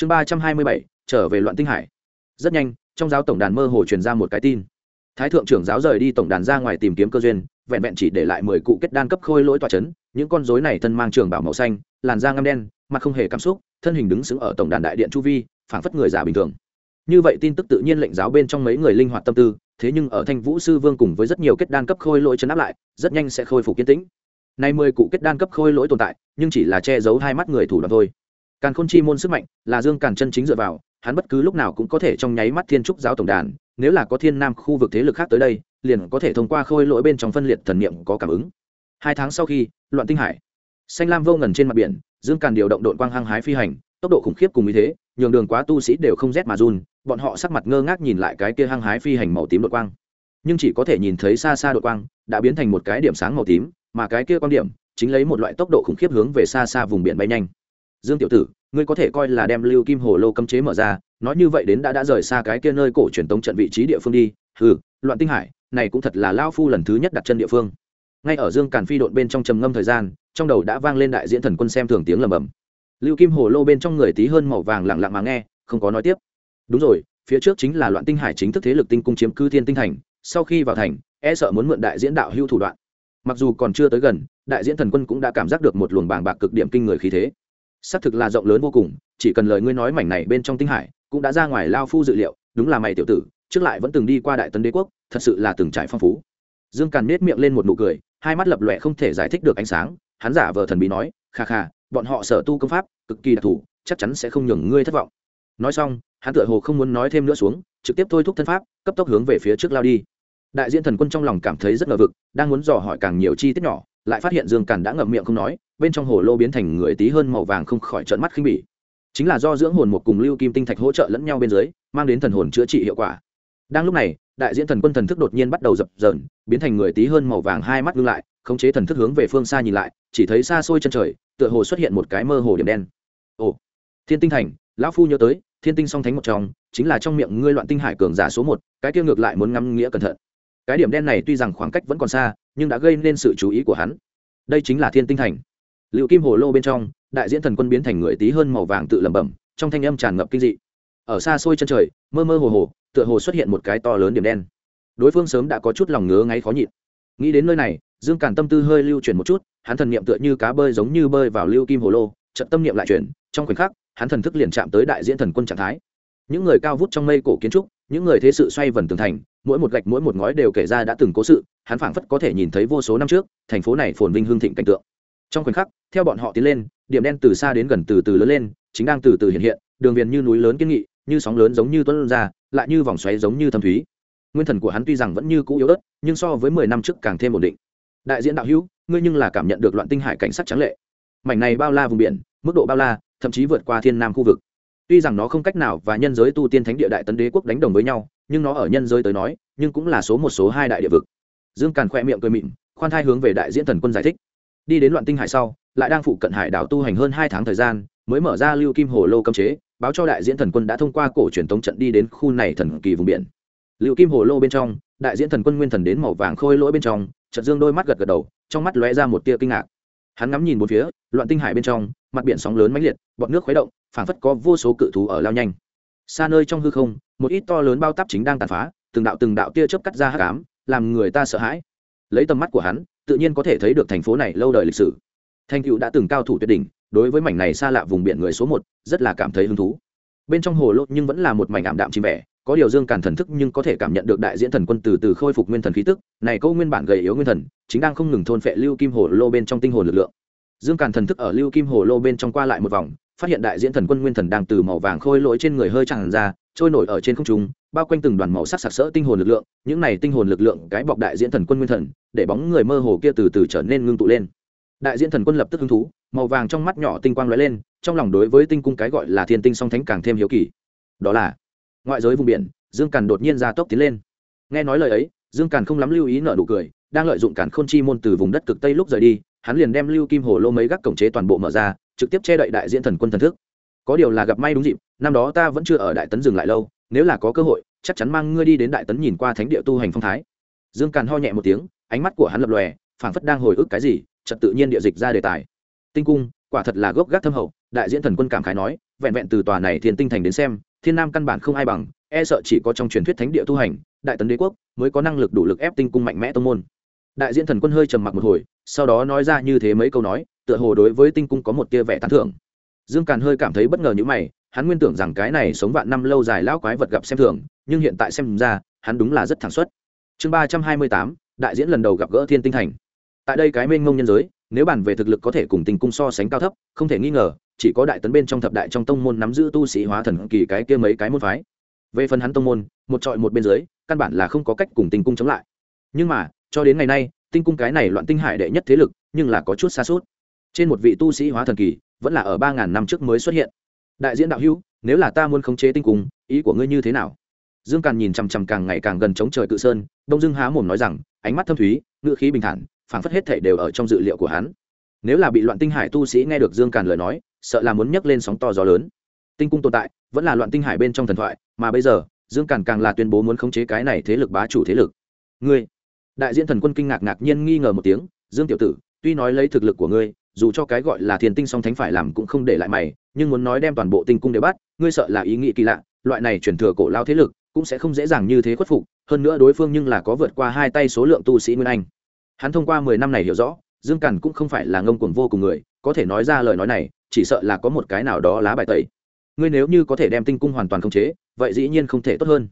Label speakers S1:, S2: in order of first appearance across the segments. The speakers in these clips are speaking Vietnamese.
S1: chương ba trăm hai mươi bảy, trở về loạn tinh hải. Rất nhanh, trong giáo tổng đàn mơ hồ truyền ra một cái tin. Thái thượng trưởng giáo rời đi tổng đàn ra ngoài tìm kiếm cơ duyên, vẹn vẹn chỉ để lại mười cụ kết đan cấp khôi lỗi tòa c h ấ n những con dối này thân mang trường bảo màu xanh, làn da ngăm đen, mặt không hề cảm xúc, thân hình đứng sững ở tổng đàn đại điện chu vi, phảng phất người già bình thường. Như vậy tin tức tự nhiên lệnh giáo bên trong mấy người linh hoạt tâm tư, thế nhưng ở thanh vũ sư vương cùng với rất nhiều kết đan cấp khôi lỗi chấn áp lại, rất nhanh sẽ khôi phục kiên tĩnh. Nay mười cụ kết đan cấp khôi lỗi tồn tại, nhưng chỉ là che giấu hai mắt người thủ đoạn thôi càn khôn chi môn sức mạnh là dương càn chân chính dựa vào, hắn bất cứ lúc nào cũng có thể trong nháy mắt thiên trúc giáo tổng đàn, nếu là có thiên nam khu vực thế lực khác tới đây, liền có thể thông qua khôi lỗi bên trong phân liệt thần niệm có cảm ứng. Hai tháng sau khi, loạn tinh hải, xanh lam vô ngần trên mặt biển, dương càn điều động đội quang hăng hái phi hành, tốc độ khủng khiếp cùng ý thế, nhường đường quá tu sĩ đều không rét mà run, bọn họ sắc mặt ngơ ngác nhìn lại cái kia hăng hái phi hành màu tím đội quang. Nhưng chỉ có thể nhìn thấy xa xa đội quang, đã biến thành một cái điểm sáng màu tím, mà cái kia quan điểm chính lấy một loại tốc độ khủng khiếp hướng về xa xa vùng biển bay nhanh dương tiểu tử, ngươi có thể coi là đem lưu kim hồ lô cấm chế mở ra, nói như vậy đến đã đã rời xa cái kia nơi cổ truyền tống trận vị trí địa phương đi. Ừ loạn tinh hải, này cũng thật là lao phu lần thứ nhất đặt chân địa phương. Ngay ở dương càn phi đội bên trong trầm ngâm thời gian, trong đầu đã vang lên đại diễn thần quân xem thường tiếng lầm bầm. Lưu kim hồ lô bên trong người tí hơn màu vàng lặng lặng mà nghe, không có nói tiếp. Đúng rồi, phía trước chính là loạn tinh hải chính thức thế lực tinh cung chiếm cư thiên tinh thành, sau khi vào thành e sợ muốn mượn đại diễn đạo hưu thủ đoạn. Mặc dù còn chưa tới gần, đại diễn thần quân cũng đã cảm giác được một luồng bàng bạc cực điểm kinh người khí thế xác thực là rộng lớn vô cùng, chỉ cần lời ngươi nói mảnh này bên trong tinh hải, cũng đã ra ngoài lao phu dự liệu, đúng là mày tiểu tử, trước lại vẫn từng đi qua đại tấn đế quốc, thật sự là từng trải phong phú. Dương càn nết miệng lên một nụ cười, hai mắt lập lòe không thể giải thích được ánh sáng, hắn giả vờ thần bí nói, kha kha, bọn họ sở tu công pháp, cực kỳ đặc thù, chắc chắn sẽ không nhường ngươi thất vọng. Nói xong, hắn tựa hồ không muốn nói thêm nữa xuống, trực tiếp thôi thúc thân pháp, cấp tốc hướng về phía trước lao đi. Đại diện thần quân trong lòng cảm thấy rất ngờ vực, đang muốn dò hỏi càng nhiều chi tiết nhỏ lại phát hiện dương càn đã ngậm miệng không nói, bên trong hồ lô biến thành người tí hơn màu vàng không khỏi trợn mắt khinh bỉ. Chính là do dưỡng hồn một cùng lưu kim tinh thạch hỗ trợ lẫn nhau bên dưới, mang đến thần hồn chữa trị hiệu quả. Đang lúc này, đại diễn thần quân thần thức đột nhiên bắt đầu dập dờn, biến thành người tí hơn màu vàng hai mắt ngưng lại, khống chế thần thức hướng về phương xa nhìn lại, chỉ thấy xa xôi chân trời, tựa hồ xuất hiện một cái mơ hồ điểm đen. Ồ, thiên tinh thành, lão phu nhớ tới, thiên tinh song thánh một trong, chính là trong miệng ngươi loạn tinh hải cường giả số một, cái kia ngược lại muốn ngắm nghĩa cẩn thận. Cái điểm đen này tuy rằng khoảng cách vẫn còn xa, nhưng đã gây nên sự chú ý của hắn đây chính là thiên tinh thành. Liệu kim hồ lô bên trong, đại diễn thần quân biến thành người tí hơn màu vàng tự lẩm bẩm, trong thanh âm tràn ngập kinh dị. Ở xa xôi chân trời, mơ mơ hồ hồ, tựa hồ xuất hiện một cái to lớn điểm đen. Đối phương sớm đã có chút lòng ngứa ngáy khó nhịn. Nghĩ đến nơi này, dương càn tâm tư hơi lưu chuyển một chút, hắn thần niệm tựa như cá bơi giống như bơi vào lưu kim hồ lô trận tâm niệm lại chuyển, trong khoảnh khắc, hắn thần thức liền chạm tới đại diễn thần quân trạng thái. Những người cao vút trong mây cổ kiến trúc, những người thế sự xoay vần tường thành mỗi một gạch mỗi một ngói đều kể ra đã từng cố sự, hắn phảng phất có thể nhìn thấy vô số năm trước, thành phố này phồn vinh hương thịnh cảnh tượng. Trong khoảnh khắc, theo bọn họ tiến lên, điểm đen từ xa đến gần từ từ lớn lên, chính đang từ từ hiện hiện, đường viền như núi lớn kiên nghị, như sóng lớn giống như tuấn ra, lại như vòng xoáy giống như thâm thúy. Nguyên thần của hắn tuy rằng vẫn như cũ yếu ớt, nhưng so với mười năm trước càng thêm ổn định. Đại diễn đạo hữu, ngươi nhưng là cảm nhận được loạn tinh hải cảnh sắc trắng lệ. Mảnh này bao la vùng biển, mức độ bao la, thậm chí vượt qua thiên nam khu vực. Tuy rằng nó không cách nào và nhân giới tu tiên thánh địa đại tấn đế quốc đánh đồng với nhau nhưng nó ở nhân giới tới nói, nhưng cũng là số một số hai đại địa vực. Dương càn khoe miệng cười mịn khoan thai hướng về đại diễn thần quân giải thích. Đi đến loạn tinh hải sau, lại đang phụ cận hải đảo tu hành hơn hai tháng thời gian, mới mở ra lưu kim hồ lô cấm chế, báo cho đại diễn thần quân đã thông qua cổ truyền tống trận đi đến khu này thần kỳ vùng biển. Lưu kim hồ lô bên trong, đại diễn thần quân nguyên thần đến màu vàng khôi lỗi bên trong trận dương đôi mắt gật gật đầu, trong mắt lóe ra một tia kinh ngạc. Hắn ngắm nhìn một phía, loạn tinh hải bên trong, mặt biển sóng lớn mãnh liệt, bọt nước khuấy động, phảng phất có vô số cự thú ở lao nhanh xa nơi trong hư không, một ít to lớn bao tắp chính đang tàn phá, từng đạo từng đạo tia chớp cắt ra hắc ám, làm người ta sợ hãi. Lấy tầm mắt của hắn, tự nhiên có thể thấy được thành phố này lâu đời lịch sử. Thành cựu đã từng cao thủ tuyệt đỉnh, đối với mảnh này xa lạ vùng biển người số một, rất là cảm thấy hứng thú. Bên trong hồ lô nhưng vẫn là một mảnh ảm đạm chìm vẻ có điều dương càn thần thức nhưng có thể cảm nhận được đại diễn thần quân từ từ khôi phục nguyên thần khí tức, này câu nguyên bản gầy yếu nguyên thần, chính đang không ngừng thôn phệ lưu kim hồ lô bên trong tinh hồn lực lượng. Dương càn thần thức ở lưu kim hồ lô bên trong qua lại một vòng phát hiện đại diễn thần quân nguyên thần đang từ màu vàng khôi lỗi trên người hơi tràn ra, trôi nổi ở trên không trung, bao quanh từng đoàn màu sắc sặc sỡ tinh hồn lực lượng. Những này tinh hồn lực lượng cái bọc đại diễn thần quân nguyên thần, để bóng người mơ hồ kia từ từ trở nên ngưng tụ lên. Đại diễn thần quân lập tức hứng thú, màu vàng trong mắt nhỏ tinh quang lóe lên, trong lòng đối với tinh cung cái gọi là thiên tinh song thánh càng thêm hiếu kỳ. Đó là, ngoại giới vùng biển, dương càn đột nhiên ra tốc tiến lên. Nghe nói lời ấy, dương càn không lắm lưu ý nợ nụ cười, đang lợi dụng càn khôn chi môn từ vùng đất cực tây lúc rời đi, hắn liền đem lưu kim hồ lô mấy gác cổng chế toàn bộ mở ra trực tiếp che đậy đại diễn thần quân thần thức. Có điều là gặp may đúng dịp, năm đó ta vẫn chưa ở đại tấn dừng lại lâu, nếu là có cơ hội, chắc chắn mang ngươi đi đến đại tấn nhìn qua thánh địa tu hành phong thái. Dương càn ho nhẹ một tiếng, ánh mắt của hắn lập lòe, phảng phất đang hồi ức cái gì trật tự nhiên địa dịch ra đề tài. Tinh cung, quả thật là gốc gác thâm hậu, đại diễn thần quân cảm khái nói, vẹn vẹn từ tòa này thiên tinh thành đến xem, thiên nam căn bản không ai bằng e sợ chỉ có trong truyền thuyết thánh địa tu hành, đại tấn đế quốc mới có năng lực đủ lực ép tinh cung mạnh mẽ tông môn. Đại diễn thần quân hơi trầm mặc một hồi, sau đó nói ra như thế mấy câu nói tựa hồ đối với tinh cung có một tia vẻ tán thưởng. Dương càn hơi cảm thấy bất ngờ như mày, hắn nguyên tưởng rằng cái này sống vạn năm lâu dài lão quái vật gặp xem thường, nhưng hiện tại xem ra, hắn đúng là rất thẳng suất chương ba trăm hai mươi tám, đại diễn lần đầu gặp gỡ thiên tinh thành. Tại đây cái mênh ngông nhân giới, nếu bàn về thực lực có thể cùng tinh cung so sánh cao thấp, không thể nghi ngờ, chỉ có đại tấn bên trong thập đại trong tông môn nắm giữ tu sĩ hóa thần kỳ cái kia mấy cái môn phái. Về phần hắn tông môn, một trọi một bên dưới, căn bản là không có cách cùng tinh cung chống lại. Nhưng mà, cho đến ngày nay, tinh cung cái này loạn tinh hải đệ nhất thế lực, nhưng là có chút xa suốt trên một vị tu sĩ hóa thần kỳ, vẫn là ở ba ngàn năm trước mới xuất hiện. Đại diễn đạo hữu, nếu là ta muốn khống chế tinh cung, ý của ngươi như thế nào? Dương càn nhìn chằm chằm càng ngày càng gần chống trời cự sơn, đông dương há mồm nói rằng, ánh mắt thâm thúy ngự khí bình thản, phảng phất hết thể đều ở trong dự liệu của hắn. Nếu là bị loạn tinh hải tu sĩ nghe được dương càn lời nói, sợ là muốn nhấc lên sóng to gió lớn. Tinh cung tồn tại, vẫn là loạn tinh hải bên trong thần thoại, mà bây giờ, dương càn càng là tuyên bố muốn khống chế cái này thế lực bá chủ thế lực. Ngươi! Đại diện thần quân kinh ngạc ngạc nhiên nghi ngờ một tiếng, dương tiểu tử, tuy nói lấy thực lực của ngươi dù cho cái gọi là thiền tinh song thánh phải làm cũng không để lại mày, nhưng muốn nói đem toàn bộ tinh cung để bắt, ngươi sợ là ý nghĩ kỳ lạ, loại này chuyển thừa cổ lao thế lực cũng sẽ không dễ dàng như thế khuất phục, hơn nữa đối phương nhưng là có vượt qua hai tay số lượng tu sĩ nguyên anh. Hắn thông qua mười năm này hiểu rõ, dương cằn cũng không phải là ngông cuồng vô cùng người, có thể nói ra lời nói này, chỉ sợ là có một cái nào đó lá bài tẩy. Ngươi nếu như có thể đem tinh cung hoàn toàn khống chế, vậy dĩ nhiên không thể tốt hơn.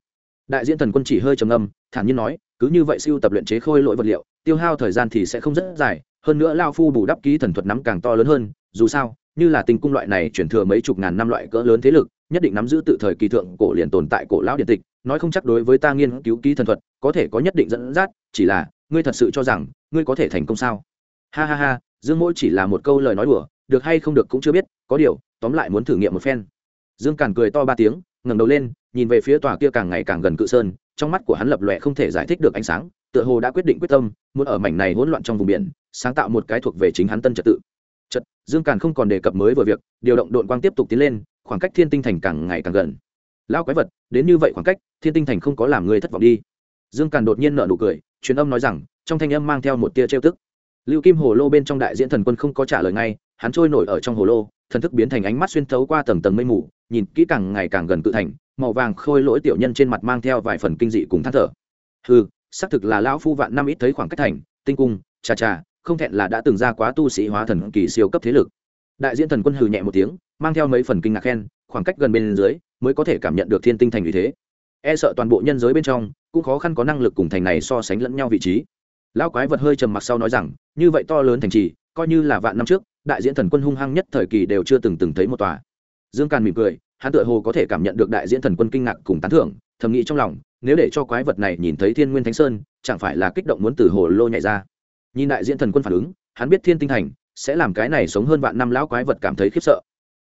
S1: Đại diễn thần quân chỉ hơi trầm ngâm, thản nhiên nói, cứ như vậy siêu tập luyện chế khôi lỗi vật liệu, tiêu hao thời gian thì sẽ không rất dài hơn nữa lao phu bù đắp ký thần thuật nắm càng to lớn hơn, dù sao, như là tinh cung loại này chuyển thừa mấy chục ngàn năm loại cỡ lớn thế lực, nhất định nắm giữ tự thời kỳ thượng cổ liền tồn tại cổ lão điện tịch, nói không chắc đối với ta nghiên cứu ký thần thuật, có thể có nhất định dẫn dắt, chỉ là, ngươi thật sự cho rằng, ngươi có thể thành công sao? Ha ha ha, dương mỗi chỉ là một câu lời nói đùa, được hay không được cũng chưa biết, có điều, tóm lại muốn thử nghiệm một phen. Dương càn cười to ba tiếng, ngẩng đầu lên, nhìn về phía tòa kia càng ngày càng gần cự sơn trong mắt của hắn lập lòe không thể giải thích được ánh sáng, tựa hồ đã quyết định quyết tâm, muốn ở mảnh này hỗn loạn trong vùng biển, sáng tạo một cái thuộc về chính hắn tân trật tự. Trật dương càn không còn đề cập mới vừa việc, điều động đội quang tiếp tục tiến lên, khoảng cách thiên tinh thành càng ngày càng gần. Lão quái vật, đến như vậy khoảng cách, thiên tinh thành không có làm người thất vọng đi. Dương càn đột nhiên nở nụ cười, truyền âm nói rằng, trong thanh âm mang theo một tia trêu tức. Lưu kim hồ lô bên trong đại diễn thần quân không có trả lời ngay, hắn trôi nổi ở trong hồ lô, thần thức biến thành ánh mắt xuyên thấu qua tầng tầng mây mù, nhìn kỹ càng ngày càng gần cự thành màu vàng khôi lỗi tiểu nhân trên mặt mang theo vài phần kinh dị cùng than thở. Ừ xác thực là lão phu vạn năm ít thấy khoảng cách thành, tinh cung chà chà không thẹn là đã từng ra quá tu sĩ hóa thần kỳ siêu cấp thế lực. Đại diễn thần quân hừ nhẹ một tiếng, mang theo mấy phần kinh ngạc khen, khoảng cách gần bên dưới mới có thể cảm nhận được thiên tinh thành vì thế. E sợ toàn bộ nhân giới bên trong cũng khó khăn có năng lực cùng thành này so sánh lẫn nhau vị trí. Lão quái vật hơi trầm mặc sau nói rằng, như vậy to lớn thành trì, coi như là vạn năm trước, đại diễn thần quân hung hăng nhất thời kỳ đều chưa từng từng thấy một tòa. Dương càn mỉm cười hắn tựa hồ có thể cảm nhận được đại diễn thần quân kinh ngạc cùng tán thưởng, thầm nghĩ trong lòng, nếu để cho quái vật này nhìn thấy thiên nguyên thánh sơn, chẳng phải là kích động muốn từ hồ lô nhảy ra. Nhìn đại diễn thần quân phản ứng, hắn biết thiên tinh thành sẽ làm cái này sống hơn vạn năm lão quái vật cảm thấy khiếp sợ.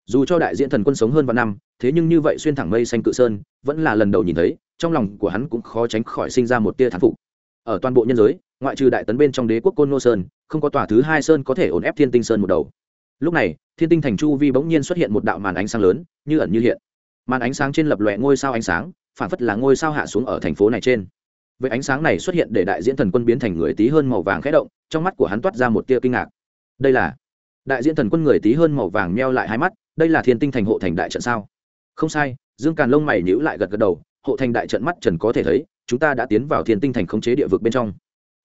S1: Dù cho đại diễn thần quân sống hơn vạn năm, thế nhưng như vậy xuyên thẳng mây xanh cự sơn, vẫn là lần đầu nhìn thấy, trong lòng của hắn cũng khó tránh khỏi sinh ra một tia thán phục. Ở toàn bộ nhân giới, ngoại trừ đại tấn bên trong đế quốc côn nô sơn, không có tòa thứ hai sơn có thể ổn ép thiên tinh sơn một đầu lúc này, thiên tinh thành chu vi bỗng nhiên xuất hiện một đạo màn ánh sáng lớn, như ẩn như hiện. Màn ánh sáng trên lập lòe ngôi sao ánh sáng, phản phất là ngôi sao hạ xuống ở thành phố này trên. Vậy ánh sáng này xuất hiện để đại diễn thần quân biến thành người tí hơn màu vàng khẽ động, trong mắt của hắn toát ra một tia kinh ngạc. Đây là, đại diễn thần quân người tí hơn màu vàng meo lại hai mắt, đây là thiên tinh thành hộ thành đại trận sao? Không sai, dương càn lông mày nhữ lại gật gật đầu, hộ thành đại trận mắt trần có thể thấy, chúng ta đã tiến vào thiên tinh thành khống chế địa vực bên trong.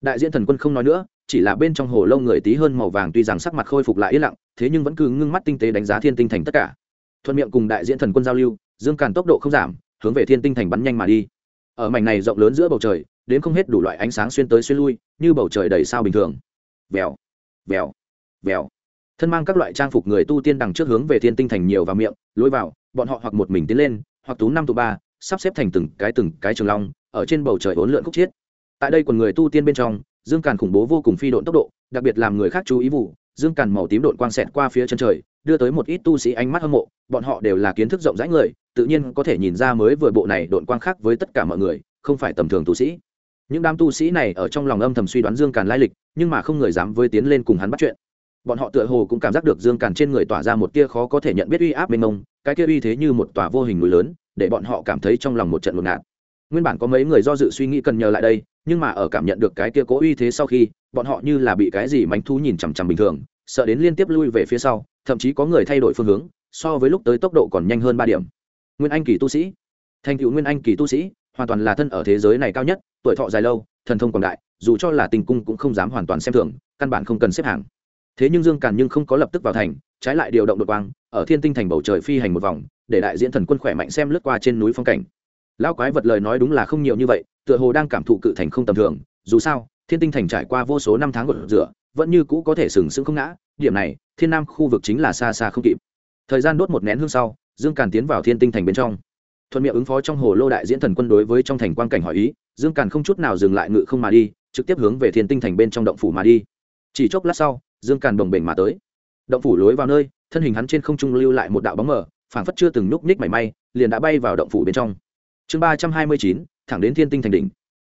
S1: Đại diễn thần quân không nói nữa chỉ là bên trong hồ lâu người tí hơn màu vàng tuy rằng sắc mặt khôi phục lại yên lặng, thế nhưng vẫn cứ ngưng mắt tinh tế đánh giá thiên tinh thành tất cả. Thuận miệng cùng đại diễn thần quân giao lưu, dương càn tốc độ không giảm, hướng về thiên tinh thành bắn nhanh mà đi. Ở mảnh này rộng lớn giữa bầu trời, đến không hết đủ loại ánh sáng xuyên tới xuyên lui, như bầu trời đầy sao bình thường. Vèo vèo vèo. Thân mang các loại trang phục người tu tiên đằng trước hướng về thiên tinh thành nhiều vào miệng, lối vào, bọn họ hoặc một mình tiến lên, hoặc tú năm tụ ba, sắp xếp thành từng cái từng cái trường long, ở trên bầu trời bốn lượn khúc chiết. Tại đây còn người tu tiên bên trong dương càn khủng bố vô cùng phi độn tốc độ, đặc biệt làm người khác chú ý vụ, dương càn màu tím độn quang xẹt qua phía chân trời, đưa tới một ít tu sĩ ánh mắt hâm mộ, bọn họ đều là kiến thức rộng rãi người, tự nhiên có thể nhìn ra mới vừa bộ này độn quang khác với tất cả mọi người, không phải tầm thường tu sĩ. Những đám tu sĩ này ở trong lòng âm thầm suy đoán dương càn lai lịch, nhưng mà không người dám với tiến lên cùng hắn bắt chuyện. Bọn họ tựa hồ cũng cảm giác được dương càn trên người tỏa ra một tia khó có thể nhận biết uy áp mênh mông, cái kia uy thế như một tòa vô hình núi lớn, để bọn họ cảm thấy trong lòng một trận ngột ngạt nguyên bản có mấy người do dự suy nghĩ cần nhờ lại đây, nhưng mà ở cảm nhận được cái kia cố uy thế sau khi, bọn họ như là bị cái gì mánh thú nhìn chằm chằm bình thường, sợ đến liên tiếp lui về phía sau, thậm chí có người thay đổi phương hướng, so với lúc tới tốc độ còn nhanh hơn ba điểm. Nguyên anh kỳ tu sĩ. Thành cựu nguyên anh kỳ tu sĩ, hoàn toàn là thân ở thế giới này cao nhất, tuổi thọ dài lâu, thần thông quảng đại, dù cho là tình cung cũng không dám hoàn toàn xem thường, căn bản không cần xếp hàng. Thế nhưng dương càn nhưng không có lập tức vào thành, trái lại điều động đột quang, ở thiên tinh thành bầu trời phi hành một vòng, để đại diễn thần quân khỏe mạnh xem lướt qua trên núi phong cảnh lão quái vật lời nói đúng là không nhiều như vậy, tựa hồ đang cảm thụ cự thành không tầm thường. Dù sao, thiên tinh thành trải qua vô số năm tháng gột rửa, vẫn như cũ có thể sừng sững không ngã. Điểm này, thiên nam khu vực chính là xa xa không kịp. Thời gian đốt một nén hương sau, dương càn tiến vào thiên tinh thành bên trong. Thuận miệng ứng phó trong hồ lô đại diễn thần quân đối với trong thành quan cảnh hỏi ý, dương càn không chút nào dừng lại ngự không mà đi, trực tiếp hướng về thiên tinh thành bên trong động phủ mà đi. Chỉ chốc lát sau, dương càn bồng bềnh mà tới. Động phủ lối vào nơi, thân hình hắn trên không trung lưu lại một đạo bóng mờ, phảng phất chưa từng núp ních mảy may, liền đã bay vào động phủ bên trong chương ba trăm hai mươi chín thẳng đến thiên tinh thành đỉnh.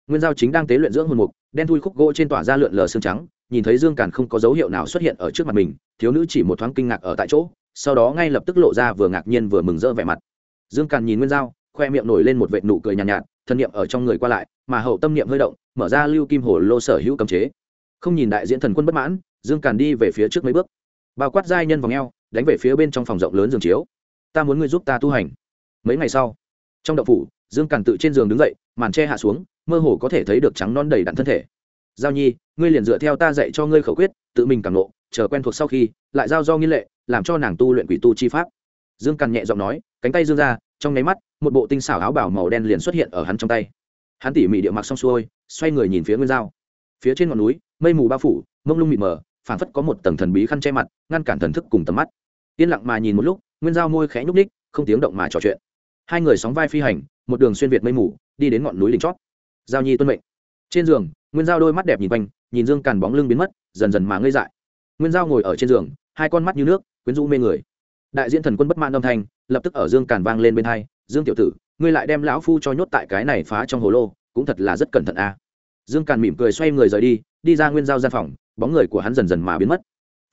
S1: Nguyên giao chính đang tế luyện dưỡng hồn mục đen thui khúc gỗ trên tỏa ra lượn lờ xương trắng nhìn thấy dương càn không có dấu hiệu nào xuất hiện ở trước mặt mình thiếu nữ chỉ một thoáng kinh ngạc ở tại chỗ sau đó ngay lập tức lộ ra vừa ngạc nhiên vừa mừng rỡ vẻ mặt. Dương càn nhìn nguyên giao khoe miệng nổi lên một vệt nụ cười nhàn nhạt, nhạt thân niệm ở trong người qua lại mà hậu tâm niệm hơi động mở ra lưu kim hồ lô sở hữu cấm chế. Không nhìn đại diễn thần quân bất mãn dương càn đi về phía trước mấy bước. Bao quát giai nhân vòng eo đánh về phía bên trong phòng rộng lớn giường chiếu. Ta muốn ngươi giúp ta tu hành. Mấy ngày sau trong đậu phủ dương càn tự trên giường đứng dậy, màn tre hạ xuống, mơ hồ có thể thấy được trắng non đầy đặn thân thể. Giao nhi, ngươi liền dựa theo ta dạy cho ngươi khẩu quyết, tự mình càng lộ chờ quen thuộc sau khi, lại giao do nghi lệ, làm cho nàng tu luyện quỷ tu chi pháp. Dương càn nhẹ giọng nói, cánh tay dương ra, trong nháy mắt, một bộ tinh xảo áo bảo màu đen liền xuất hiện ở hắn trong tay. Hắn tỉ mỉ địa mặc xong xuôi, xoay người nhìn phía nguyên giao. Phía trên ngọn núi, mây mù bao phủ, mông lung mịt mờ, phảng phất có một tầng thần bí khăn che mặt, ngăn cản thần thức cùng tầm mắt. Yên lặng mà nhìn một lúc, nguyên giao môi khẽ nhúc ních không tiếng động mà trò chuyện. Hai người sóng vai phi hành một đường xuyên việt mây mù, đi đến ngọn núi đỉnh chót. Giao nhi tuân mệnh. Trên giường, nguyên giao đôi mắt đẹp nhìn quanh, nhìn dương càn bóng lưng biến mất, dần dần mà ngây dại. Nguyên giao ngồi ở trên giường, hai con mắt như nước, quyến rũ mê người. Đại diện thần quân bất mãn âm thanh, lập tức ở dương càn vang lên bên hai, dương tiểu tử, ngươi lại đem lão phu cho nhốt tại cái này phá trong hồ lô, cũng thật là rất cẩn thận a. Dương càn mỉm cười xoay người rời đi đi ra nguyên giao gian phòng, bóng người của hắn dần dần mà biến mất.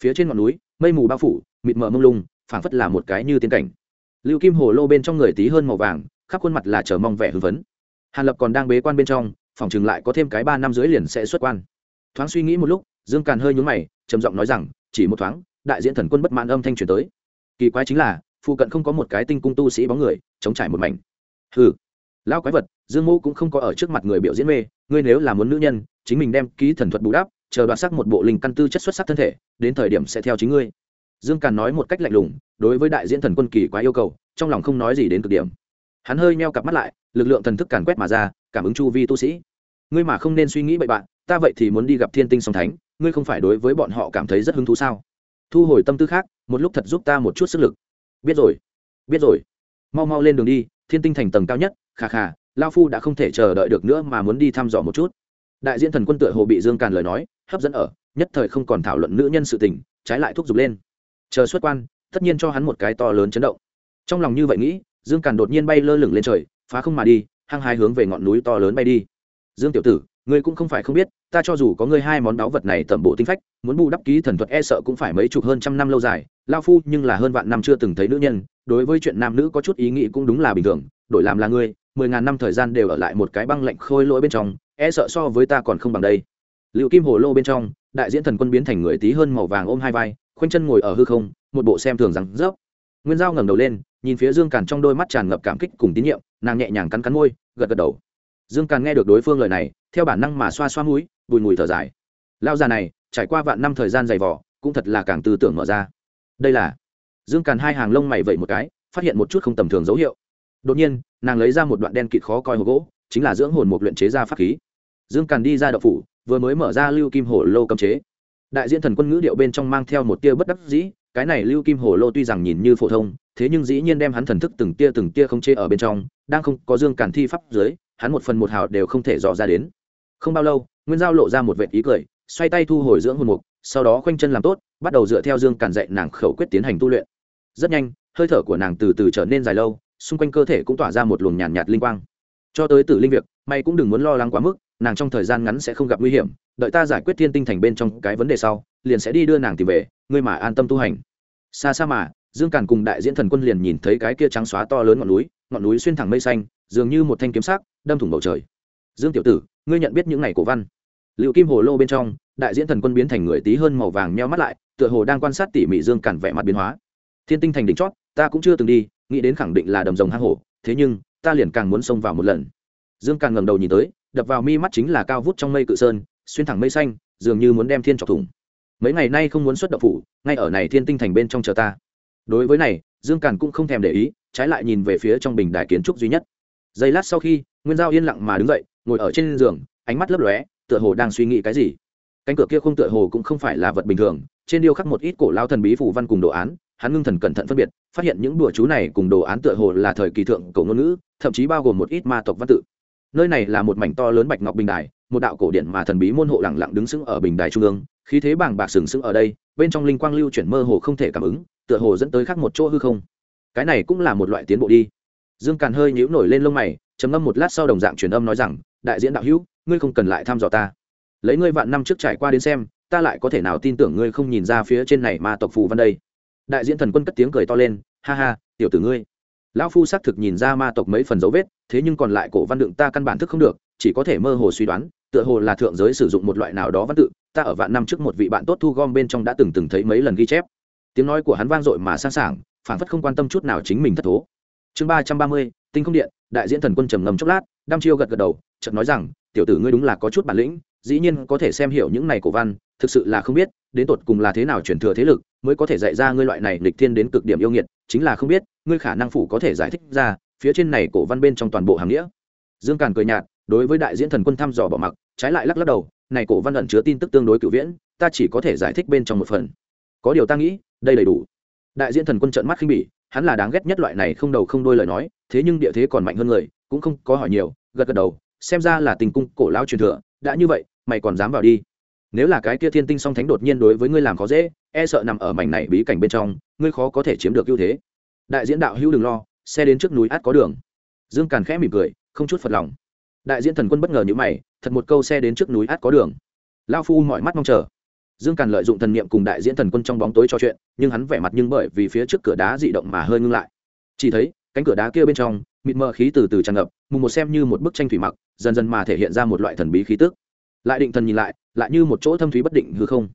S1: Phía trên ngọn núi, mây mù bao phủ, mịt mờ mông lung, phảng phất là một cái như tiên cảnh. Lưu kim hồ lô bên trong người tí hơn màu vàng khắp khuôn mặt là chờ mong vẻ hưng phấn. Hàn lập còn đang bế quan bên trong, phòng chừng lại có thêm cái ba năm dưới liền sẽ xuất quan. Thoáng suy nghĩ một lúc, dương càn hơi nhún mày, trầm giọng nói rằng, chỉ một thoáng, đại diện thần quân bất mãn âm thanh truyền tới. Kỳ quái chính là, phụ cận không có một cái tinh cung tu sĩ bóng người, chống trải một mảnh. Hừ lao quái vật, dương mô cũng không có ở trước mặt người biểu diễn mê, ngươi nếu là muốn nữ nhân, chính mình đem ký thần thuật bù đắp, chờ đoạt sắc một bộ linh căn tư chất xuất sắc thân thể, đến thời điểm sẽ theo chính ngươi. Dương càn nói một cách lạnh lùng, đối với đại diễn thần quân kỳ quá yêu cầu, trong lòng không nói gì đến cực điểm hắn hơi meo cặp mắt lại, lực lượng thần thức càn quét mà ra, cảm ứng chu vi tu sĩ. Ngươi mà không nên suy nghĩ bậy bạn, ta vậy thì muốn đi gặp thiên tinh song thánh, ngươi không phải đối với bọn họ cảm thấy rất hứng thú sao? Thu hồi tâm tư khác, một lúc thật giúp ta một chút sức lực. Biết rồi biết rồi. Mau mau lên đường đi, thiên tinh thành tầng cao nhất khà khà lao phu đã không thể chờ đợi được nữa mà muốn đi thăm dò một chút. Đại diện thần quân tựa hồ bị dương càn lời nói, hấp dẫn ở, nhất thời không còn thảo luận nữ nhân sự tình, trái lại thúc giục lên. Chờ xuất quan, tất nhiên cho hắn một cái to lớn chấn động. Trong lòng như vậy nghĩ dương càn đột nhiên bay lơ lửng lên trời, phá không mà đi, hăng hai hướng về ngọn núi to lớn bay đi. Dương tiểu tử, ngươi cũng không phải không biết, ta cho dù có ngươi hai món báu vật này tẩm bộ tinh phách, muốn bù đắp ký thần thuật e sợ cũng phải mấy chục hơn trăm năm lâu dài, lao phu nhưng là hơn vạn năm chưa từng thấy nữ nhân, đối với chuyện nam nữ có chút ý nghĩ cũng đúng là bình thường, đổi làm là ngươi, mười ngàn năm thời gian đều ở lại một cái băng lạnh khôi lỗi bên trong e sợ so với ta còn không bằng đây. Liệu kim hồ lô bên trong, đại diễn thần quân biến thành người tí hơn màu vàng ôm hai vai, khoanh chân ngồi ở hư không, một bộ xem thường rằng rớp nguyên giao ngẩng đầu lên nhìn phía dương càn trong đôi mắt tràn ngập cảm kích cùng tín nhiệm, nàng nhẹ nhàng cắn cắn môi, gật gật đầu. Dương càn nghe được đối phương lời này, theo bản năng mà xoa xoa mũi, bùi mùi thở dài. Lao già này, trải qua vạn năm thời gian dày vỏ cũng thật là càng tư tưởng mở ra. Đây là. Dương càn hai hàng lông mày vẩy một cái, phát hiện một chút không tầm thường dấu hiệu. Đột nhiên, nàng lấy ra một đoạn đen kịt khó coi hộp gỗ, chính là dưỡng hồn một luyện chế ra pháp khí. Dương càn đi ra đậu phủ, vừa mới mở ra lưu kim hồ lô cấm chế. Đại diện thần quân ngữ điệu bên trong mang theo một tia bất đắc dĩ cái này lưu kim hồ lô tuy rằng nhìn như phổ thông thế nhưng dĩ nhiên đem hắn thần thức từng tia từng tia không chê ở bên trong đang không có dương càn thi pháp dưới hắn một phần một hào đều không thể dò ra đến. Không bao lâu nguyên giao lộ ra một vệ ý cười xoay tay thu hồi dưỡng hồn mục sau đó khoanh chân làm tốt bắt đầu dựa theo dương càn dạy nàng khẩu quyết tiến hành tu luyện. Rất nhanh hơi thở của nàng từ từ trở nên dài lâu xung quanh cơ thể cũng tỏa ra một luồng nhàn nhạt, nhạt linh quang. Cho tới tử linh việc mày cũng đừng muốn lo lắng quá mức nàng trong thời gian ngắn sẽ không gặp nguy hiểm đợi ta giải quyết thiên tinh thành bên trong cái vấn đề sau liền sẽ đi đưa nàng tìm về ngươi mà an tâm tu hành xa xa mà, dương càn cùng đại diễn thần quân liền nhìn thấy cái kia trắng xóa to lớn ngọn núi ngọn núi xuyên thẳng mây xanh, dường như một thanh kiếm sắc, đâm thủng bầu trời. Dương tiểu tử, ngươi nhận biết những ngày cổ văn? Liệu kim hồ lô bên trong, đại diễn thần quân biến thành người tí hơn màu vàng meo mắt lại, tựa hồ đang quan sát tỉ mỉ dương càn vẻ mặt biến hóa. Thiên tinh thành đỉnh chót, ta cũng chưa từng đi, nghĩ đến khẳng định là đầm rồng hang hổ, thế nhưng, ta liền càng muốn xông vào một lần. Dương càn ngẩng đầu nhìn tới, đập vào mi mắt chính là cao vút trong mây cự sơn, xuyên thẳng mây xanh, dường như muốn đem thiên trọc thủng mấy ngày nay không muốn xuất động phủ, ngay ở này thiên tinh thành bên trong chờ ta. Đối với này, dương càn cũng không thèm để ý, trái lại nhìn về phía trong bình đài kiến trúc duy nhất. Giây lát sau khi, nguyên giao yên lặng mà đứng dậy, ngồi ở trên giường, ánh mắt lấp lóe, tựa hồ đang suy nghĩ cái gì. Cánh cửa kia không tựa hồ cũng không phải là vật bình thường, trên điêu khắc một ít cổ lao thần bí phủ văn cùng đồ án, hắn ngưng thần cẩn thận phân biệt, phát hiện những đùa chú này cùng đồ án tựa hồ là thời kỳ thượng cổ ngôn ngữ, thậm chí bao gồm một ít ma tộc văn tự. Nơi này là một mảnh to lớn bạch ngọc bình đài một đạo cổ điện mà thần bí môn hộ lẳng lặng đứng sững ở bình đài trung ương, khí thế bàng bạc sừng sững ở đây, bên trong linh quang lưu chuyển mơ hồ không thể cảm ứng, tựa hồ dẫn tới khác một chỗ hư không. Cái này cũng là một loại tiến bộ đi. Dương càn hơi nhíu nổi lên lông mày, trầm ngâm một lát sau đồng dạng truyền âm nói rằng, đại diễn đạo hữu, ngươi không cần lại thăm dò ta. Lấy ngươi vạn năm trước trải qua đến xem, ta lại có thể nào tin tưởng ngươi không nhìn ra phía trên này ma tộc phù văn đây? Đại diễn thần quân cất tiếng cười to lên, ha ha, tiểu tử ngươi. Lão phu xác thực nhìn ra ma tộc mấy phần dấu vết, thế nhưng còn lại cổ văn đựng ta căn bản thức không được, chỉ có thể mơ hồ suy đoán tựa hồ là thượng giới sử dụng một loại nào đó văn tự, ta ở vạn năm trước một vị bạn tốt thu gom bên trong đã từng từng thấy mấy lần ghi chép. Tiếng nói của hắn vang dội mà sang sảng phản phất không quan tâm chút nào chính mình thất thố. Chương ba trăm ba mươi, tinh không điện, đại diễn thần quân trầm ngầm chốc lát, đăm chiêu gật gật đầu, chợt nói rằng, tiểu tử ngươi đúng là có chút bản lĩnh, dĩ nhiên có thể xem hiểu những này cổ văn, thực sự là không biết, đến tột cùng là thế nào truyền thừa thế lực, mới có thể dạy ra ngươi loại này lịch thiên đến cực điểm yêu nghiệt, chính là không biết, ngươi khả năng phủ có thể giải thích ra, phía trên này cổ văn bên trong toàn bộ hàng nghĩa. Dương càn cười nhạt đối với đại diễn thần quân thăm dò bỏ mặc, trái lại lắc lắc đầu, này cổ văn ẩn chứa tin tức tương đối cựu viễn, ta chỉ có thể giải thích bên trong một phần. Có điều ta nghĩ, đây đầy đủ. Đại diễn thần quân trợn mắt khinh bỉ, hắn là đáng ghét nhất loại này không đầu không đôi lời nói, thế nhưng địa thế còn mạnh hơn người, cũng không có hỏi nhiều, gật gật đầu, xem ra là tình cung cổ lao truyền thừa, đã như vậy, mày còn dám vào đi. Nếu là cái kia thiên tinh song thánh đột nhiên đối với ngươi làm khó dễ e sợ nằm ở mảnh này bí cảnh bên trong, ngươi khó có thể chiếm được ưu thế. Đại diễn đạo hữu đừng lo, xe đến trước núi át có đường. Dương càn khẽ mỉm cười, không chút phật lòng đại diễn thần quân bất ngờ như mày, thật một câu xe đến trước núi át có đường. Lao phu mọi mắt mong chờ. Dương càn lợi dụng thần niệm cùng đại diễn thần quân trong bóng tối trò chuyện, nhưng hắn vẻ mặt nhưng bởi vì phía trước cửa đá dị động mà hơi ngưng lại. Chỉ thấy, cánh cửa đá kia bên trong, mịt mờ khí từ từ tràn ngập, mùng một xem như một bức tranh thủy mặc, dần dần mà thể hiện ra một loại thần bí khí tức. Lại định thần nhìn lại lại như một chỗ thâm thúy bất định hư không.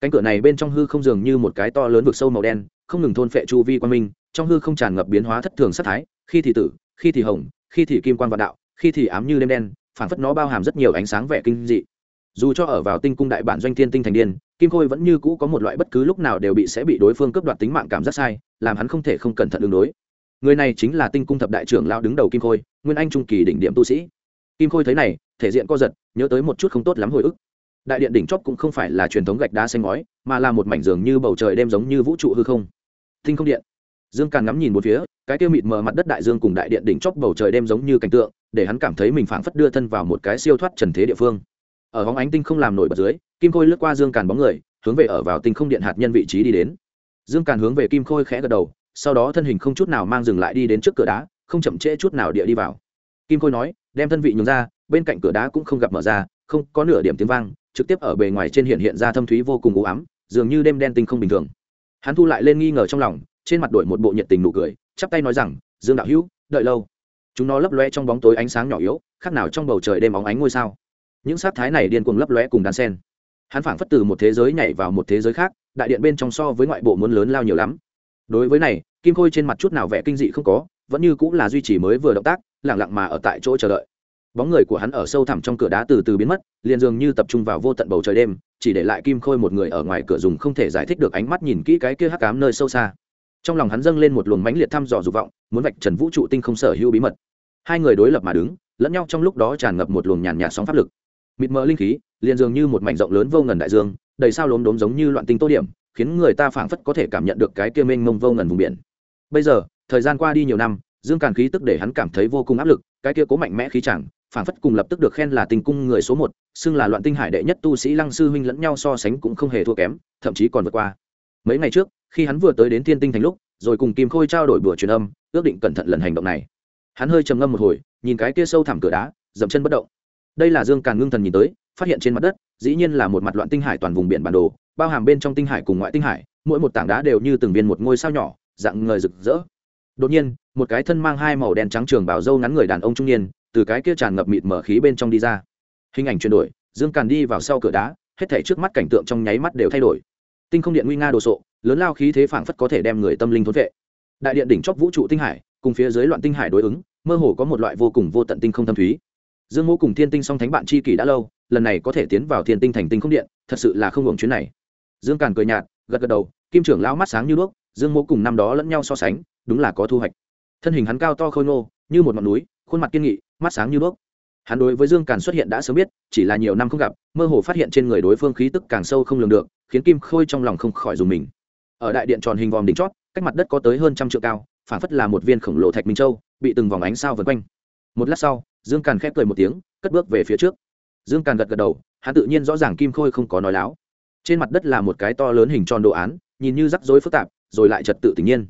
S1: Cánh cửa này bên trong hư không dường như một cái to lớn vực sâu màu đen, không ngừng thôn phệ chu vi quan minh, trong hư không tràn ngập biến hóa thất thường sắc thái, khi thì tử, khi thì hồng, khi thì kim quan vạn đạo khi thì ám như đêm đen phản phất nó bao hàm rất nhiều ánh sáng vẻ kinh dị. Dù cho ở vào tinh cung đại bản doanh thiên tinh thành điên, kim khôi vẫn như cũ có một loại bất cứ lúc nào đều bị sẽ bị đối phương cướp đoạt tính mạng cảm giác sai, làm hắn không thể không cẩn thận ứng đối. Người này chính là tinh cung thập đại trưởng lao đứng đầu kim khôi, nguyên anh trung kỳ đỉnh điểm tu sĩ. Kim khôi thấy này, thể diện co giật, nhớ tới một chút không tốt lắm hồi ức. Đại điện đỉnh chóp cũng không phải là truyền thống gạch đá xanh ngói, mà là một mảnh giường như bầu trời đêm giống như vũ trụ hư không. Tinh không điện. Dương càn ngắm nhìn một phía cái tiêu mịt mờ mặt đất đại dương cùng đại điện đỉnh chóp bầu trời đêm giống như cảnh tượng, để hắn cảm thấy mình phảng phất đưa thân vào một cái siêu thoát trần thế địa phương. Ở hóng ánh tinh không làm nổi bật dưới, kim khôi lướt qua dương càn bóng người, hướng về ở vào tinh không điện hạt nhân vị trí đi đến. Dương càn hướng về kim khôi khẽ gật đầu, sau đó thân hình không chút nào mang dừng lại đi đến trước cửa đá, không chậm trễ chút nào địa đi vào. Kim khôi nói, đem thân vị nhường ra, bên cạnh cửa đá cũng không gặp mở ra, không có nửa điểm tiếng vang, trực tiếp ở bề ngoài trên hiện hiện ra thâm thúy vô cùng u ám, dường như đêm đen tinh không bình thường. Hắn thu lại lên nghi ngờ trong lòng, trên mặt đổi một bộ nhiệt tình nụ cười chắp tay nói rằng, dương đạo hữu, đợi lâu. Chúng nó lấp loe trong bóng tối ánh sáng nhỏ yếu, khác nào trong bầu trời đêm bóng ánh ngôi sao. Những sát thái này điên cuồng lấp lóe cùng đan sen. Hắn phảng phất từ một thế giới nhảy vào một thế giới khác, đại điện bên trong so với ngoại bộ muốn lớn lao nhiều lắm. Đối với này, kim khôi trên mặt chút nào vẻ kinh dị không có, vẫn như cũng là duy trì mới vừa động tác lẳng lặng mà ở tại chỗ chờ đợi. Bóng người của hắn ở sâu thẳm trong cửa đá từ từ biến mất, liền dường như tập trung vào vô tận bầu trời đêm, chỉ để lại kim khôi một người ở ngoài cửa dùng không thể giải thích được ánh mắt nhìn kỹ cái kia hắc cám nơi sâu xa trong lòng hắn dâng lên một luồng mãnh liệt thăm dò dục vọng, muốn vạch trần vũ trụ tinh không sở hữu bí mật. Hai người đối lập mà đứng, lẫn nhau trong lúc đó tràn ngập một luồng nhàn nhạt sóng pháp lực. Mịt mờ linh khí, liền dường như một mảnh rộng lớn vô ngần đại dương, đầy sao lốm đốm giống như loạn tinh tô điểm, khiến người ta phảng phất có thể cảm nhận được cái kia mênh mông vô ngần vùng biển. Bây giờ, thời gian qua đi nhiều năm, dương càn khí tức để hắn cảm thấy vô cùng áp lực, cái kia cố mạnh mẽ khí chẳng, phảng phất cùng lập tức được khen là tình cung người số một, xưng là loạn tinh hải đệ nhất tu sĩ lăng sư huynh lẫn nhau so sánh cũng không hề thua kém, thậm chí còn vượt qua. Mấy ngày trước khi hắn vừa tới đến thiên tinh thành lúc, rồi cùng kim khôi trao đổi bữa truyền âm, ước định cẩn thận lần hành động này. Hắn hơi trầm ngâm một hồi, nhìn cái kia sâu thẳm cửa đá, dậm chân bất động. Đây là dương càn ngưng thần nhìn tới, phát hiện trên mặt đất, dĩ nhiên là một mặt loạn tinh hải toàn vùng biển bản đồ, bao hàm bên trong tinh hải cùng ngoại tinh hải, mỗi một tảng đá đều như từng viên một ngôi sao nhỏ, dạng ngời rực rỡ. Đột nhiên, một cái thân mang hai màu đen trắng trường bảo dâu ngắn người đàn ông trung niên, từ cái kia tràn ngập mịt mở khí bên trong đi ra. Hình ảnh chuyển đổi, dương càn đi vào sau cửa đá, hết thảy trước mắt cảnh tượng trong nháy mắt đều thay đổi tinh không điện nguy nga đồ sộ, lớn lao khí thế phảng phất có thể đem người tâm linh thốn vệ. Đại điện đỉnh chóp vũ trụ tinh hải, cùng phía dưới loạn tinh hải đối ứng, mơ hồ có một loại vô cùng vô tận tinh không thâm thúy. Dương mô cùng thiên tinh song thánh bạn chi kỷ đã lâu, lần này có thể tiến vào thiên tinh thành tinh không điện, thật sự là không hưởng chuyến này. Dương càn cười nhạt, gật gật đầu, kim trưởng lão mắt sáng như đuốc, dương mô cùng năm đó lẫn nhau so sánh, đúng là có thu hoạch. Thân hình hắn cao to khôi ngô, như một ngọn núi, khuôn mặt kiên nghị, mắt sáng như đuốc hắn đối với dương càn xuất hiện đã sớm biết, chỉ là nhiều năm không gặp, mơ hồ phát hiện trên người đối phương khí tức càng sâu không lường được, khiến kim khôi trong lòng không khỏi dùng mình. Ở đại điện tròn hình vòm đỉnh chót, cách mặt đất có tới hơn trăm triệu cao, phản phất là một viên khổng lồ thạch minh châu, bị từng vòng ánh sao vần quanh. Một lát sau, dương càn khép cười một tiếng, cất bước về phía trước. Dương càn gật gật đầu, hắn tự nhiên rõ ràng kim khôi không có nói láo. Trên mặt đất là một cái to lớn hình tròn đồ án, nhìn như rắc rối phức tạp, rồi lại trật tự tự nhiên.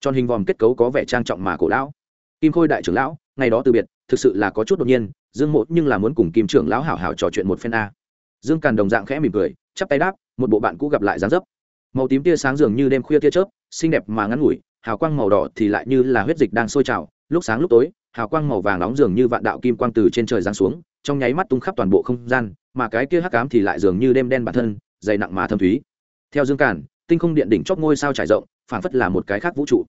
S1: Tròn hình vòm kết cấu có vẻ trang trọng mà cổ lão. Kim khôi đại trưởng lão ngày đó từ biệt, thực sự là có chút đột nhiên, dương mộ nhưng là muốn cùng kim trưởng lão hảo hảo trò chuyện một phen a. Dương càn đồng dạng khẽ mỉm cười, chắp tay đáp, một bộ bạn cũ gặp lại dáng dấp. Màu tím tia sáng dường như đêm khuya tia chớp, xinh đẹp mà ngắn ngủi, hào quang màu đỏ thì lại như là huyết dịch đang sôi trào, lúc sáng lúc tối, hào quang màu vàng nóng dường như vạn đạo kim quang từ trên trời giáng xuống, trong nháy mắt tung khắp toàn bộ không gian, mà cái kia hắc ám thì lại dường như đêm đen bản thân, dày nặng mà thâm thúy. Theo dương càn, tinh không điện đỉnh chóp ngôi sao trải rộng, phảng phất là một cái khác vũ trụ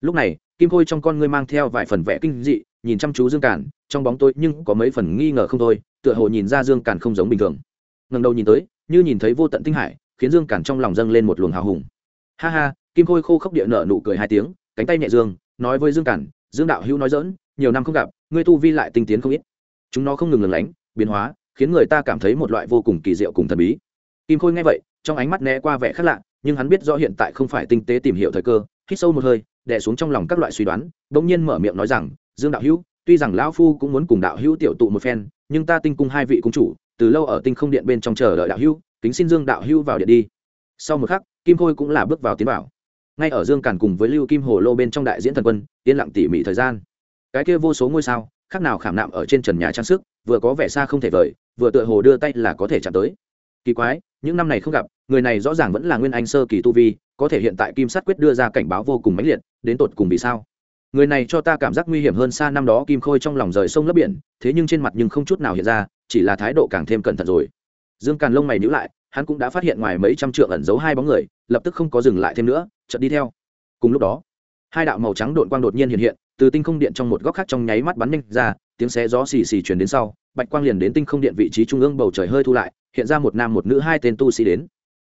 S1: lúc này kim khôi trong con ngươi mang theo vài phần vẽ kinh dị nhìn chăm chú dương cản, trong bóng tối nhưng có mấy phần nghi ngờ không thôi tựa hồ nhìn ra dương cản không giống bình thường. Ngần đầu nhìn tới như nhìn thấy vô tận tinh hải khiến dương cản trong lòng dâng lên một luồng hào hùng. Ha ha kim khôi khô khốc địa nở nụ cười hai tiếng cánh tay nhẹ dương nói với dương cản, dương đạo hữu nói dỡn nhiều năm không gặp ngươi tu vi lại tinh tiến không ít. Chúng nó không ngừng lừng lánh biến hóa khiến người ta cảm thấy một loại vô cùng kỳ diệu cùng thần bí. Kim khôi nghe vậy trong ánh mắt né qua vẻ khác lạ nhưng hắn biết rõ hiện tại không phải tinh tế tìm hiểu thời cơ hít sâu một hơi đè xuống trong lòng các loại suy đoán, bỗng nhiên mở miệng nói rằng, dương đạo hữu, tuy rằng lão phu cũng muốn cùng đạo hữu tiểu tụ một phen, nhưng ta tinh cung hai vị cung chủ, từ lâu ở tinh không điện bên trong chờ đợi đạo hữu, kính xin dương đạo hữu vào điện đi. Sau một khắc, kim khôi cũng là bước vào tiến bảo ngay ở dương càn cùng với lưu kim hồ lô bên trong đại diễn thần quân, yên lặng tỉ mỉ thời gian. Cái kia vô số ngôi sao, khác nào khảm nạm ở trên trần nhà trang sức, vừa có vẻ xa không thể vời, vừa tựa hồ đưa tay là có thể chạm tới. Kỳ quái, những năm này không gặp, người này rõ ràng vẫn là nguyên anh sơ kỳ tu vi có thể hiện tại kim sát quyết đưa ra cảnh báo vô cùng mãnh liệt, đến tột cùng vì sao? Người này cho ta cảm giác nguy hiểm hơn xa năm đó kim khôi trong lòng rời sông lấp biển, thế nhưng trên mặt nhưng không chút nào hiện ra, chỉ là thái độ càng thêm cẩn thận rồi. Dương càn lông mày nhữ lại, hắn cũng đã phát hiện ngoài mấy trăm trượng ẩn giấu hai bóng người, lập tức không có dừng lại thêm nữa, chợt đi theo. Cùng lúc đó, hai đạo màu trắng đội quang đột nhiên hiện hiện, từ tinh không điện trong một góc khác trong nháy mắt bắn nhanh ra, tiếng xé gió xì xì truyền đến sau, bạch quang liền đến tinh không điện vị trí trung ương bầu trời hơi thu lại, hiện ra một nam một nữ hai tên tu sĩ đến.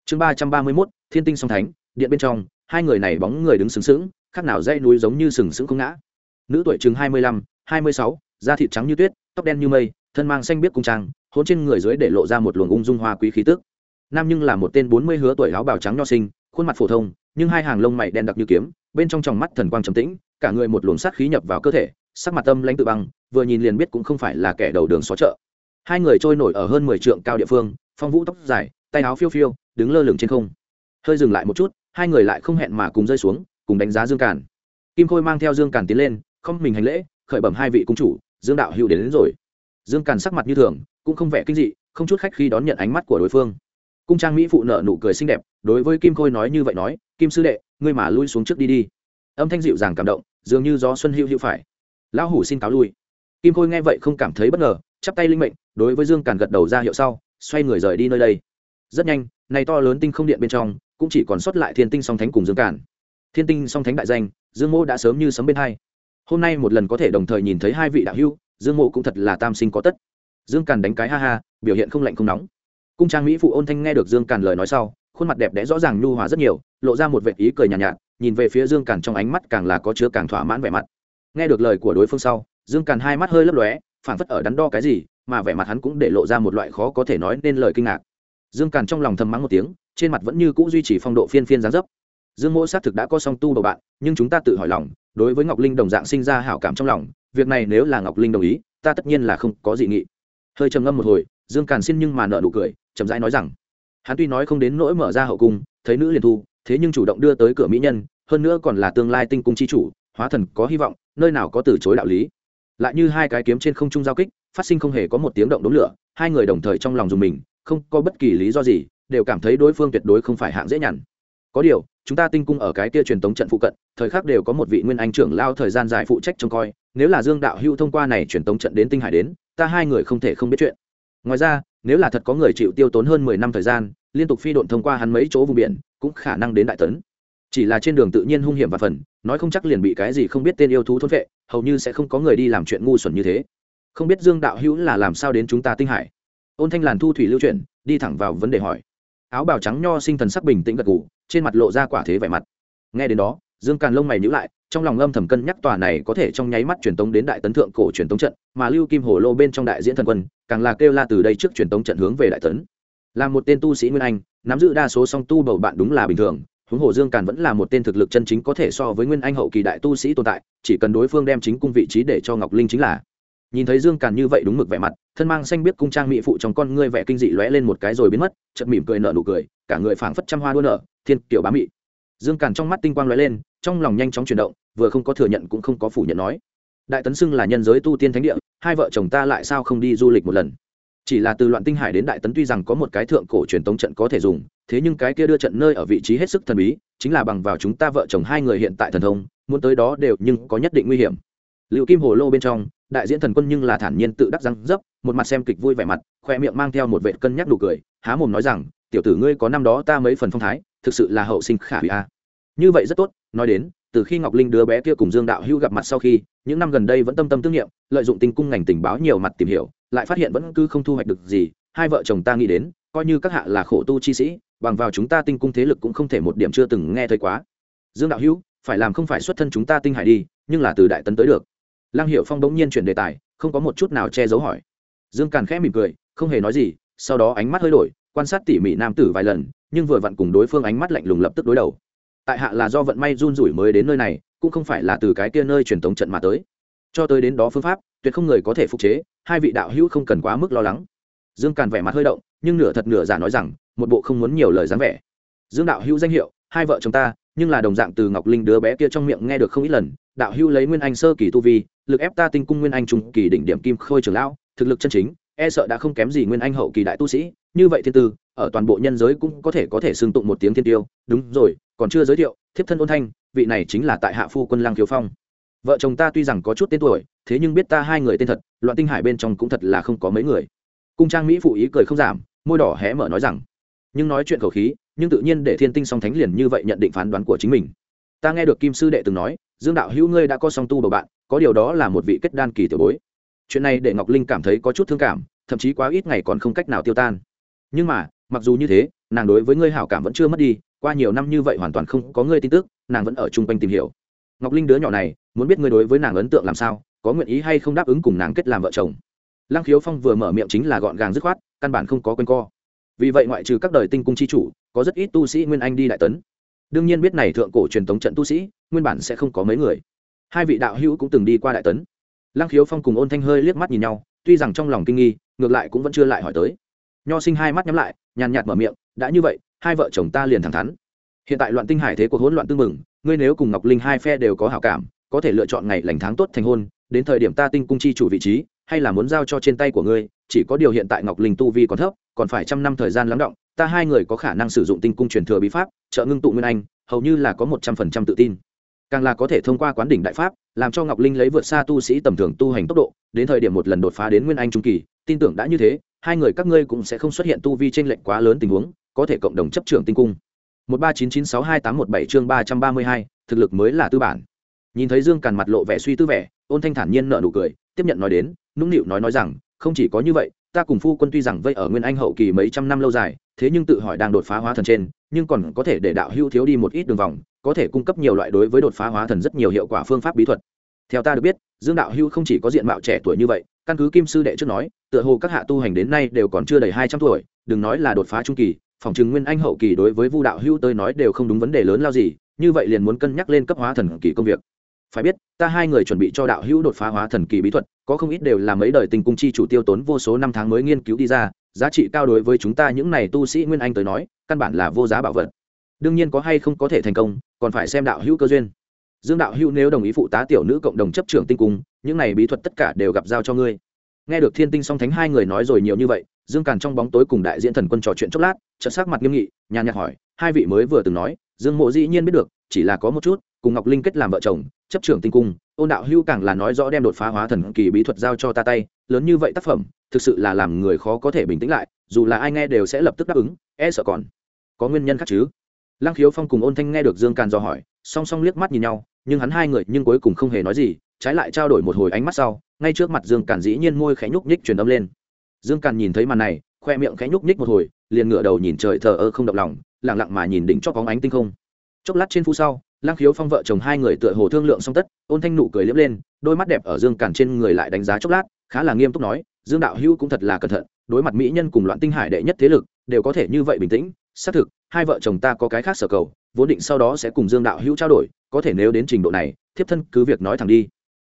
S1: Chương ba trăm ba mươi mốt, thiên tinh song thánh điện bên trong, hai người này bóng người đứng sừng sững, khác nào dây núi giống như sừng sững không ngã. Nữ tuổi chừng hai mươi lăm, hai mươi sáu, da thịt trắng như tuyết, tóc đen như mây, thân mang xanh biết cung trang, hôn trên người dưới để lộ ra một luồng ung dung hoa quý khí tức. Nam nhưng là một tên bốn mươi hứa tuổi áo bào trắng nho sinh, khuôn mặt phổ thông, nhưng hai hàng lông mày đen đặc như kiếm, bên trong tròng mắt thần quang trầm tĩnh, cả người một luồng sát khí nhập vào cơ thể, sắc mặt tâm lãnh tự băng, vừa nhìn liền biết cũng không phải là kẻ đầu đường xó chợ. Hai người trôi nổi ở hơn mười trượng cao địa phương, phong vũ tóc dài, tay áo phiêu phiêu, đứng lơ lửng trên không. Hơi dừng lại một chút hai người lại không hẹn mà cùng rơi xuống cùng đánh giá dương càn. Kim khôi mang theo dương càn tiến lên không mình hành lễ khởi bẩm hai vị cung chủ dương đạo hữu đến, đến rồi. Dương càn sắc mặt như thường cũng không vẻ kinh dị không chút khách khi đón nhận ánh mắt của đối phương. Cung trang mỹ phụ nợ nụ cười xinh đẹp đối với kim khôi nói như vậy nói kim sư đệ ngươi mà lui xuống trước đi đi. Âm thanh dịu dàng cảm động dường như gió xuân hữu hữu phải. Lão hủ xin cáo lui. Kim khôi nghe vậy không cảm thấy bất ngờ chắp tay linh mệnh đối với dương càn gật đầu ra hiệu sau xoay người rời đi nơi đây. Rất nhanh này to lớn tinh không điện bên trong cũng chỉ còn sót lại thiên tinh song thánh cùng dương càn. Thiên tinh song thánh đại danh dương mô đã sớm như sấm bên hai. Hôm nay một lần có thể đồng thời nhìn thấy hai vị đạo hưu dương mộ cũng thật là tam sinh có tất. Dương càn đánh cái ha ha biểu hiện không lạnh không nóng. Cung trang mỹ phụ ôn thanh nghe được dương càn lời nói sau khuôn mặt đẹp đẽ rõ ràng nhu hòa rất nhiều lộ ra một vệ ý cười nhàn nhạt, nhạt nhìn về phía dương càn trong ánh mắt càng là có chứa càng thỏa mãn vẻ mặt. Nghe được lời của đối phương sau dương càn hai mắt hơi lấp lóe phản phất ở đắn đo cái gì mà vẻ mặt hắn cũng để lộ ra một loại khó có thể nói nên lời kinh ngạc. Dương càn trong lòng thầm mắng một tiếng trên mặt vẫn như cũ duy trì phong độ phiên phiên gián dấp. Dương mỗ xác thực đã có song tu bầu bạn, nhưng chúng ta tự hỏi lòng, đối với ngọc linh đồng dạng sinh ra hảo cảm trong lòng, việc này nếu là ngọc linh đồng ý, ta tất nhiên là không có dị nghị. Hơi trầm ngâm một hồi, dương càn xin nhưng mà nợ nụ cười, chậm rãi nói rằng, hắn tuy nói không đến nỗi mở ra hậu cung, thấy nữ liền thu, thế nhưng chủ động đưa tới cửa mỹ nhân, hơn nữa còn là tương lai tinh cung chi chủ, hóa thần có hy vọng, nơi nào có từ chối đạo lý. Lại như hai cái kiếm trên không trung giao kích, phát sinh không hề có một tiếng động đốn lửa, hai người đồng thời trong lòng dùng mình, không có bất kỳ lý do gì đều cảm thấy đối phương tuyệt đối không phải hạng dễ nhằn. Có điều, chúng ta tinh cung ở cái kia truyền tống trận phụ cận, thời khắc đều có một vị nguyên anh trưởng lao thời gian dài phụ trách trông coi, nếu là dương đạo hưu thông qua này truyền tống trận đến tinh hải đến, ta hai người không thể không biết chuyện. Ngoài ra, nếu là thật có người chịu tiêu tốn hơn mười năm thời gian, liên tục phi độn thông qua hắn mấy chỗ vùng biển, cũng khả năng đến đại tấn. Chỉ là trên đường tự nhiên hung hiểm và phần, nói không chắc liền bị cái gì không biết tên yêu thú thôn vệ hầu như sẽ không có người đi làm chuyện ngu xuẩn như thế. Không biết dương đạo hữu là làm sao đến chúng ta tinh hải? Ôn thanh làn thu thủy lưu chuyển, đi thẳng vào vấn đề hỏi áo bào trắng nho sinh thần sắc bình tĩnh gật gù, trên mặt lộ ra quả thế vẻ mặt. Nghe đến đó, dương càn lông mày nhữ lại, trong lòng âm thầm cân nhắc tòa này có thể trong nháy mắt truyền tống đến đại tấn thượng cổ truyền tống trận, mà lưu kim hồ lô bên trong đại diễn thần quân, càng là kêu la từ đây trước truyền tống trận hướng về đại tấn. Là một tên tu sĩ nguyên anh, nắm giữ đa số song tu bầu bạn đúng là bình thường, huống hồ dương càn vẫn là một tên thực lực chân chính có thể so với nguyên anh hậu kỳ đại tu sĩ tồn tại, chỉ cần đối phương đem chính cung vị trí để cho ngọc linh chính là nhìn thấy dương càn như vậy đúng mực vẻ mặt, thân mang xanh biết cung trang mỹ phụ trong con ngươi vẻ kinh dị lóe lên một cái rồi biến mất, chợt mỉm cười nở nụ cười, cả người phảng phất trăm hoa đua nở, thiên kiểu bá mị. Dương càn trong mắt tinh quang lóe lên, trong lòng nhanh chóng chuyển động, vừa không có thừa nhận cũng không có phủ nhận nói. Đại tấn xưng là nhân giới tu tiên thánh địa, hai vợ chồng ta lại sao không đi du lịch một lần? Chỉ là từ loạn tinh hải đến đại tấn tuy rằng có một cái thượng cổ truyền tống trận có thể dùng, thế nhưng cái kia đưa trận nơi ở vị trí hết sức thần bí, chính là bằng vào chúng ta vợ chồng hai người hiện tại thần thông, muốn tới đó đều nhưng có nhất định nguy hiểm liệu kim hồ lô bên trong, đại diễn thần quân nhưng là thản nhiên tự đắc răng dấp, một mặt xem kịch vui vẻ mặt, khoe miệng mang theo một vệ cân nhắc đủ cười, há mồm nói rằng, tiểu tử ngươi có năm đó ta mấy phần phong thái, thực sự là hậu sinh khả hủy a. Như vậy rất tốt, nói đến, từ khi ngọc linh đứa bé kia cùng dương đạo hữu gặp mặt sau khi, những năm gần đây vẫn tâm tâm tương nghiệm, lợi dụng tinh cung ngành tình báo nhiều mặt tìm hiểu, lại phát hiện vẫn cứ không thu hoạch được gì, hai vợ chồng ta nghĩ đến, coi như các hạ là khổ tu chi sĩ, bằng vào chúng ta tinh cung thế lực cũng không thể một điểm chưa từng nghe thấy quá. Dương đạo hữu, phải làm không phải xuất thân chúng ta tinh hải đi, nhưng là từ đại tấn tới được lăng hiệu phong bỗng nhiên chuyển đề tài, không có một chút nào che giấu hỏi. Dương càn khẽ mỉm cười, không hề nói gì, sau đó ánh mắt hơi đổi, quan sát tỉ mỉ nam tử vài lần, nhưng vừa vặn cùng đối phương ánh mắt lạnh lùng lập tức đối đầu. Tại hạ là do vận may run rủi mới đến nơi này, cũng không phải là từ cái kia nơi truyền thống trận mà tới. Cho tới đến đó phương pháp, tuyệt không người có thể phục chế, hai vị đạo hữu không cần quá mức lo lắng. Dương càn vẻ mặt hơi động, nhưng nửa thật nửa giả nói rằng, một bộ không muốn nhiều lời dáng vẻ. Dương đạo hữu danh hiệu, hai vợ chồng ta, nhưng là đồng dạng từ ngọc linh đứa bé kia trong miệng nghe được không ít lần, đạo hữu lấy nguyên anh sơ kỳ tu vi lực ép ta tinh cung nguyên anh trung kỳ đỉnh điểm kim khôi trường lão, thực lực chân chính e sợ đã không kém gì nguyên anh hậu kỳ đại tu sĩ. Như vậy thiên tư, ở toàn bộ nhân giới cũng có thể có thể xưng tụng một tiếng thiên tiêu. Đúng rồi, còn chưa giới thiệu, thiếp thân ôn thanh, vị này chính là tại hạ phu quân lang thiếu phong. Vợ chồng ta tuy rằng có chút tên tuổi, thế nhưng biết ta hai người tên thật, loạn tinh hải bên trong cũng thật là không có mấy người. Cung trang mỹ phụ ý cười không giảm, môi đỏ hé mở nói rằng, nhưng nói chuyện khẩu khí, nhưng tự nhiên để thiên tinh song thánh liền như vậy nhận định phán đoán của chính mình. Ta nghe được kim sư đệ từng nói dương đạo hữu ngươi đã có song tu bầu bạn, có điều đó là một vị kết đan kỳ tiểu bối. Chuyện này để ngọc linh cảm thấy có chút thương cảm, thậm chí quá ít ngày còn không cách nào tiêu tan. Nhưng mà, mặc dù như thế, nàng đối với ngươi hảo cảm vẫn chưa mất đi, qua nhiều năm như vậy hoàn toàn không có ngươi tin tức, nàng vẫn ở chung quanh tìm hiểu. Ngọc linh đứa nhỏ này, muốn biết ngươi đối với nàng ấn tượng làm sao, có nguyện ý hay không đáp ứng cùng nàng kết làm vợ chồng. Lăng khiếu phong vừa mở miệng chính là gọn gàng dứt khoát, căn bản không có quanh co. Vì vậy ngoại trừ các đời tinh cung chi chủ, có rất ít tu sĩ nguyên anh đi đại tấn đương nhiên biết này thượng cổ truyền thống trận tu sĩ, nguyên bản sẽ không có mấy người. Hai vị đạo hữu cũng từng đi qua đại tấn. Lăng khiếu phong cùng ôn thanh hơi liếc mắt nhìn nhau, tuy rằng trong lòng kinh nghi, ngược lại cũng vẫn chưa lại hỏi tới. Nho sinh hai mắt nhắm lại, nhàn nhạt mở miệng, đã như vậy, hai vợ chồng ta liền thẳng thắn. Hiện tại loạn tinh hải thế cuộc hỗn loạn tương mừng ngươi nếu cùng ngọc linh hai phe đều có hảo cảm, có thể lựa chọn ngày lành tháng tốt thành hôn, đến thời điểm ta tinh cung chi chủ vị trí, hay là muốn giao cho trên tay của ngươi, chỉ có điều hiện tại ngọc linh tu vi còn thấp, còn phải trăm năm thời gian lắng động ta hai người có khả năng sử dụng tinh cung truyền thừa bí pháp, trợ ngưng tụ nguyên anh, hầu như là có một trăm phần trăm tự tin. Càng là có thể thông qua quán đỉnh đại pháp, làm cho ngọc linh lấy vượt xa tu sĩ tầm thường tu hành tốc độ, đến thời điểm một lần đột phá đến nguyên anh trung kỳ, tin tưởng đã như thế, hai người các ngươi cũng sẽ không xuất hiện tu vi trên lệnh quá lớn tình huống, có thể cộng đồng chấp trưởng tinh cung. một ba chín chín sáu hai tám một bảy chương ba trăm ba mươi hai, thực lực mới là tư bản. Nhìn thấy dương càn mặt lộ vẻ suy tư vẻ, ôn thanh thản nhiên nợ nụ cười, tiếp nhận nói đến, nũng nịu nói nói rằng, không chỉ có như vậy ta cùng phu quân tuy rằng vây ở nguyên anh hậu kỳ mấy trăm năm lâu dài, thế nhưng tự hỏi đang đột phá hóa thần trên, nhưng còn có thể để đạo hưu thiếu đi một ít đường vòng, có thể cung cấp nhiều loại đối với đột phá hóa thần rất nhiều hiệu quả phương pháp bí thuật. Theo ta được biết, dương đạo hưu không chỉ có diện mạo trẻ tuổi như vậy, căn cứ kim sư đệ trước nói, tựa hồ các hạ tu hành đến nay đều còn chưa đầy hai trăm tuổi, đừng nói là đột phá trung kỳ, phòng chừng nguyên anh hậu kỳ đối với vu đạo hưu tôi nói đều không đúng vấn đề lớn lao gì, như vậy liền muốn cân nhắc lên cấp hóa thần kỳ công việc phải biết, ta hai người chuẩn bị cho đạo hữu đột phá hóa thần kỳ bí thuật, có không ít đều là mấy đời tình cung chi chủ tiêu tốn vô số năm tháng mới nghiên cứu đi ra, giá trị cao đối với chúng ta những này tu sĩ nguyên anh tới nói, căn bản là vô giá bảo vật. Đương nhiên có hay không có thể thành công, còn phải xem đạo hữu cơ duyên. Dương đạo hữu nếu đồng ý phụ tá tiểu nữ cộng đồng chấp trưởng tinh cung, những này bí thuật tất cả đều gặp giao cho ngươi. Nghe được thiên tinh song thánh hai người nói rồi nhiều như vậy, dương càn trong bóng tối cùng đại diễn thần quân trò chuyện chốc lát, chợt sắc mặt nghiêm nghị, nhàn nhạt hỏi, hai vị mới vừa từng nói, dương mộ dĩ nhiên biết được, chỉ là có một chút, cùng ngọc linh kết làm vợ chồng chấp trưởng tinh cung, ôn đạo hưu càng là nói rõ đem đột phá hóa thần kỳ bí thuật giao cho ta tay, lớn như vậy tác phẩm, thực sự là làm người khó có thể bình tĩnh lại, dù là ai nghe đều sẽ lập tức đáp ứng e sợ còn có nguyên nhân khác chứ. Lăng khiếu phong cùng ôn thanh nghe được dương càn do hỏi, song song liếc mắt nhìn nhau, nhưng hắn hai người nhưng cuối cùng không hề nói gì, trái lại trao đổi một hồi ánh mắt sau, ngay trước mặt dương càn dĩ nhiên môi khẽ nhúc nhích truyền âm lên. Dương càn nhìn thấy màn này, khoe miệng khẽ nhúc nhích một hồi, liền ngựa đầu nhìn trời thờ ơ không động lòng lẳng lặng mà nhìn đỉnh chóp bóng ánh tinh không. Chốc lát trên phu sau lăng khiếu phong vợ chồng hai người tựa hồ thương lượng xong tất ôn thanh nụ cười liếm lên đôi mắt đẹp ở dương càn trên người lại đánh giá chốc lát khá là nghiêm túc nói dương đạo hữu cũng thật là cẩn thận đối mặt mỹ nhân cùng loạn tinh hải đệ nhất thế lực đều có thể như vậy bình tĩnh xác thực hai vợ chồng ta có cái khác sở cầu vốn định sau đó sẽ cùng dương đạo hữu trao đổi có thể nếu đến trình độ này thiếp thân cứ việc nói thẳng đi.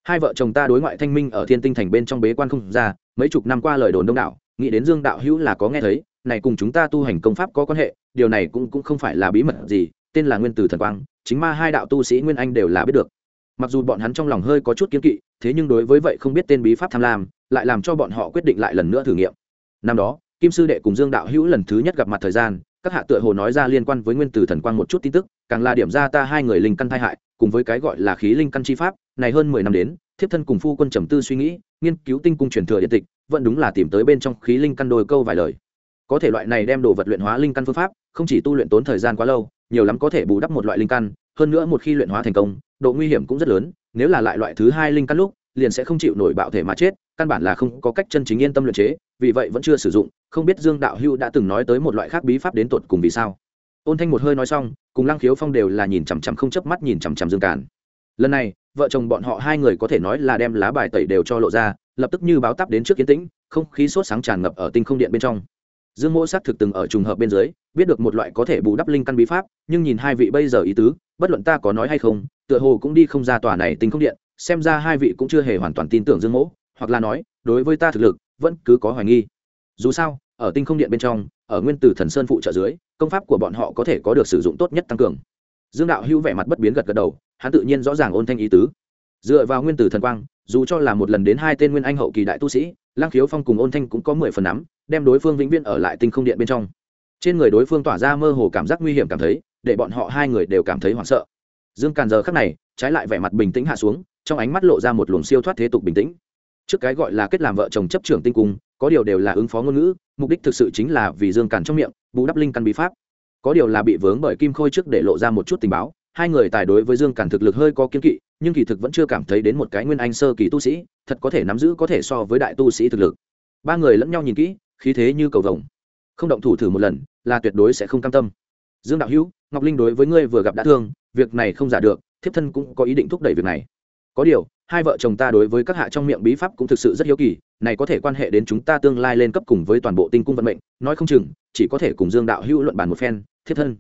S1: Hai vợ chồng ta đối ngoại thanh minh ở thiên tinh thành bên trong bế quan không ra mấy chục năm qua lời đồn đông đảo, nghĩ đến dương đạo hữu là có nghe thấy này cùng chúng ta tu hành công pháp có quan hệ điều này cũng cũng không phải là bí mật gì tên là nguyên tử thần quang, chính ma hai đạo tu sĩ nguyên anh đều là biết được. Mặc dù bọn hắn trong lòng hơi có chút kiến kỵ, thế nhưng đối với vậy không biết tên bí pháp tham lam, lại làm cho bọn họ quyết định lại lần nữa thử nghiệm. Năm đó, kim sư đệ cùng dương đạo hữu lần thứ nhất gặp mặt thời gian, các hạ tựa hồ nói ra liên quan với nguyên tử thần quang một chút tin tức, càng là điểm ra ta hai người linh căn thai hại, cùng với cái gọi là khí linh căn chi pháp, này hơn mười năm đến, thiếp thân cùng phu quân trầm tư suy nghĩ, nghiên cứu tinh cung truyền thừa điện tịch, vẫn đúng là tìm tới bên trong khí linh căn đôi câu vài lời có thể loại này đem đồ vật luyện hóa linh căn phương pháp, không chỉ tu luyện tốn thời gian quá lâu, nhiều lắm có thể bù đắp một loại linh căn, hơn nữa một khi luyện hóa thành công, độ nguy hiểm cũng rất lớn, nếu là lại loại thứ hai linh căn lúc, liền sẽ không chịu nổi bạo thể mà chết, căn bản là không có cách chân chính yên tâm luyện chế, vì vậy vẫn chưa sử dụng, không biết dương đạo hưu đã từng nói tới một loại khác bí pháp đến tột cùng vì sao. Ôn thanh một hơi nói xong, cùng lăng khiếu phong đều là nhìn chằm chằm không chớp mắt nhìn chằm chằm dương càn. Lần này, vợ chồng bọn họ hai người có thể nói là đem lá bài tẩy đều cho lộ ra, lập tức như báo tắp đến trước kiến tĩnh, không khí sốt sáng tràn ngập ở tinh không điện bên trong dương mỗ xác thực từng ở trùng hợp bên dưới, biết được một loại có thể bù đắp linh căn bí pháp, nhưng nhìn hai vị bây giờ ý tứ, bất luận ta có nói hay không, tựa hồ cũng đi không ra tòa này tinh không điện, xem ra hai vị cũng chưa hề hoàn toàn tin tưởng dương mỗ, hoặc là nói, đối với ta thực lực, vẫn cứ có hoài nghi. Dù sao, ở tinh không điện bên trong, ở nguyên tử thần sơn phụ trợ dưới, công pháp của bọn họ có thể có được sử dụng tốt nhất tăng cường. Dương đạo hữu vẻ mặt bất biến gật gật đầu, hắn tự nhiên rõ ràng ôn thanh ý tứ. Dựa vào nguyên tử thần quang, dù cho là một lần đến hai tên nguyên anh hậu kỳ đại tu sĩ lang khiếu phong cùng ôn thanh cũng có mười phần nắm đem đối phương vĩnh viễn ở lại tinh không điện bên trong. Trên người đối phương tỏa ra mơ hồ cảm giác nguy hiểm cảm thấy, để bọn họ hai người đều cảm thấy hoảng sợ. Dương càn giờ khắc này, trái lại vẻ mặt bình tĩnh hạ xuống, trong ánh mắt lộ ra một luồng siêu thoát thế tục bình tĩnh. Trước cái gọi là kết làm vợ chồng chấp trưởng tinh cung, có điều đều là ứng phó ngôn ngữ, mục đích thực sự chính là vì dương càn trong miệng, bù đắp linh căn bí pháp. Có điều là bị vướng bởi kim khôi trước để lộ ra một chút tình báo, hai người tài đối với dương càn thực lực hơi có kiên kỵ, nhưng kỳ thực vẫn chưa cảm thấy đến một cái nguyên anh sơ kỳ tu sĩ, thật có thể nắm giữ có thể so với đại tu sĩ thực lực. Ba người lẫn nhau nhìn kỹ khí thế như cầu vồng. Không động thủ thử một lần, là tuyệt đối sẽ không cam tâm. Dương đạo hữu, ngọc linh đối với ngươi vừa gặp đã thương, việc này không giả được, thiếp thân cũng có ý định thúc đẩy việc này. Có điều, hai vợ chồng ta đối với các hạ trong miệng bí pháp cũng thực sự rất hiếu kỳ, này có thể quan hệ đến chúng ta tương lai lên cấp cùng với toàn bộ tinh cung vận mệnh, nói không chừng, chỉ có thể cùng dương đạo hữu luận bàn một phen thiết thân.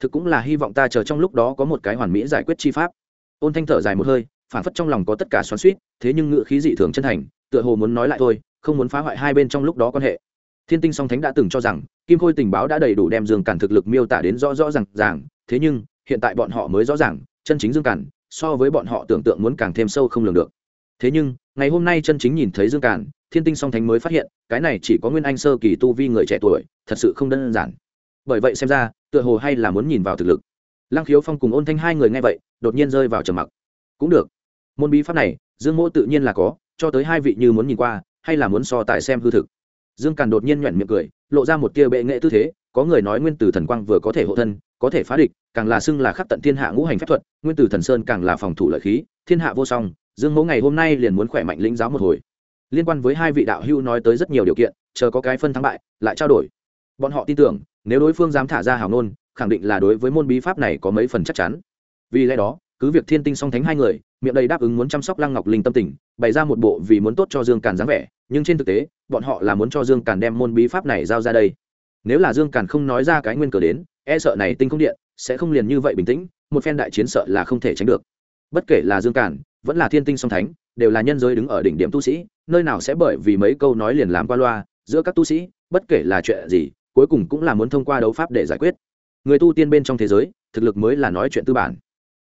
S1: Thực cũng là hy vọng ta chờ trong lúc đó có một cái hoàn mỹ giải quyết chi pháp. Ôn thanh thở dài một hơi phản phất trong lòng có tất cả xoắn suýt thế nhưng ngự khí dị thường chân thành, tựa hồ muốn nói lại thôi, không muốn phá hoại hai bên trong lúc đó quan hệ thiên tinh song thánh đã từng cho rằng, kim khôi tình báo đã đầy đủ đem dương cản thực lực miêu tả đến rõ rõ r à n g ràng, thế nhưng, hiện tại bọn họ mới rõ ràng, chân chính dương cản so với bọn họ tưởng tượng muốn càng thêm sâu không lường được. Thế nhưng, ngày hôm nay chân chính nhìn thấy dương cản thiên tinh song thánh mới phát hiện, cái này chỉ có nguyên anh sơ kỳ tu vi người trẻ tuổi, thật sự không đơn giản. Bởi vậy xem ra, tựa hồ hay là muốn nhìn vào thực lực. Lăng khiếu phong cùng ôn thanh hai người nghe vậy, đột nhiên rơi vào trầm mặc. Cũng được. Môn bí pháp này, dương mỗ tự nhiên là có, cho tới hai vị như muốn nhìn qua, hay là muốn so tài xem hư thực dương càn đột nhiên nhoẻn miệng cười, lộ ra một tia bệ nghệ tư thế, có người nói nguyên tử thần quang vừa có thể hộ thân, có thể phá địch, càng là xưng là khắc tận thiên hạ ngũ hành phép thuật, nguyên tử thần sơn càng là phòng thủ lợi khí, thiên hạ vô song, dương mẫu ngày hôm nay liền muốn khỏe mạnh lĩnh giáo một hồi. Liên quan với hai vị đạo hưu nói tới rất nhiều điều kiện, chờ có cái phân thắng bại, lại trao đổi. Bọn họ tin tưởng, nếu đối phương dám thả ra hào nôn khẳng định là đối với môn bí pháp này có mấy phần chắc chắn. Vì lẽ đó, cứ việc thiên tinh song thánh hai người, miệng đầy đáp ứng muốn chăm sóc lăng ngọc linh tâm tình, bày ra một bộ vì muốn tốt cho dương càn dáng vẻ nhưng trên thực tế, bọn họ là muốn cho dương càn đem môn bí pháp này giao ra đây. Nếu là dương càn không nói ra cái nguyên cờ đến e sợ này tinh không điện sẽ không liền như vậy bình tĩnh, một phen đại chiến sợ là không thể tránh được. Bất kể là dương càn, vẫn là thiên tinh song thánh, đều là nhân giới đứng ở đỉnh điểm tu sĩ, nơi nào sẽ bởi vì mấy câu nói liền làm qua loa, giữa các tu sĩ, bất kể là chuyện gì, cuối cùng cũng là muốn thông qua đấu pháp để giải quyết. Người tu tiên bên trong thế giới, thực lực mới là nói chuyện tư bản.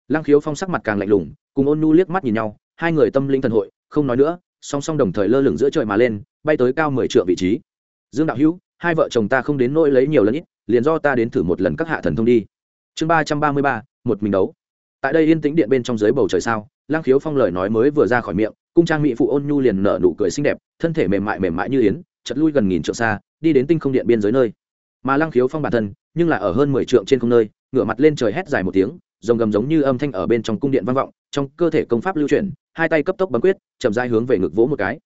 S1: Lăng khiếu phong sắc mặt càng lạnh lùng, cùng ôn nu liếc mắt nhìn nhau, hai người tâm linh thần hội, không nói nữa song song đồng thời lơ lửng giữa trời mà lên, bay tới cao mười triệu vị trí. Dương đạo hữu, hai vợ chồng ta không đến nỗi lấy nhiều lần ít, liền do ta đến thử một lần các hạ thần thông đi. Chương ba trăm ba mươi ba, một mình đấu. Tại đây yên tĩnh điện bên trong dưới bầu trời sao lang khiếu phong lời nói mới vừa ra khỏi miệng, cung trang mỹ phụ ôn nhu liền nở nụ cười xinh đẹp, thân thể mềm mại mềm mại như yến, chật lui gần nghìn trượng xa, đi đến tinh không điện biên giới nơi. Mà lang khiếu phong bản thân, nhưng là ở hơn mười trượng trên không nơi, ngửa mặt lên trời hét dài một tiếng, rồng gầm giống như âm thanh ở bên trong cung điện vang vọng, trong cơ thể công pháp lưu chuyển hai tay cấp tốc bấm quyết, chậm dai hướng về ngực vỗ một cái.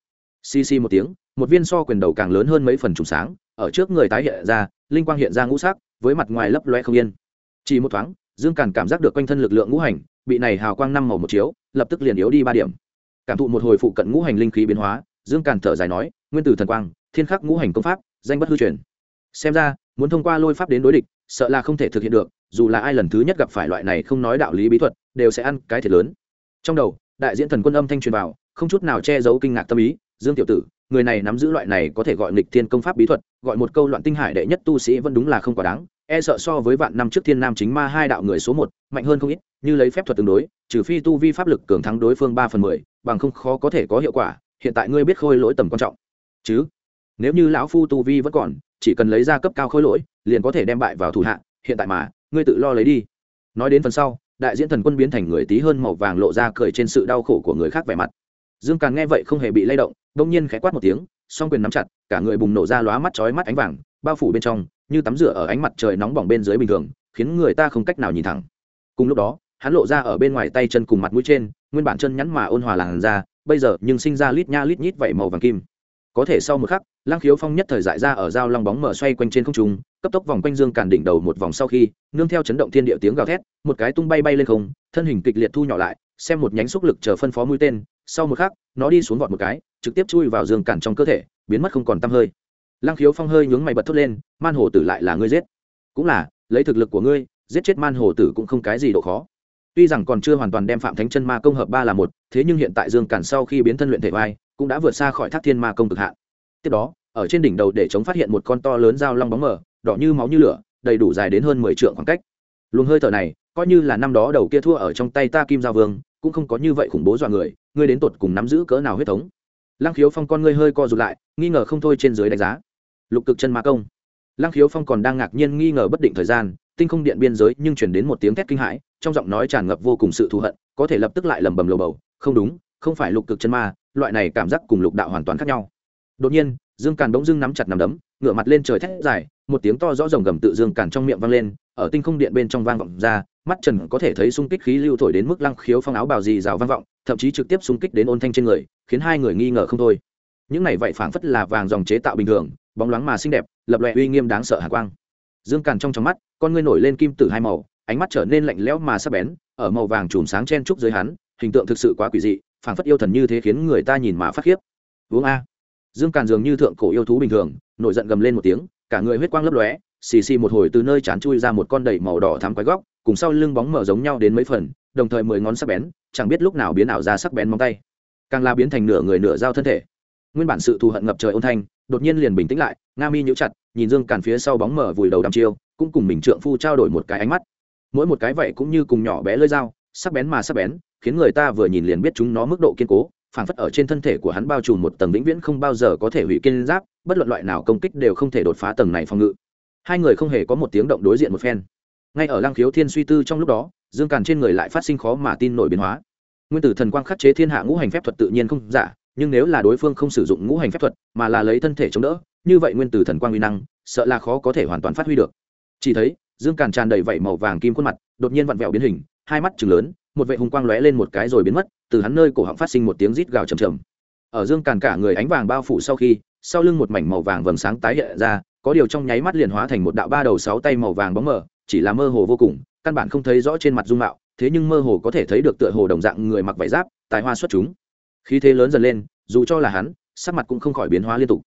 S1: Xì xì một tiếng, một viên so quyền đầu càng lớn hơn mấy phần trùng sáng, ở trước người tái hiện ra, linh quang hiện ra ngũ sắc, với mặt ngoài lấp loe không yên. Chỉ một thoáng, dương càn cảm giác được quanh thân lực lượng ngũ hành, bị này hào quang năm màu một chiếu, lập tức liền yếu đi ba điểm. Cảm thụ một hồi phụ cận ngũ hành linh khí biến hóa, dương càn thở dài nói, nguyên tử thần quang, thiên khắc ngũ hành công pháp, danh bất hư truyền. Xem ra, muốn thông qua lôi pháp đến đối địch, sợ là không thể thực hiện được, dù là ai lần thứ nhất gặp phải loại này không nói đạo lý bí thuật, đều sẽ ăn cái thiệt lớn. Trong đầu đại diễn thần quân âm thanh truyền vào, không chút nào che giấu kinh ngạc tâm ý, dương tiểu tử, người này nắm giữ loại này có thể gọi nghịch thiên công pháp bí thuật, gọi một câu loạn tinh hải đệ nhất tu sĩ vẫn đúng là không quá đáng e sợ so với vạn năm trước thiên nam chính ma hai đạo người số một, mạnh hơn không ít, như lấy phép thuật tương đối, trừ phi tu vi pháp lực cường thắng đối phương ba phần mười, bằng không khó có thể có hiệu quả, hiện tại ngươi biết khôi lỗi tầm quan trọng. Chứ, nếu như lão phu tu vi vẫn còn, chỉ cần lấy ra cấp cao khôi lỗi, liền có thể đem bại vào thủ hạ, hiện tại mà, ngươi tự lo lấy đi. Nói đến phần sau đại diễn thần quân biến thành người tí hơn màu vàng lộ ra cười trên sự đau khổ của người khác vẻ mặt. Dương Càn nghe vậy không hề bị lay động đông nhiên khẽ quát một tiếng, song quyền nắm chặt, cả người bùng nổ ra lóa mắt chói mắt ánh vàng, bao phủ bên trong, như tắm rửa ở ánh mặt trời nóng bỏng bên dưới bình thường, khiến người ta không cách nào nhìn thẳng. Cùng lúc đó, hắn lộ ra ở bên ngoài tay chân cùng mặt mũi trên, nguyên bản chân nhắn mà ôn hòa làn ra bây giờ nhưng sinh ra lít nha lít nhít vảy màu vàng kim. Có thể sau một khắc Lang khiếu phong nhất thời dại ra ở dao long bóng mở xoay quanh trên không trung cấp tốc vòng quanh dương càn đỉnh đầu một vòng sau khi, nương theo chấn động thiên địa tiếng gào thét, một cái tung bay bay lên không, thân hình kịch liệt thu nhỏ lại, xem một nhánh xúc lực chờ phân phó mũi tên, sau một khắc, nó đi xuống vọt một cái, trực tiếp chui vào dương càn trong cơ thể, biến mất không còn tăm hơi. Lăng khiếu phong hơi nhướng mày bật thốt lên, man hồ tử lại là ngươi giết. Cũng là, lấy thực lực của ngươi, giết chết man hồ tử cũng không cái gì độ khó. Tuy rằng còn chưa hoàn toàn đem phạm thánh chân ma công hợp ba là một, thế nhưng hiện tại dương càn sau khi biến thân luyện thể vai, cũng đã vượt xa khỏi thác thiên ma công cực hạn. Tiếp đó, ở trên đỉnh đầu để chống phát hiện một con to lớn dao long bóng mờ đỏ như máu như lửa, đầy đủ dài đến hơn mười trượng khoảng cách. Luồng hơi thở này, coi như là năm đó đầu kia thua ở trong tay ta kim giao vương, cũng không có như vậy khủng bố dọa người, ngươi đến tột cùng nắm giữ cỡ nào huyết thống? Lăng khiếu phong con ngươi hơi co rụt lại, nghi ngờ không thôi trên dưới đánh giá. Lục cực chân ma công. Lăng khiếu phong còn đang ngạc nhiên nghi ngờ bất định thời gian, tinh không điện biên giới nhưng chuyển đến một tiếng thét kinh hãi, trong giọng nói tràn ngập vô cùng sự thù hận, có thể lập tức lại lầm bầm lầu bầu, không đúng, không phải lục cực chân ma, loại này cảm giác cùng lục đạo hoàn toàn khác nhau. Đột nhiên, dương càn bỗng dưng nắm chặt nằm đấm, ngửa mặt lên trời thét dài một tiếng to rõ rồng gầm tự dương càn trong miệng vang lên, ở tinh không điện bên trong vang vọng ra, mắt trần có thể thấy xung kích khí lưu thổi đến mức lăng khiếu phong áo bào dì rào vang vọng, thậm chí trực tiếp xung kích đến ôn thanh trên người, khiến hai người nghi ngờ không thôi. Những này vậy phảng phất là vàng dòng chế tạo bình thường, bóng loáng mà xinh đẹp, lập loè uy nghiêm đáng sợ hạ quang. Dương càn trong trong mắt, con ngươi nổi lên kim tử hai màu, ánh mắt trở nên lạnh lẽo mà sắc bén, ở màu vàng chùm sáng chen trúc dưới hắn, hình tượng thực sự quá quỷ dị, phảng phất yêu thần như thế khiến người ta nhìn mà phát khiếp. Uống a. Dương càn dường như thượng cổ yêu thú bình thường, nổi giận gầm lên một tiếng cả người huyết quang lấp lóe, xì xì một hồi từ nơi chán chui ra một con đầy màu đỏ thắm quái góc, cùng sau lưng bóng mở giống nhau đến mấy phần, đồng thời mười ngón sắc bén, chẳng biết lúc nào biến ảo ra sắc bén móng tay. Càng la biến thành nửa người nửa dao thân thể. Nguyên bản sự thù hận ngập trời ôn thanh, đột nhiên liền bình tĩnh lại, nga mi nhíu chặt, nhìn dương càn phía sau bóng mở vùi đầu đăm chiêu, cũng cùng mình trượng phu trao đổi một cái ánh mắt. Mỗi một cái vậy cũng như cùng nhỏ bé lơi dao, sắc bén mà sắc bén, khiến người ta vừa nhìn liền biết chúng nó mức độ kiên cố, phảng phất ở trên thân thể của hắn bao trùm một tầng vĩnh viễn không bao giờ có thể hủy kiên giáp bất luận loại nào công kích đều không thể đột phá tầng này phòng ngự. Hai người không hề có một tiếng động đối diện một phen. Ngay ở lang khiếu thiên suy tư trong lúc đó, dương càn trên người lại phát sinh khó mà tin nổi biến hóa. Nguyên tử thần quang khắc chế thiên hạ ngũ hành phép thuật tự nhiên không giả, nhưng nếu là đối phương không sử dụng ngũ hành phép thuật, mà là lấy thân thể chống đỡ, như vậy nguyên tử thần quang uy năng, sợ là khó có thể hoàn toàn phát huy được. Chỉ thấy, dương càn tràn đầy vảy màu vàng kim khuôn mặt, đột nhiên vặn vẹo biến hình, hai mắt chừng lớn, một vệ hùng quang lóe lên một cái rồi biến mất, từ hắn nơi cổ họng phát sinh một tiếng rít gào trầm trầm. Ở dương càn cả người ánh vàng bao phủ sau khi sau lưng một mảnh màu vàng vầng sáng tái hiện ra, có điều trong nháy mắt liền hóa thành một đạo ba đầu sáu tay màu vàng bóng mờ, chỉ là mơ hồ vô cùng, căn bản không thấy rõ trên mặt dung mạo, thế nhưng mơ hồ có thể thấy được tựa hồ đồng dạng người mặc vải giáp, tài hoa xuất chúng. Khí thế lớn dần lên, dù cho là hắn, sắc mặt cũng không khỏi biến hóa liên tục.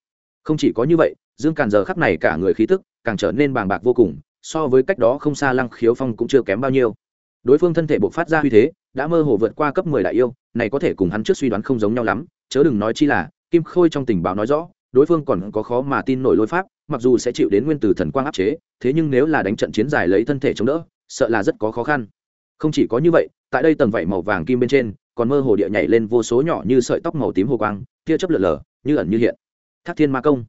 S1: Không chỉ có như vậy, dương càn giờ khắp này cả người khí tức càng trở nên bàng bạc vô cùng, so với cách đó không xa lăng khiếu phong cũng chưa kém bao nhiêu. Đối phương thân thể buộc phát ra uy thế, đã mơ hồ vượt qua cấp mười đại yêu, này có thể cùng hắn trước suy đoán không giống nhau lắm, chớ đừng nói chi là, kim khôi trong tình báo nói rõ đối phương còn có khó mà tin nổi lôi pháp, mặc dù sẽ chịu đến nguyên tử thần quang áp chế, thế nhưng nếu là đánh trận chiến dài lấy thân thể chống đỡ, sợ là rất có khó khăn. Không chỉ có như vậy, tại đây tầng vảy màu vàng kim bên trên, còn mơ hồ địa nhảy lên vô số nhỏ như sợi tóc màu tím hồ quang, tia chấp lở lở, như ẩn như hiện. Thác thiên ma công.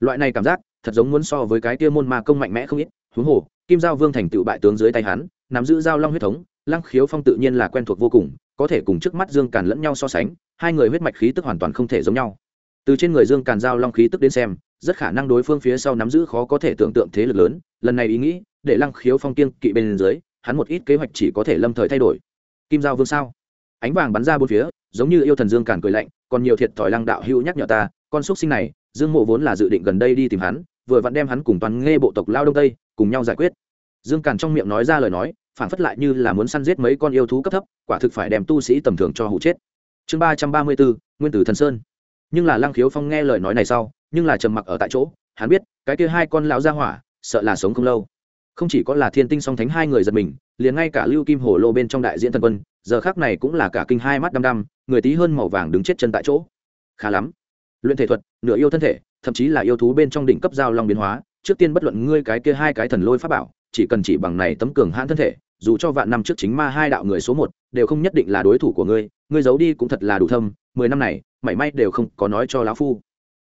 S1: Loại này cảm giác, thật giống muốn so với cái tia môn ma công mạnh mẽ không ít, huống hồ, kim giao vương thành tựu bại tướng dưới tay hắn, nắm giữ giao long huyết thống, lăng khiếu phong tự nhiên là quen thuộc vô cùng, có thể cùng trước mắt dương càn lẫn nhau so sánh, hai người huyết mạch khí tức hoàn toàn không thể giống nhau từ trên người dương càn giao long khí tức đến xem, rất khả năng đối phương phía sau nắm giữ khó có thể tưởng tượng thế lực lớn, lần này ý nghĩ, để lăng khiếu phong kiên kỵ bên dưới, hắn một ít kế hoạch chỉ có thể lâm thời thay đổi. Kim giao vương sao? Ánh vàng bắn ra bốn phía, giống như yêu thần dương càn cười lạnh, còn nhiều thiệt thòi lăng đạo hữu nhắc nhở ta, con xúc sinh này, dương mộ vốn là dự định gần đây đi tìm hắn, vừa vặn đem hắn cùng toàn nghe bộ tộc lao đông tây, cùng nhau giải quyết. Dương càn trong miệng nói ra lời nói, phản phất lại như là muốn săn giết mấy con yêu thú cấp thấp, quả thực phải đem tu sĩ tầm thường cho hụ chết. Chương ba trăm ba mươi bốn, nguyên tử thần sơn nhưng là lăng khiếu phong nghe lời nói này sau, nhưng là trầm mặc ở tại chỗ, hắn biết, cái kia hai con lão gia hỏa, sợ là sống không lâu. Không chỉ có là thiên tinh song thánh hai người giật mình, liền ngay cả lưu kim hồ lô bên trong đại diễn thần quân, giờ khác này cũng là cả kinh hai mắt đăm đăm, người tí hơn màu vàng đứng chết chân tại chỗ. Khá lắm. Luyện thể thuật, nửa yêu thân thể, thậm chí là yêu thú bên trong đỉnh cấp giao long biến hóa, trước tiên bất luận ngươi cái kia hai cái thần lôi pháp bảo, chỉ cần chỉ bằng này tấm cường hãn thân thể, dù cho vạn năm trước chính ma hai đạo người số một, đều không nhất định là đối thủ của ngươi ngươi giấu đi cũng thật là đủ thâm, mười năm này, mảy may đều không có nói cho lão phu.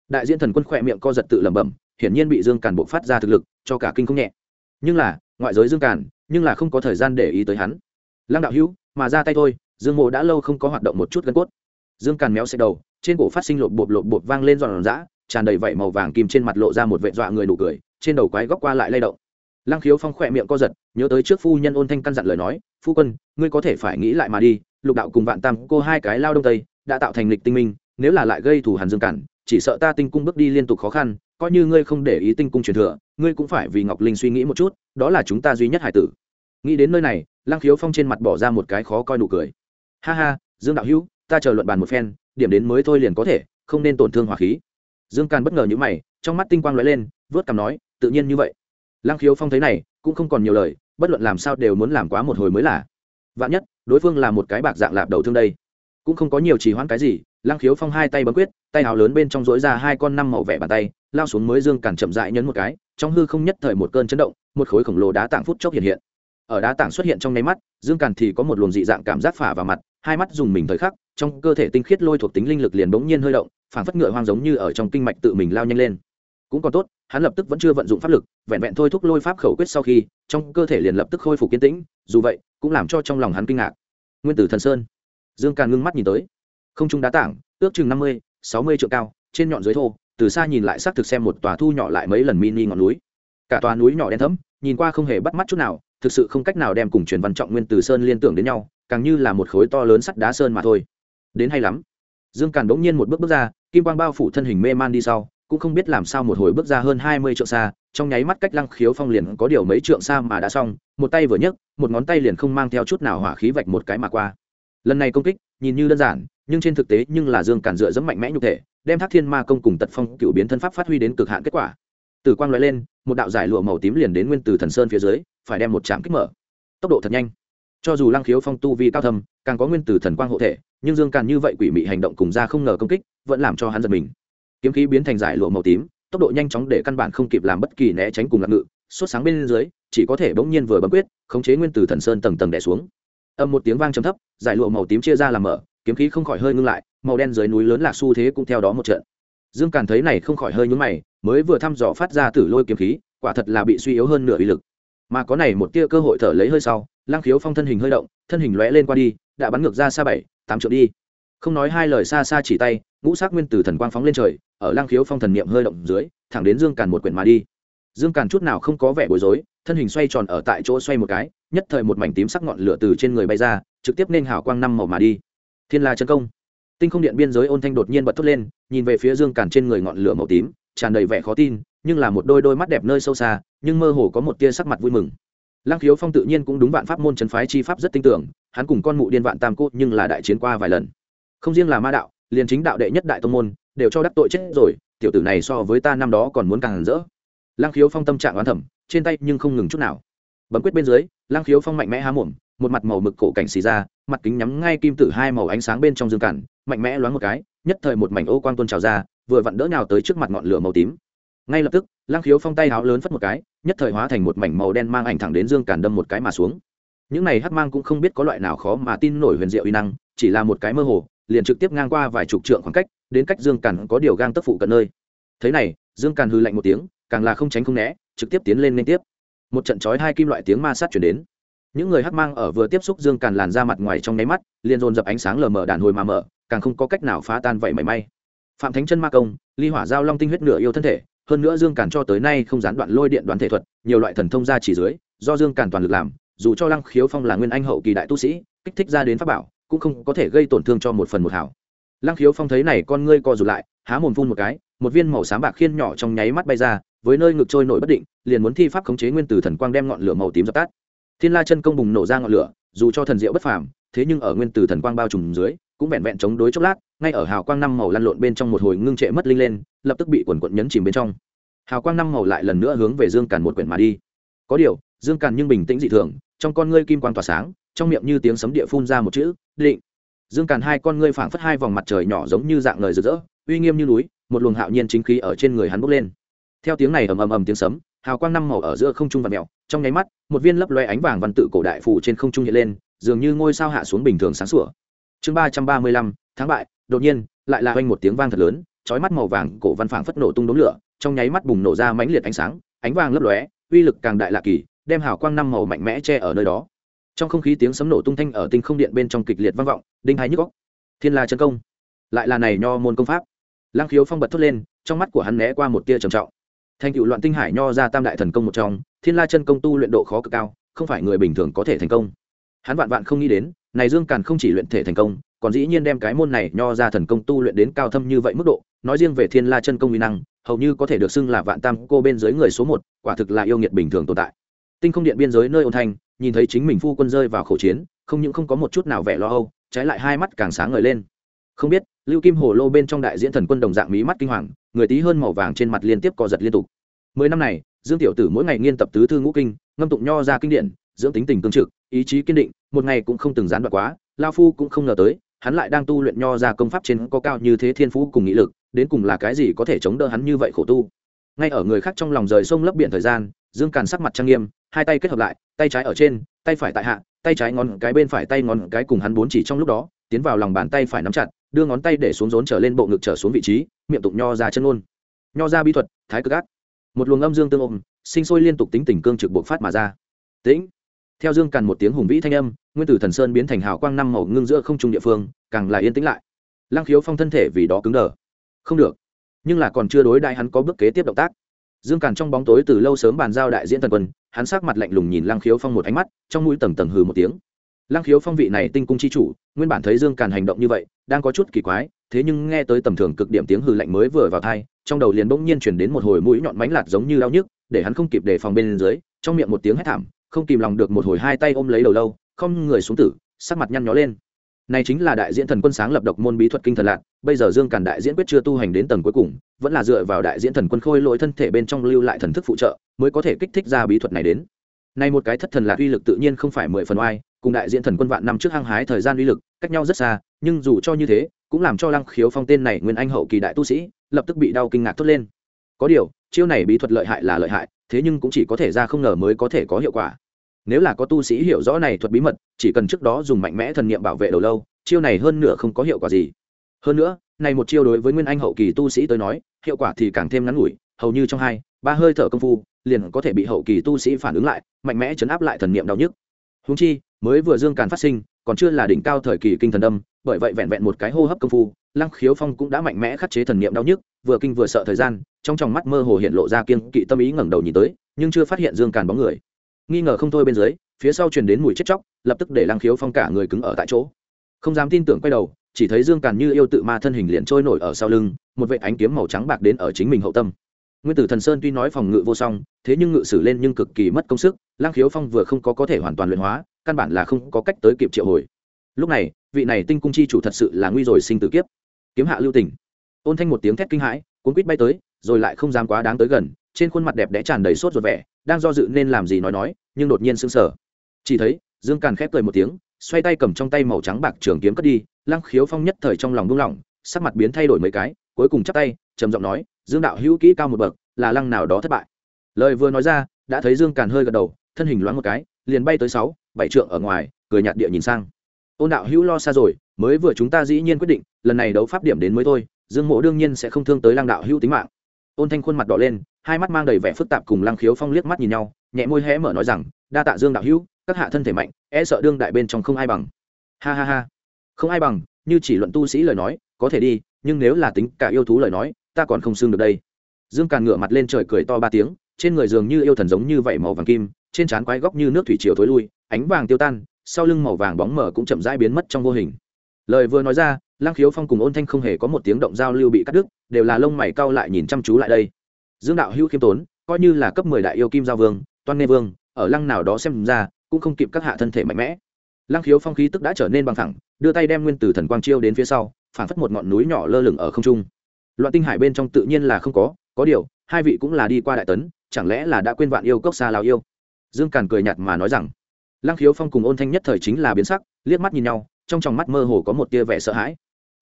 S1: Đại diện thần quân khỏe miệng co giật tự lẩm bẩm, hiển nhiên bị dương càn bộ phát ra thực lực, cho cả kinh không nhẹ. Nhưng là, ngoại giới dương càn, nhưng là không có thời gian để ý tới hắn. Lăng đạo hữu, mà ra tay thôi, dương mộ đã lâu không có hoạt động một chút gân cốt. Dương càn méo xe đầu, trên cổ phát sinh lộp bột lộp bột vang lên giòn giã, tràn đầy vảy màu vàng kim trên mặt lộ ra một vệ dọa người nụ cười, trên đầu quái góc qua lại lay động. Lăng khiếu phong khỏe miệng co giật, nhớ tới trước phu nhân ôn thanh căn dặn lời nói, phu quân, ngươi có thể phải nghĩ lại mà đi lục đạo cùng vạn tam cô hai cái lao đông tây đã tạo thành lịch tinh minh, nếu là lại gây thủ hàn dương cản, chỉ sợ ta tinh cung bước đi liên tục khó khăn, coi như ngươi không để ý tinh cung truyền thừa, ngươi cũng phải vì ngọc linh suy nghĩ một chút, đó là chúng ta duy nhất hải tử. Nghĩ đến nơi này, lăng khiếu phong trên mặt bỏ ra một cái khó coi nụ cười. Ha ha, dương đạo hữu, ta chờ luận bàn một phen, điểm đến mới thôi liền có thể, không nên tổn thương hỏa khí. Dương càn bất ngờ như mày, trong mắt tinh quang lóe lên, vớt cằm nói, tự nhiên như vậy. Lăng khiếu phong thấy này, cũng không còn nhiều lời, bất luận làm sao đều muốn làm quá một hồi mới là. Vạn nhất đối phương là một cái bạc dạng lạp đầu thương đây. Cũng không có nhiều trì hoãn cái gì, lăng khiếu phong hai tay bấm quyết, tay áo lớn bên trong dối ra hai con năm màu vẻ bàn tay, lao xuống mới dương càn chậm dại nhấn một cái, trong hư không nhất thời một cơn chấn động, một khối khổng lồ đá tảng phút chốc hiện hiện. Ở đá tảng xuất hiện trong nháy mắt, dương càn thì có một luồng dị dạng cảm giác phả vào mặt, hai mắt dùng mình thời khắc, trong cơ thể tinh khiết lôi thuộc tính linh lực liền bỗng nhiên hơi động, phảng phất ngựa hoang giống như ở trong kinh mạch tự mình lao nhanh lên. Cũng còn tốt, hắn lập tức vẫn chưa vận dụng pháp lực, vẹn vẹn thôi thúc lôi pháp khẩu quyết sau khi, trong cơ thể liền lập tức khôi phục kiên tĩnh, dù vậy, cũng làm cho trong lòng hắn kinh ngạc nguyên tử thần sơn. Dương càn ngưng mắt nhìn tới. Không trung đá tảng, ước chừng năm mươi, sáu mươi triệu cao, trên nhọn dưới thô, từ xa nhìn lại xác thực xem một tòa thu nhỏ lại mấy lần mini ngọn núi. Cả tòa núi nhỏ đen thấm nhìn qua không hề bắt mắt chút nào, thực sự không cách nào đem cùng truyền văn trọng nguyên từ sơn liên tưởng đến nhau, càng như là một khối to lớn sắt đá sơn mà thôi. Đến hay lắm. Dương càn đống nhiên một bước bước ra, kim quang bao phủ thân hình mê man đi sau cũng không biết làm sao một hồi bước ra hơn hai mươi trượng xa, trong nháy mắt cách lăng khiếu phong liền có điều mấy trượng xa mà đã xong, một tay vừa nhấc, một ngón tay liền không mang theo chút nào hỏa khí vạch một cái mà qua. Lần này công kích, nhìn như đơn giản, nhưng trên thực tế nhưng là dương cản dựa dẫm mạnh mẽ nhục thể, đem thác thiên ma công cùng tật phong cựu biến thân pháp phát huy đến cực hạn kết quả. Từ quang lóe lên, một đạo giải lụa màu tím liền đến nguyên từ thần sơn phía dưới, phải đem một trạm kích mở. Tốc độ thật nhanh. Cho dù lăng khiếu phong tu vi cao thâm, càng có nguyên từ thần quang hộ thể, nhưng dương càn như vậy quỷ mị hành động cùng ra không ngờ công kích, vẫn làm cho hắn giật mình kiếm khí biến thành giải lụa màu tím, tốc độ nhanh chóng để căn bản không kịp làm bất kỳ né tránh cùng lạc ngự suốt sáng bên dưới, chỉ có thể bỗng nhiên vừa bấm quyết, khống chế nguyên tử thần sơn tầng tầng đè xuống. Âm một tiếng vang trầm thấp, giải lụa màu tím chia ra làm mở, kiếm khí không khỏi hơi ngưng lại, màu đen dưới núi lớn lạc xu thế cũng theo đó một trận. Dương càn thấy này không khỏi hơi nhún mày, mới vừa thăm dò phát ra tử lôi kiếm khí, quả thật là bị suy yếu hơn nửa uy lực. Mà có này một tia cơ hội thở lấy hơi sau lang khiếu phong thân hình hơi động, thân hình lóe lên qua đi, đã bắn ngược ra xa bảy, tám trượng đi. Không nói hai lời xa xa chỉ tay ngũ sắc nguyên tử thần quang phóng lên trời, ở lang khiếu phong thần niệm hơi động dưới, thẳng đến dương càn một quyển mà đi. Dương càn chút nào không có vẻ bối rối, thân hình xoay tròn ở tại chỗ xoay một cái, nhất thời một mảnh tím sắc ngọn lửa từ trên người bay ra, trực tiếp nên hào quang năm màu mà đi. Thiên la chân công. Tinh không điện biên giới ôn thanh đột nhiên bật thốt lên, nhìn về phía dương càn trên người ngọn lửa màu tím, tràn đầy vẻ khó tin, nhưng là một đôi đôi mắt đẹp nơi sâu xa, nhưng mơ hồ có một tia sắc mặt vui mừng. Lăng khiếu phong tự nhiên cũng đúng vạn pháp môn trấn phái chi pháp rất tin tưởng, hắn cùng con mụ điên vạn tam cốt nhưng là đại chiến qua vài lần. Không riêng là ma đạo liền chính đạo đệ nhất đại tông môn, đều cho đắc tội chết rồi, tiểu tử này so với ta năm đó còn muốn càng rỡ. Lang khiếu phong tâm trạng oán thẩm trên tay nhưng không ngừng chút nào. Bấm quyết bên dưới Lang khiếu phong mạnh mẽ há mồm, một mặt màu mực cổ cảnh xì ra, mặt kính nhắm ngay kim tử hai màu ánh sáng bên trong dương cản, mạnh mẽ loáng một cái, nhất thời một mảnh ô quang tôn trào ra, vừa vặn đỡ nhào tới trước mặt ngọn lửa màu tím. Ngay lập tức Lang khiếu phong tay háo lớn phất một cái, nhất thời hóa thành một mảnh màu đen mang ảnh thẳng đến dương cản đâm một cái mà xuống. Những này hắc mang cũng không biết có loại nào khó mà tin nổi huyền diệu uy năng, chỉ là một cái mơ hồ liền trực tiếp ngang qua vài chục trượng khoảng cách, đến cách dương càn có điều gang tấp phụ cận nơi. Thế này, dương càn hư lạnh một tiếng, càng là không tránh không né, trực tiếp tiến lên liên tiếp. Một trận chói hai kim loại tiếng ma sát chuyển đến. Những người hắc mang ở vừa tiếp xúc dương càn làn ra mặt ngoài trong nháy mắt, liền dồn dập ánh sáng lờ mờ đàn hồi mà mở, càng không có cách nào phá tan vậy mảy may. Phạm thánh chân ma công, ly hỏa giao long tinh huyết nửa yêu thân thể, hơn nữa dương càn cho tới nay không gián đoạn lôi điện đoán thể thuật, nhiều loại thần thông ra chỉ dưới, do dương càn toàn lực làm, dù cho lăng khiếu phong là nguyên anh hậu kỳ đại tu sĩ, kích thích ra đến pháp bảo cũng không có thể gây tổn thương cho một phần một hảo. Lăng khiếu phong thấy này con ngươi co rụt lại, há mồm phun một cái, một viên màu xám bạc khiên nhỏ trong nháy mắt bay ra, với nơi ngực trôi nổi bất định, liền muốn thi pháp khống chế nguyên tử thần quang đem ngọn lửa màu tím dập tắt. Thiên la chân công bùng nổ ra ngọn lửa, dù cho thần diệu bất phàm, thế nhưng ở nguyên tử thần quang bao trùm dưới, cũng vẹn vẹn chống đối chốc lát, ngay ở hào quang năm màu lăn lộn bên trong một hồi ngưng trệ mất linh lên, lập tức bị quần quận nhấn chìm bên trong. Hào quang năm màu lại lần nữa hướng về dương càn một quyển mà đi. Có điều, dương càn nhưng bình tĩnh dị thường, trong con ngươi kim quang tỏa sáng trong miệng như tiếng sấm địa phun ra một chữ, định. Dương càn hai con ngươi phảng phất hai vòng mặt trời nhỏ giống như dạng lời rực rỡ, uy nghiêm như núi, một luồng hạo nhiên chính khí ở trên người hắn bốc lên. Theo tiếng này ầm ầm ầm tiếng sấm, hào quang năm màu ở giữa không trung và mèo, trong nháy mắt, một viên lấp loe ánh vàng văn tự cổ đại phủ trên không trung hiện lên, dường như ngôi sao hạ xuống bình thường sáng sủa. Chương ba trăm ba mươi lăm tháng bại, đột nhiên, lại là oanh một tiếng vang thật lớn, chói mắt màu vàng cổ văn phảng phất nổ tung đống lửa, trong nháy mắt bùng nổ ra mãnh liệt ánh sáng, ánh vàng lấp lóe, uy lực càng đại lạ kỳ, đem hào quang năm màu mạnh mẽ che ở nơi đó trong không khí tiếng sấm nổ tung thanh ở tinh không điện bên trong kịch liệt vang vọng, đinh hai nhức góc thiên la chân công. Lại là này nho môn công pháp. Lang khiếu phong bật thốt lên, trong mắt của hắn né qua một tia trầm trọng. Thành cựu loạn tinh hải nho ra tam đại thần công một trong, thiên la chân công tu luyện độ khó cực cao, không phải người bình thường có thể thành công. Hắn vạn vạn không nghĩ đến, này dương càn không chỉ luyện thể thành công, còn dĩ nhiên đem cái môn này nho ra thần công tu luyện đến cao thâm như vậy mức độ, nói riêng về thiên la chân công uy năng, hầu như có thể được xưng là vạn tam cô bên dưới người số một, quả thực là yêu nghiệt bình thường tồn tại tinh không điện biên giới nơi ôn thanh, nhìn thấy chính mình phu quân rơi vào khẩu chiến, không những không có một chút nào vẻ lo âu, trái lại hai mắt càng sáng ngời lên. Không biết, lưu kim hồ lô bên trong đại diễn thần quân đồng dạng mí mắt kinh hoàng, người tí hơn màu vàng trên mặt liên tiếp co giật liên tục. Mười năm này, dương tiểu tử mỗi ngày nghiên tập tứ thư ngũ kinh, ngâm tụng nho ra kinh điển, dưỡng tính tình cương trực, ý chí kiên định, một ngày cũng không từng gián đoạn quá, lao phu cũng không ngờ tới, hắn lại đang tu luyện nho ra công pháp trên có cao như thế thiên phú cùng nghị lực, đến cùng là cái gì có thể chống đỡ hắn như vậy khổ tu. Ngay ở người khác trong lòng rời sông lấp biển thời gian, dương càn sắc mặt trang nghiêm hai tay kết hợp lại, tay trái ở trên, tay phải tại hạ, tay trái ngón cái bên phải, tay ngón cái cùng hắn bốn chỉ trong lúc đó, tiến vào lòng bàn tay phải nắm chặt, đưa ngón tay để xuống rốn trở lên bộ ngực trở xuống vị trí, miệng tụng nho ra chân ôn nho ra bí thuật, thái cực ác. Một luồng âm dương tương ôm, sinh sôi liên tục tính tình cương trực buộc phát mà ra. Tĩnh. Theo dương càn một tiếng hùng vĩ thanh âm, nguyên tử thần sơn biến thành hào quang năm màu ngưng giữa không trung địa phương, càng là yên tĩnh lại. Lăng khiếu phong thân thể vì đó cứng đờ. Không được. Nhưng là còn chưa đối đại hắn có bước kế tiếp động tác dương càn trong bóng tối từ lâu sớm bàn giao đại diễn thần quân, hắn sắc mặt lạnh lùng nhìn lăng khiếu phong một ánh mắt, trong mũi tầng tầng hừ một tiếng. Lăng khiếu phong vị này tinh cung chi chủ, nguyên bản thấy dương càn hành động như vậy, đang có chút kỳ quái, thế nhưng nghe tới tầm thường cực điểm tiếng hừ lạnh mới vừa vào thai trong đầu liền bỗng nhiên chuyển đến một hồi mũi nhọn mánh lạt giống như đau nhức, để hắn không kịp đề phòng bên dưới, trong miệng một tiếng hét thảm, không kìm lòng được một hồi hai tay ôm lấy đầu lâu, không người xuống tử, sắc mặt nhăn nhó lên. Này chính là đại diễn thần quân sáng lập độc môn bí thuật kinh thần lạc bây giờ dương càn đại diễn quyết chưa tu hành đến tầng cuối cùng, vẫn là dựa vào đại diễn thần quân khôi lỗi thân thể bên trong lưu lại thần thức phụ trợ, mới có thể kích thích ra bí thuật này đến. Nay một cái thất thần lạc uy lực tự nhiên không phải mười phần oai, cùng đại diễn thần quân vạn năm trước hăng hái thời gian uy lực, cách nhau rất xa, nhưng dù cho như thế, cũng làm cho lăng khiếu phong tên này nguyên anh hậu kỳ đại tu sĩ, lập tức bị đau kinh ngạc thốt lên. Có điều, chiêu này bí thuật lợi hại là lợi hại, thế nhưng cũng chỉ có thể ra không ngờ mới có thể có hiệu quả. Nếu là có tu sĩ hiểu rõ này thuật bí mật, chỉ cần trước đó dùng mạnh mẽ thần niệm bảo vệ đầu lâu, chiêu này hơn nửa không có hiệu quả gì hơn nữa, này một chiêu đối với nguyên anh hậu kỳ tu sĩ tới nói, hiệu quả thì càng thêm ngắn ngủi, hầu như trong hai, ba hơi thở công phu, liền có thể bị hậu kỳ tu sĩ phản ứng lại, mạnh mẽ chấn áp lại thần niệm đau nhức. Húng chi, mới vừa dương càn phát sinh, còn chưa là đỉnh cao thời kỳ kinh thần âm bởi vậy vẹn vẹn một cái hô hấp công phu, lăng khiếu phong cũng đã mạnh mẽ khắc chế thần niệm đau nhức, vừa kinh vừa sợ thời gian, trong tròng mắt mơ hồ hiện lộ ra kiên kỵ tâm ý ngẩng đầu nhìn tới, nhưng chưa phát hiện dương càn bóng người. Nghi ngờ không thôi bên dưới, phía sau truyền đến mùi chết chóc, lập tức để lăng khiếu phong cả người cứng ở tại chỗ. Không dám tin tưởng quay đầu chỉ thấy dương càn như yêu tự ma thân hình liền trôi nổi ở sau lưng, một vệ ánh kiếm màu trắng bạc đến ở chính mình hậu tâm. Nguyên tử thần sơn tuy nói phòng ngự vô song, thế nhưng ngự sử lên nhưng cực kỳ mất công sức lang khiếu phong vừa không có có thể hoàn toàn luyện hóa, căn bản là không có cách tới kịp triệu hồi. Lúc này, vị này tinh cung chi chủ thật sự là nguy rồi sinh tử kiếp. Kiếm hạ lưu tỉnh. Ôn thanh một tiếng thét kinh hãi, cuốn quýt bay tới, rồi lại không dám quá đáng tới gần, trên khuôn mặt đẹp đẽ tràn đầy sốt ruột vẻ, đang do dự nên làm gì nói nói, nhưng đột nhiên sững sờ. Chỉ thấy, dương càn khép cười một tiếng, xoay tay cầm trong tay màu trắng bạc trường kiếm cất đi lăng khiếu phong nhất thời trong lòng buông lỏng, sắc mặt biến thay đổi mấy cái, cuối cùng chắp tay, trầm giọng nói, dương đạo hữu kỹ cao một bậc, là lăng nào đó thất bại. Lời vừa nói ra, đã thấy dương càn hơi gật đầu, thân hình loáng một cái, liền bay tới sáu, bảy trượng ở ngoài, cười nhạt địa nhìn sang. Ôn đạo hữu lo xa rồi, mới vừa chúng ta dĩ nhiên quyết định, lần này đấu pháp điểm đến mới thôi, dương mộ đương nhiên sẽ không thương tới lăng đạo hữu tính mạng. Ôn thanh khuôn mặt đỏ lên, hai mắt mang đầy vẻ phức tạp cùng lăng khiếu phong liếc mắt nhìn nhau, nhẹ môi hé mở nói rằng, đa tạ dương đạo hữu, các hạ thân thể mạnh e sợ đương đại bên trong không ai bằng. Ha ha ha không ai bằng, như chỉ luận tu sĩ lời nói, có thể đi, nhưng nếu là tính cả yêu thú lời nói, ta còn không xưng được đây. Dương càn ngửa mặt lên trời cười to ba tiếng, trên người dường như yêu thần giống như vậy màu vàng kim, trên trán quái góc như nước thủy triều thối lui, ánh vàng tiêu tan, sau lưng màu vàng bóng mờ cũng chậm rãi biến mất trong vô hình. Lời vừa nói ra, lăng khiếu phong cùng ôn thanh không hề có một tiếng động giao lưu bị cắt đứt, đều là lông mày cau lại nhìn chăm chú lại đây. Dương đạo hữu khiêm tốn, coi như là cấp mười đại yêu kim giao vương, toan nghe vương, ở lăng nào đó xem ra, cũng không kịp các hạ thân thể mạnh mẽ lăng khiếu phong khí tức đã trở nên bằng thẳng đưa tay đem nguyên tử thần quang chiêu đến phía sau, phản phất một ngọn núi nhỏ lơ lửng ở không trung. Loạn tinh hải bên trong tự nhiên là không có có điều, hai vị cũng là đi qua đại tấn, chẳng lẽ là đã quên vạn yêu cốc xa lào yêu? Dương càn cười nhạt mà nói rằng, lăng khiếu phong cùng ôn thanh nhất thời chính là biến sắc, liếc mắt nhìn nhau, trong tròng mắt mơ hồ có một tia vẻ sợ hãi.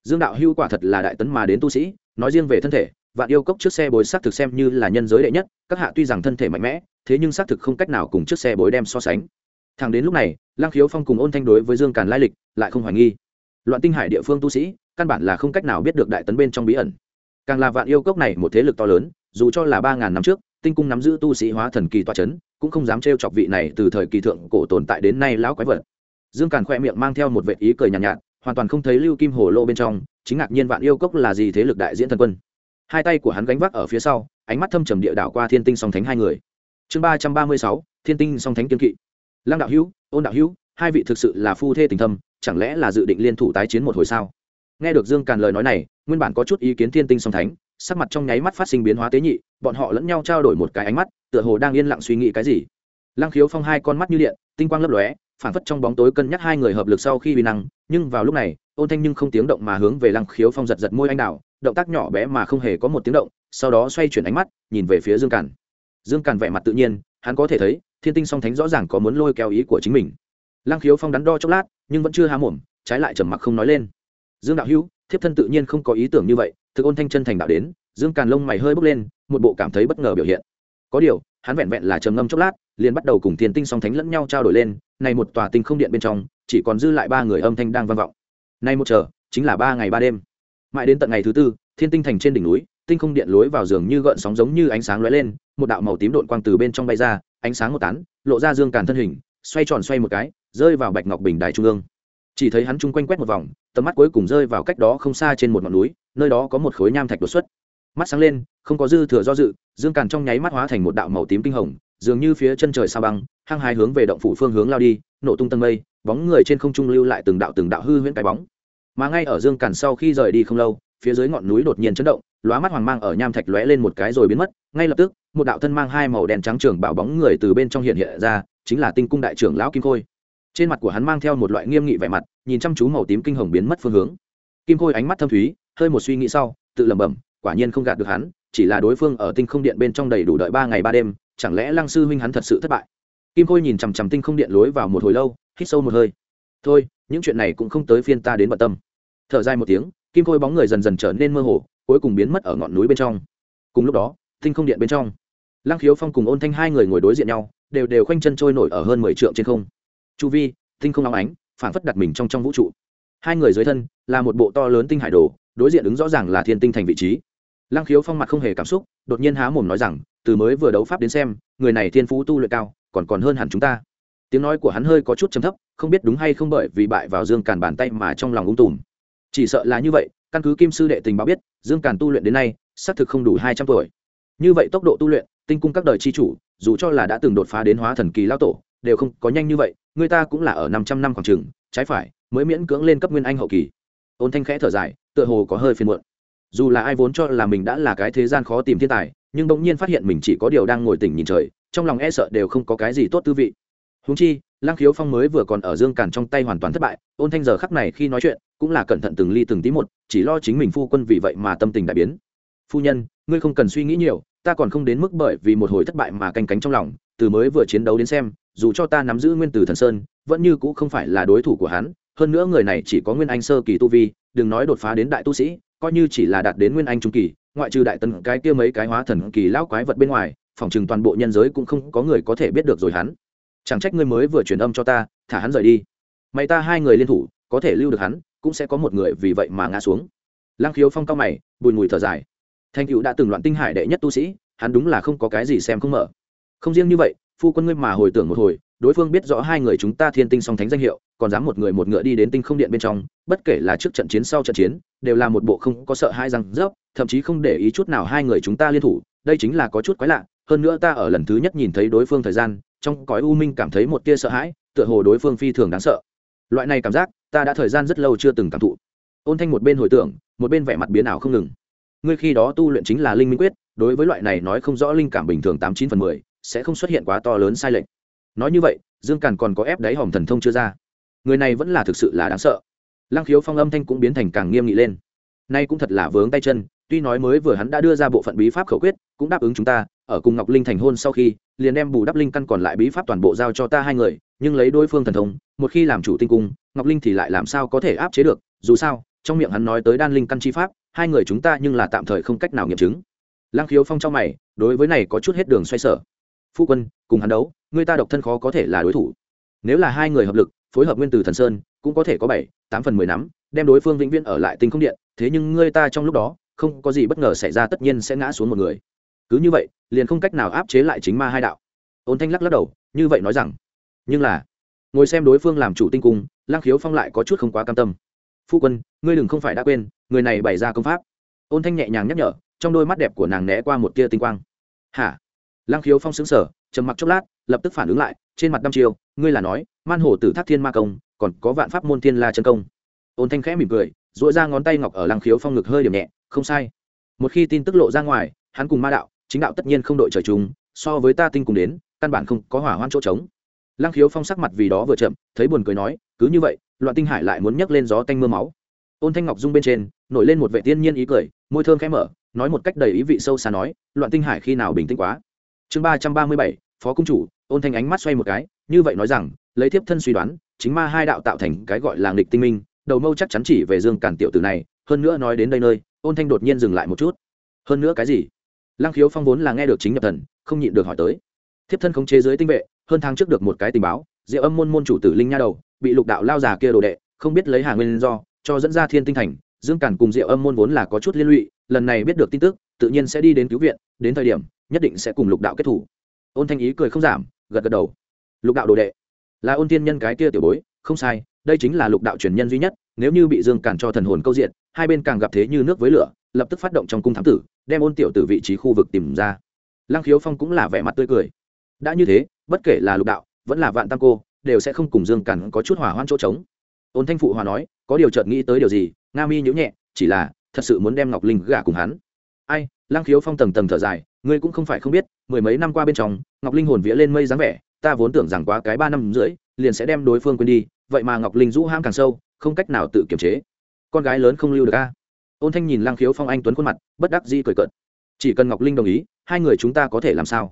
S1: Dương đạo hưu quả thật là đại tấn mà đến tu sĩ, nói riêng về thân thể, vạn yêu cốc trước xe bối xác thực xem như là nhân giới đệ nhất, các hạ tuy rằng thân thể mạnh mẽ, thế nhưng xác thực không cách nào cùng trước xe bối đem so sánh thẳng đến lúc này lăng khiếu phong cùng ôn thanh đối với dương càn lai lịch lại không hoài nghi. Loạn tinh hải địa phương tu sĩ căn bản là không cách nào biết được đại tấn bên trong bí ẩn. Càng là vạn yêu cốc này một thế lực to lớn dù cho là ba ngàn năm trước tinh cung nắm giữ tu sĩ hóa thần kỳ toa c h ấ n cũng không dám trêu chọc vị này từ thời kỳ thượng cổ tồn tại đến nay lão quái vật. Dương càn khoe miệng mang theo một vệ ý cười nhàn nhạt, nhạt hoàn toàn không thấy lưu kim hồ lô bên trong chính ngạc nhiên vạn yêu cốc là gì thế lực đại diễn thần quân. Hai tay của hắn gánh vác ở phía sau ánh mắt thâm trầm địa đảo qua thiên tinh song thánh hai người. Chương ba trăm ba mươi sáu thiên tinh song thánh kiên kỵ lăng đạo hữu, ôn đạo hữu, hai vị thực sự là phu thê tình thâm, chẳng lẽ là dự định liên thủ tái chiến một hồi sao? Nghe được dương càn lời nói này, nguyên bản có chút ý kiến thiên tinh song thánh, sắc mặt trong nháy mắt phát sinh biến hóa tế nhị, bọn họ lẫn nhau trao đổi một cái ánh mắt, tựa hồ đang yên lặng suy nghĩ cái gì. Lăng khiếu phong hai con mắt như điện, tinh quang lấp lóe, phản phất trong bóng tối cân nhắc hai người hợp lực sau khi bị năng, nhưng vào lúc này, ôn thanh nhưng không tiếng động mà hướng về lăng khiếu phong giật giật môi anh đào động tác nhỏ bé mà không hề có một tiếng động, sau đó xoay chuyển ánh mắt, nhìn về phía dương càn. Dương càn vẻ mặt tự nhiên, hắn có thể thấy thiên tinh song thánh rõ ràng có muốn lôi kéo ý của chính mình. Lăng khiếu phong đắn đo chốc lát, nhưng vẫn chưa há mồm, trái lại trầm mặc không nói lên. Dương đạo hữu, thiếp thân tự nhiên không có ý tưởng như vậy, thực ôn thanh chân thành đạo đến, dương càn lông mày hơi bốc lên, một bộ cảm thấy bất ngờ biểu hiện. Có điều, hắn vẹn vẹn là trầm ngâm chốc lát, liền bắt đầu cùng thiên tinh song thánh lẫn nhau trao đổi lên, này một tòa tinh không điện bên trong, chỉ còn dư lại ba người âm thanh đang vang vọng. Nay một chờ, chính là ba ngày ba đêm. Mãi đến tận ngày thứ tư, thiên tinh thành trên đỉnh núi, tinh không điện lối vào giường như gợn sóng giống như ánh sáng lóe lên, một đạo màu tím độn quang từ bên trong bay ra ánh sáng một tán, lộ ra dương càn thân hình, xoay tròn xoay một cái, rơi vào bạch ngọc bình đài trung ương. Chỉ thấy hắn chung quanh quét một vòng, tầm mắt cuối cùng rơi vào cách đó không xa trên một ngọn núi, nơi đó có một khối nham thạch đột xuất. Mắt sáng lên, không có dư thừa do dự, dương càn trong nháy mắt hóa thành một đạo màu tím kinh hồng, dường như phía chân trời sao băng, hăng hai hướng về động phủ phương hướng lao đi, nổ tung tầng mây, bóng người trên không trung lưu lại từng đạo từng đạo hư huyễn cái bóng. Mà ngay ở dương càn sau khi rời đi không lâu phía dưới ngọn núi đột nhiên chấn động, lóa mắt hoàng mang ở nham thạch lóe lên một cái rồi biến mất, ngay lập tức, một đạo thân mang hai màu đen trắng trường bảo bóng người từ bên trong hiện hiện ra, chính là tinh cung đại trưởng lão kim khôi. Trên mặt của hắn mang theo một loại nghiêm nghị vẻ mặt, nhìn chăm chú màu tím kinh hồng biến mất phương hướng. Kim khôi ánh mắt thâm thúy, hơi một suy nghĩ sau, tự lẩm bẩm, quả nhiên không gạt được hắn, chỉ là đối phương ở tinh không điện bên trong đầy đủ đợi ba ngày ba đêm, chẳng lẽ lăng sư huynh hắn thật sự thất bại? Kim khôi nhìn chằm chằm tinh không điện lối vào một hồi lâu, hít sâu một hơi. Thôi, những chuyện này cũng không tới phiên ta đến bận tâm. Thở dài một tiếng kim khôi bóng người dần dần trở nên mơ hồ, cuối cùng biến mất ở ngọn núi bên trong. Cùng lúc đó, tinh không điện bên trong, lăng khiếu phong cùng ôn thanh hai người ngồi đối diện nhau, đều đều khoanh chân trôi nổi ở hơn mười trượng trên không. Chu vi, tinh không óng ánh phản phất đặt mình trong trong vũ trụ. Hai người dưới thân, là một bộ to lớn tinh hải đồ, đối diện ứng rõ ràng là thiên tinh thành vị trí. Lăng khiếu phong mặt không hề cảm xúc, đột nhiên há mồm nói rằng, từ mới vừa đấu pháp đến xem, người này thiên phú tu luyện cao, còn còn hơn hẳn chúng ta. Tiếng nói của hắn hơi có chút chấm thấp, không biết đúng hay không bởi vì bại vào dương càn bàn tay mà trong lòng ung tùm chỉ sợ là như vậy, căn cứ kim sư đệ tình báo biết, dương càn tu luyện đến nay, xác thực không đủ hai trăm tuổi. Như vậy tốc độ tu luyện, tinh cung các đời chi chủ, dù cho là đã từng đột phá đến hóa thần kỳ lao tổ, đều không có nhanh như vậy, người ta cũng là ở năm trăm năm khoảng trường, trái phải, mới miễn cưỡng lên cấp nguyên anh hậu kỳ. Ôn thanh khẽ thở dài, tựa hồ có hơi phiền muộn. Dù là ai vốn cho là mình đã là cái thế gian khó tìm thiên tài, nhưng bỗng nhiên phát hiện mình chỉ có điều đang ngồi tỉnh nhìn trời, trong lòng e sợ đều không có cái gì tốt tư vị. Húng chi lang khiếu phong mới vừa còn ở dương càn trong tay hoàn toàn thất bại, ôn thanh giờ khắc này khi nói chuyện, cũng là cẩn thận từng ly từng tí một, chỉ lo chính mình phu quân vì vậy mà tâm tình đại biến. Phu nhân, ngươi không cần suy nghĩ nhiều, ta còn không đến mức bởi vì một hồi thất bại mà canh cánh trong lòng, từ mới vừa chiến đấu đến xem, dù cho ta nắm giữ nguyên tử thần sơn, vẫn như cũng không phải là đối thủ của hắn, hơn nữa người này chỉ có nguyên anh sơ kỳ tu vi, đừng nói đột phá đến đại tu sĩ, coi như chỉ là đạt đến nguyên anh trung kỳ, ngoại trừ đại tần cái kia mấy cái hóa thần kỳ lão quái vật bên ngoài, phòng chừng toàn bộ nhân giới cũng không có người có thể biết được rồi hắn chẳng trách ngươi mới vừa truyền âm cho ta, thả hắn rời đi. Mày ta hai người liên thủ, có thể lưu được hắn, cũng sẽ có một người vì vậy mà ngã xuống. Lăng khiếu phong cao mày, bùi mùi thở dài. Thanh cựu đã từng loạn tinh hải đệ nhất tu sĩ, hắn đúng là không có cái gì xem không mở. Không riêng như vậy, phu quân ngươi mà hồi tưởng một hồi, đối phương biết rõ hai người chúng ta thiên tinh song thánh danh hiệu, còn dám một người một ngựa đi đến tinh không điện bên trong, bất kể là trước trận chiến sau trận chiến, đều là một bộ không có sợ hai răng rớp, thậm chí không để ý chút nào hai người chúng ta liên thủ, đây chính là có chút quái lạ, hơn nữa ta ở lần thứ nhất nhìn thấy đối phương thời gian trong cõi u minh cảm thấy một tia sợ hãi, tựa hồ đối phương phi thường đáng sợ. Loại này cảm giác, ta đã thời gian rất lâu chưa từng cảm thụ. Ôn thanh một bên hồi tưởng, một bên vẻ mặt biến ảo không ngừng. Ngươi khi đó tu luyện chính là linh minh quyết, đối với loại này nói không rõ linh cảm bình thường tám chín phần mười, sẽ không xuất hiện quá to lớn sai lệch. Nói như vậy, dương càn còn có ép đáy hòm thần thông chưa ra. Người này vẫn là thực sự là đáng sợ. Lăng khiếu phong âm thanh cũng biến thành càng nghiêm nghị lên. Nay cũng thật là vướng tay chân, tuy nói mới vừa hắn đã đưa ra bộ phận bí pháp khẩu quyết, cũng đáp ứng chúng ta ở cùng ngọc linh thành hôn sau khi, liền đem bù đắp linh căn còn lại bí pháp toàn bộ giao cho ta hai người, nhưng lấy đối phương thần thông, một khi làm chủ tinh cung, ngọc linh thì lại làm sao có thể áp chế được, dù sao, trong miệng hắn nói tới đan linh căn chi pháp, hai người chúng ta nhưng là tạm thời không cách nào nghiệm chứng. Lăng khiếu phong trong mày, đối với này có chút hết đường xoay sở. Phu quân, cùng hắn đấu, người ta độc thân khó có thể là đối thủ. Nếu là hai người hợp lực, phối hợp nguyên từ thần sơn, cũng có thể có bảy, tám phần mười nắm đem đối phương vĩnh viễn ở lại tinh không điện, thế nhưng ngươi ta trong lúc đó, không có gì bất ngờ xảy ra tất nhiên sẽ ngã xuống một người cứ như vậy, liền không cách nào áp chế lại chính ma hai đạo. Ôn thanh lắc lắc đầu, như vậy nói rằng, nhưng là, ngồi xem đối phương làm chủ tinh cung lang khiếu phong lại có chút không quá cam tâm. Phu quân, ngươi đừng không phải đã quên, người này bày ra công pháp. Ôn thanh nhẹ nhàng nhắc nhở, trong đôi mắt đẹp của nàng né qua một tia tinh quang. Hả? Lang khiếu phong xứng sở trầm mặc chốc lát, lập tức phản ứng lại, trên mặt đăm chiêu ngươi là nói, man Hổ tử thác thiên ma công, còn có vạn pháp môn thiên la chân công. Ôn thanh khẽ mỉm cười dội ra ngón tay ngọc ở lang khiếu phong ngực hơi điểm nhẹ, không sai. Một khi tin tức lộ ra ngoài, hắn cùng ma đạo chính đạo tất nhiên không đội trời chung, so với ta tinh cùng đến, căn bản không có hỏa hoạn chỗ trống. Lăng khiếu phong sắc mặt vì đó vừa chậm, thấy buồn cười nói, cứ như vậy, loạn tinh hải lại muốn nhấc lên gió tanh mưa máu. Ôn thanh ngọc dung bên trên, nổi lên một vệ tiên nhiên ý cười, môi thơm khẽ mở, nói một cách đầy ý vị sâu xa nói, loạn tinh hải khi nào bình tĩnh quá. Chương ba trăm ba mươi bảy, phó công chủ, ôn thanh ánh mắt xoay một cái, như vậy nói rằng, lấy thiếp thân suy đoán, chính ma hai đạo tạo thành cái gọi là nghịch tinh minh, đầu mâu chắc chắn chỉ về dương cản tiểu tử này, hơn nữa nói đến đây nơi, ôn thanh đột nhiên dừng lại một chút. Hơn nữa cái gì? Lăng khiếu phong vốn là nghe được chính nhập thần, không nhịn được hỏi tới. Thiếp thân khống chế dưới tinh vệ, hơn tháng trước được một cái tình báo diệu âm môn môn chủ tử linh nha đầu, bị lục đạo lao già kia đồ đệ, không biết lấy hà nguyên do, cho dẫn ra thiên tinh thành, dương cản cùng diệu âm môn vốn là có chút liên lụy, lần này biết được tin tức, tự nhiên sẽ đi đến cứu viện, đến thời điểm, nhất định sẽ cùng lục đạo kết thủ. Ôn thanh ý cười không giảm, gật gật đầu. Lục đạo đồ đệ, là ôn tiên nhân cái kia tiểu bối, không sai, đây chính là lục đạo truyền nhân duy nhất, nếu như bị dương cản cho thần hồn câu diện hai bên càng gặp thế như nước với lửa, lập tức phát động trong cung thám tử, đem ôn tiểu từ vị trí khu vực tìm ra. Lăng khiếu phong cũng là vẻ mặt tươi cười. Đã như thế, bất kể là lục đạo, vẫn là vạn tam cô, đều sẽ không cùng dương cằn có chút hỏa hoãn chỗ trống. Ôn thanh phụ hòa nói, có điều chợt nghĩ tới điều gì, nga mi nhữ nhẹ, chỉ là, thật sự muốn đem ngọc linh gả cùng hắn. Ai, lăng khiếu phong tầng tầng thở dài, ngươi cũng không phải không biết, mười mấy năm qua bên trong, ngọc linh hồn vía lên mây dáng vẻ, ta vốn tưởng rằng quá cái ba năm rưỡi, liền sẽ đem đối phương quên đi, vậy mà ngọc linh rũ ham càng sâu, không cách nào tự kiềm chế con gái lớn không lưu được a. Ôn thanh nhìn Lang khiếu phong anh tuấn khuôn mặt, bất đắc di cười cợt. Chỉ cần ngọc linh đồng ý, hai người chúng ta có thể làm sao?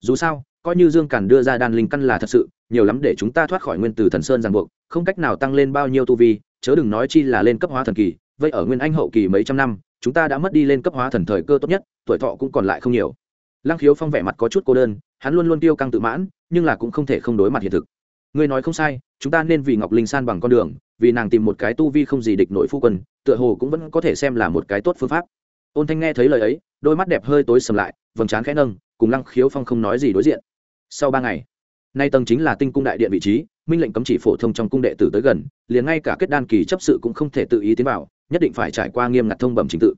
S1: Dù sao, coi như dương càn đưa ra đan linh căn là thật sự, nhiều lắm để chúng ta thoát khỏi nguyên từ thần sơn ràng buộc, không cách nào tăng lên bao nhiêu tu vi, chớ đừng nói chi là lên cấp hóa thần kỳ, vậy ở nguyên anh hậu kỳ mấy trăm năm, chúng ta đã mất đi lên cấp hóa thần thời cơ tốt nhất, tuổi thọ cũng còn lại không nhiều. Lăng khiếu phong vẻ mặt có chút cô đơn, hắn luôn luôn tiêu căng tự mãn, nhưng là cũng không thể không đối mặt hiện thực ngươi nói không sai, chúng ta nên vì ngọc linh san bằng con đường, vì nàng tìm một cái tu vi không gì địch nội phu quân, tựa hồ cũng vẫn có thể xem là một cái tốt phương pháp. Ôn thanh nghe thấy lời ấy, đôi mắt đẹp hơi tối sầm lại, vầng trán khẽ nâng, cùng lăng khiếu phong không nói gì đối diện. Sau ba ngày, nay tầng chính là tinh cung đại điện vị trí, minh lệnh cấm chỉ phổ thông trong cung đệ tử tới gần, liền ngay cả kết đan kỳ chấp sự cũng không thể tự ý tiến vào, nhất định phải trải qua nghiêm ngặt thông bẩm chính tự.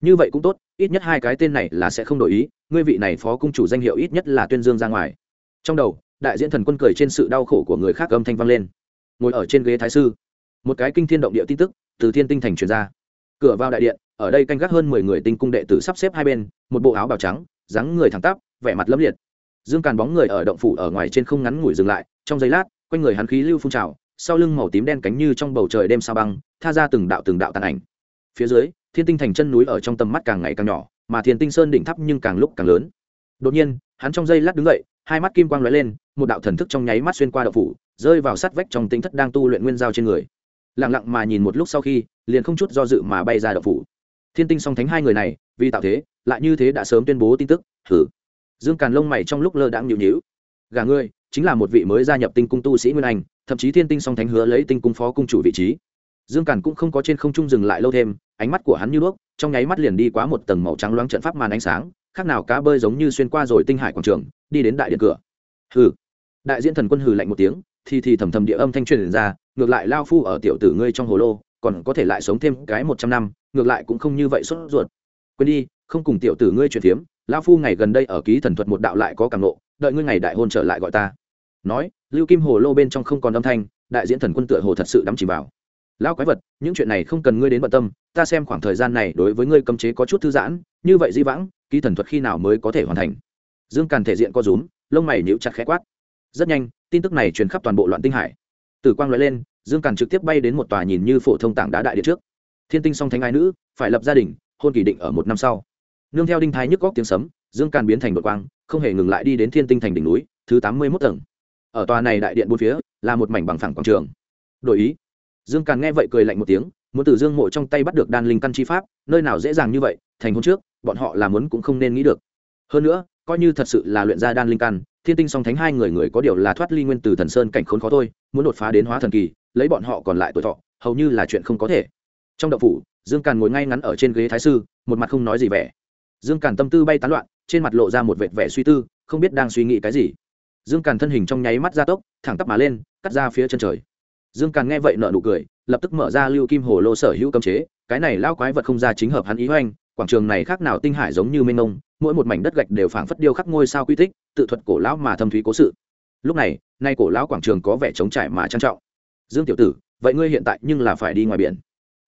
S1: Như vậy cũng tốt, ít nhất hai cái tên này là sẽ không đổi ý, ngươi vị này phó cung chủ danh hiệu ít nhất là tuyên dương ra ngoài. Trong đầu đại diễn thần quân cười trên sự đau khổ của người khác âm thanh vang lên. Ngồi ở trên ghế thái sư, một cái kinh thiên động địa tin tức từ thiên tinh thành truyền ra. Cửa vào đại điện, ở đây canh gác hơn mười người tinh cung đệ tử sắp xếp hai bên, một bộ áo bào trắng, dáng người thẳng tắp, vẻ mặt lấm liệt. Dương càn bóng người ở động phủ ở ngoài trên không ngắn ngủi dừng lại, trong giây lát, quanh người hắn khí lưu phun trào, sau lưng màu tím đen cánh như trong bầu trời đêm sao băng, tha ra từng đạo từng đạo tàn ảnh. Phía dưới, thiên tinh thành chân núi ở trong tầm mắt càng ngày càng nhỏ, mà thiên tinh sơn đỉnh thấp nhưng càng lúc càng lớn. Đột nhiên, hắn trong giây lát đứng dậy hai mắt kim quang lóe lên, một đạo thần thức trong nháy mắt xuyên qua động phủ, rơi vào sát vách trong tính thất đang tu luyện nguyên giao trên người. Lặng lặng mà nhìn một lúc sau khi, liền không chút do dự mà bay ra động phủ. Thiên tinh song thánh hai người này, vì tạo thế, lại như thế đã sớm tuyên bố tin tức. Thử dương càn lông mày trong lúc lơ đãng nhịu nhịu gà ngươi, chính là một vị mới gia nhập tinh cung tu sĩ nguyên anh, thậm chí thiên tinh song thánh hứa lấy tinh cung phó cung chủ vị trí. Dương càn cũng không có trên không trung dừng lại lâu thêm, ánh mắt của hắn như đuốc, trong nháy mắt liền đi qua một tầng màu trắng loáng trận pháp màn ánh sáng, khác nào cá bơi giống như xuyên qua rồi tinh hải quảng trường đi đến đại điện cửa. Hừ. Đại diễn thần quân hừ lạnh một tiếng, thì thì thầm thầm địa âm thanh truyền ra, ngược lại lao phu ở tiểu tử ngươi trong hồ lô, còn có thể lại sống thêm cái một trăm năm, ngược lại cũng không như vậy sốt ruột. Quên đi, không cùng tiểu tử ngươi truyền phiếm, lao phu ngày gần đây ở ký thần thuật một đạo lại có càng nộ đợi ngươi ngày đại hôn trở lại gọi ta. Nói, lưu kim hồ lô bên trong không còn âm thanh, đại diễn thần quân tựa hồ thật sự đắm chìm vào. Lão quái vật, những chuyện này không cần ngươi đến bận tâm, ta xem khoảng thời gian này đối với ngươi cấm chế có chút thư giãn, như vậy di vãng, ký thần thuật khi nào mới có thể hoàn thành? Dương càn thể diện co rúm, lông mày níu chặt khẽ quát. Rất nhanh, tin tức này truyền khắp toàn bộ loạn tinh hải. Tử quang loại lên, dương càn trực tiếp bay đến một tòa nhìn như phổ thông tảng đá đại điện trước. Thiên tinh song thánh ai nữ, phải lập gia đình, hôn kỳ định ở một năm sau. Nương theo đinh thái nhức góc tiếng sấm, dương càn biến thành đội quang, không hề ngừng lại đi đến thiên tinh thành đỉnh núi, thứ tám mươi mốt tầng. Ở tòa này đại điện bốn phía, là một mảnh bằng phẳng quảng trường. Đổi ý. Dương càn nghe vậy cười lạnh một tiếng, muốn từ dương mộ trong tay bắt được đan linh căn chi pháp, nơi nào dễ dàng như vậy, thành hôn trước, bọn họ là muốn cũng không nên nghĩ được. Hơn nữa coi như thật sự là luyện ra đan linh căn, thiên tinh song thánh hai người người có điều là thoát ly nguyên từ thần sơn cảnh khốn khó thôi, muốn đột phá đến hóa thần kỳ, lấy bọn họ còn lại tuổi thọ, hầu như là chuyện không có thể. Trong đậu phủ, dương càn ngồi ngay ngắn ở trên ghế thái sư, một mặt không nói gì vẻ. Dương càn tâm tư bay tán loạn, trên mặt lộ ra một vệt vẻ suy tư, không biết đang suy nghĩ cái gì. Dương càn thân hình trong nháy mắt ra tốc, thẳng tắp mà lên, cắt ra phía chân trời dương càn nghe vậy nợ nụ cười, lập tức mở ra lưu kim hồ lô sở hữu cấm chế, cái này lao quái vật không ra chính hợp hắn ý hoành, quảng trường này khác nào tinh hải giống như mênh mông, mỗi một mảnh đất gạch đều phảng phất điêu khắc ngôi sao quy tích, tự thuật cổ lão mà thâm thúy cố sự. Lúc này, nay cổ lão quảng trường có vẻ trống trải mà trang trọng. Dương tiểu tử, vậy ngươi hiện tại nhưng là phải đi ngoài biển.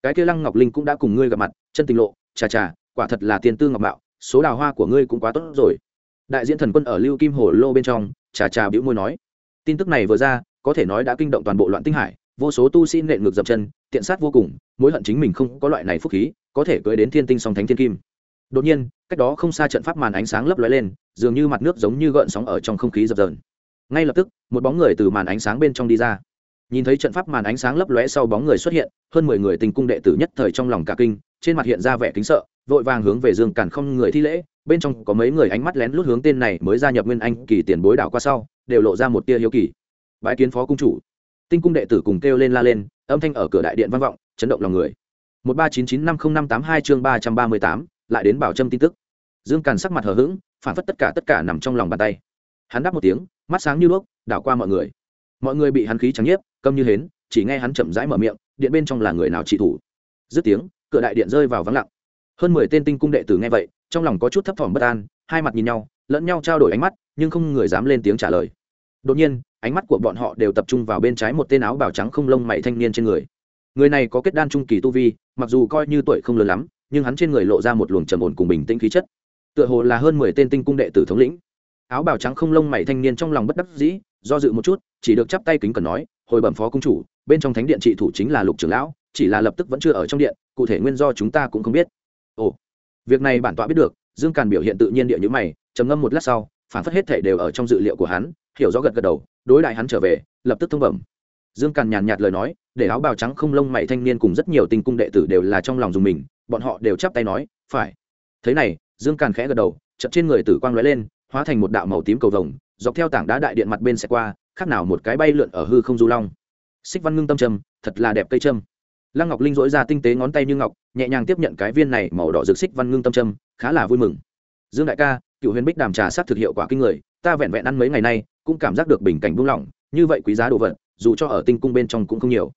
S1: Cái kia lăng ngọc linh cũng đã cùng ngươi gặp mặt, chân tình lộ, chà chà, quả thật là tiền tư ngọc mạo, số đào hoa của ngươi cũng quá tốt rồi. Đại diện thần quân ở lưu kim hồ lô bên trong, chà chà bĩu môi nói. Tin tức này vừa ra có thể nói đã kinh động toàn bộ loạn tinh hải, vô số tu sĩ nện ngược dập chân, tiện sát vô cùng, mối hận chính mình không có loại này phúc khí, có thể cưới đến thiên tinh song thánh thiên kim. Đột nhiên, cách đó không xa trận pháp màn ánh sáng lấp lóe lên, dường như mặt nước giống như gợn sóng ở trong không khí dập dờn. Ngay lập tức, một bóng người từ màn ánh sáng bên trong đi ra. Nhìn thấy trận pháp màn ánh sáng lấp lóe sau bóng người xuất hiện, hơn mười người tình cung đệ tử nhất thời trong lòng cả kinh, trên mặt hiện ra vẻ kính sợ, vội vàng hướng về dương càn không người thi lễ, bên trong có mấy người ánh mắt lén lút hướng tên này mới gia nhập nguyên anh kỳ tiền bối đảo qua sau, đều lộ ra một tia hiếu kỳ bái kiến phó cung chủ. Tinh cung đệ tử cùng kêu lên la lên, âm thanh ở cửa đại điện vang vọng, chấn động lòng người. Một ba chín chín năm không năm tám hai chương ba trăm ba mươi tám, lại đến bảo trâm tin tức. Dương càn sắc mặt hờ hững, phản phất tất cả tất cả nằm trong lòng bàn tay. Hắn đáp một tiếng, mắt sáng như đuốc, đảo qua mọi người. Mọi người bị hắn khí trắng nhiếp, câm như hến, chỉ nghe hắn chậm rãi mở miệng, điện bên trong là người nào trị thủ. Dứt tiếng, cửa đại điện rơi vào vắng lặng. Hơn mười tên tinh cung đệ tử nghe vậy, trong lòng có chút thấp thỏm bất an, hai mặt nhìn nhau, lẫn nhau trao đổi ánh mắt, nhưng không người dám lên tiếng trả lời. Đột nhiên ánh mắt của bọn họ đều tập trung vào bên trái một tên áo bào trắng không lông mày thanh niên trên người. Người này có kết đan trung kỳ tu vi, mặc dù coi như tuổi không lớn lắm, nhưng hắn trên người lộ ra một luồng trầm ổn cùng bình tĩnh khí chất. Tựa hồ là hơn mười tên tinh cung đệ tử thống lĩnh. Áo bào trắng không lông mày thanh niên trong lòng bất đắc dĩ, do dự một chút, chỉ được chắp tay kính cần nói, hồi bẩm phó cung chủ, bên trong thánh điện trị thủ chính là lục trưởng lão, chỉ là lập tức vẫn chưa ở trong điện, cụ thể nguyên do chúng ta cũng không biết. Ồ. Việc này bản tọa biết được, dương càn biểu hiện tự nhiên địa như mày, trầm ngâm một lát sau, phản phất hết thể đều ở trong dự liệu của hắn, hiểu rõ gật gật đầu đối đại hắn trở về, lập tức thông bẩm. Dương càn nhàn nhạt lời nói, để áo bào trắng không lông mày thanh niên cùng rất nhiều tinh cung đệ tử đều là trong lòng dùng mình, bọn họ đều chắp tay nói, phải. Thế này, dương càn khẽ gật đầu chậm trên người tử quang lóe lên, hóa thành một đạo màu tím cầu vồng, dọc theo tảng đá đại điện mặt bên xe qua, khác nào một cái bay lượn ở hư không du long. Xích văn ngưng tâm trầm, thật là đẹp cây trâm. Lăng ngọc linh dỗi ra tinh tế ngón tay như ngọc, nhẹ nhàng tiếp nhận cái viên này màu đỏ rực xích văn ngưng tâm trâm khá là vui mừng. Dương đại ca cựu huyền bích đàm trà sát thực hiệu quả kinh người ta vẹn vẹn ăn mấy ngày nay, cũng cảm giác được bình cảnh buông lỏng, như vậy quý giá đồ vật, dù cho ở tinh cung bên trong cũng không nhiều.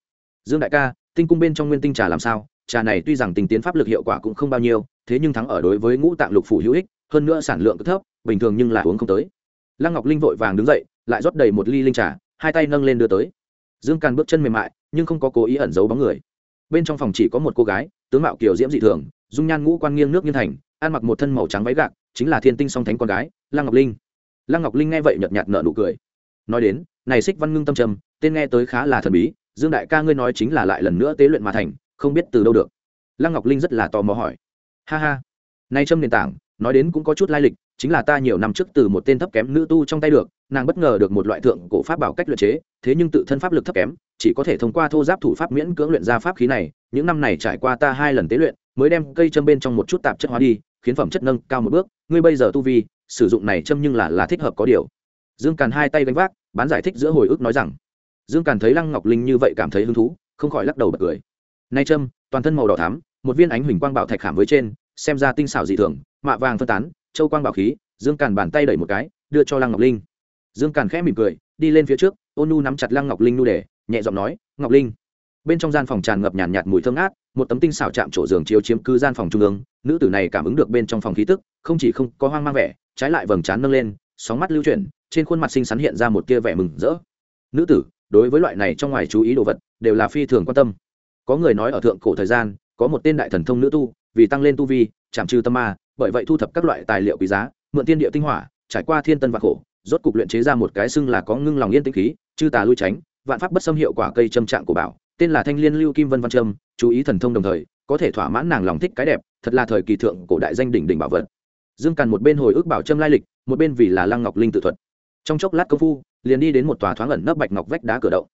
S1: Dương đại ca, tinh cung bên trong nguyên tinh trà làm sao? Trà này tuy rằng tình tiến pháp lực hiệu quả cũng không bao nhiêu, thế nhưng thắng ở đối với ngũ tạng lục phủ hữu ích, hơn nữa sản lượng thấp, bình thường nhưng là uống không tới. Lăng ngọc linh vội vàng đứng dậy, lại rót đầy một ly linh trà, hai tay nâng lên đưa tới. Dương càn bước chân mềm mại, nhưng không có cố ý ẩn giấu bóng người. Bên trong phòng chỉ có một cô gái, tướng mạo kiều diễm dị thường, dung nhan ngũ quan nghiêng nước nghiêng thành, ăn mặc một thân màu trắng váy gạc, chính là thiên tinh song thánh con gái, lăng ngọc linh lăng ngọc linh nghe vậy nhợt nhạt nở nụ cười. Nói đến, này xích văn ngưng tâm trầm, tên nghe tới khá là thần bí, dương đại ca ngươi nói chính là lại lần nữa tế luyện mà thành, không biết từ đâu được. Lăng ngọc linh rất là tò mò hỏi. Ha ha. Nay trâm nền tảng, nói đến cũng có chút lai lịch, chính là ta nhiều năm trước từ một tên thấp kém nữ tu trong tay được, nàng bất ngờ được một loại thượng cổ pháp bảo cách luyện chế, thế nhưng tự thân pháp lực thấp kém, chỉ có thể thông qua thô giáp thủ pháp miễn cưỡng luyện ra pháp khí này, những năm này trải qua ta hai lần tế luyện, mới đem cây châm bên trong một chút tạp chất hóa đi, khiến phẩm chất nâng cao một bước, ngươi bây giờ tu vi sử dụng này châm nhưng là là thích hợp có điều. Dương càn hai tay gánh vác bán giải thích giữa hồi ức nói rằng dương càn thấy lăng ngọc linh như vậy cảm thấy hứng thú không khỏi lắc đầu bật cười. Nay châm toàn thân màu đỏ thắm một viên ánh huỳnh quang bảo thạch khảm với trên xem ra tinh xảo dị thường mạ vàng phân tán châu quang bảo khí dương càn bàn tay đẩy một cái đưa cho lăng ngọc linh. Dương càn khẽ mỉm cười đi lên phía trước ôn nu nắm chặt lăng ngọc linh nu để nhẹ giọng nói ngọc linh. Bên trong gian phòng tràn ngập nhàn nhạt, nhạt mùi thơm ngát một tấm tinh xảo chạm chỗ giường chiếu chiếm cứ gian phòng trung ương, nữ tử này cảm ứng được bên trong phòng khí tức, không chỉ không có hoang mang vẻ, trái lại vầng trán nâng lên, sóng mắt lưu chuyển, trên khuôn mặt xinh xắn hiện ra một tia vẻ mừng rỡ. Nữ tử, đối với loại này trong ngoài chú ý đồ vật, đều là phi thường quan tâm. Có người nói ở thượng cổ thời gian, có một tên đại thần thông nữ tu, vì tăng lên tu vi, chạm trừ tâm ma, bởi vậy thu thập các loại tài liệu quý giá, mượn tiên địa tinh hỏa, trải qua thiên tân và khổ, rốt cục luyện chế ra một cái xưng là có ngưng lòng yên tĩnh khí, chư tà lui tránh, vạn pháp bất xâm hiệu quả cây châm trạng của bảo, tên là thanh liên lưu kim vân văn trâm chú ý thần thông đồng thời, có thể thỏa mãn nàng lòng thích cái đẹp, thật là thời kỳ thượng cổ đại danh đỉnh đỉnh bảo vật. Dương càn một bên hồi ức bảo trâm lai lịch, một bên vì là lăng ngọc linh tự thuật. Trong chốc lát công phu, liền đi đến một tòa thoáng ẩn nấp bạch ngọc vách đá cửa động.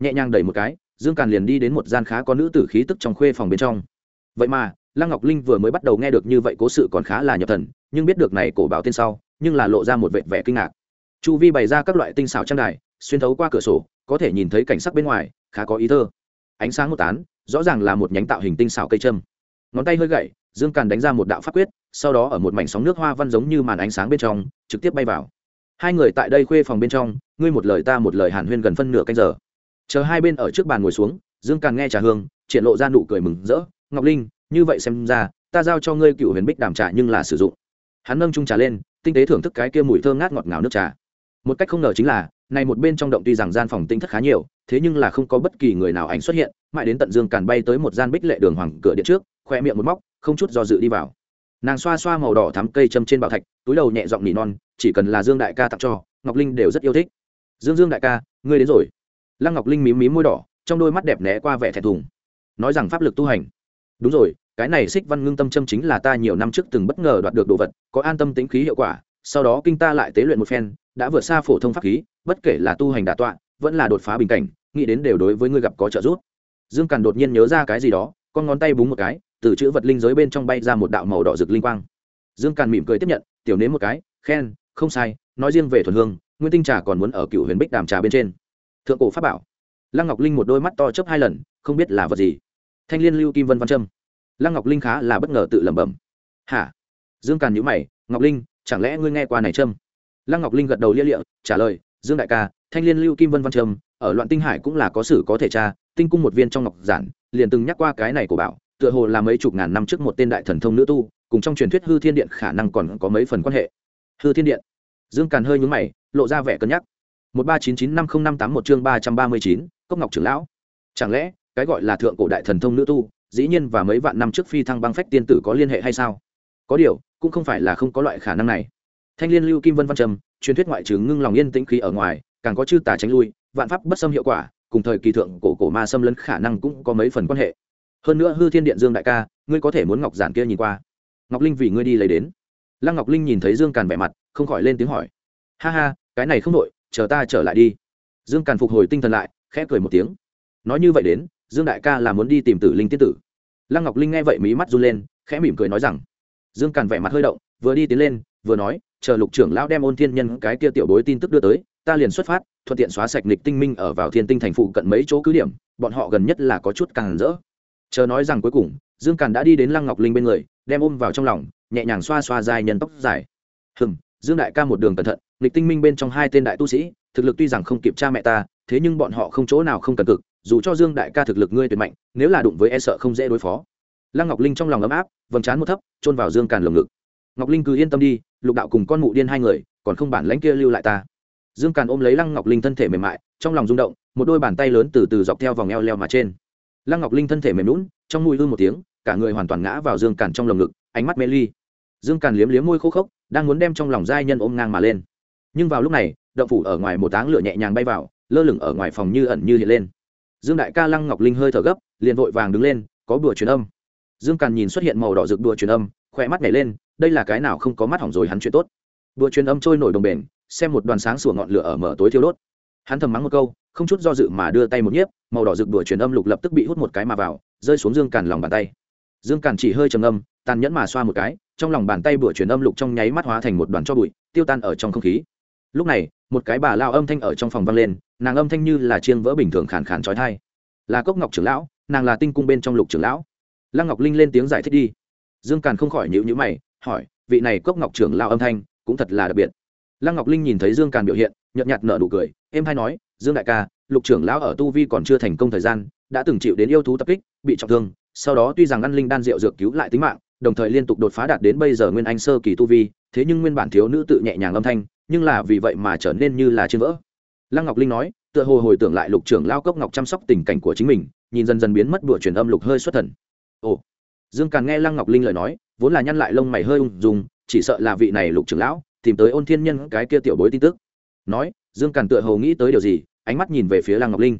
S1: Nhẹ nhàng đẩy một cái, dương càn liền đi đến một gian khá có nữ tử khí tức trong khuê phòng bên trong. Vậy mà, lăng ngọc linh vừa mới bắt đầu nghe được như vậy cố sự còn khá là nhập thần, nhưng biết được này cổ bảo tên sau, nhưng là lộ ra một vệt vẻ kinh ngạc. Chu vi bày ra các loại tinh xảo trang đài, xuyên thấu qua cửa sổ, có thể nhìn thấy cảnh sắc bên ngoài, khá có ý thơ. Ánh sáng một tán rõ ràng là một nhánh tạo hình tinh xảo cây châm. Ngón tay hơi gậy, dương càn đánh ra một đạo pháp quyết, sau đó ở một mảnh sóng nước hoa văn giống như màn ánh sáng bên trong, trực tiếp bay vào. Hai người tại đây khuê phòng bên trong, ngươi một lời ta một lời hàn huyên gần phân nửa canh giờ. Chờ hai bên ở trước bàn ngồi xuống, dương càn nghe trà hương, triển lộ ra nụ cười mừng rỡ, ngọc linh, như vậy xem ra, ta giao cho ngươi cựu huyền bích đàm trà nhưng là sử dụng. Hắn nâng trung trà lên, tinh tế thưởng thức cái kia mùi thơm ngát ngọt ngào nước trà một cách không ngờ chính là, này một bên trong động tuy rằng gian phòng tinh thất khá nhiều, thế nhưng là không có bất kỳ người nào ảnh xuất hiện, mãi đến tận dương càn bay tới một gian bích lệ đường hoàng cửa điện trước, khoe miệng một móc, không chút do dự đi vào. Nàng xoa xoa màu đỏ thắm cây châm trên bảo thạch, túi đầu nhẹ giọng nỉ non, chỉ cần là dương đại ca tặng cho, ngọc linh đều rất yêu thích. Dương dương đại ca, ngươi đến rồi. Lăng ngọc linh mím mím môi đỏ, trong đôi mắt đẹp né qua vẻ thẹn thùng. Nói rằng pháp lực tu hành. Đúng rồi, cái này xích văn ngưng tâm châm chính là ta nhiều năm trước từng bất ngờ đoạt được đồ vật, có an tâm tính khí hiệu quả, sau đó kinh ta lại tế luyện một phen đã vượt xa phổ thông pháp khí, bất kể là tu hành đà tọa, vẫn là đột phá bình cảnh, nghĩ đến đều đối với ngươi gặp có trợ giúp. Dương càn đột nhiên nhớ ra cái gì đó, con ngón tay búng một cái, từ chữ vật linh giới bên trong bay ra một đạo màu đỏ rực linh quang. Dương càn mỉm cười tiếp nhận, tiểu nếm một cái, khen, không sai, nói riêng về thuần hương, nguyên tinh trà còn muốn ở cựu huyền bích đàm trà bên trên. Thượng cổ pháp bảo. Lăng ngọc linh một đôi mắt to chớp hai lần, không biết là vật gì. Thanh liên lưu kim vân văn trâm lăng ngọc linh khá là bất ngờ tự lẩm bẩm. Hả? Dương càn nhữ mày, ngọc linh, chẳng lẽ ngươi nghe qua này trâm lăng ngọc linh gật đầu lia lịa trả lời dương đại ca thanh liên lưu kim vân văn trầm, ở loạn tinh hải cũng là có sử có thể tra tinh cung một viên trong ngọc giản liền từng nhắc qua cái này của bảo tựa hồ là mấy chục ngàn năm trước một tên đại thần thông nữ tu cùng trong truyền thuyết hư thiên điện khả năng còn có mấy phần quan hệ. Hư thiên điện? Dương càn hơi nhúng mày lộ ra vẻ cân nhắc. Một ba chín chín năm không năm tám một chương ba trăm ba mươi chín cốc ngọc trưởng lão. Chẳng lẽ cái gọi là thượng cổ đại thần thông nữ tu dĩ nhiên và mấy vạn năm trước phi thăng băng phách tiên tử có liên hệ hay sao? Có điều cũng không phải là không có loại khả năng này thanh liên lưu kim vân văn trầm truyền thuyết ngoại trừ ngưng lòng yên tĩnh khí ở ngoài, càng có chư tà tránh lui, vạn pháp bất xâm hiệu quả, cùng thời kỳ thượng cổ cổ ma xâm lấn khả năng cũng có mấy phần quan hệ. Hơn nữa hư thiên điện dương đại ca, ngươi có thể muốn ngọc giản kia nhìn qua. Ngọc linh vì ngươi đi lấy đến. Lăng ngọc linh nhìn thấy dương càn vẻ mặt, không khỏi lên tiếng hỏi. Ha ha, cái này không nội chờ ta trở lại đi. Dương càn phục hồi tinh thần lại, khẽ cười một tiếng. Nói như vậy đến, dương đại ca là muốn đi tìm tử linh tiết tử. Lăng ngọc linh nghe vậy mí mắt run lên, khẽ mỉm cười nói rằng. Dương càn vẻ mặt hơi động, vừa đi tiến lên, vừa nói chờ lục trưởng lão đem ôn thiên nhân cái kia tiểu bối tin tức đưa tới, ta liền xuất phát, thuận tiện xóa sạch nịch tinh minh ở vào thiên tinh thành phụ cận mấy chỗ cứ điểm, bọn họ gần nhất là có chút càng rỡ. Chờ nói rằng cuối cùng, dương càn đã đi đến lăng ngọc linh bên người, đem ôm vào trong lòng, nhẹ nhàng xoa xoa dài nhân tóc dài. Hừng dương đại ca một đường cẩn thận nịch tinh minh bên trong hai tên đại tu sĩ, thực lực tuy rằng không kịp cha mẹ ta, thế nhưng bọn họ không chỗ nào không cần cực, dù cho dương đại ca thực lực ngươi tuyệt mạnh, nếu là đụng với e sợ không dễ đối phó. Lăng ngọc linh trong lòng ấm áp, vầng trán một thấp trôn vào dương càn lồng ngực ngọc linh cứ yên tâm đi, lục đạo cùng con mụ điên hai người, còn không bản lãnh kia lưu lại ta. Dương càn ôm lấy lăng ngọc linh thân thể mềm mại, trong lòng rung động, một đôi bàn tay lớn từ từ dọc theo vòng eo leo mà trên. Lăng ngọc linh thân thể mềm lún trong mùi hư một tiếng, cả người hoàn toàn ngã vào dương càn trong lồng ngực, ánh mắt mê ly. Dương càn liếm liếm môi khô khốc, đang muốn đem trong lòng giai nhân ôm ngang mà lên. Nhưng vào lúc này, động phủ ở ngoài một áng lửa nhẹ nhàng bay vào, lơ lửng ở ngoài phòng như ẩn như hiện lên. Dương đại ca lăng ngọc linh hơi thở gấp, liền vội vàng đứng lên, có bùa truyền âm. Dương càn nhìn xuất hiện màu đỏ rực đùa truyền âm khỏe mắt nhảy lên đây là cái nào không có mắt hỏng rồi hắn chuyện tốt. Đùa truyền âm trôi nổi đồng bền, xem một đoàn sáng sủa ngọn lửa ở mở tối thiêu đốt. Hắn thầm mắng một câu, không chút do dự mà đưa tay một nhiếp, màu đỏ rực đùa truyền âm lục lập tức bị hút một cái mà vào, rơi xuống dương càn lòng bàn tay. Dương càn chỉ hơi trầm âm tàn nhẫn mà xoa một cái, trong lòng bàn tay bửa truyền âm lục trong nháy mắt hóa thành một đoàn cho bụi, tiêu tan ở trong không khí. Lúc này, một cái bà lao âm thanh ở trong phòng vang lên, nàng âm thanh như là chiêng vỡ bình thường khàn khàn trói thai là cốc ngọc trưởng lão, nàng là tinh cung bên trong lục trưởng lão. Lăng ngọc linh lên tiếng giải thích đi. Dương càn không khỏi nhịu nhữ mày hỏi, vị này cốc ngọc trưởng lao âm thanh cũng thật là đặc biệt. Lăng ngọc linh nhìn thấy dương càn biểu hiện, nhợt nhạt nở nụ cười em hay nói, dương đại ca, lục trưởng lão ở tu vi còn chưa thành công thời gian, đã từng chịu đến yêu thú tập kích, bị trọng thương, sau đó tuy rằng ăn linh đan rượu dược cứu lại tính mạng, đồng thời liên tục đột phá đạt đến bây giờ nguyên anh sơ kỳ tu vi, thế nhưng nguyên bản thiếu nữ tự nhẹ nhàng âm thanh, nhưng là vì vậy mà trở nên như là trên vỡ. Lăng ngọc linh nói, tựa hồ hồi tưởng lại lục trưởng lao cốc ngọc chăm sóc tình cảnh của chính mình, nhìn dần dần biến mất đùa truyền âm lục hơi xuất thần. Ồ dương càn nghe lăng ngọc linh lời nói, vốn là nhăn lại lông mày hơi ung dùng chỉ sợ là vị này lục trưởng lão, tìm tới ôn thiên nhân cái kia tiểu bối tin tức. Nói, dương càn tựa hồ nghĩ tới điều gì, ánh mắt nhìn về phía lăng ngọc linh.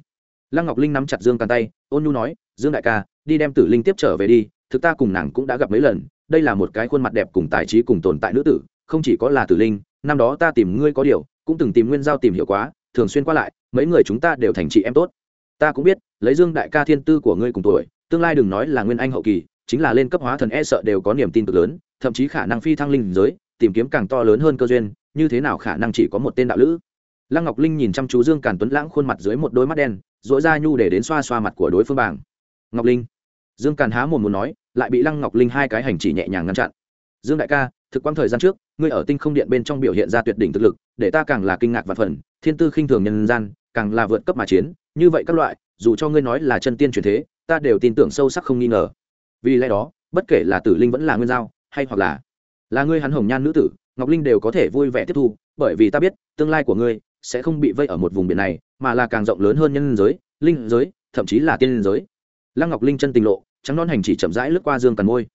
S1: Lăng ngọc linh nắm chặt dương càn tay, ôn nhu nói, dương đại ca, đi đem tử linh tiếp trở về đi, thực ta cùng nàng cũng đã gặp mấy lần, đây là một cái khuôn mặt đẹp cùng tài trí cùng tồn tại nữ tử, không chỉ có là tử linh, năm đó ta tìm ngươi có điều, cũng từng tìm nguyên giao tìm hiểu quá, thường xuyên qua lại, mấy người chúng ta đều thành chị em tốt. Ta cũng biết, lấy dương đại ca thiên tư của ngươi cùng tuổi, tương lai đừng nói là nguyên anh hậu kỳ chính là lên cấp hóa thần e sợ đều có niềm tin cực lớn, thậm chí khả năng phi thăng linh giới, tìm kiếm càng to lớn hơn cơ duyên, như thế nào khả năng chỉ có một tên đạo lữ? Lăng ngọc linh nhìn chăm chú dương càn tuấn lãng khuôn mặt dưới một đôi mắt đen dỗi ra nhu để đến xoa xoa mặt của đối phương bảng ngọc linh. Dương càn há mồm muốn nói, lại bị lăng ngọc linh hai cái hành chỉ nhẹ nhàng ngăn chặn. Dương đại ca, thực quang thời gian trước, ngươi ở tinh không điện bên trong biểu hiện ra tuyệt đỉnh thực lực, để ta càng là kinh ngạc và phần thiên tư khinh thường nhân gian, càng là vượt cấp mà chiến, như vậy các loại, dù cho ngươi nói là chân tiên truyền thế, ta đều tin tưởng sâu sắc không nghi ngờ vì lẽ đó, bất kể là tử linh vẫn là nguyên giao, hay hoặc là là ngươi hắn hồng nhan nữ tử, ngọc linh đều có thể vui vẻ tiếp thu, bởi vì ta biết, tương lai của ngươi sẽ không bị vây ở một vùng biển này, mà là càng rộng lớn hơn nhân giới, linh giới, thậm chí là tiên giới. Lăng ngọc linh chân tình lộ, trắng non hành chỉ chậm rãi lướt qua dương càn môi.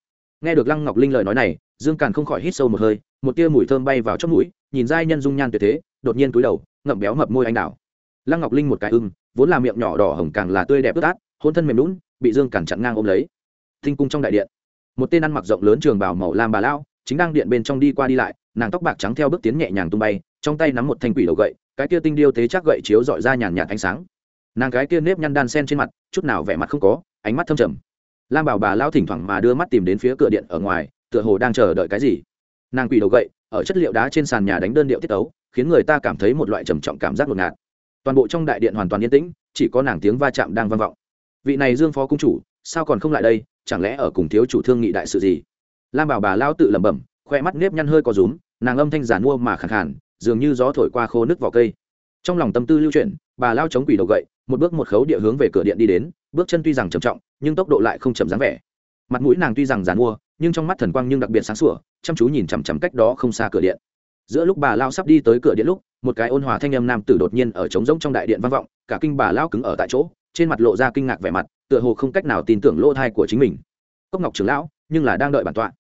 S1: Nghe được lăng ngọc linh lời nói này, dương càn không khỏi hít sâu một hơi, một tia mùi thơm bay vào chót mũi, nhìn giai nhân dung nhan tuyệt thế, đột nhiên túi đầu, ngậm béo mập môi anh đào. Lăng ngọc linh một cái ưng, vốn là miệng nhỏ đỏ hồng càng là tươi đẹp ướt át, hôn thân mềm lún bị dương càn chặn ngang ôm lấy tinh cung trong đại điện. Một tên ăn mặc rộng lớn trường bảo màu lam bà lao chính đang điện bên trong đi qua đi lại, nàng tóc bạc trắng theo bước tiến nhẹ nhàng tung bay, trong tay nắm một thanh quỷ đầu gậy, cái kia tinh điêu tế chắc gậy chiếu dọi ra nhàn nhạt ánh sáng. Nàng cái kia nếp nhăn đan sen trên mặt, chút nào vẻ mặt không có, ánh mắt thâm trầm. Lam bảo bà lao thỉnh thoảng mà đưa mắt tìm đến phía cửa điện ở ngoài, tựa hồ đang chờ đợi cái gì. Nàng quỷ đầu gậy, ở chất liệu đá trên sàn nhà đánh đơn điệu tiết tấu, khiến người ta cảm thấy một loại trầm trọng cảm giác ngột ngạt. Toàn bộ trong đại điện hoàn toàn yên tĩnh, chỉ có nàng tiếng va chạm đang vang vọng. Vị này dương phó cung chủ, sao còn không lại đây? Chẳng lẽ ở cùng thiếu chủ thương nghị đại sự gì? Lam bảo bà lao tự lẩm bẩm, khoe mắt nếp nhăn hơi có rúm, nàng âm thanh giản mua mà khẳng khản dường như gió thổi qua khô nước vỏ cây. Trong lòng tâm tư lưu chuyển, bà lao chống quỷ đầu gậy, một bước một khấu địa hướng về cửa điện đi đến, bước chân tuy rằng trầm trọng, nhưng tốc độ lại không chậm dáng vẻ. Mặt mũi nàng tuy rằng giàn mua, nhưng trong mắt thần quang nhưng đặc biệt sáng sủa, chăm chú nhìn chằm chằm cách đó không xa cửa điện. Giữa lúc bà lao sắp đi tới cửa điện lúc, một cái ôn hòa thanh âm nam tử đột nhiên ở trống rỗng trong đại điện vang vọng, cả kinh bà lao cứng ở tại chỗ trên mặt lộ ra kinh ngạc vẻ mặt, tựa hồ không cách nào tin tưởng lỗ thai của chính mình. Cốc ngọc trưởng lão, nhưng là đang đợi bản tọa.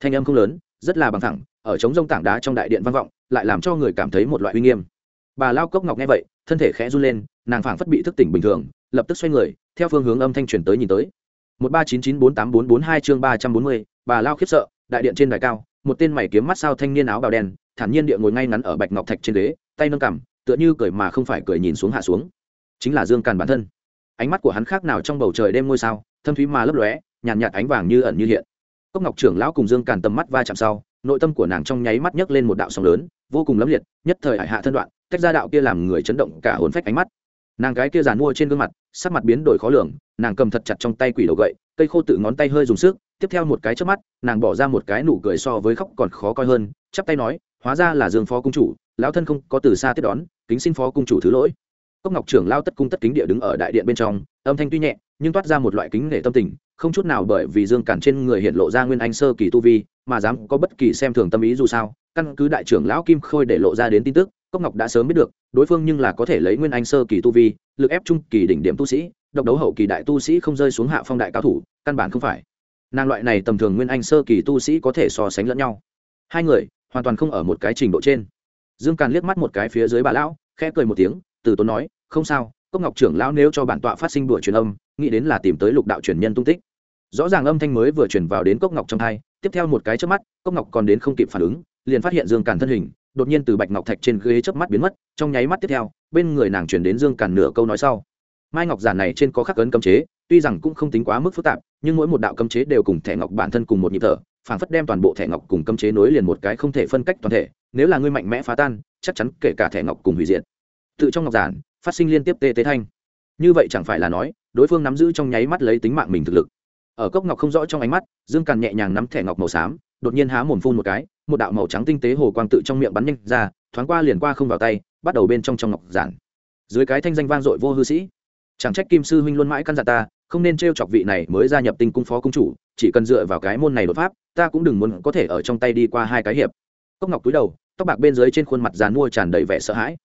S1: Thanh âm không lớn, rất là bằng thẳng, ở trống rông tảng đá trong đại điện vang vọng, lại làm cho người cảm thấy một loại uy nghiêm. Bà lao cốc ngọc nghe vậy, thân thể khẽ run lên, nàng phảng phất bị thức tỉnh bình thường, lập tức xoay người, theo phương hướng âm thanh truyền tới nhìn tới. một ba chín chín bốn tám bốn bốn hai chương ba trăm bốn mươi, bà lao khiếp sợ, đại điện trên đài cao, một tên mày kiếm mắt sao thanh niên áo bào đen, thản nhiên địa ngồi ngay ngắn ở bạch ngọc thạch trên ghế, tay nâng cằm, tựa như cười mà không phải cười nhìn xuống hạ xuống. Chính là dương càn bản thân ánh mắt của hắn khác nào trong bầu trời đêm ngôi sao thâm thúy mà lấp lóe nhàn nhạt, nhạt ánh vàng như ẩn như hiện. Cốc ngọc trưởng lão cùng dương càn tầm mắt va chạm sau nội tâm của nàng trong nháy mắt nhấc lên một đạo sóng lớn vô cùng lấm liệt nhất thời hải hạ thân đoạn cách ra đạo kia làm người chấn động cả hồn phách ánh mắt. Nàng cái kia giàn mua trên gương mặt sắc mặt biến đổi khó lường nàng cầm thật chặt trong tay quỷ đầu gậy cây khô tự ngón tay hơi dùng sức tiếp theo một cái trước mắt nàng bỏ ra một cái nụ cười so với khóc còn khó coi hơn chắp tay nói hóa ra là dương phó cung chủ lão thân không có từ xa tiếp đón kính xin phó cung chủ thứ lỗi cốc ngọc trưởng lao tất cung tất kính địa đứng ở đại điện bên trong, âm thanh tuy nhẹ, nhưng toát ra một loại kính nể tâm tình, không chút nào bởi vì dương cản trên người hiện lộ ra nguyên anh sơ kỳ tu vi, mà dám có bất kỳ xem thường tâm ý dù sao. Căn cứ đại trưởng lão kim khôi để lộ ra đến tin tức, cốc ngọc đã sớm biết được, đối phương nhưng là có thể lấy nguyên anh sơ kỳ tu vi, lực ép trung kỳ đỉnh điểm tu sĩ, độc đấu hậu kỳ đại tu sĩ không rơi xuống hạ phong đại cao thủ, căn bản không phải. Nàng loại này tầm thường nguyên anh sơ kỳ tu sĩ có thể so sánh lẫn nhau. Hai người, hoàn toàn không ở một cái trình độ trên. Dương càn liếc mắt một cái phía dưới bà lão, khẽ cười một tiếng từ tốn nói, không sao, cốc ngọc trưởng lão nếu cho bản tọa phát sinh đuổi truyền âm, nghĩ đến là tìm tới lục đạo truyền nhân tung tích. Rõ ràng âm thanh mới vừa truyền vào đến cốc ngọc trong thai, tiếp theo một cái chớp mắt, cốc ngọc còn đến không kịp phản ứng, liền phát hiện dương càn thân hình, đột nhiên từ bạch ngọc thạch trên ghế chớp mắt biến mất, trong nháy mắt tiếp theo, bên người nàng truyền đến dương càn nửa câu nói sau. Mai ngọc giản này trên có khắc ấn cấm chế, tuy rằng cũng không tính quá mức phức tạp, nhưng mỗi một đạo cấm chế đều cùng thẻ ngọc bản thân cùng một nhịp thở, phảng phất đem toàn bộ thẻ ngọc cùng cấm chế nối liền một cái không thể phân cách toàn thể, nếu là ngươi mạnh mẽ phá tan, chắc chắn kể cả thẻ ngọc cùng hủy diệt tự trong ngọc giản, phát sinh liên tiếp tê tế thanh. Như vậy chẳng phải là nói, đối phương nắm giữ trong nháy mắt lấy tính mạng mình thực lực. Ở cốc ngọc không rõ trong ánh mắt, dương càn nhẹ nhàng nắm thẻ ngọc màu xám, đột nhiên há mồm phun một cái, một đạo màu trắng tinh tế hồ quang tự trong miệng bắn nhanh ra, thoáng qua liền qua không vào tay, bắt đầu bên trong trong ngọc giản. Dưới cái thanh danh vang dội vô hư sĩ. Chẳng trách kim sư huynh luôn mãi căn dặn ta, không nên t r e o chọc vị này mới gia nhập tinh cung phó cung chủ, chỉ cần dựa vào cái môn này đột pháp, ta cũng đừng muốn có thể ở trong tay đi qua hai cái hiệp. Cốc ngọc túi đầu, tóc bạc bên dưới trên khuôn mặt dàn mua tràn đầy vẻ sợ hãi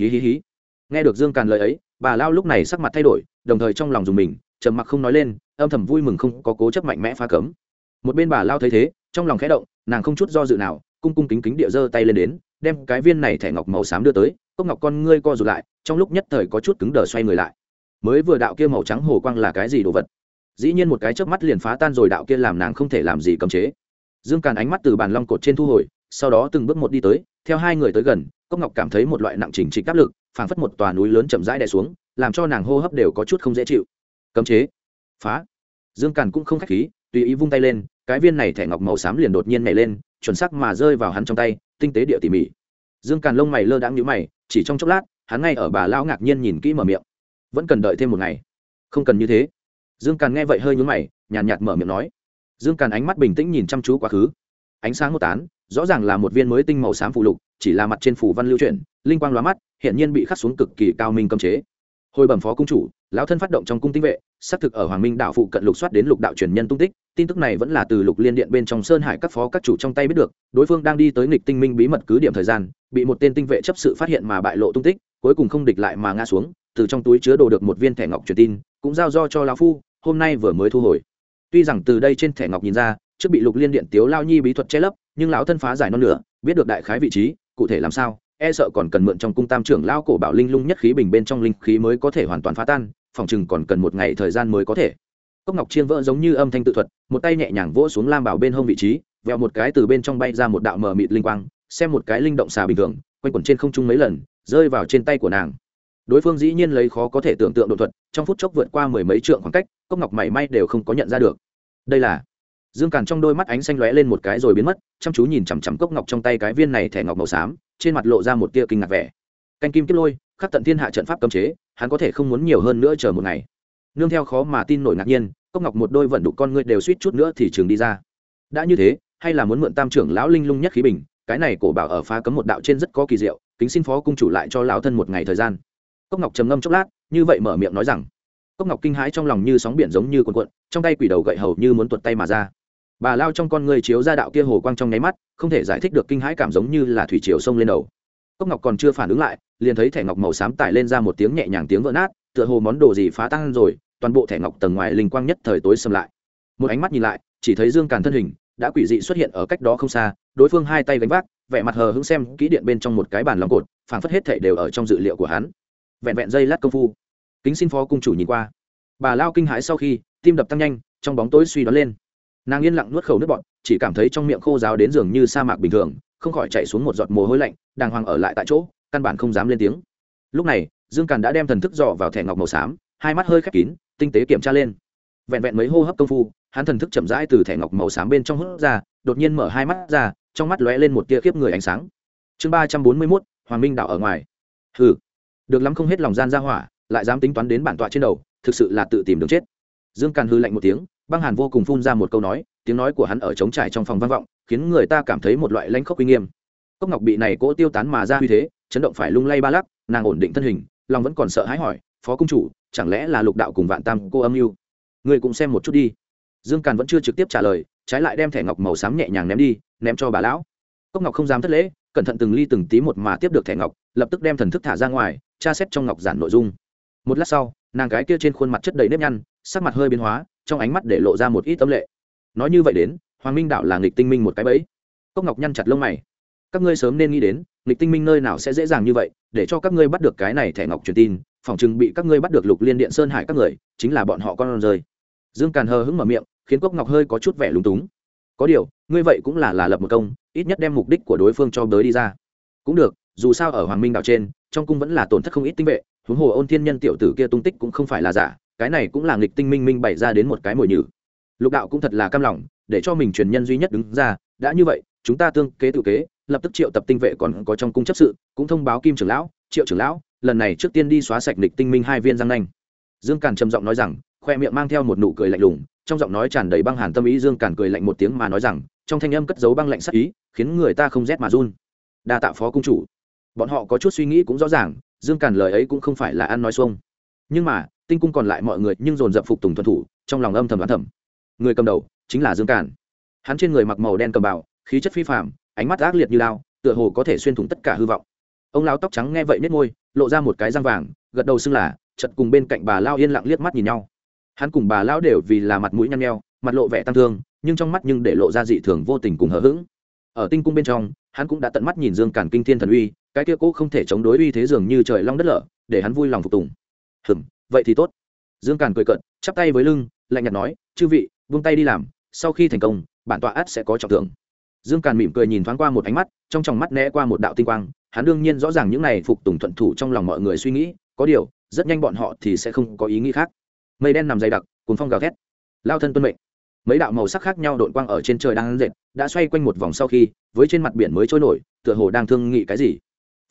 S1: hí hí hí. Nghe được dương càn lời ấy, bà lao lúc này sắc mặt thay đổi, đồng thời trong lòng dùng mình, trầm mặc không nói lên, âm thầm vui mừng không có cố chấp mạnh mẽ phá cấm. Một bên bà lao thấy thế, trong lòng khẽ động, nàng không chút do dự nào, cung cung kính kính địa giơ tay lên đến, đem cái viên này thẻ ngọc màu xám đưa tới, cốc ngọc con ngươi co rụt lại, trong lúc nhất thời có chút cứng đờ xoay người lại. Mới vừa đạo kia màu trắng hồ quang là cái gì đồ vật? Dĩ nhiên một cái chớp mắt liền phá tan rồi, đạo kia làm nàng không thể làm gì cấm chế. Dương càn ánh mắt từ bàn long cột trên thu hồi, sau đó từng bước một đi tới, theo hai người tới gần cốc ngọc cảm thấy một loại nặng trình trịch áp lực, phảng phất một tòa núi lớn chậm rãi đè xuống, làm cho nàng hô hấp đều có chút không dễ chịu. Cấm chế. Phá. Dương càn cũng không khách khí, tùy ý vung tay lên, cái viên này thẻ ngọc màu xám liền đột nhiên nhảy lên, chuẩn sắc mà rơi vào hắn trong tay, tinh tế địa tỉ mỉ. Dương càn lông mày lơ đãng nhũ mày, chỉ trong chốc lát, hắn ngay ở bà lão ngạc nhiên nhìn kỹ mở miệng. Vẫn cần đợi thêm một ngày. Không cần như thế. Dương càn nghe vậy hơi nhún mày, nhàn nhạt mở miệng nói. Dương càn ánh mắt bình tĩnh nhìn chăm chú quá khứ. Ánh sáng một tán, rõ ràng là một viên mới tinh màu xám phụ lục chỉ là mặt trên phủ văn lưu chuyển, linh quang lóa mắt hiện nhiên bị khắc xuống cực kỳ cao minh cấm chế. Hồi bẩm phó cung chủ, lão thân phát động trong cung tinh vệ, xác thực ở hoàng minh đạo phụ cận lục soát đến lục đạo truyền nhân tung tích, tin tức này vẫn là từ lục liên điện bên trong sơn hải các phó các chủ trong tay biết được, đối phương đang đi tới nghịch tinh minh bí mật cứ điểm thời gian, bị một tên tinh vệ chấp sự phát hiện mà bại lộ tung tích, cuối cùng không địch lại mà ngã xuống, từ trong túi chứa đồ được một viên thẻ ngọc truyền tin, cũng giao do cho lão phu, hôm nay vừa mới thu hồi. Tuy rằng từ đây trên thẻ ngọc nhìn ra, trước bị lục liên điện tiếu lao nhi bí thuật che lấp, nhưng lão thân phá giải non nửa, biết được đại khái vị trí cụ thể làm sao e sợ còn cần mượn trong cung tam trưởng lao cổ bảo linh lung nhất khí bình bên trong linh khí mới có thể hoàn toàn phá tan, phòng chừng còn cần một ngày thời gian mới có thể. Cốc ngọc chiên vỡ giống như âm thanh tự thuật, một tay nhẹ nhàng vỗ xuống lam bảo bên hông vị trí, vẹo một cái từ bên trong bay ra một đạo mờ mịt linh quang, xem một cái linh động xà bình thường, quanh quẩn trên không trung mấy lần, rơi vào trên tay của nàng. Đối phương dĩ nhiên lấy khó có thể tưởng tượng độ thuật, trong phút chốc vượt qua mười mấy trượng khoảng cách, cốc ngọc mảy may đều không có nhận ra được. Đây là dương càn trong đôi mắt ánh xanh lóe lên một cái rồi biến mất, chăm chú nhìn chằm chằm cốc ngọc trong tay cái viên này thẻ ngọc màu xám, trên mặt lộ ra một tia kinh ngạc vẻ. Canh kim kiếp lôi, khắc tận thiên hạ trận pháp cấm chế, hắn có thể không muốn nhiều hơn nữa chờ một ngày. Nương theo khó mà tin nổi ngạc nhiên, cốc ngọc một đôi vận đục con ngươi đều suýt chút nữa thì trường đi ra. Đã như thế, hay là muốn mượn tam trưởng lão linh lung nhất khí bình, cái này cổ bảo ở phá cấm một đạo trên rất có kỳ diệu, kính xin phó cung chủ lại cho lão thân một ngày thời gian. Cốc ngọc trầm ngâm chốc lát, như vậy mở miệng nói rằng, cốc ngọc kinh hãi trong lòng như sóng biển giống như cuộn cuộn, trong tay quỷ đầu gậy hầu như muốn tuột tay mà ra bà lao trong con người chiếu ra đạo kia hồ quang trong nháy mắt, không thể giải thích được kinh hãi cảm giống như là thủy triều sông lên đầu. Cốc ngọc còn chưa phản ứng lại, liền thấy thẻ ngọc màu xám tải lên ra một tiếng nhẹ nhàng tiếng vỡ nát, tựa hồ món đồ gì phá tan rồi, toàn bộ thẻ ngọc tầng ngoài linh quang nhất thời tối xâm lại. Một ánh mắt nhìn lại, chỉ thấy dương càn thân hình đã quỷ dị xuất hiện ở cách đó không xa, đối phương hai tay gánh vác, vẻ mặt hờ hững xem kỹ điện bên trong một cái bàn lòng cột, phảng phất hết thảy đều ở trong dự liệu của hắn. Vẹn vẹn dây lát công phu, kính xin phó cung chủ nhìn qua. Bà lao kinh hãi sau khi, tim đập tăng nhanh, trong bóng tối suy đoán lên nàng yên lặng nuốt khẩu nước bọt, chỉ cảm thấy trong miệng khô ráo đến giường như sa mạc bình thường, không khỏi chạy xuống một giọt mồ hôi lạnh, đàng hoàng ở lại tại chỗ, căn bản không dám lên tiếng. Lúc này, dương càn đã đem thần thức dò vào thẻ ngọc màu xám, hai mắt hơi khép kín, tinh tế kiểm tra lên. Vẹn vẹn mấy hô hấp công phu, hắn thần thức chậm rãi từ thẻ ngọc màu xám bên trong hút ra, đột nhiên mở hai mắt ra, trong mắt lóe lên một tia khiếp người ánh sáng. Chương ba trăm bốn mươi mốt, hoàng minh đạo ở ngoài. Hừ, được lắm không hết lòng gian ra hỏa, lại dám tính toán đến bản tọa trên đầu, thực sự là tự tìm đường chết. Dương càn hư lạnh một tiếng băng hàn vô cùng phun ra một câu nói, tiếng nói của hắn ở trống trải trong phòng vang vọng, khiến người ta cảm thấy một loại lãnh khóc uy nghiêm. Cốc ngọc bị này cỗ tiêu tán mà ra uy thế, chấn động phải lung lay ba lắc, nàng ổn định thân hình, lòng vẫn còn sợ hãi hỏi, phó công chủ, chẳng lẽ là lục đạo cùng vạn tam cô âm mưu? Người cũng xem một chút đi. Dương càn vẫn chưa trực tiếp trả lời, trái lại đem thẻ ngọc màu xám nhẹ nhàng ném đi, ném cho bà lão. Cốc ngọc không dám thất lễ, cẩn thận từng ly từng tí một mà tiếp được thẻ ngọc, lập tức đem thần thức thả ra ngoài, tra xét trong ngọc giản nội dung. Một lát sau, nàng gái kia trên khuôn mặt chất đầy nếp nhăn, sắc mặt hơi biến hóa trong ánh mắt để lộ ra một ít tâm lệ. Nói như vậy đến, hoàng minh đạo là nghịch tinh minh một cái bẫy. Cốc ngọc nhăn chặt lông mày. Các ngươi sớm nên nghĩ đến, nghịch tinh minh nơi nào sẽ dễ dàng như vậy, để cho các ngươi bắt được cái này thẻ ngọc truyền tin, phòng chừng bị các ngươi bắt được lục liên điện sơn hải các người, chính là bọn họ con rơi. Dương càn hờ hững mở miệng, khiến cốc ngọc hơi có chút vẻ lúng túng. Có điều, ngươi vậy cũng là là lập một công, ít nhất đem mục đích của đối phương cho bới đi ra. Cũng được, dù sao ở hoàng minh đạo trên, trong cung vẫn là tổn thất không ít tinh vệ, huống hồ ôn thiên nhân tiểu tử kia tung tích cũng không phải là giả cái này cũng là nghịch tinh minh minh bày ra đến một cái mồi nhử. Lục đạo cũng thật là cam lòng, để cho mình truyền nhân duy nhất đứng ra, đã như vậy, chúng ta tương kế tự kế, lập tức triệu tập tinh vệ còn có trong cung chấp sự, cũng thông báo kim trưởng lão, triệu trưởng lão, lần này trước tiên đi xóa sạch nghịch tinh minh hai viên răng nanh. Dương càn trầm giọng nói rằng, khoe miệng mang theo một nụ cười lạnh lùng, trong giọng nói tràn đầy băng hàn tâm ý dương càn cười lạnh một tiếng mà nói rằng, trong thanh âm cất giấu băng lạnh sắc ý, khiến người ta không rét mà run. Đa tạ phó cung chủ. Bọn họ có chút suy nghĩ cũng rõ ràng, dương càn lời ấy cũng không phải là ăn nói xuông. Nhưng mà tinh cung còn lại mọi người nhưng dồn dập phục tùng thuần thủ, trong lòng âm thầm đoán thầm. Người cầm đầu chính là dương Cản. hắn trên người mặc màu đen cầm bào, khí chất phi phạm ánh mắt ác liệt như lao, tựa hồ có thể xuyên thủng tất cả hư vọng. Ông lão tóc trắng nghe vậy nết môi, lộ ra một cái răng vàng, gật đầu xưng là chật cùng bên cạnh bà lao yên lặng liếc mắt nhìn nhau. Hắn cùng bà lao đều vì là mặt mũi nhăn nheo, mặt lộ vẻ tăng thương, nhưng trong mắt nhưng để lộ ra dị thường vô tình cùng hờ hững. Ở tinh cung bên trong, hắn cũng đã tận mắt nhìn dương cản kinh thiên thần uy, cái kia cố không thể chống đối uy thế dường như trời long đất lở, để hắn vui lòng phục tùng. Hừm vậy thì tốt. Dương càn cười cận chắp tay với lưng, lạnh nhạt nói, chư vị vung tay đi làm, sau khi thành công, bản tọa ắt sẽ có trọng thưởng. Dương càn mỉm cười nhìn thoáng qua một ánh mắt, trong tròng mắt né qua một đạo tinh quang, hắn đương nhiên rõ ràng những này phục tùng thuận thủ trong lòng mọi người suy nghĩ, có điều, rất nhanh bọn họ thì sẽ không có ý nghĩ khác. Mây đen nằm dày đặc cuốn phong gào thét. Lao thân tuân mệnh. Mấy đạo màu sắc khác nhau đội quang ở trên trời đang dệt, đã xoay quanh một vòng sau khi, với trên mặt biển mới trôi nổi, tựa hồ đang thương nghị cái gì.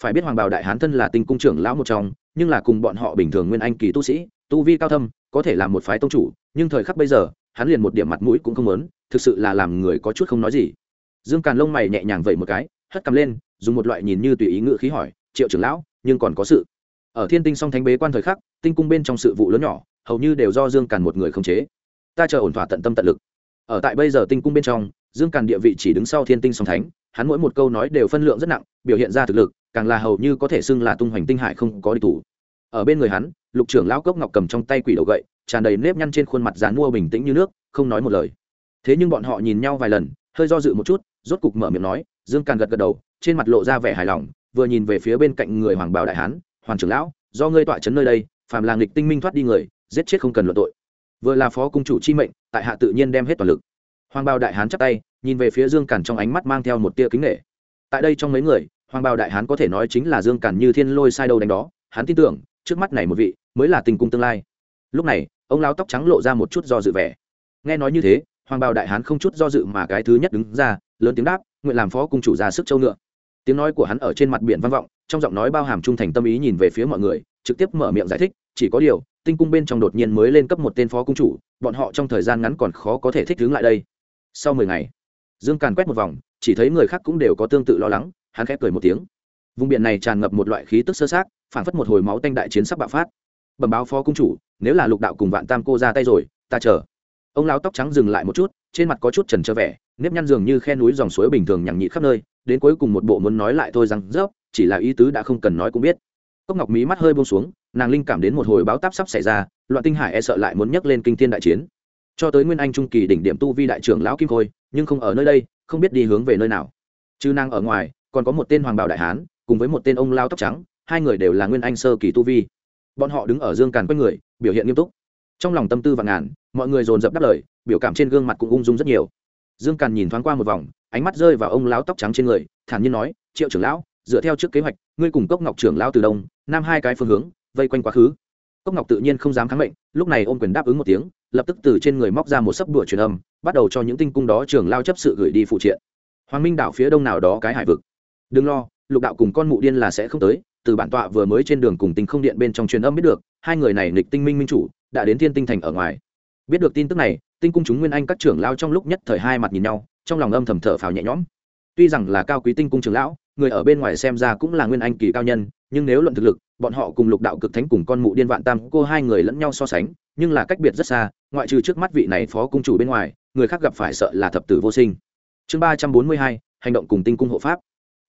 S1: Phải biết hoàng bào đại hán thân là tinh cung trưởng lão một trong nhưng là cùng bọn họ bình thường nguyên anh kỳ tu sĩ, tu vi cao thâm, có thể là một phái tông chủ, nhưng thời khắc bây giờ, hắn liền một điểm mặt mũi cũng không muốn, thực sự là làm người có chút không nói gì. Dương càn lông mày nhẹ nhàng vậy một cái, hất cầm lên, dùng một loại nhìn như tùy ý ngự khí hỏi, triệu trưởng lão, nhưng còn có sự? Ở thiên tinh song thánh bế quan thời khắc, tinh cung bên trong sự vụ lớn nhỏ, hầu như đều do dương càn một người khống chế. Ta chờ ổn thỏa tận tâm tận lực. Ở tại bây giờ tinh cung bên trong dương càn địa vị chỉ đứng sau thiên tinh song thánh, hắn mỗi một câu nói đều phân lượng rất nặng, biểu hiện ra thực lực, càng là hầu như có thể xưng là tung hoành tinh hải không có địch thủ. Ở bên người hắn, lục trưởng lão cốc ngọc cầm trong tay quỷ đầu gậy, tràn đầy nếp nhăn trên khuôn mặt dán mua bình tĩnh như nước, không nói một lời. Thế nhưng bọn họ nhìn nhau vài lần, hơi do dự một chút, rốt cục mở miệng nói, dương càn gật gật đầu, trên mặt lộ ra vẻ hài lòng, vừa nhìn về phía bên cạnh người hoàng bảo đại hán, hoàng trưởng lão, do ngươi tọa trấn nơi đây, phàm làng lịch tinh minh thoát đi người, giết chết không cần luận tội. Vừa là phó cung chủ chi mệnh, tại hạ tự nhiên đem hết toàn lực hoàng bao đại hán chắp tay, nhìn về phía dương càn trong ánh mắt mang theo một tia kính nghệ tại đây trong mấy người, hoàng bao đại hán có thể nói chính là dương càn như thiên lôi sai đâu đánh đó, hắn tin tưởng, trước mắt này một vị, mới là tình cung tương lai. Lúc này, ông lão tóc trắng lộ ra một chút do dự vẻ. Nghe nói như thế, hoàng bao đại hán không chút do dự mà cái thứ nhất đứng ra, lớn tiếng đáp, nguyện làm phó cung chủ ra sức châu ngựa. Tiếng nói của hắn ở trên mặt biển vang vọng, trong giọng nói bao hàm trung thành tâm ý nhìn về phía mọi người, trực tiếp mở miệng giải thích, chỉ có điều, tinh cung bên trong đột nhiên mới lên cấp một tên phó cung chủ, bọn họ trong thời gian ngắn còn khó có thể thích ứng lại đây sau mười ngày, dương càn quét một vòng, chỉ thấy người khác cũng đều có tương tự lo lắng, hắn khẽ cười một tiếng. Vùng biển này tràn ngập một loại khí tức sơ sát, phản phất một hồi máu tanh đại chiến sắp bạo phát. Bẩm báo phó cung chủ, nếu là lục đạo cùng vạn tam cô ra tay rồi, ta chờ. Ông lão tóc trắng dừng lại một chút, trên mặt có chút trần trơ vẻ, nếp nhăn dường như khe núi dòng suối bình thường nhằng nhị khắp nơi, đến cuối cùng một bộ muốn nói lại thôi rằng rớp chỉ là ý tứ đã không cần nói cũng biết. Cốc ngọc mí mắt hơi buông xuống, nàng linh cảm đến một hồi báo táp sắp xảy ra, loạn tinh hải e sợ lại muốn nhấc lên kinh thiên đại chiến cho tới nguyên anh trung kỳ đỉnh điểm tu vi đại trưởng lão kim khôi, nhưng không ở nơi đây, không biết đi hướng về nơi nào. Chứ nàng ở ngoài, còn có một tên hoàng bảo đại hán, cùng với một tên ông lao tóc trắng, hai người đều là nguyên anh sơ kỳ tu vi. Bọn họ đứng ở dương càn quanh người, biểu hiện nghiêm túc. Trong lòng tâm tư và ngàn, mọi người dồn dập đáp lời, biểu cảm trên gương mặt cũng ung dung rất nhiều. Dương càn nhìn thoáng qua một vòng, ánh mắt rơi vào ông lão tóc trắng trên người, thản nhiên nói, triệu trưởng lão, dựa theo trước kế hoạch, ngươi cùng cốc ngọc trưởng lão từ đông, nam hai cái phương hướng, vây quanh quá khứ cốc ngọc tự nhiên không dám kháng mệnh, lúc này ôm quyền đáp ứng một tiếng, lập tức từ trên người móc ra một sấp đùa truyền âm, bắt đầu cho những tinh cung đó trưởng lao chấp sự gửi đi phụ triện. Hoàng minh đảo phía đông nào đó cái hải vực. Đừng lo, lục đạo cùng con mụ điên là sẽ không tới, từ bản tọa vừa mới trên đường cùng tinh không điện bên trong truyền âm biết được, hai người này nịch tinh minh minh chủ, đã đến thiên tinh thành ở ngoài. Biết được tin tức này, tinh cung chúng nguyên anh các trưởng lao trong lúc nhất thời hai mặt nhìn nhau, trong lòng âm thầm thở phào nhẹ nhõm. Tuy rằng là cao quý tinh cung trưởng lão, người ở bên ngoài xem ra cũng là nguyên anh kỳ cao nhân nhưng nếu luận thực lực, bọn họ cùng lục đạo cực thánh cùng con mụ điên vạn tam cô hai người lẫn nhau so sánh, nhưng là cách biệt rất xa, ngoại trừ trước mắt vị này phó cung chủ bên ngoài, người khác gặp phải sợ là thập tử vô sinh. Chương ba trăm bốn mươi hai, hành động cùng tinh cung hộ pháp.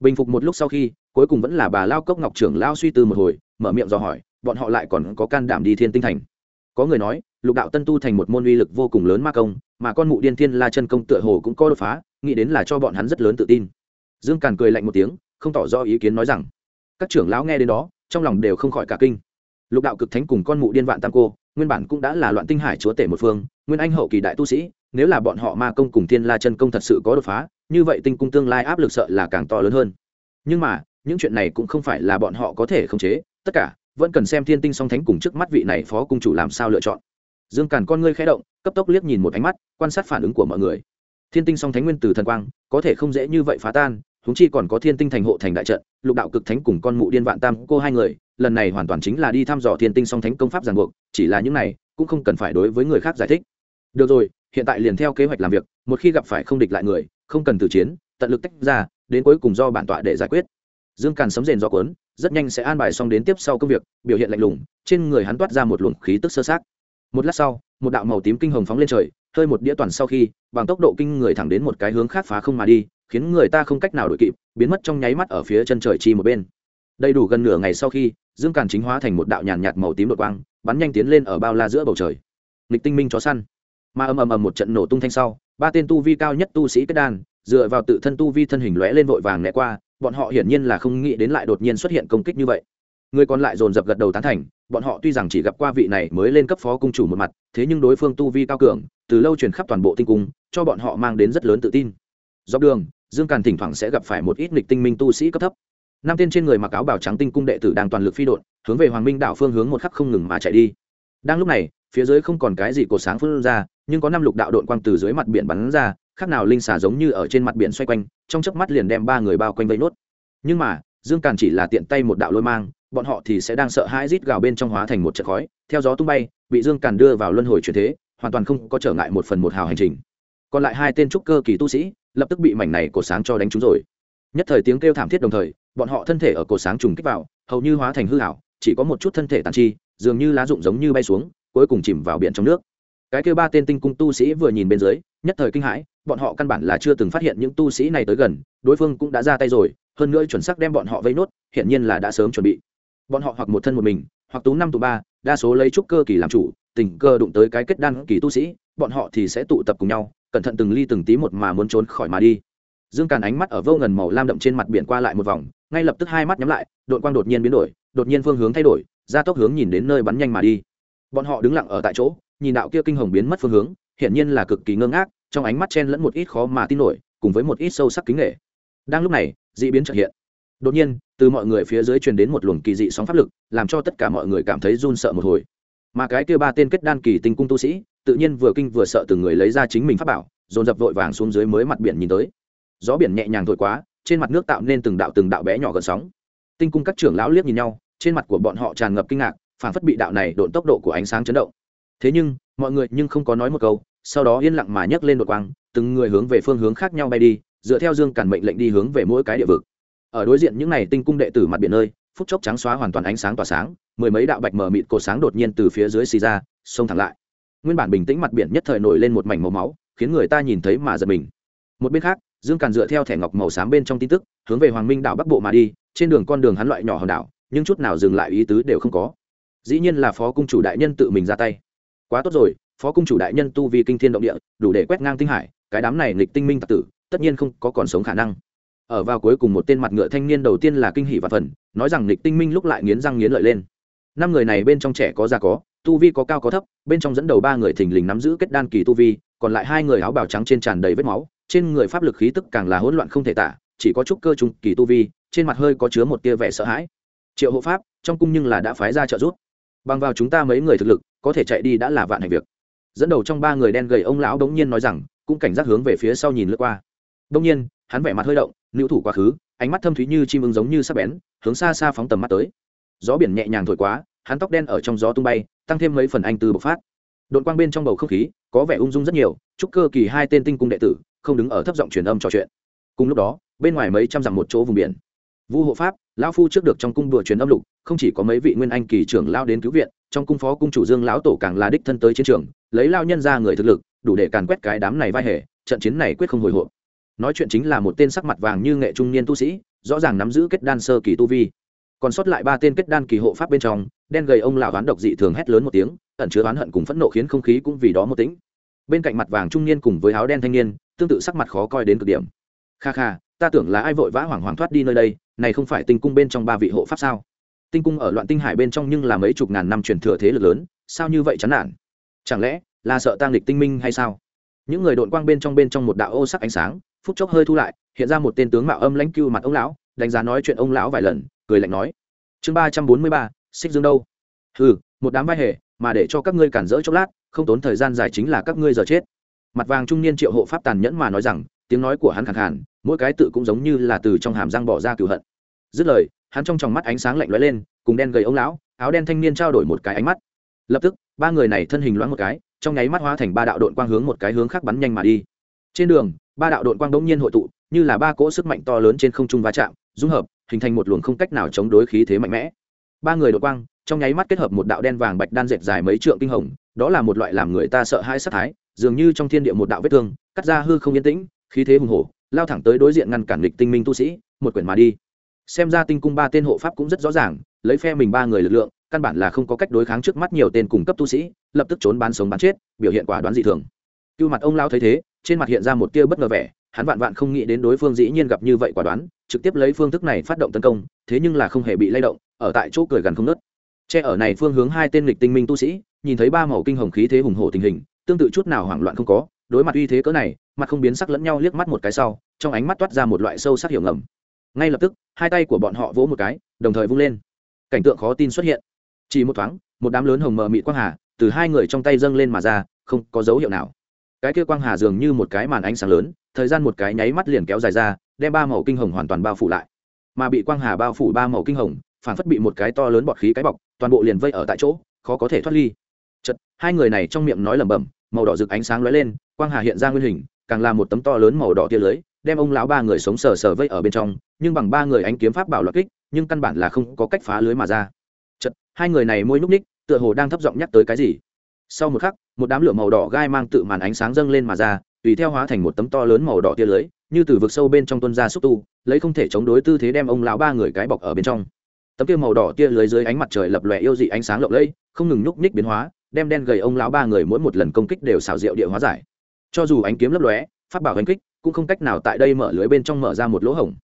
S1: Bình phục một lúc sau khi, cuối cùng vẫn là bà lao cốc ngọc trưởng lao suy tư một hồi, mở miệng do hỏi, bọn họ lại còn có can đảm đi thiên tinh thành? Có người nói, lục đạo tân tu thành một môn uy lực vô cùng lớn ma công, mà con mụ điên thiên la chân công tựa hồ cũng có đột phá, nghĩ đến là cho bọn hắn rất lớn tự tin. Dương càn cười lạnh một tiếng, không tỏ rõ ý kiến nói rằng các trưởng lão nghe đến đó, trong lòng đều không khỏi cả kinh. Lục đạo cực thánh cùng con mụ điên vạn tam cô, nguyên bản cũng đã là loạn tinh hải chúa tể một phương, nguyên anh hậu kỳ đại tu sĩ, nếu là bọn họ ma công cùng thiên la chân công thật sự có đột phá, như vậy tinh cung tương lai áp lực sợ là càng to lớn hơn. Nhưng mà, những chuyện này cũng không phải là bọn họ có thể khống chế, tất cả vẫn cần xem thiên tinh song thánh cùng trước mắt vị này phó cung chủ làm sao lựa chọn. Dương càn con ngươi khẽ động, cấp tốc liếc nhìn một ánh mắt, quan sát phản ứng của mọi người. Thiên tinh song thánh nguyên từ thần quang, có thể không dễ như vậy phá tan huống chi còn có thiên tinh thành hộ thành đại trận, lục đạo cực thánh cùng con mụ điên vạn tam cô hai người, lần này hoàn toàn chính là đi thăm dò thiên tinh song thánh công pháp giàn buộc, chỉ là những này, cũng không cần phải đối với người khác giải thích. Được rồi, hiện tại liền theo kế hoạch làm việc, một khi gặp phải không địch lại người, không cần từ chiến, tận lực tách ra, đến cuối cùng do bản tọa để giải quyết. Dương càn sấm rền do cuốn, rất nhanh sẽ an bài xong đến tiếp sau công việc, biểu hiện lạnh lùng, trên người hắn toát ra một luồng khí tức sơ sát. Một lát sau, một đạo màu tím kinh hồng phóng lên trời, hơi một đĩa toàn sau khi, bằng tốc độ kinh người thẳng đến một cái hướng khác phá không mà đi khiến người ta không cách nào đội kịp, biến mất trong nháy mắt ở phía chân trời chi một bên. Đầy đủ gần nửa ngày sau khi, dương càn chính hóa thành một đạo nhàn nhạt màu tím đột quang, bắn nhanh tiến lên ở bao la giữa bầu trời. Nghịch tinh minh chó săn. Mà ầm ầm ầm một trận nổ tung thanh sau, ba tên tu vi cao nhất tu sĩ kết đan, dựa vào tự thân tu vi thân hình lóe lên vội vàng lẽ qua, bọn họ hiển nhiên là không nghĩ đến lại đột nhiên xuất hiện công kích như vậy. Người còn lại dồn dập gật đầu tán thành, bọn họ tuy rằng chỉ gặp qua vị này mới lên cấp phó cung chủ một mặt, thế nhưng đối phương tu vi cao cường, từ lâu truyền khắp toàn bộ tinh cung, cho bọn họ mang đến rất lớn tự tin. Dọc đường dương càn thỉnh thoảng sẽ gặp phải một ít nghịch tinh minh tu sĩ cấp thấp. Năm tên trên người mặc áo bảo trắng tinh cung đệ tử đang toàn lực phi đột hướng về hoàng minh đảo phương hướng một khắc không ngừng mà chạy đi. Đang lúc này, phía dưới không còn cái gì cột sáng phương ra, nhưng có năm lục đạo đội quang từ dưới mặt biển bắn ra, khác nào linh xả giống như ở trên mặt biển xoay quanh, trong chớp mắt liền đem ba người bao quanh vây nốt. Nhưng mà, dương càn chỉ là tiện tay một đạo lôi mang, bọn họ thì sẽ đang sợ hãi rít gào bên trong hóa thành một trận khói, theo gió tung bay, bị dương càn đưa vào luân hồi chuyển thế, hoàn toàn không có trở ngại một phần một hào hành trình. Còn lại hai tên trúc cơ kỳ tu sĩ lập tức bị mảnh này cổ sáng cho đánh trúng rồi. Nhất thời tiếng kêu thảm thiết đồng thời, bọn họ thân thể ở cổ sáng trùng kích vào, hầu như hóa thành hư hảo chỉ có một chút thân thể tàn chi, dường như lá rụng giống như bay xuống, cuối cùng chìm vào biển trong nước. Cái kêu ba tên tinh cung tu sĩ vừa nhìn bên dưới, nhất thời kinh hãi, bọn họ căn bản là chưa từng phát hiện những tu sĩ này tới gần, đối phương cũng đã ra tay rồi, hơn nữa chuẩn xác đem bọn họ vây nốt hiện nhiên là đã sớm chuẩn bị. Bọn họ hoặc một thân một mình, hoặc tú năm tụ ba, đa số lấy trúc cơ kỳ làm chủ, tình cơ đụng tới cái kết đan kỳ tu sĩ, bọn họ thì sẽ tụ tập cùng nhau cẩn thận từng ly từng tí một mà muốn trốn khỏi mà đi. Dương càn ánh mắt ở vô ngần màu lam đậm trên mặt biển qua lại một vòng, ngay lập tức hai mắt nhắm lại, đội quang đột nhiên biến đổi, đột nhiên phương hướng thay đổi ra tốc hướng nhìn đến nơi bắn nhanh mà đi. Bọn họ đứng lặng ở tại chỗ, nhìn đạo kia kinh hồng biến mất phương hướng, hiển nhiên là cực kỳ ngơ ngác, trong ánh mắt chen lẫn một ít khó mà tin nổi, cùng với một ít sâu sắc kính nghệ đang lúc này, dị biến trợ hiện. Đột nhiên, từ mọi người phía dưới truyền đến một luồng kỳ dị sóng pháp lực, làm cho tất cả mọi người cảm thấy run sợ một hồi. Mà cái kia ba tên kết đan kỳ tinh cung tu sĩ tự nhiên vừa kinh vừa sợ từng người lấy ra chính mình pháp bảo, dồn dập vội vàng xuống dưới mới mặt biển nhìn tới. Gió biển nhẹ nhàng thổi quá trên mặt nước tạo nên từng đạo từng đạo bé nhỏ gần sóng. Tinh cung các trưởng lão liếc nhìn nhau, trên mặt của bọn họ tràn ngập kinh ngạc phản phất bị đạo này độn tốc độ của ánh sáng chấn động. Thế nhưng, mọi người nhưng không có nói một câu, sau đó yên lặng mà nhấc lên đột quang, từng người hướng về phương hướng khác nhau bay đi, dựa theo dương cản mệnh lệnh đi hướng về mỗi cái địa vực. Ở đối diện những này tinh cung đệ tử mặt biển nơi, phút chốc trắng xóa hoàn toàn ánh sáng tỏa sáng, mười mấy đạo bạch mờ mịt cột sáng đột nhiên từ phía dưới xì ra, xông thẳng lại nguyên bản bình tĩnh mặt biển nhất thời nổi lên một mảnh màu máu, khiến người ta nhìn thấy mà giật mình. Một bên khác, dương càn dựa theo thẻ ngọc màu xám bên trong tin tức, hướng về hoàng minh đảo bắc bộ mà đi, trên đường con đường hắn loại nhỏ hòn đảo, nhưng chút nào dừng lại ý tứ đều không có. Dĩ nhiên là phó cung chủ đại nhân tự mình ra tay. Quá tốt rồi, phó cung chủ đại nhân tu vi kinh thiên động địa, đủ để quét ngang tinh hải, cái đám này nghịch tinh minh tặc tử, tất nhiên không có còn sống khả năng. Ở vào cuối cùng một tên mặt ngựa thanh niên đầu tiên là kinh hỷ và phần, nói rằng nghịch tinh minh lúc lại nghiến răng nghiến lợi lên. Năm người này bên trong trẻ có già có tu vi có cao có thấp, bên trong dẫn đầu ba người thình lình nắm giữ kết đan kỳ tu vi, còn lại hai người áo bào trắng trên tràn đầy vết máu, trên người pháp lực khí tức càng là hỗn loạn không thể tả, chỉ có chút cơ trung kỳ tu vi, trên mặt hơi có chứa một tia vẻ sợ hãi. Triệu hộ pháp, trong cung nhưng là đã phái ra trợ giúp. Bằng vào chúng ta mấy người thực lực, có thể chạy đi đã là vạn hành việc. Dẫn đầu trong ba người đen gầy ông lão đống nhiên nói rằng, cũng cảnh giác hướng về phía sau nhìn lướt qua. Đống nhiên, hắn vẻ mặt hơi động, nữ thủ quá khứ, ánh mắt thâm thúy như chim ưng giống như sắc bén, hướng xa xa phóng tầm mắt tới. Gió biển nhẹ nhàng thổi quá hắn tóc đen ở trong gió tung bay, tăng thêm mấy phần anh tư bộc phát. Đội quang bên trong bầu không khí có vẻ ung dung rất nhiều, chúc cơ kỳ hai tên tinh cung đệ tử không đứng ở thấp giọng truyền âm trò chuyện. Cùng lúc đó, bên ngoài mấy trăm dặm một chỗ vùng biển, vu hộ pháp, lão phu trước được trong cung đùa truyền âm lục, không chỉ có mấy vị nguyên anh kỳ trưởng lao đến cứu viện, trong cung phó cung chủ dương lão tổ càng là đích thân tới chiến trường, lấy lao nhân ra người thực lực, đủ để càn quét cái đám này vai hề, trận chiến này quyết không hồi hộp. Nói chuyện chính là một tên sắc mặt vàng như nghệ trung niên tu sĩ, rõ ràng nắm giữ kết đan sơ kỳ tu vi. Còn sót lại ba tên kết đan kỳ hộ pháp bên trong đen gầy ông lão oán độc dị thường hét lớn một tiếng, ẩn chứa oán hận cùng phẫn nộ khiến không khí cũng vì đó một tính bên cạnh mặt vàng trung niên cùng với áo đen thanh niên, tương tự sắc mặt khó coi đến cực điểm. Kha kha, ta tưởng là ai vội vã hoảng hoảng thoát đi nơi đây, này không phải tinh cung bên trong ba vị hộ pháp sao? Tinh cung ở loạn tinh hải bên trong nhưng là mấy chục ngàn năm truyền thừa thế lực lớn, sao như vậy chán nản? Chẳng lẽ là sợ tang lịch tinh minh hay sao? Những người đội quang bên trong bên trong một đạo ô sắc ánh sáng, phút chốc hơi thu lại, hiện ra một tên tướng mạo âm lãnh cưu mặt ông lão, đánh giá nói chuyện ông lão vài lần, cười lạnh nói. Chương ba trăm bốn mươi ba xích dương đâu? Ừ một đám vai hề, mà để cho các ngươi cản rỡ chốc lát, không tốn thời gian dài chính là các ngươi giờ chết. Mặt vàng trung niên triệu hộ pháp tàn nhẫn mà nói rằng, tiếng nói của hắn khẳng hẳn mỗi cái tự cũng giống như là từ trong hàm răng bỏ ra cựu hận. Dứt lời, hắn trong tròng mắt ánh sáng lạnh lóe lên, cùng đen gầy ông lão, áo đen thanh niên trao đổi một cái ánh mắt. Lập tức, ba người này thân hình loáng một cái, trong nháy mắt hóa thành ba đạo đội quang hướng một cái hướng khác bắn nhanh mà đi. Trên đường, ba đạo đội quang đống nhiên hội tụ, như là ba cỗ sức mạnh to lớn trên không trung va chạm, dung hợp, hình thành một luồng không cách nào chống đối khí thế mạnh mẽ ba người đội quang, trong nháy mắt kết hợp một đạo đen vàng bạch đan dệt dài mấy trượng kinh hồng, đó là một loại làm người ta sợ hai sát thái, dường như trong thiên địa một đạo vết thương, cắt ra hư không yên tĩnh, khí thế hùng hổ, lao thẳng tới đối diện ngăn cản lịch tinh minh tu sĩ, một quyển mà đi. Xem ra tinh cung ba tên hộ pháp cũng rất rõ ràng, lấy phe mình ba người lực lượng, căn bản là không có cách đối kháng trước mắt nhiều tên cung cấp tu sĩ, lập tức trốn bán sống bán chết, biểu hiện quả đoán dị thường. Cưu mặt ông lao thấy thế, trên mặt hiện ra một tia bất ngờ vẻ, hắn vạn vạn không nghĩ đến đối phương dĩ nhiên gặp như vậy quả đoán, trực tiếp lấy phương thức này phát động tấn công, thế nhưng là không hề bị lay động ở tại chỗ cười gần không nớt. Che ở này phương hướng hai tên lịch tinh minh tu sĩ, nhìn thấy ba màu kinh hồng khí thế hùng hổ tình hình, tương tự chút nào hoảng loạn không có, đối mặt uy thế cỡ này, mặt không biến sắc lẫn nhau liếc mắt một cái sau, trong ánh mắt toát ra một loại sâu sắc hiểu ngầm. Ngay lập tức, hai tay của bọn họ vỗ một cái, đồng thời vung lên. Cảnh tượng khó tin xuất hiện. Chỉ một thoáng, một đám lớn hồng mờ mị quang hà từ hai người trong tay dâng lên mà ra, không có dấu hiệu nào. Cái kia quang hà dường như một cái màn ánh sáng lớn, thời gian một cái nháy mắt liền kéo dài ra, đem ba màu kinh hồng hoàn toàn bao phủ lại. Mà bị quang hà bao phủ ba màu kinh hồng phản phất bị một cái to lớn bọt khí cái bọc, toàn bộ liền vây ở tại chỗ, khó có thể thoát ly. Chật hai người này trong miệng nói lẩm bẩm, màu đỏ rực ánh sáng lóe lên, quang hà hiện ra nguyên hình, càng là một tấm to lớn màu đỏ tia lưới, đem ông lão ba người sống sờ sờ vây ở bên trong, nhưng bằng ba người ánh kiếm pháp bảo loạt kích, nhưng căn bản là không có cách phá lưới mà ra. Chật hai người này môi núp ních, tựa hồ đang thấp giọng nhắc tới cái gì. Sau một khắc, một đám lửa màu đỏ gai mang tự màn ánh sáng dâng lên mà ra, tùy theo hóa thành một tấm to lớn màu đỏ tia lưới, như từ vực sâu bên trong tuân ra xúc tu, lấy không thể chống đối tư thế đem ông lão ba người cái bọc ở bên trong tấm kia màu đỏ tia lưới dưới ánh mặt trời lập lòe yêu dị ánh sáng lộng lẫy, không ngừng nhúc nhích biến hóa, đem đen gầy ông lão ba người mỗi một lần công kích đều xào rượu địa hóa giải. Cho dù ánh kiếm lấp lóe phát bảo hành kích, cũng không cách nào tại đây mở lưới bên trong mở ra một lỗ hổng.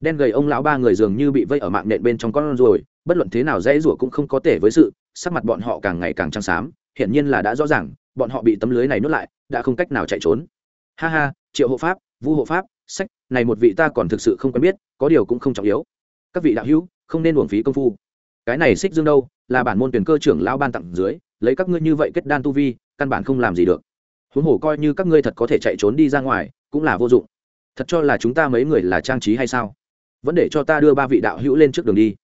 S1: Đen gầy ông lão ba người dường như bị vây ở mạng nện bên trong con rồi bất luận thế nào dễ rủa cũng không có thể với sự, sắc mặt bọn họ càng ngày càng trắng xám, hiển nhiên là đã rõ ràng, bọn họ bị tấm lưới này nuốt lại, đã không cách nào chạy trốn. Ha ha, triệu hộ pháp, vu hộ pháp, sách, này một vị ta còn thực sự không quen biết, có điều cũng không trọng yếu. Các vị đạo hữu không nên uổng phí công phu. Cái này xích dương đâu, là bản môn tuyển cơ trưởng lão ban tặng dưới, lấy các ngươi như vậy kết đan tu vi, căn bản không làm gì được. Huống hồ coi như các ngươi thật có thể chạy trốn đi ra ngoài, cũng là vô dụng. Thật cho là chúng ta mấy người là trang trí hay sao? Vẫn để cho ta đưa ba vị đạo hữu lên trước đường đi.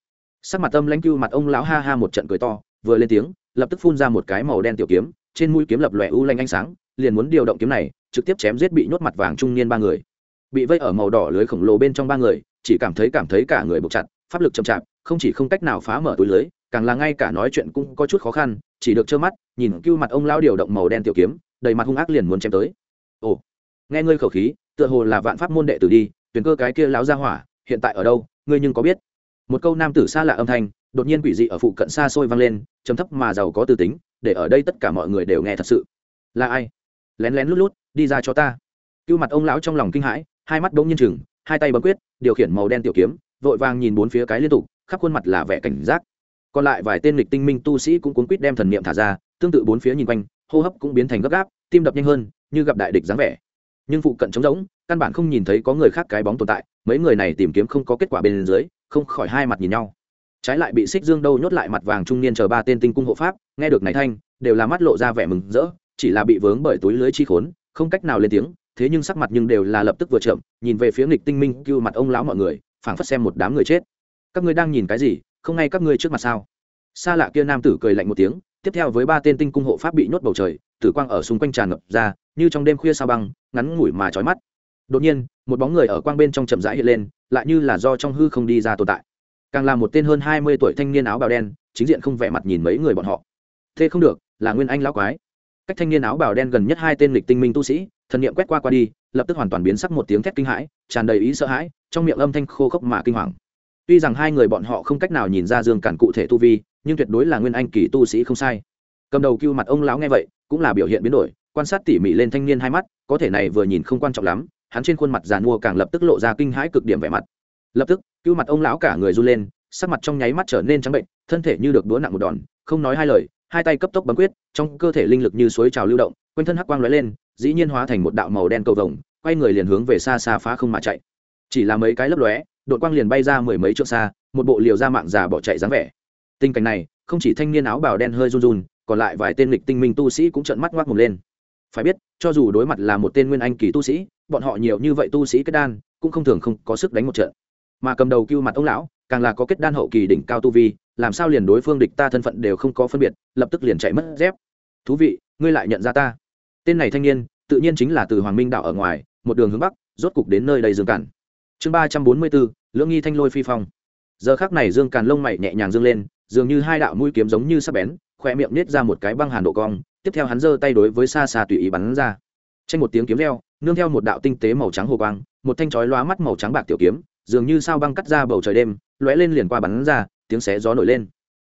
S1: Sắc mặt tâm lãnh cưu mặt ông lão ha ha một trận cười to, vừa lên tiếng, lập tức phun ra một cái màu đen tiểu kiếm, trên mũi kiếm lập lòe u lanh ánh sáng, liền muốn điều động kiếm này, trực tiếp chém giết bị nhốt mặt vàng trung niên ba người. Bị vây ở màu đỏ lưới khổng lồ bên trong ba người, chỉ cảm thấy cảm thấy cả người buộc chặt pháp lực chậm chạp, không chỉ không cách nào phá mở túi lưới, càng là ngay cả nói chuyện cũng có chút khó khăn, chỉ được trơ mắt, nhìn cưu mặt ông lão điều động màu đen tiểu kiếm, đầy mặt hung ác liền muốn chém tới. Ồ, nghe ngươi khẩu khí, tựa hồ là vạn pháp môn đệ tử đi, tuyển cơ cái kia lão ra hỏa, hiện tại ở đâu, ngươi nhưng có biết. Một câu nam tử xa lạ âm thanh, đột nhiên quỷ dị ở phụ cận xa xôi vang lên, trầm thấp mà giàu có tư tính, để ở đây tất cả mọi người đều nghe thật sự. Là ai? Lén lén lút lút, đi ra cho ta. Cưu mặt ông lão trong lòng kinh hãi, hai mắt đ ỗ n g nhiên chừng hai tay bấm quyết, điều khiển màu đen tiểu kiếm vội vàng nhìn bốn phía cái liên tục, khắp khuôn mặt là vẻ cảnh giác. Còn lại vài tên lịch tinh minh tu sĩ cũng cuốn quýt đem thần niệm thả ra, tương tự bốn phía nhìn quanh, hô hấp cũng biến thành gấp gáp, tim đập nhanh hơn, như gặp đại địch dáng vẻ. Nhưng phụ cận trống rỗng, căn bản không nhìn thấy có người khác cái bóng tồn tại, mấy người này tìm kiếm không có kết quả bên dưới, không khỏi hai mặt nhìn nhau. Trái lại bị xích dương đâu nhốt lại mặt vàng trung niên chờ ba tên tinh cung hộ pháp, nghe được này thanh, đều là mắt lộ ra vẻ mừng rỡ, chỉ là bị vướng bởi túi lưới chi khốn, không cách nào lên tiếng, thế nhưng sắc mặt nhưng đều là lập tức vừa chậm nhìn về phía nghịch tinh minh cưu mặt ông lão mọi người phảng phất xem một đám người chết. Các ngươi đang nhìn cái gì? Không ngay các ngươi trước mặt sao? Xa lạ kia nam tử cười lạnh một tiếng, tiếp theo với ba tên tinh cung hộ pháp bị nhốt bầu trời, tử quang ở xung quanh tràn ngập ra, như trong đêm khuya sao băng, ngắn ngủi mà trói mắt. Đột nhiên, một bóng người ở quang bên trong chậm rãi hiện lên, lại như là do trong hư không đi ra tồn tại. Càng là một tên hơn hai mươi tuổi thanh niên áo bào đen, chính diện không vẻ mặt nhìn mấy người bọn họ. Thế không được, là nguyên anh lão quái. Cách thanh niên áo bào đen gần nhất hai tên lịch tinh minh tu sĩ, thần niệm quét qua qua đi, lập tức hoàn toàn biến sắc một tiếng thét kinh hãi, tràn đầy ý sợ hãi trong miệng âm thanh khô khốc mà kinh hoàng. Tuy rằng hai người bọn họ không cách nào nhìn ra dương cản cụ thể tu vi, nhưng tuyệt đối là nguyên anh kỳ tu sĩ không sai. Cầm đầu cưu mặt ông lão nghe vậy, cũng là biểu hiện biến đổi, quan sát tỉ mỉ lên thanh niên hai mắt, có thể này vừa nhìn không quan trọng lắm, hắn trên khuôn mặt giàn mua càng lập tức lộ ra kinh hãi cực điểm vẻ mặt. Lập tức, cưu mặt ông lão cả người run lên, sắc mặt trong nháy mắt trở nên trắng bệnh, thân thể như được đũa nặng một đòn, không nói hai lời, hai tay cấp tốc bấm quyết, trong cơ thể linh lực như suối trào lưu động, quanh thân hắc quang lóe lên, dĩ nhiên hóa thành một đạo màu đen cầu vồng, quay người liền hướng về xa xa phá không mà chạy chỉ là mấy cái lấp lóe đội quang liền bay ra mười mấy trượng xa, một bộ liều ra mạng già bỏ chạy dáng vẻ. Tình cảnh này, không chỉ thanh niên áo bào đen hơi run run, còn lại vài tên lịch tinh minh tu sĩ cũng trợn mắt ngoác mồm lên. Phải biết, cho dù đối mặt là một tên nguyên anh kỳ tu sĩ, bọn họ nhiều như vậy tu sĩ kết đan, cũng không thường không có sức đánh một trận. Mà cầm đầu cưu mặt ông lão, càng là có kết đan hậu kỳ đỉnh cao tu vi, làm sao liền đối phương địch ta thân phận đều không có phân biệt, lập tức liền chạy mất dép. Thú vị, ngươi lại nhận ra ta. Tên này thanh niên, tự nhiên chính là từ hoàng minh đạo ở ngoài, một đường hướng bắc, rốt cục đến nơi đầy dương cản chương ba trăm bốn mươi bốn, lưỡng nghi thanh lôi phi phong. Giờ khác này dương càn lông mày nhẹ nhàng dương lên, dường như hai đạo mũi kiếm giống như sắp bén khoe miệng nết ra một cái băng hàn độ cong, tiếp theo hắn giơ tay đối với xa xa tùy ý bắn ra. Tranh một tiếng kiếm leo nương theo một đạo tinh tế màu trắng hồ quang, một thanh chói lóa mắt màu trắng bạc tiểu kiếm, dường như sao băng cắt ra bầu trời đêm, lóe lên liền qua bắn ra, tiếng xé gió nổi lên.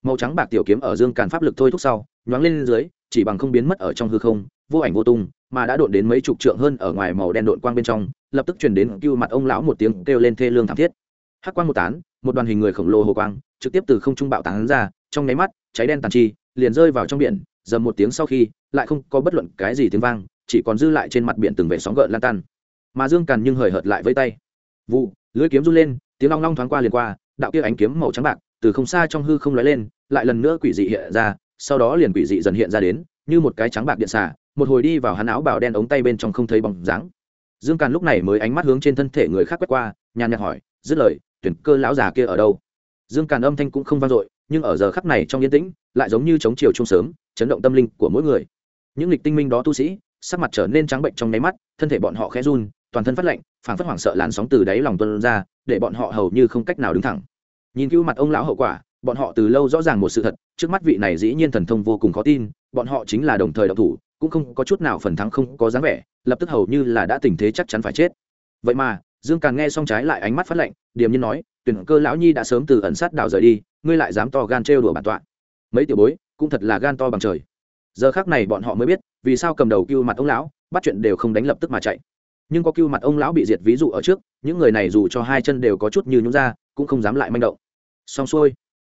S1: Màu trắng bạc tiểu kiếm ở dương càn pháp lực thôi thúc sau, nhoáng lên dưới, chỉ bằng không biến mất ở trong hư không, vô ảnh vô tung mà đã độn đến mấy chục trượng hơn ở ngoài màu đen độn quang bên trong, lập tức truyền đến cưu mặt ông lão một tiếng kêu lên thê lương thảm thiết. Hắc quang một tán, một đoàn hình người khổng lồ hồ quang, trực tiếp từ không trung bạo tán ra, trong nháy mắt, cháy đen tàn chi, liền rơi vào trong biển, dầm một tiếng sau khi, lại không có bất luận cái gì tiếng vang, chỉ còn dư lại trên mặt biển từng vệ sóng gợn lan tan. Mà dương càn nhưng hời hợt lại với tay. Vụ, lưỡi kiếm run lên, tiếng long long thoáng qua liền qua, đạo kia ánh kiếm màu trắng bạc, từ không xa trong hư không lóe lên, lại lần nữa quỷ dị hiện ra, sau đó liền quỷ dị dần hiện ra đến, như một cái trắng bạc điện xả một hồi đi vào hắn áo bào đen ống tay bên trong không thấy bóng dáng. Dương càn lúc này mới ánh mắt hướng trên thân thể người khác quét qua, nhàn nhạt hỏi, dứt lời, tuyển cơ lão già kia ở đâu? Dương càn âm thanh cũng không vang dội, nhưng ở giờ khắc này trong yên tĩnh, lại giống như chống chiều chung sớm, chấn động tâm linh của mỗi người. Những lịch tinh minh đó tu sĩ, sắc mặt trở nên trắng bệnh trong nháy mắt, thân thể bọn họ khẽ run, toàn thân phát lạnh, phảng phất hoảng sợ làn sóng từ đáy lòng tuân ra, để bọn họ hầu như không cách nào đứng thẳng. Nhìn cứu mặt ông lão hậu quả, bọn họ từ lâu rõ ràng một sự thật, trước mắt vị này dĩ nhiên thần thông vô cùng khó tin, bọn họ chính là đồng thời độc thủ cũng không có chút nào phần thắng không có dáng vẻ, lập tức hầu như là đã tình thế chắc chắn phải chết. Vậy mà, dương càng nghe xong trái lại ánh mắt phát lạnh, điềm nhiên nói, tuyển cơ lão nhi đã sớm từ ẩn sát đảo rời đi, ngươi lại dám to gan trêu đùa bản tọa. Mấy tiểu bối, cũng thật là gan to bằng trời. Giờ khác này bọn họ mới biết, vì sao cầm đầu cưu mặt ông lão, bắt chuyện đều không đánh lập tức mà chạy. Nhưng có cưu mặt ông lão bị diệt ví dụ ở trước, những người này dù cho hai chân đều có chút như nhún ra, cũng không dám lại manh động. Xong xuôi,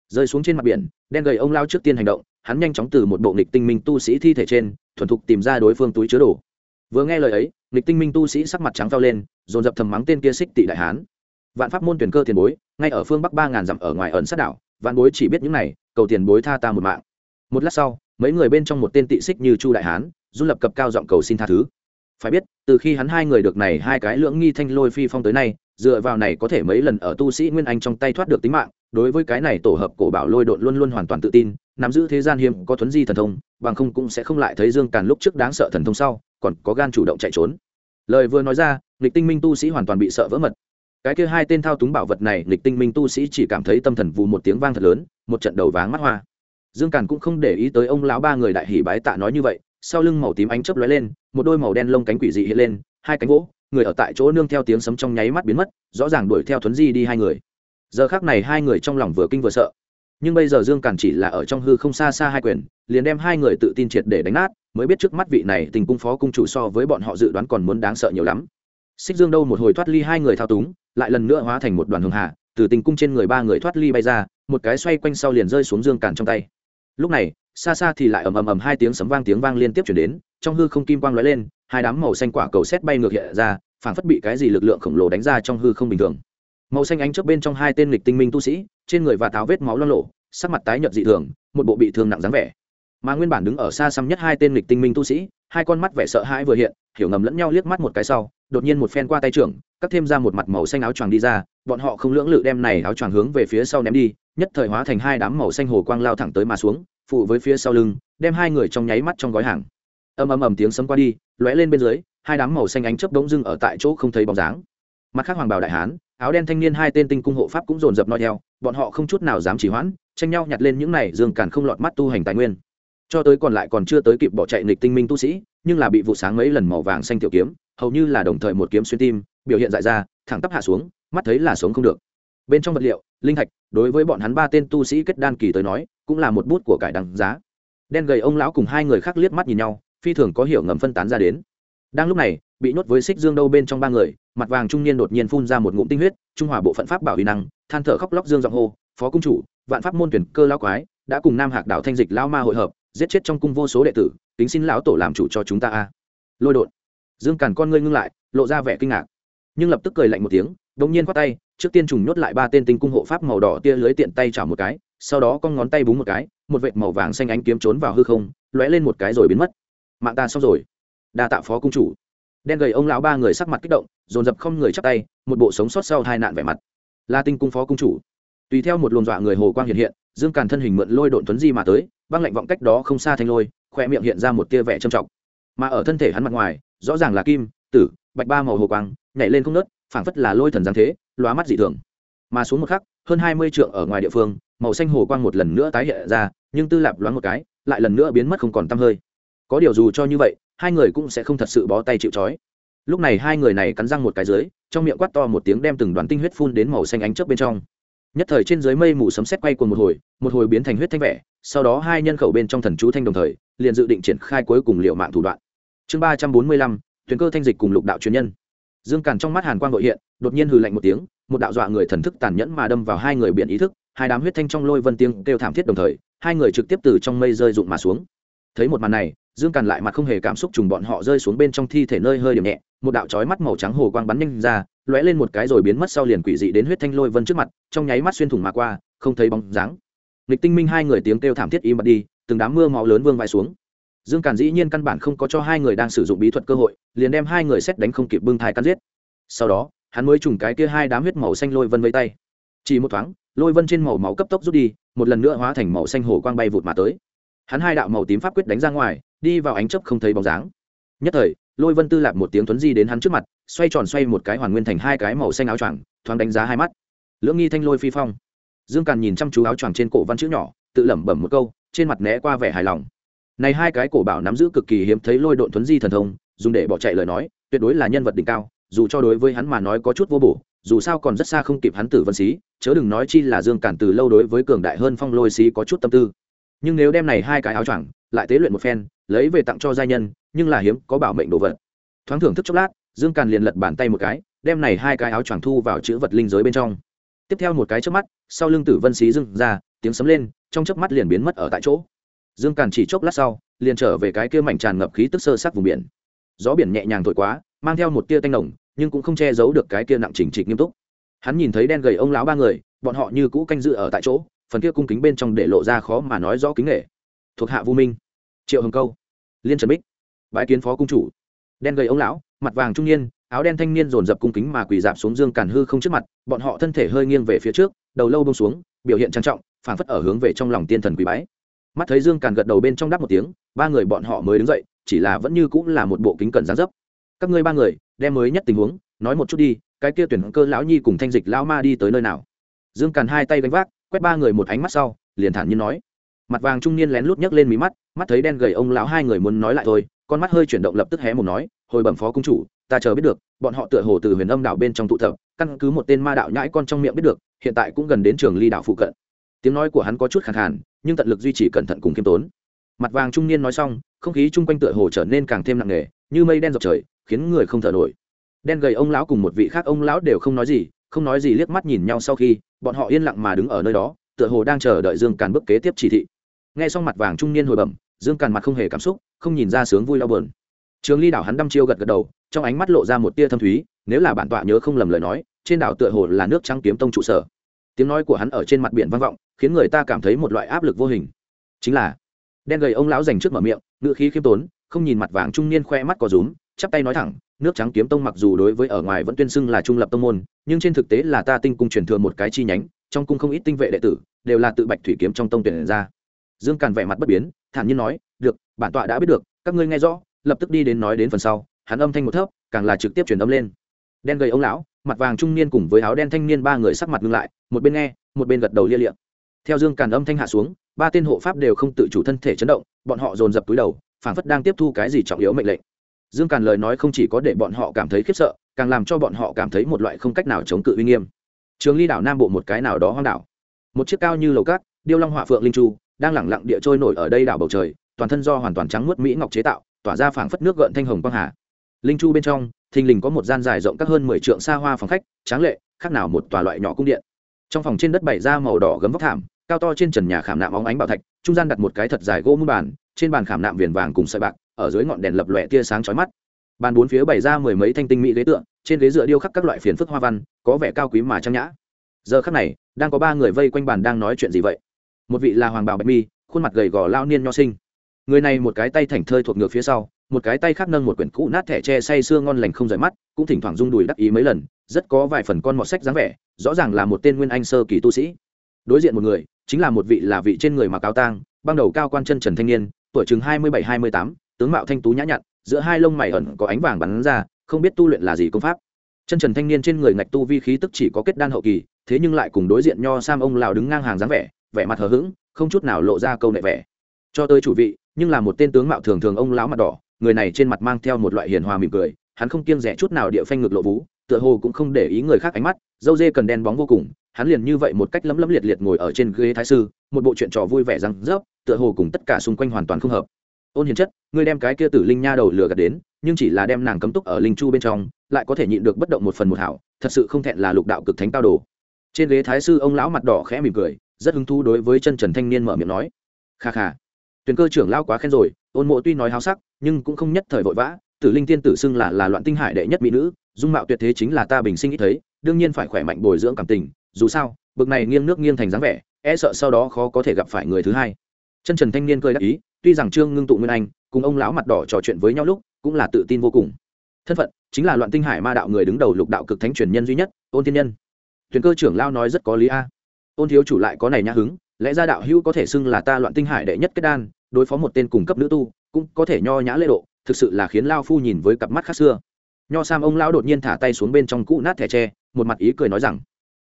S1: rơi xuống trên mặt biển, đen gầy ông lao trước tiên hành động, hắn nhanh chóng từ một bộ nghịch tinh minh tu sĩ thi thể trên thuần thục tìm ra đối phương túi chứa đồ. Vừa nghe lời ấy lịch tinh minh tu sĩ sắc mặt trắng phao lên, dồn dập thầm mắng tên kia xích tị đại hán. Vạn pháp môn tuyển cơ tiền bối, ngay ở phương bắc ba ngàn dặm ở ngoài ẩn sát đảo, vạn bối chỉ biết những này, cầu tiền bối tha ta một mạng. Một lát sau, mấy người bên trong một tên tị xích như chu đại hán, du lập cập cao giọng cầu xin tha thứ. Phải biết, từ khi hắn hai người được này hai cái lưỡng nghi thanh lôi phi phong tới nay dựa vào này có thể mấy lần ở tu sĩ nguyên anh trong tay thoát được tính mạng, đối với cái này tổ hợp cổ bảo lôi độn luôn luôn hoàn toàn tự tin, nắm giữ thế gian hiếm có thuấn di thần thông, bằng không cũng sẽ không lại thấy dương càn lúc trước đáng sợ thần thông sau, còn có gan chủ động chạy trốn. Lời vừa nói ra, lịch tinh minh tu sĩ hoàn toàn bị sợ vỡ mật. Cái kia hai tên thao túng bảo vật này, lịch tinh minh tu sĩ chỉ cảm thấy tâm thần vù một tiếng vang thật lớn, một trận đầu váng mắt hoa. Dương càn cũng không để ý tới ông lão ba người đại hỉ bái tạ nói như vậy, sau lưng màu tím ánh chớp lóe lên, một đôi màu đen lông cánh quỷ dị hiện lên, hai cánh gỗ người ở tại chỗ nương theo tiếng sấm trong nháy mắt biến mất, rõ ràng đuổi theo thuấn di đi hai người. Giờ khác này hai người trong lòng vừa kinh vừa sợ. Nhưng bây giờ dương càn chỉ là ở trong hư không xa xa hai quyền, liền đem hai người tự tin triệt để đánh nát, mới biết trước mắt vị này tình cung phó cung chủ so với bọn họ dự đoán còn muốn đáng sợ nhiều lắm. Xích dương đâu một hồi thoát ly hai người thao túng, lại lần nữa hóa thành một đoàn hường hạ từ tình cung trên người ba người thoát ly bay ra, một cái xoay quanh sau liền rơi xuống dương càn trong tay. Lúc này, xa xa thì lại ầm ầm ầm hai tiếng sấm vang tiếng vang liên tiếp chuyển đến, trong hư không kim quang lóe lên hai đám màu xanh quả cầu xét bay ngược hiện ra, phảng phất bị cái gì lực lượng khổng lồ đánh ra trong hư không bình thường. Màu xanh ánh trước bên trong hai tên lịch tinh minh tu sĩ, trên người và táo vết máu lo lộ sắc mặt tái nhợt dị thường, một bộ bị thương nặng dáng vẻ. Mà nguyên bản đứng ở xa xăm nhất hai tên lịch tinh minh tu sĩ, hai con mắt vẻ sợ hãi vừa hiện, hiểu ngầm lẫn nhau liếc mắt một cái sau, đột nhiên một phen qua tay trưởng, cắt thêm ra một mặt màu xanh áo choàng đi ra, bọn họ không lưỡng lự đem này áo choàng hướng về phía sau ném đi, nhất thời hóa thành hai đám màu xanh hồ quang lao thẳng tới mà xuống, phụ với phía sau lưng, đem hai người trong nháy mắt trong gói hàng ầm ầm ầm tiếng sấm qua đi, lóe lên bên dưới, hai đám màu xanh ánh chớp đống dưng ở tại chỗ không thấy bóng dáng. Mặt khác hoàng bào đại hán, áo đen thanh niên hai tên tinh cung hộ pháp cũng dồn dập nói theo, bọn họ không chút nào dám chỉ hoãn, tranh nhau nhặt lên những này dương càn không lọt mắt tu hành tài nguyên. Cho tới còn lại còn chưa tới kịp bỏ chạy nghịch tinh minh tu sĩ, nhưng là bị vụ sáng mấy lần màu vàng xanh tiểu kiếm, hầu như là đồng thời một kiếm xuyên tim, biểu hiện dại ra, thẳng tắp hạ xuống, mắt thấy là sống không được. Bên trong vật liệu, linh thạch, đối với bọn hắn ba tên tu sĩ kết đan kỳ tới nói, cũng là một bút của cải đằng giá. Đen gầy ông lão cùng hai người khác liếc mắt nhìn nhau phi thường có hiểu ngầm phân tán ra đến. Đang lúc này, bị nhốt với xích dương đâu bên trong ba người, mặt vàng trung niên đột nhiên phun ra một ngụm tinh huyết, trung hòa bộ phận pháp bảo uy năng, than thở khóc lóc dương giọng hô, phó cung chủ, vạn pháp môn tuyển cơ lão quái, đã cùng nam hạc đạo thanh dịch lao ma hội hợp, giết chết trong cung vô số đệ tử tính xin lão tổ làm chủ cho chúng ta a. Lôi đột. Dương càn con ngươi ngưng lại, lộ ra vẻ kinh ngạc. Nhưng lập tức cười lạnh một tiếng đột nhiên quát tay, trước tiên trùng nhốt lại ba tên tinh cung hộ pháp màu đỏ tia lưới tiện tay chảo một cái, sau đó con ngón tay búng một cái, một vệt màu vàng xanh ánh kiếm trốn vào hư không, lóe lên một cái rồi biến mất mạng ta xong rồi. Đa tạ phó cung chủ. Đen gầy ông lão ba người sắc mặt kích động, dồn dập không người chắp tay, một bộ sống sót sau hai nạn vẻ mặt. La tinh cung phó cung chủ. Tùy theo một luồng dọa người hồ quang hiện hiện, dương càn thân hình mượn lôi độn tuấn di mà tới băng lạnh vọng cách đó không xa thanh lôi khoe miệng hiện ra một tia vẻ trầm trọng. Mà ở thân thể hắn mặt ngoài, rõ ràng là kim, tử, bạch ba màu hồ quang, nhảy lên không nớt, phảng phất là lôi thần giáng thế, lóa mắt dị thường. Mà xuống một khắc, hơn hai mươi trượng ở ngoài địa phương, màu xanh hồ quang một lần nữa tái hiện ra, nhưng tư lạp loáng một cái, lại lần nữa biến mất không còn tăm hơi có điều dù cho như vậy, hai người cũng sẽ không thật sự bó tay chịu trói. Lúc này hai người này cắn răng một cái dưới, trong miệng quát to một tiếng đem từng đoàn tinh huyết phun đến màu xanh ánh chớp bên trong. Nhất thời trên dưới mây mù sấm sét quay cuồng một hồi một hồi biến thành huyết thanh vẻ, sau đó hai nhân khẩu bên trong thần chú thanh đồng thời, liền dự định triển khai cuối cùng liệu mạng thủ đoạn. Chương ba trăm bốn mươi lăm tuyến cơ thanh dịch cùng lục đạo truyền nhân. Dương càn trong mắt hàn quang nội hiện, đột nhiên hừ lạnh một tiếng, một đạo dọa người thần thức tàn nhẫn mà đâm vào hai người biển ý thức, hai đám huyết thanh trong lôi vân tiếng kêu thảm thiết đồng thời, hai người trực tiếp từ trong mây rơi rụng mà xuống. Thấy một màn này dương càn lại mặt không hề cảm xúc trùng bọn họ rơi xuống bên trong thi thể nơi hơi điểm nhẹ, một đạo chói mắt màu trắng hồ quang bắn nhanh ra, lóe lên một cái rồi biến mất sau liền quỷ dị đến huyết thanh lôi vân trước mặt, trong nháy mắt xuyên thủng mà qua, không thấy bóng dáng. Nghịch tinh minh hai người tiếng kêu thảm thiết im bặt đi, từng đám mưa máu lớn vương vai xuống. Dương càn dĩ nhiên căn bản không có cho hai người đang sử dụng bí thuật cơ hội, liền đem hai người xét đánh không kịp bưng thai cắn giết. Sau đó, hắn mới trùng cái kia hai đám huyết màu xanh lôi vân với tay. Chỉ một thoáng, lôi vân trên màu máu cấp tốc rút đi, một lần nữa hóa thành màu xanh hồ quang bay vụt mà tới. Hắn hai đạo màu tím pháp quyết đánh ra ngoài đi vào ánh chấp không thấy bóng dáng. Nhất thời, lôi vân tư lạc một tiếng tuấn di đến hắn trước mặt, xoay tròn xoay một cái hoàn nguyên thành hai cái màu xanh áo choàng, thoáng đánh giá hai mắt. Lưỡng nghi thanh lôi phi phong. Dương càn nhìn chăm chú áo choàng trên cổ văn chữ nhỏ, tự lẩm bẩm một câu, trên mặt né qua vẻ hài lòng. Này hai cái cổ bảo nắm giữ cực kỳ hiếm thấy lôi độn tuấn di thần thông, dùng để bỏ chạy lời nói, tuyệt đối là nhân vật đỉnh cao, dù cho đối với hắn mà nói có chút vô bổ, dù sao còn rất xa không kịp hắn tử vân xí, chớ đừng nói chi là dương cản từ lâu đối với cường đại hơn phong lôi xí có chút tâm tư nhưng nếu đem này hai cái áo choàng lại tế luyện một phen, lấy về tặng cho giai nhân, nhưng là hiếm có bảo mệnh đồ vật. Thoáng thưởng thức chốc lát, dương càn liền lật bàn tay một cái, đem này hai cái áo choàng thu vào chữ vật linh giới bên trong. Tiếp theo một cái chớp mắt, sau lưng tử vân xí dưng ra, tiếng sấm lên, trong chớp mắt liền biến mất ở tại chỗ. Dương càn chỉ chốc lát sau, liền trở về cái kia mảnh tràn ngập khí tức sơ sắc vùng biển. Gió biển nhẹ nhàng thổi quá, mang theo một tia tanh nồng, nhưng cũng không che giấu được cái kia nặng chỉnh trịch nghiêm túc. Hắn nhìn thấy đen gầy ông lão ba người, bọn họ như cũ canh dự ở tại chỗ phần kia cung kính bên trong để lộ ra khó mà nói rõ kính nghệ. Thuộc hạ vu minh, triệu hồng câu, liên trần bích bãi kiến phó cung chủ. Đen gầy ông lão, mặt vàng trung niên, áo đen thanh niên dồn dập cung kính mà quỳ dạp xuống dương càn hư không trước mặt, bọn họ thân thể hơi nghiêng về phía trước, đầu lâu bông xuống, biểu hiện trang trọng, phảng phất ở hướng về trong lòng tiên thần quỳ bái. Mắt thấy dương càn gật đầu bên trong đáp một tiếng, ba người bọn họ mới đứng dậy, chỉ là vẫn như cũng là một bộ kính cẩn gián dấp. Các ngươi ba người, đem mới nhất tình huống, nói một chút đi, cái kia tuyển cơ lão nhi cùng thanh dịch lão ma đi tới nơi nào? Dương càn hai tay gánh vác quét ba người một ánh mắt sau, liền thản nhiên nói. Mặt vàng trung niên lén lút nhấc lên mí mắt mắt thấy đen gầy ông lão hai người muốn nói lại thôi, con mắt hơi chuyển động lập tức hé một nói, hồi bẩm phó công chủ, ta chờ biết được, bọn họ tựa hồ từ huyền âm đảo bên trong tụ tập, căn cứ một tên ma đạo nhãi con trong miệng biết được, hiện tại cũng gần đến trường ly đạo phụ cận. Tiếng nói của hắn có chút khẳng khàn, nhưng tận lực duy trì cẩn thận cùng khiêm tốn. Mặt vàng trung niên nói xong, không khí chung quanh tựa hồ trở nên càng thêm nặng nề, như mây đen dọc trời, khiến người không thở nổi. Đen gầy ông lão cùng một vị khác ông lão đều không nói gì không nói gì liếc mắt nhìn nhau sau khi, bọn họ yên lặng mà đứng ở nơi đó, tựa hồ đang chờ đợi dương càn bước kế tiếp chỉ thị. Nghe xong mặt vàng trung niên hồi bẩm, dương càn mặt không hề cảm xúc, không nhìn ra sướng vui đau bờn trường ly đảo hắn đăm chiêu gật gật đầu, trong ánh mắt lộ ra một tia thâm thúy, nếu là bản tọa nhớ không lầm lời nói, trên đảo tựa hồ là nước trắng kiếm tông trụ sở. Tiếng nói của hắn ở trên mặt biển vang vọng, khiến người ta cảm thấy một loại áp lực vô hình. Chính là, đen gầy ông lão dành trước mở miệng ngựa khí khiêm tốn, không nhìn mặt vàng trung niên khoe mắt có rúm, chắp tay nói thẳng nước trắng kiếm tông mặc dù đối với ở ngoài vẫn tuyên xưng là trung lập tông môn, nhưng trên thực tế là ta tinh cung truyền thừa một cái chi nhánh, trong cung không ít tinh vệ đệ tử, đều là tự bạch thủy kiếm trong tông tuyển ra. Dương càn vẻ mặt bất biến, thản nhiên nói, được, bản tọa đã biết được, các ngươi nghe rõ, lập tức đi đến nói đến phần sau. Hắn âm thanh một thấp, càng là trực tiếp truyền âm lên. Đen gầy ông lão, mặt vàng trung niên cùng với áo đen thanh niên ba người sắc mặt ngưng lại, một bên nghe, một bên gật đầu lia liệm theo dương càn âm thanh hạ xuống, ba tên hộ pháp đều không tự chủ thân thể chấn động, bọn họ dồn dập túi đầu, phảng phất đang tiếp thu cái gì trọng yếu mệnh lệnh dương càn lời nói không chỉ có để bọn họ cảm thấy khiếp sợ, càng làm cho bọn họ cảm thấy một loại không cách nào chống cự uy nghiêm. Trường ly đảo nam bộ một cái nào đó hoang đảo. Một chiếc cao như lầu cát, điêu long họa phượng linh chu, đang lẳng lặng địa trôi nổi ở đây đảo bầu trời, toàn thân do hoàn toàn trắng muốt mỹ ngọc chế tạo, tỏa ra phảng phất nước gợn thanh hồng quang hà. Linh chu bên trong, thình lình có một gian dài rộng các hơn mười trượng xa hoa phòng khách, tráng lệ, khác nào một tòa loại nhỏ cung điện. Trong phòng trên đất bày ra màu đỏ gấm vóc thảm, cao to trên trần nhà khảm nạm óng ánh bảo thạch, trung gian đặt một cái thật dài gỗ mưu bàn, trên bàn khảm nạm viền vàng cùng sợi bạc ở dưới ngọn đèn lập lòe tia sáng chói mắt. Bàn bốn phía bày ra mười mấy thanh tinh mỹ ghế tựa, trên ghế dựa điêu khắc các loại phiền phức hoa văn, có vẻ cao quý mà trang nhã. Giờ khắc này, đang có ba người vây quanh bàn đang nói chuyện gì vậy? Một vị là hoàng bào bạch mi, khuôn mặt gầy gò lao niên nho sinh. Người này một cái tay thảnh thơi thuộc ngược phía sau, một cái tay khác nâng một quyển cũ nát thẻ tre say sưa ngon lành không rời mắt, cũng thỉnh thoảng rung đùi đắc ý mấy lần, rất có vài phần con mọt sách dáng vẻ, rõ ràng là một tên nguyên anh sơ kỳ tu sĩ. Đối diện một người, chính là một vị là vị trên người mặc áo tang băng đầu cao quan chân trần thanh niên, tuổi chừng hai mươi bảy hai mươi tám tướng mạo thanh tú nhã nhặn, giữa hai lông mày ẩn có ánh vàng bắn ra, không biết tu luyện là gì công pháp. Chân trần thanh niên trên người ngạch tu vi khí tức chỉ có kết đan hậu kỳ, thế nhưng lại cùng đối diện nho sam ông lào đứng ngang hàng dáng vẻ vẻ mặt hờ hững, không chút nào lộ ra câu nệ vẻ. Cho tới chủ vị, nhưng là một tên tướng mạo thường thường ông lão mặt đỏ, người này trên mặt mang theo một loại hiền hòa mỉm cười, hắn không kiêng rẻ chút nào địa phanh ngực lộ vú tựa hồ cũng không để ý người khác ánh mắt, dâu dê cần đen bóng vô cùng, hắn liền như vậy một cách lấm lấm liệt liệt ngồi ở trên ghế thái sư, một bộ chuyện trò vui vẻ răng rớp, tựa hồ cùng tất cả xung quanh hoàn toàn không hợp ôn hiền chất, ngươi đem cái kia tử linh nha đầu lừa gạt đến, nhưng chỉ là đem nàng cấm túc ở linh chu bên trong, lại có thể nhịn được bất động một phần một hảo, thật sự không thẹn là lục đạo cực thánh cao đồ. Trên ghế thái sư ông lão mặt đỏ khẽ mỉm cười, rất hứng thú đối với chân trần thanh niên mở miệng nói. Kha kha, tuyền cơ trưởng lao quá khen rồi, ôn mộ tuy nói háo sắc, nhưng cũng không nhất thời vội vã, tử linh tiên tử xưng là là loạn tinh hải đệ nhất mỹ nữ, dung mạo tuyệt thế chính là ta bình sinh ít thấy, đương nhiên phải khỏe mạnh bồi dưỡng cảm tình, dù sao, bực này nghiêng nước nghiêng thành dáng vẻ e sợ sau đó khó có thể gặp phải người thứ hai. Chân trần thanh niên cười đáp ý tuy rằng trương ngưng tụ nguyên anh cùng ông lão mặt đỏ trò chuyện với nhau lúc cũng là tự tin vô cùng. Thân phận, chính là loạn tinh hải ma đạo người đứng đầu lục đạo cực thánh truyền nhân duy nhất, ôn thiên nhân. Thuyền cơ trưởng lao nói rất có lý a. Ôn thiếu chủ lại có này nhã hứng, lẽ ra đạo hữu có thể xưng là ta loạn tinh hải đệ nhất kết đan, đối phó một tên cung cấp nữ tu, cũng có thể nho nhã lễ độ, thực sự là khiến lao phu nhìn với cặp mắt khác xưa. Nho sam ông lão đột nhiên thả tay xuống bên trong cũ nát thẻ tre, một mặt ý cười nói rằng,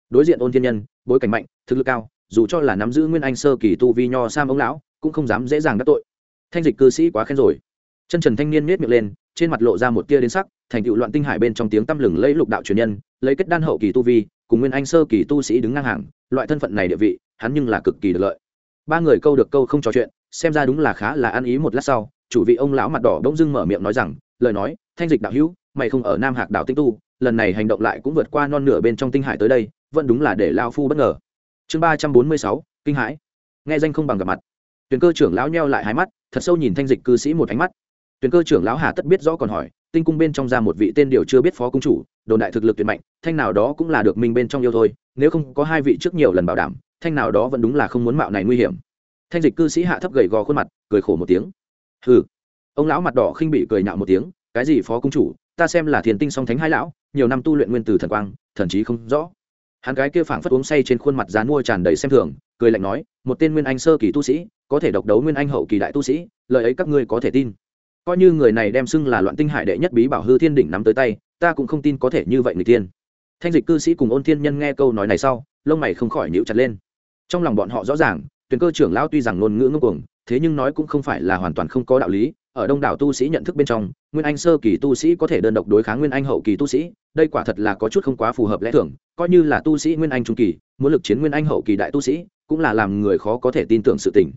S1: đối diện ôn thiên nhân, bối cảnh mạnh, thực lực cao, dù cho là nắm giữ nguyên anh sơ kỳ tu vi nho sam ông lão cũng không dám dễ dàng đắc tội. Thanh dịch cư sĩ quá khen rồi. Chân trần thanh niên miết miệng lên, trên mặt lộ ra một tia đến sắc, thành tựu loạn tinh hải bên trong tiếng tăm lừng lấy lục đạo truyền nhân, lấy kết đan hậu kỳ tu vi, cùng nguyên anh sơ kỳ tu sĩ đứng ngang hàng, loại thân phận này địa vị, hắn nhưng là cực kỳ được lợi. Ba người câu được câu không trò chuyện, xem ra đúng là khá là ăn ý một lát sau, chủ vị ông lão mặt đỏ bỗng dưng mở miệng nói rằng, lời nói, thanh dịch đạo hữu, mày không ở nam hạc đảo tinh tu, lần này hành động lại cũng vượt qua non nửa bên trong tinh hải tới đây, vẫn đúng là để lao phu bất ngờ. Chương ba trăm bốn mươi sáu, kinh hãi. Nghe danh không bằng gặp mặt tuyền cơ trưởng lão nheo lại hai mắt, thật sâu nhìn thanh dịch cư sĩ một ánh mắt. Tuyền cơ trưởng lão hà tất biết rõ còn hỏi, tinh cung bên trong ra một vị tên điều chưa biết phó cung chủ, đồn đại thực lực tuyệt mạnh, thanh nào đó cũng là được minh bên trong yêu thôi, nếu không có hai vị trước nhiều lần bảo đảm, thanh nào đó vẫn đúng là không muốn mạo này nguy hiểm. Thanh dịch cư sĩ hạ thấp gầy gò khuôn mặt, cười khổ một tiếng. Hừ. Ông lão mặt đỏ khinh bị cười nhạo một tiếng, cái gì phó cung chủ, ta xem là thiền tinh song thánh hai lão, nhiều năm tu luyện nguyên từ thần quang, thần trí không rõ. Hắn gái kia phảng phất uống say trên khuôn mặt dán mua tràn đầy xem thường, cười lạnh nói, một tên nguyên anh sơ kỳ tu sĩ có thể độc đấu nguyên anh hậu kỳ đại tu sĩ, lời ấy các ngươi có thể tin. Coi như người này đem xưng là loạn tinh hải đệ nhất bí bảo hư thiên đỉnh nắm tới tay, ta cũng không tin có thể như vậy người tiên. Thanh dịch cư sĩ cùng ôn thiên nhân nghe câu nói này sau, lông mày không khỏi nhíu chặt lên. Trong lòng bọn họ rõ ràng, tuyển cơ trưởng lão tuy rằng ngôn ngữ ngưng cuồng, thế nhưng nói cũng không phải là hoàn toàn không có đạo lý. Ở đông đảo tu sĩ nhận thức bên trong, nguyên anh sơ kỳ tu sĩ có thể đơn độc đối kháng nguyên anh hậu kỳ tu sĩ, đây quả thật là có chút không quá phù hợp lẽ thường. Coi như là tu sĩ nguyên anh trung kỳ, muốn lực chiến nguyên anh hậu kỳ đại tu sĩ, cũng là làm người khó có thể tin tưởng sự tình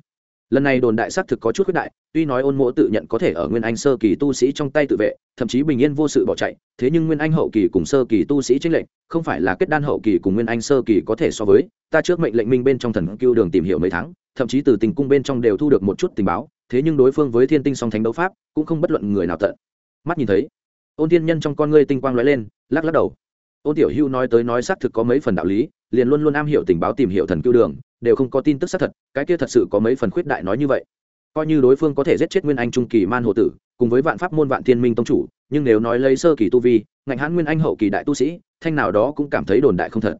S1: lần này đồn đại xác thực có chút khuyết đại, tuy nói ôn mỗ tự nhận có thể ở nguyên anh sơ kỳ tu sĩ trong tay tự vệ, thậm chí bình yên vô sự bỏ chạy, thế nhưng nguyên anh hậu kỳ cùng sơ kỳ tu sĩ tranh lệnh không phải là kết đan hậu kỳ cùng nguyên anh sơ kỳ có thể so với, ta trước mệnh lệnh minh bên trong thần cưu đường tìm hiểu mấy tháng, thậm chí từ tình cung bên trong đều thu được một chút tình báo, thế nhưng đối phương với thiên tinh song thánh đấu pháp, cũng không bất luận người nào tận. Mắt nhìn thấy, ôn thiên nhân trong con ngươi tinh quang lóe lên, lắc lắc đầu. Ôn tiểu hưu nói tới nói xác thực có mấy phần đạo lý, liền luôn luôn am hiểu tình báo tìm hiểu thần cưu đường đều không có tin tức xác thật, cái kia thật sự có mấy phần khuyết đại nói như vậy. Coi như đối phương có thể giết chết nguyên anh trung kỳ man hồ tử, cùng với vạn pháp môn vạn thiên minh tông chủ, nhưng nếu nói lấy sơ kỳ tu vi, ngạnh hãn nguyên anh hậu kỳ đại tu sĩ, thanh nào đó cũng cảm thấy đồn đại không thật.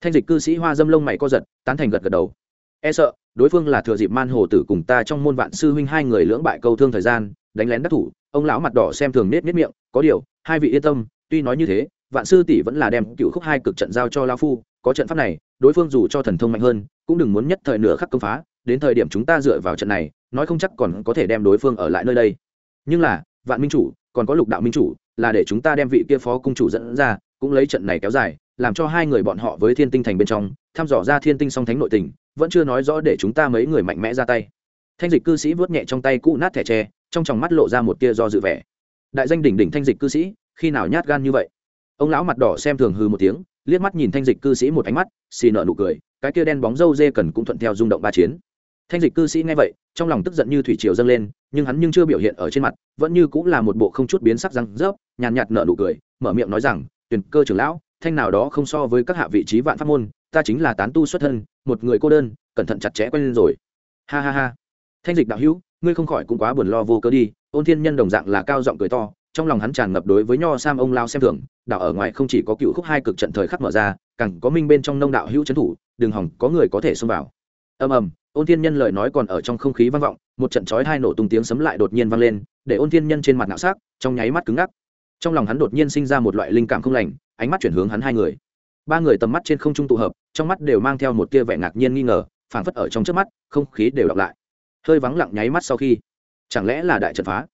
S1: Thanh dịch cư sĩ hoa dâm lông mày co giật, tán thành gật gật đầu. E sợ, đối phương là thừa dịp man hồ tử cùng ta trong môn vạn sư huynh hai người lưỡng bại câu thương thời gian, đánh lén đắc thủ, ông lão mặt đỏ xem thường nết nết miệng, có điều, hai vị yên tâm, tuy nói như thế, vạn sư tỷ vẫn là đem cựu khúc hai cực trận giao cho lao phu, có trận pháp này, đối phương dù cho thần thông mạnh hơn cũng đừng muốn nhất thời nửa khắc công phá, đến thời điểm chúng ta dựa vào trận này, nói không chắc còn có thể đem đối phương ở lại nơi đây. Nhưng là, vạn minh chủ, còn có lục đạo minh chủ, là để chúng ta đem vị kia phó cung chủ dẫn ra, cũng lấy trận này kéo dài, làm cho hai người bọn họ với thiên tinh thành bên trong, thăm dò ra thiên tinh song thánh nội tình, vẫn chưa nói rõ để chúng ta mấy người mạnh mẽ ra tay. Thanh dịch cư sĩ vớt nhẹ trong tay cũ nát thẻ tre, trong tròng mắt lộ ra một tia do dự vẻ. Đại danh đỉnh đỉnh thanh dịch cư sĩ, khi nào nhát gan như vậy? Ông lão mặt đỏ xem thường hư một tiếng liếc mắt nhìn thanh dịch cư sĩ một ánh mắt, xì nợ nụ cười, cái kia đen bóng dâu dê cần cũng thuận theo rung động ba chiến. Thanh dịch cư sĩ nghe vậy, trong lòng tức giận như thủy triều dâng lên, nhưng hắn nhưng chưa biểu hiện ở trên mặt, vẫn như cũng là một bộ không chút biến sắc răng rớp, nhàn nhạt nợ nụ cười, mở miệng nói rằng tuyển cơ trưởng lão, thanh nào đó không so với các hạ vị trí vạn pháp môn, ta chính là tán tu xuất thân, một người cô đơn, cẩn thận chặt chẽ quen lên rồi. Ha ha ha. Thanh dịch đạo hữu, ngươi không khỏi cũng quá buồn lo vô cớ đi, ôn thiên nhân đồng dạng là cao giọng cười to, trong lòng hắn tràn ngập đối với nho sam ông lao xem thường đạo ở ngoài không chỉ có cựu khúc hai cực trận thời khắc mở ra, càng có minh bên trong nông đạo hữu trấn thủ đừng hỏng có người có thể xông vào. Ầm ầm, ôn thiên nhân lời nói còn ở trong không khí vang vọng, một trận chói hai nổ tung tiếng sấm lại đột nhiên vang lên, để ôn thiên nhân trên mặt nạo sắc, trong nháy mắt cứng ngắc. Trong lòng hắn đột nhiên sinh ra một loại linh cảm không lành, ánh mắt chuyển hướng hắn hai người. Ba người tầm mắt trên không trung tụ hợp, trong mắt đều mang theo một tia vẻ ngạc nhiên nghi ngờ, phảng phất ở trong trước mắt, không khí đều đọc lại. Hơi vắng lặng nháy mắt sau khi, chẳng lẽ là đại trận phá?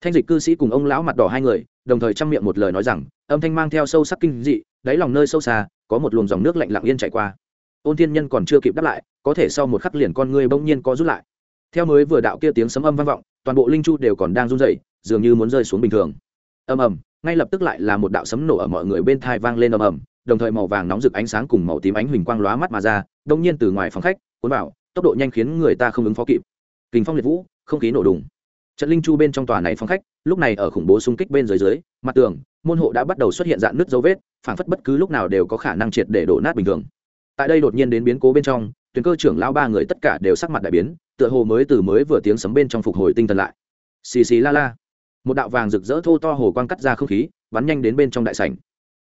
S1: Thanh dịch cư sĩ cùng ông lão mặt đỏ hai người, đồng thời chăm miệng một lời nói rằng, âm thanh mang theo sâu sắc kinh dị, đáy lòng nơi sâu xa, có một luồng dòng nước lạnh lặng yên chảy qua. Ôn thiên nhân còn chưa kịp đáp lại, có thể sau một khắc liền con người bỗng nhiên có rút lại. Theo mới vừa đạo kia tiếng sấm âm vang vọng, toàn bộ linh chu đều còn đang run rẩy, dường như muốn rơi xuống bình thường. Ầm ầm, ngay lập tức lại là một đạo sấm nổ ở mọi người bên thai vang lên ầm ầm, đồng thời màu vàng nóng rực ánh sáng cùng màu tím ánh huỳnh quang lóa mắt mà ra, đông nhiên từ ngoài phòng khách, cuốn vào, tốc độ nhanh khiến người ta không ứng phó kịp. Kình phong liệt vũ, không khí nổ đùng trận linh chu bên trong tòa này phong khách, lúc này ở khủng bố xung kích bên dưới dưới, mặt tường, môn hộ đã bắt đầu xuất hiện dạng nứt dấu vết, phảng phất bất cứ lúc nào đều có khả năng triệt để đổ nát bình thường. Tại đây đột nhiên đến biến cố bên trong tuyến cơ trưởng lao ba người tất cả đều sắc mặt đại biến, tựa hồ mới từ mới vừa tiếng sấm bên trong phục hồi tinh thần lại. Xì xì la la. Một đạo vàng rực rỡ thô to hồ quang cắt ra không khí, bắn nhanh đến bên trong đại sảnh.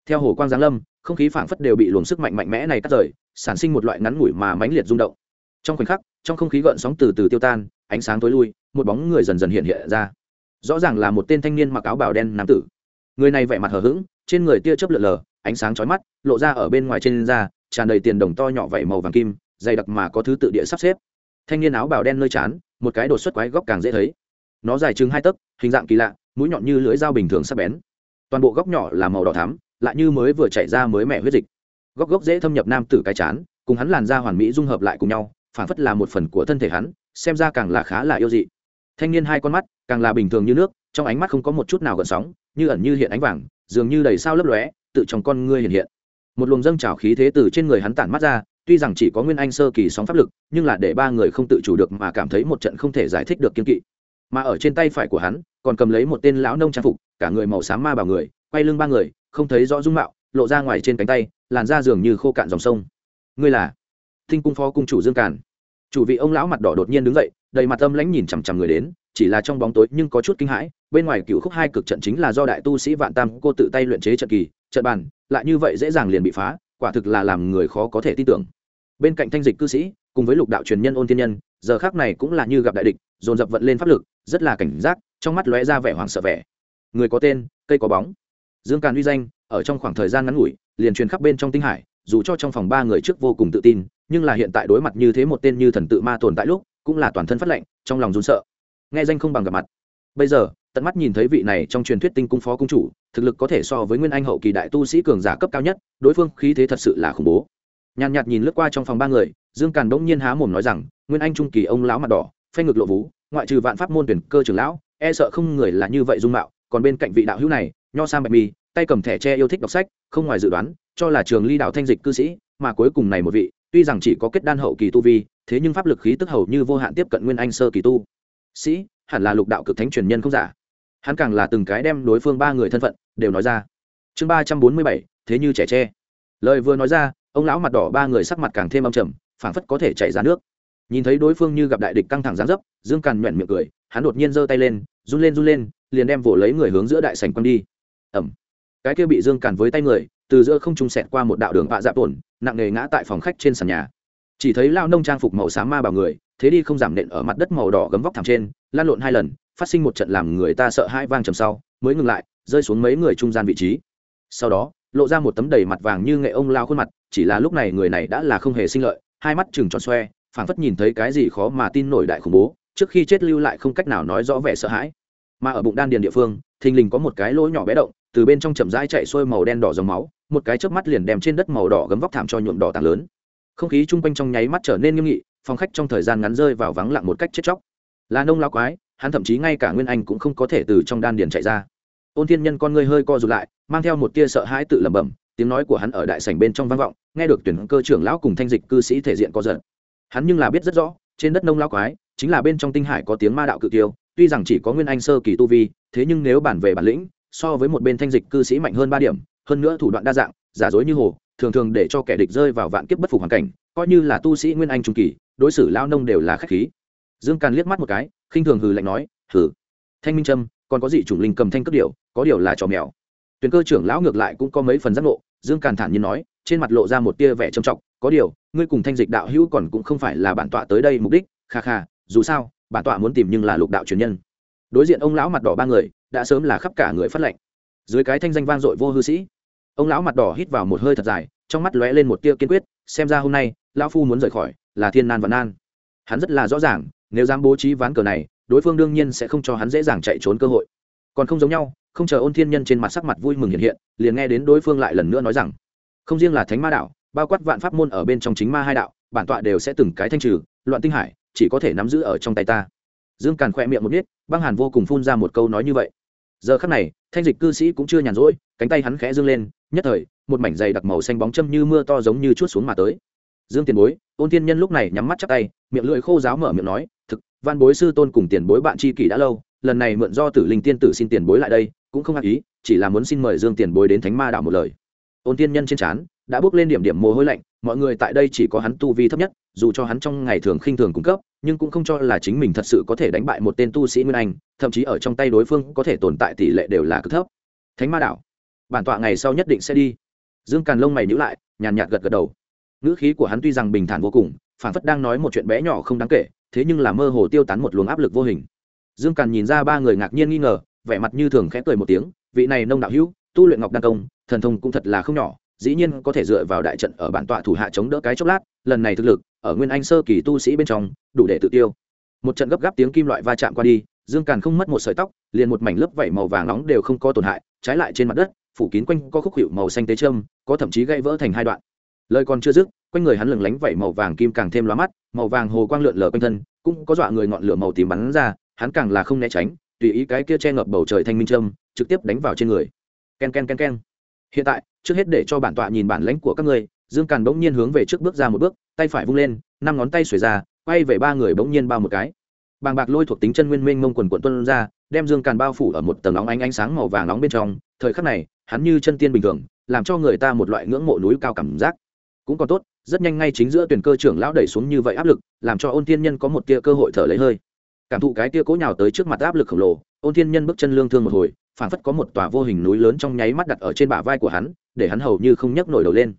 S1: Theo hồ quang giáng lâm, không khí phảng phất đều bị luồng sức mạnh mạnh mẽ này cắt rời, sản sinh một loại ngắn ngủi mà mãnh liệt rung động. Trong khoảnh khắc, trong không khí gợn sóng từ từ tiêu tan, ánh sáng tối lui một bóng người dần dần hiện hiện ra. Rõ ràng là một tên thanh niên mặc áo bào đen nam tử. Người này vẻ mặt hờ hững, trên người tia chớp lượn lờ, ánh sáng chói mắt, lộ ra ở bên ngoài trên da, tràn đầy tiền đồng to nhỏ vẩy màu vàng kim, dày đặc mà có thứ tự địa sắp xếp. Thanh niên áo bào đen nơi chán, một cái đột xuất quái góc càng dễ thấy. Nó dài chừng hai tấc, hình dạng kỳ lạ, mũi nhọn như lưỡi dao bình thường sắc bén. Toàn bộ góc nhỏ là màu đỏ thắm, lại như mới vừa chảy ra mới mẻ huyết dịch. Góc góc dễ thâm nhập nam tử cái chán, cùng hắn làn da hoàn mỹ dung hợp lại cùng nhau phản phất là một phần của thân thể hắn, xem ra càng là khá là yêu dị thanh niên hai con mắt, càng là bình thường như nước, trong ánh mắt không có một chút nào gợn sóng, như ẩn như hiện ánh vàng, dường như đầy sao lấp lóe, tự trong con ngươi hiện hiện. Một luồng dâng trào khí thế từ trên người hắn tản mắt ra, tuy rằng chỉ có nguyên anh sơ kỳ sóng pháp lực, nhưng là để ba người không tự chủ được mà cảm thấy một trận không thể giải thích được kiên kỵ. Mà ở trên tay phải của hắn, còn cầm lấy một tên lão nông trang phục, cả người màu xám ma bảo người, quay lưng ba người, không thấy rõ dung mạo, lộ ra ngoài trên cánh tay, làn da dường như khô cạn dòng sông. Ngươi là thinh cung phó cung chủ dương càn. Chủ vị ông lão mặt đỏ đột nhiên đứng dậy đầy mặt âm lãnh nhìn chằm chằm người đến, chỉ là trong bóng tối nhưng có chút kinh hãi, bên ngoài cựu khúc hai cực trận chính là do đại tu sĩ vạn tam cô tự tay luyện chế trận kỳ, trận bàn, lại như vậy dễ dàng liền bị phá, quả thực là làm người khó có thể tin tưởng. Bên cạnh thanh dịch cư sĩ, cùng với lục đạo truyền nhân ôn thiên nhân, giờ khác này cũng là như gặp đại địch, dồn dập vận lên pháp lực, rất là cảnh giác, trong mắt lóe ra vẻ hoảng sợ vẻ. Người có tên, cây có bóng. Dương càn uy danh, ở trong khoảng thời gian ngắn ngủi, liền truyền khắp bên trong tinh hải, dù cho trong phòng ba người trước vô cùng tự tin, nhưng là hiện tại đối mặt như thế một tên như thần tự ma tồn tại lúc cũng là toàn thân phát lệnh trong lòng run sợ. Nghe danh không bằng gặp mặt. Bây giờ, tận mắt nhìn thấy vị này trong truyền thuyết tinh cung phó cung chủ, thực lực có thể so với nguyên anh hậu kỳ đại tu sĩ cường giả cấp cao nhất, đối phương khí thế thật sự là khủng bố. Nhàn nhạt nhìn lướt qua trong phòng ba người, dương càn bỗng nhiên há mồm nói rằng, nguyên anh trung kỳ ông lão mặt đỏ phanh ngực lộ vú, ngoại trừ vạn pháp môn tuyển cơ trưởng lão e sợ không người là như vậy dung mạo, còn bên cạnh vị đạo hữu này, nho sam bạch mi, tay cầm thẻ tre yêu thích đọc sách, không ngoài dự đoán, cho là trường ly đạo thanh dịch cư sĩ, mà cuối cùng này một vị, tuy rằng chỉ có kết đan hậu kỳ tu vi thế nhưng pháp lực khí tức hầu như vô hạn tiếp cận nguyên anh sơ kỳ tu. Sĩ, hẳn là lục đạo cực thánh truyền nhân không giả. Hắn càng là từng cái đem đối phương ba người thân phận đều nói ra. Chương ba trăm bốn mươi bảy, thế như trẻ tre. Lời vừa nói ra, ông lão mặt đỏ ba người sắc mặt càng thêm âm trầm, phảng phất có thể chảy ra nước. Nhìn thấy đối phương như gặp đại địch căng thẳng gián dấp, dương càn nhoẹn miệng cười, hắn đột nhiên giơ tay lên, run lên run lên, liền đem vỗ lấy người hướng giữa đại sành quăng đi. Ẩm. Cái kia bị dương càn với tay người, từ giữa không trung sẹt qua một đạo đường vạ dạp ổn nặng nề ngã tại phòng khách trên sàn nhà chỉ thấy lao nông trang phục màu xám ma bảo người, thế đi không giảm nện ở mặt đất màu đỏ gấm vóc thảm trên, lan lộn hai lần, phát sinh một trận làm người ta sợ hai vang trầm sau, mới ngừng lại, rơi xuống mấy người trung gian vị trí. Sau đó, lộ ra một tấm đầy mặt vàng như nghệ ông lao khuôn mặt, chỉ là lúc này người này đã là không hề sinh lợi, hai mắt chừng tròn xoe, phảng phất nhìn thấy cái gì khó mà tin nổi đại khủng bố, trước khi chết lưu lại không cách nào nói rõ vẻ sợ hãi. Mà ở bụng đan điền địa phương, thình lình có một cái lỗ nhỏ bé động, từ bên trong chậm rãi chạy xuôi màu đen đỏ dòng máu, một cái chớp mắt liền đem trên đất màu đỏ gấm vóc thảm cho nhuộm đỏ tảng lớn không khí chung quanh trong nháy mắt trở nên nghiêm nghị, phòng khách trong thời gian ngắn rơi vào vắng lặng một cách chết chóc. Là nông lao quái, hắn thậm chí ngay cả nguyên anh cũng không có thể từ trong đan điền chạy ra. Ôn thiên nhân con ngươi hơi co rụt lại, mang theo một tia sợ hãi tự lẩm bẩm, tiếng nói của hắn ở đại sảnh bên trong vang vọng, nghe được tuyển cơ trưởng lão cùng thanh dịch cư sĩ thể diện có giận hắn nhưng là biết rất rõ, trên đất nông lao quái, chính là bên trong tinh hải có tiếng ma đạo cự tiêu tuy rằng chỉ có nguyên anh sơ kỳ tu vi, thế nhưng nếu bản về bản lĩnh, so với một bên thanh dịch cư sĩ mạnh hơn ba điểm, hơn nữa thủ đoạn đa dạng, giả dối như hồ thường thường để cho kẻ địch rơi vào vạn kiếp bất phục hoàn cảnh, coi như là tu sĩ nguyên anh trung kỳ, đối xử lao nông đều là khách khí. Dương càn liếc mắt một cái, khinh thường hừ lạnh nói, hừ, thanh minh trâm, còn có gì chủng linh cầm thanh cất điệu có điều là trò mèo. Tuyển cơ trưởng lão ngược lại cũng có mấy phần giác ngộ, dương càn thản nhiên nói, trên mặt lộ ra một tia vẻ trầm trọng, có điều, ngươi cùng thanh dịch đạo hữu còn cũng không phải là bản tọa tới đây mục đích, kha kha, dù sao, bản tọa muốn tìm nhưng là lục đạo truyền nhân. Đối diện ông lão mặt đỏ ba người, đã sớm là khắp cả người phát lệnh. Dưới cái thanh danh vang dội vô hư sĩ ông lão mặt đỏ hít vào một hơi thật dài, trong mắt lóe lên một tia kiên quyết, xem ra hôm nay, lão phu muốn rời khỏi, là thiên nan và nan. Hắn rất là rõ ràng, nếu dám bố trí ván cờ này, đối phương đương nhiên sẽ không cho hắn dễ dàng chạy trốn cơ hội. Còn không giống nhau, không chờ ôn thiên nhân trên mặt sắc mặt vui mừng hiện hiện, liền nghe đến đối phương lại lần nữa nói rằng, không riêng là thánh ma đạo, bao quát vạn pháp môn ở bên trong chính ma hai đạo, bản tọa đều sẽ từng cái thanh trừ, loạn tinh hải, chỉ có thể nắm giữ ở trong tay ta. Dương càn khoe miệng một biết băng hàn vô cùng phun ra một câu nói như vậy giờ khắc này, thanh dịch cư sĩ cũng chưa nhàn rỗi, cánh tay hắn khẽ dương lên, nhất thời, một mảnh dày đặc màu xanh bóng châm như mưa to giống như chút xuống mà tới. Dương tiền bối, ôn thiên nhân lúc này nhắm mắt chắp tay, miệng lưỡi khô giáo mở miệng nói, thực, văn bối sư tôn cùng tiền bối bạn tri kỷ đã lâu, lần này mượn do tử linh tiên tử xin tiền bối lại đây, cũng không hạt ý, chỉ là muốn xin mời dương tiền bối đến thánh ma đảo một lời. Ôn thiên nhân trên trán đã bước lên điểm điểm mồ hôi lạnh, mọi người tại đây chỉ có hắn tu vi thấp nhất, dù cho hắn trong ngày thường khinh thường cung cấp nhưng cũng không cho là chính mình thật sự có thể đánh bại một tên tu sĩ nguyên anh, thậm chí ở trong tay đối phương có thể tồn tại tỷ lệ đều là cực thấp. Thánh ma đảo bản tọa ngày sau nhất định sẽ đi. Dương càn lông mày nhữ lại, nhàn nhạt gật gật đầu. Ngữ khí của hắn tuy rằng bình thản vô cùng phản phất đang nói một chuyện bé nhỏ không đáng kể, thế nhưng là mơ hồ tiêu tán một luồng áp lực vô hình. Dương càn nhìn ra ba người ngạc nhiên nghi ngờ, vẻ mặt như thường khẽ cười một tiếng, vị này nông đạo hữu, tu luyện ngọc đăng công, thần thông cũng thật là không nhỏ, dĩ nhiên có thể dựa vào đại trận ở bản tọa thủ hạ chống đỡ cái chốc lát lần này thực lực, ở nguyên anh sơ kỳ tu sĩ bên trong, đủ để tự tiêu. Một trận gấp gáp tiếng kim loại va chạm qua đi, dương càn không mất một sợi tóc, liền một mảnh lớp vảy màu vàng nóng đều không có tổn hại, trái lại trên mặt đất, phủ kín quanh có khúc hiệu màu xanh tế trơm có thậm chí gãy vỡ thành hai đoạn. Lời còn chưa dứt, quanh người hắn lừng lánh vảy màu vàng kim càng thêm lóa mắt, màu vàng hồ quang lượn lờ quanh thân, cũng có dọa người ngọn lửa màu tím bắn ra, hắn càng là không né tránh, tùy ý cái kia che ngập bầu trời thanh minh trâm, trực tiếp đánh vào trên người. Ken ken ken ken. Hiện tại, trước hết để cho bản tọa nhìn bản lãnh của các ngươi dương càn bỗng nhiên hướng về trước bước ra một bước, tay phải vung lên, năm ngón tay xuề ra, quay về ba người bỗng nhiên bao một cái. Bàng bạc lôi thuộc tính chân nguyên minh mông quần quận tuân ra, đem dương càn bao phủ ở một tầng nóng ánh ánh sáng màu vàng nóng bên trong. Thời khắc này, hắn như chân tiên bình thường, làm cho người ta một loại ngưỡng mộ núi cao cảm giác. Cũng còn tốt, rất nhanh ngay chính giữa tuyển cơ trưởng lão đẩy xuống như vậy áp lực, làm cho ôn tiên nhân có một tia cơ hội thở lấy hơi. Cảm thụ cái tia cố nhào tới trước mặt áp lực khổng lồ, ôn tiên nhân bước chân lương thương một hồi phản phất có một tòa vô hình núi lớn trong nháy mắt đặt ở trên bả vai của hắn, để hắn hầu như không nhấc nổi đầu lên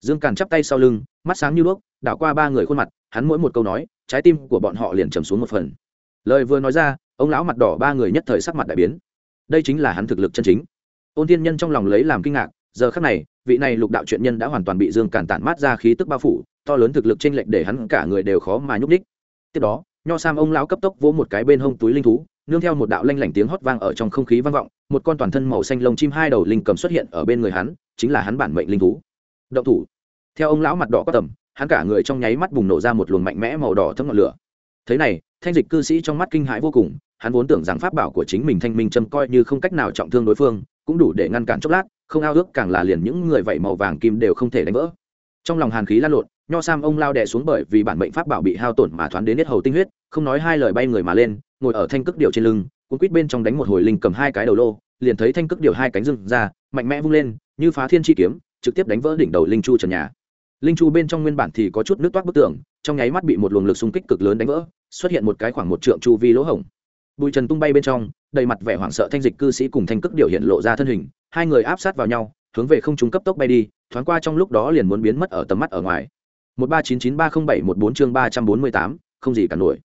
S1: dương càn chắp tay sau lưng, mắt sáng như đuốc, đảo qua ba người khuôn mặt, hắn mỗi một câu nói, trái tim của bọn họ liền trầm xuống một phần. Lời vừa nói ra, ông lão mặt đỏ ba người nhất thời sắc mặt đại biến. Đây chính là hắn thực lực chân chính. Ôn Thiên nhân trong lòng lấy làm kinh ngạc, giờ khắc này, vị này lục đạo truyện nhân đã hoàn toàn bị dương càn tản mát ra khí tức bao phủ, to lớn thực lực chênh lệch để hắn cả người đều khó mà nhúc ních tiếp đó, nho sam ông lão cấp tốc vỗ một cái bên hông túi linh thú, nương theo một đạo lanh lảnh tiếng hót vang ở trong không khí vang vọng, một con toàn thân màu xanh lông chim hai đầu linh cầm xuất hiện ở bên người hắn, chính là hắn bản mệnh linh thú động thủ. Theo ông lão mặt đỏ có tầm, hắn cả người trong nháy mắt bùng nổ ra một luồng mạnh mẽ màu đỏ thấm ngọn lửa. Thế này, thanh dịch cư sĩ trong mắt kinh hãi vô cùng, hắn vốn tưởng rằng pháp bảo của chính mình thanh minh châm coi như không cách nào trọng thương đối phương, cũng đủ để ngăn cản chốc lát, không ao ước càng là liền những người vậy màu vàng kim đều không thể đánh vỡ. Trong lòng hàn khí lan lộn, nho sam ông lao đè xuống bởi vì bản mệnh pháp bảo bị hao tổn mà thoáng đến hết hầu tinh huyết, không nói hai lời bay người mà lên, ngồi ở thanh cước điệu trên lưng, cuốn quýt bên trong đánh một hồi linh cầm hai cái đầu lô, liền thấy thanh cước điệu hai cánh rừng ra, mạnh mẽ vung lên, như phá thiên chi kiếm trực tiếp đánh vỡ đỉnh đầu linh chu trần nhà. Linh chu bên trong nguyên bản thì có chút nước toát bức tường, trong nháy mắt bị một luồng lực xung kích cực lớn đánh vỡ, xuất hiện một cái khoảng một trượng chu vi lỗ hổng. Bụi trần tung bay bên trong, đầy mặt vẻ hoảng sợ thanh dịch cư sĩ cùng thanh cước điều hiện lộ ra thân hình, hai người áp sát vào nhau, hướng về không trung cấp tốc bay đi, thoáng qua trong lúc đó liền muốn biến mất ở tầm mắt ở ngoài. Một ba chín chín ba không bảy một bốn chương ba trăm bốn mươi tám, không gì cả nổi.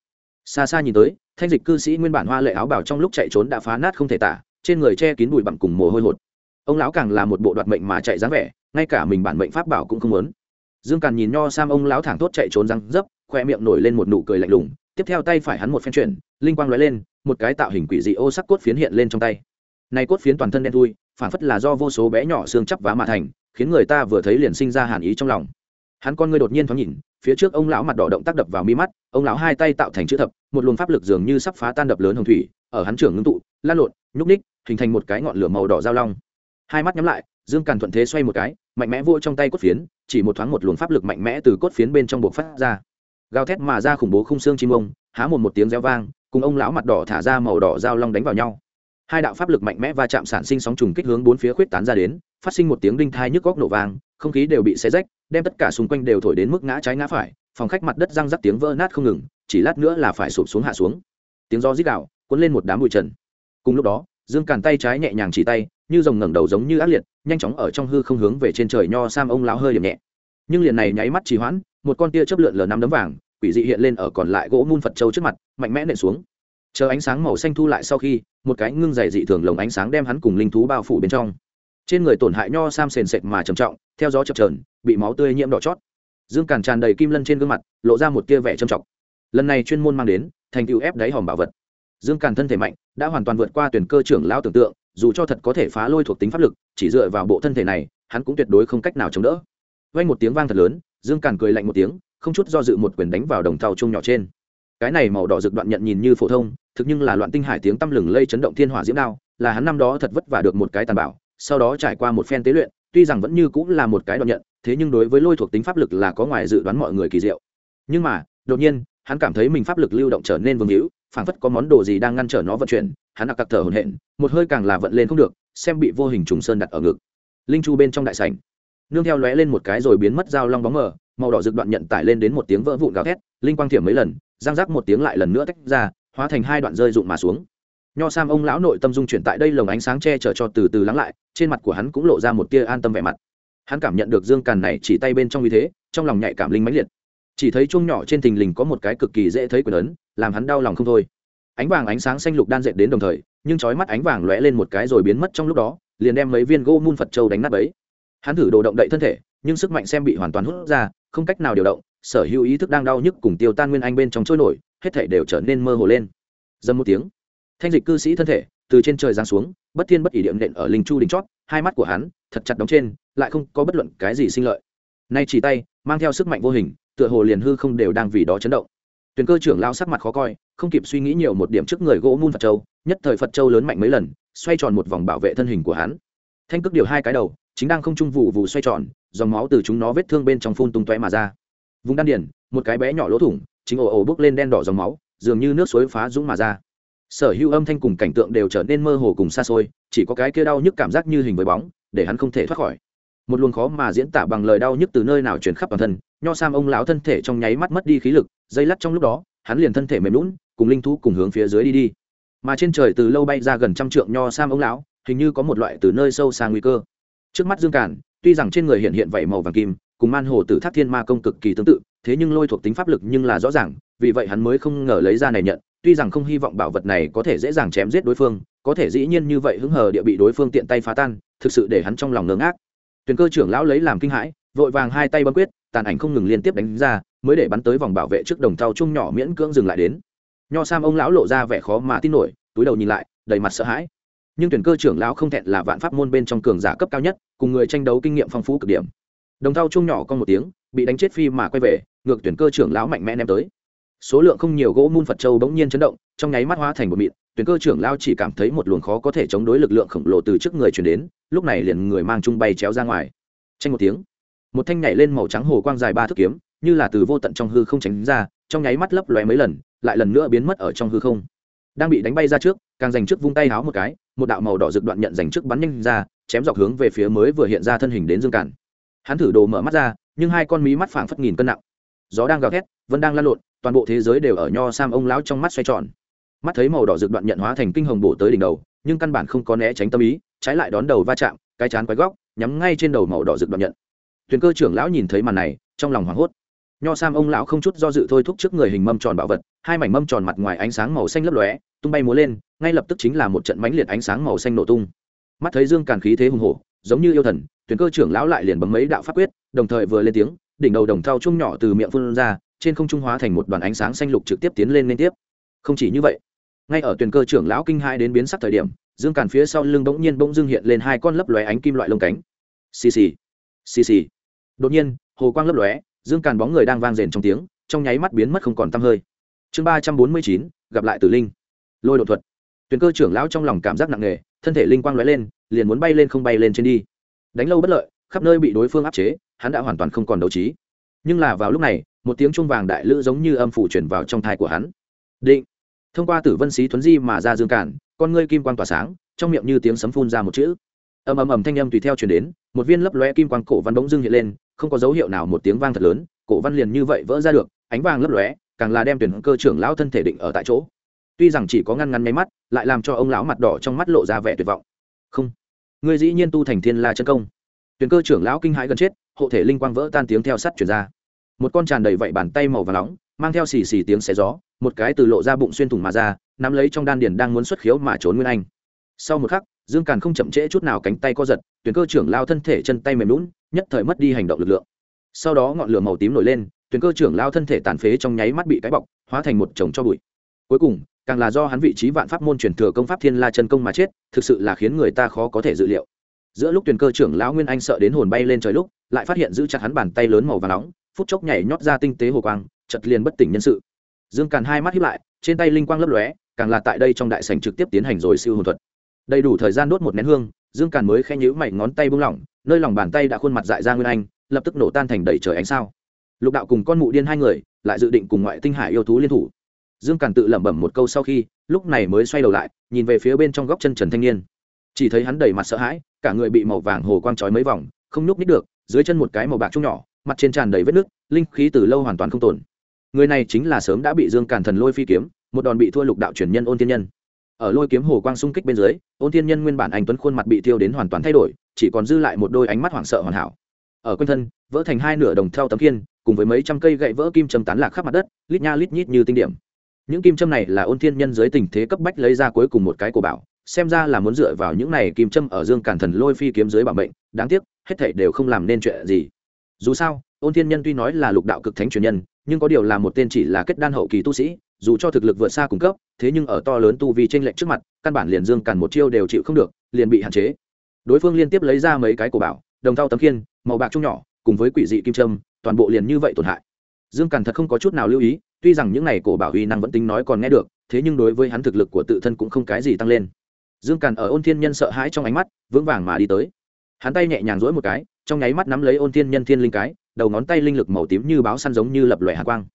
S1: Xa xa nhìn tới, thanh dịch cư sĩ nguyên bản hoa lệ áo bảo trong lúc chạy trốn đã phá nát không thể tả, trên người che kín bụi bặm cùng mồ hôi hột. Ông lão càng là một bộ đoạt mệnh mà chạy dáng vẻ ngay cả mình bản mệnh pháp bảo cũng không muốn. Dương càn nhìn nho sam ông lão thẳng thốt chạy trốn răng dấp, khoe miệng nổi lên một nụ cười lạnh lùng, tiếp theo tay phải hắn một phen chuyển, linh quang lóe lên, một cái tạo hình quỷ dị ô sắc cốt phiến hiện lên trong tay. Này cốt phiến toàn thân đen thui, phản phất là do vô số bé nhỏ xương chắp vá mà thành, khiến người ta vừa thấy liền sinh ra hàn ý trong lòng. Hắn con ngươi đột nhiên thoáng nhìn, phía trước ông lão mặt đỏ động tác đập vào mi mắt, ông lão hai tay tạo thành chữ thập, một luồng pháp lực dường như sắp phá tan đập lớn hồng thủy, ở hắn trưởng ngưng tụ, lan lộn, nhúc ních hình thành một cái ngọn lửa màu đỏ giao long. Hai mắt nhắm lại dương càn thuận thế xoay một cái, mạnh mẽ vua trong tay cốt phiến, chỉ một thoáng một luồng pháp lực mạnh mẽ từ cốt phiến bên trong buộc phát ra. Gào thét mà ra khủng bố khung xương chim ông, há một một tiếng reo vang, cùng ông lão mặt đỏ thả ra màu đỏ dao long đánh vào nhau. Hai đạo pháp lực mạnh mẽ va chạm sản sinh sóng trùng kích hướng bốn phía khuyết tán ra đến, phát sinh một tiếng đinh thai nhức góc nổ vang, không khí đều bị xé rách, đem tất cả xung quanh đều thổi đến mức ngã trái ngã phải, phòng khách mặt đất răng rắc tiếng vỡ nát không ngừng, chỉ lát nữa là phải sụp xuống hạ xuống. Tiếng do rít đạo cuốn lên một đám bụi trần. Cùng lúc đó, dương càn tay trái nhẹ nhàng chỉ tay như rồng ngẩng đầu giống như ác liệt, nhanh chóng ở trong hư không hướng về trên trời nho sam ông lão hơi điểm nhẹ. Nhưng liền này nháy mắt trì hoãn, một con tia chớp lượn lờ năm đấm vàng, quỷ dị hiện lên ở còn lại gỗ mun phật châu trước mặt, mạnh mẽ nện xuống. Chờ ánh sáng màu xanh thu lại sau khi, một cái ngưng dày dị thường lồng ánh sáng đem hắn cùng linh thú bao phủ bên trong. Trên người tổn hại nho sam sền sệt mà trầm trọng, theo gió chập trờn bị máu tươi nhiễm đỏ chót. Dương càn tràn đầy kim lân trên gương mặt, lộ ra một tia vẻ trầm trọng. Lần này chuyên môn mang đến, thành tựu ép đáy hòm bảo vật. Dương càn thân thể mạnh, đã hoàn toàn vượt qua tuyển cơ trưởng lao tưởng tượng dù cho thật có thể phá lôi thuộc tính pháp lực, chỉ dựa vào bộ thân thể này, hắn cũng tuyệt đối không cách nào chống đỡ. Vay một tiếng vang thật lớn, dương càn cười lạnh một tiếng, không chút do dự một quyền đánh vào đồng thau chung nhỏ trên. Cái này màu đỏ rực đoạn nhận nhìn như phổ thông, thực nhưng là loạn tinh hải tiếng tăm lừng lây chấn động thiên hỏa diễm đao, là hắn năm đó thật vất vả được một cái tàn bảo, sau đó trải qua một phen tế luyện, tuy rằng vẫn như cũng là một cái đoạn nhận, thế nhưng đối với lôi thuộc tính pháp lực là có ngoài dự đoán mọi người kỳ diệu. Nhưng mà, đột nhiên, hắn cảm thấy mình pháp lực lưu động trở nên vương hữu phảng phất có món đồ gì đang ngăn trở nó vận chuyển, hắn đặc cặc thở hổn hển, một hơi càng là vận lên không được, xem bị vô hình trùng sơn đặt ở ngực. Linh chu bên trong đại sảnh, nương theo lóe lên một cái rồi biến mất dao long bóng mờ, màu đỏ rực đoạn nhận tải lên đến một tiếng vỡ vụn gào thét, linh quang thiểm mấy lần giang rác một tiếng lại lần nữa tách ra, hóa thành hai đoạn rơi rụng mà xuống. Nho sam ông lão nội tâm dung chuyển tại đây lồng ánh sáng che chở cho từ từ lắng lại, trên mặt của hắn cũng lộ ra một tia an tâm vẻ mặt. Hắn cảm nhận được dương càn này chỉ tay bên trong như thế, trong lòng nhạy cảm linh mãnh liệt chỉ thấy chuông nhỏ trên thình lình có một cái cực kỳ dễ thấy quyền ấn, làm hắn đau lòng không thôi. Ánh vàng ánh sáng xanh lục đan dệt đến đồng thời, nhưng chói mắt ánh vàng lóe lên một cái rồi biến mất trong lúc đó, liền đem mấy viên gỗ mun phật châu đánh nát ấy hắn thử đồ động đậy thân thể, nhưng sức mạnh xem bị hoàn toàn hút ra, không cách nào điều động, sở hữu ý thức đang đau nhức cùng tiêu tan nguyên anh bên trong trôi nổi, hết thể đều trở nên mơ hồ lên. Dầm một tiếng, thanh dịch cư sĩ thân thể từ trên trời giáng xuống, bất thiên bất ỷ điệm nện ở linh chu đỉnh chót, hai mắt của hắn thật chặt đóng trên, lại không có bất luận cái gì sinh lợi. Nay chỉ tay, mang theo sức mạnh vô hình tựa hồ liền hư không đều đang vì đó chấn động. Tuyền cơ trưởng lao sắc mặt khó coi, không kịp suy nghĩ nhiều một điểm trước người gỗ mun phật châu, nhất thời phật châu lớn mạnh mấy lần, xoay tròn một vòng bảo vệ thân hình của hắn. Thanh cước điều hai cái đầu, chính đang không trung vụ vụ xoay tròn, dòng máu từ chúng nó vết thương bên trong phun tung tóe mà ra. Vùng đan điền, một cái bé nhỏ lỗ thủng, chính ồ ồ bước lên đen đỏ dòng máu, dường như nước suối phá dũng mà ra. Sở hữu âm thanh cùng cảnh tượng đều trở nên mơ hồ cùng xa xôi, chỉ có cái kia đau nhức cảm giác như hình với bóng, để hắn không thể thoát khỏi. Một luồng khó mà diễn tả bằng lời đau nhức từ nơi nào truyền khắp toàn thân nho sam ông lão thân thể trong nháy mắt mất đi khí lực, dây lắt trong lúc đó, hắn liền thân thể mềm lún cùng linh thú cùng hướng phía dưới đi đi. Mà trên trời từ lâu bay ra gần trăm trượng nho sam ông lão, hình như có một loại từ nơi sâu xa nguy cơ. Trước mắt dương cản, tuy rằng trên người hiện hiện vảy màu vàng kim, cùng man hồ tử thác thiên ma công cực kỳ tương tự, thế nhưng lôi thuộc tính pháp lực nhưng là rõ ràng, vì vậy hắn mới không ngờ lấy ra này nhận, tuy rằng không hy vọng bảo vật này có thể dễ dàng chém giết đối phương, có thể dĩ nhiên như vậy hứng hờ địa bị đối phương tiện tay phá tan, thực sự để hắn trong lòng ngớ ngác. Tuyền cơ trưởng lão lấy làm kinh hãi vội vàng hai tay bấm quyết, tàn ảnh không ngừng liên tiếp đánh ra, mới để bắn tới vòng bảo vệ trước đồng thau chung nhỏ miễn cưỡng dừng lại đến. Nho sam ông lão lộ ra vẻ khó mà tin nổi, túi đầu nhìn lại, đầy mặt sợ hãi. Nhưng tuyển cơ trưởng lão không thẹn là vạn pháp môn bên trong cường giả cấp cao nhất, cùng người tranh đấu kinh nghiệm phong phú cực điểm. Đồng thau chung nhỏ con một tiếng, bị đánh chết phi mà quay về, ngược tuyển cơ trưởng lão mạnh mẽ ném tới. Số lượng không nhiều gỗ mun phật châu bỗng nhiên chấn động, trong nháy mắt hóa thành một mịn, tuyển cơ trưởng lão chỉ cảm thấy một luồng khó có thể chống đối lực lượng khổng lồ từ trước người chuyển đến, lúc này liền người mang chung bay chéo ra ngoài. Tranh một tiếng một thanh nhảy lên màu trắng hồ quang dài ba thước kiếm, như là từ vô tận trong hư không tránh ra, trong nháy mắt lấp lóe mấy lần, lại lần nữa biến mất ở trong hư không. Đang bị đánh bay ra trước, càng dành trước vung tay háo một cái, một đạo màu đỏ rực đoạn nhận dành trước bắn nhanh ra, chém dọc hướng về phía mới vừa hiện ra thân hình đến dương cản. Hắn thử đồ mở mắt ra, nhưng hai con mí mắt phảng phất nghìn cân nặng. Gió đang gào thét, vẫn đang lăn lộn, toàn bộ thế giới đều ở nho sam ông lão trong mắt xoay tròn. Mắt thấy màu đỏ rực đoạn nhận hóa thành kinh hồng bổ tới đỉnh đầu, nhưng căn bản không có né tránh tâm ý, trái lại đón đầu va chạm, cái chán quái góc, nhắm ngay trên đầu màu đỏ rực đoạn nhận thuyền cơ trưởng lão nhìn thấy màn này, trong lòng hoảng hốt. Nho sam ông lão không chút do dự thôi thúc trước người hình mâm tròn bảo vật, hai mảnh mâm tròn mặt ngoài ánh sáng màu xanh lấp lóe, tung bay múa lên, ngay lập tức chính là một trận mãnh liệt ánh sáng màu xanh nổ tung. Mắt thấy dương càn khí thế hùng hổ, giống như yêu thần, thuyền cơ trưởng lão lại liền bấm mấy đạo pháp quyết, đồng thời vừa lên tiếng, đỉnh đầu đồng thau chung nhỏ từ miệng phun ra, trên không trung hóa thành một đoàn ánh sáng xanh lục trực tiếp tiến lên liên tiếp. Không chỉ như vậy, ngay ở tuyển cơ trưởng lão kinh hai đến biến sắc thời điểm, dương càn phía sau lưng bỗng nhiên bỗng dưng hiện lên hai con lấp lóe ánh kim loại lông cánh. Xì xì xì xì đột nhiên, hồ quang lấp lóe, dương càn bóng người đang vang rền trong tiếng, trong nháy mắt biến mất không còn tăm hơi. Chương ba trăm bốn mươi chín, gặp lại tử linh. Lôi đột thuật. Tuyền cơ trưởng lão trong lòng cảm giác nặng nề, thân thể linh quang lóe lên, liền muốn bay lên không bay lên trên đi. Đánh lâu bất lợi, khắp nơi bị đối phương áp chế, hắn đã hoàn toàn không còn đấu trí. Nhưng là vào lúc này, một tiếng chuông vàng đại lữ giống như âm phủ chuyển vào trong thai của hắn. Định. Thông qua tử vân xí thuấn di mà ra dương cản con ngươi kim quang tỏa sáng, trong miệng như tiếng sấm phun ra một chữ. Ầm ầm ầm thanh âm tùy theo chuyển đến, một viên lấp lóe kim quang cổ văn bỗng dưng hiện lên không có dấu hiệu nào một tiếng vang thật lớn, cổ văn liền như vậy vỡ ra được, ánh vàng lấp lóe, càng là đem tuyển cơ trưởng lão thân thể định ở tại chỗ. Tuy rằng chỉ có ngăn ngăn nháy mắt, lại làm cho ông lão mặt đỏ trong mắt lộ ra vẻ tuyệt vọng. Không, người dĩ nhiên tu thành thiên la chân công. Tuyển cơ trưởng lão kinh hãi gần chết, hộ thể linh quang vỡ tan tiếng theo sắt chuyển ra. Một con tràn đầy vậy bàn tay màu và nóng, mang theo xì xì tiếng xé gió, một cái từ lộ ra bụng xuyên thủng mà ra, nắm lấy trong đan điền đang muốn xuất khiếu mà trốn nguyên anh. Sau một khắc, dương càn không chậm trễ chút nào cánh tay co giật, tuyển cơ trưởng lao thân thể chân tay mềm lún nhất thời mất đi hành động lực lượng. Sau đó ngọn lửa màu tím nổi lên tuyển cơ trưởng lao thân thể tàn phế trong nháy mắt bị cái bọc, hóa thành một chồng cho bụi. Cuối cùng, càng là do hắn vị trí vạn pháp môn truyền thừa công pháp thiên la chân công mà chết, thực sự là khiến người ta khó có thể dự liệu. Giữa lúc tuyển cơ trưởng lão nguyên anh sợ đến hồn bay lên trời lúc, lại phát hiện giữ chặt hắn bàn tay lớn màu và nóng, phút chốc nhảy nhót ra tinh tế hồ quang chật liền bất tỉnh nhân sự. Dương càn hai mắt hiếp lại, trên tay linh quang lấp lóe, càng là tại đây trong đại sảnh trực tiếp tiến hành rồi siêu hồn thuật. Đầy đủ thời gian đốt một nén hương, dương càn mới khẽ nhữ mày ngón tay buông lỏng nơi lòng bàn tay đã khuôn mặt dại ra nguyên anh, lập tức nổ tan thành đầy trời ánh sao. Lục đạo cùng con mụ điên hai người lại dự định cùng ngoại tinh hải yêu thú liên thủ. Dương càn tự lẩm bẩm một câu sau khi, lúc này mới xoay đầu lại, nhìn về phía bên trong góc chân trần thanh niên. Chỉ thấy hắn đầy mặt sợ hãi, cả người bị màu vàng hồ quang trói mấy vòng, không nhúc nít được, dưới chân một cái màu bạc chung nhỏ, mặt trên tràn đầy vết nước linh khí từ lâu hoàn toàn không tồn. Người này chính là sớm đã bị dương càn thần lôi phi kiếm, một đòn bị thua lục đạo truyền nhân ôn thiên nhân ở lôi kiếm hồ quang xung kích bên dưới, ôn thiên nhân nguyên bản anh tuấn khuôn mặt bị tiêu đến hoàn toàn thay đổi, chỉ còn dư lại một đôi ánh mắt hoảng sợ hoàn hảo. Ở quanh thân, vỡ thành hai nửa đồng theo tấm kiên cùng với mấy trăm cây gậy vỡ kim châm tán lạc khắp mặt đất, lít nha lít nhít như tinh điểm. Những kim châm này là ôn thiên nhân dưới tình thế cấp bách lấy ra cuối cùng một cái của bảo, xem ra là muốn dựa vào những này kim châm ở dương cản thần lôi phi kiếm dưới bảo mệnh, đáng tiếc, hết thảy đều không làm nên chuyện gì. Dù sao, ôn thiên nhân tuy nói là lục đạo cực thánh truyền nhân, nhưng có điều là một tên chỉ là kết đan hậu kỳ tu sĩ dù cho thực lực vượt xa cung cấp, thế nhưng ở to lớn tu vi trên lệnh trước mặt, căn bản liền dương càn một chiêu đều chịu không được, liền bị hạn chế. Đối phương liên tiếp lấy ra mấy cái cổ bảo, đồng thau tấm khiên, màu bạc trung nhỏ, cùng với quỷ dị kim trâm toàn bộ liền như vậy tổn hại. Dương càn thật không có chút nào lưu ý, tuy rằng những n à y cổ bảo uy năng vẫn tính nói còn nghe được, thế nhưng đối với hắn thực lực của tự thân cũng không cái gì tăng lên. Dương càn ở ôn thiên nhân sợ hãi trong ánh mắt, vững vàng mà đi tới. Hắn tay nhẹ nhàng rỗi một cái, trong nháy mắt nắm lấy ôn thiên nhân thiên linh cái, đầu ngón tay linh lực màu tím như báo săn giống như lập lòe hạ quang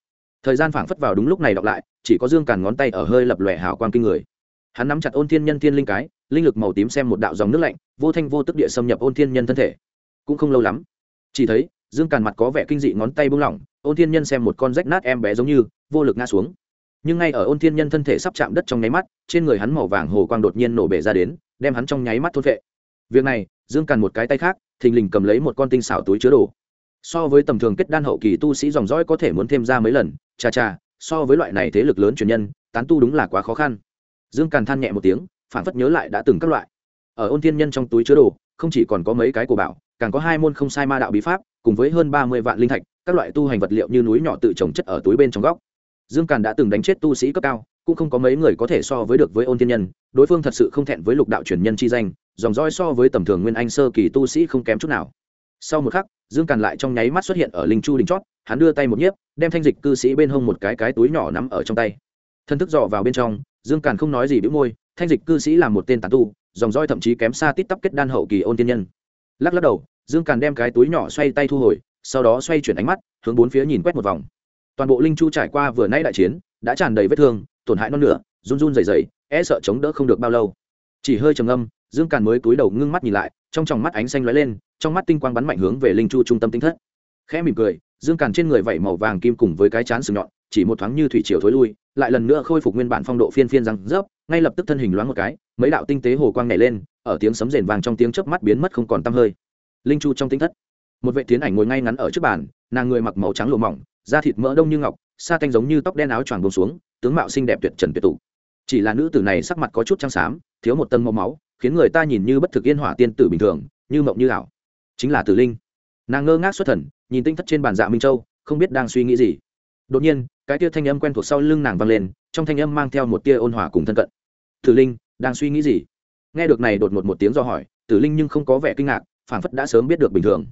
S1: thời gian phảng phất vào đúng lúc này đọc lại, chỉ có dương càn ngón tay ở hơi lập lòe hào quang kinh người. Hắn nắm chặt ôn thiên nhân thiên linh cái, linh lực màu tím xem một đạo dòng nước lạnh, vô thanh vô tức địa xâm nhập ôn thiên nhân thân thể. Cũng không lâu lắm, chỉ thấy dương càn mặt có vẻ kinh dị ngón tay buông lỏng, ôn thiên nhân xem một con rách nát em bé giống như, vô lực ngã xuống. Nhưng ngay ở ôn thiên nhân thân thể sắp chạm đất trong nháy mắt, trên người hắn màu vàng hồ quang đột nhiên nổ bể ra đến, đem hắn trong nháy mắt thốt vệ việc này, dương càn một cái tay khác, thình lình cầm lấy một con tinh xảo túi chứa đồ so với tầm thường kết đan hậu kỳ tu sĩ dòng dõi có thể muốn thêm ra mấy lần, cha cha, so với loại này thế lực lớn truyền nhân, tán tu đúng là quá khó khăn. Dương càn than nhẹ một tiếng phản phất nhớ lại đã từng các loại. Ở ôn thiên nhân trong túi chứa đồ, không chỉ còn có mấy cái của bảo, càng có hai môn không sai ma đạo bí pháp, cùng với hơn ba mươi vạn linh thạch, các loại tu hành vật liệu như núi nhỏ tự trồng chất ở túi bên trong góc. Dương càn đã từng đánh chết tu sĩ cấp cao, cũng không có mấy người có thể so với được với ôn thiên nhân, đối phương thật sự không thẹn với lục đạo truyền nhân chi danh, dòng roi so với tầm thường nguyên anh sơ kỳ tu sĩ không kém chút nào sau một khắc, dương càn lại trong nháy mắt xuất hiện ở linh chu đình chót, hắn đưa tay một nhiếp, đem thanh dịch cư sĩ bên hông một cái cái túi nhỏ nắm ở trong tay. Thân thức dò vào bên trong, dương càn không nói gì bĩu môi, thanh dịch cư sĩ là một tên tàn tu, dòng roi thậm chí kém xa tít tắp kết đan hậu kỳ ôn tiên nhân. Lắc lắc đầu, dương càn đem cái túi nhỏ xoay tay thu hồi, sau đó xoay chuyển ánh mắt, hướng bốn phía nhìn quét một vòng. Toàn bộ linh chu trải qua vừa nay đại chiến, đã tràn đầy vết thương, tổn hại non nửa, run run dày dày e sợ chống đỡ không được bao lâu. Chỉ hơi trầm âm dương càn mới túi đầu ngưng mắt nhìn lại, trong tròng mắt ánh xanh lóe lên, trong mắt tinh quang bắn mạnh hướng về linh chu trung tâm tinh thất. Khẽ mỉm cười, dương càn trên người vẩy màu vàng kim cùng với cái chán sừng nhọn, chỉ một thoáng như thủy chiều thối lui, lại lần nữa khôi phục nguyên bản phong độ phiên phiên răng rớp, ngay lập tức thân hình loáng một cái, mấy đạo tinh tế hồ quang nảy lên, ở tiếng sấm rền vàng trong tiếng chớp mắt biến mất không còn tăm hơi. Linh chu trong tinh thất. Một vệ tiến ảnh ngồi ngay ngắn ở trước bàn, nàng người mặc màu trắng lụa mỏng, da thịt mỡ đông như ngọc, sa tanh giống như tóc đen áo choàng bông xuống, tướng mạo xinh đẹp tuyệt trần tuyệt tụ. Chỉ là nữ tử này sắc mặt có chút trắng xám, thiếu một tầng màu máu khiến người ta nhìn như bất thực yên hỏa tiên tử bình thường, như mộng như ảo. Chính là tử linh. Nàng ngơ ngác xuất thần, nhìn tinh thất trên bàn dạ minh châu, không biết đang suy nghĩ gì. Đột nhiên, cái tia thanh âm quen thuộc sau lưng nàng vang lên, trong thanh âm mang theo một tia ôn hòa cùng thân cận. Tử linh, đang suy nghĩ gì? Nghe được này đột ngột một tiếng do hỏi, tử linh nhưng không có vẻ kinh ngạc, phảng phất đã sớm biết được bình thường.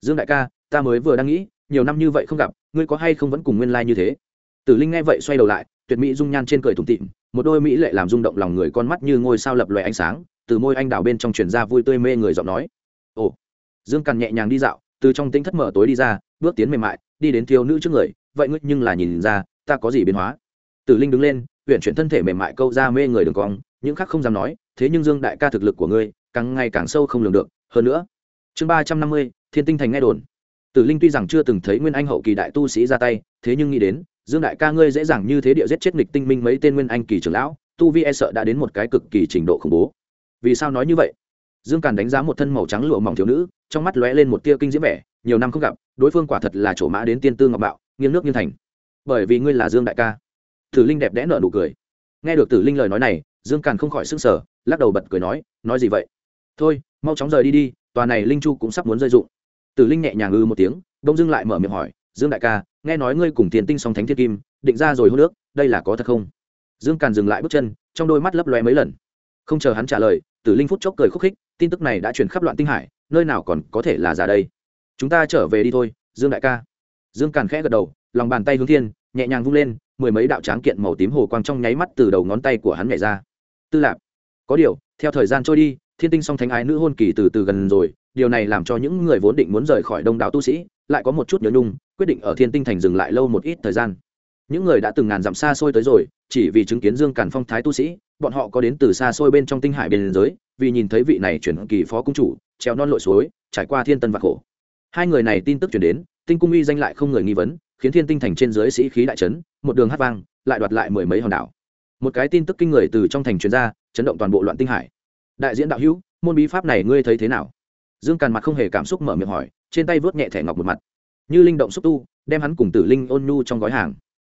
S1: Dương đại ca, ta mới vừa đang nghĩ, nhiều năm như vậy không gặp, ngươi có hay không vẫn cùng nguyên lai như thế? Tử linh nghe vậy xoay đầu lại, tuyệt mỹ dung nhan trên cười thủng tịm, một đôi mỹ lệ làm rung động lòng người con mắt như ngôi sao lập loè ánh sáng từ môi anh đào bên trong truyền ra vui tươi mê người giọng nói. Ồ, dương càn nhẹ nhàng đi dạo, từ trong tính thất mở tối đi ra, bước tiến mềm mại, đi đến thiếu nữ trước người, vậy ngươi nhưng là nhìn ra, ta có gì biến hóa? Tử linh đứng lên huyện chuyển thân thể mềm mại câu ra mê người đường cong, những khác không dám nói, thế nhưng dương đại ca thực lực của ngươi, càng ngày càng sâu không lường được. Hơn nữa, chương ba trăm năm mươi, thiên tinh thành nghe đồn. Tử linh tuy rằng chưa từng thấy nguyên anh hậu kỳ đại tu sĩ ra tay, thế nhưng nghĩ đến, dương đại ca ngươi dễ dàng như thế địa giết chết nghịch tinh minh mấy tên nguyên anh kỳ trưởng lão, tu vi e sợ đã đến một cái cực kỳ trình độ khủng bố vì sao nói như vậy? Dương càn đánh giá một thân màu trắng lụa mỏng thiếu nữ, trong mắt lóe lên một tia kinh diễm vẻ, nhiều năm không gặp, đối phương quả thật là chỗ mã đến tiên tư ngọc bạo, nghiêng nước nghiêng thành. Bởi vì ngươi là dương đại ca. Tử linh đẹp đẽ nở nụ cười. Nghe được tử linh lời nói này, dương càn không khỏi s ư n g sở lắc đầu bật cười nói nói gì vậy? Thôi, mau chóng rời đi đi, tòa này linh chu cũng sắp muốn rơi dụng. Tử linh nhẹ nhàng ư một tiếng, đông dưng lại mở miệng hỏi, dương đại ca, nghe nói ngươi cùng tiền tinh song thánh thiên kim, định ra rồi hô nước đây là có thật không? Dương càn dừng lại bước chân, trong đôi mắt lấp loe mấy lần không chờ hắn trả lời, tử linh phút chốc cười khúc khích, tin tức này đã truyền khắp loạn tinh hải, nơi nào còn có thể là giả đây? Chúng ta trở về đi thôi, dương đại ca. Dương càn khẽ gật đầu, lòng bàn tay hướng thiên, nhẹ nhàng vung lên, mười mấy đạo tráng kiện màu tím hồ quang trong nháy mắt từ đầu ngón tay của hắn nhảy ra. Tư lạc có điều, theo thời gian trôi đi, thiên tinh song thánh ái nữ hôn kỳ từ từ gần rồi, điều này làm cho những người vốn định muốn rời khỏi đông đảo tu sĩ, lại có một chút nhớ nhung, quyết định ở thiên tinh thành dừng lại lâu một ít thời gian những người đã từng ngàn dặm xa xôi tới rồi, chỉ vì chứng kiến dương càn phong thái tu sĩ, bọn họ có đến từ xa xôi bên trong tinh hải biên giới, vì nhìn thấy vị này chuyển kỳ phó cung chủ, treo non lội suối, trải qua thiên tân và khổ. Hai người này tin tức chuyển đến, tinh cung uy danh lại không người nghi vấn, khiến thiên tinh thành trên dưới sĩ khí đại trấn một đường hát vang, lại đoạt lại mười mấy hòn đảo. Một cái tin tức kinh người từ trong thành chuyên gia chấn động toàn bộ loạn tinh hải. Đại diễn đạo hữu, môn bí pháp này ngươi thấy thế nào? Dương càn mặt không hề cảm xúc mở miệng hỏi, trên tay vớt nhẹ thẻ ngọc một mặt. Như linh động xúc tu, đem hắn cùng tử linh ôn nhu trong gói hàng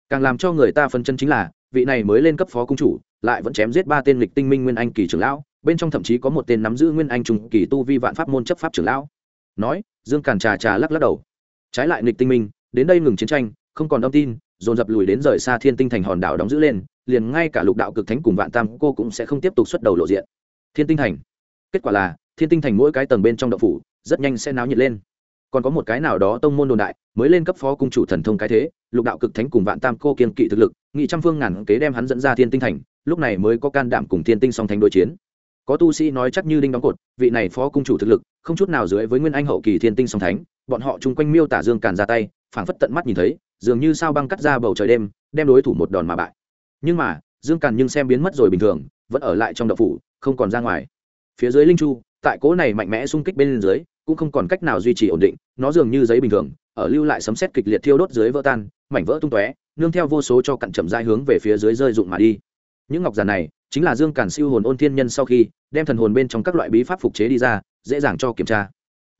S1: càng làm cho người ta phân chân chính là, vị này mới lên cấp phó cung chủ, lại vẫn chém giết ba tên lịch tinh minh nguyên anh kỳ trưởng lão, bên trong thậm chí có một tên nắm giữ nguyên anh trùng kỳ tu vi vạn pháp môn chấp pháp trưởng lão. Nói, dương càn trà trà lắc lắc đầu. Trái lại lịch tinh minh, đến đây ngừng chiến tranh, không còn âm tin, dồn dập lùi đến rời xa thiên tinh thành hòn đảo đóng giữ lên, liền ngay cả lục đạo cực thánh cùng vạn tam cô cũng sẽ không tiếp tục xuất đầu lộ diện. Thiên tinh thành. Kết quả là, thiên tinh thành mỗi cái tầng bên trong đậu phủ, rất nhanh sẽ náo nhiệt lên còn có một cái nào đó tông môn đồn đại mới lên cấp phó cung chủ thần thông cái thế, lục đạo cực thánh cùng vạn tam cô kiên kỵ thực lực, nghị trăm phương ngàn kế đem hắn dẫn ra thiên tinh thành, lúc này mới có can đảm cùng thiên tinh song thành đối chiến. Có tu sĩ nói chắc như đinh đóng cột, vị này phó cung chủ thực lực, không chút nào dưới với nguyên anh hậu kỳ thiên tinh song thánh, bọn họ chung quanh miêu tả dương càn ra tay, phảng phất tận mắt nhìn thấy, dường như sao băng cắt ra bầu trời đêm, đem đối thủ một đòn mà bại. Nhưng mà, dương càn nhưng xem biến mất rồi bình thường, vẫn ở lại trong đậu phủ, không còn ra ngoài. Phía dưới linh chu, tại cố này mạnh mẽ xung kích bên dưới cũng không còn cách nào duy trì ổn định, nó dường như giấy bình thường, ở lưu lại sấm xét kịch liệt thiêu đốt dưới vỡ tan, mảnh vỡ tung tóe, nương theo vô số cho cặn chậm dai hướng về phía dưới rơi rụng mà đi. Những ngọc giản này, chính là dương càn siêu hồn ôn thiên nhân sau khi, đem thần hồn bên trong các loại bí pháp phục chế đi ra, dễ dàng cho kiểm tra.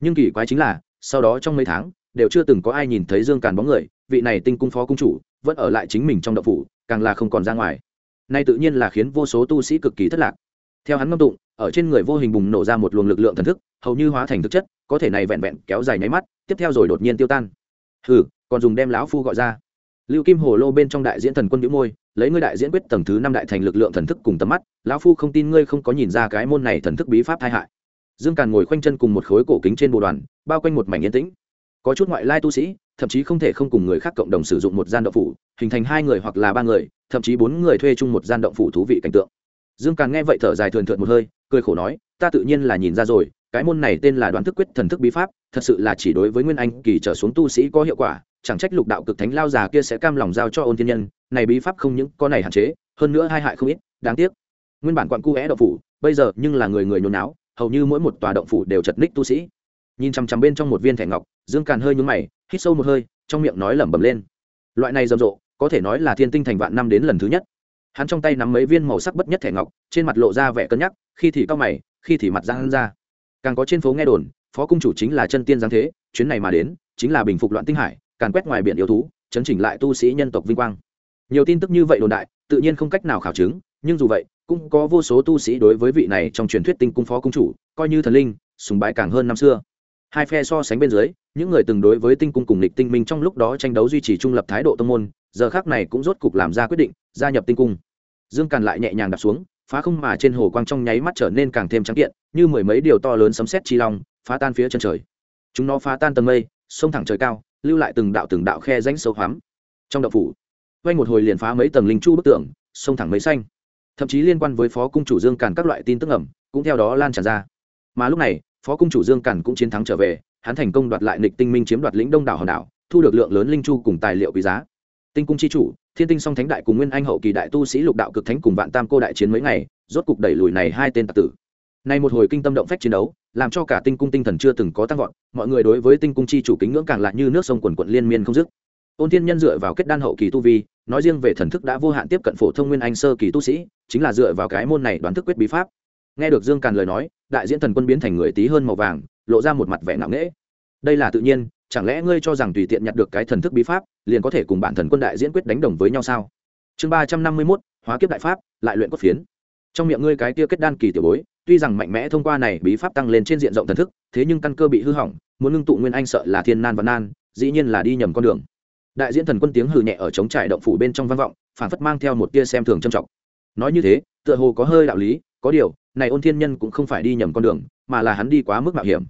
S1: Nhưng kỳ quái chính là, sau đó trong mấy tháng, đều chưa từng có ai nhìn thấy dương càn bóng người, vị này tinh cung phó cung chủ, vẫn ở lại chính mình trong đậu phủ, càng là không còn ra ngoài. Nay tự nhiên là khiến vô số tu sĩ cực kỳ thất lạc. Theo hắn ngâm tụng ở trên người vô hình bùng nổ ra một luồng lực lượng thần thức, hầu như hóa thành thực chất, có thể này vẹn vẹn kéo dài nháy mắt, tiếp theo rồi đột nhiên tiêu tan. Hừ, còn dùng đem lão phu gọi ra. Lưu kim hồ lô bên trong đại diễn thần quân nhữ môi, lấy ngươi đại diễn quyết tầng thứ năm đại thành lực lượng thần thức cùng tầm mắt, lão phu không tin ngươi không có nhìn ra cái môn này thần thức bí pháp tai hại. Dương càn ngồi khoanh chân cùng một khối cổ kính trên bồ đoàn, bao quanh một mảnh yên tĩnh. Có chút ngoại lai tu sĩ, thậm chí không thể không cùng người khác cộng đồng sử dụng một gian động phủ, hình thành hai người hoặc là ba người, thậm chí bốn người thuê chung một gian động phủ thú vị cảnh tượng dương càn nghe vậy thở dài thườn thượt một hơi, cười khổ nói, ta tự nhiên là nhìn ra rồi, cái môn này tên là đoán thức quyết thần thức bí pháp, thật sự là chỉ đối với nguyên anh kỳ trở xuống tu sĩ có hiệu quả, chẳng trách lục đạo cực thánh lao già kia sẽ cam lòng giao cho ôn thiên nhân, này bí pháp không những có này hạn chế, hơn nữa hai hại không ít, đáng tiếc. Nguyên bản quặn cu é động phủ, bây giờ nhưng là người người nhốn náo, hầu như mỗi một tòa động phủ đều chật ních tu sĩ. Nhìn chằm chằm bên trong một viên thẻ ngọc, dương càn hơi nhướng mày, hít sâu một hơi, trong miệng nói lẩm bẩm lên, loại này rầm rộ, có thể nói là thiên tinh thành vạn năm đến lần thứ nhất hắn trong tay nắm mấy viên màu sắc bất nhất thẻ ngọc, trên mặt lộ ra vẻ cân nhắc, khi thì cao mày, khi thì mặt giang ra. Càng có trên phố nghe đồn, phó cung chủ chính là chân tiên giáng thế, chuyến này mà đến, chính là bình phục loạn tinh hải, càn quét ngoài biển yêu thú, chấn chỉnh lại tu sĩ nhân tộc vinh quang. Nhiều tin tức như vậy đồn đại, tự nhiên không cách nào khảo chứng, nhưng dù vậy, cũng có vô số tu sĩ đối với vị này trong truyền thuyết tinh cung phó cung chủ, coi như thần linh, sùng bái càng hơn năm xưa. Hai phe so sánh bên dưới, những người từng đối với tinh cung cùng lịch tinh minh trong lúc đó tranh đấu duy trì trung lập thái độ tâm môn, giờ khác này cũng rốt cục làm ra quyết định, gia nhập tinh cung dương càn lại nhẹ nhàng đặt xuống, phá không mà trên hồ quang trong nháy mắt trở nên càng thêm trắng kiện, như mười mấy điều to lớn sấm sét chi long, phá tan phía chân trời. Chúng nó phá tan tầng mây, sông thẳng trời cao, lưu lại từng đạo từng đạo khe rãnh sâu hoắm. Trong đậu phủ quay một hồi liền phá mấy tầng linh chu bức tường, sông thẳng mấy xanh. Thậm chí liên quan với phó cung chủ dương càn các loại tin tức ẩm cũng theo đó lan tràn ra. Mà lúc này, phó cung chủ dương càn cũng chiến thắng trở về, hắn thành công đoạt lại nịch tinh minh chiếm đoạt lĩnh đông đảo hòn đảo, thu được lượng lớn linh chu cùng tài liệu quý giá tinh cung chi chủ, thiên tinh song thánh đại cùng nguyên anh hậu kỳ đại tu sĩ lục đạo cực thánh cùng vạn tam cô đại chiến mấy ngày, rốt cục đẩy lùi này hai tên tặc tử. Nay một hồi kinh tâm động phách chiến đấu, làm cho cả tinh cung tinh thần chưa từng có tăng vọt, mọi người đối với tinh cung chi chủ kính ngưỡng càng lại như nước sông quần quận liên miên không dứt. Ôn thiên nhân dựa vào kết đan hậu kỳ tu vi, nói riêng về thần thức đã vô hạn tiếp cận phổ thông nguyên anh sơ kỳ tu sĩ, chính là dựa vào cái môn này đoán thức quyết bí pháp. Nghe được dương càn lời nói, đại diễn thần quân biến thành người tí hơn màu vàng, lộ ra một mặt vẻ nặng nễ đây là tự nhiên chẳng lẽ ngươi cho rằng tùy tiện nhặt được cái thần thức bí pháp, liền có thể cùng bản thần quân đại diễn quyết đánh đồng với nhau sao? Chương ba trăm năm mươi mốt, hóa kiếp đại pháp, lại luyện cốt phiến. Trong miệng ngươi cái kia kết đan kỳ tiểu bối, tuy rằng mạnh mẽ thông qua này bí pháp tăng lên trên diện rộng thần thức, thế nhưng căn cơ bị hư hỏng, muốn ngưng tụ nguyên anh sợ là thiên nan và nan, dĩ nhiên là đi nhầm con đường. Đại diễn thần quân tiếng hừ nhẹ ở chống trải động phủ bên trong vang vọng phản phất mang theo một tia xem thường trầm trọng. Nói như thế, tựa hồ có hơi đạo lý, có điều, này ôn thiên nhân cũng không phải đi nhầm con đường, mà là hắn đi quá mức mạo hiểm.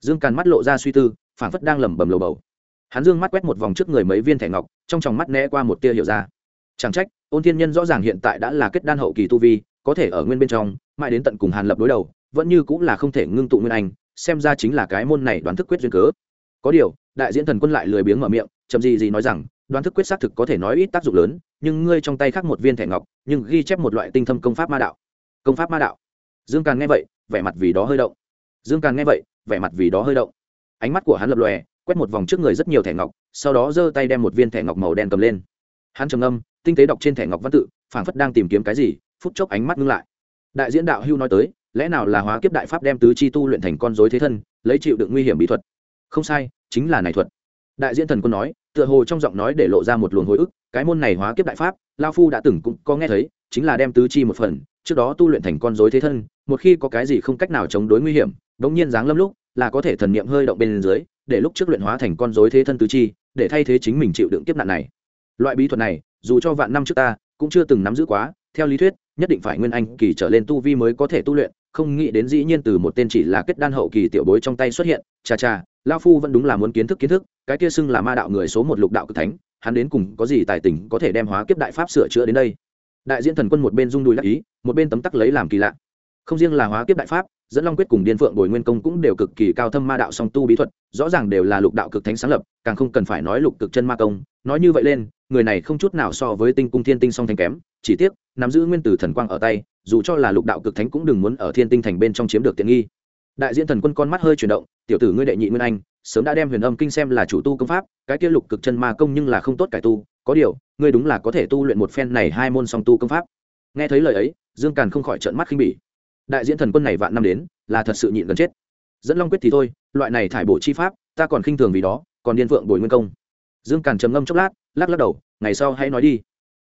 S1: Dương càn mắt lộ ra suy tư phản phất đang lẩm bẩm lầu bầu. Hắn dương mắt quét một vòng trước người mấy viên thẻ ngọc, trong tròng mắt né qua một tia hiểu ra. Chẳng trách, ôn thiên nhân rõ ràng hiện tại đã là kết đan hậu kỳ tu vi, có thể ở nguyên bên trong, mãi đến tận cùng hàn lập đối đầu, vẫn như cũng là không thể ngưng tụ nguyên anh, xem ra chính là cái môn này đoán thức quyết duyên cớ. Có điều, đại diễn thần quân lại lười biếng mở miệng, chậm gì gì nói rằng, đoán thức quyết xác thực có thể nói ít tác dụng lớn, nhưng ngươi trong tay khác một viên thẻ ngọc, nhưng ghi chép một loại tinh thâm công pháp ma đạo. Công pháp ma đạo. Dương càn nghe vậy, vẻ mặt vì đó hơi động. Dương càn nghe vậy, vẻ mặt vì đó hơi động ánh mắt của hắn lập lòe, quét một vòng trước người rất nhiều thẻ ngọc, sau đó giơ tay đem một viên thẻ ngọc màu đen cầm lên. Hắn trầm âm tinh tế đọc trên thẻ ngọc văn tự, phảng phất đang tìm kiếm cái gì, phút chốc ánh mắt ngưng lại. Đại diễn đạo hưu nói tới, lẽ nào là hóa kiếp đại pháp đem tứ chi tu luyện thành con dối thế thân, lấy chịu đựng nguy hiểm bí thuật? Không sai, chính là này thuật. Đại diễn thần quân nói, tựa hồ trong giọng nói để lộ ra một luồng hồi ức, cái môn này hóa kiếp đại pháp, lao phu đã từng cũng có nghe thấy, chính là đem tứ chi một phần, trước đó tu luyện thành con dối thế thân, một khi có cái gì không cách nào chống đối nguy hiểm, bỗng nhiên dáng lâm lúc là có thể thần niệm hơi động bên dưới, để lúc trước luyện hóa thành con dối thế thân tứ chi, để thay thế chính mình chịu đựng kiếp nạn này. Loại bí thuật này, dù cho vạn năm trước ta, cũng chưa từng nắm giữ quá, theo lý thuyết, nhất định phải nguyên anh kỳ trở lên tu vi mới có thể tu luyện, không nghĩ đến dĩ nhiên từ một tên chỉ là kết đan hậu kỳ tiểu bối trong tay xuất hiện cha cha lao phu vẫn đúng là muốn kiến thức kiến thức, cái kia xưng là ma đạo người số một lục đạo cực thánh, hắn đến cùng có gì tài tình có thể đem hóa kiếp đại pháp sửa chữa đến đây. Đại diễn thần quân một bên rung đùi đắc ý, một bên tấm tắc lấy làm kỳ lạ không riêng là hóa kiếp đại pháp, dẫn long quyết cùng điên phượng bồi nguyên công cũng đều cực kỳ cao thâm ma đạo song tu bí thuật, rõ ràng đều là lục đạo cực thánh sáng lập, càng không cần phải nói lục cực chân ma công. Nói như vậy lên, người này không chút nào so với tinh cung thiên tinh song thanh kém, chỉ tiếc, nắm giữ nguyên tử thần quang ở tay, dù cho là lục đạo cực thánh cũng đừng muốn ở thiên tinh thành bên trong chiếm được tiện nghi. Đại diện thần quân con mắt hơi chuyển động, tiểu tử ngươi đệ nhị nguyên anh, sớm đã đem huyền âm kinh xem là chủ tu công pháp, cái kia lục cực chân ma công nhưng là không tốt cải tu, có điều, ngươi đúng là có thể tu luyện một phen này hai môn song tu công pháp. Nghe thấy lời ấy, dương càn không khỏi trợn mắt khinh bỉ đại diễn thần quân này vạn năm đến, là thật sự nhịn gần chết. Dẫn long quyết thì thôi, loại này thải bổ chi pháp, ta còn khinh thường vì đó, còn điên vượng bồi nguyên công. Dương càn trầm ngâm chốc lát, lắc lắc đầu, ngày sau hãy nói đi.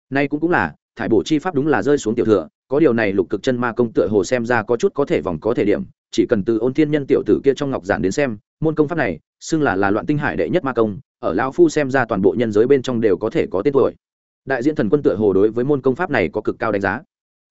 S1: Nay cũng cũng là, thải bổ chi pháp đúng là rơi xuống tiểu thừa, có điều này lục cực chân ma công tựa hồ xem ra có chút có thể vòng có thể điểm, chỉ cần từ ôn thiên nhân tiểu tử kia trong ngọc giản đến xem, môn công pháp này, xưng là là loạn tinh hải đệ nhất ma công, ở lao phu xem ra toàn bộ nhân giới bên trong đều có thể có tên tuổi. Đại diễn thần quân tựa hồ đối với môn công pháp này có cực cao đánh giá.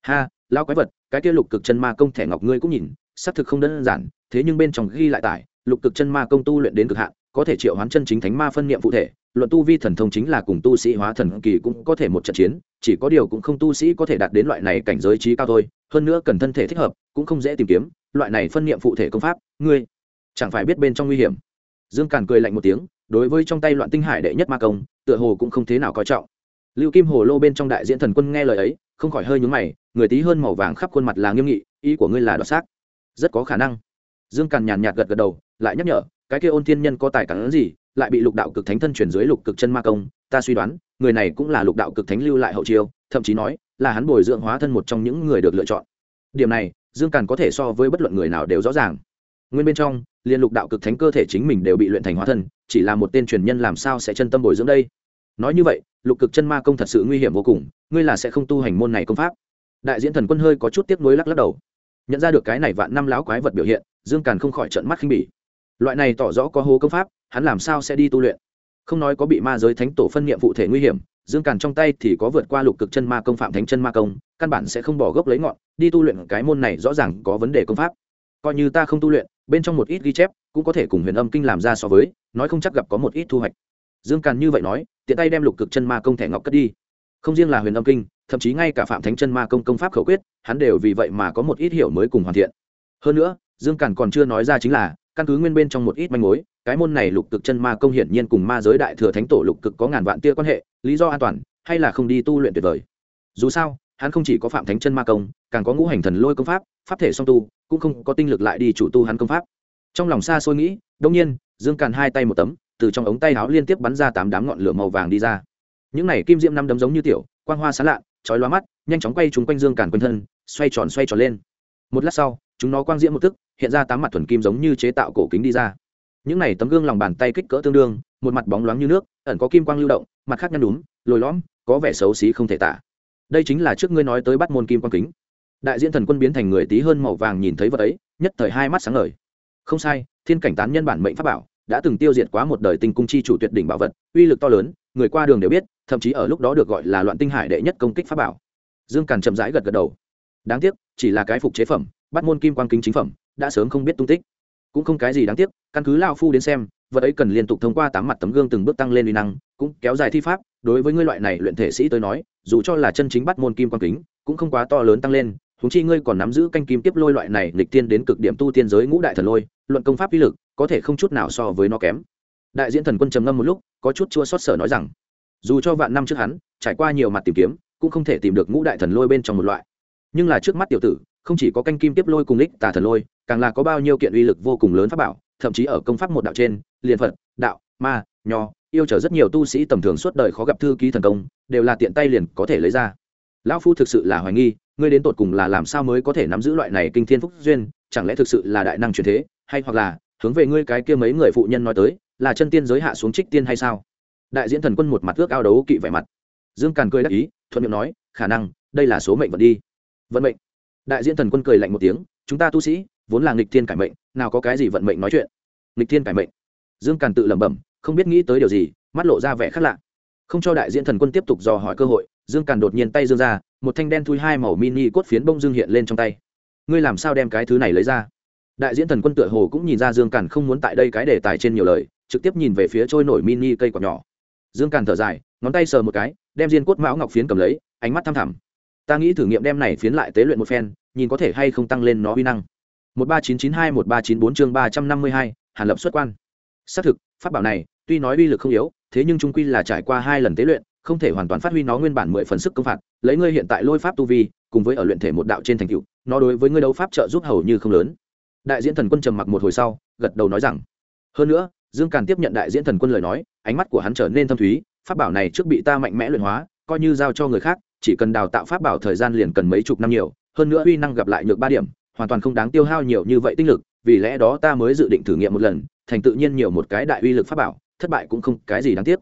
S1: Ha lao quái vật, cái kia lục cực chân ma công thẻ ngọc ngươi cũng nhìn, xác thực không đơn giản, thế nhưng bên trong ghi lại tải, lục cực chân ma công tu luyện đến cực hạn, có thể triệu hoán chân chính thánh ma phân niệm phụ thể, luận tu vi thần thông chính là cùng tu sĩ hóa thần kỳ cũng có thể một trận chiến, chỉ có điều cũng không tu sĩ có thể đạt đến loại này cảnh giới trí cao thôi, hơn nữa cần thân thể thích hợp, cũng không dễ tìm kiếm, loại này phân niệm phụ thể công pháp, ngươi chẳng phải biết bên trong nguy hiểm. Dương càn cười lạnh một tiếng, đối với trong tay loạn tinh hải đệ nhất ma công, tựa hồ cũng không thế nào coi trọng. Lưu kim hồ lô bên trong đại diễn thần quân nghe lời ấy không khỏi hơi nhúng mày, người tí hơn màu vàng khắp khuôn mặt là nghiêm nghị, ý của ngươi là đoạt xác. Rất có khả năng. Dương càn nhàn nhạt gật gật đầu, lại nhắc nhở, cái kia ôn thiên nhân có tài cản gì, lại bị lục đạo cực thánh thân chuyển dưới lục cực chân ma công, ta suy đoán, người này cũng là lục đạo cực thánh lưu lại hậu chiêu, thậm chí nói, là hắn bồi dưỡng hóa thân một trong những người được lựa chọn. Điểm này, dương càn có thể so với bất luận người nào đều rõ ràng. Nguyên bên trong, liên lục đạo cực thánh cơ thể chính mình đều bị luyện thành hóa thân, chỉ là một tên truyền nhân làm sao sẽ chân tâm bồi dưỡng đây? Nói như vậy lục cực chân ma công thật sự nguy hiểm vô cùng, ngươi là sẽ không tu hành môn này công pháp. Đại diễn thần quân hơi có chút tiếc nuối lắc lắc đầu. Nhận ra được cái này vạn năm láo quái vật biểu hiện, dương càn không khỏi trận mắt khinh bỉ. Loại này tỏ rõ có hố công pháp, hắn làm sao sẽ đi tu luyện? Không nói có bị ma giới thánh tổ phân niệm phụ thể nguy hiểm, dương càn trong tay thì có vượt qua lục cực chân ma công phạm thánh chân ma công, căn bản sẽ không bỏ gốc lấy ngọn, đi tu luyện cái môn này rõ ràng có vấn đề công pháp. Coi như ta không tu luyện, bên trong một ít ghi chép, cũng có thể cùng huyền âm kinh làm ra so với, nói không chắc gặp có một ít thu hoạch dương càn như vậy nói, tiện tay đem lục cực chân ma công thẻ ngọc cất đi. Không riêng là huyền âm kinh, thậm chí ngay cả phạm thánh chân ma công công pháp khẩu quyết, hắn đều vì vậy mà có một ít hiểu mới cùng hoàn thiện. Hơn nữa, dương càn còn chưa nói ra chính là, căn cứ nguyên bên trong một ít manh mối, cái môn này lục cực chân ma công hiển nhiên cùng ma giới đại thừa thánh tổ lục cực có ngàn vạn tia quan hệ, lý do an toàn, hay là không đi tu luyện tuyệt vời. Dù sao, hắn không chỉ có phạm thánh chân ma công, càng có ngũ hành thần lôi công pháp pháp thể song tu, cũng không có tinh lực lại đi chủ tu hắn công pháp. Trong lòng xa xôi nghĩ đông nhiên, dương càn hai tay một tấm từ trong ống tay áo liên tiếp bắn ra tám đám ngọn lửa màu vàng đi ra. Những này kim diễm năm đấm giống như tiểu, quang hoa sán lạ, chói lóa mắt, nhanh chóng quay chúng quanh dương càn quanh thân, xoay tròn xoay tròn lên. Một lát sau, chúng nó quang diễm một tức, hiện ra tám mặt thuần kim giống như chế tạo cổ kính đi ra. Những này tấm gương lòng bàn tay kích cỡ tương đương, một mặt bóng loáng như nước, ẩn có kim quang lưu động, mặt khác nhăn đúng lồi lõm, có vẻ xấu xí không thể tả. Đây chính là trước ngươi nói tới bắt môn kim quang kính. Đại diện thần quân biến thành người tí hơn màu vàng nhìn thấy vật ấy, nhất thời hai mắt sáng ngời. Không sai, thiên cảnh tán nhân bản mệnh pháp bảo đã từng tiêu diệt quá một đời tinh cung chi chủ tuyệt đỉnh bảo vật, uy lực to lớn, người qua đường đều biết, thậm chí ở lúc đó được gọi là loạn tinh hải đệ nhất công kích pháp bảo. Dương càn chậm rãi gật gật đầu. Đáng tiếc, chỉ là cái phục chế phẩm, bắt môn kim quang kính chính phẩm, đã sớm không biết tung tích. Cũng không cái gì đáng tiếc, căn cứ lao phu đến xem, vật ấy cần liên tục thông qua tám mặt tấm gương từng bước tăng lên uy năng, cũng kéo dài thi pháp, đối với ngươi loại này luyện thể sĩ tới nói, dù cho là chân chính bắt môn kim quang kính, cũng không quá to lớn tăng lên huống chi ngươi còn nắm giữ canh kim tiếp lôi loại này, nghịch tiên đến cực điểm tu tiên giới ngũ đại thần lôi, luận công pháp uy lực, có thể không chút nào so với nó kém. Đại diễn thần quân trầm ngâm một lúc, có chút chua xót sở nói rằng, dù cho vạn năm trước hắn, trải qua nhiều mặt tìm kiếm, cũng không thể tìm được ngũ đại thần lôi bên trong một loại. Nhưng là trước mắt tiểu tử, không chỉ có canh kim tiếp lôi cùng lích tà thần lôi, càng là có bao nhiêu kiện uy lực vô cùng lớn pháp bảo, thậm chí ở công pháp một đạo trên, liền phật, đạo, ma, nho, yêu trở rất nhiều tu sĩ tầm thường suốt đời khó gặp thư ký thần công, đều là tiện tay liền có thể lấy ra. Lão phu thực sự là hoài nghi ngươi đến tột cùng là làm sao mới có thể nắm giữ loại này kinh thiên phúc duyên, chẳng lẽ thực sự là đại năng truyền thế, hay hoặc là, hướng về ngươi cái kia mấy người phụ nhân nói tới, là chân tiên giới hạ xuống trích tiên hay sao? Đại diễn thần quân một mặt ước ao đấu kỵ vẻ mặt. Dương càn cười đắc ý, thuận miệng nói, khả năng, đây là số mệnh vận đi. Vận mệnh. Đại diễn thần quân cười lạnh một tiếng, chúng ta tu sĩ, vốn là nghịch thiên cải mệnh, nào có cái gì vận mệnh nói chuyện. Nghịch thiên cải mệnh. Dương càn tự lẩm bẩm, không biết nghĩ tới điều gì, mắt lộ ra vẻ khác lạ. Không cho đại diễn thần quân tiếp tục dò hỏi cơ hội, dương càn đột nhiên tay dương ra một thanh đen thui hai màu mini cốt phiến bông dương hiện lên trong tay. Ngươi làm sao đem cái thứ này lấy ra? Đại diễn thần quân tựa hồ cũng nhìn ra dương càn không muốn tại đây cái đề tài trên nhiều lời, trực tiếp nhìn về phía trôi nổi mini cây quả nhỏ. Dương càn thở dài, ngón tay sờ một cái, đem diên cốt mão ngọc phiến cầm lấy, ánh mắt thăm thẳm. Ta nghĩ thử nghiệm đem này phiến lại tế luyện một phen, nhìn có thể hay không tăng lên nó uy năng. Một ba chín chín hai, một ba chín bốn chương ba trăm năm mươi hai, hàn lập xuất quan. Xác thực, pháp bảo này tuy nói uy lực không yếu, thế nhưng trung quy là trải qua hai lần tế luyện không thể hoàn toàn phát huy nó nguyên bản mười phần sức công phạt, lấy ngươi hiện tại lôi pháp tu vi, cùng với ở luyện thể một đạo trên thành cựu nó đối với ngươi đấu pháp trợ giúp hầu như không lớn. Đại diễn thần quân trầm mặc một hồi sau, gật đầu nói rằng, hơn nữa, dương càn tiếp nhận đại diễn thần quân lời nói, ánh mắt của hắn trở nên thâm thúy, pháp bảo này trước bị ta mạnh mẽ luyện hóa, coi như giao cho người khác, chỉ cần đào tạo pháp bảo thời gian liền cần mấy chục năm nhiều, hơn nữa uy năng gặp lại nhược ba điểm, hoàn toàn không đáng tiêu hao nhiều như vậy tinh lực, vì lẽ đó ta mới dự định thử nghiệm một lần, thành tự nhiên nhiều một cái đại uy lực pháp bảo, thất bại cũng không cái gì đáng tiếc.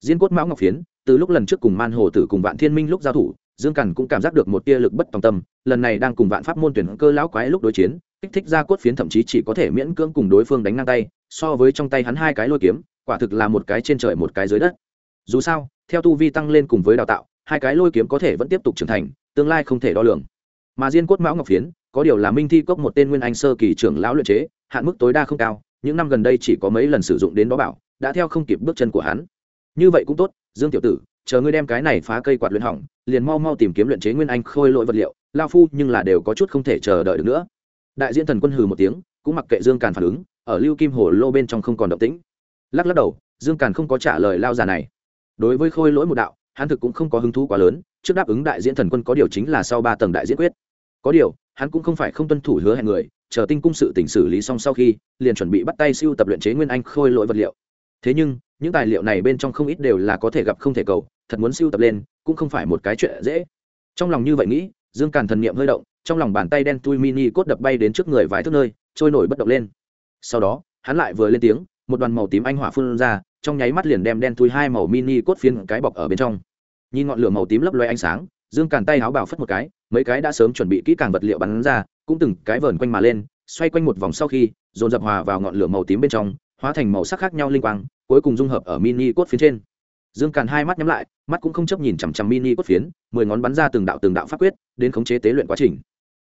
S1: Diên cốt mão ngọc phiến từ lúc lần trước cùng man hồ tử cùng vạn thiên minh lúc giao thủ, dương cằn cũng cảm giác được một tia lực bất tòng tâm, lần này đang cùng vạn pháp môn tuyển cơ lão quái lúc đối chiến, kích thích ra cốt phiến thậm chí chỉ có thể miễn cưỡng cùng đối phương đánh ngang tay, so với trong tay hắn hai cái lôi kiếm, quả thực là một cái trên trời một cái dưới đất. Dù sao, theo tu vi tăng lên cùng với đào tạo, hai cái lôi kiếm có thể vẫn tiếp tục trưởng thành, tương lai không thể đo lường. Mà diên cốt mão ngọc phiến, có điều là minh thi cốc một tên nguyên anh sơ kỳ trưởng lão luyện chế, hạn mức tối đa không cao, những năm gần đây chỉ có mấy lần sử dụng đến đó bảo, đã theo không kịp bước chân của hắn. Như vậy cũng tốt dương tiểu tử, chờ ngươi đem cái này phá cây quạt luyện hỏng, liền mau mau tìm kiếm luyện chế nguyên anh khôi lỗi vật liệu, lao phu nhưng là đều có chút không thể chờ đợi được nữa. Đại diễn thần quân hừ một tiếng, cũng mặc kệ dương càn phản ứng, ở lưu kim hồ lô bên trong không còn động tĩnh. Lắc lắc đầu, dương càn không có trả lời lao già này. Đối với khôi lỗi một đạo, hắn thực cũng không có hứng thú quá lớn, trước đáp ứng đại diễn thần quân có điều chính là sau ba tầng đại diễn quyết. Có điều, hắn cũng không phải không tuân thủ hứa hẹn người, chờ tinh cung sự tỉnh xử lý xong sau khi, liền chuẩn bị bắt tay siêu tập luyện chế nguyên anh khôi lỗi vật liệu thế nhưng, những tài liệu này bên trong không ít đều là có thể gặp không thể cầu, thật muốn siêu tập lên, cũng không phải một cái chuyện dễ. Trong lòng như vậy nghĩ, dương càn thần niệm hơi động, trong lòng bàn tay đen tui mini cốt đập bay đến trước người vài thước nơi, trôi nổi bất động lên. Sau đó, hắn lại vừa lên tiếng, một đoàn màu tím anh hỏa phun ra, trong nháy mắt liền đem đen tui hai màu mini cốt phiên cái bọc ở bên trong. Nhìn ngọn lửa màu tím lấp loe ánh sáng, dương càn tay áo bảo phất một cái, mấy cái đã sớm chuẩn bị kỹ càng vật liệu bắn ra, cũng từng cái vờn quanh mà lên, xoay quanh một vòng sau khi, dồn dập hòa vào ngọn lửa màu tím bên trong hóa thành màu sắc khác nhau linh quang, cuối cùng dung hợp ở mini cốt phiến trên. Dương càn hai mắt nhắm lại, mắt cũng không chấp nhìn chằm chằm mini cốt phiến, mười ngón bắn ra từng đạo từng đạo pháp quyết, đến khống chế tế luyện quá trình.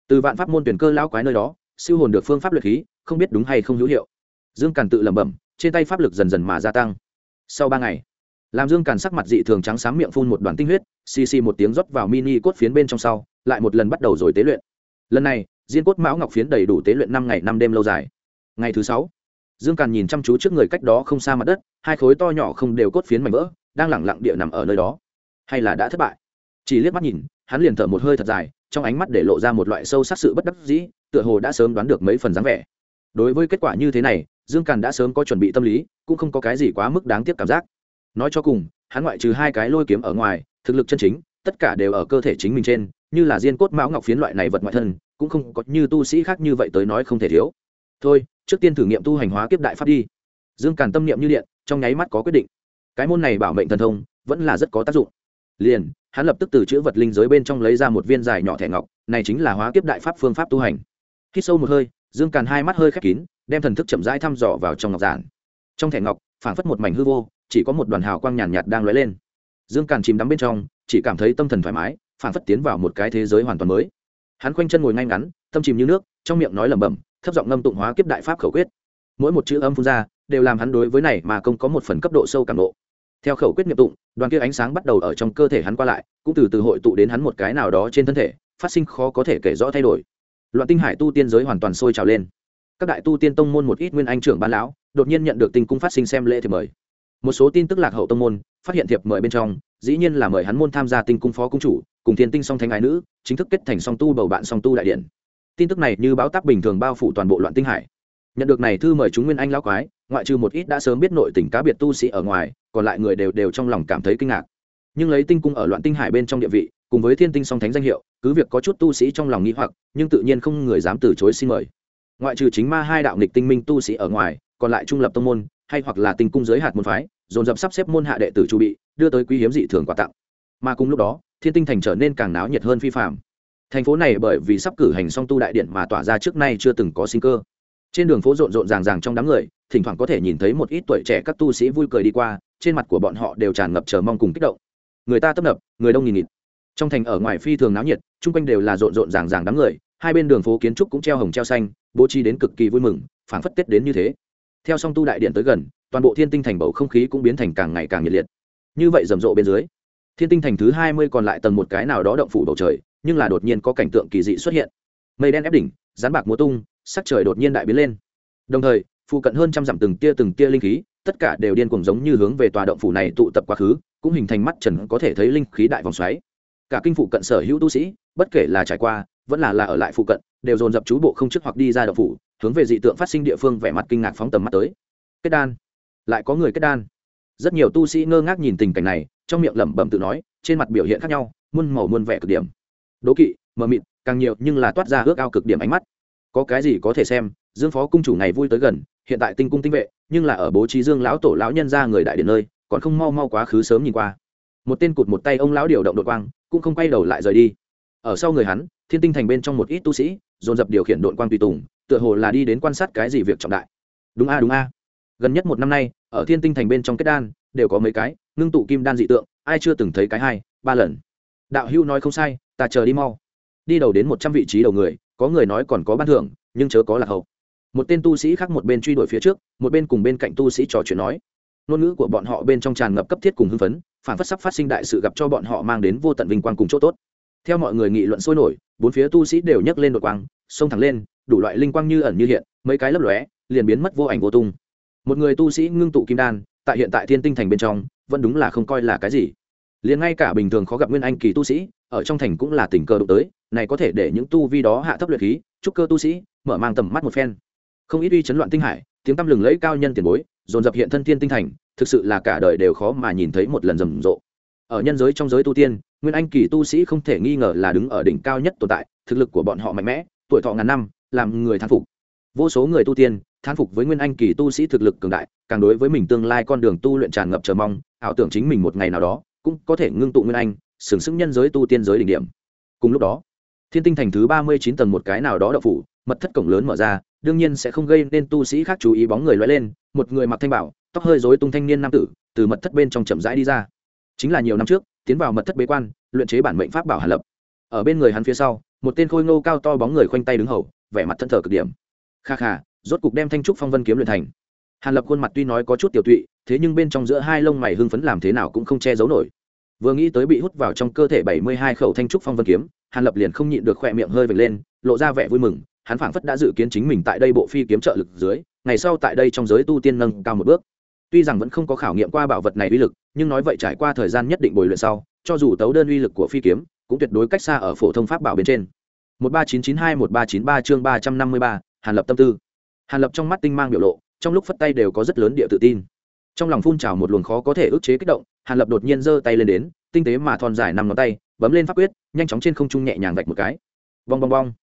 S1: Từ vạn pháp môn tuyển cơ lão quái nơi đó, siêu hồn được phương pháp luyện khí, không biết đúng hay không hữu hiệu. Dương càn tự lẩm bẩm, trên tay pháp lực dần dần mà gia tăng. Sau ba ngày, làm dương càn sắc mặt dị thường trắng sáng miệng phun một đoàn tinh huyết, xì xì một tiếng rót vào mini cốt phiến bên trong sau, lại một lần bắt đầu rồi tế luyện. Lần này, diên cốt mão ngọc phiến đầy đủ tế luyện năm ngày năm đêm lâu dài. Ngày thứ sáu dương càn nhìn chăm chú trước người cách đó không xa mặt đất, hai khối to nhỏ không đều cốt phiến mảnh vỡ, đang lẳng lặng địa nằm ở nơi đó. Hay là đã thất bại? Chỉ liếc mắt nhìn, hắn liền thở một hơi thật dài, trong ánh mắt để lộ ra một loại sâu sắc sự bất đắc dĩ, tựa hồ đã sớm đoán được mấy phần dáng vẻ. Đối với kết quả như thế này, dương càn đã sớm có chuẩn bị tâm lý, cũng không có cái gì quá mức đáng tiếc cảm giác. Nói cho cùng, hắn ngoại trừ hai cái lôi kiếm ở ngoài, thực lực chân chính, tất cả đều ở cơ thể chính mình trên, như là diên cốt mão ngọc phiến loại này vật ngoại thân, cũng không có như tu sĩ khác như vậy tới nói không thể thiếu. Thôi trước tiên thử nghiệm tu hành hóa kiếp đại pháp đi. Dương càn tâm niệm như điện trong nháy mắt có quyết định. Cái môn này bảo mệnh thần thông vẫn là rất có tác dụng. Liền hắn lập tức từ chữ vật linh giới bên trong lấy ra một viên dài nhỏ thẻ ngọc này chính là hóa kiếp đại pháp phương pháp tu hành. Khi sâu một hơi dương càn hai mắt hơi khép kín đem thần thức chậm rãi thăm dò vào trong ngọc giản. Trong thẻ ngọc phảng phất một mảnh hư vô chỉ có một đoàn hào quang nhàn nhạt, nhạt đang lóe lên. Dương càn chìm đắm bên trong chỉ cảm thấy tâm thần thoải mái phảng phất tiến vào một cái thế giới hoàn toàn mới. Hắn khoanh chân ngồi ngay ngắn tâm chìm như nước trong miệng nói lẩm bẩm thấp giọng ngâm tụng hóa kiếp đại pháp khẩu quyết. Mỗi một chữ âm phun ra, đều làm hắn đối với này mà công có một phần cấp độ sâu cảm độ theo khẩu quyết nghiệp tụng, đoàn kia ánh sáng bắt đầu ở trong cơ thể hắn qua lại, cũng từ từ hội tụ đến hắn một cái nào đó trên thân thể, phát sinh khó có thể kể rõ thay đổi. Loạn tinh hải tu tiên giới hoàn toàn sôi trào lên. Các đại tu tiên tông môn một ít nguyên anh trưởng ban lão, đột nhiên nhận được tình cung phát sinh xem lễ thiệp mời. Một số tin tức lạc hậu tông môn, phát hiện thiệp mời bên trong, dĩ nhiên là mời hắn môn tham gia tinh cung phó cung chủ, cùng thiên tinh song thánh ái nữ, chính thức kết thành song tu bầu bạn song tu đại điện tin tức này như báo tác bình thường bao phủ toàn bộ loạn tinh hải. Nhận được này thư mời chúng nguyên anh lão quái, ngoại trừ một ít đã sớm biết nội tình cá biệt tu sĩ ở ngoài, còn lại người đều đều trong lòng cảm thấy kinh ngạc. Nhưng lấy tinh cung ở loạn tinh hải bên trong địa vị, cùng với thiên tinh song thánh danh hiệu, cứ việc có chút tu sĩ trong lòng nghĩ hoặc, nhưng tự nhiên không người dám từ chối xin mời. Ngoại trừ chính ma hai đạo nghịch tinh minh tu sĩ ở ngoài, còn lại trung lập tông môn, hay hoặc là tinh cung giới hạt môn phái, dồn dập sắp xếp môn hạ đệ tử chu bị, đưa tới quý hiếm dị thường quà tặng. Mà cùng lúc đó, thiên tinh thành trở nên càng náo nhiệt hơn phi phạm thành phố này bởi vì sắp cử hành song tu đại điện mà tỏa ra trước nay chưa từng có sinh cơ. Trên đường phố rộn rộn ràng ràng trong đám người, thỉnh thoảng có thể nhìn thấy một ít tuổi trẻ các tu sĩ vui cười đi qua, trên mặt của bọn họ đều tràn ngập chờ mong cùng kích động. Người ta tấp nập, người đông nghìn nghịt. Trong thành ở ngoài phi thường náo nhiệt, chung quanh đều là rộn rộn ràng ràng đám người, hai bên đường phố kiến trúc cũng treo hồng treo xanh, bố trí đến cực kỳ vui mừng, phảng phất tết đến như thế. Theo song tu đại điện tới gần, toàn bộ thiên tinh thành bầu không khí cũng biến thành càng ngày càng nhiệt liệt. Như vậy rầm rộ bên dưới, thiên tinh thành thứ hai mươi còn lại tầng một cái nào đó động phủ bầu trời nhưng là đột nhiên có cảnh tượng kỳ dị xuất hiện. Mây đen ép đỉnh, rán bạc múa tung, sắc trời đột nhiên đại biến lên. Đồng thời, phụ cận hơn trăm dặm từng tia từng tia linh khí, tất cả đều điên cuồng giống như hướng về tòa động phủ này tụ tập quá khứ, cũng hình thành mắt trần có thể thấy linh khí đại vòng xoáy. Cả kinh phụ cận sở hữu tu sĩ, bất kể là trải qua, vẫn là là ở lại phụ cận, đều dồn dập chú bộ không chức hoặc đi ra động phủ, hướng về dị tượng phát sinh địa phương vẻ mặt kinh ngạc phóng tầm mắt tới. Kết đan. Lại có người kết đan. Rất nhiều tu sĩ ngơ ngác nhìn tình cảnh này, trong miệng lẩm bẩm tự nói, trên mặt biểu hiện khác nhau, muôn màu muôn vẻ cực điểm đố kỵ, mờ mịt, càng nhiều nhưng là toát ra ước ao cực điểm ánh mắt. Có cái gì có thể xem, dương phó cung chủ ngày vui tới gần, hiện tại tinh cung tinh vệ, nhưng là ở bố trí dương lão tổ lão nhân ra người đại điện nơi, còn không mau mau quá khứ sớm nhìn qua. Một tên cụt một tay ông lão điều động đội quang, cũng không quay đầu lại rời đi. Ở sau người hắn, thiên tinh thành bên trong một ít tu sĩ, dồn dập điều khiển đội quang tùy tùng, tựa hồ là đi đến quan sát cái gì việc trọng đại. Đúng a đúng a. Gần nhất một năm nay, ở thiên tinh thành bên trong kết đan, đều có mấy cái, ngưng tụ kim đan dị tượng, ai chưa từng thấy cái hai ba lần. Đạo hưu nói không sai ta chờ đi mau. Đi đầu đến một trăm vị trí đầu người, có người nói còn có ban thưởng, nhưng chớ có lạc hậu. Một tên tu sĩ khác một bên truy đuổi phía trước, một bên cùng bên cạnh tu sĩ trò chuyện nói. Ngôn ngữ của bọn họ bên trong tràn ngập cấp thiết cùng hưng phấn, phản phất sắp phát sinh đại sự gặp cho bọn họ mang đến vô tận vinh quang cùng chỗ tốt. Theo mọi người nghị luận sôi nổi, bốn phía tu sĩ đều nhấc lên đội quang, xông thẳng lên, đủ loại linh quang như ẩn như hiện, mấy cái lấp lóe, liền biến mất vô ảnh vô tung. Một người tu sĩ ngưng tụ kim đan, tại hiện tại thiên tinh thành bên trong, vẫn đúng là không coi là cái gì liền ngay cả bình thường khó gặp nguyên anh kỳ tu sĩ, ở trong thành cũng là tình cờ đụng tới, này có thể để những tu vi đó hạ thấp luyện khí trúc cơ tu sĩ, mở mang tầm mắt một phen. Không ít uy chấn loạn tinh hải, tiếng tăm lừng lẫy cao nhân tiền bối, dồn dập hiện thân thiên tinh thành, thực sự là cả đời đều khó mà nhìn thấy một lần rầm rộ. Ở nhân giới trong giới tu tiên, nguyên anh kỳ tu sĩ không thể nghi ngờ là đứng ở đỉnh cao nhất tồn tại, thực lực của bọn họ mạnh mẽ, tuổi thọ ngàn năm, làm người thán phục. Vô số người tu tiên, thán phục với nguyên anh kỳ tu sĩ thực lực cường đại, càng đối với mình tương lai con đường tu luyện tràn ngập chờ mong, ảo tưởng chính mình một ngày nào đó cũng có thể ngưng tụ nguyên anh, sừng sững nhân giới tu tiên giới đỉnh điểm. Cùng lúc đó, thiên tinh thành thứ ba mươi chín tầng một cái nào đó đậu phủ, mật thất cổng lớn mở ra, đương nhiên sẽ không gây nên tu sĩ khác chú ý bóng người loay lên, một người mặc thanh bảo, tóc hơi rối tung thanh niên nam tử, từ mật thất bên trong chậm rãi đi ra. Chính là nhiều năm trước, tiến vào mật thất bế quan, luyện chế bản mệnh pháp bảo hàn lập. Ở bên người hắn phía sau, một tên khôi ngô cao to bóng người khoanh tay đứng hầu, vẻ mặt thân thờ cực điểm. Kha kha, rốt cục đem thanh trúc phong vân kiếm luyện thành hàn lập khuôn mặt tuy nói có chút tiểu tụy, thế nhưng bên trong giữa hai lông mày hưng phấn làm thế nào cũng không che giấu nổi. Vừa nghĩ tới bị hút vào trong cơ thể bảy mươi hai khẩu thanh trúc phong vân kiếm, hàn lập liền không nhịn được khoe miệng hơi vệt lên, lộ ra vẻ vui mừng, hắn phảng phất đã dự kiến chính mình tại đây bộ phi kiếm trợ lực dưới, ngày sau tại đây trong giới tu tiên nâng cao một bước. Tuy rằng vẫn không có khảo nghiệm qua bảo vật này uy lực, nhưng nói vậy trải qua thời gian nhất định bồi luyện sau, cho dù tấu đơn uy lực của phi kiếm, cũng tuyệt đối cách xa ở phổ thông pháp bảo bên trên. Một ba chín chín hai, một ba chín ba, chương ba trăm năm mươi ba, hàn lập tâm tư. Hàn lập trong mắt tinh mang biểu lộ trong lúc phất tay đều có rất lớn địa tự tin. Trong lòng phun trào một luồng khó có thể ức chế kích động, hàn lập đột nhiên giơ tay lên đến, tinh tế mà thon dài năm ngón tay, bấm lên pháp quyết, nhanh chóng trên không trung nhẹ nhàng vạch một cái. Bong bong bong.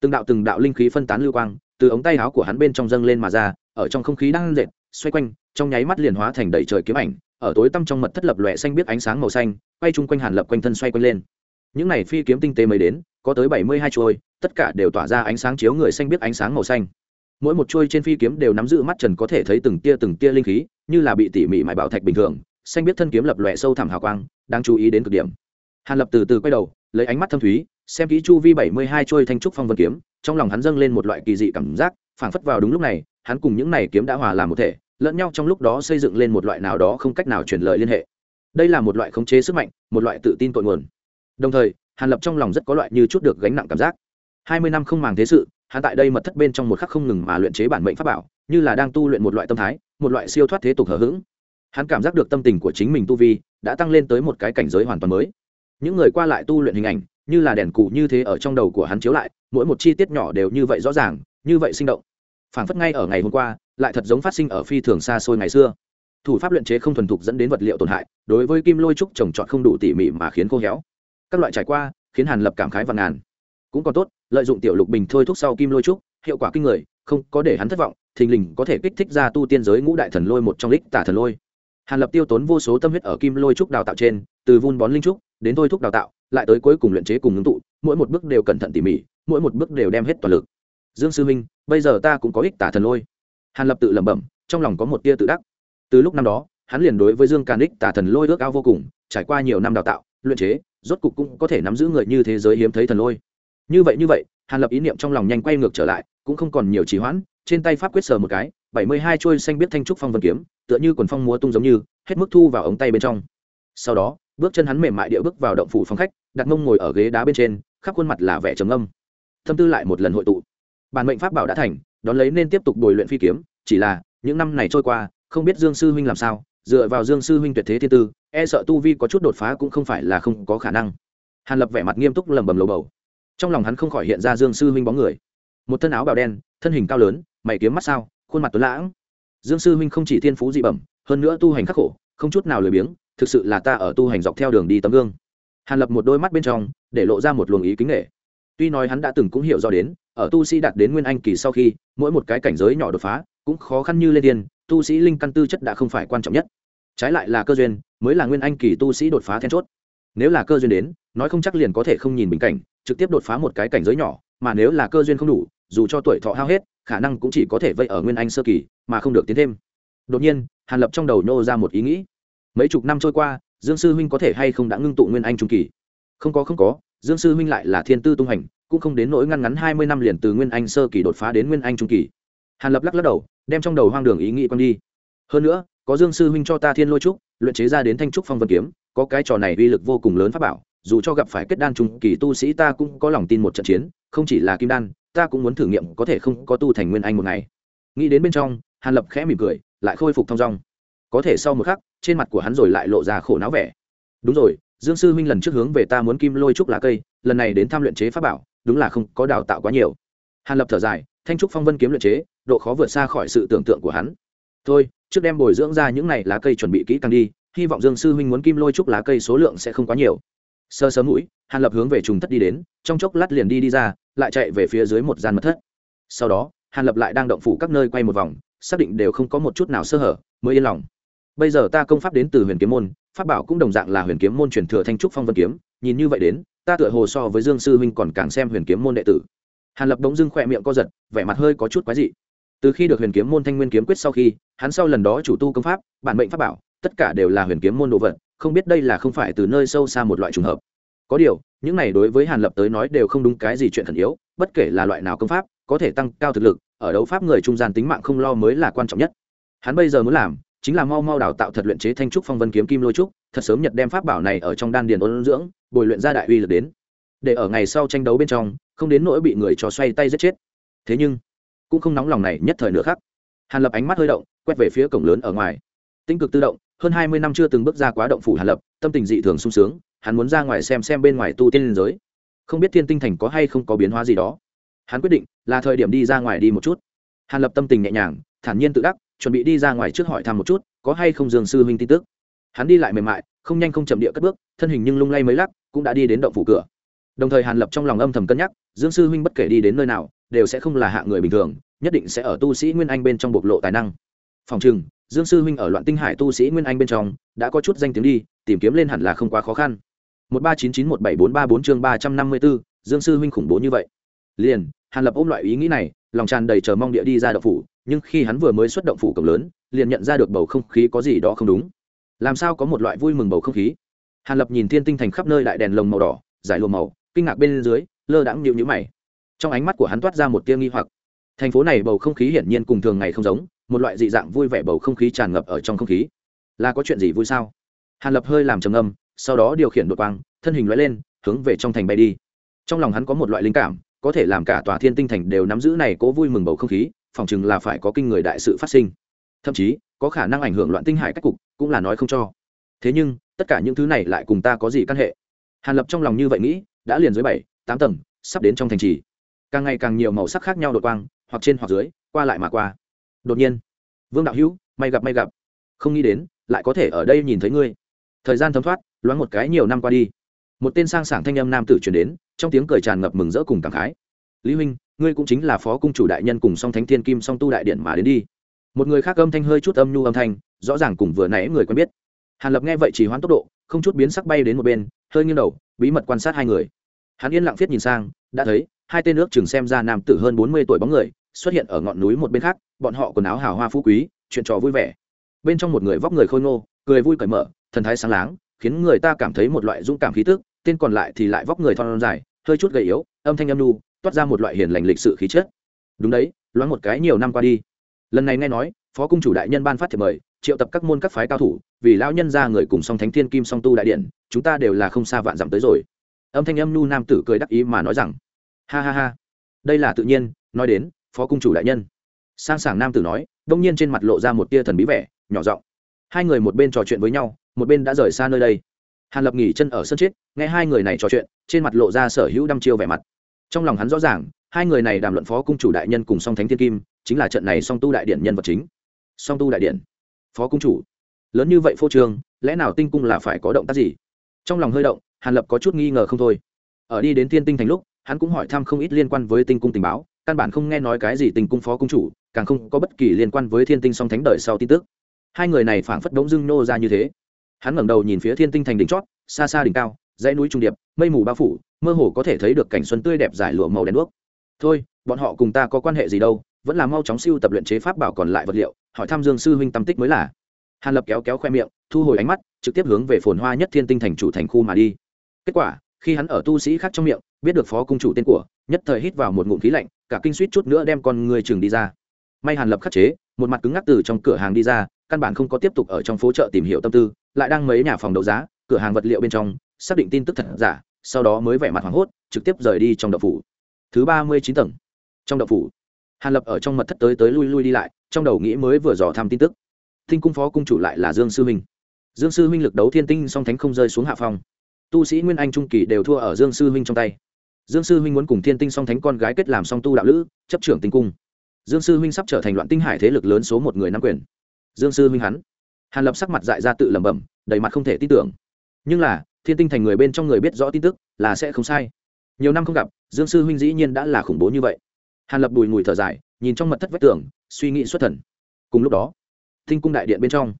S1: Từng đạo từng đạo linh khí phân tán lưu quang, từ ống tay áo của hắn bên trong dâng lên mà ra, ở trong không khí đang dệt, xoay quanh, trong nháy mắt liền hóa thành đầy trời kiếm ảnh, ở tối tăm trong mật thất lập lòe xanh biết ánh sáng màu xanh, quay chung quanh hàn lập quanh thân xoay quanh lên. Những này phi kiếm tinh tế mới đến, có tới bảy mươi hai chuôi, tất cả đều tỏa ra ánh sáng chiếu người xanh biết ánh sáng màu xanh mỗi một chuôi trên phi kiếm đều nắm giữ mắt trần có thể thấy từng tia từng tia linh khí, như là bị tỉ mỉ mài bảo thạch bình thường, xanh biết thân kiếm lập lòe sâu thẳm hào quang, đáng chú ý đến cực điểm. Hàn lập từ từ quay đầu, lấy ánh mắt thâm thúy, xem kỹ chu vi bảy mươi hai trôi thanh trúc phong vân kiếm, trong lòng hắn dâng lên một loại kỳ dị cảm giác, phảng phất vào đúng lúc này, hắn cùng những này kiếm đã hòa làm một thể, lẫn nhau trong lúc đó xây dựng lên một loại nào đó không cách nào truyền lời liên hệ. Đây là một loại khống chế sức mạnh, một loại tự tin cội nguồn. Đồng thời, hàn lập trong lòng rất có loại như chút được gánh nặng cảm giác. hai mươi năm không màng thế sự hắn tại đây mật thất bên trong một khắc không ngừng mà luyện chế bản mệnh pháp bảo, như là đang tu luyện một loại tâm thái, một loại siêu thoát thế tục hở hững. hắn cảm giác được tâm tình của chính mình tu vi đã tăng lên tới một cái cảnh giới hoàn toàn mới. Những người qua lại tu luyện hình ảnh, như là đèn cụ như thế ở trong đầu của hắn chiếu lại, mỗi một chi tiết nhỏ đều như vậy rõ ràng, như vậy sinh động. Phảng phất ngay ở ngày hôm qua, lại thật giống phát sinh ở phi thường xa xôi ngày xưa. Thủ pháp luyện chế không thuần thục dẫn đến vật liệu tổn hại, đối với kim lôi trúc trồng trọt không đủ tỉ mỉ mà khiến khô héo. Các loại trải qua, khiến hàn lập cảm khái và ngàn cũng còn tốt, lợi dụng tiểu lục bình thôi thúc sau kim lôi trúc, hiệu quả kinh người, không có để hắn thất vọng, thình lình có thể kích thích ra tu tiên giới ngũ đại thần lôi một trong lích tả thần lôi. Hàn lập tiêu tốn vô số tâm huyết ở kim lôi trúc đào tạo trên, từ vun bón linh trúc đến thôi thúc đào tạo, lại tới cuối cùng luyện chế cùng ngưng tụ, mỗi một bước đều cẩn thận tỉ mỉ, mỗi một bước đều đem hết toàn lực. Dương sư minh, bây giờ ta cũng có ích tả thần lôi. Hàn lập tự lẩm bẩm, trong lòng có một tia tự đắc. Từ lúc năm đó, hắn liền đối với dương càn ích tả thần lôi ước ao vô cùng, trải qua nhiều năm đào tạo, luyện chế, rốt cục cũng có thể nắm giữ người như thế giới hiếm thấy thần lôi như vậy như vậy, hàn lập ý niệm trong lòng nhanh quay ngược trở lại, cũng không còn nhiều trì hoãn, trên tay pháp quyết sờ một cái, bảy mươi hai trôi xanh biết thanh trúc phong vân kiếm, tựa như quần phong múa tung giống như, hết mức thu vào ống tay bên trong. Sau đó, bước chân hắn mềm mại địa bước vào động phủ phòng khách, đặt mông ngồi ở ghế đá bên trên, khắp khuôn mặt là vẻ trầm âm thâm tư lại một lần hội tụ. Bản mệnh pháp bảo đã thành, đón lấy nên tiếp tục bồi luyện phi kiếm, chỉ là, những năm này trôi qua, không biết dương sư huynh làm sao, dựa vào dương sư huynh tuyệt thế thiên tư e sợ tu vi có chút đột phá cũng không phải là không có khả năng. Hàn lập vẻ mặt nghiêm túc lẩm bẩm lầu bầu trong lòng hắn không khỏi hiện ra dương sư huynh bóng người. Một thân áo bào đen, thân hình cao lớn, mày kiếm mắt sao, khuôn mặt tuấn lãng. Dương sư huynh không chỉ thiên phú dị bẩm, hơn nữa tu hành khắc khổ, không chút nào lười biếng, thực sự là ta ở tu hành dọc theo đường đi tấm gương. Hàn lập một đôi mắt bên trong, để lộ ra một luồng ý kính nghệ. Tuy nói hắn đã từng cũng hiểu rõ đến, ở tu sĩ đạt đến nguyên anh kỳ sau khi, mỗi một cái cảnh giới nhỏ đột phá, cũng khó khăn như lên tiên, tu sĩ linh căn tư chất đã không phải quan trọng nhất. Trái lại là cơ duyên, mới là nguyên anh kỳ tu sĩ đột phá then chốt. Nếu là cơ duyên đến, nói không chắc liền có thể không nhìn bình cảnh trực tiếp đột phá một cái cảnh giới nhỏ, mà nếu là cơ duyên không đủ, dù cho tuổi thọ hao hết, khả năng cũng chỉ có thể vây ở nguyên anh sơ kỳ, mà không được tiến thêm. Đột nhiên, hàn lập trong đầu nhô ra một ý nghĩ. Mấy chục năm trôi qua, dương sư huynh có thể hay không đã ngưng tụ nguyên anh trung kỳ? Không có không có, dương sư huynh lại là thiên tư tung hành, cũng không đến nỗi ngăn ngắn hai mươi năm liền từ nguyên anh sơ kỳ đột phá đến nguyên anh trung kỳ. Hàn lập lắc lắc đầu, đem trong đầu hoang đường ý nghĩ con đi. Hơn nữa, có dương sư huynh cho ta thiên lôi trúc, luyện chế ra đến thanh trúc phong vân kiếm, có cái trò này uy lực vô cùng lớn pháp bảo dù cho gặp phải kết đan trung kỳ tu sĩ ta cũng có lòng tin một trận chiến, không chỉ là kim đan, ta cũng muốn thử nghiệm có thể không có tu thành nguyên anh một ngày. Nghĩ đến bên trong, hàn lập khẽ mỉm cười, lại khôi phục thong dong. Có thể sau một khắc, trên mặt của hắn rồi lại lộ ra khổ não vẻ. Đúng rồi, dương sư huynh lần trước hướng về ta muốn kim lôi trúc lá cây, lần này đến tham luyện chế pháp bảo, đúng là không có đào tạo quá nhiều. Hàn lập thở dài, thanh trúc phong vân kiếm luyện chế, độ khó vượt xa khỏi sự tưởng tượng của hắn. Thôi, trước đem bồi dưỡng ra những này lá cây chuẩn bị kỹ càng đi, hy vọng dương sư huynh muốn kim lôi trúc lá cây số lượng sẽ không quá nhiều sơ sớm mũi, hàn lập hướng về trùng thất đi đến, trong chốc lát liền đi đi ra, lại chạy về phía dưới một gian mật thất. Sau đó, hàn lập lại đang động phủ các nơi quay một vòng, xác định đều không có một chút nào sơ hở, mới yên lòng. Bây giờ ta công pháp đến từ huyền kiếm môn, pháp bảo cũng đồng dạng là huyền kiếm môn truyền thừa thanh trúc phong vân kiếm, nhìn như vậy đến, ta tựa hồ so với dương sư huynh còn càng xem huyền kiếm môn đệ tử. Hàn lập bỗng dưng khỏe miệng co giật, vẻ mặt hơi có chút quái dị. Từ khi được huyền kiếm môn thanh nguyên kiếm quyết sau khi, hắn sau lần đó chủ tu công pháp, bản mệnh pháp bảo, tất cả đều là huyền kiếm môn đồ vật không biết đây là không phải từ nơi sâu xa một loại trùng hợp. Có điều, những này đối với hàn lập tới nói đều không đúng cái gì chuyện thần yếu, bất kể là loại nào công pháp, có thể tăng cao thực lực, ở đấu pháp người trung gian tính mạng không lo mới là quan trọng nhất. Hắn bây giờ muốn làm, chính là mau mau đào tạo thật luyện chế thanh trúc phong vân kiếm kim lôi trúc, thật sớm nhật đem pháp bảo này ở trong đan điền ôn dưỡng, bồi luyện ra đại uy lực đến. Để ở ngày sau tranh đấu bên trong, không đến nỗi bị người cho xoay tay giết chết. Thế nhưng, cũng không nóng lòng này nhất thời nữa khác hàn lập ánh mắt hơi động, quét về phía cổng lớn ở ngoài. Tinh cực tự động hơn hai mươi năm chưa từng bước ra quá động phủ hàn lập, tâm tình dị thường sung sướng, hắn muốn ra ngoài xem xem bên ngoài tu tiên liên giới. Không biết thiên tinh thành có hay không có biến hóa gì đó. Hắn quyết định là thời điểm đi ra ngoài đi một chút. Hàn lập tâm tình nhẹ nhàng, thản nhiên tự đắc, chuẩn bị đi ra ngoài trước hỏi thăm một chút, có hay không dương sư huynh tin tức. Hắn đi lại mềm mại, không nhanh không chậm địa cất bước, thân hình nhưng lung lay mấy lắc, cũng đã đi đến động phủ cửa. Đồng thời hàn lập trong lòng âm thầm cân nhắc, dương sư huynh bất kể đi đến nơi nào, đều sẽ không là hạ người bình thường, nhất định sẽ ở tu sĩ nguyên anh bên trong bộc lộ tài năng. Phòng trừng dương sư huynh ở loạn tinh hải tu sĩ nguyên anh bên trong, đã có chút danh tiếng đi, tìm kiếm lên hẳn là không quá khó khăn. một ba chín chín một bảy bốn ba bốn chương ba trăm năm mươi bốn dương sư huynh khủng bố như vậy. Liền, hàn lập ôm loại ý nghĩ này, lòng tràn đầy chờ mong địa đi ra động phủ, nhưng khi hắn vừa mới xuất động phủ cổng lớn, liền nhận ra được bầu không khí có gì đó không đúng. Làm sao có một loại vui mừng bầu không khí? Hàn lập nhìn thiên tinh thành khắp nơi đại đèn lồng màu đỏ, giải lùa màu, kinh ngạc bên dưới, lơ đãng nhịu nhữ mày. Trong ánh mắt của hắn toát ra một tia nghi hoặc. Thành phố này bầu không khí hiển nhiên cùng thường ngày không giống một loại dị dạng vui vẻ bầu không khí tràn ngập ở trong không khí. Là có chuyện gì vui sao? Hàn lập hơi làm trầm âm sau đó điều khiển đột quang, thân hình loại lên, hướng về trong thành bay đi. Trong lòng hắn có một loại linh cảm, có thể làm cả tòa thiên tinh thành đều nắm giữ này cố vui mừng bầu không khí phòng chừng là phải có kinh người đại sự phát sinh. Thậm chí, có khả năng ảnh hưởng loạn tinh hải cách cục, cũng là nói không cho. Thế nhưng, tất cả những thứ này lại cùng ta có gì căn hệ? Hàn lập trong lòng như vậy nghĩ, đã liền dưới bảy, tám tầng, sắp đến trong thành trì. Càng ngày càng nhiều màu sắc khác nhau đột quang, hoặc trên hoặc dưới, qua lại mà qua đột nhiên, vương đạo hữu, may gặp may gặp. Không nghĩ đến, lại có thể ở đây nhìn thấy ngươi. Thời gian thấm thoát, loáng một cái nhiều năm qua đi. Một tên sang sảng thanh âm nam tử truyền đến, trong tiếng cười tràn ngập mừng rỡ cùng cảm khái. Lý huynh, ngươi cũng chính là phó cung chủ đại nhân cùng song thánh thiên kim song tu đại điện mà đến đi. Một người khác âm thanh hơi chút âm nhu âm thanh, rõ ràng cùng vừa nãy người quen biết. Hàn lập nghe vậy chỉ hoãn tốc độ, không chút biến sắc bay đến một bên, hơi nghiêng đầu, bí mật quan sát hai người. Hắn yên lặng viết nhìn sang, đã thấy, hai tên nước chừng xem ra nam tử hơn bốn mươi tuổi bóng người xuất hiện ở ngọn núi một bên khác, bọn họ quần áo hào hoa phú quý, chuyện trò vui vẻ. Bên trong một người vóc người khôi ngô, cười vui cởi mở, thần thái sáng láng, khiến người ta cảm thấy một loại dũng cảm khí tức, tên còn lại thì lại vóc người thon dài, hơi chút gầy yếu, âm thanh âm nu toát ra một loại hiền lành lịch sự khí chất. Đúng đấy, loáng một cái nhiều năm qua đi. Lần này nghe nói, phó cung chủ đại nhân ban phát thiệp mời, triệu tập các môn các phái cao thủ, vì lão nhân ra người cùng song thánh thiên kim song tu đại điện, chúng ta đều là không xa vạn dặm tới rồi. Âm thanh âm nu nam tử cười đắc ý mà nói rằng, ha ha ha, đây là tự nhiên, nói đến phó cung chủ đại nhân. Sang sảng nam tử nói, đông nhiên trên mặt lộ ra một tia thần bí vẻ, nhỏ giọng. Hai người một bên trò chuyện với nhau, một bên đã rời xa nơi đây. Hàn lập nghỉ chân ở sân chết, nghe hai người này trò chuyện, trên mặt lộ ra sở hữu đăm chiêu vẻ mặt. Trong lòng hắn rõ ràng, hai người này đàm luận phó cung chủ đại nhân cùng song thánh thiên kim, chính là trận này song tu đại điện nhân vật chính. Song tu đại điện. Phó cung chủ. Lớn như vậy phô trương, lẽ nào tinh cung là phải có động tác gì? Trong lòng hơi động, hàn lập có chút nghi ngờ không thôi. Ở đi đến thiên tinh thành lúc, hắn cũng hỏi thăm không ít liên quan với tinh cung tình báo căn bản không nghe nói cái gì tình cung phó cung chủ, càng không có bất kỳ liên quan với thiên tinh song thánh đời sau tin tức. Hai người này phảng phất đống dưng nô ra như thế. Hắn ngẩng đầu nhìn phía thiên tinh thành đỉnh chót, xa xa đỉnh cao, dãy núi trung điệp, mây mù bao phủ, mơ hồ có thể thấy được cảnh xuân tươi đẹp giải lụa màu đen đuốc. Thôi, bọn họ cùng ta có quan hệ gì đâu, vẫn là mau chóng siêu tập luyện chế pháp bảo còn lại vật liệu, hỏi thăm dương sư huynh tâm tích mới là. Hàn lập kéo kéo khoe miệng, thu hồi ánh mắt, trực tiếp hướng về phồn hoa nhất thiên tinh thành chủ thành khu mà đi. Kết quả, khi hắn ở tu sĩ khác trong miệng biết được phó cung chủ tên của nhất thời hít vào một ngụm khí lạnh cả kinh suýt chút nữa đem con người trường đi ra. May hàn lập khắc chế một mặt cứng ngắc từ trong cửa hàng đi ra căn bản không có tiếp tục ở trong phố chợ tìm hiểu tâm tư lại đang mấy nhà phòng đấu giá cửa hàng vật liệu bên trong xác định tin tức thật giả sau đó mới vẻ mặt hoảng hốt trực tiếp rời đi trong đậu phủ. Thứ ba mươi chín tầng. Trong đậu phủ hàn lập ở trong mật thất tới tới lui lui đi lại trong đầu nghĩ mới vừa dò thăm tin tức. Thinh cung phó cung chủ lại là dương sư minh. Dương sư minh lực đấu thiên tinh song thánh không rơi xuống hạ phòng, tu sĩ nguyên anh trung kỳ đều thua ở dương sư minh trong tay dương sư huynh muốn cùng thiên tinh song thánh con gái kết làm song tu đạo lữ, chấp trưởng tinh cung. Dương sư huynh sắp trở thành loạn tinh hải thế lực lớn số một người nắm quyền. Dương sư huynh hắn. Hàn lập sắc mặt dại ra tự lẩm bẩm, đầy mặt không thể tin tưởng. Nhưng là, thiên tinh thành người bên trong người biết rõ tin tức, là sẽ không sai. Nhiều năm không gặp, dương sư huynh dĩ nhiên đã là khủng bố như vậy. Hàn lập đùi ngùi thở dài, nhìn trong mật thất vách tường, suy nghĩ xuất thần. Cùng lúc đó, tinh cung đại điện bên trong,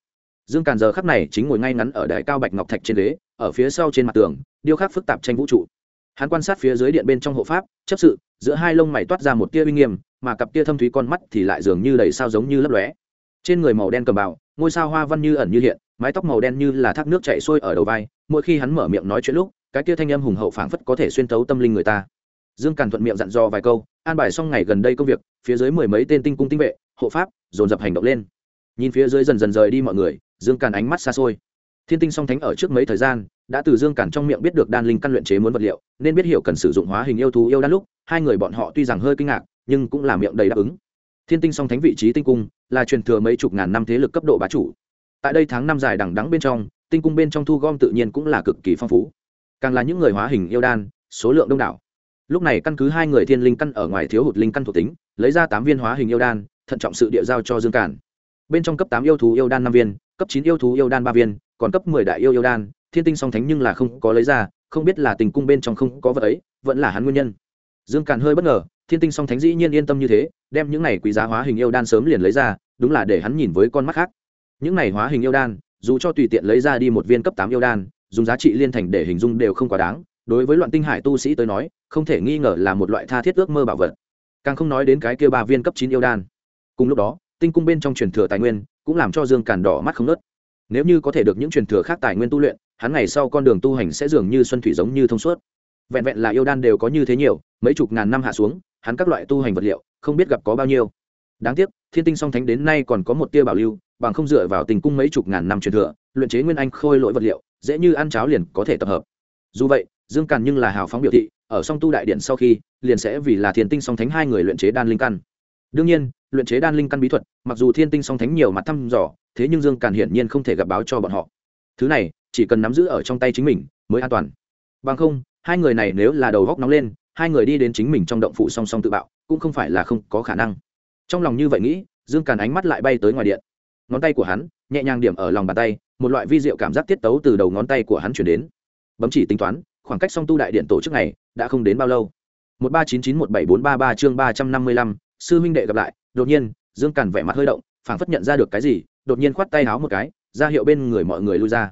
S1: dương càn giờ khắc này chính ngồi ngay ngắn ở đài cao bạch ngọc thạch trên đế ở phía sau trên mặt tường, điêu khắc phức tạp tranh vũ trụ hắn quan sát phía dưới điện bên trong hộ pháp, chấp sự, giữa hai lông mày toát ra một tia uy nghiêm, mà cặp tia thâm thúy con mắt thì lại dường như đầy sao giống như lấp lóe. Trên người màu đen cầm bào, ngôi sao hoa văn như ẩn như hiện, mái tóc màu đen như là thác nước chảy xuôi ở đầu vai, mỗi khi hắn mở miệng nói chuyện lúc, cái tia thanh âm hùng hậu phảng phất có thể xuyên tấu tâm linh người ta. Dương càn thuận miệng dặn dò vài câu, an bài xong ngày gần đây công việc, phía dưới mười mấy tên tinh cung tinh vệ, hộ pháp, dồn dập hành động lên. Nhìn phía dưới dần dần rời đi mọi người, dương càn ánh mắt xa xôi thiên tinh song thánh ở trước mấy thời gian, đã từ dương cản trong miệng biết được đan linh căn luyện chế muốn vật liệu, nên biết hiểu cần sử dụng hóa hình yêu thú yêu đan lúc, hai người bọn họ tuy rằng hơi kinh ngạc, nhưng cũng là miệng đầy đáp ứng. Thiên tinh song thánh vị trí tinh cung, là truyền thừa mấy chục ngàn năm thế lực cấp độ bá chủ. Tại đây tháng năm dài đằng đắng bên trong, tinh cung bên trong thu gom tự nhiên cũng là cực kỳ phong phú. Càng là những người hóa hình yêu đan, số lượng đông đảo. Lúc này căn cứ hai người thiên linh căn ở ngoài thiếu hụt linh căn thuộc tính, lấy ra tám viên hóa hình yêu đan, thận trọng sự địa giao cho dương cản. Bên trong cấp tám yêu thú yêu đan năm viên, cấp chín yêu thú yêu đan ba viên còn cấp mười đại yêu yêu đan, thiên tinh song thánh nhưng là không có lấy ra, không biết là tình cung bên trong không có vật ấy, vẫn là hắn nguyên nhân. Dương càn hơi bất ngờ, thiên tinh song thánh dĩ nhiên yên tâm như thế, đem những này quý giá hóa hình yêu đan sớm liền lấy ra, đúng là để hắn nhìn với con mắt khác. Những này hóa hình yêu đan, dù cho tùy tiện lấy ra đi một viên cấp tám yêu đan, dùng giá trị liên thành để hình dung đều không quá đáng, đối với loạn tinh hải tu sĩ tới nói, không thể nghi ngờ là một loại tha thiết ước mơ bảo vật. Càng không nói đến cái kia ba viên cấp chín yêu đan. Cùng lúc đó, tinh cung bên trong truyền thừa tài nguyên, cũng làm cho dương càn đỏ mắt không nớt nếu như có thể được những truyền thừa khác tài nguyên tu luyện, hắn ngày sau con đường tu hành sẽ dường như xuân thủy giống như thông suốt. Vẹn vẹn là yêu đan đều có như thế nhiều, mấy chục ngàn năm hạ xuống, hắn các loại tu hành vật liệu, không biết gặp có bao nhiêu. Đáng tiếc, thiên tinh song thánh đến nay còn có một tia bảo lưu, bằng không dựa vào tình cung mấy chục ngàn năm truyền thừa, luyện chế nguyên anh khôi lỗi vật liệu, dễ như ăn cháo liền có thể tập hợp. Dù vậy, dương càn nhưng là hào phóng biểu thị, ở song tu đại điện sau khi, liền sẽ vì là thiên tinh song thánh hai người luyện chế đan linh căn. Đương nhiên luyện chế đan linh căn bí thuật, mặc dù thiên tinh song thánh nhiều mặt thăm dò, thế nhưng dương càn hiển nhiên không thể gặp báo cho bọn họ. Thứ này, chỉ cần nắm giữ ở trong tay chính mình, mới an toàn. Bằng không, hai người này nếu là đầu góc nóng lên, hai người đi đến chính mình trong động phụ song song tự bạo, cũng không phải là không có khả năng. Trong lòng như vậy nghĩ, dương càn ánh mắt lại bay tới ngoài điện. Ngón tay của hắn, nhẹ nhàng điểm ở lòng bàn tay, một loại vi diệu cảm giác tiết tấu từ đầu ngón tay của hắn chuyển đến. Bấm chỉ tính toán, khoảng cách song tu đại điện tổ chức này đã không đến bao lâu. Một ba chín chín một bảy bốn ba ba chương ba trăm năm mươi lăm, sư huynh đệ gặp lại đột nhiên, dương càn vẻ mặt hơi động, phảng phất nhận ra được cái gì, đột nhiên khoát tay háo một cái, ra hiệu bên người mọi người lui ra.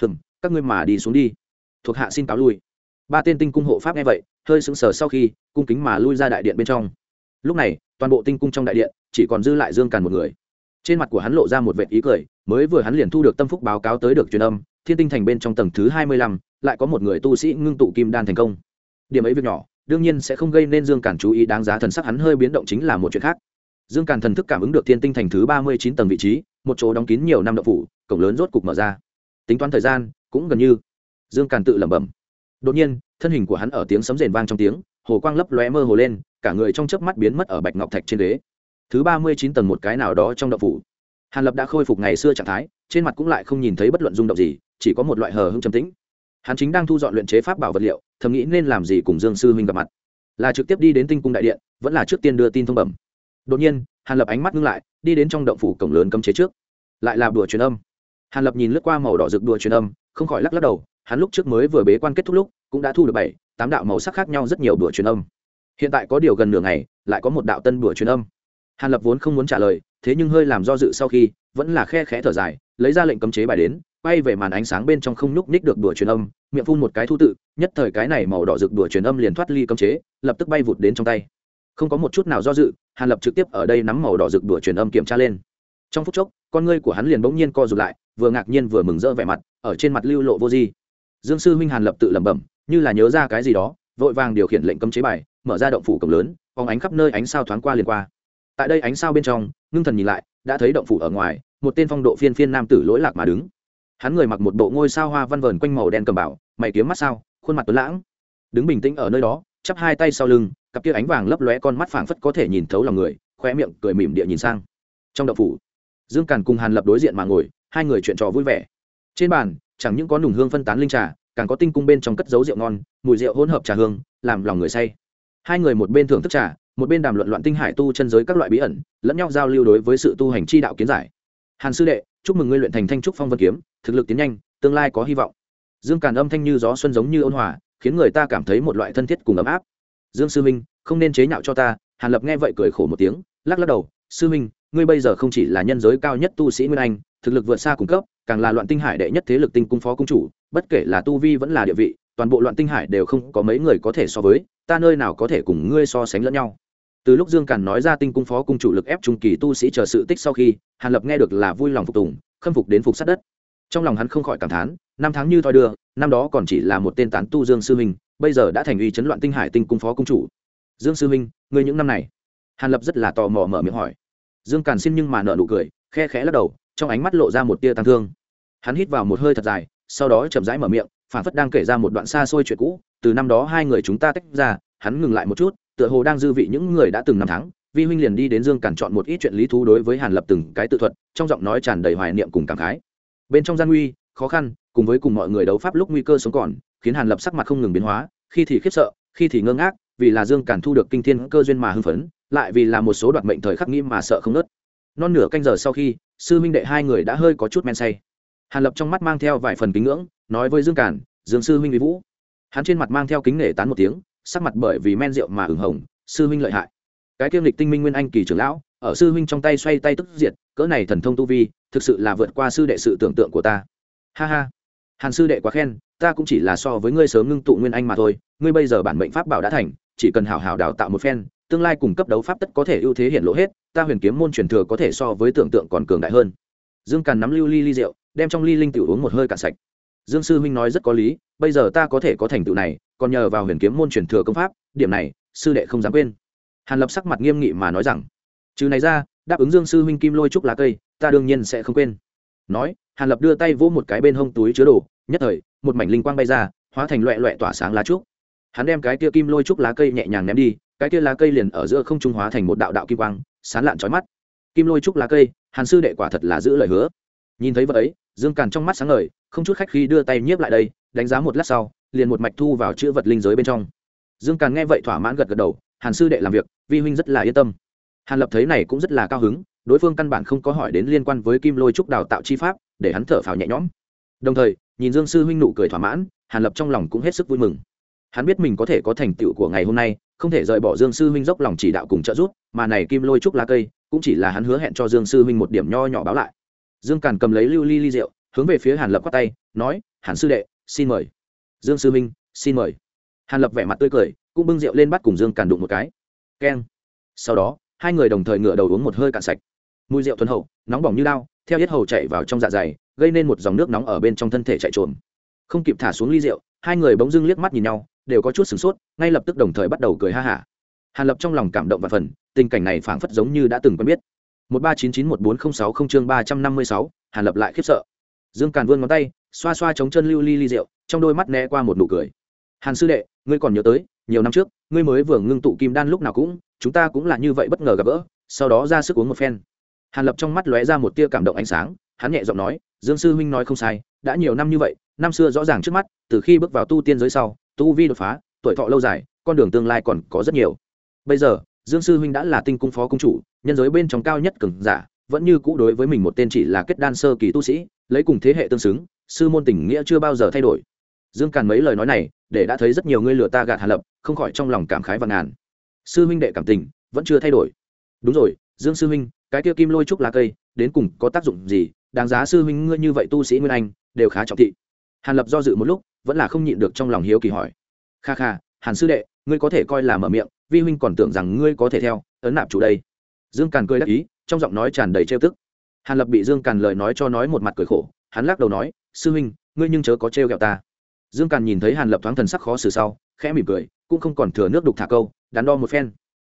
S1: Hừm, các ngươi mà đi xuống đi. Thuộc hạ xin cáo lui. Ba tên tinh cung hộ pháp nghe vậy, hơi sững sờ sau khi, cung kính mà lui ra đại điện bên trong. Lúc này, toàn bộ tinh cung trong đại điện, chỉ còn dư lại dương càn một người. Trên mặt của hắn lộ ra một vệt ý cười, mới vừa hắn liền thu được tâm phúc báo cáo tới được truyền âm, thiên tinh thành bên trong tầng thứ hai mươi lăm, lại có một người tu sĩ ngưng tụ kim đan thành công. Điểm ấy việc nhỏ, đương nhiên sẽ không gây nên dương càn chú ý, đáng giá thần sắc hắn hơi biến động chính là một chuyện khác dương càn thần thức cảm ứng được thiên tinh thành thứ ba mươi chín tầng vị trí, một chỗ đóng kín nhiều năm đậu phủ, cổng lớn rốt cục mở ra. Tính toán thời gian, cũng gần như. Dương càn tự lẩm bẩm. Đột nhiên, thân hình của hắn ở tiếng sấm rền vang trong tiếng, hồ quang lấp lóe mơ hồ lên, cả người trong chớp mắt biến mất ở bạch ngọc thạch trên đế. Thứ ba mươi chín tầng một cái nào đó trong đậu phủ. Hàn lập đã khôi phục ngày xưa trạng thái, trên mặt cũng lại không nhìn thấy bất luận rung động gì, chỉ có một loại hờ hưng trầm tĩnh. Hắn chính đang thu dọn luyện chế pháp bảo vật liệu, thầm nghĩ nên làm gì cùng dương sư huynh gặp mặt. Là trực tiếp đi đến tinh cung đại điện, vẫn là trước tiên đưa tin thông bẩm đột nhiên, hàn lập ánh mắt ngưng lại, đi đến trong động phủ cổng lớn cấm chế trước. Lại là đùa truyền âm. Hàn lập nhìn lướt qua màu đỏ rực đùa truyền âm, không khỏi lắc lắc đầu, hắn lúc trước mới vừa bế quan kết thúc lúc, cũng đã thu được bảy, tám đạo màu sắc khác nhau rất nhiều đùa truyền âm. Hiện tại có điều gần nửa ngày, lại có một đạo tân đùa truyền âm. Hàn lập vốn không muốn trả lời, thế nhưng hơi làm do dự sau khi, vẫn là khe khẽ thở dài, lấy ra lệnh cấm chế bài đến, quay về màn ánh sáng bên trong không nhúc ních được đùa truyền âm, miệng phun một cái thu tự, nhất thời cái này màu đỏ rực đùa truyền âm liền thoát ly cấm chế, lập tức bay vụt đến trong tay không có một chút nào do dự, hàn lập trực tiếp ở đây nắm màu đỏ rực đùa truyền âm kiểm tra lên. Trong phút chốc, con ngươi của hắn liền bỗng nhiên co rụt lại, vừa ngạc nhiên vừa mừng rỡ vẻ mặt, ở trên mặt lưu lộ vô di. Dương sư huynh hàn lập tự lẩm bẩm, như là nhớ ra cái gì đó, vội vàng điều khiển lệnh cấm chế bài, mở ra động phủ cổng lớn, phóng ánh khắp nơi ánh sao thoáng qua liền qua. Tại đây ánh sao bên trong, ngưng thần nhìn lại, đã thấy động phủ ở ngoài, một tên phong độ phiên phiên nam tử lỗi lạc mà đứng. Hắn người mặc một bộ ngôi sao hoa văn vờn quanh màu đen cầm bảo, mày kiếm mắt sao, khuôn mặt tuấn lãng, đứng bình tĩnh ở nơi đó chắp hai tay sau lưng, cặp kia ánh vàng lấp lóe con mắt phảng phất có thể nhìn thấu lòng người khoe miệng cười mỉm địa nhìn sang. Trong đậu phủ, dương càn cùng hàn lập đối diện mà ngồi, hai người chuyện trò vui vẻ. Trên bàn, chẳng những có nùng hương phân tán linh trà, càng có tinh cung bên trong cất dấu rượu ngon, mùi rượu hỗn hợp trà hương, làm lòng người say. Hai người một bên thưởng thức trà, một bên đàm luận loạn tinh hải tu chân giới các loại bí ẩn, lẫn nhau giao lưu đối với sự tu hành chi đạo kiến giải. Hàn sư đệ, chúc mừng ngươi luyện thành thanh trúc phong vân kiếm, thực lực tiến nhanh, tương lai có hy vọng. Dương càn âm thanh như gió xuân giống như ôn hòa khiến người ta cảm thấy một loại thân thiết cùng ấm áp. Dương sư minh, không nên chế nhạo cho ta, hàn lập nghe vậy cười khổ một tiếng, lắc lắc đầu, sư minh, ngươi bây giờ không chỉ là nhân giới cao nhất tu sĩ nguyên anh, thực lực vượt xa cung cấp, càng là loạn tinh hải đệ nhất thế lực tinh cung phó cung chủ, bất kể là tu vi vẫn là địa vị, toàn bộ loạn tinh hải đều không có mấy người có thể so với, ta nơi nào có thể cùng ngươi so sánh lẫn nhau. Từ lúc dương càn nói ra tinh cung phó cung chủ lực ép trung kỳ tu sĩ chờ sự tích sau khi, hàn lập nghe được là vui lòng phục tùng, khâm phục đến phục sát đất trong lòng hắn không khỏi cảm thán, năm tháng như thoi đưa, năm đó còn chỉ là một tên tán tu dương sư huynh bây giờ đã thành uy chấn loạn tinh hải tinh cung phó cung chủ. Dương sư huynh ngươi những năm này? Hàn lập rất là tò mò mở miệng hỏi. Dương càn xin nhưng mà nợ nụ cười, khe khẽ lắc đầu, trong ánh mắt lộ ra một tia tăng thương. Hắn hít vào một hơi thật dài, sau đó chậm rãi mở miệng, phản phất đang kể ra một đoạn xa xôi chuyện cũ, từ năm đó hai người chúng ta tách ra, hắn ngừng lại một chút, tựa hồ đang dư vị những người đã từng năm tháng, vi huynh liền đi đến dương càn chọn một ít chuyện lý thú đối với hàn lập từng cái tự thuật, trong giọng nói tràn đầy hoài niệm cùng cảm khái bên trong gian nguy, khó khăn, cùng với cùng mọi người đấu pháp lúc nguy cơ sống còn, khiến hàn lập sắc mặt không ngừng biến hóa, khi thì khiếp sợ, khi thì ngơ ngác, vì là dương càn thu được kinh thiên cơ duyên mà hưng phấn, lại vì là một số đoạt mệnh thời khắc nghĩ mà sợ không nớt. Non nửa canh giờ sau khi, sư minh đệ hai người đã hơi có chút men say. Hàn lập trong mắt mang theo vài phần kính ngưỡng, nói với dương càn dương sư Minh vĩ vũ. Hắn trên mặt mang theo kính nể tán một tiếng, sắc mặt bởi vì men rượu mà ửng hồng, sư Minh lợi hại. Cái kiêm lịch tinh minh nguyên anh kỳ trưởng lão ở sư huynh trong tay xoay tay tức diệt, cỡ này thần thông tu vi, thực sự là vượt qua sư đệ sự tưởng tượng của ta. Ha ha. Hàn sư đệ quá khen, ta cũng chỉ là so với ngươi sớm ngưng tụ nguyên anh mà thôi, ngươi bây giờ bản mệnh pháp bảo đã thành, chỉ cần hảo hảo đào tạo một phen, tương lai cung cấp đấu pháp tất có thể ưu thế hiện lộ hết, ta huyền kiếm môn truyền thừa có thể so với tưởng tượng còn cường đại hơn. Dương càn nắm lưu ly ly rượu, đem trong ly linh tiểu uống một hơi cạn sạch. Dương sư huynh nói rất có lý, bây giờ ta có thể có thành tựu này, còn nhờ vào huyền kiếm môn truyền thừa công pháp, điểm này, sư đệ không dám quên. Hàn lập sắc mặt nghiêm nghị mà nói rằng trừ này ra, đáp ứng dương sư huynh kim lôi trúc lá cây, ta đương nhiên sẽ không quên. Nói, hàn lập đưa tay vỗ một cái bên hông túi chứa đồ, nhất thời, một mảnh linh quang bay ra, hóa thành loẹ loẹ tỏa sáng lá trúc. Hắn đem cái kia kim lôi trúc lá cây nhẹ nhàng ném đi, cái kia lá cây liền ở giữa không trung hóa thành một đạo đạo kim quang, sán lạn trói mắt. Kim lôi trúc lá cây, hàn sư đệ quả thật là giữ lời hứa. Nhìn thấy vợ ấy dương càn trong mắt sáng ngời, không chút khách khi đưa tay nhiếp lại đây, đánh giá một lát sau, liền một mạch thu vào chữ vật linh giới bên trong. Dương càn nghe vậy thỏa mãn gật gật đầu, hàn sư đệ làm việc, vi huynh rất là yên tâm hàn lập thấy này cũng rất là cao hứng, đối phương căn bản không có hỏi đến liên quan với kim lôi trúc đào tạo chi pháp, để hắn thở phào nhẹ nhõm. Đồng thời, nhìn dương sư huynh nụ cười thỏa mãn, hàn lập trong lòng cũng hết sức vui mừng. Hắn biết mình có thể có thành tựu của ngày hôm nay, không thể rời bỏ dương sư huynh dốc lòng chỉ đạo cùng trợ giúp, mà này kim lôi trúc lá cây, cũng chỉ là hắn hứa hẹn cho dương sư huynh một điểm nho nhỏ báo lại. Dương càn cầm lấy lưu ly ly rượu, hướng về phía hàn lập quát tay, nói, hàn sư đệ, xin mời. Dương sư huynh, xin mời. Hàn lập vẻ mặt tươi cười, cũng bưng rượu lên bắt cùng dương càn đụng một cái. Keng. Sau đó hai người đồng thời ngửa đầu uống một hơi cạn sạch. Mùi rượu thuần hậu, nóng bỏng như lao theo hết hầu chạy vào trong dạ dày, gây nên một dòng nước nóng ở bên trong thân thể chạy trộm không kịp thả xuống ly rượu, hai người bỗng dưng liếc mắt nhìn nhau, đều có chút sửng sốt, ngay lập tức đồng thời bắt đầu cười ha hả. Hàn lập trong lòng cảm động và phần, tình cảnh này phảng phất giống như đã từng quen biết. Một ba chín chín một bốn không sáu không chương ba trăm năm mươi sáu, hàn lập lại khiếp sợ. Dương càn vươn ngón tay, xoa xoa chống chân lưu ly ly rượu, trong đôi mắt né qua một nụ cười. Hàn sư đệ, ngươi còn nhớ tới, nhiều năm trước, ngươi mới vừa ngưng tụ kim đan lúc nào cũng chúng ta cũng là như vậy bất ngờ gặp gỡ, sau đó ra sức uống một phen. Hàn lập trong mắt lóe ra một tia cảm động ánh sáng, hắn nhẹ giọng nói, dương sư huynh nói không sai, đã nhiều năm như vậy, năm xưa rõ ràng trước mắt, từ khi bước vào tu tiên giới sau, tu vi đột phá, tuổi thọ lâu dài, con đường tương lai còn có rất nhiều. Bây giờ, dương sư huynh đã là tinh cung phó cung chủ, nhân giới bên trong cao nhất cường giả, vẫn như cũ đối với mình một tên chỉ là kết đan sơ kỳ tu sĩ, lấy cùng thế hệ tương xứng, sư môn tình nghĩa chưa bao giờ thay đổi. Dương càn mấy lời nói này, để đã thấy rất nhiều người lừa ta gạt hàn lập, không khỏi trong lòng cảm khái và ngàn sư huynh đệ cảm tình vẫn chưa thay đổi. Đúng rồi, dương sư huynh, cái kia kim lôi trúc lá cây, đến cùng có tác dụng gì? Đáng giá sư huynh ngươi như vậy tu sĩ nguyên anh, đều khá trọng thị. Hàn lập do dự một lúc, vẫn là không nhịn được trong lòng hiếu kỳ hỏi. Kha kha, hàn sư đệ, ngươi có thể coi là mở miệng, vi huynh còn tưởng rằng ngươi có thể theo, ấn nạp chủ đây. Dương càn cười đắc ý, trong giọng nói tràn đầy trêu tức. Hàn lập bị dương càn lời nói cho nói một mặt cười khổ, hắn lắc đầu nói, sư huynh, ngươi nhưng chớ có trêu ghẹo ta. Dương càn nhìn thấy hàn lập thoáng thần sắc khó xử sau, khẽ mỉm cười, cũng không còn thừa nước đục thả câu đắn đo một phen.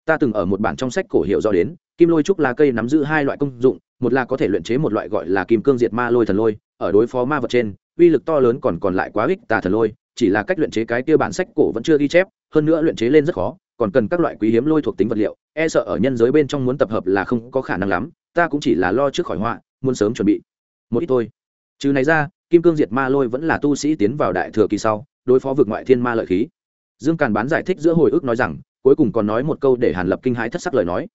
S1: Ta từng ở một bản trong sách cổ hiệu do đến, kim lôi trúc là cây nắm giữ hai loại công dụng, một là có thể luyện chế một loại gọi là kim cương diệt ma lôi thần lôi, ở đối phó ma vật trên, uy lực to lớn còn còn lại quá ích tà thần lôi, chỉ là cách luyện chế cái kia bản sách cổ vẫn chưa ghi chép, hơn nữa luyện chế lên rất khó, còn cần các loại quý hiếm lôi thuộc tính vật liệu e sợ ở nhân giới bên trong muốn tập hợp là không có khả năng lắm, ta cũng chỉ là lo trước khỏi họa, muốn sớm chuẩn bị. Một ít thôi. Trừ này ra, kim cương diệt ma lôi vẫn là tu sĩ tiến vào đại thừa kỳ sau, đối phó vực ngoại thiên ma lợi khí. Dương càn bán giải thích giữa hồi ức nói rằng cuối cùng còn nói một câu để hàn lập kinh hãi thất sắc lời nói.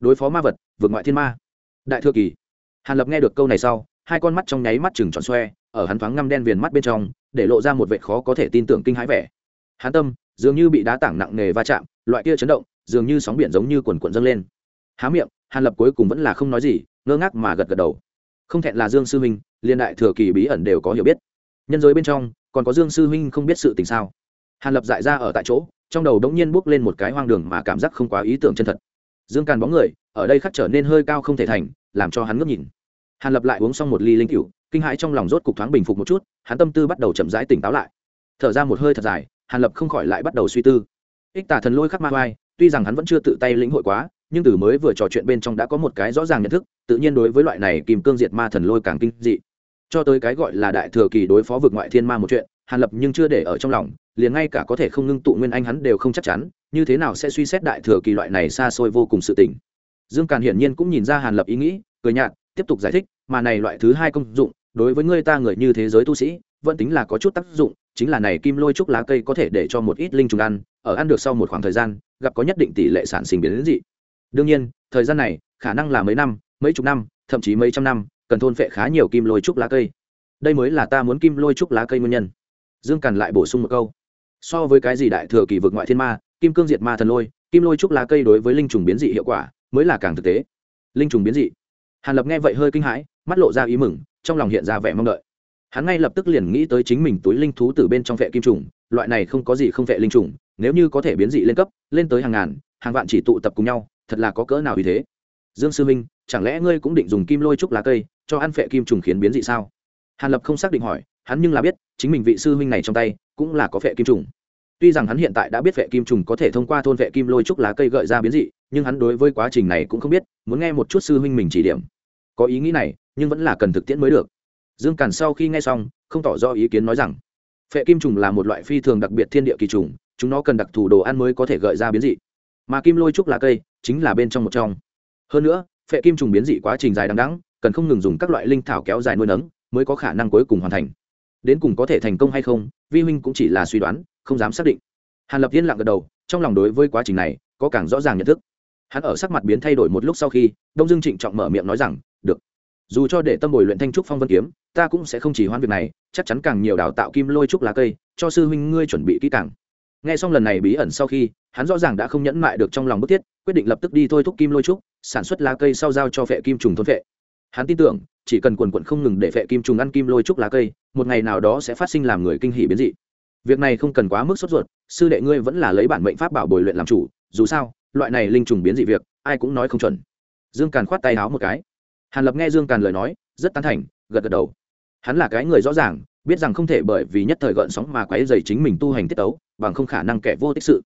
S1: Đối phó ma vật, vượt ngoại thiên ma. Đại thừa kỳ. Hàn lập nghe được câu này sau, hai con mắt trong nháy mắt chừng tròn xoe, ở hắn thoáng ngăm đen viền mắt bên trong, để lộ ra một vệ khó có thể tin tưởng kinh hãi vẻ. Hắn tâm, dường như bị đá tảng nặng nề va chạm, loại kia chấn động, dường như sóng biển giống như quần quần dâng lên. Há miệng, hàn lập cuối cùng vẫn là không nói gì, ngơ ngác mà gật gật đầu. Không thẹn là dương sư huynh liên đại thừa kỳ bí ẩn đều có hiểu biết. Nhân giới bên trong, còn có dương sư huynh không biết sự tình sao? Hàn lập dại ra ở tại chỗ, trong đầu đống nhiên bước lên một cái hoang đường mà cảm giác không quá ý tưởng chân thật. Dương càn bóng người, ở đây khắc trở nên hơi cao không thể thành, làm cho hắn ngước nhìn. Hàn lập lại uống xong một ly linh cựu kinh hãi trong lòng rốt cục thoáng bình phục một chút, hắn tâm tư bắt đầu chậm rãi tỉnh táo lại. Thở ra một hơi thật dài, hàn lập không khỏi lại bắt đầu suy tư. Ích tả thần lôi khắc ma vai, tuy rằng hắn vẫn chưa tự tay lĩnh hội quá, nhưng từ mới vừa trò chuyện bên trong đã có một cái rõ ràng nhận thức, tự nhiên đối với loại này kìm cương diệt ma thần lôi càng kinh dị. Cho tới cái gọi là đại thừa kỳ đối phó vực ngoại thiên ma một chuyện, hàn lập nhưng chưa để ở trong lòng liền ngay cả có thể không ngưng tụ nguyên anh hắn đều không chắc chắn, như thế nào sẽ suy xét đại thừa kỳ loại này xa xôi vô cùng sự tình. Dương càn hiển nhiên cũng nhìn ra hàn lập ý nghĩ, cười nhạt, tiếp tục giải thích, mà này loại thứ hai công dụng, đối với người ta người như thế giới tu sĩ, vẫn tính là có chút tác dụng, chính là này kim lôi trúc lá cây có thể để cho một ít linh trùng ăn, ở ăn được sau một khoảng thời gian, gặp có nhất định tỷ lệ sản sinh biến đến dị. Đương nhiên, thời gian này, khả năng là mấy năm, mấy chục năm, thậm chí mấy trăm năm, cần thôn phệ khá nhiều kim lôi trúc lá cây. Đây mới là ta muốn kim lôi trúc lá cây nguyên nhân. Dương càn lại bổ sung một câu so với cái gì đại thừa kỳ vực ngoại thiên ma, kim cương diệt ma thần lôi, kim lôi trúc lá cây đối với linh trùng biến dị hiệu quả mới là càng thực tế. Linh trùng biến dị. Hàn lập nghe vậy hơi kinh hãi, mắt lộ ra ý mừng, trong lòng hiện ra vẻ mong đợi. Hắn ngay lập tức liền nghĩ tới chính mình túi linh thú từ bên trong vệ kim trùng, loại này không có gì không vệ linh trùng, nếu như có thể biến dị lên cấp, lên tới hàng ngàn, hàng vạn chỉ tụ tập cùng nhau, thật là có cỡ nào vì thế. Dương sư minh, chẳng lẽ ngươi cũng định dùng kim lôi trúc lá cây cho ăn phệ kim trùng khiến biến dị sao? Hàn lập không xác định hỏi, hắn nhưng là biết, chính mình vị sư huynh này trong tay cũng là có vệ kim trùng. Tuy rằng hắn hiện tại đã biết vệ kim trùng có thể thông qua thôn vệ kim lôi trúc lá cây gợi ra biến dị, nhưng hắn đối với quá trình này cũng không biết, muốn nghe một chút sư huynh mình chỉ điểm. Có ý nghĩ này, nhưng vẫn là cần thực tiễn mới được. Dương càn sau khi nghe xong, không tỏ rõ ý kiến nói rằng, phệ kim trùng là một loại phi thường đặc biệt thiên địa kỳ trùng, chúng nó cần đặc thù đồ ăn mới có thể gợi ra biến dị. Mà kim lôi trúc lá cây chính là bên trong một trong. Hơn nữa, phệ kim trùng biến dị quá trình dài đằng đẵng, cần không ngừng dùng các loại linh thảo kéo dài nuôi nấng mới có khả năng cuối cùng hoàn thành. Đến cùng có thể thành công hay không vi huynh cũng chỉ là suy đoán, không dám xác định. Hàn lập yên lặng gật đầu, trong lòng đối với quá trình này có càng rõ ràng nhận thức. Hắn ở sắc mặt biến thay đổi một lúc sau khi, đông dương trịnh trọng mở miệng nói rằng, được, dù cho để tâm bồi luyện thanh trúc phong vân kiếm, ta cũng sẽ không chỉ hoãn việc này, chắc chắn càng nhiều đào tạo kim lôi trúc lá cây, cho sư huynh ngươi chuẩn bị kỹ càng. Nghe xong lần này bí ẩn sau khi, hắn rõ ràng đã không nhẫn mại được trong lòng bức thiết, quyết định lập tức đi thôi thúc kim lôi trúc, sản xuất lá cây sau giao cho phệ kim trùng thôn phệ hắn tin tưởng, chỉ cần quần quận không ngừng để phệ kim trùng ăn kim lôi trúc lá cây, một ngày nào đó sẽ phát sinh làm người kinh hỉ biến dị. Việc này không cần quá mức sốt ruột, sư đệ ngươi vẫn là lấy bản mệnh pháp bảo bồi luyện làm chủ, dù sao, loại này linh trùng biến dị việc, ai cũng nói không chuẩn. Dương càn khoát tay háo một cái. Hàn lập nghe dương càn lời nói, rất tán thành, gật gật đầu. Hắn là cái người rõ ràng, biết rằng không thể bởi vì nhất thời gợn sóng mà quấy dày chính mình tu hành tiết tấu, bằng không khả năng kẻ vô tích sự.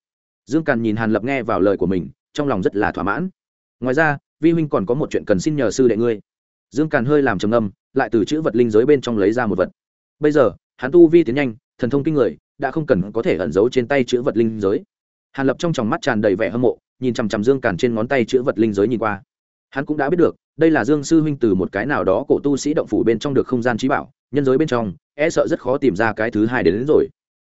S1: Dương càn nhìn hàn lập nghe vào lời của mình, trong lòng rất là thỏa mãn. Ngoài ra, vi huynh còn có một chuyện cần xin nhờ sư đệ ngươi dương càn hơi làm trầm âm lại từ chữ vật linh giới bên trong lấy ra một vật. Bây giờ hắn tu vi tiến nhanh thần thông kinh người đã không cần có thể ẩn giấu trên tay chữ vật linh giới. Hàn lập trong tròng mắt tràn đầy vẻ hâm mộ nhìn chằm chằm dương càn trên ngón tay chữ vật linh giới nhìn qua. Hắn cũng đã biết được đây là dương sư huynh từ một cái nào đó cổ tu sĩ động phủ bên trong được không gian trí bảo nhân giới bên trong e sợ rất khó tìm ra cái thứ hai đến, đến rồi.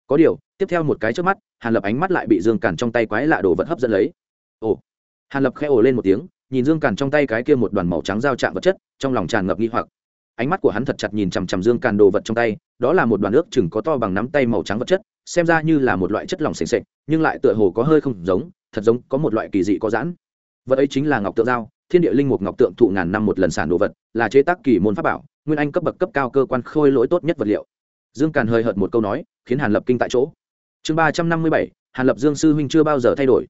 S1: Có điều tiếp theo một cái trước mắt hàn lập ánh mắt lại bị dương càn trong tay quái lạ đồ vật hấp dẫn lấy. Ồ. Hàn lập khẽ ồ lên một tiếng nhìn dương càn trong tay cái kia một đoàn màu trắng giao trạng vật chất, trong lòng tràn ngập nghi hoặc. Ánh mắt của hắn thật chặt nhìn chằm chằm dương càn đồ vật trong tay, đó là một đoàn nước chừng có to bằng nắm tay màu trắng vật chất, xem ra như là một loại chất lỏng s ề nhưng lại tựa hồ có hơi không giống, thật giống có một loại kỳ dị có giãn. Vật ấy chính là ngọc tượng dao thiên địa linh mục ngọc tượng thụ ngàn năm một lần sản đồ vật, là chế tác kỳ môn pháp bảo, nguyên anh cấp bậc cấp cao cơ quan khôi lỗi tốt nhất vật liệu. Dương càn hơi hợt một câu nói, khiến hàn lập kinh tại chỗ. Chương ba trăm năm mươi bảy, hàn lập dương sư huynh chưa bao giờ thay đổi.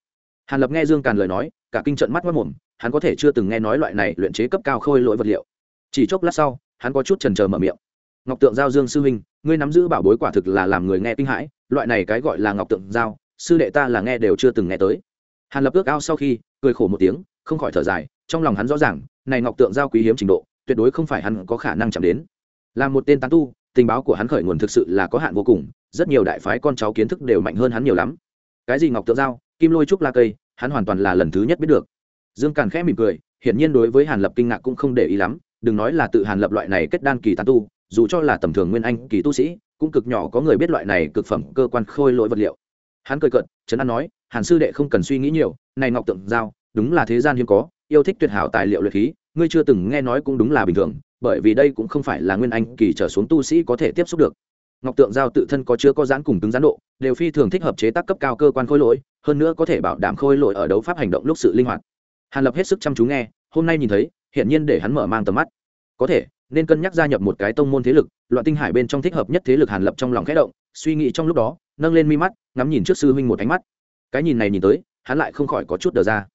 S1: Hàn lập nghe dương càn lời nói, cả kinh trận mắt mất mồm hắn có thể chưa từng nghe nói loại này luyện chế cấp cao khôi lỗi vật liệu. Chỉ chốc lát sau, hắn có chút trần trờ mở miệng. Ngọc tượng giao dương sư huynh, ngươi nắm giữ bảo bối quả thực là làm người nghe kinh hãi, loại này cái gọi là ngọc tượng giao, sư đệ ta là nghe đều chưa từng nghe tới. Hàn lập ước ao sau khi, cười khổ một tiếng, không khỏi thở dài, trong lòng hắn rõ ràng, này ngọc tượng giao quý hiếm trình độ, tuyệt đối không phải hắn có khả năng chạm đến. Là một tên tán tu, tình báo của hắn khởi nguồn thực sự là có hạn vô cùng, rất nhiều đại phái con cháu kiến thức đều mạnh hơn hắn nhiều lắm. Cái gì ngọc tượng giao, kim lôi trúc la cây, hắn hoàn toàn là lần thứ nhất biết được dương càn khẽ mỉm cười, hiển nhiên đối với hàn lập kinh ngạc cũng không để ý lắm, đừng nói là tự hàn lập loại này kết đan kỳ tán tu, dù cho là tầm thường nguyên anh kỳ tu sĩ, cũng cực nhỏ có người biết loại này cực phẩm cơ quan khôi lỗi vật liệu. Hắn cười cợt, trấn an nói, hàn sư đệ không cần suy nghĩ nhiều, này ngọc tượng giao, đúng là thế gian hiếm có, yêu thích tuyệt hảo tài liệu luyện khí, ngươi chưa từng nghe nói cũng đúng là bình thường, bởi vì đây cũng không phải là nguyên anh kỳ trở xuống tu sĩ có thể tiếp xúc được. Ngọc tượng giao tự thân có chứa có giãn cùng cứng giãn độ, đều phi thường thích hợp chế tác cấp cao cơ quan khôi lỗi, hơn nữa có thể bảo đảm khôi lỗi ở đấu pháp hành động lúc sự linh hoạt hàn lập hết sức chăm chú nghe, hôm nay nhìn thấy hiện nhiên để hắn mở mang tầm mắt. Có thể, nên cân nhắc gia nhập một cái tông môn thế lực, loạn tinh hải bên trong thích hợp nhất thế lực hàn lập trong lòng khẽ động, suy nghĩ trong lúc đó, nâng lên mi mắt, ngắm nhìn trước sư huynh một ánh mắt. Cái nhìn này nhìn tới, hắn lại không khỏi có chút đờ ra.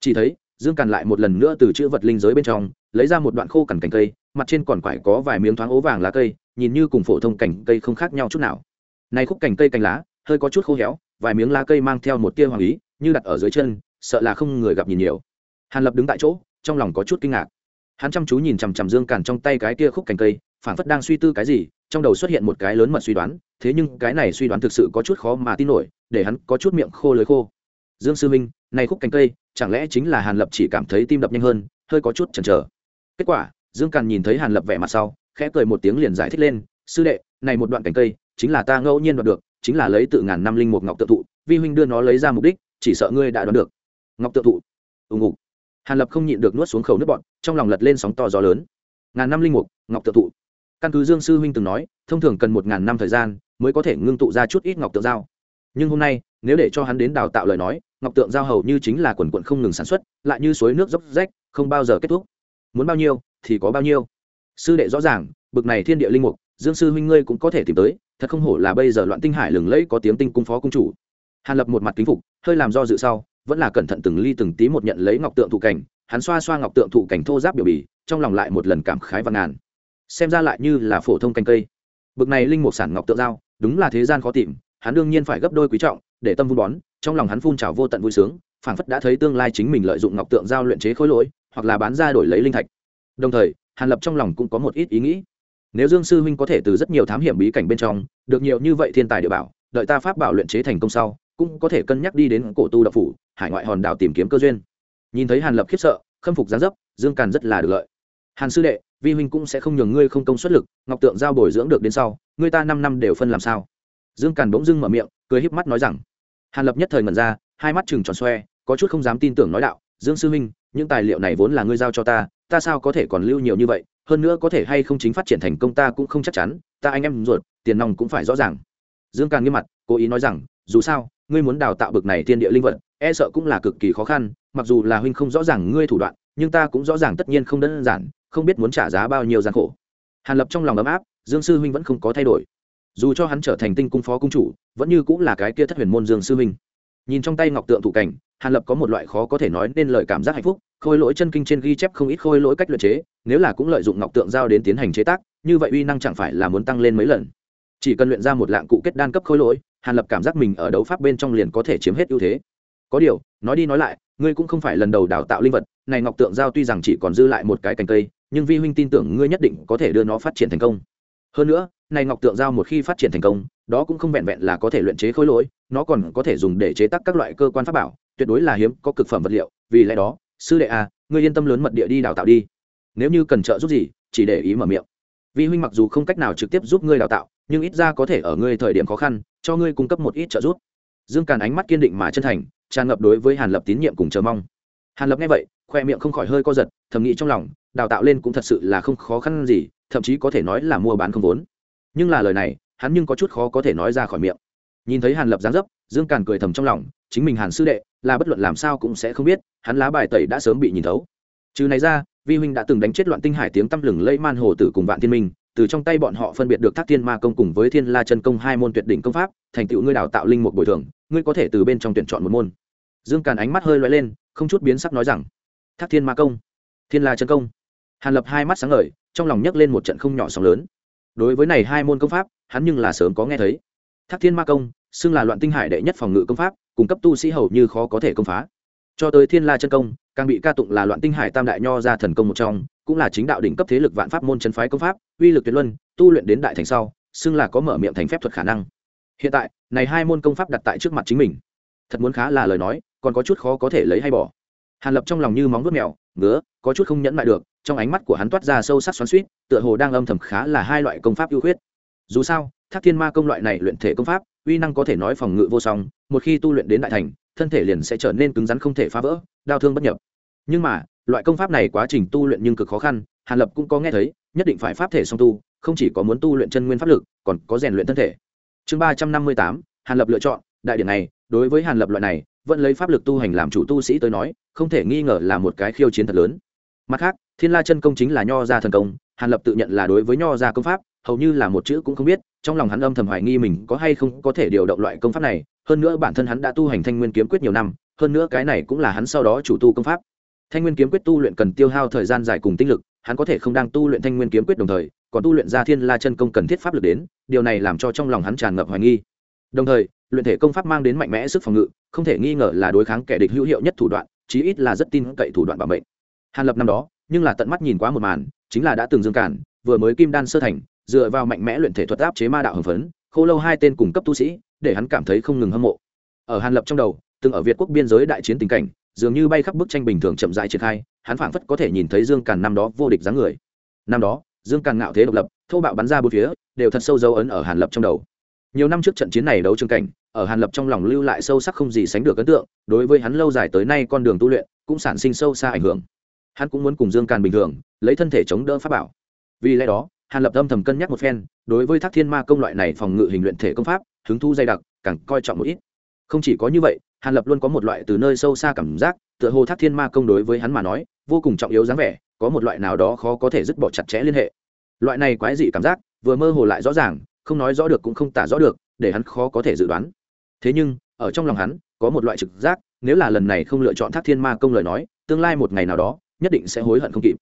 S1: Chỉ thấy, dương càn lại một lần nữa từ chữ vật linh giới bên trong, lấy ra một đoạn khô cằn cành cây, mặt trên còn phải có vài miếng thoáng ố vàng lá cây, nhìn như cùng phổ thông cành cây không khác nhau chút nào. Này khúc cành cây cành lá, hơi có chút khô héo, vài miếng lá cây mang theo một tia hoàng ý, như đặt ở dưới chân, sợ là không người gặp nhìn nhiều hàn lập đứng tại chỗ, trong lòng có chút kinh ngạc. Hắn chăm chú nhìn chằm chằm dương càn trong tay cái kia khúc cành cây phản phất đang suy tư cái gì, trong đầu xuất hiện một cái lớn mật suy đoán, thế nhưng cái này suy đoán thực sự có chút khó mà tin nổi, để hắn có chút miệng khô lưới khô. Dương sư minh, này khúc cành cây, chẳng lẽ chính là hàn lập chỉ cảm thấy tim đập nhanh hơn, hơi có chút chần chờ. Kết quả, dương càn nhìn thấy hàn lập vẻ mặt sau, khẽ cười một tiếng liền giải thích lên, sư đệ, này một đoạn cành cây, chính là ta ngẫu nhiên đoạt được, chính là lấy tự ngàn năm linh một ngọc tự thụ, vi huynh đưa nó lấy ra mục đích, chỉ sợ ngươi đã đoán được. Ngọc tự thụ. Ùng ục hàn lập không nhịn được nuốt xuống khẩu nước bọn trong lòng lật lên sóng to gió lớn. Ngàn năm linh mục, ngọc tự thụ. Căn cứ dương sư huynh từng nói, thông thường cần một ngàn năm thời gian mới có thể ngưng tụ ra chút ít ngọc tượng dao nhưng hôm nay, nếu để cho hắn đến đào tạo lời nói, ngọc tượng giao hầu như chính là quần quận không ngừng sản xuất, lại như suối nước dốc rách, không bao giờ kết thúc. Muốn bao nhiêu, thì có bao nhiêu. Sư đệ rõ ràng, bực này thiên địa linh mục, dương sư huynh ngươi cũng có thể tìm tới, thật không hổ là bây giờ loạn tinh hải lừng lẫy có tiếng tinh cung phó cung chủ. Hàn lập một mặt kính phục, hơi làm do dự sau vẫn là cẩn thận từng ly từng tí một nhận lấy ngọc tượng thụ cảnh, hắn xoa xoa ngọc tượng thụ cảnh thô giáp biểu bì, trong lòng lại một lần cảm khái và ngàn. Xem ra lại như là phổ thông canh cây. Bực này linh mục sản ngọc tượng giao, đúng là thế gian khó tìm, hắn đương nhiên phải gấp đôi quý trọng, để tâm vun bón, trong lòng hắn phun trào vô tận vui sướng, phảng phất đã thấy tương lai chính mình lợi dụng ngọc tượng giao luyện chế khối lỗi, hoặc là bán ra đổi lấy linh thạch. Đồng thời, hàn lập trong lòng cũng có một ít ý nghĩ. Nếu dương sư huynh có thể từ rất nhiều thám hiểm bí cảnh bên trong, được nhiều như vậy thiên tài địa bảo, đợi ta pháp bảo luyện chế thành công sau cũng có thể cân nhắc đi đến cổ tu đập phủ, hải ngoại hòn đảo tìm kiếm cơ duyên. Nhìn thấy hàn lập khiếp sợ, khâm phục gián dấp, dương càn rất là được lợi. Hàn sư đệ, vi huynh cũng sẽ không nhường ngươi không công suất lực, ngọc tượng giao bồi dưỡng được đến sau, ngươi ta năm năm đều phân làm sao? Dương càn bỗng dưng mở miệng, cười híp mắt nói rằng, hàn lập nhất thời ngẩn ra, hai mắt chừng tròn xoe, có chút không dám tin tưởng nói đạo, dương sư huynh, những tài liệu này vốn là ngươi giao cho ta ta sao có thể còn lưu nhiều như vậy, hơn nữa có thể hay không chính phát triển thành công ta cũng không chắc chắn, ta anh em ruột, tiền nòng cũng phải rõ ràng. Dương càn nghiêm mặt, cố ý nói rằng, dù sao ngươi muốn đào tạo bực này thiên địa linh vật e sợ cũng là cực kỳ khó khăn, mặc dù là huynh không rõ ràng ngươi thủ đoạn, nhưng ta cũng rõ ràng tất nhiên không đơn giản, không biết muốn trả giá bao nhiêu gian khổ. Hàn lập trong lòng ấm áp, dương sư huynh vẫn không có thay đổi. Dù cho hắn trở thành tinh cung phó cung chủ, vẫn như cũng là cái kia thất huyền môn dương sư huynh. Nhìn trong tay ngọc tượng thủ cảnh, hàn lập có một loại khó có thể nói nên lời cảm giác hạnh phúc, khôi lỗi chân kinh trên ghi chép không ít khôi lỗi cách luyện chế, nếu là cũng lợi dụng ngọc tượng giao đến tiến hành chế tác, như vậy uy năng chẳng phải là muốn tăng lên mấy lần. Chỉ cần luyện ra một lạng cụ kết đan cấp khôi lỗi hàn lập cảm giác mình ở đấu pháp bên trong liền có thể chiếm hết ưu thế. Có điều, nói đi nói lại, ngươi cũng không phải lần đầu đào tạo linh vật, này ngọc tượng giao tuy rằng chỉ còn dư lại một cái cành cây, nhưng vi huynh tin tưởng ngươi nhất định có thể đưa nó phát triển thành công. Hơn nữa, này ngọc tượng giao một khi phát triển thành công, đó cũng không vẹn vẹn là có thể luyện chế khối lỗi, nó còn có thể dùng để chế tác các loại cơ quan pháp bảo, tuyệt đối là hiếm, có cực phẩm vật liệu, vì lẽ đó, sư đệ à ngươi yên tâm lớn mật địa đi đào tạo đi. Nếu như cần trợ giúp gì, chỉ để ý mở miệng. Vi huynh mặc dù không cách nào trực tiếp giúp ngươi đào tạo, nhưng ít ra có thể ở ngươi thời điểm khó khăn cho ngươi cung cấp một ít trợ giúp. Dương càn ánh mắt kiên định mà chân thành, tràn ngập đối với hàn lập tín nhiệm cùng chờ mong. Hàn lập nghe vậy, khoe miệng không khỏi hơi co giật, thầm nghĩ trong lòng, đào tạo lên cũng thật sự là không khó khăn gì, thậm chí có thể nói là mua bán không vốn. Nhưng là lời này, hắn nhưng có chút khó có thể nói ra khỏi miệng. Nhìn thấy hàn lập dáng dấp, dương càn cười thầm trong lòng, chính mình hàn sư đệ, là bất luận làm sao cũng sẽ không biết, hắn lá bài tẩy đã sớm bị nhìn thấu. Trừ này ra, vi huynh đã từng đánh chết loạn tinh hải tiếng tăm lừng lẫy man hồ tử cùng vạn thiên minh từ trong tay bọn họ phân biệt được thác thiên ma công cùng với thiên la chân công hai môn tuyệt đỉnh công pháp, thành tựu ngươi đào tạo linh mục bồi thường, ngươi có thể từ bên trong tuyển chọn một môn. Dương càn ánh mắt hơi lóe lên, không chút biến sắc nói rằng, thác thiên ma công, thiên la chân công. Hàn lập hai mắt sáng ngời, trong lòng nhấc lên một trận không nhỏ sóng lớn. Đối với này hai môn công pháp, hắn nhưng là sớm có nghe thấy. Thác thiên ma công, xưng là loạn tinh hải đệ nhất phòng ngự công pháp cung cấp tu sĩ hầu như khó có thể công phá. Cho tới thiên la chân công, càng bị ca tụng là loạn tinh hải tam đại nho ra thần công một trong cũng là chính đạo đỉnh cấp thế lực vạn pháp môn chân phái công pháp, uy lực tuyệt luân, tu luyện đến đại thành sau, xưng là có mở miệng thành phép thuật khả năng. Hiện tại, này hai môn công pháp đặt tại trước mặt chính mình. Thật muốn khá là lời nói, còn có chút khó có thể lấy hay bỏ. Hàn lập trong lòng như móng vuốt mèo, ngứa, có chút không nhẫn lại được, trong ánh mắt của hắn toát ra sâu sắc xoắn suýt tựa hồ đang âm thầm khá là hai loại công pháp ưu khuyết. Dù sao, thác thiên ma công loại này luyện thể công pháp, uy năng có thể nói phòng ngự vô song, một khi tu luyện đến đại thành, thân thể liền sẽ trở nên cứng rắn không thể phá vỡ, đau thương bất nhập. Nhưng mà loại công pháp này quá trình tu luyện nhưng cực khó khăn, hàn lập cũng có nghe thấy, nhất định phải pháp thể song tu, không chỉ có muốn tu luyện chân nguyên pháp lực, còn có rèn luyện thân thể. Chương ba trăm năm mươi tám, hàn lập lựa chọn, đại điển này, đối với hàn lập loại này, vẫn lấy pháp lực tu hành làm chủ tu sĩ tới nói, không thể nghi ngờ là một cái khiêu chiến thật lớn. Mặt khác, thiên la chân công chính là nho gia thần công, hàn lập tự nhận là đối với nho gia công pháp, hầu như là một chữ cũng không biết, trong lòng hắn âm thầm hoài nghi mình có hay không có thể điều động loại công pháp này, hơn nữa bản thân hắn đã tu hành thanh nguyên kiếm quyết nhiều năm, hơn nữa cái này cũng là hắn sau đó chủ tu công pháp thanh nguyên kiếm quyết tu luyện cần tiêu hao thời gian dài cùng tinh lực, hắn có thể không đang tu luyện thanh nguyên kiếm quyết đồng thời, còn tu luyện ra thiên la chân công cần thiết pháp lực đến, điều này làm cho trong lòng hắn tràn ngập hoài nghi. Đồng thời, luyện thể công pháp mang đến mạnh mẽ sức phòng ngự, không thể nghi ngờ là đối kháng kẻ địch hữu hiệu nhất thủ đoạn, chí ít là rất tin cậy thủ đoạn bảo mệnh. Hàn lập năm đó, nhưng là tận mắt nhìn quá một màn, chính là đã từng dương cản, vừa mới kim đan sơ thành, dựa vào mạnh mẽ luyện thể thuật áp chế ma đạo hưng phấn, khô lâu hai tên cùng cấp tu sĩ, để hắn cảm thấy không ngừng hâm mộ. Ở hàn lập trong đầu, từng ở việt quốc biên giới đại chiến tình cảnh dường như bay khắp bức tranh bình thường chậm rãi triển khai, hắn phảng phất có thể nhìn thấy dương càn năm đó vô địch dáng người. Năm đó, dương càn ngạo thế độc lập, thô bạo bắn ra bốn phía, đều thật sâu dấu ấn ở hàn lập trong đầu. Nhiều năm trước trận chiến này đấu trường cảnh, ở hàn lập trong lòng lưu lại sâu sắc không gì sánh được ấn tượng, đối với hắn lâu dài tới nay con đường tu luyện, cũng sản sinh sâu xa ảnh hưởng. Hắn cũng muốn cùng dương càn bình thường, lấy thân thể chống đỡ pháp bảo. Vì lẽ đó, hàn lập âm thầm cân nhắc một phen, đối với thác thiên ma công loại này phòng ngự hình luyện thể công pháp, hứng thu dày đặc, càng coi trọng một ít. Không chỉ có như vậy hàn lập luôn có một loại từ nơi sâu xa cảm giác, tựa hồ thác thiên ma công đối với hắn mà nói, vô cùng trọng yếu dáng vẻ, có một loại nào đó khó có thể dứt bỏ chặt chẽ liên hệ. Loại này quái dị cảm giác, vừa mơ hồ lại rõ ràng, không nói rõ được cũng không tả rõ được, để hắn khó có thể dự đoán. Thế nhưng, ở trong lòng hắn, có một loại trực giác, nếu là lần này không lựa chọn thác thiên ma công lời nói, tương lai một ngày nào đó, nhất định sẽ hối hận không kịp.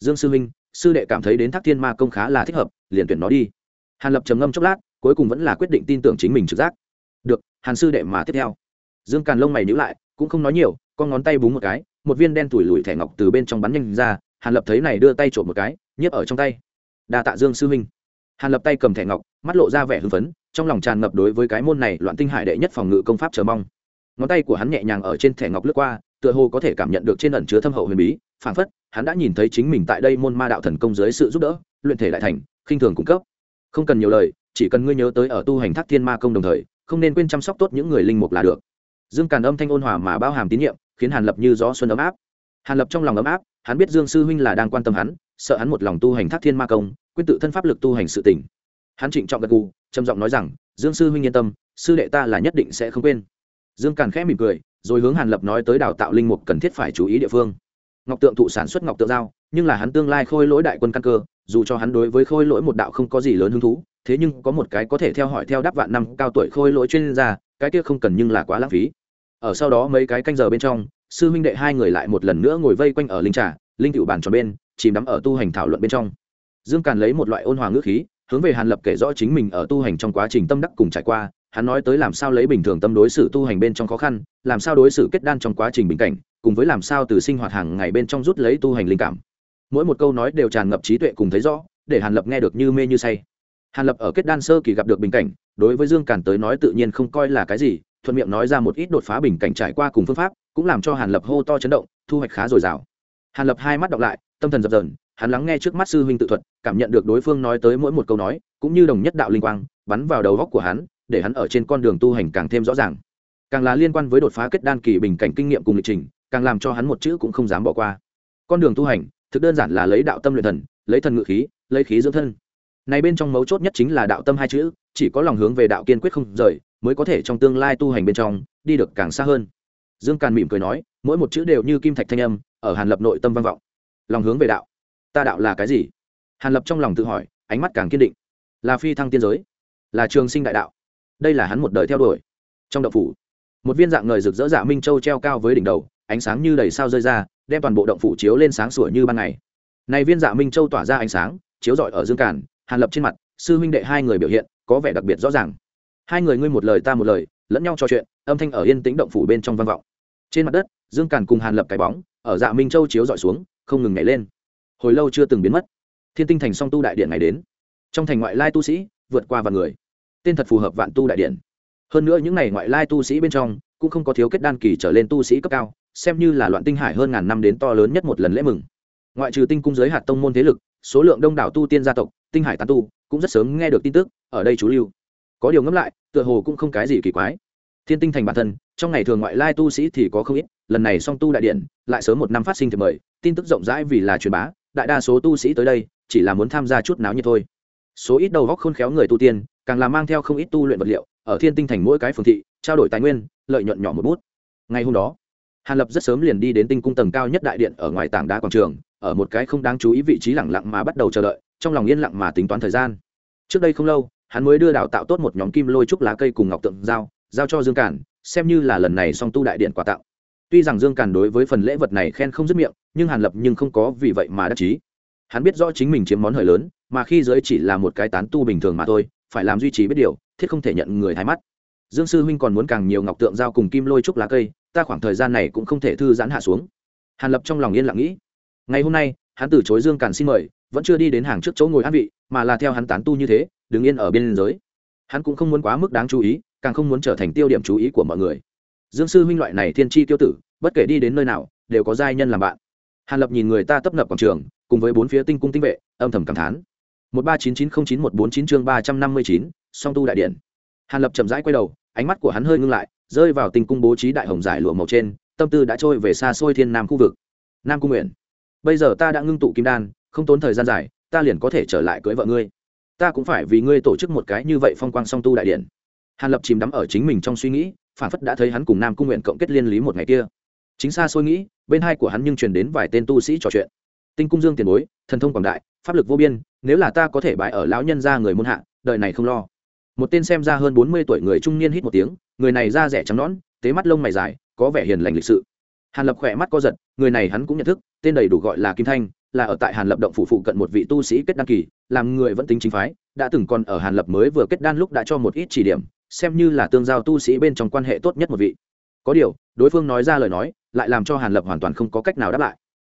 S1: Dương sư huynh sư đệ cảm thấy đến thác thiên ma công khá là thích hợp, liền tuyển nó đi. Hàn lập trầm ngâm chốc lát, cuối cùng vẫn là quyết định tin tưởng chính mình trực giác. Được, hàn sư đệ mà tiếp theo dương càn lông mày nhữ lại, cũng không nói nhiều, con ngón tay búng một cái, một viên đen tủi lùi thẻ ngọc từ bên trong bắn nhanh ra, hàn lập thấy này đưa tay trộm một cái nhấp ở trong tay. Đa tạ dương sư huynh. Hàn lập tay cầm thẻ ngọc, mắt lộ ra vẻ hưng phấn, trong lòng tràn ngập đối với cái môn này loạn tinh hải đệ nhất phòng ngự công pháp chờ mong. Ngón tay của hắn nhẹ nhàng ở trên thẻ ngọc lướt qua, tựa hồ có thể cảm nhận được trên ẩn chứa thâm hậu huyền bí, phảng phất, hắn đã nhìn thấy chính mình tại đây môn ma đạo thần công dưới sự giúp đỡ, luyện thể lại thành, khinh thường cung cấp. Không cần nhiều lời, chỉ cần ngươi nhớ tới ở tu hành thác thiên ma công đồng thời, không nên quên chăm sóc tốt những người linh mục là được dương càn âm thanh ôn hòa mà bao hàm tín nhiệm, khiến hàn lập như gió xuân ấm áp. Hàn lập trong lòng ấm áp, hắn biết dương sư huynh là đang quan tâm hắn, sợ hắn một lòng tu hành thác thiên ma công, quyết tự thân pháp lực tu hành sự tỉnh hắn trịnh trọng gật gù, trầm giọng nói rằng, dương sư huynh yên tâm, sư đệ ta là nhất định sẽ không quên. Dương càn khẽ mỉm cười, rồi hướng hàn lập nói tới đào tạo linh mục cần thiết phải chú ý địa phương. Ngọc tượng thụ sản xuất ngọc tượng giao, nhưng là hắn tương lai khôi lỗi đại quân căn cơ, dù cho hắn đối với khôi lỗi một đạo không có gì lớn hứng thú, thế nhưng có một cái có thể theo hỏi theo đáp vạn năm cao tuổi khôi lỗi chuyên gia, cái kia không cần nhưng là quá lãng phí ở sau đó mấy cái canh giờ bên trong, sư huynh đệ hai người lại một lần nữa ngồi vây quanh ở linh trà, linh cựu bàn tròn bên, chìm đắm ở tu hành thảo luận bên trong. Dương càn lấy một loại ôn hòa ngữ khí, hướng về hàn lập kể rõ chính mình ở tu hành trong quá trình tâm đắc cùng trải qua, hắn nói tới làm sao lấy bình thường tâm đối xử tu hành bên trong khó khăn, làm sao đối xử kết đan trong quá trình bình cảnh, cùng với làm sao từ sinh hoạt hàng ngày bên trong rút lấy tu hành linh cảm. Mỗi một câu nói đều tràn ngập trí tuệ cùng thấy rõ, để hàn lập nghe được như mê như say. Hàn lập ở kết đan sơ kỳ gặp được bình cảnh, đối với dương càn tới nói tự nhiên không coi là cái gì thuận miệng nói ra một ít đột phá bình cảnh trải qua cùng phương pháp, cũng làm cho hàn lập hô to chấn động, thu hoạch khá dồi dào. Hàn lập hai mắt đọc lại, tâm thần dập dờn, hắn lắng nghe trước mắt sư huynh tự thuật, cảm nhận được đối phương nói tới mỗi một câu nói, cũng như đồng nhất đạo linh quang, bắn vào đầu góc của hắn, để hắn ở trên con đường tu hành càng thêm rõ ràng. Càng là liên quan với đột phá kết đan kỳ bình cảnh kinh nghiệm cùng lịch trình, càng làm cho hắn một chữ cũng không dám bỏ qua. Con đường tu hành, thực đơn giản là lấy đạo tâm luyện thần, lấy thần ngự khí, lấy khí dưỡng thân. Này bên trong mấu chốt nhất chính là đạo tâm hai chữ, chỉ có lòng hướng về đạo kiên quyết không rời mới có thể trong tương lai tu hành bên trong, đi được càng xa hơn. Dương càn mỉm cười nói, mỗi một chữ đều như kim thạch thanh âm, ở hàn lập nội tâm vang vọng. Lòng hướng về đạo. Ta đạo là cái gì? Hàn lập trong lòng tự hỏi, ánh mắt càng kiên định. Là phi thăng tiên giới, là trường sinh đại đạo. Đây là hắn một đời theo đuổi. Trong động phủ, một viên dạng ngời rực rỡ dạ minh châu treo cao với đỉnh đầu, ánh sáng như đầy sao rơi ra, đem toàn bộ động phủ chiếu lên sáng sủa như ban ngày. Này viên dạ minh châu tỏa ra ánh sáng, chiếu rọi ở dương càn, hàn lập trên mặt, sư huynh đệ hai người biểu hiện có vẻ đặc biệt rõ ràng hai người ngươi một lời ta một lời, lẫn nhau trò chuyện, âm thanh ở yên tĩnh động phủ bên trong vang vọng. Trên mặt đất, dương càn cùng hàn lập cái bóng, ở dạ minh châu chiếu dọi xuống, không ngừng nhảy lên. Hồi lâu chưa từng biến mất. Thiên tinh thành song tu đại điện ngày đến. Trong thành ngoại lai tu sĩ, vượt qua vạn người. Tên thật phù hợp vạn tu đại điện. Hơn nữa những ngày ngoại lai tu sĩ bên trong, cũng không có thiếu kết đan kỳ trở lên tu sĩ cấp cao, xem như là loạn tinh hải hơn ngàn năm đến to lớn nhất một lần lễ mừng. Ngoại trừ tinh cung giới hạt tông môn thế lực, số lượng đông đảo tu tiên gia tộc, tinh hải tán tu, cũng rất sớm nghe được tin tức, ở đây chú lưu có điều ngẫm lại, tựa hồ cũng không cái gì kỳ quái. Thiên tinh thành bản thân, trong ngày thường ngoại lai tu sĩ thì có không ít, lần này song tu đại điện, lại sớm một năm phát sinh thì mời, tin tức rộng rãi vì là truyền bá, đại đa số tu sĩ tới đây, chỉ là muốn tham gia chút náo nhiệt thôi. Số ít đầu góc khôn khéo người tu tiên, càng là mang theo không ít tu luyện vật liệu, ở thiên tinh thành mỗi cái phường thị, trao đổi tài nguyên, lợi nhuận nhỏ một bút. Ngày hôm đó, hàn lập rất sớm liền đi đến tinh cung tầng cao nhất đại điện ở ngoài tảng đá quảng trường, ở một cái không đáng chú ý vị trí lẳng lặng mà bắt đầu chờ đợi, trong lòng yên lặng mà tính toán thời gian. Trước đây không lâu hắn mới đưa đào tạo tốt một nhóm kim lôi trúc lá cây cùng ngọc tượng giao giao cho dương cản xem như là lần này song tu đại điện quà tặng. Tuy rằng dương Cản đối với phần lễ vật này khen không dứt miệng, nhưng hàn lập nhưng không có vì vậy mà đắc chí. Hắn biết rõ chính mình chiếm món hời lớn, mà khi giới chỉ là một cái tán tu bình thường mà thôi, phải làm duy trì biết điều, thiết không thể nhận người thái mắt. Dương sư huynh còn muốn càng nhiều ngọc tượng giao cùng kim lôi trúc lá cây, ta khoảng thời gian này cũng không thể thư giãn hạ xuống. Hàn lập trong lòng yên lặng nghĩ. Ngày hôm nay, hắn từ chối dương càn xin mời, vẫn chưa đi đến hàng trước chỗ ngồi an vị, mà là theo hắn tán tu như thế đứng yên ở bên giới. Hắn cũng không muốn quá mức đáng chú ý, càng không muốn trở thành tiêu điểm chú ý của mọi người. Dương sư huynh loại này thiên tri tiêu tử, bất kể đi đến nơi nào, đều có giai nhân làm bạn. Hàn lập nhìn người ta tấp nập quảng trường, cùng với bốn phía tinh cung tinh vệ, âm thầm cảm thán. một ba chín chín không chín một bốn chín chương ba trăm năm mươi chín, song tu đại điện. Hàn lập chậm rãi quay đầu, ánh mắt của hắn hơi ngưng lại, rơi vào tinh cung bố trí đại hồng giải lụa màu trên, tâm tư đã trôi về xa xôi thiên nam khu vực. Nam cung nguyện, bây giờ ta đã ngưng tụ kim đan, không tốn thời gian dài, ta liền có thể trở lại cưới vợ ngươi ta cũng phải vì ngươi tổ chức một cái như vậy phong quang song tu đại điện. Hàn lập chìm đắm ở chính mình trong suy nghĩ, phản phất đã thấy hắn cùng nam cung nguyện cộng kết liên lý một ngày kia. Chính xa xôi nghĩ, bên hai của hắn nhưng truyền đến vài tên tu sĩ trò chuyện. Tinh cung dương tiền bối, thần thông quảng đại, pháp lực vô biên, nếu là ta có thể bại ở lão nhân gia người môn hạ, đời này không lo. Một tên xem ra hơn bốn mươi tuổi người trung niên hít một tiếng, người này da rẻ trắng nõn, tế mắt lông mày dài, có vẻ hiền lành lịch sự. Hàn lập khỏe mắt co giật người này hắn cũng nhận thức, tên đầy đủ gọi là kim thanh, là ở tại hàn lập động phủ phụ cận một vị tu sĩ kết đan kỳ, làm người vẫn tính chính phái, đã từng còn ở hàn lập mới vừa kết đan lúc đã cho một ít chỉ điểm, xem như là tương giao tu sĩ bên trong quan hệ tốt nhất một vị. Có điều, đối phương nói ra lời nói, lại làm cho hàn lập hoàn toàn không có cách nào đáp lại.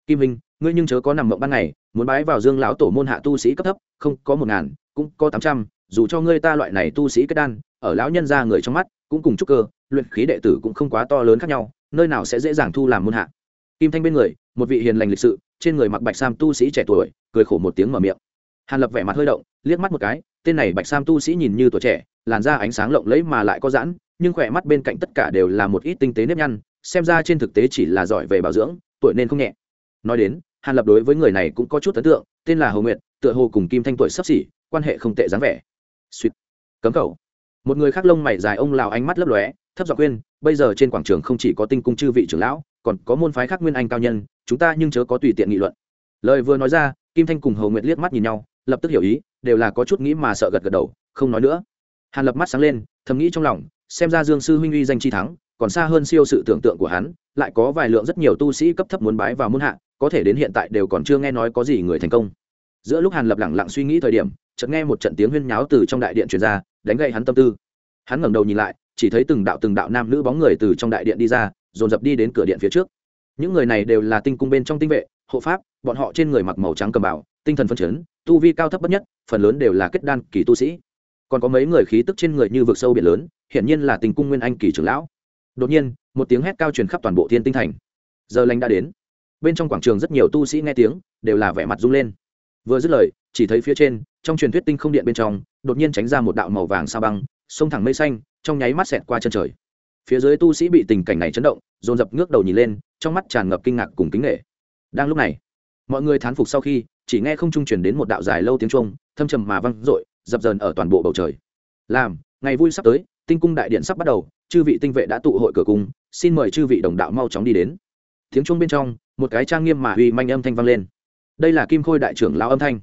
S1: Kim hình ngươi nhưng chớ có nằm mộng ban ngày, muốn bái vào dương lão tổ môn hạ tu sĩ cấp thấp, không, có một ngàn, cũng có tám trăm, dù cho ngươi ta loại này tu sĩ kết đan, ở lão nhân gia người trong mắt, cũng cùng chúc cơ, luyện khí đệ tử cũng không quá to lớn khác nhau, nơi nào sẽ dễ dàng thu làm môn hạ kim thanh bên người, một vị hiền lành lịch sự, trên người mặc bạch sam tu sĩ trẻ tuổi, cười khổ một tiếng mở miệng. Hàn lập vẻ mặt hơi động, liếc mắt một cái, tên này bạch sam tu sĩ nhìn như tuổi trẻ, làn da ánh sáng lộng lẫy mà lại có giãn, nhưng khỏe mắt bên cạnh tất cả đều là một ít tinh tế nếp nhăn, xem ra trên thực tế chỉ là giỏi về bảo dưỡng, tuổi nên không nhẹ. Nói đến, hàn lập đối với người này cũng có chút ấn tượng, tên là hồ nguyệt, tựa hồ cùng kim thanh tuổi sắp xỉ, quan hệ không tệ dáng vẻ. Suýt. Cấm khẩu một người khác lông mày dài ông lào ánh mắt lấp lóe, thấp giọng khuyên, bây giờ trên quảng trường không chỉ có tinh cung chư vị trưởng lão còn có môn phái khác nguyên anh cao nhân, chúng ta nhưng chớ có tùy tiện nghị luận. Lời vừa nói ra, kim thanh cùng hầu nguyệt liếc mắt nhìn nhau, lập tức hiểu ý, đều là có chút nghĩ mà sợ gật gật đầu, không nói nữa. Hàn lập mắt sáng lên, thầm nghĩ trong lòng, xem ra dương sư huynh uy danh chi thắng, còn xa hơn siêu sự tưởng tượng của hắn, lại có vài lượng rất nhiều tu sĩ cấp thấp muốn bái vào môn hạ, có thể đến hiện tại đều còn chưa nghe nói có gì người thành công. Giữa lúc hàn lập lẳng lặng suy nghĩ thời điểm, chợt nghe một trận tiếng huyên nháo từ trong đại điện truyền ra, đánh gậy hắn tâm tư. Hắn ngẩng đầu nhìn lại, chỉ thấy từng đạo từng đạo nam nữ bóng người từ trong đại điện đi ra dồn dập đi đến cửa điện phía trước. Những người này đều là tinh cung bên trong tinh vệ, hộ pháp, bọn họ trên người mặc màu trắng cầm bảo tinh thần phân chấn, tu vi cao thấp bất nhất, phần lớn đều là kết đan kỳ tu sĩ. Còn có mấy người khí tức trên người như vực sâu biển lớn, hiển nhiên là tình cung nguyên anh kỳ trưởng lão. Đột nhiên, một tiếng hét cao truyền khắp toàn bộ thiên tinh thành. Giờ lành đã đến. Bên trong quảng trường rất nhiều tu sĩ nghe tiếng, đều là vẻ mặt rung lên. Vừa dứt lời, chỉ thấy phía trên, trong truyền thuyết tinh không điện bên trong, đột nhiên tránh ra một đạo màu vàng sao băng sông thẳng mây xanh, trong nháy mắt xẹt qua chân trời phía dưới tu sĩ bị tình cảnh này chấn động, dồn dập ngước đầu nhìn lên, trong mắt tràn ngập kinh ngạc cùng kính nghệ đang lúc này, mọi người thán phục sau khi, chỉ nghe không trung truyền đến một đạo dài lâu tiếng trung thâm trầm mà văng dội, dập dờn ở toàn bộ bầu trời. Làm, ngày vui sắp tới, tinh cung đại điện sắp bắt đầu, chư vị tinh vệ đã tụ hội cửa cung, xin mời chư vị đồng đạo mau chóng đi đến. Tiếng chuông bên trong, một cái trang nghiêm mà uy manh âm thanh vang lên. Đây là kim khôi đại trưởng lão âm thanh.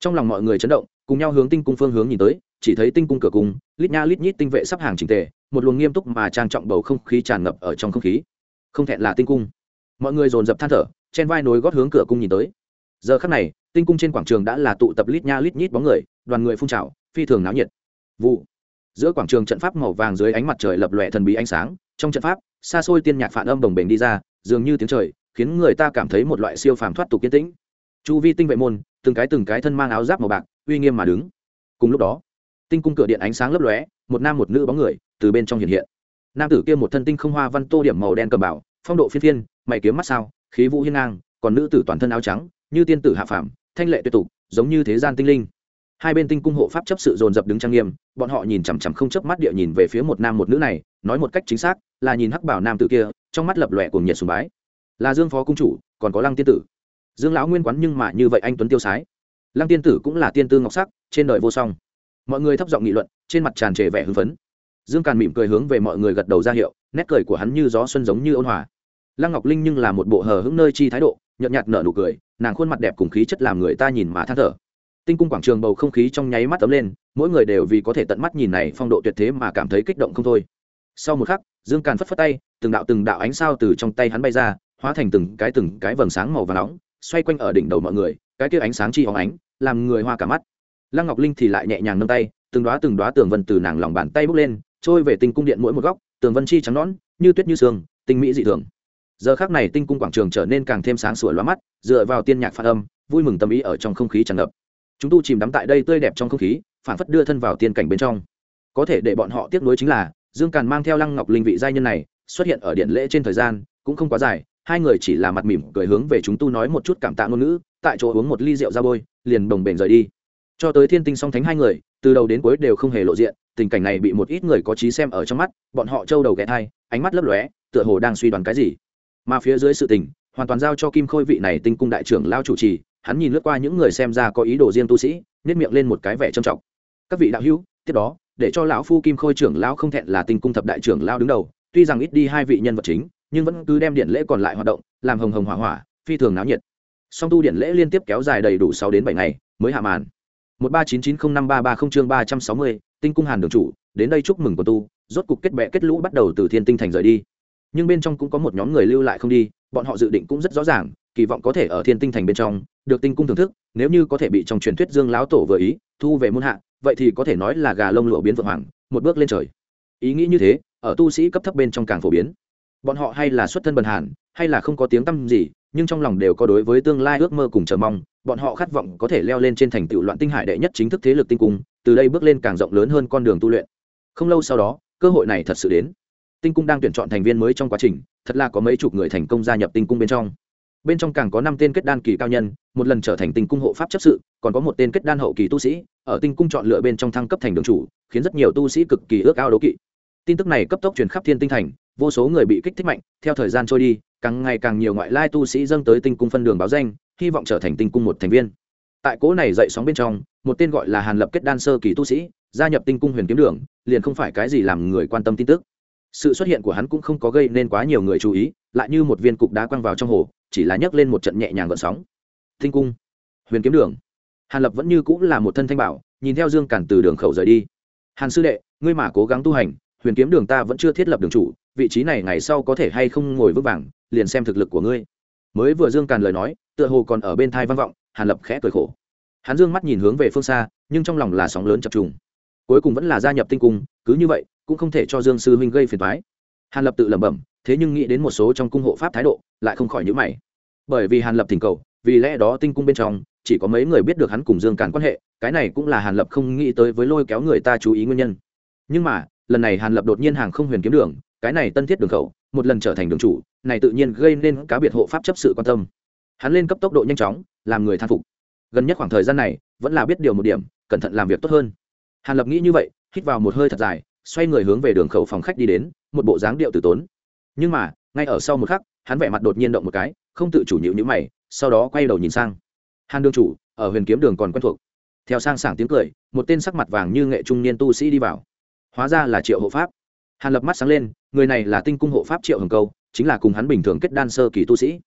S1: Trong lòng mọi người chấn động, cùng nhau hướng tinh cung phương hướng nhìn tới, chỉ thấy tinh cung cửa cung, lít nha lít nhít tinh vệ sắp hàng trình tề một luồng nghiêm túc mà trang trọng bầu không khí tràn ngập ở trong không khí. Không thẹn là tinh cung. Mọi người dồn dập than thở chen vai nối gót hướng cửa cung nhìn tới. Giờ khắc này, tinh cung trên quảng trường đã là tụ tập lít nha lít nhít bóng người, đoàn người phun trào, phi thường náo nhiệt. Vụ. Giữa quảng trường trận pháp màu vàng dưới ánh mặt trời lập lòe thần bí ánh sáng, trong trận pháp, xa xôi tiên nhạc phản âm đồng bền đi ra, dường như tiếng trời, khiến người ta cảm thấy một loại siêu phàm thoát tục kiên tĩnh. Chu vi tinh vệ môn, từng cái từng cái thân mang áo giáp màu bạc, uy nghiêm mà đứng. Cùng lúc đó, tinh cung cửa điện ánh sáng lấp lóe một nam một nữ bóng người từ bên trong hiện hiện. Nam tử kia một thân tinh không hoa văn tô điểm màu đen cầm bảo, phong độ phiên phiên, mày kiếm mắt sao, khí vũ hiên ngang, còn nữ tử toàn thân áo trắng, như tiên tử hạ phàm, thanh lệ tuyệt tục, giống như thế gian tinh linh. Hai bên tinh cung hộ pháp chấp sự dồn dập đứng trang nghiêm, bọn họ nhìn chằm chằm không chớp mắt địa nhìn về phía một nam một nữ này, nói một cách chính xác, là nhìn hắc bảo nam tử kia, trong mắt lập lòe cùng nhiệt sùng bái. Là dương phó cung chủ, còn có lăng tiên tử. Dương lão nguyên quán nhưng mà như vậy anh tuấn tiêu sái. Lăng tiên tử cũng là tiên tư ngọc sắc, trên đời vô song mọi người thấp giọng nghị luận, trên mặt tràn trề vẻ hưng phấn. Dương càn mỉm cười hướng về mọi người gật đầu ra hiệu, nét cười của hắn như gió xuân giống như ôn hòa. Lăng ngọc linh nhưng là một bộ hờ hững nơi chi thái độ, nhợt nhạt nở nụ cười, nàng khuôn mặt đẹp cùng khí chất làm người ta nhìn mà than thở. Tinh cung quảng trường bầu không khí trong nháy mắt ấm lên, mỗi người đều vì có thể tận mắt nhìn này phong độ tuyệt thế mà cảm thấy kích động không thôi. Sau một khắc, dương càn phất phất tay, từng đạo từng đạo ánh sao từ trong tay hắn bay ra, hóa thành từng cái từng cái vầng sáng màu và nóng, xoay quanh ở đỉnh đầu mọi người, cái kia ánh sáng chi hóng ánh, làm người hoa cả mắt lăng ngọc linh thì lại nhẹ nhàng nâng tay, từng đoá từng đoá tường vân từ nàng lòng bàn tay bốc lên, trôi về tinh cung điện mỗi một góc, tường vân chi trắng nõn, như tuyết như sương, tinh mỹ dị thường. Giờ khác này tinh cung quảng trường trở nên càng thêm sáng sủa loa mắt, dựa vào tiên nhạc phát âm, vui mừng tâm ý ở trong không khí tràn ngập. Chúng tu chìm đắm tại đây tươi đẹp trong không khí, phản phất đưa thân vào tiên cảnh bên trong. Có thể để bọn họ tiếc nuối chính là, dương càn mang theo lăng ngọc linh vị giai nhân này, xuất hiện ở điện lễ trên thời gian, cũng không quá dài, hai người chỉ là mặt mỉm cười hướng về chúng tu nói một chút cảm tạ ngôn ngữ, tại chỗ uống một ly rượu ra bôi, liền đồng bền rời đi cho tới thiên tinh song thánh hai người, từ đầu đến cuối đều không hề lộ diện, tình cảnh này bị một ít người có trí xem ở trong mắt, bọn họ trâu đầu ghé thai, ánh mắt lấp lóe, tựa hồ đang suy đoán cái gì. Mà phía dưới sự tình, hoàn toàn giao cho kim khôi vị này tinh cung đại trưởng lao chủ trì, hắn nhìn lướt qua những người xem ra có ý đồ riêng tu sĩ nếp miệng lên một cái vẻ trầm trọng. Các vị đạo hữu, tiếp đó, để cho lão phu kim khôi trưởng lão không thẹn là tinh cung thập đại trưởng lao đứng đầu, tuy rằng ít đi hai vị nhân vật chính, nhưng vẫn cứ đem điện lễ còn lại hoạt động, làm hồng hồng hỏa hỏa, phi thường náo nhiệt. Song tu điện lễ liên tiếp kéo dài đầy đủ sáu đến bảy ngày, mới hạ màn một ba chín chín không năm ba ba không chương ba trăm sáu mươi, tinh cung hàn đường chủ, đến đây chúc mừng của tu, rốt cục kết bệ kết lũ bắt đầu từ thiên tinh thành rời đi. Nhưng bên trong cũng có một nhóm người lưu lại không đi, bọn họ dự định cũng rất rõ ràng, kỳ vọng có thể ở thiên tinh thành bên trong, được tinh cung thưởng thức, nếu như có thể bị trong truyền thuyết dương lão tổ vừa ý, thu về muôn hạ, vậy thì có thể nói là gà lông lụa biến vượng hoàng, một bước lên trời. Ý nghĩ như thế, ở tu sĩ cấp thấp bên trong càng phổ biến. Bọn họ hay là xuất thân bần hàn, hay là không có tiếng tăm gì, nhưng trong lòng đều có đối với tương lai ước mơ cùng chờ mong bọn họ khát vọng có thể leo lên trên thành tựu loạn tinh hải đệ nhất chính thức thế lực tinh cung, từ đây bước lên càng rộng lớn hơn con đường tu luyện. Không lâu sau đó, cơ hội này thật sự đến. Tinh cung đang tuyển chọn thành viên mới trong quá trình, thật là có mấy chục người thành công gia nhập tinh cung bên trong. Bên trong càng có năm tên kết đan kỳ cao nhân, một lần trở thành tinh cung hộ pháp chấp sự, còn có một tên kết đan hậu kỳ tu sĩ, ở tinh cung chọn lựa bên trong thăng cấp thành đường chủ, khiến rất nhiều tu sĩ cực kỳ ước ao đấu kỵ. Tin tức này cấp tốc truyền khắp thiên tinh thành, vô số người bị kích thích mạnh, theo thời gian trôi đi, càng ngày càng nhiều ngoại lai tu sĩ dâng tới tinh cung phân đường báo danh hy vọng trở thành tinh cung một thành viên. Tại cố này dậy sóng bên trong, một tên gọi là hàn lập kết đan sơ kỳ tu sĩ, gia nhập tinh cung huyền kiếm đường, liền không phải cái gì làm người quan tâm tin tức. Sự xuất hiện của hắn cũng không có gây nên quá nhiều người chú ý, lại như một viên cục đá quăng vào trong hồ, chỉ là nhấc lên một trận nhẹ nhàng gợn sóng. Tinh cung, huyền kiếm đường. Hàn lập vẫn như cũng là một thân thanh bảo, nhìn theo dương cản từ đường khẩu rời đi. Hàn sư đệ, ngươi mà cố gắng tu hành, huyền kiếm đường ta vẫn chưa thiết lập đường chủ, vị trí này ngày sau có thể hay không ngồi vững vàng, liền xem thực lực của ngươi. Mới vừa dương càn lời nói tựa hồ còn ở bên thai vang vọng, hàn lập khẽ cười khổ. Hắn dương mắt nhìn hướng về phương xa, nhưng trong lòng là sóng lớn chập trùng. Cuối cùng vẫn là gia nhập tinh cung, cứ như vậy, cũng không thể cho dương sư huynh gây phiền thoái hàn lập tự lẩm bẩm, thế nhưng nghĩ đến một số trong cung hộ pháp thái độ, lại không khỏi nhữ mày. Bởi vì hàn lập thỉnh cầu, vì lẽ đó tinh cung bên trong, chỉ có mấy người biết được hắn cùng dương càn quan hệ, cái này cũng là hàn lập không nghĩ tới với lôi kéo người ta chú ý nguyên nhân. Nhưng mà, lần này hàn lập đột nhiên hàng không huyền kiếm đường, cái này tân thiết đường khẩu, một lần trở thành đường chủ, này tự nhiên gây nên cá biệt hộ pháp chấp sự quan tâm hắn lên cấp tốc độ nhanh chóng, làm người than phục. Gần nhất khoảng thời gian này, vẫn là biết điều một điểm, cẩn thận làm việc tốt hơn. Hàn lập nghĩ như vậy, hít vào một hơi thật dài, xoay người hướng về đường khẩu phòng khách đi đến, một bộ dáng điệu từ tốn. Nhưng mà, ngay ở sau một khắc, hắn vẻ mặt đột nhiên động một cái, không tự chủ nhịu nhữ mày, sau đó quay đầu nhìn sang. Hàn đường chủ, ở huyền kiếm đường còn quen thuộc. Theo sang sảng tiếng cười, một tên sắc mặt vàng như nghệ trung niên tu sĩ đi vào. Hóa ra là triệu hộ pháp. Hàn lập mắt sáng lên, người này là tinh cung hộ pháp triệu hồng câu, chính là cùng hắn bình thường kết đan sơ kỳ tu sĩ.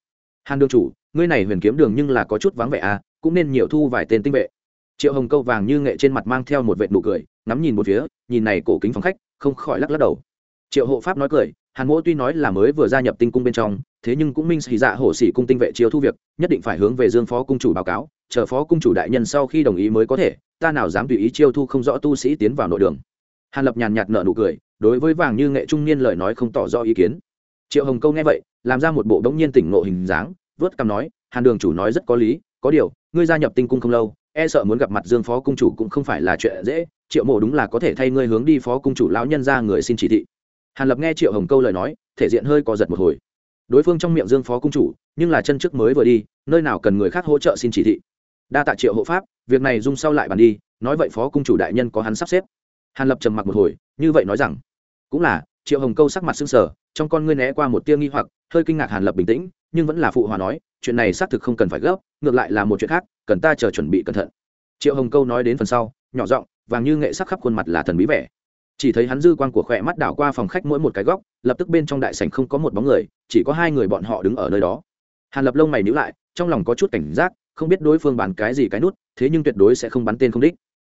S1: Hàn đường chủ ngươi này huyền kiếm đường nhưng là có chút vắng vẻ à cũng nên nhiều thu vài tên tinh vệ. Triệu hồng câu vàng như nghệ trên mặt mang theo một vệt nụ cười, ngắm nhìn một phía, nhìn này cổ kính phòng khách, không khỏi lắc lắc đầu. Triệu hộ pháp nói cười, hàn mỗ tuy nói là mới vừa gia nhập tinh cung bên trong, thế nhưng cũng minh xì dạ hổ xỉ cung tinh vệ chiếu thu việc, nhất định phải hướng về dương phó cung chủ báo cáo, chờ phó cung chủ đại nhân sau khi đồng ý mới có thể, ta nào dám tùy ý chiêu thu không rõ tu sĩ tiến vào nội đường. Hàn lập nhàn nhạt nợ nụ cười, đối với vàng như nghệ trung niên lời nói không tỏ rõ ý kiến. Triệu hồng câu nghe vậy, làm ra một bộ đống nhiên tỉnh ngộ hình dáng vớt cằm nói, hàn đường chủ nói rất có lý, có điều, ngươi gia nhập tinh cung không lâu e sợ muốn gặp mặt dương phó cung chủ cũng không phải là chuyện dễ, triệu mộ đúng là có thể thay ngươi hướng đi phó cung chủ lão nhân ra người xin chỉ thị. Hàn lập nghe triệu hồng câu lời nói, thể diện hơi có giật một hồi. Đối phương trong miệng dương phó cung chủ, nhưng là chân trước mới vừa đi, nơi nào cần người khác hỗ trợ xin chỉ thị. Đa tạ triệu hộ pháp, việc này dung sau lại bàn đi, nói vậy phó cung chủ đại nhân có hắn sắp xếp. Hàn lập trầm mặc một hồi, như vậy nói rằng, cũng là, triệu hồng câu sắc mặt sưng sờ trong con ngươi né qua một tia nghi hoặc, hơi kinh ngạc hàn lập bình tĩnh, nhưng vẫn là phụ hòa nói, chuyện này xác thực không cần phải gấp, ngược lại là một chuyện khác, cần ta chờ chuẩn bị cẩn thận. Triệu hồng câu nói đến phần sau, nhỏ giọng, vàng như nghệ sắc khắp khuôn mặt là thần bí vẻ. Chỉ thấy hắn dư quan của khỏe mắt đảo qua phòng khách mỗi một cái góc, lập tức bên trong đại sảnh không có một bóng người, chỉ có hai người bọn họ đứng ở nơi đó. Hàn lập lông mày nhíu lại, trong lòng có chút cảnh giác, không biết đối phương bán cái gì cái nút, thế nhưng tuyệt đối sẽ không bắn tên không đích.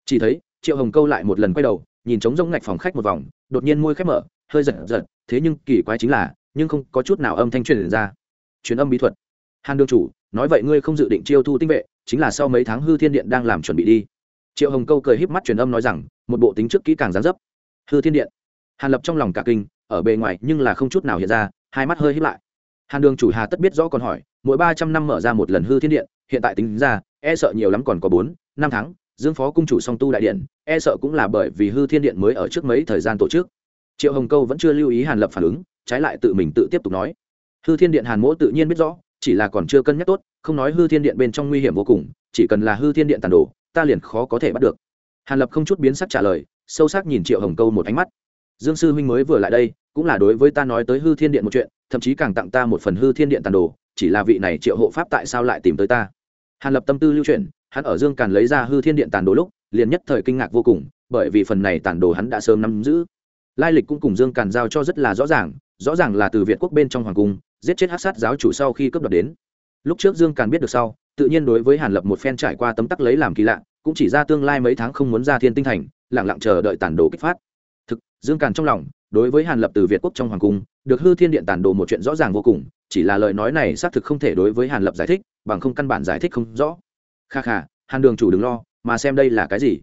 S1: Chỉ thấy, triệu hồng câu lại một lần quay đầu, nhìn trống rỗng ngạch phòng khách một vòng, đột nhiên môi khép mở hơi giật giật, thế nhưng kỳ quái chính là, nhưng không có chút nào âm thanh truyền ra. Truyền âm bí thuật. Hàn đương chủ, nói vậy ngươi không dự định chiêu thu tinh vệ, chính là sau mấy tháng hư thiên điện đang làm chuẩn bị đi. Triệu hồng câu cười híp mắt truyền âm nói rằng, một bộ tính trước kỹ càng gián dấp. Hư thiên điện. Hàn lập trong lòng cả kinh, ở bề ngoài nhưng là không chút nào hiện ra, hai mắt hơi híp lại. Hàn đường chủ hà tất biết rõ còn hỏi, mỗi ba trăm năm mở ra một lần hư thiên điện, hiện tại tính ra e sợ nhiều lắm còn có bốn, năm tháng, dương phó cung chủ song tu đại điện e sợ cũng là bởi vì hư thiên điện mới ở trước mấy thời gian tổ chức triệu hồng câu vẫn chưa lưu ý hàn lập phản ứng, trái lại tự mình tự tiếp tục nói. Hư thiên điện hàn mỗ tự nhiên biết rõ, chỉ là còn chưa cân nhắc tốt, không nói hư thiên điện bên trong nguy hiểm vô cùng, chỉ cần là hư thiên điện tàn đồ, ta liền khó có thể bắt được. Hàn lập không chút biến sắc trả lời, sâu sắc nhìn triệu hồng câu một ánh mắt. Dương sư huynh mới vừa lại đây, cũng là đối với ta nói tới hư thiên điện một chuyện, thậm chí càng tặng ta một phần hư thiên điện tàn đồ, chỉ là vị này triệu hộ pháp tại sao lại tìm tới ta? Hàn lập tâm tư lưu chuyển, hắn ở dương càn lấy ra hư thiên điện tàn đồ lúc, liền nhất thời kinh ngạc vô cùng, bởi vì phần này tàn đồ hắn đã sớm nắm giữ lai lịch cũng cùng dương càn giao cho rất là rõ ràng rõ ràng là từ việt quốc bên trong hoàng cung, giết chết hát sát giáo chủ sau khi cướp đoạt đến. Lúc trước dương càn biết được sau, tự nhiên đối với hàn lập một phen trải qua tấm tắc lấy làm kỳ lạ, cũng chỉ ra tương lai mấy tháng không muốn ra thiên tinh thành lẳng lặng chờ đợi tản đồ kích phát. Thực, dương càn trong lòng, đối với hàn lập từ việt quốc trong hoàng cung, được hư thiên điện tản đồ một chuyện rõ ràng vô cùng, chỉ là lời nói này xác thực không thể đối với hàn lập giải thích, bằng không căn bản giải thích không rõ. Kha kha, hàn đường chủ đừng lo, mà xem đây là cái gì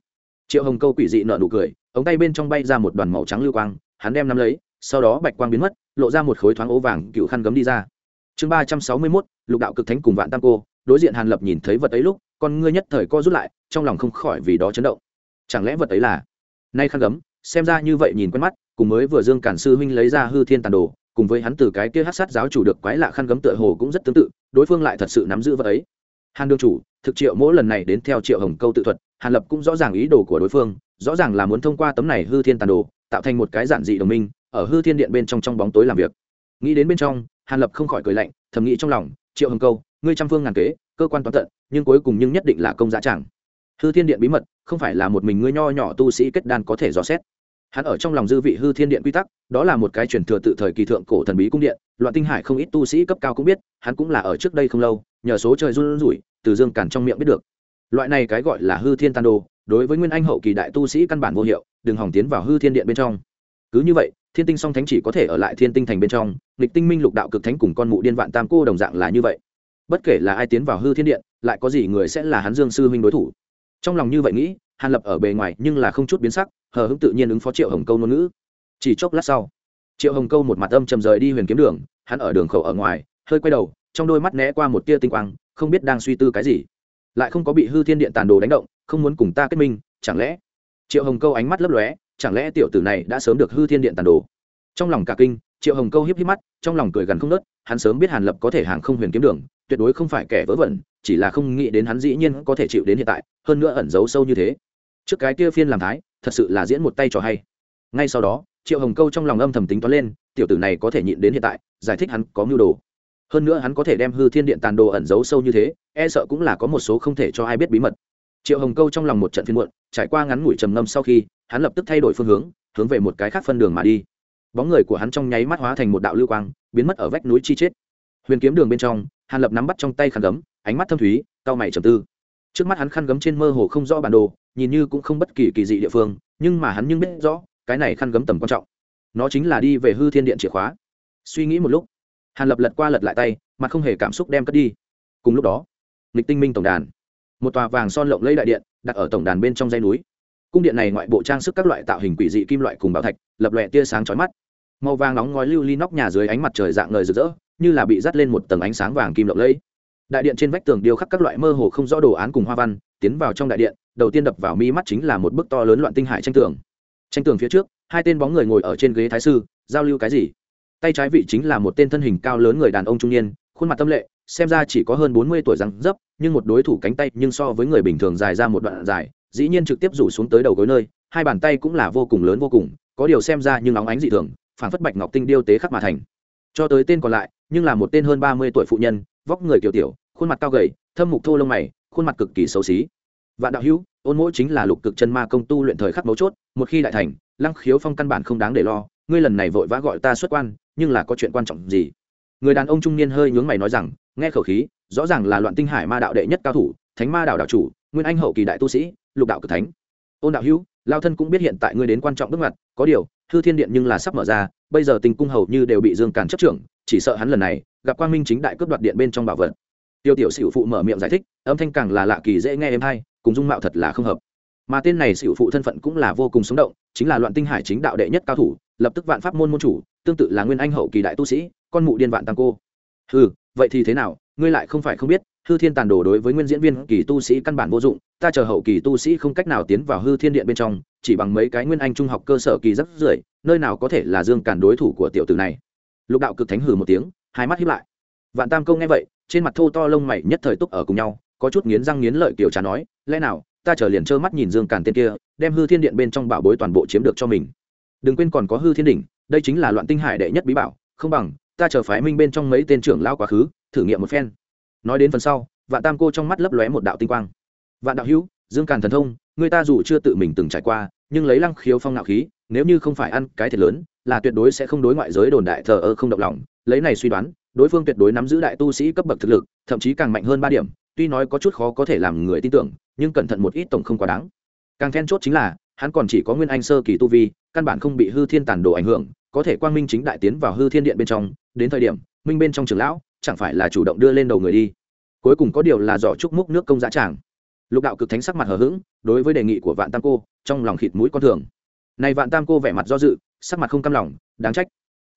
S1: triệu hồng câu quỷ dị nợ nụ cười, ống tay bên trong bay ra một đoàn màu trắng lưu quang, hắn đem nắm lấy, sau đó bạch quang biến mất, lộ ra một khối thoáng ố vàng cựu khăn gấm đi ra. Chương ba trăm sáu mươi mốt, lục đạo cực thánh cùng vạn tam cô, đối diện hàn lập nhìn thấy vật ấy lúc, con ngươi nhất thời co rút lại, trong lòng không khỏi vì đó chấn động. Chẳng lẽ vật ấy là? Nay khăn gấm, xem ra như vậy nhìn quen mắt, cùng mới vừa dương cản sư huynh lấy ra hư thiên tàn đồ, cùng với hắn từ cái kia hát sát giáo chủ được quái lạ khăn gấm tựa hồ cũng rất tương tự, đối phương lại thật sự nắm giữ vật ấy. Hàn đương chủ, thực triệu mỗi lần này đến theo triệu hồng câu tự thuật hàn lập cũng rõ ràng ý đồ của đối phương, rõ ràng là muốn thông qua tấm này hư thiên tàn đồ, tạo thành một cái giản dị đồng minh, ở hư thiên điện bên trong trong bóng tối làm việc. Nghĩ đến bên trong, hàn lập không khỏi cười lạnh, thầm nghĩ trong lòng, triệu hồng câu, ngươi trăm phương ngàn kế, cơ quan toán tận, nhưng cuối cùng nhưng nhất định là công giá chẳng. Hư thiên điện bí mật, không phải là một mình ngươi nho nhỏ tu sĩ kết đan có thể dò xét. Hắn ở trong lòng dư vị hư thiên điện quy tắc, đó là một cái truyền thừa tự thời kỳ thượng cổ thần bí cung điện, loạn tinh hải không ít tu sĩ cấp cao cũng biết, hắn cũng là ở trước đây không lâu, nhờ số trời run rủi, từ dương cản trong miệng biết được loại này cái gọi là hư thiên tan đồ, đối với nguyên anh hậu kỳ đại tu sĩ căn bản vô hiệu, đừng hỏng tiến vào hư thiên điện bên trong. Cứ như vậy, thiên tinh song thánh chỉ có thể ở lại thiên tinh thành bên trong, nghịch tinh minh lục đạo cực thánh cùng con mụ điên vạn tam cô đồng dạng là như vậy. Bất kể là ai tiến vào hư thiên điện, lại có gì người sẽ là hắn dương sư huynh đối thủ. Trong lòng như vậy nghĩ, hàn lập ở bề ngoài nhưng là không chút biến sắc, hờ hững tự nhiên ứng phó triệu hồng câu ngôn ngữ. Chỉ chốc lát sau, triệu hồng câu một mặt âm trầm rời đi huyền kiếm đường, hắn ở đường khẩu ở ngoài, hơi quay đầu, trong đôi mắt né qua một tia tinh quang, không biết đang suy tư cái gì lại không có bị hư thiên điện tàn đồ đánh động, không muốn cùng ta kết minh, chẳng lẽ? Triệu hồng câu ánh mắt lấp lóe, chẳng lẽ tiểu tử này đã sớm được hư thiên điện tàn đồ? Trong lòng cả kinh, triệu hồng câu hiếp hiếp mắt, trong lòng cười gần không nớt, hắn sớm biết hàn lập có thể hàng không huyền kiếm đường, tuyệt đối không phải kẻ vớ vẩn, chỉ là không nghĩ đến hắn dĩ nhiên có thể chịu đến hiện tại, hơn nữa ẩn giấu sâu như thế. Trước cái kia phiên làm thái, thật sự là diễn một tay trò hay. Ngay sau đó, triệu hồng câu trong lòng âm thầm tính toán lên, tiểu tử này có thể nhịn đến hiện tại, giải thích hắn có mưu đồ hơn nữa hắn có thể đem hư thiên điện tàn đồ ẩn giấu sâu như thế e sợ cũng là có một số không thể cho ai biết bí mật. Triệu hồng câu trong lòng một trận phiên muộn, trải qua ngắn ngủi trầm ngâm sau khi, hắn lập tức thay đổi phương hướng hướng về một cái khác phân đường mà đi. Bóng người của hắn trong nháy mắt hóa thành một đạo lưu quang, biến mất ở vách núi chi chết. Huyền kiếm đường bên trong, hàn lập nắm bắt trong tay khăn gấm, ánh mắt thâm thúy cao mày trầm tư. Trước mắt hắn khăn gấm trên mơ hồ không rõ bản đồ, nhìn như cũng không bất kỳ kỳ dị địa phương, nhưng mà hắn nhưng biết rõ, cái này khăn gấm tầm quan trọng. Nó chính là đi về hư thiên điện chìa khóa. Suy nghĩ một lúc hàn lập lật qua lật lại tay mà không hề cảm xúc đem cất đi cùng lúc đó lịch tinh minh tổng đàn một tòa vàng son lộng lấy đại điện đặt ở tổng đàn bên trong dây núi cung điện này ngoại bộ trang sức các loại tạo hình quỷ dị kim loại cùng bảo thạch lập lòe tia sáng chói mắt màu vàng nóng ngói lưu ly nóc nhà dưới ánh mặt trời dạng ngời rực rỡ như là bị dắt lên một tầng ánh sáng vàng kim lộng lẫy đại điện trên vách tường điêu khắc các loại mơ hồ không rõ đồ án cùng hoa văn tiến vào trong đại điện đầu tiên đập vào mi mắt chính là một bức to lớn loạn tinh hải tranh tường tranh tường phía trước hai tên bóng người ngồi ở trên ghế thái sư giao lưu cái gì tay trái vị chính là một tên thân hình cao lớn người đàn ông trung niên, khuôn mặt tâm lệ, xem ra chỉ có hơn bốn mươi tuổi răng dấp, nhưng một đối thủ cánh tay nhưng so với người bình thường dài ra một đoạn dài, dĩ nhiên trực tiếp rủ xuống tới đầu gối nơi, hai bàn tay cũng là vô cùng lớn vô cùng, có điều xem ra nhưng nóng ánh dị thường, phản phất bạch ngọc tinh điêu tế khắc mà thành. Cho tới tên còn lại, nhưng là một tên hơn ba mươi tuổi phụ nhân, vóc người kiểu tiểu, khuôn mặt cao gầy, thâm mục thô lông mày, khuôn mặt cực kỳ xấu xí. Vạn đạo hữu, ôn mỗi chính là lục cực chân ma công tu luyện thời khắc mấu chốt, một khi đại thành, lăng khiếu phong căn bản không đáng để lo, ngươi lần này vội vã gọi ta xuất quan nhưng là có chuyện quan trọng gì? Người đàn ông trung niên hơi nhướng mày nói rằng, nghe khẩu khí, rõ ràng là loạn tinh hải ma đạo đệ nhất cao thủ, thánh ma đạo đạo chủ, nguyên anh hậu kỳ đại tu sĩ, lục đạo cực thánh. Ôn đạo hữu, lao thân cũng biết hiện tại ngươi đến quan trọng bước ngoặt, có điều, thư thiên điện nhưng là sắp mở ra, bây giờ tình cung hầu như đều bị dương càn chấp trưởng, chỉ sợ hắn lần này, gặp quang minh chính đại cướp đoạt điện bên trong bảo vật. Tiêu tiểu sửu phụ mở miệng giải thích, âm thanh càng là lạ kỳ dễ nghe em hay cùng dung mạo thật là không hợp. Mà tên này sửu phụ thân phận cũng là vô cùng sống động, chính là loạn tinh hải chính đạo đệ nhất cao thủ, lập tức vạn pháp môn môn chủ tương tự là nguyên anh hậu kỳ đại tu sĩ, con mụ điên vạn tăng cô. Ừ vậy thì thế nào? Ngươi lại không phải không biết, hư thiên tàn đồ đối với nguyên diễn viên kỳ tu sĩ căn bản vô dụng, ta chờ hậu kỳ tu sĩ không cách nào tiến vào hư thiên điện bên trong, chỉ bằng mấy cái nguyên anh trung học cơ sở kỳ rất rưỡi nơi nào có thể là dương cản đối thủ của tiểu tử này. Lục đạo cực thánh hừ một tiếng, hai mắt hiếp lại. Vạn tam câu nghe vậy, trên mặt thô to lông mày nhất thời túc ở cùng nhau, có chút nghiến răng nghiến lợi kiểu trà nói, lẽ nào, ta chờ liền trơ mắt nhìn dương cản tên kia, đem hư thiên điện bên trong bảo bối toàn bộ chiếm được cho mình. Đừng quên còn có hư thiên đỉnh đây chính là loạn tinh hải đệ nhất bí bảo, không bằng, ta chờ phái minh bên trong mấy tên trưởng lao quá khứ, thử nghiệm một phen. Nói đến phần sau, vạn tam cô trong mắt lấp lóe một đạo tinh quang. Vạn đạo hữu, dương càn thần thông, người ta dù chưa tự mình từng trải qua, nhưng lấy lăng khiếu phong nạo khí, nếu như không phải ăn cái thiệt lớn, là tuyệt đối sẽ không đối ngoại giới đồn đại thờ ơ không động lòng. Lấy này suy đoán, đối phương tuyệt đối nắm giữ đại tu sĩ cấp bậc thực lực, thậm chí càng mạnh hơn ba điểm, tuy nói có chút khó có thể làm người tin tưởng, nhưng cẩn thận một ít tổng không quá đáng. Càng then chốt chính là, hắn còn chỉ có nguyên anh sơ kỳ tu vi, căn bản không bị hư thiên tàn đồ ảnh hưởng có thể quang minh chính đại tiến vào hư thiên điện bên trong, đến thời điểm, minh bên trong trường lão chẳng phải là chủ động đưa lên đầu người đi. Cuối cùng có điều là giỏ trúc múc nước công giá tràng. Lục đạo cực thánh sắc mặt hờ hững, đối với đề nghị của vạn tam cô, trong lòng khịt mũi con thường. Này vạn tam cô vẻ mặt do dự, sắc mặt không cam lòng, đáng trách.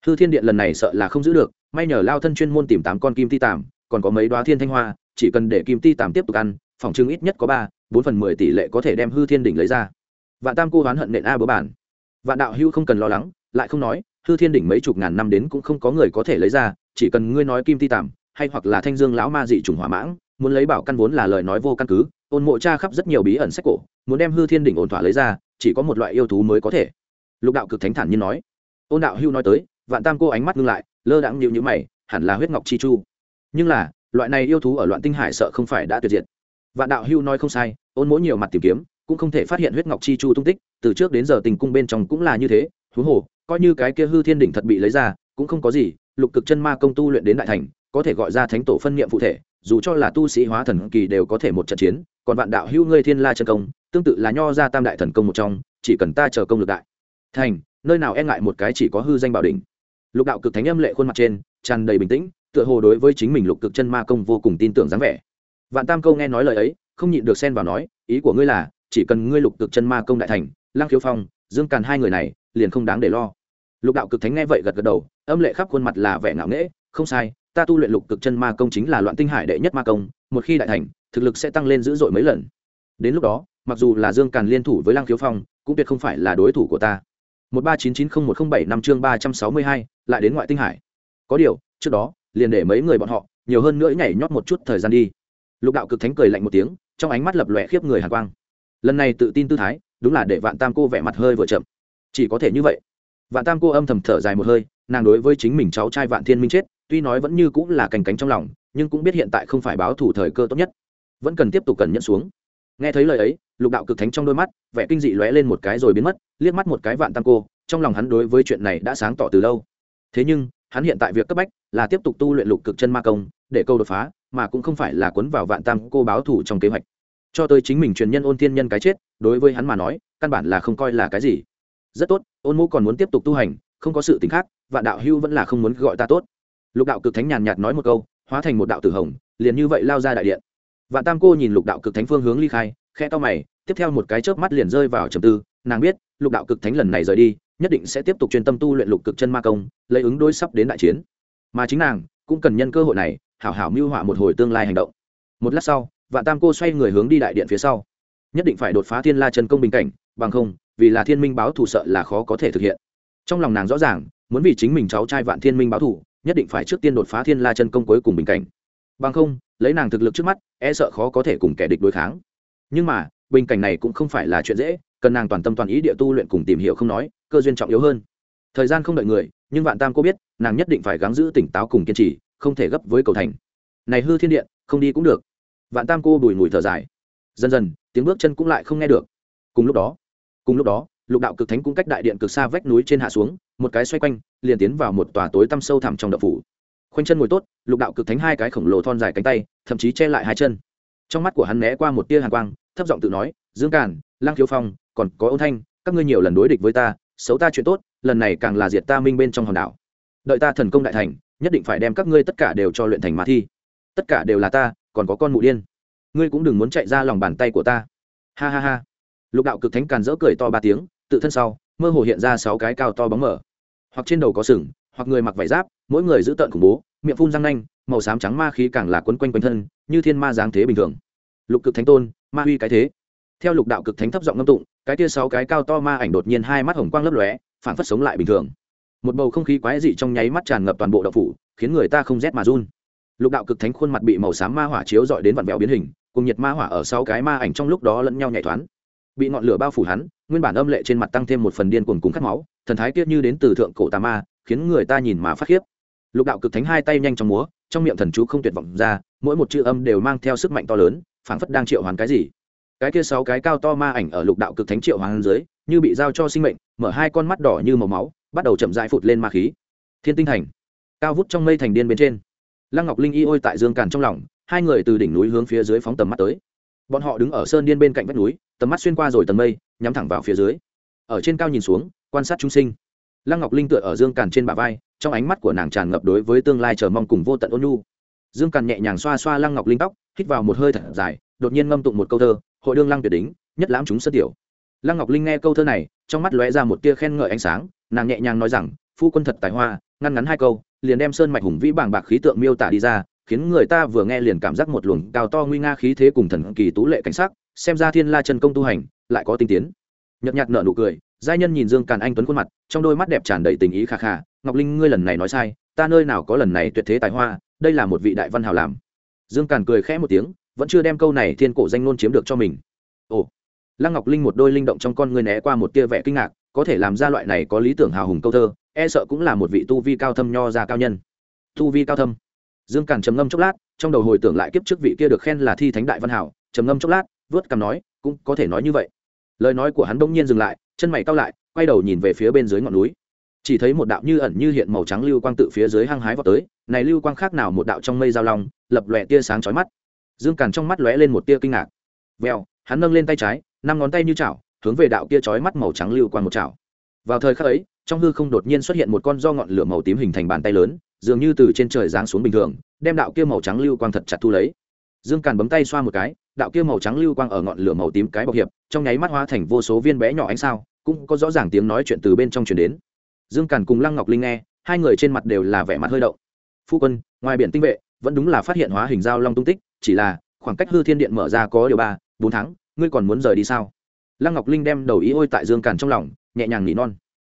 S1: Hư thiên điện lần này sợ là không giữ được, may nhờ lao thân chuyên môn tìm tám con kim ti tàm, còn có mấy đoá thiên thanh hoa, chỉ cần để kim ti tàm tiếp tục ăn, phòng chứng ít nhất có ba, bốn phần mười tỷ lệ có thể đem hư thiên đỉnh lấy ra. Vạn tam cô oán hận nện a bớ bản vạn đạo hưu không cần lo lắng lại không nói, hư thiên đỉnh mấy chục ngàn năm đến cũng không có người có thể lấy ra, chỉ cần ngươi nói kim ti tàm hay hoặc là thanh dương lão ma dị trùng hỏa mãng, muốn lấy bảo căn vốn là lời nói vô căn cứ, ôn mộ cha khắp rất nhiều bí ẩn sách cổ, muốn đem hư thiên đỉnh ổn thỏa lấy ra, chỉ có một loại yêu thú mới có thể. Lục đạo cực thánh thản như nói. Ôn đạo hưu nói tới, vạn tam cô ánh mắt ngưng lại, lơ đãng nhịu nhữ mày, hẳn là huyết ngọc chi chu. Nhưng là, loại này yêu thú ở loạn tinh hải sợ không phải đã tuyệt diệt. Vạn đạo hưu nói không sai, ôn mỗi nhiều mặt tìm kiếm, cũng không thể phát hiện huyết ngọc chi chu tung tích, từ trước đến giờ tình cung bên trong cũng là như thế, huống hồ coi như cái kia hư thiên đỉnh thật bị lấy ra, cũng không có gì, lục cực chân ma công tu luyện đến đại thành, có thể gọi ra thánh tổ phân niệm phụ thể, dù cho là tu sĩ hóa thần kỳ đều có thể một trận chiến, còn vạn đạo hưu ngươi thiên la chân công, tương tự là nho ra tam đại thần công một trong, chỉ cần ta chờ công lực đại. Thành, nơi nào e ngại một cái chỉ có hư danh bảo đỉnh. Lục đạo cực thánh âm lệ khuôn mặt trên, tràn đầy bình tĩnh, tựa hồ đối với chính mình lục cực chân ma công vô cùng tin tưởng dáng vẻ. Vạn tam câu nghe nói lời ấy, không nhịn được xen vào nói, ý của ngươi là, chỉ cần ngươi lục cực chân ma công đại thành, lăng khiếu phong, dương càn hai người này liền không đáng để lo. Lục đạo cực thánh nghe vậy gật gật đầu, âm lệ khắp khuôn mặt là vẻ ngạo nghễ, không sai, ta tu luyện lục cực chân ma công chính là loạn tinh hải đệ nhất ma công, một khi đại thành, thực lực sẽ tăng lên dữ dội mấy lần. Đến lúc đó, mặc dù là dương càn liên thủ với lăng khiếu phong, cũng tuyệt không phải là đối thủ của ta. một ba chín chín không một không bảy năm chương ba trăm sáu mươi hai, lại đến ngoại tinh hải. Có điều, trước đó, liền để mấy người bọn họ, nhiều hơn nữa nhảy nhót một chút thời gian đi. Lục đạo cực thánh cười lạnh một tiếng, trong ánh mắt lập lòe khiếp người hàn quang. Lần này tự tin tư thái, đúng là để vạn tam cô vẻ mặt hơi vừa chậm chỉ có thể như vậy. Vạn tam cô âm thầm thở dài một hơi, nàng đối với chính mình cháu trai vạn thiên minh chết, tuy nói vẫn như cũng là cành cánh trong lòng, nhưng cũng biết hiện tại không phải báo thủ thời cơ tốt nhất. Vẫn cần tiếp tục cần nhận xuống. Nghe thấy lời ấy, lục đạo cực thánh trong đôi mắt, vẻ kinh dị lóe lên một cái rồi biến mất, liếc mắt một cái vạn tam cô, trong lòng hắn đối với chuyện này đã sáng tỏ từ lâu. Thế nhưng, hắn hiện tại việc cấp bách là tiếp tục tu luyện lục cực chân ma công, để câu đột phá, mà cũng không phải là cuốn vào vạn tam cô báo thủ trong kế hoạch. Cho tới chính mình truyền nhân ôn thiên nhân cái chết, đối với hắn mà nói, căn bản là không coi là cái gì rất tốt, ôn mũ còn muốn tiếp tục tu hành, không có sự t ì n h khác, vạn đạo hưu vẫn là không muốn gọi ta tốt. Lục đạo cực thánh nhàn nhạt nói một câu, hóa thành một đạo tử hồng, liền như vậy lao ra đại điện. Vạn tam cô nhìn lục đạo cực thánh phương hướng ly khai khe to mày, tiếp theo một cái chớp mắt liền rơi vào trầm tư, nàng biết, lục đạo cực thánh lần này rời đi, nhất định sẽ tiếp tục chuyên tâm tu luyện lục cực chân ma công, lấy ứng đối sắp đến đại chiến. Mà chính nàng, cũng cần nhân cơ hội này, hảo hảo mưu họa một hồi tương lai hành động. Một lát sau, vạn tam cô xoay người hướng đi đại điện phía sau. Nhất định phải đột phá thiên la chân công bình cảnh, bằng không vì là thiên minh báo thù sợ là khó có thể thực hiện. Trong lòng nàng rõ ràng, muốn vì chính mình cháu trai vạn thiên minh báo thù, nhất định phải trước tiên đột phá thiên la chân công cuối cùng bình cảnh. Bằng không, lấy nàng thực lực trước mắt e sợ khó có thể cùng kẻ địch đối kháng. Nhưng mà, bình cảnh này cũng không phải là chuyện dễ, cần nàng toàn tâm toàn ý địa tu luyện cùng tìm hiểu không nói, cơ duyên trọng yếu hơn. Thời gian không đợi người, nhưng vạn tam cô biết, nàng nhất định phải gắng giữ tỉnh táo cùng kiên trì, không thể gấp với cầu thành. Này hư thiên điện, không đi cũng được. Vạn tam cô bùi ngùi thở dài. Dần dần, tiếng bước chân cũng lại không nghe được. Cùng lúc đó cùng lúc đó, lục đạo cực thánh cũng cách đại điện cực xa vách núi trên hạ xuống, một cái xoay quanh, liền tiến vào một tòa tối tăm sâu thẳm trong đậu phủ. Khoanh chân ngồi tốt, lục đạo cực thánh hai cái khổng lồ thon dài cánh tay, thậm chí che lại hai chân. Trong mắt của hắn né qua một tia hàn quang, thấp giọng tự nói, dương càn lang thiếu phong, còn có ôn thanh, các ngươi nhiều lần đối địch với ta, xấu ta chuyện tốt, lần này càng là diệt ta minh bên trong hòn đảo. Đợi ta thần công đại thành, nhất định phải đem các ngươi tất cả đều cho luyện thành mã thi. Tất cả đều là ta, còn có con mụ điên. Ngươi cũng đừng muốn chạy ra lòng bàn tay của ta. Ha ha ha lục đạo cực thánh càn dỡ cười to ba tiếng, tự thân sau, mơ hồ hiện ra sáu cái cao to bóng mở hoặc trên đầu có sừng, hoặc người mặc vải giáp, mỗi người giữ tợn khủng bố, miệng phun răng nanh, màu xám trắng ma khí càng là quấn quanh quanh thân, như thiên ma giáng thế bình thường. Lục cực thánh tôn, ma huy cái thế. Theo lục đạo cực thánh thấp giọng ngâm tụng, cái tia sáu cái cao to ma ảnh đột nhiên hai mắt hồng quang lấp lóe phản phất sống lại bình thường. Một bầu không khí quái dị trong nháy mắt tràn ngập toàn bộ đậu phủ, khiến người ta không rét mà run. Lục đạo cực thánh khuôn mặt bị màu xám ma hỏa chiếu dọi đến vặn vẹo biến hình, cùng nhiệt ma hỏa ở sáu cái ma ảnh trong lúc đó lẫn nhau nhảy thoáng bị ngọn lửa bao phủ hắn, nguyên bản âm lệ trên mặt tăng thêm một phần điên cuồng cùng khát máu, thần thái kiết như đến từ thượng cổ tà ma, khiến người ta nhìn mà phát khiếp. Lục đạo cực thánh hai tay nhanh trong múa, trong miệng thần chú không tuyệt vọng ra, mỗi một chữ âm đều mang theo sức mạnh to lớn, phảng phất đang triệu hoàn cái gì. Cái kia sáu cái cao to ma ảnh ở lục đạo cực thánh triệu hoàn dưới, như bị giao cho sinh mệnh, mở hai con mắt đỏ như màu máu, bắt đầu chậm dại phụt lên ma khí. Thiên tinh thành, cao vút trong mây thành điên bên trên. Lăng ngọc linh y ôi tại dương càn trong lòng, hai người từ đỉnh núi hướng phía dưới phóng tầm mắt tới bọn họ đứng ở sơn điên bên cạnh vách núi, tầm mắt xuyên qua rồi tầng mây, nhắm thẳng vào phía dưới. Ở trên cao nhìn xuống, quan sát chúng sinh. Lăng ngọc linh tựa ở dương càn trên bả vai, trong ánh mắt của nàng tràn ngập đối với tương lai chờ mong cùng vô tận ôn nhu. Dương càn nhẹ nhàng xoa xoa lăng ngọc linh tóc, hít vào một hơi thật dài, đột nhiên ngâm tụng một câu thơ, hội đương lăng tuyệt đính nhất lãm chúng sơ tiểu. Lăng ngọc linh nghe câu thơ này, trong mắt lóe ra một tia khen ngợi ánh sáng, nàng nhẹ nhàng nói rằng, phu quân thật tài hoa, ngăn ngắn hai câu, liền đem sơn mạch hùng vĩ bảng bạc khí tượng miêu tả đi ra khiến người ta vừa nghe liền cảm giác một luồng cao to nguy nga khí thế cùng thần kỳ tú lệ cảnh sắc, xem ra thiên la chân công tu hành, lại có tinh tiến. Nhợt nhạt nở nụ cười, giai nhân nhìn dương càn anh tuấn khuôn mặt, trong đôi mắt đẹp tràn đầy tình ý khà khà ngọc linh, ngươi lần này nói sai, ta nơi nào có lần này tuyệt thế tài hoa, đây là một vị đại văn hào làm. Dương càn cười khẽ một tiếng, vẫn chưa đem câu này thiên cổ danh ngôn chiếm được cho mình. Ồ. Lăng ngọc linh một đôi linh động trong con ngươi né qua một tia vẻ kinh ngạc, có thể làm ra loại này có lý tưởng hào hùng câu thơ e sợ cũng là một vị tu vi cao thâm nho ra cao nhân. Tu vi cao thâm dương càn trầm ngâm chốc lát, trong đầu hồi tưởng lại kiếp trước vị kia được khen là thi thánh đại văn hảo, trầm ngâm chốc lát, vớt cằm nói, cũng có thể nói như vậy. Lời nói của hắn bỗng nhiên dừng lại, chân mày cao lại, quay đầu nhìn về phía bên dưới ngọn núi. Chỉ thấy một đạo như ẩn như hiện màu trắng lưu quang tự phía dưới hăng hái vào tới, này lưu quang khác nào một đạo trong mây giao long, lập lòe tia sáng chói mắt. Dương càn trong mắt lóe lên một tia kinh ngạc. Vèo, hắn nâng lên tay trái, năm ngón tay như chảo, hướng về đạo kia chói mắt màu trắng lưu quang một chảo. Vào thời khắc ấy, trong hư không đột nhiên xuất hiện một con do ngọn lửa màu tím hình thành bàn tay lớn dường như từ trên trời giáng xuống bình thường, đem đạo kia màu trắng lưu quang thật chặt thu lấy. Dương càn bấm tay xoa một cái, đạo kia màu trắng lưu quang ở ngọn lửa màu tím cái bọc hiệp, trong nháy mắt hóa thành vô số viên bé nhỏ ánh sao, cũng có rõ ràng tiếng nói chuyện từ bên trong truyền đến. Dương càn cùng lăng ngọc linh nghe, hai người trên mặt đều là vẻ mặt hơi động. Phu quân, ngoài biển tinh vệ, vẫn đúng là phát hiện hóa hình giao long tung tích, chỉ là khoảng cách hư thiên điện mở ra có điều ba, bốn tháng, ngươi còn muốn rời đi sao? Lăng ngọc linh đem đầu ý ôi tại dương càn trong lòng, nhẹ nhàng nỉ non.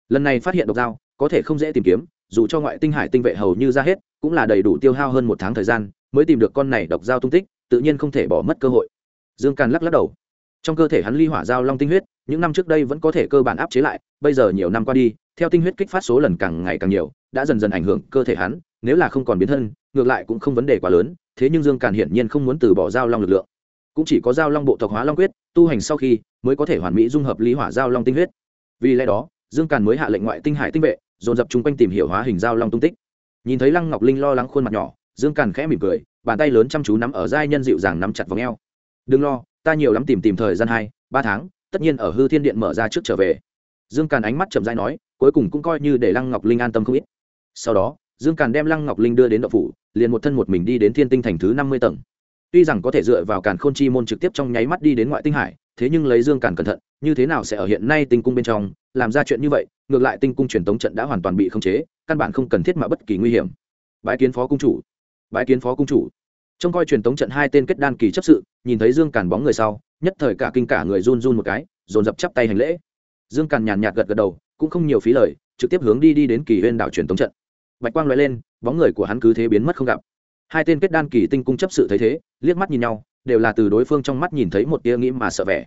S1: Lần này phát hiện độc dao, có thể không dễ tìm kiếm dù cho ngoại tinh hải tinh vệ hầu như ra hết, cũng là đầy đủ tiêu hao hơn một tháng thời gian, mới tìm được con này độc giao tung tích, tự nhiên không thể bỏ mất cơ hội. Dương càn lắc lắc đầu. Trong cơ thể hắn ly hỏa giao long tinh huyết, những năm trước đây vẫn có thể cơ bản áp chế lại, bây giờ nhiều năm qua đi, theo tinh huyết kích phát số lần càng ngày càng nhiều, đã dần dần ảnh hưởng cơ thể hắn, nếu là không còn biến thân, ngược lại cũng không vấn đề quá lớn, thế nhưng dương càn hiển nhiên không muốn từ bỏ giao long lực lượng. Cũng chỉ có giao long bộ tộc hóa long quyết, tu hành sau khi, mới có thể hoàn mỹ dung hợp lý hỏa giao long tinh huyết. Vì lẽ đó, dương càn mới hạ lệnh ngoại tinh hải tinh vệ dồn dập chung quanh tìm hiểu hóa hình dao long tung tích. Nhìn thấy lăng ngọc linh lo lắng khuôn mặt nhỏ, dương càn khẽ mỉm cười, bàn tay lớn chăm chú nắm ở giai nhân dịu dàng nắm chặt vào ngheo đừng lo, ta nhiều lắm tìm tìm thời gian hai, ba tháng, tất nhiên ở hư thiên điện mở ra trước trở về. Dương càn ánh mắt chậm dai nói, cuối cùng cũng coi như để lăng ngọc linh an tâm không ít. Sau đó, dương càn đem lăng ngọc linh đưa đến đậu phủ, liền một thân một mình đi đến thiên tinh thành thứ năm mươi tầng. Tuy rằng có thể dựa vào càn khôn chi môn trực tiếp trong nháy mắt đi đến ngoại tinh hải, thế nhưng lấy dương càn cẩn thận, như thế nào sẽ ở hiện nay tinh cung bên trong làm ra chuyện như vậy, ngược lại tinh cung truyền tống trận đã hoàn toàn bị khống chế, căn bản không cần thiết mà bất kỳ nguy hiểm. Bãi kiến phó cung chủ. Bãi kiến phó cung chủ. Trông coi truyền tống trận hai tên kết đan kỳ chấp sự, nhìn thấy dương càn bóng người sau, nhất thời cả kinh cả người run run một cái, dồn dập chắp tay hành lễ. Dương càn nhàn nhạt gật gật đầu, cũng không nhiều phí lời, trực tiếp hướng đi đi đến kỳ huyên đảo truyền tống trận. Bạch quang loại lên, bóng người của hắn cứ thế biến mất không gặp. Hai tên kết đan kỳ tinh cung chấp sự thấy thế, liếc mắt nhìn nhau, đều là từ đối phương trong mắt nhìn thấy một tia nghĩ mà sợ vẻ.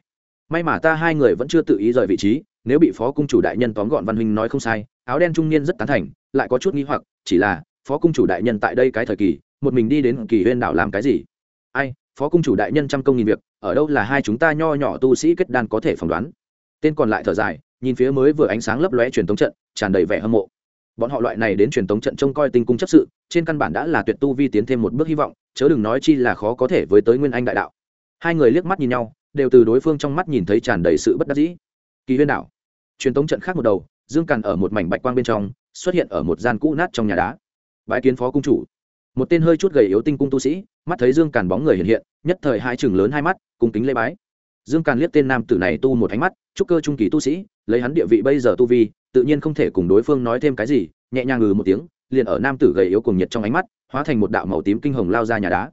S1: May mà ta hai người vẫn chưa tự ý rời vị trí nếu bị phó cung chủ đại nhân tóm gọn văn huynh nói không sai, áo đen trung niên rất tán thành, lại có chút nghi hoặc, chỉ là, phó cung chủ đại nhân tại đây cái thời kỳ, một mình đi đến kỳ huyên đảo làm cái gì? Ai, phó cung chủ đại nhân trăm công nghìn việc, ở đâu là hai chúng ta nho nhỏ tu sĩ kết đan có thể phỏng đoán? Tên còn lại thở dài, nhìn phía mới vừa ánh sáng lấp lóe truyền tống trận, tràn đầy vẻ hâm mộ. Bọn họ loại này đến truyền tống trận trông coi tinh cung chấp sự, trên căn bản đã là tuyệt tu vi tiến thêm một bước hy vọng, chớ đừng nói chi là khó có thể với tới nguyên anh đại đạo. Hai người liếc mắt nhìn nhau, đều từ đối phương trong mắt nhìn thấy tràn đầy sự bất đắc dĩ. Kỳ huyên đảo truyền tống trận khác một đầu, dương càn ở một mảnh bạch quang bên trong, xuất hiện ở một gian cũ nát trong nhà đá. Bãi kiến phó cung chủ. Một tên hơi chút gầy yếu tinh cung tu sĩ, mắt thấy dương càn bóng người hiện hiện, nhất thời hai chừng lớn hai mắt, cung kính lê bái. Dương càn liếc tên nam tử này tu một ánh mắt, chúc cơ trung kỳ tu sĩ, lấy hắn địa vị bây giờ tu vi, tự nhiên không thể cùng đối phương nói thêm cái gì, nhẹ nhàng ngừ một tiếng, liền ở nam tử gầy yếu cùng nhiệt trong ánh mắt, hóa thành một đạo màu tím kinh hồng lao ra nhà đá.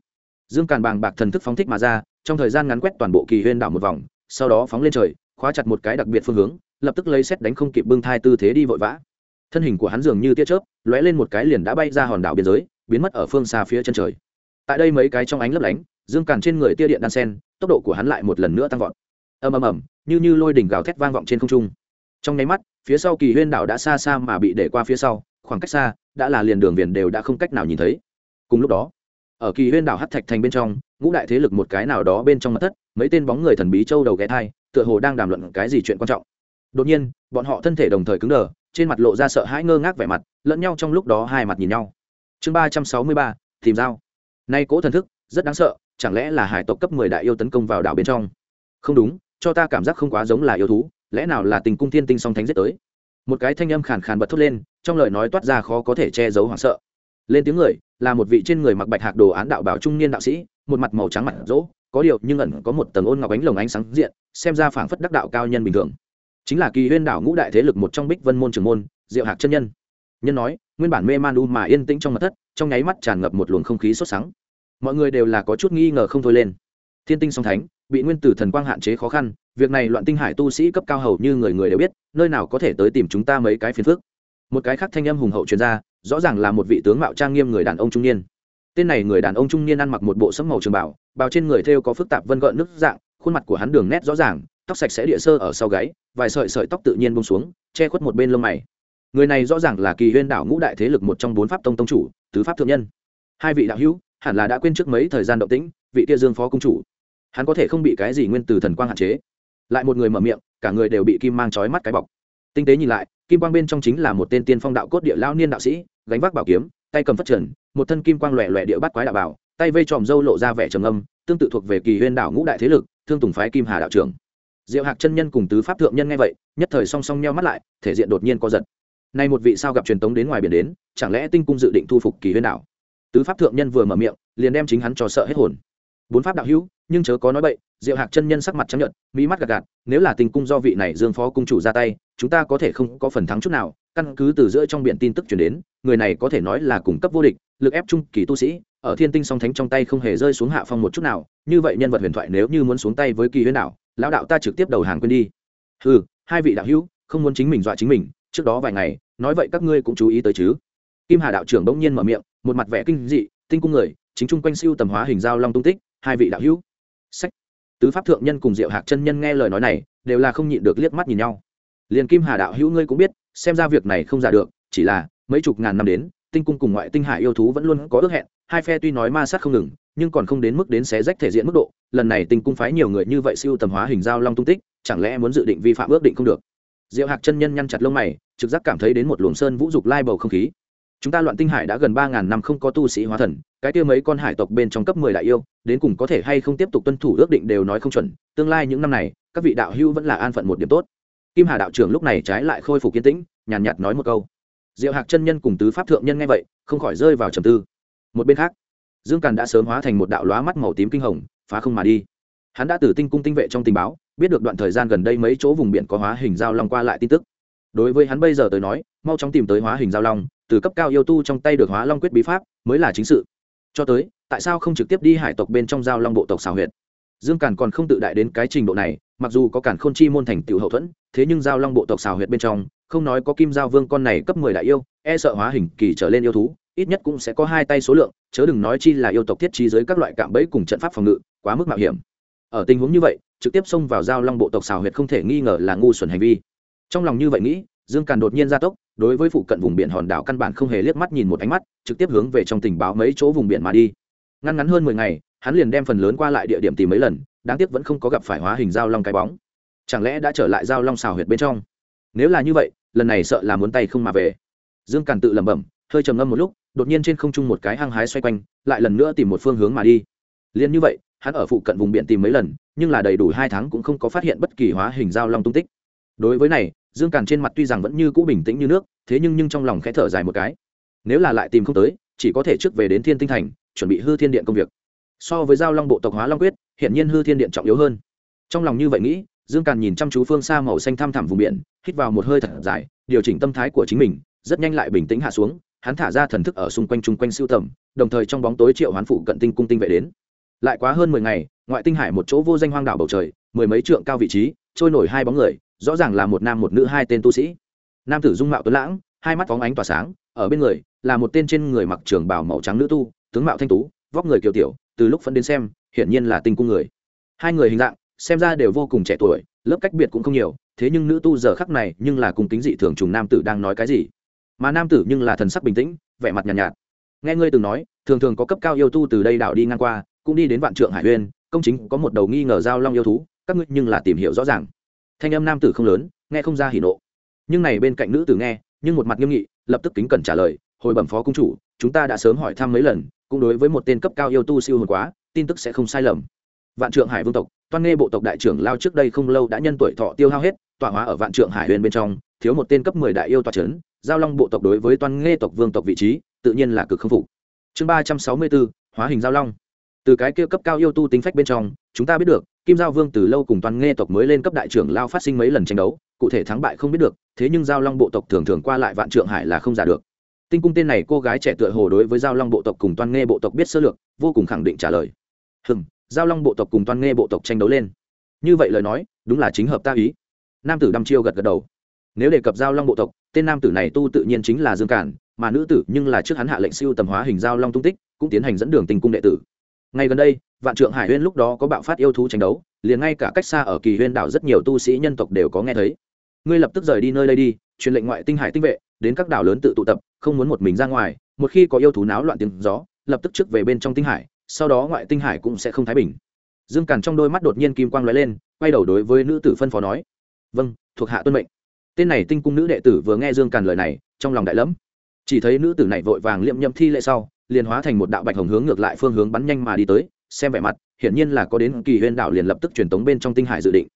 S1: Dương càn bàng bạc thần thức phóng thích mà ra, trong thời gian ngắn quét toàn bộ kỳ huyên đảo một vòng, sau đó phóng lên trời, khóa chặt một cái đặc biệt phương hướng lập tức lấy xét đánh không kịp bưng thai tư thế đi vội vã. Thân hình của hắn dường như tia chớp, lóe lên một cái liền đã bay ra hòn đảo biên giới, biến mất ở phương xa phía chân trời. Tại đây mấy cái trong ánh lấp lánh, dương càn trên người tia điện đan sen, tốc độ của hắn lại một lần nữa tăng vọt. Ầm ầm ầm, như như lôi đỉnh gào thét vang vọng trên không trung. Trong nháy mắt, phía sau kỳ huyên đảo đã xa xa mà bị để qua phía sau, khoảng cách xa, đã là liền đường viền đều đã không cách nào nhìn thấy. Cùng lúc đó, ở kỳ huyên đảo hắt thạch thành bên trong, ngũ đại thế lực một cái nào đó bên trong mặt thất, mấy tên bóng người thần bí châu đầu ghé thai, tựa hồ đang đàm luận cái gì chuyện quan trọng đột nhiên, bọn họ thân thể đồng thời cứng đờ, trên mặt lộ ra sợ hãi ngơ ngác vẻ mặt, lẫn nhau trong lúc đó hai mặt nhìn nhau. Chương ba trăm sáu mươi ba, tìm dao. Nay cỗ thần thức, rất đáng sợ, chẳng lẽ là hải tộc cấp mười đại yêu tấn công vào đảo bên trong? Không đúng, cho ta cảm giác không quá giống là yêu thú, lẽ nào là tình cung thiên tinh song thánh giết tới? Một cái thanh âm khàn khàn bật thốt lên, trong lời nói toát ra khó có thể che giấu hoảng sợ. Lên tiếng người, là một vị trên người mặc bạch hạc đồ án đạo bảo trung niên đạo sĩ, một mặt màu trắng mặt rỗ, có điều nhưng ẩn có một tầng ôn ngọc ánh lồng ánh sáng diện, xem ra phảng phất đắc đạo cao nhân bình thường chính là kỳ huyên đảo ngũ đại thế lực một trong bích vân môn trưởng môn, diệu hạc chân nhân. Nhân nói, nguyên bản mê man u mà yên tĩnh trong mặt thất, trong nháy mắt tràn ngập một luồng không khí sốt sắng. Mọi người đều là có chút nghi ngờ không thôi lên. Thiên tinh song thánh, bị nguyên tử thần quang hạn chế khó khăn, việc này loạn tinh hải tu sĩ cấp cao hầu như người người đều biết, nơi nào có thể tới tìm chúng ta mấy cái phiền phức. Một cái khác thanh âm hùng hậu chuyên gia rõ ràng là một vị tướng mạo trang nghiêm người đàn ông trung niên. Tên này người đàn ông trung niên ăn mặc một bộ sẫm màu trường bảo, bào trên người thêu có phức tạp vân gợn nước dạng, khuôn mặt của hắn đường nét rõ ràng tóc sạch sẽ địa sơ ở sau gáy, vài sợi sợi tóc tự nhiên bông xuống, che khuất một bên lông mày. Người này rõ ràng là kỳ huyên đảo ngũ đại thế lực một trong bốn pháp tông tông chủ, tứ pháp thượng nhân. Hai vị đạo hữu, hẳn là đã quên trước mấy thời gian động tĩnh, vị kia dương phó công chủ. Hắn có thể không bị cái gì nguyên từ thần quang hạn chế. Lại một người mở miệng, cả người đều bị kim mang trói mắt cái bọc. Tinh tế nhìn lại, kim quang bên trong chính là một tên tiên phong đạo cốt địa lao niên đạo sĩ, gánh vác bảo kiếm, tay cầm phất trần, một thân kim quang lòe lòe địa bắt quái đạo bảo, tay vây tròm dâu lộ ra vẻ trầm âm, tương tự thuộc về kỳ huyên đảo ngũ đại thế lực, thương tùng phái kim hà đạo trưởng diệu hạc chân nhân cùng tứ pháp thượng nhân nghe vậy, nhất thời song song nheo mắt lại, thể diện đột nhiên co giật. Nay một vị sao gặp truyền tống đến ngoài biển đến, chẳng lẽ tinh cung dự định thu phục kỳ huyên đảo? Tứ pháp thượng nhân vừa mở miệng, liền đem chính hắn cho sợ hết hồn. Bốn pháp đạo hữu, nhưng chớ có nói bậy, diệu hạc chân nhân sắc mặt chấp nhận mỹ mắt gạt gạt, nếu là tình cung do vị này dương phó cung chủ ra tay, chúng ta có thể không có phần thắng chút nào, căn cứ từ giữa trong biển tin tức chuyển đến, người này có thể nói là cung cấp vô địch, lực ép trung kỳ tu sĩ, ở thiên tinh song thánh trong tay không hề rơi xuống hạ phong một chút nào, như vậy nhân vật huyền thoại nếu như muốn xuống tay với kỳ huyên đảo lão đạo ta trực tiếp đầu hàng quên đi. Ừ hai vị đạo hữu, không muốn chính mình dọa chính mình, trước đó vài ngày, nói vậy các ngươi cũng chú ý tới chứ. Kim hà đạo trưởng bỗng nhiên mở miệng, một mặt vẻ kinh dị, tinh cung người, chính chung quanh siêu tầm hóa hình giao long tung tích, hai vị đạo hữu. Sách. Tứ pháp thượng nhân cùng diệu hạc chân nhân nghe lời nói này, đều là không nhịn được liếc mắt nhìn nhau. Liền kim hà đạo hữu ngươi cũng biết, xem ra việc này không giả được, chỉ là mấy chục ngàn năm đến tinh cung cùng ngoại tinh hải yêu thú vẫn luôn có ước hẹn, hai phe tuy nói ma sát không ngừng, nhưng còn không đến mức đến xé rách thể diện mức độ, lần này tinh cung phái nhiều người như vậy siêu tầm hóa hình giao long tung tích, chẳng lẽ muốn dự định vi phạm ước định không được? Diệu hạc chân nhân nhăn chặt lông mày, trực giác cảm thấy đến một luồng sơn vũ dục lai bầu không khí. Chúng ta loạn tinh hải đã gần ba ngàn năm không có tu sĩ hóa thần, cái kia mấy con hải tộc bên trong cấp mười đại yêu, đến cùng có thể hay không tiếp tục tuân thủ ước định đều nói không chuẩn, tương lai những năm này, các vị đạo hữu vẫn là an phận một điểm tốt. Kim hà đạo trưởng lúc này trái lại khôi phục kiến tĩnh, nhàn nhạt nói một câu diệu hạc chân nhân cùng tứ pháp thượng nhân nghe vậy, không khỏi rơi vào trầm tư. Một bên khác, dương càn đã sớm hóa thành một đạo lóa mắt màu tím kinh hồng, phá không mà đi. Hắn đã từ tinh cung tinh vệ trong tình báo, biết được đoạn thời gian gần đây mấy chỗ vùng biển có hóa hình giao long qua lại tin tức. Đối với hắn bây giờ tới nói, mau chóng tìm tới hóa hình giao long, từ cấp cao yêu tu trong tay được hóa long quyết bí pháp, mới là chính sự. Cho tới, tại sao không trực tiếp đi hải tộc bên trong giao long bộ tộc xào huyệt? Dương càn còn không tự đại đến cái trình độ này, mặc dù có cản khôn chi môn thành tựu hậu thuẫn, thế nhưng giao long bộ tộc xào huyệt bên trong không nói có kim giao vương con này cấp mười đại yêu e sợ hóa hình kỳ trở lên yêu thú, ít nhất cũng sẽ có hai tay số lượng, chớ đừng nói chi là yêu tộc thiết trí dưới các loại cạm bẫy cùng trận pháp phòng ngự, quá mức mạo hiểm. Ở tình huống như vậy, trực tiếp xông vào giao long bộ tộc xào huyệt không thể nghi ngờ là ngu xuẩn hành vi. Trong lòng như vậy nghĩ, dương càn đột nhiên gia tốc, đối với phụ cận vùng biển hòn đảo căn bản không hề liếc mắt nhìn một ánh mắt, trực tiếp hướng về trong tình báo mấy chỗ vùng biển mà đi. Ngăn ngắn hơn mười ngày, hắn liền đem phần lớn qua lại địa điểm tìm mấy lần, đáng tiếc vẫn không có gặp phải hóa hình giao long cái bóng. Chẳng lẽ đã trở lại giao long xào huyệt bên trong? Nếu là như vậy lần này sợ là muốn tay không mà về. Dương càn tự lẩm bẩm, hơi trầm ngâm một lúc, đột nhiên trên không trung một cái hăng hái xoay quanh, lại lần nữa tìm một phương hướng mà đi. Liền như vậy, hắn ở phụ cận vùng biển tìm mấy lần, nhưng là đầy đủ hai tháng cũng không có phát hiện bất kỳ hóa hình giao long tung tích. Đối với này, dương càn trên mặt tuy rằng vẫn như cũ bình tĩnh như nước, thế nhưng nhưng trong lòng khẽ thở dài một cái. Nếu là lại tìm không tới, chỉ có thể trước về đến thiên tinh thành, chuẩn bị hư thiên điện công việc. So với giao long bộ tộc hóa long quyết hiện nhiên hư thiên điện trọng yếu hơn. Trong lòng như vậy nghĩ dương càn nhìn chăm chú phương xa màu xanh thăm thẳm vùng biển, hít vào một hơi thật dài, điều chỉnh tâm thái của chính mình, rất nhanh lại bình tĩnh hạ xuống, hắn thả ra thần thức ở xung quanh chung quanh siêu tầm, đồng thời trong bóng tối triệu hoán phụ cận tinh cung tinh vệ đến. Lại quá hơn mười ngày, ngoại tinh hải một chỗ vô danh hoang đảo bầu trời, mười mấy trượng cao vị trí, trôi nổi hai bóng người, rõ ràng là một nam một nữ hai tên tu sĩ. Nam tử dung mạo tuấn lãng, hai mắt phóng ánh tỏa sáng, ở bên người, là một tên trên người mặc trường bào màu trắng nữ tu, tướng mạo thanh tú, vóc người kiều tiểu, từ lúc phân đến xem, hiển nhiên là tinh cung người. Hai người hình dạng xem ra đều vô cùng trẻ tuổi lớp cách biệt cũng không nhiều thế nhưng nữ tu giờ khắc này nhưng là cùng tính dị thường trùng nam tử đang nói cái gì? Mà nam tử nhưng là thần sắc bình tĩnh vẻ mặt nhàn nhạt, nhạt. Nghe ngươi từng nói thường thường có cấp cao yêu tu từ đây đảo đi ngang qua cũng đi đến vạn trượng hải uyên công chính có một đầu nghi ngờ giao long yêu thú các ngươi nhưng là tìm hiểu rõ ràng. Thanh âm nam tử không lớn nghe không ra hỉ nộ. Nhưng này bên cạnh nữ tử nghe nhưng một mặt nghiêm nghị lập tức kính cẩn trả lời hồi bẩm phó công chủ chúng ta đã sớm hỏi thăm mấy lần cũng đối với một tên cấp cao yêu tu siêu hồn quá tin tức sẽ không sai lầm vạn trượng hải vương tộc, toan nghe bộ tộc đại trưởng lao trước đây không lâu đã nhân tuổi thọ tiêu hao hết, tọa hóa ở vạn trượng hải huyền bên trong, thiếu một tên cấp mười đại yêu tọa trấn giao long bộ tộc đối với Toan nghe tộc vương tộc vị trí, tự nhiên là cực không phục. Chương ba trăm sáu mươi bốn, hóa hình giao long. Từ cái kia cấp cao yêu tu tính phách bên trong, chúng ta biết được, kim giao vương từ lâu cùng toàn nghe tộc mới lên cấp đại trưởng lao phát sinh mấy lần tranh đấu, cụ thể thắng bại không biết được, thế nhưng giao long bộ tộc thường thường qua lại vạn trượng hải là không giả được. Tinh cung tên này cô gái trẻ tựa hồ đối với giao long bộ tộc cùng toàn nghe bộ tộc biết sơ lược, vô cùng khẳng định trả lời. Hừm giao long bộ tộc cùng Toan nghe bộ tộc tranh đấu lên. Như vậy lời nói, đúng là chính hợp ta ý. Nam tử đăm chiêu gật gật đầu. Nếu đề cập giao long bộ tộc, tên nam tử này tu tự nhiên chính là dương cản, mà nữ tử nhưng là trước hắn hạ lệnh siêu tầm hóa hình giao long tung tích, cũng tiến hành dẫn đường tình cung đệ tử. Ngay gần đây, vạn trượng hải huyên lúc đó có bạo phát yêu thú tranh đấu, liền ngay cả cách xa ở kỳ huyên đảo rất nhiều tu sĩ nhân tộc đều có nghe thấy. Ngươi lập tức rời đi nơi đây đi, truyền lệnh ngoại tinh hải tinh vệ, đến các đảo lớn tự tụ tập, không muốn một mình ra ngoài, một khi có yêu thú náo loạn tiếng gió, lập tức trước về bên trong tinh hải sau đó ngoại tinh hải cũng sẽ không thái bình. Dương càn trong đôi mắt đột nhiên kim quang lóe lên, quay đầu đối với nữ tử phân phó nói vâng thuộc hạ tuân mệnh. Tên này tinh cung nữ đệ tử vừa nghe dương càn lời này, trong lòng đại lẫm. Chỉ thấy nữ tử này vội vàng liệm nhậm thi lệ sau, liền hóa thành một đạo bạch hồng hướng ngược lại phương hướng bắn nhanh mà đi tới, xem vẻ mặt, hiển nhiên là có đến kỳ huyên đạo liền lập tức truyền tống bên trong tinh hải dự định.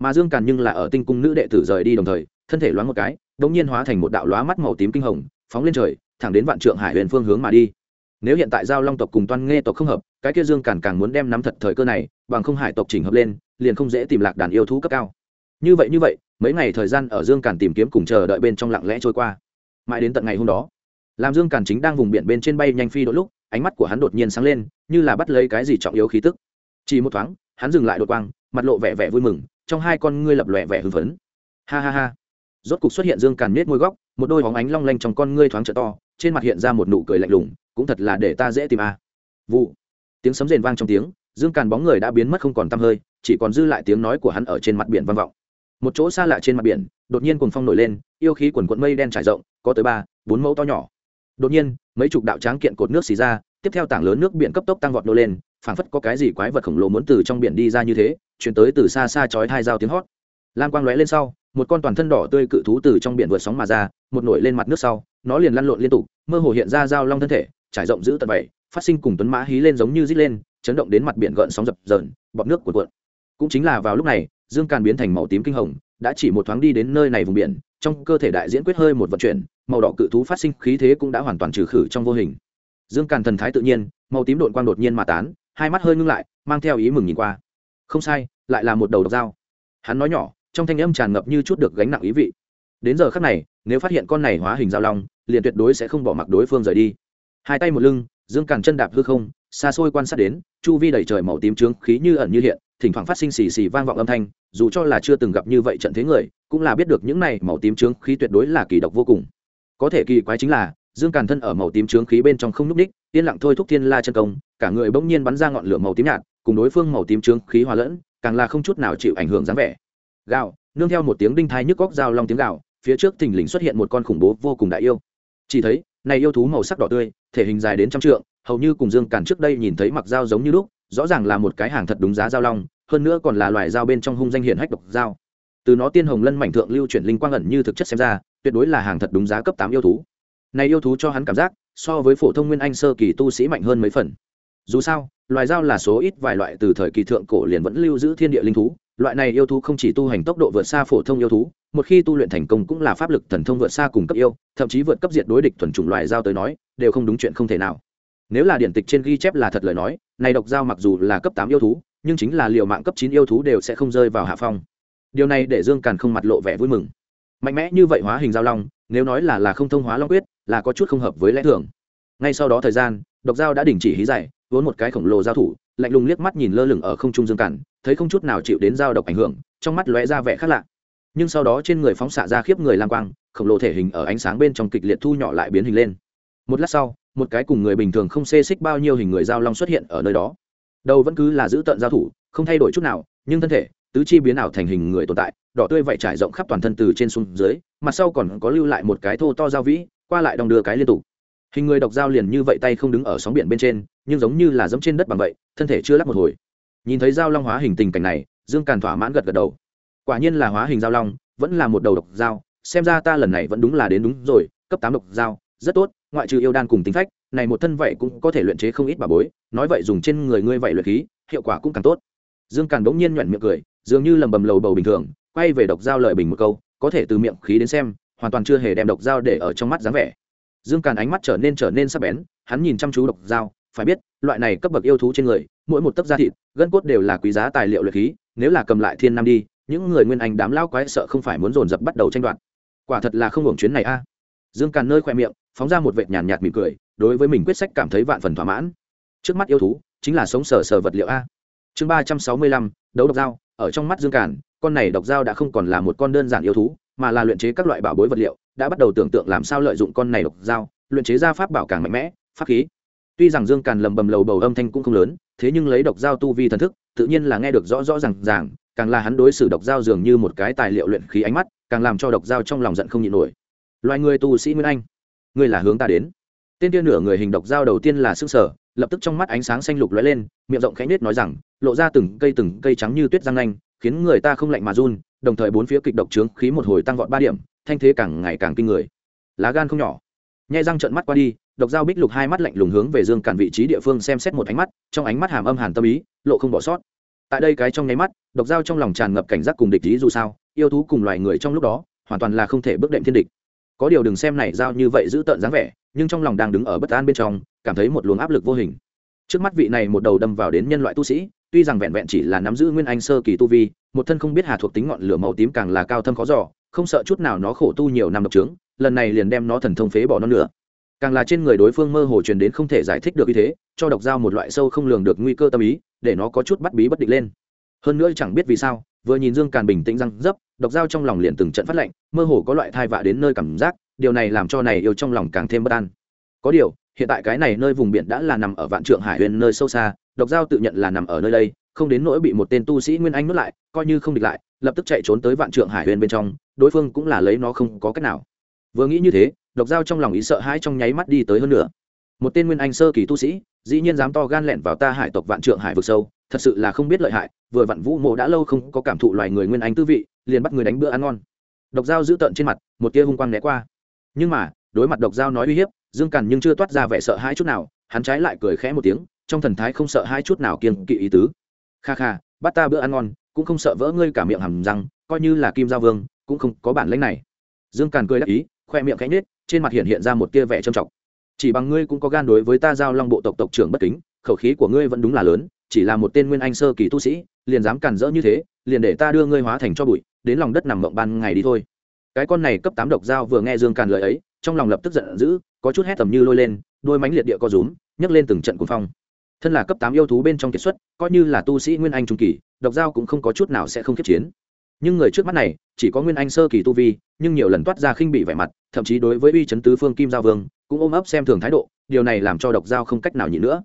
S1: Mà dương càn nhưng là ở tinh cung nữ đệ tử rời đi đồng thời, thân thể loáng một cái đ ỗ n g nhiên hóa thành một đạo lóa mắt màu tím kinh hồng, phóng lên trời, thẳng đến vạn trượng hải huyền phương hướng mà đi nếu hiện tại giao long tộc cùng toan nghe tộc không hợp, cái kia dương càn càng muốn đem nắm thật thời cơ này, bằng không hải tộc chỉnh hợp lên, liền không dễ tìm lạc đàn yêu thú cấp cao. Như vậy như vậy, mấy ngày thời gian ở dương càn tìm kiếm cùng chờ đợi bên trong lặng lẽ trôi qua. Mãi đến tận ngày hôm đó, làm dương càn chính đang vùng biển bên trên bay nhanh phi đôi lúc, ánh mắt của hắn đột nhiên sáng lên, như là bắt lấy cái gì trọng yếu khí tức. Chỉ một thoáng, hắn dừng lại đột quang, mặt lộ vẻ vẻ vui mừng, trong hai con ngươi lập lòe vẻ hưng phấn. Ha ha ha. Rốt cục xuất hiện dương càn nết môi góc, một đôi hóng ánh long lanh trong con ngươi thoáng trợ to trên mặt hiện ra một nụ cười lạnh lùng, cũng thật là để ta dễ tìm a. À. vụ. Tiếng sấm rền vang trong tiếng, dương càn bóng người đã biến mất không còn tăm hơi, chỉ còn dư lại tiếng nói của hắn ở trên mặt biển vang vọng. Một chỗ xa lạ trên mặt biển, đột nhiên cuồng phong nổi lên, yêu khí quần quận mây đen trải rộng, có tới ba, bốn mẫu to nhỏ. Đột nhiên, mấy chục đạo tráng kiện cột nước xì ra, tiếp theo tảng lớn nước biển cấp tốc tăng vọt nô lên, phảng phất có cái gì quái vật khổng lồ muốn từ trong biển đi ra như thế, chuyển tới từ xa xa chói hai dao tiếng hót. Lam quang lóe lên sau, một con toàn thân đỏ tươi cự thú từ trong biển vượt sóng mà ra, một nổi lên mặt nước sau nó liền lăn lộn liên tục, mơ hồ hiện ra dao long thân thể, trải rộng giữ tận bảy phát sinh cùng tuấn mã hí lên giống như rít lên, chấn động đến mặt biển gợn sóng dập dờn, bọt nước cuộn cuộn. Cũng chính là vào lúc này, dương càn biến thành màu tím kinh hồng, đã chỉ một thoáng đi đến nơi này vùng biển, trong cơ thể đại diễn quyết hơi một vận chuyển, màu đỏ cự thú phát sinh khí thế cũng đã hoàn toàn trừ khử trong vô hình. Dương càn thần thái tự nhiên, màu tím đội quang đột nhiên mà tán, hai mắt hơi ngưng lại, mang theo ý mừng nhìn qua. Không sai, lại là một đầu độc dao. Hắn nói nhỏ, trong thanh âm tràn ngập như chút được gánh nặng ý vị. Đến giờ khắc này, nếu phát hiện con này hóa hình dao long liền tuyệt đối sẽ không bỏ mặc đối phương rời đi. Hai tay một lưng, dương càn chân đạp hư không, xa xôi quan sát đến, chu vi đầy trời màu tím trướng khí như ẩn như hiện, thỉnh thoảng phát sinh xì xì vang vọng âm thanh, dù cho là chưa từng gặp như vậy trận thế người, cũng là biết được những này màu tím trướng khí tuyệt đối là kỳ độc vô cùng. Có thể kỳ quái chính là, dương càn thân ở màu tím trướng khí bên trong không núp ních yên lặng thôi thúc thiên la chân công, cả người bỗng nhiên bắn ra ngọn lửa màu tím nhạt, cùng đối phương màu tím trướng khí hòa lẫn, càng là không chút nào chịu ảnh hưởng dáng vẻ. Gạo, nương theo một tiếng đinh thai nhức góc dao long tiếng gạo, phía trước thình lình xuất hiện một con khủng bố vô cùng đại yêu chỉ thấy, này yêu thú màu sắc đỏ tươi, thể hình dài đến trăm trượng, hầu như cùng dương càn trước đây nhìn thấy mặc dao giống như lúc, rõ ràng là một cái hàng thật đúng giá dao long, hơn nữa còn là loài dao bên trong hung danh hiển hách độc dao. Từ nó tiên hồng lân mảnh thượng lưu chuyển linh quang ẩn như thực chất xem ra, tuyệt đối là hàng thật đúng giá cấp tám yêu thú. Này yêu thú cho hắn cảm giác, so với phổ thông nguyên anh sơ kỳ tu sĩ mạnh hơn mấy phần. Dù sao, loài dao là số ít vài loại từ thời kỳ thượng cổ liền vẫn lưu giữ thiên địa linh thú, loại này yêu thú không chỉ tu hành tốc độ vượt xa phổ thông yêu thú một khi tu luyện thành công cũng là pháp lực thần thông vượt xa cùng cấp yêu, thậm chí vượt cấp diệt đối địch thuần chủng loài dao tới nói, đều không đúng chuyện không thể nào. Nếu là điển tịch trên ghi chép là thật lời nói, này độc dao mặc dù là cấp tám yêu thú, nhưng chính là liều mạng cấp chín yêu thú đều sẽ không rơi vào hạ phong. Điều này để dương càn không mặt lộ vẻ vui mừng. Mạnh mẽ như vậy hóa hình giao long, nếu nói là là không thông hóa long quyết, là có chút không hợp với lẽ thường. Ngay sau đó thời gian, độc dao đã đình chỉ hí dày, vốn một cái khổng lồ giao thủ, lạnh lùng liếc mắt nhìn lơ lửng ở không trung dương cản thấy không chút nào chịu đến dao độc ảnh hưởng, trong mắt lóe ra vẻ khác lạ nhưng sau đó trên người phóng xạ ra khiếp người lang quang, khổng lồ thể hình ở ánh sáng bên trong kịch liệt thu nhỏ lại biến hình lên. Một lát sau, một cái cùng người bình thường không xê xích bao nhiêu hình người giao long xuất hiện ở nơi đó. Đầu vẫn cứ là giữ tận giao thủ, không thay đổi chút nào, nhưng thân thể, tứ chi biến ảo thành hình người tồn tại, đỏ tươi vậy trải rộng khắp toàn thân từ trên xuống dưới, mặt sau còn có lưu lại một cái thô to giao vĩ, qua lại đong đưa cái liên tục. Hình người độc dao liền như vậy tay không đứng ở sóng biển bên trên, nhưng giống như là giống trên đất bằng vậy, thân thể chưa lắc một hồi. Nhìn thấy dao long hóa hình tình cảnh này, dương càn thỏa mãn gật gật đầu quả nhiên là hóa hình giao long, vẫn là một đầu độc dao, xem ra ta lần này vẫn đúng là đến đúng rồi, cấp tám độc dao, rất tốt, ngoại trừ yêu đan cùng tính phách, này một thân vậy cũng có thể luyện chế không ít bà bối, nói vậy dùng trên người ngươi vậy luyện khí, hiệu quả cũng càng tốt. Dương càn bỗng nhiên nhoẹn miệng cười, dường như lầm bầm lầu bầu bình thường, quay về độc dao lợi bình một câu, có thể từ miệng khí đến xem, hoàn toàn chưa hề đem độc dao để ở trong mắt dáng vẻ. Dương càn ánh mắt trở nên trở nên sắc bén, hắn nhìn chăm chú độc dao, phải biết, loại này cấp bậc yêu thú trên người, mỗi một tấc da thịt, gân cốt đều là quý giá tài liệu luyện khí, nếu là cầm lại thiên nam đi những người nguyên anh đám lao quái sợ không phải muốn dồn dập bắt đầu tranh đoạt. Quả thật là không hưởng chuyến này a. Dương càn nơi khoe miệng, phóng ra một vệt nhàn nhạt mỉm cười, đối với mình quyết sách cảm thấy vạn phần thỏa mãn. Trước mắt yêu thú, chính là sống sờ sờ vật liệu a. Chương ba trăm sáu mươi lăm, đấu độc dao, ở trong mắt dương càn, con này độc dao đã không còn là một con đơn giản yêu thú, mà là luyện chế các loại bảo bối vật liệu, đã bắt đầu tưởng tượng làm sao lợi dụng con này độc dao, luyện chế ra pháp bảo càng mạnh mẽ, pháp khí. Tuy rằng dương càn lầm bầm lầu bầu âm thanh cũng không lớn, thế nhưng lấy độc dao tu vi thần thức, tự nhiên là nghe được rõ rõ r à n g ràng càng là hắn đối xử độc dao dường như một cái tài liệu luyện khí ánh mắt, càng làm cho độc dao trong lòng giận không nhịn nổi. Loài người tu sĩ nguyên anh, ngươi là hướng ta đến. Tên tiên nửa người hình độc dao đầu tiên là s ư ơ n g sở lập tức trong mắt ánh sáng xanh lục lóe lên, miệng rộng khẽ nết nói rằng, lộ ra từng cây từng cây trắng như tuyết răng nanh, khiến người ta không lạnh mà run, đồng thời bốn phía kịch độc trướng khí một hồi tăng vọt ba điểm, thanh thế càng ngày càng kinh người. Lá gan không nhỏ. Nhai răng trợn mắt qua đi, độc dao bích lục hai mắt lạnh lùng hướng về dương cản vị trí địa phương xem xét một ánh mắt, trong ánh mắt hàm âm hàn tâm ý, lộ không bỏ sót tại đây cái trong nháy mắt, độc dao trong lòng tràn ngập cảnh giác cùng địch ý dù sao, yêu thú cùng loài người trong lúc đó, hoàn toàn là không thể bước đệm thiên địch. Có điều đừng xem này dao như vậy giữ tợn dáng vẻ, nhưng trong lòng đang đứng ở bất an bên trong, cảm thấy một luồng áp lực vô hình. Trước mắt vị này một đầu đâm vào đến nhân loại tu sĩ, tuy rằng vẹn vẹn chỉ là nắm giữ nguyên anh sơ kỳ tu vi, một thân không biết hà thuộc tính ngọn lửa màu tím càng là cao thâm khó giỏ không sợ chút nào nó khổ tu nhiều năm độc trướng, lần này liền đem nó thần thông phế bỏ nó nữa càng là trên người đối phương mơ hồ truyền đến không thể giải thích được như thế, cho độc dao một loại sâu không lường được nguy cơ tâm ý, để nó có chút bắt bí bất định lên. Hơn nữa chẳng biết vì sao, vừa nhìn dương càn bình tĩnh răng dấp, độc dao trong lòng liền từng trận phát lạnh, mơ hồ có loại thai vạ đến nơi cảm giác, điều này làm cho này yêu trong lòng càng thêm bất an. Có điều, hiện tại cái này nơi vùng biển đã là nằm ở vạn trượng hải huyền nơi sâu xa, độc dao tự nhận là nằm ở nơi đây, không đến nỗi bị một tên tu sĩ nguyên anh nuốt lại, coi như không địch lại, lập tức chạy trốn tới vạn trượng hải huyền bên trong, đối phương cũng là lấy nó không có cách nào. Vừa nghĩ như thế độc dao trong lòng ý sợ hãi trong nháy mắt đi tới hơn nữa một tên nguyên anh sơ kỳ tu sĩ, dĩ nhiên dám to gan lẹn vào ta hải tộc vạn trượng hải vực sâu, thật sự là không biết lợi hại, vừa vặn vũ mộ đã lâu không có cảm thụ loài người nguyên anh tư vị, liền bắt người đánh bữa ăn ngon. Độc dao giữ tợn trên mặt, một tia hung quang né qua. Nhưng mà, đối mặt độc dao nói uy hiếp, dương càn nhưng chưa toát ra vẻ sợ hãi chút nào, hắn trái lại cười khẽ một tiếng, trong thần thái không sợ hai chút nào kiên kỵ ý tứ. Kha kha, bắt ta bữa ăn ngon, cũng không sợ vỡ ngươi cả miệng hầm răng, coi như là kim giao vương, cũng không có bản lãnh này. Dương càn cười đắc ý, khoe miệng khẽ nhếch trên mặt hiện hiện ra một tia vẻ trầm trọng. Chỉ bằng ngươi cũng có gan đối với ta giao long bộ tộc tộc trưởng bất kính, khẩu khí của ngươi vẫn đúng là lớn, chỉ là một tên nguyên anh sơ kỳ tu sĩ, liền dám cản rỡ như thế, liền để ta đưa ngươi hóa thành cho bụi, đến lòng đất nằm mộng ban ngày đi thôi. Cái con này cấp tám độc dao vừa nghe dương càn lời ấy, trong lòng lập tức giận dữ, có chút hét tầm như lôi lên, đôi mánh liệt địa co rúm, nhấc lên từng trận cuồng phong. Thân là cấp tám yêu thú bên trong kiệt xuất, coi như là tu sĩ nguyên anh trung kỳ, độc dao cũng không có chút nào sẽ không kiếp chiến nhưng người trước mắt này, chỉ có nguyên anh sơ kỳ tu vi, nhưng nhiều lần toát ra khinh bị vẻ mặt, thậm chí đối với uy chấn tứ phương kim giao vương, cũng ôm ấp xem thường thái độ, điều này làm cho độc giao không cách nào nhịn nữa.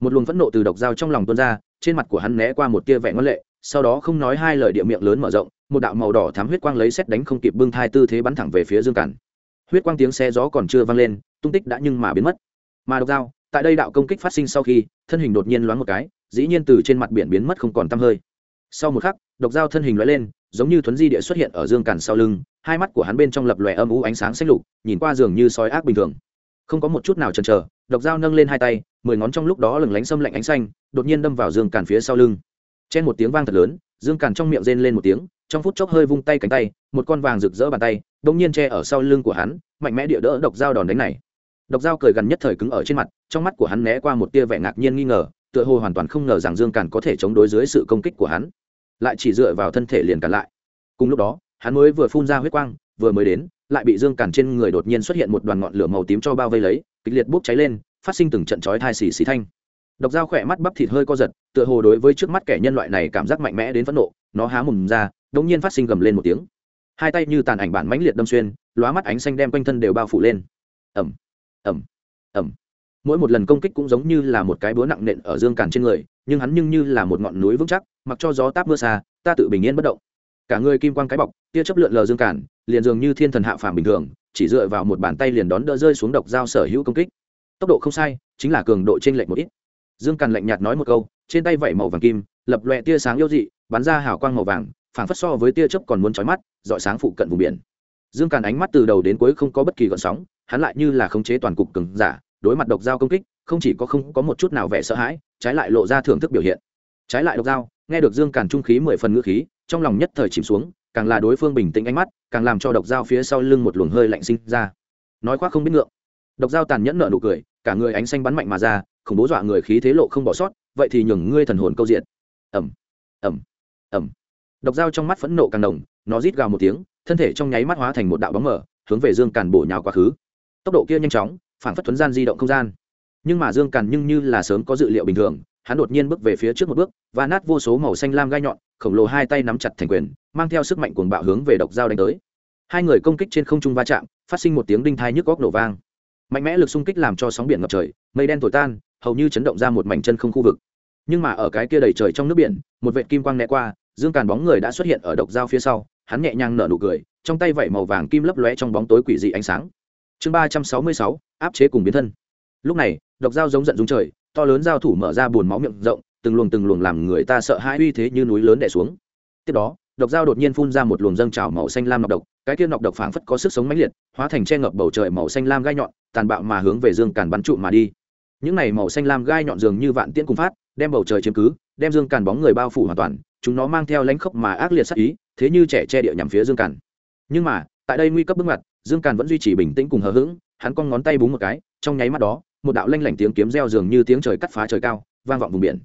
S1: Một luồng phẫn nộ từ độc giao trong lòng tuôn ra, trên mặt của hắn né qua một tia vẻ ngân lệ, sau đó không nói hai lời địa miệng lớn mở rộng, một đạo màu đỏ thám huyết quang lấy xét đánh không kịp bưng thai tư thế bắn thẳng về phía dương cản. Huyết quang tiếng xe gió còn chưa vang lên, tung tích đã nhưng mà biến mất. Mà độc giao, tại đây đạo công kích phát sinh sau khi, thân hình đột nhiên loáng một cái, dĩ nhiên từ trên mặt biển biến mất không còn tăm hơi. Sau một khắc, độc giao thân hình lóe lên giống như thuấn di địa xuất hiện ở dương càn sau lưng, hai mắt của hắn bên trong lập lòe âm u ánh sáng xanh lục, nhìn qua giường như sói ác bình thường. Không có một chút nào chần chờ, độc dao nâng lên hai tay, mười ngón trong lúc đó lừng lánh xâm lạnh ánh xanh, đột nhiên đâm vào dương càn phía sau lưng. Chen một tiếng vang thật lớn, dương càn trong miệng rên lên một tiếng, trong phút chốc hơi vung tay cánh tay, một con vàng rực rỡ bàn tay đông nhiên che ở sau lưng của hắn, mạnh mẽ địa đỡ độc dao đòn đánh này. Độc dao cười gần nhất thời cứng ở trên mặt, trong mắt của hắn né qua một tia vẻ ngạc nhiên nghi ngờ, tựa hồ hoàn toàn không ngờ rằng dương càn có thể chống đối dưới sự công kích của hắn lại chỉ dựa vào thân thể liền cản lại. Cùng lúc đó, hắn mới vừa phun ra huyết quang, vừa mới đến, lại bị dương cản trên người đột nhiên xuất hiện một đoàn ngọn lửa màu tím cho bao vây lấy, kịch liệt bốc cháy lên, phát sinh từng trận chói thai xì xì thanh. Độc dao khỏe mắt bắp thịt hơi co giật, tựa hồ đối với trước mắt kẻ nhân loại này cảm giác mạnh mẽ đến phẫn nộ, nó há mồm ra, đống nhiên phát sinh gầm lên một tiếng. Hai tay như tàn ảnh bản mãnh liệt đâm xuyên, lóa mắt ánh xanh đem quanh thân đều bao phủ lên. Ẩm ẩm ẩm mỗi một lần công kích cũng giống như là một cái búa nặng nện ở dương càn trên người, nhưng hắn nhưng như là một ngọn núi vững chắc mặc cho gió táp mưa xa, ta tự bình yên bất động. Cả người kim quang cái bọc, tia chấp lượn lờ dương cản, liền dường như thiên thần hạ phàm bình thường, chỉ dựa vào một bàn tay liền đón đỡ rơi xuống độc dao sở hữu công kích. Tốc độ không sai, chính là cường độ trên lệnh một ít. Dương càn lạnh nhạt nói một câu, trên tay vẩy màu vàng kim, lập loẹ tia sáng yêu dị, bắn ra hào quang màu vàng, phảng phất so với tia chớp còn muốn trói mắt, dọi sáng phụ cận vùng biển. Dương càn ánh mắt từ đầu đến cuối không có bất kỳ gợn sóng, hắn lại như là khống chế toàn cục cứng giả, đối mặt độc dao công kích, không chỉ có không có một chút nào vẻ sợ hãi, trái lại lộ ra thưởng thức biểu hiện. Trái lại độc dao nghe được dương càn trung khí mười phần ngữ khí, trong lòng nhất thời chìm xuống, càng là đối phương bình tĩnh ánh mắt, càng làm cho độc dao phía sau lưng một luồng hơi lạnh sinh ra. Nói khoác không biết ngượng. Độc dao tàn nhẫn nợ nụ cười, cả người ánh xanh bắn mạnh mà ra, khủng bố dọa người khí thế lộ không bỏ sót, vậy thì nhường ngươi thần hồn câu diện ẩm ẩm ẩm độc dao trong mắt phẫn nộ càng đồng nó rít gào một tiếng, thân thể trong nháy mắt hóa thành một đạo bóng mở hướng về dương càn bổ nhào quá khứ. Tốc độ kia nhanh chóng phản phất thuấn gian di động không gian. Nhưng mà dương càn nhưng như là sớm có dự liệu bình thường hắn đột nhiên bước về phía trước một bước, và nát vô số màu xanh lam gai nhọn, khổng lồ hai tay nắm chặt thành quyền, mang theo sức mạnh cuồng bạo hướng về độc dao đánh tới. Hai người công kích trên không trung va chạm, phát sinh một tiếng đinh thai nhức góc nổ vang. Mạnh mẽ lực xung kích làm cho sóng biển ngập trời, mây đen thổi tan, hầu như chấn động ra một mảnh chân không khu vực. Nhưng mà ở cái kia đầy trời trong nước biển, một vệ kim quang né qua, dương càn bóng người đã xuất hiện ở độc dao phía sau, hắn nhẹ nhàng nở nụ cười, trong tay vẩy màu vàng kim lấp lóe trong bóng tối quỷ dị ánh sáng. Chương ba trăm sáu mươi sáu, áp chế cùng biến thân. Lúc này, độc dao giống giận dung trời to lớn giao thủ mở ra buồn máu miệng rộng, từng luồng từng luồng làm người ta sợ hãi uy thế như núi lớn đè xuống. Tiếp đó, độc dao đột nhiên phun ra một luồng dâng trào màu xanh lam nọc độc, cái kia nọc độc phảng phất có sức sống mãnh liệt, hóa thành che ngập bầu trời màu xanh lam gai nhọn, tàn bạo mà hướng về dương càn bắn trụ mà đi. Những này màu xanh lam gai nhọn dường như vạn tiễn cùng phát, đem bầu trời chiếm cứ, đem dương càn bóng người bao phủ hoàn toàn, chúng nó mang theo lãnh khốc mà ác liệt sắc ý, thế như trẻ che địa nhằm phía dương càn. Nhưng mà, tại đây nguy cấp bước mặt dương càn vẫn duy trì bình tĩnh cùng hờ hững, hắn cong ngón tay búng một cái, trong nháy mắt đó một đạo lanh lảnh tiếng kiếm reo dường như tiếng trời cắt phá trời cao, vang vọng vùng biển.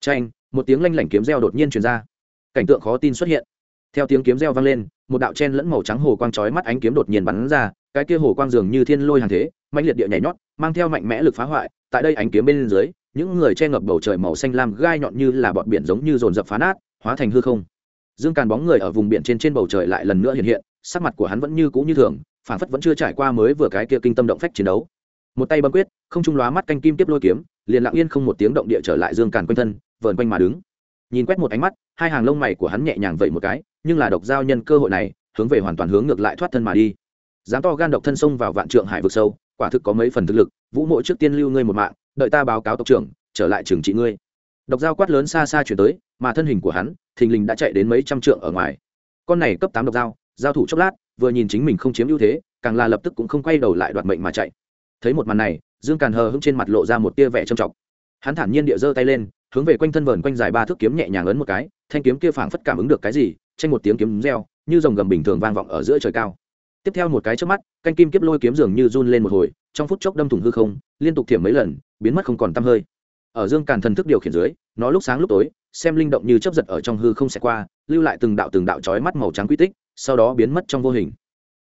S1: Tranh một tiếng lanh lảnh kiếm reo đột nhiên truyền ra. Cảnh tượng khó tin xuất hiện. Theo tiếng kiếm reo vang lên, một đạo chen lẫn màu trắng hồ quang chói mắt ánh kiếm đột nhiên bắn ra, cái kia hồ quang dường như thiên lôi hàng thế mạnh liệt địa nhảy nhót, mang theo mạnh mẽ lực phá hoại, tại đây ánh kiếm bên dưới, những người che ngập bầu trời màu xanh lam gai nhọn như là bọn biển giống như dồn dập phá nát, hóa thành hư không. Dương càn bóng người ở vùng biển trên trên bầu trời lại lần nữa hiện hiện, sắc mặt của hắn vẫn như cũ như thường phản phất vẫn chưa trải qua mới vừa cái kia kinh tâm động phách chiến đấu một tay bấm quyết, không trung lóa mắt canh kim tiếp lôi kiếm, liền lặng yên không một tiếng động địa trở lại dương càn quanh thân, vờn quanh mà đứng. Nhìn quét một ánh mắt, hai hàng lông mày của hắn nhẹ nhàng vậy một cái, nhưng là độc giao nhân cơ hội này, hướng về hoàn toàn hướng ngược lại thoát thân mà đi. Dám to gan độc thân xông vào vạn trượng hải vực sâu, quả thực có mấy phần thực lực, vũ mộ trước tiên lưu ngươi một mạng, đợi ta báo cáo tộc trưởng, trở lại trường trị ngươi. Độc giao quát lớn xa xa chuyển tới, mà thân hình của hắn, thình lình đã chạy đến mấy trăm trượng ở ngoài. Con này cấp tám độc giao giao thủ chốc lát, vừa nhìn chính mình không chiếm ưu thế, càng là lập tức cũng không quay đầu lại đoạt mệnh mà chạy thấy một màn này, dương càn hờ hững trên mặt lộ ra một tia vẻ trầm trọng. Hắn thản nhiên địa giơ tay lên, hướng về quanh thân vờn quanh dài ba thước kiếm nhẹ nhàng ấn một cái, thanh kiếm kia phảng phất cảm ứng được cái gì, tranh một tiếng kiếm reo, như dòng gầm bình thường vang vọng ở giữa trời cao. Tiếp theo một cái trước mắt, canh kim kiếp lôi kiếm dường như run lên một hồi, trong phút chốc đâm thủng hư không, liên tục thiểm mấy lần, biến mất không còn tăm hơi. Ở dương càn thần thức điều khiển dưới, nó lúc sáng lúc tối, xem linh động như chấp giật ở trong hư không sẽ qua, lưu lại từng đạo từng đạo chói mắt màu trắng quy tích, sau đó biến mất trong vô hình.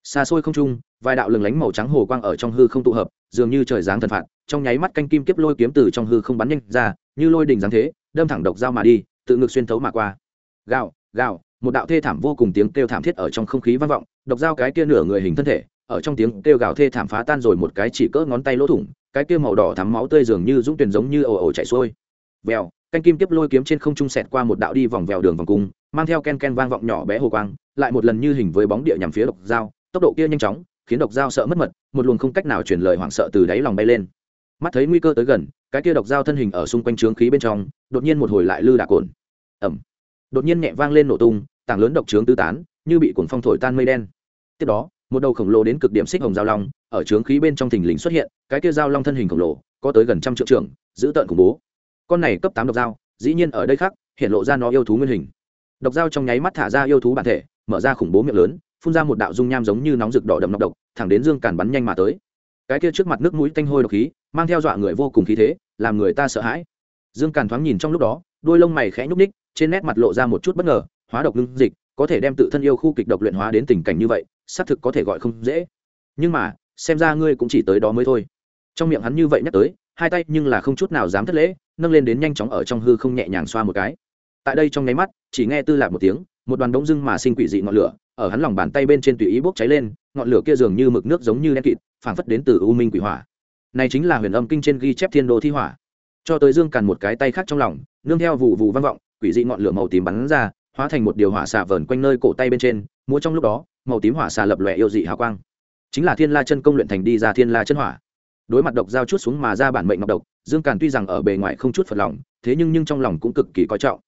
S1: Xa xôi không trung vài đạo lừng lánh màu trắng hồ quang ở trong hư không tụ hợp, dường như trời giáng thần phạt, trong nháy mắt canh kim kiếp lôi kiếm từ trong hư không bắn nhanh ra, như lôi đình giáng thế, đâm thẳng độc dao mà đi, tự ngực xuyên thấu mà qua. Gào gào, một đạo thê thảm vô cùng tiếng kêu thảm thiết ở trong không khí vang vọng, độc dao cái kia nửa người hình thân thể, ở trong tiếng kêu gào thê thảm phá tan rồi một cái chỉ cỡ ngón tay lỗ thủng, cái kia màu đỏ thắm máu tươi dường như dũng tuyền giống như ồ ồ chảy xuôi. Vèo, canh kim tiếp lôi kiếm trên không trung sẹt qua một đạo đi vòng vèo đường vòng cung, mang theo ken ken vang vọng nhỏ bé hồ quang, lại một lần như hình với bóng địa nhằm phía độc dao, tốc độ kia nhanh chóng khiến độc dao sợ mất mật, một luồng không cách nào truyền lời hoảng sợ từ đáy lòng bay lên. Mắt thấy nguy cơ tới gần, cái kia độc dao thân hình ở xung quanh trướng khí bên trong, đột nhiên một hồi lại lư đà cồn. Ẩm đột nhiên nhẹ vang lên nổ tung, tảng lớn độc trướng tứ tán, như bị cuồng phong thổi tan mây đen. Tiếp đó, một đầu khổng lồ đến cực điểm xích hồng giao long ở trướng khí bên trong thình lình xuất hiện, cái kia giao long thân hình khổng lồ, có tới gần trăm triệu trưởng, giữ tợn khủng bố. Con này cấp tám độc dao, dĩ nhiên ở đây khác, hiện lộ ra nó yêu thú nguyên hình. Độc dao trong nháy mắt thả ra yêu thú bản thể, mở ra khủng bố miệng lớn phun ra một đạo dung nham giống như nóng rực đỏ đậm nọc độc, thẳng đến dương càn bắn nhanh mà tới. Cái kia trước mặt nước mũi tanh hôi độc khí, mang theo dọa người vô cùng khí thế, làm người ta sợ hãi. Dương càn thoáng nhìn trong lúc đó, đôi lông mày khẽ nhúc ních trên nét mặt lộ ra một chút bất ngờ, hóa độc ngưng dịch, có thể đem tự thân yêu khu kịch độc luyện hóa đến tình cảnh như vậy, xác thực có thể gọi không dễ. Nhưng mà, xem ra ngươi cũng chỉ tới đó mới thôi. Trong miệng hắn như vậy nhắc tới, hai tay nhưng là không chút nào dám thất lễ, nâng lên đến nhanh chóng ở trong hư không nhẹ nhàng xoa một cái. Tại đây trong nháy mắt, chỉ nghe tư lạc một tiếng, một đoàn đống dưng mà sinh quỷ dị ngọn lửa ở hắn lòng bàn tay bên trên tùy ý bốc cháy lên, ngọn lửa kia dường như mực nước giống như đen kịt, phảng phất đến từ u minh quỷ hỏa. Này chính là huyền âm kinh trên ghi chép thiên đô thi hỏa. Cho tới dương càn một cái tay khác trong lòng, nương theo vụ vụ vang vọng, quỷ dị ngọn lửa màu tím bắn ra, hóa thành một điều hỏa xà vờn quanh nơi cổ tay bên trên, múa trong lúc đó, màu tím hỏa xà lập lòe yêu dị hào quang. Chính là thiên la chân công luyện thành đi ra thiên la chân hỏa. Đối mặt độc giao chút xuống mà ra bản mệnh ngọc độc, dương càn tuy rằng ở bề ngoài không chút phật lòng, thế nhưng nhưng trong lòng cũng cực kỳ coi trọng.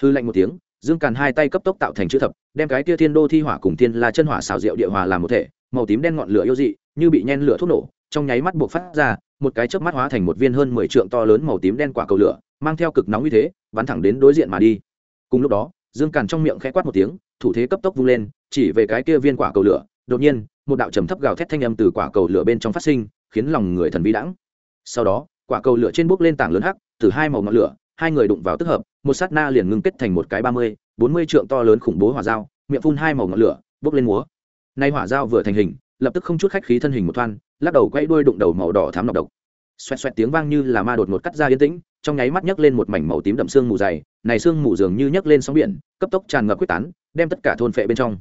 S1: Hư lạnh một tiếng dương càn hai tay cấp tốc tạo thành chữ thập, đem cái tia thiên đô thi hỏa cùng thiên la chân hỏa xào rượu địa hòa làm một thể, màu tím đen ngọn lửa yêu dị, như bị nhen lửa thuốc nổ, trong nháy mắt buộc phát ra, một cái chớp mắt hóa thành một viên hơn mười trượng to lớn màu tím đen quả cầu lửa, mang theo cực nóng như thế, bắn thẳng đến đối diện mà đi. Cùng lúc đó, dương càn trong miệng khẽ quát một tiếng, thủ thế cấp tốc vung lên, chỉ về cái kia viên quả cầu lửa, đột nhiên, một đạo trầm thấp gào thét thanh âm từ quả cầu lửa bên trong phát sinh, khiến lòng người thần bí đãng. Sau đó, quả cầu lửa trên bốc lên tảng lớn hắc, từ hai màu ngọn lửa hai người đụng vào tức hợp, một sát na liền ngưng kết thành một cái ba mươi, bốn mươi trượng to lớn khủng bố hỏa dao, miệng phun hai màu ngọn lửa, bốc lên múa. Nay hỏa dao vừa thành hình, lập tức không chút khách khí thân hình một thoan, lắc đầu quay đuôi đụng đầu màu đỏ thám nọc độc. Xoẹt xoẹt tiếng vang như là ma đột ngột cắt ra yên tĩnh, trong nháy mắt nhấc lên một mảnh màu tím đậm xương mù dày, này xương mù dường như nhấc lên sóng biển, cấp tốc tràn ngập quyết tán, đem tất cả thôn phệ bên trong.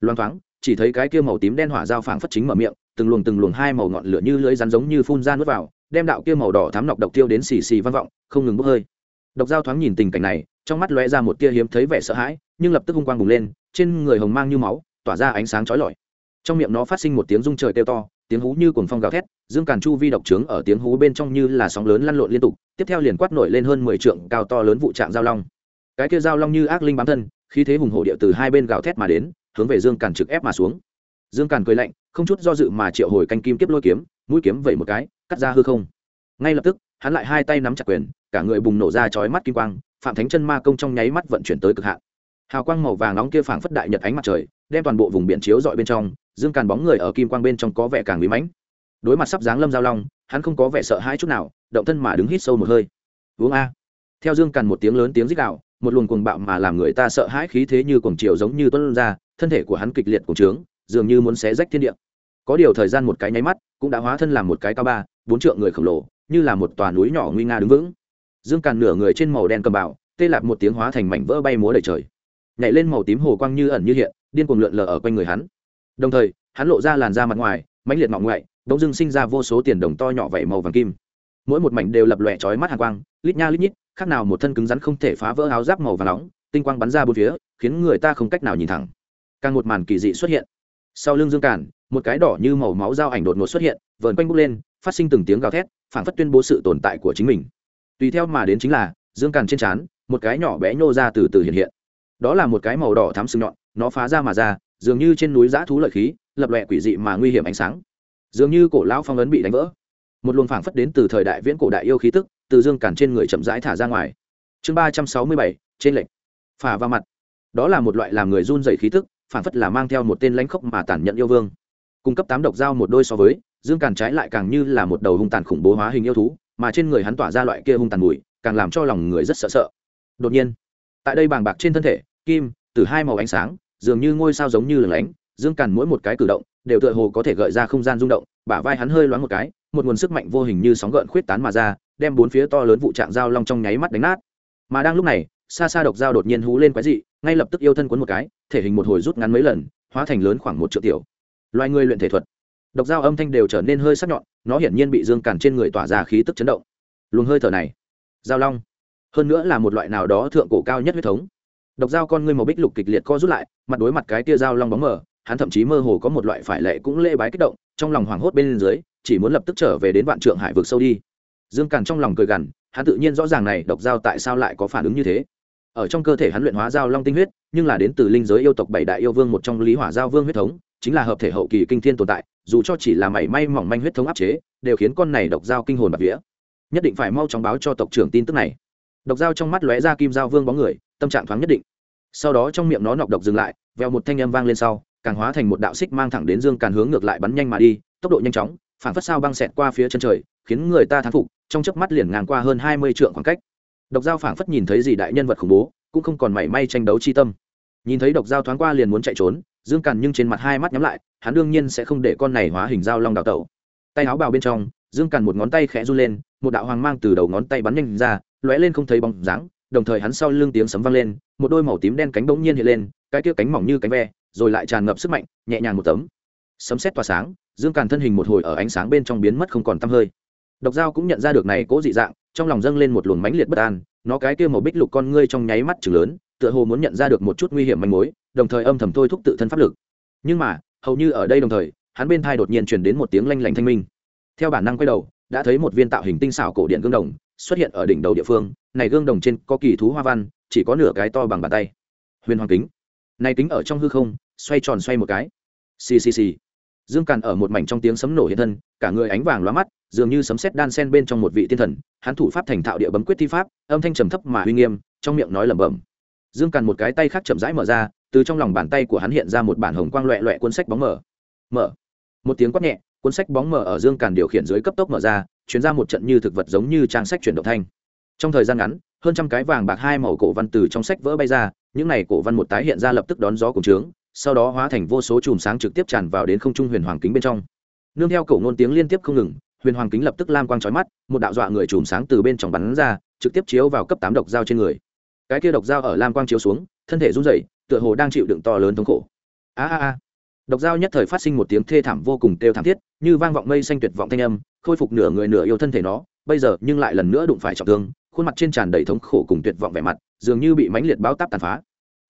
S1: Loang thoáng, chỉ thấy cái kia màu tím đen hỏa dao phảng phất chính mở miệng, từng luồng từng luồng hai màu ngọn lửa như lưỡi rắn giống như phun ra nuốt vào, đem đạo kia màu đỏ thắm nọc độc tiêu đến xì xì vang vọng, không ngừng bốc hơi độc Giao thoáng nhìn tình cảnh này, trong mắt lóe ra một tia hiếm thấy vẻ sợ hãi, nhưng lập tức hung quang bùng lên, trên người hồng mang như máu, tỏa ra ánh sáng chói lọi. Trong miệng nó phát sinh một tiếng rung trời kêu to, tiếng hú như cuồng phong gào thét, dương càn chu vi độc trướng ở tiếng hú bên trong như là sóng lớn lăn lộn liên tục, tiếp theo liền quát nổi lên hơn mười trượng cao to lớn vụ trạng giao long. Cái kia giao long như ác linh bám thân, khí thế hùng hổ địa từ hai bên gào thét mà đến, hướng về dương càn trực ép mà xuống. Dương càn cười lạnh, không chút do dự mà triệu hồi canh kim kiếp lôi kiếm, mũi kiếm vẩy một cái, cắt ra hư không. Ngay lập tức hắn lại hai tay nắm chặt quyền, cả người bùng nổ ra chói mắt kim quang, phạm thánh chân ma công trong nháy mắt vận chuyển tới cực hạn. Hào quang màu vàng nóng kia phảng phất đại nhật ánh mặt trời, đem toàn bộ vùng biển chiếu dọi bên trong, dương càn bóng người ở kim quang bên trong có vẻ càng bí mãnh. Đối mặt sắp dáng lâm giao long, hắn không có vẻ sợ hãi chút nào, động thân mà đứng hít sâu một hơi. Uống a. Theo dương càn một tiếng lớn tiếng rít đạo một luồng cuồng bạo mà làm người ta sợ hãi khí thế như cuồng chiều giống như tuân ra, thân thể của hắn kịch liệt cuồng trướng, dường như muốn xé rách thiên địa. Có điều thời gian một cái nháy mắt, cũng đã hóa thân làm một cái cao ba, bốn trượng người khổng lồ như là một tòa núi nhỏ nguy nga đứng vững. Dương càn nửa người trên màu đen cầm bảo tê lạp một tiếng hóa thành mảnh vỡ bay múa đầy trời. Nhảy lên màu tím hồ quang như ẩn như hiện, điên cuồng lượn lờ ở quanh người hắn. Đồng thời, hắn lộ ra làn da mặt ngoài, mãnh liệt ngọng ngoại, bỗng dưng sinh ra vô số tiền đồng to nhỏ vẩy màu vàng kim. Mỗi một mảnh đều lập lòe chói mắt hàn quang, lít nha lít nhít, khác nào một thân cứng rắn không thể phá vỡ áo giáp màu vàng nóng, tinh quang bắn ra bốn phía, khiến người ta không cách nào nhìn thẳng. Càng một màn kỳ dị xuất hiện. Sau lưng dương cản một cái đỏ như màu máu dao ảnh đột ngột xuất hiện, vờn quanh bốc lên phát sinh từng tiếng gào thét, phảng phất tuyên bố sự tồn tại của chính mình. Tùy theo mà đến chính là, dương càn trên trán, một cái nhỏ bé nhô ra từ từ hiện hiện. Đó là một cái màu đỏ thắm sừng nhọn, nó phá ra mà ra, dường như trên núi giã thú lợi khí, lập lòe quỷ dị mà nguy hiểm ánh sáng. Dường như cổ lão phong ấn bị đánh vỡ. Một luồng phảng phất đến từ thời đại viễn cổ đại yêu khí tức, từ dương càn trên người chậm rãi thả ra ngoài. Chương ba trăm sáu mươi bảy, trên lệnh phả vào mặt. Đó là một loại làm người run dày khí tức, phảng phất là mang theo một tên lãnh khốc mà tàn nhẫn yêu vương cung cấp tám độc dao một đôi so với, dương càn trái lại càng như là một đầu hung tàn khủng bố hóa hình yêu thú, mà trên người hắn tỏa ra loại kia hung tàn mùi, càng làm cho lòng người rất sợ sợ. Đột nhiên, tại đây bàng bạc trên thân thể, kim, từ hai màu ánh sáng, dường như ngôi sao giống như lửng lánh, dương càn mỗi một cái cử động, đều tựa hồ có thể gợi ra không gian rung động, bả vai hắn hơi loáng một cái, một nguồn sức mạnh vô hình như sóng gợn khuyết tán mà ra, đem bốn phía to lớn vụ trạng dao long trong nháy mắt đánh nát. Mà đang lúc này, xa xa độc dao đột nhiên hú lên quái dị, ngay lập tức yêu thân quấn một cái, thể hình một hồi rút ngắn mấy lần, hóa thành lớn khoảng một triệu tiểu loài người luyện thể thuật, độc dao âm thanh đều trở nên hơi sắc nhọn, nó hiển nhiên bị dương càn trên người tỏa ra khí tức chấn động. Luồng hơi thở này dao long, hơn nữa là một loại nào đó thượng cổ cao nhất huyết thống. Độc dao con ngươi màu bích lục kịch liệt co rút lại, mặt đối mặt cái tia dao long bóng mờ, hắn thậm chí mơ hồ có một loại phải lệ cũng lễ bái kích động, trong lòng hoảng hốt bên dưới, chỉ muốn lập tức trở về đến vạn trượng hải vực sâu đi. Dương càn trong lòng cười gằn, hắn tự nhiên rõ ràng này độc dao tại sao lại có phản ứng như thế. Ở trong cơ thể hắn luyện hóa dao long tinh huyết, nhưng là đến từ linh giới yêu tộc bảy đại yêu vương một trong lý hỏa giao vương huyết thống chính là hợp thể hậu kỳ kinh thiên tồn tại, dù cho chỉ là mảy may mỏng manh huyết thống áp chế, đều khiến con này độc dao kinh hồn bạc vía. Nhất định phải mau chóng báo cho tộc trưởng tin tức này. Độc dao trong mắt lóe ra kim dao vương bóng người, tâm trạng thoáng nhất định. Sau đó trong miệng nó nọc độc dừng lại veo một thanh âm vang lên sau, càng hóa thành một đạo xích mang thẳng đến dương càn hướng ngược lại bắn nhanh mà đi, tốc độ nhanh chóng, phản phất sao băng xẹt qua phía chân trời, khiến người ta thán phục, trong chớp mắt liền ngang qua hơn hai mươi trượng khoảng cách. Độc dao phảng phất nhìn thấy gì đại nhân vật khủng bố, cũng không còn mảy may tranh đấu chi tâm. Nhìn thấy độc dao thoáng qua liền muốn chạy trốn dương càn nhưng trên mặt hai mắt nhắm lại, hắn đương nhiên sẽ không để con này hóa hình dao long đào tẩu. Tay áo bào bên trong, dương càn một ngón tay khẽ run lên, một đạo hoàng mang từ đầu ngón tay bắn nhanh ra, lóe lên không thấy bóng dáng, đồng thời hắn sau lưng tiếng sấm vang lên, một đôi màu tím đen cánh bỗng nhiên hiện lên, cái kia cánh mỏng như cánh ve, rồi lại tràn ngập sức mạnh, nhẹ nhàng một tấm. Sấm sét tỏa sáng, dương càn thân hình một hồi ở ánh sáng bên trong biến mất không còn tăm hơi. Độc dao cũng nhận ra được này cố dị dạng, trong lòng dâng lên một luồng mãnh liệt bất an, nó cái kia màu bích lục con ngươi trong nháy mắt chừng lớn, tựa hồ muốn nhận ra được một chút nguy hiểm manh mối đồng thời âm thầm thôi thúc tự thân pháp lực. Nhưng mà, hầu như ở đây đồng thời, hắn bên thai đột nhiên truyền đến một tiếng lanh lảnh thanh minh. Theo bản năng quay đầu, đã thấy một viên tạo hình tinh xảo cổ điện gương đồng xuất hiện ở đỉnh đầu địa phương. Này gương đồng trên có kỳ thú hoa văn, chỉ có nửa cái to bằng bàn tay. Huyền hoàng kính. Này kính ở trong hư không, xoay tròn xoay một cái. Xì xì xì. Dương càn ở một mảnh trong tiếng sấm nổ hiện thân, cả người ánh vàng loa mắt, dường như sấm sét đan sen bên trong một vị tiên thần. Hắn thủ pháp thành thạo địa bấm quyết thi pháp, âm thanh trầm thấp mà uy nghiêm, trong miệng nói lẩm bẩm. Dương càn một cái tay khác chậm rãi mở ra từ trong lòng bàn tay của hắn hiện ra một bản hồng quang loẹ loẹ cuốn sách bóng mở. Mở. Một tiếng quát nhẹ, cuốn sách bóng mở ở dương càn điều khiển dưới cấp tốc mở ra, chuyển ra một trận như thực vật giống như trang sách chuyển động thanh. Trong thời gian ngắn, hơn trăm cái vàng bạc hai màu cổ văn từ trong sách vỡ bay ra, những này cổ văn một tái hiện ra lập tức đón gió cùng trướng, sau đó hóa thành vô số chùm sáng trực tiếp tràn vào đến không trung huyền hoàng kính bên trong. Nương theo cổ ngôn tiếng liên tiếp không ngừng, huyền hoàng kính lập tức lam quang trói mắt, một đạo dọa người chùm sáng từ bên trong bắn ra, trực tiếp chiếu vào cấp tám độc dao trên người. Cái kia độc dao ở lam quang chiếu xuống, thân thể run rẩy tựa hồ đang chịu đựng to lớn thống khổ. A a a. Độc dao nhất thời phát sinh một tiếng thê thảm vô cùng kêu thảm thiết, như vang vọng mây xanh tuyệt vọng thanh âm, khôi phục nửa người nửa yêu thân thể nó, bây giờ nhưng lại lần nữa đụng phải trọng thương, khuôn mặt trên tràn đầy thống khổ cùng tuyệt vọng vẻ mặt, dường như bị mãnh liệt báo táp tàn phá.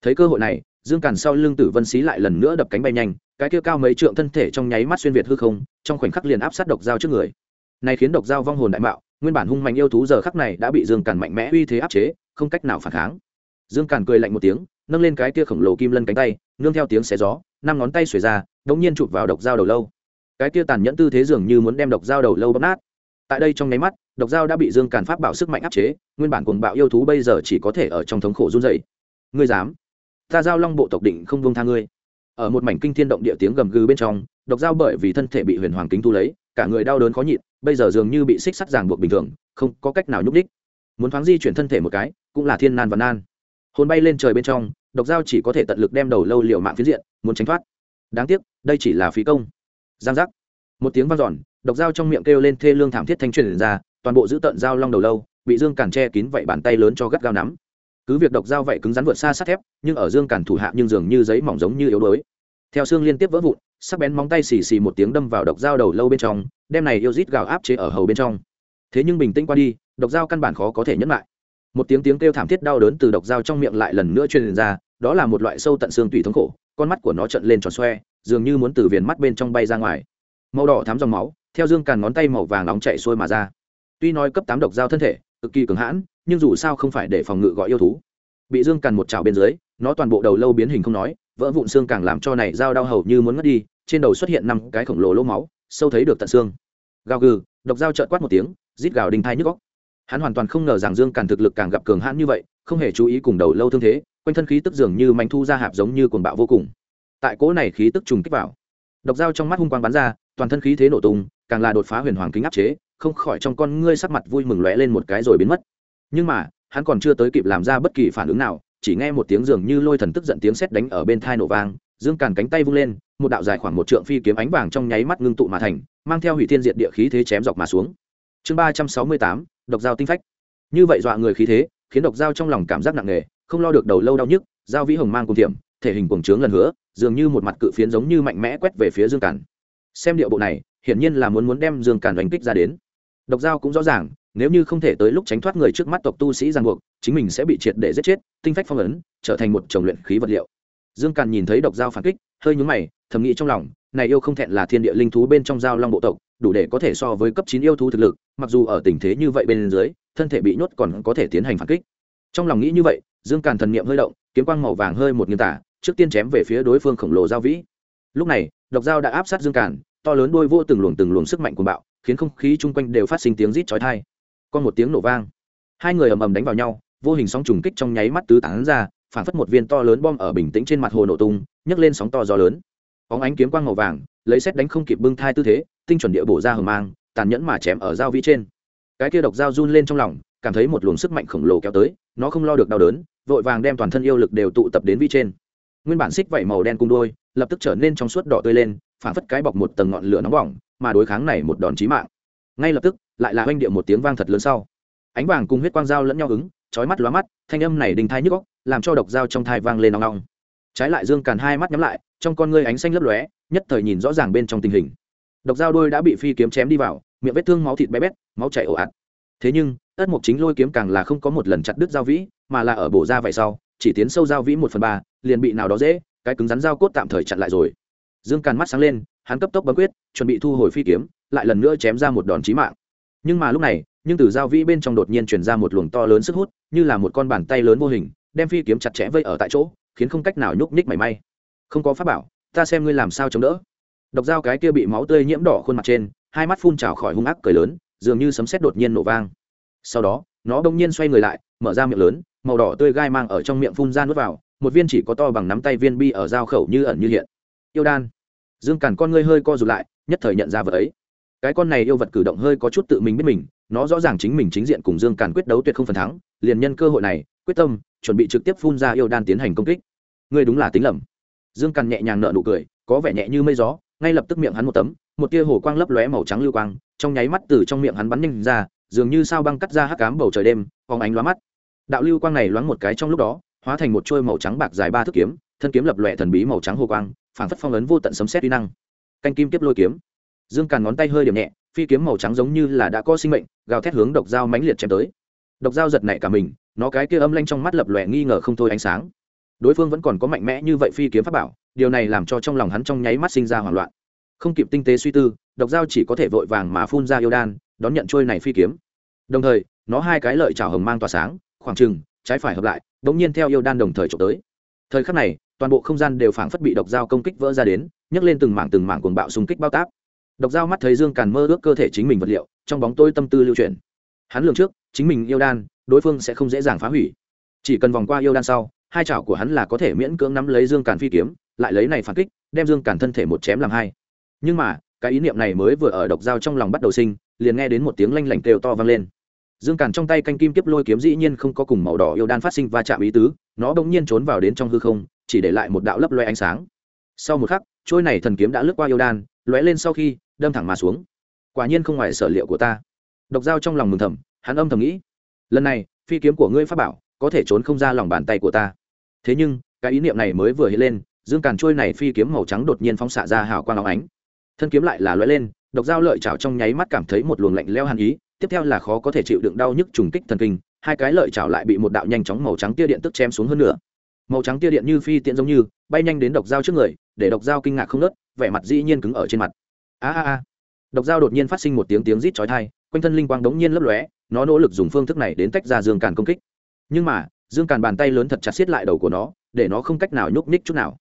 S1: Thấy cơ hội này, dương càn sau lưng tử vân xí lại lần nữa đập cánh bay nhanh, cái kia cao mấy trượng thân thể trong nháy mắt xuyên việt hư không, trong khoảnh khắc liền áp sát độc dao trước người. Này khiến độc dao vong hồn đại mạo, nguyên bản hung mạnh yêu thú giờ khắc này đã bị dương càn mạnh mẽ uy thế áp chế, không cách nào phản kháng. Dương càn cười lạnh một tiếng nâng lên cái kia khổng lồ kim lân cánh tay, nương theo tiếng xé gió, năm ngón tay xuề ra đống nhiên chụp vào độc dao đầu lâu. Cái kia tàn nhẫn tư thế dường như muốn đem độc dao đầu lâu bóp nát. Tại đây trong nháy mắt, độc dao đã bị dương càn pháp bảo sức mạnh áp chế, nguyên bản cuồng bạo yêu thú bây giờ chỉ có thể ở trong thống khổ run dày ngươi dám? Ta giao long bộ tộc định không vương tha ngươi. Ở một mảnh kinh thiên động địa tiếng gầm gừ bên trong, độc dao bởi vì thân thể bị huyền hoàng kính thu lấy, cả người đau đớn khó nhịn, bây giờ dường như bị xích sắt ràng buộc bình thường, không có cách nào nhúc đích muốn thoáng di chuyển thân thể một cái, cũng là thiên nan và nan hồn bay lên trời bên trong, độc dao chỉ có thể tận lực đem đầu lâu liệu mạng phiến diện, muốn tránh thoát. Đáng tiếc, đây chỉ là phí công. Giang giác. Một tiếng vang dọn, độc dao trong miệng kêu lên thê lương thảm thiết thanh truyền ra, toàn bộ giữ tận dao long đầu lâu, bị dương cản che kín vậy bàn tay lớn cho gắt gao nắm. Cứ việc độc dao vậy cứng rắn vượt xa sắt thép, nhưng ở dương cản thủ hạ nhưng dường như giấy mỏng giống như yếu đuối. Theo xương liên tiếp vỡ vụn, sắc bén móng tay xì xì một tiếng đâm vào độc dao đầu lâu bên trong, đem này yêu rít gào áp chế ở hầu bên trong. Thế nhưng bình tĩnh qua đi, độc dao căn bản khó có thể nhẫn lại một tiếng tiếng kêu thảm thiết đau đớn từ độc dao trong miệng lại lần nữa truyền ra, đó là một loại sâu tận xương tùy thống khổ, con mắt của nó trận lên tròn xoe, dường như muốn từ viền mắt bên trong bay ra ngoài. Màu đỏ thám dòng máu, theo dương càn ngón tay màu vàng nóng chạy xuôi mà ra. Tuy nói cấp tám độc dao thân thể, cực kỳ cứng hãn, nhưng dù sao không phải để phòng ngự gọi yêu thú. Bị dương càn một chảo bên dưới, nó toàn bộ đầu lâu biến hình không nói, vỡ vụn xương càng làm cho này dao đau hầu như muốn ngất đi, trên đầu xuất hiện năm cái khổng lồ lỗ máu, sâu thấy được tận xương. Gào gừ, độc dao trợn quát một tiếng, rít gào đinh thai nhức góc hắn hoàn toàn không ngờ rằng dương càn thực lực càng gặp cường hãn như vậy, không hề chú ý cùng đầu lâu thương thế, quanh thân khí tức dường như mạnh thu ra hạp giống như cuồng bạo vô cùng. Tại cỗ này khí tức trùng kích vào, độc dao trong mắt hung quang bắn ra, toàn thân khí thế nổ tung, càng là đột phá huyền hoàng kính áp chế, không khỏi trong con ngươi sắc mặt vui mừng lóe lên một cái rồi biến mất. Nhưng mà, hắn còn chưa tới kịp làm ra bất kỳ phản ứng nào, chỉ nghe một tiếng dường như lôi thần tức giận tiếng sét đánh ở bên thai nổ vang, dương càn cánh tay vung lên, một đạo dài khoảng một trượng phi kiếm ánh vàng trong nháy mắt ngưng tụ mà thành, mang theo hủy thiên diệt địa khí thế chém dọc mà xuống chương ba trăm sáu mươi tám, độc dao tinh phách. Như vậy dọa người khí thế, khiến độc dao trong lòng cảm giác nặng nề, không lo được đầu lâu đau nhức dao vĩ hồng mang cùng tiệm thể hình cuồng trướng lần hứa, dường như một mặt cự phiến giống như mạnh mẽ quét về phía dương cản. Xem điệu bộ này, hiển nhiên là muốn muốn đem dương cản đánh kích ra đến. Độc dao cũng rõ ràng, nếu như không thể tới lúc tránh thoát người trước mắt tộc tu sĩ giang buộc, chính mình sẽ bị triệt để giết chết, tinh phách phong ấn, trở thành một chồng luyện khí vật liệu. Dương càn nhìn thấy độc dao phản kích, hơi nhúng mày, thầm nghĩ trong lòng này yêu không thẹn là thiên địa linh thú bên trong giao long bộ tộc, đủ để có thể so với cấp chín yêu thú thực lực, mặc dù ở tình thế như vậy bên dưới, thân thể bị nhốt còn có thể tiến hành phản kích. Trong lòng nghĩ như vậy, dương càn thần niệm hơi động, kiếm quang màu vàng hơi một nghiêng tả, trước tiên chém về phía đối phương khổng lồ giao vĩ. Lúc này, độc dao đã áp sát dương càn, to lớn đôi vô từng luồng từng luồng sức mạnh của bạo, khiến không khí chung quanh đều phát sinh tiếng rít chói tai. Còn một tiếng nổ vang. Hai người ầm ầm đánh vào nhau, vô hình sóng trùng kích trong nháy mắt tứ tán ra, phản phất một viên to lớn bom ở bình tĩnh trên mặt hồ nổ tung, nhấc lên sóng to gió lớn óng ánh kiếm quang màu vàng, lấy xét đánh không kịp bưng thai tư thế, tinh chuẩn địa bổ ra hờ mang, tàn nhẫn mà chém ở dao vĩ trên. Cái kia độc dao run lên trong lòng, cảm thấy một luồng sức mạnh khổng lồ kéo tới, nó không lo được đau đớn, vội vàng đem toàn thân yêu lực đều tụ tập đến vi trên. Nguyên bản xích vảy màu đen cung đôi, lập tức trở nên trong suốt đỏ tươi lên, phản phất cái bọc một tầng ngọn lửa nóng bỏng, mà đối kháng này một đòn chí mạng. Ngay lập tức, lại là oanh điệu một tiếng vang thật lớn sau. Ánh vàng cùng huyết quang dao lẫn nhau ứng, chói mắt lóa mắt, thanh âm này đình thai nhức góc làm cho độc dao trong thai vang lên nóng nóng trái lại dương càn hai mắt nhắm lại, trong con ngươi ánh xanh lấp lóe, nhất thời nhìn rõ ràng bên trong tình hình. Độc dao đôi đã bị phi kiếm chém đi vào, miệng vết thương máu thịt bé bét, máu chảy ồ ạt. Thế nhưng ất mộc chính lôi kiếm càng là không có một lần chặt đứt dao vĩ, mà là ở bổ ra vậy sau, chỉ tiến sâu dao vĩ một phần ba, liền bị nào đó dễ, cái cứng rắn dao cốt tạm thời chặn lại rồi. Dương càn mắt sáng lên, hắn cấp tốc bấm quyết, chuẩn bị thu hồi phi kiếm, lại lần nữa chém ra một đòn chí mạng. Nhưng mà lúc này, nhưng từ dao vĩ bên trong đột nhiên truyền ra một luồng to lớn sức hút, như là một con bàn tay lớn vô hình, đem phi kiếm chặt chẽ vây ở tại chỗ khiến không cách nào nhúc nhích mảy may. Không có pháp bảo, ta xem ngươi làm sao chống đỡ. Độc dao cái kia bị máu tươi nhiễm đỏ khuôn mặt trên, hai mắt phun trào khỏi hung ác cười lớn, dường như sấm sét đột nhiên nổ vang. Sau đó, nó bỗng nhiên xoay người lại, mở ra miệng lớn, màu đỏ tươi gai mang ở trong miệng phun ra nuốt vào, một viên chỉ có to bằng nắm tay viên bi ở giao khẩu như ẩn như hiện. Yêu đan. Dương càn con ngươi hơi co rụt lại, nhất thời nhận ra vật ấy. Cái con này yêu vật cử động hơi có chút tự mình biết mình, nó rõ ràng chính mình chính diện cùng dương càn quyết đấu tuyệt không phần thắng, liền nhân cơ hội này, quyết tâm chuẩn bị trực tiếp phun ra yêu đan tiến hành công kích. Ngươi đúng là tính lầm. Dương càn nhẹ nhàng nợ nụ cười, có vẻ nhẹ như mây gió, ngay lập tức miệng hắn một tấm, một tia hồ quang lấp lóe màu trắng lưu quang, trong nháy mắt từ trong miệng hắn bắn nhanh ra, dường như sao băng cắt ra hắc cám bầu trời đêm, phóng ánh lóa mắt. Đạo lưu quang này loáng một cái trong lúc đó, hóa thành một chuôi màu trắng bạc dài ba thước kiếm, thân kiếm lập lòe thần bí màu trắng hồ quang, phảng phất phong ấn vô tận sấm xét uy năng. Canh kim tiếp lôi kiếm. Dương càn ngón tay hơi điểm nhẹ, phi kiếm màu trắng giống như là đã có sinh mệnh, gào thét hướng độc dao mãnh liệt chém tới. Độc dao giật nảy cả mình nó cái kia âm lanh trong mắt lập lòe nghi ngờ không thôi ánh sáng. Đối phương vẫn còn có mạnh mẽ như vậy phi kiếm pháp bảo, điều này làm cho trong lòng hắn trong nháy mắt sinh ra hoảng loạn. Không kịp tinh tế suy tư, độc dao chỉ có thể vội vàng mà phun ra yêu đan, đón nhận trôi này phi kiếm. Đồng thời, nó hai cái lợi trào hồng mang tỏa sáng, khoảng trừng trái phải hợp lại đ ỗ n g nhiên theo yêu đan đồng thời trộm tới. Thời khắc này, toàn bộ không gian đều phảng phất bị độc dao công kích vỡ ra đến, nhấc lên từng mảng từng mảng cuồng bạo xung kích bao táp. Độc dao mắt thấy dương càn mơ ước cơ thể chính mình vật liệu, trong bóng tôi tâm tư lưu truyền hắn lường trước, chính mình yêu đan đối phương sẽ không dễ dàng phá hủy. Chỉ cần vòng qua yêu đan sau, hai chảo của hắn là có thể miễn cưỡng nắm lấy dương càn phi kiếm, lại lấy này phản kích, đem dương càn thân thể một chém làm hai. Nhưng mà, cái ý niệm này mới vừa ở độc dao trong lòng bắt đầu sinh, liền nghe đến một tiếng lanh lảnh kêu to vang lên. Dương càn trong tay canh kim tiếp lôi kiếm dĩ nhiên không có cùng màu đỏ yêu đan phát sinh va chạm ý tứ, nó bỗng nhiên trốn vào đến trong hư không, chỉ để lại một đạo lấp loe ánh sáng. Sau một khắc trôi này thần kiếm đã lướt qua yêu đan, lóe lên sau khi, đâm thẳng mà xuống. Quả nhiên không ngoài sở liệu của ta. Độc dao trong lòng mừng thầm, hắn âm thầm nghĩ lần này, phi kiếm của ngươi pháp bảo có thể trốn không ra lòng bàn tay của ta. Thế nhưng, cái ý niệm này mới vừa hiện lên, dương càn trôi này phi kiếm màu trắng đột nhiên phóng xạ ra hào quang óng ánh. Thân kiếm lại là lóe lên, độc dao lợi chảo trong nháy mắt cảm thấy một luồng lạnh leo hàn ý, tiếp theo là khó có thể chịu đựng đau nhức trùng kích thần kinh, hai cái lợi chảo lại bị một đạo nhanh chóng màu trắng tia điện tức chém xuống hơn nữa màu trắng tia điện như phi tiện giống như, bay nhanh đến độc dao trước người, để độc dao kinh ngạc không nớt vẻ mặt dĩ nhiên cứng ở trên mặt. A a a. Độc dao đột nhiên phát sinh một tiếng tiếng rít chói tai, quanh thân linh quang đống nhiên lấp lóe nó nỗ lực dùng phương thức này đến tách ra dương càn công kích. Nhưng mà, dương càn bàn tay lớn thật chặt xiết lại đầu của nó, để nó không cách nào nhúc nhích chút nào.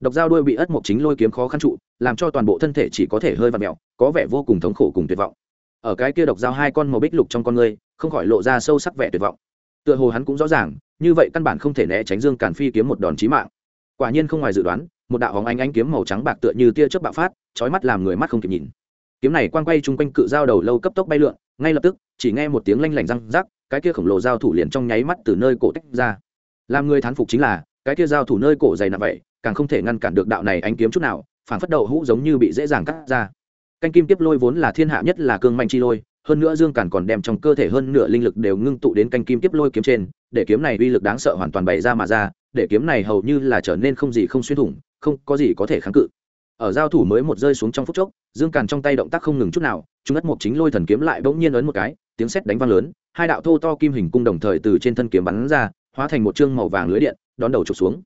S1: Độc dao đuôi bị ất mộc chính lôi kiếm khó khăn trụ, làm cho toàn bộ thân thể chỉ có thể hơi vặn mẹo có vẻ vô cùng thống khổ cùng tuyệt vọng. Ở cái kia độc dao hai con màu bích lục trong con người không khỏi lộ ra sâu sắc vẻ tuyệt vọng. Tựa hồ hắn cũng rõ ràng, như vậy căn bản không thể né tránh dương càn phi kiếm một đòn chí mạng. Quả nhiên không ngoài dự đoán, một đạo hóng ánh ánh kiếm màu trắng bạc tựa như tia chớp bạo phát, chói mắt làm người mắt không kịp nhìn kiếm này quang quay chung quanh cự dao đầu lâu cấp tốc bay lượn, ngay lập tức, chỉ nghe một tiếng lanh lảnh răng rắc, cái kia khổng lồ dao thủ liền trong nháy mắt từ nơi cổ tách ra. Làm người thán phục chính là, cái kia dao thủ nơi cổ dày nặng vậy, càng không thể ngăn cản được đạo này ánh kiếm chút nào, phản phất đầu hũ giống như bị dễ dàng cắt ra. Canh kim tiếp lôi vốn là thiên hạ nhất là cương manh chi lôi, hơn nữa dương càn còn đem trong cơ thể hơn nửa linh lực đều ngưng tụ đến canh kim tiếp lôi kiếm trên, để kiếm này uy lực đáng sợ hoàn toàn bày ra mà ra, để kiếm này hầu như là trở nên không gì không xuyên thủng, không có gì có thể kháng cự. Ở giao thủ mới một rơi xuống trong phút chốc dương càn trong tay động tác không ngừng chút nào, chúng ất một chính lôi thần kiếm lại bỗng nhiên ấn một cái, tiếng sét đánh vang lớn, hai đạo thô to kim hình cung đồng thời từ trên thân kiếm bắn ra, hóa thành một chương màu vàng lưới điện, đón đầu trục xuống.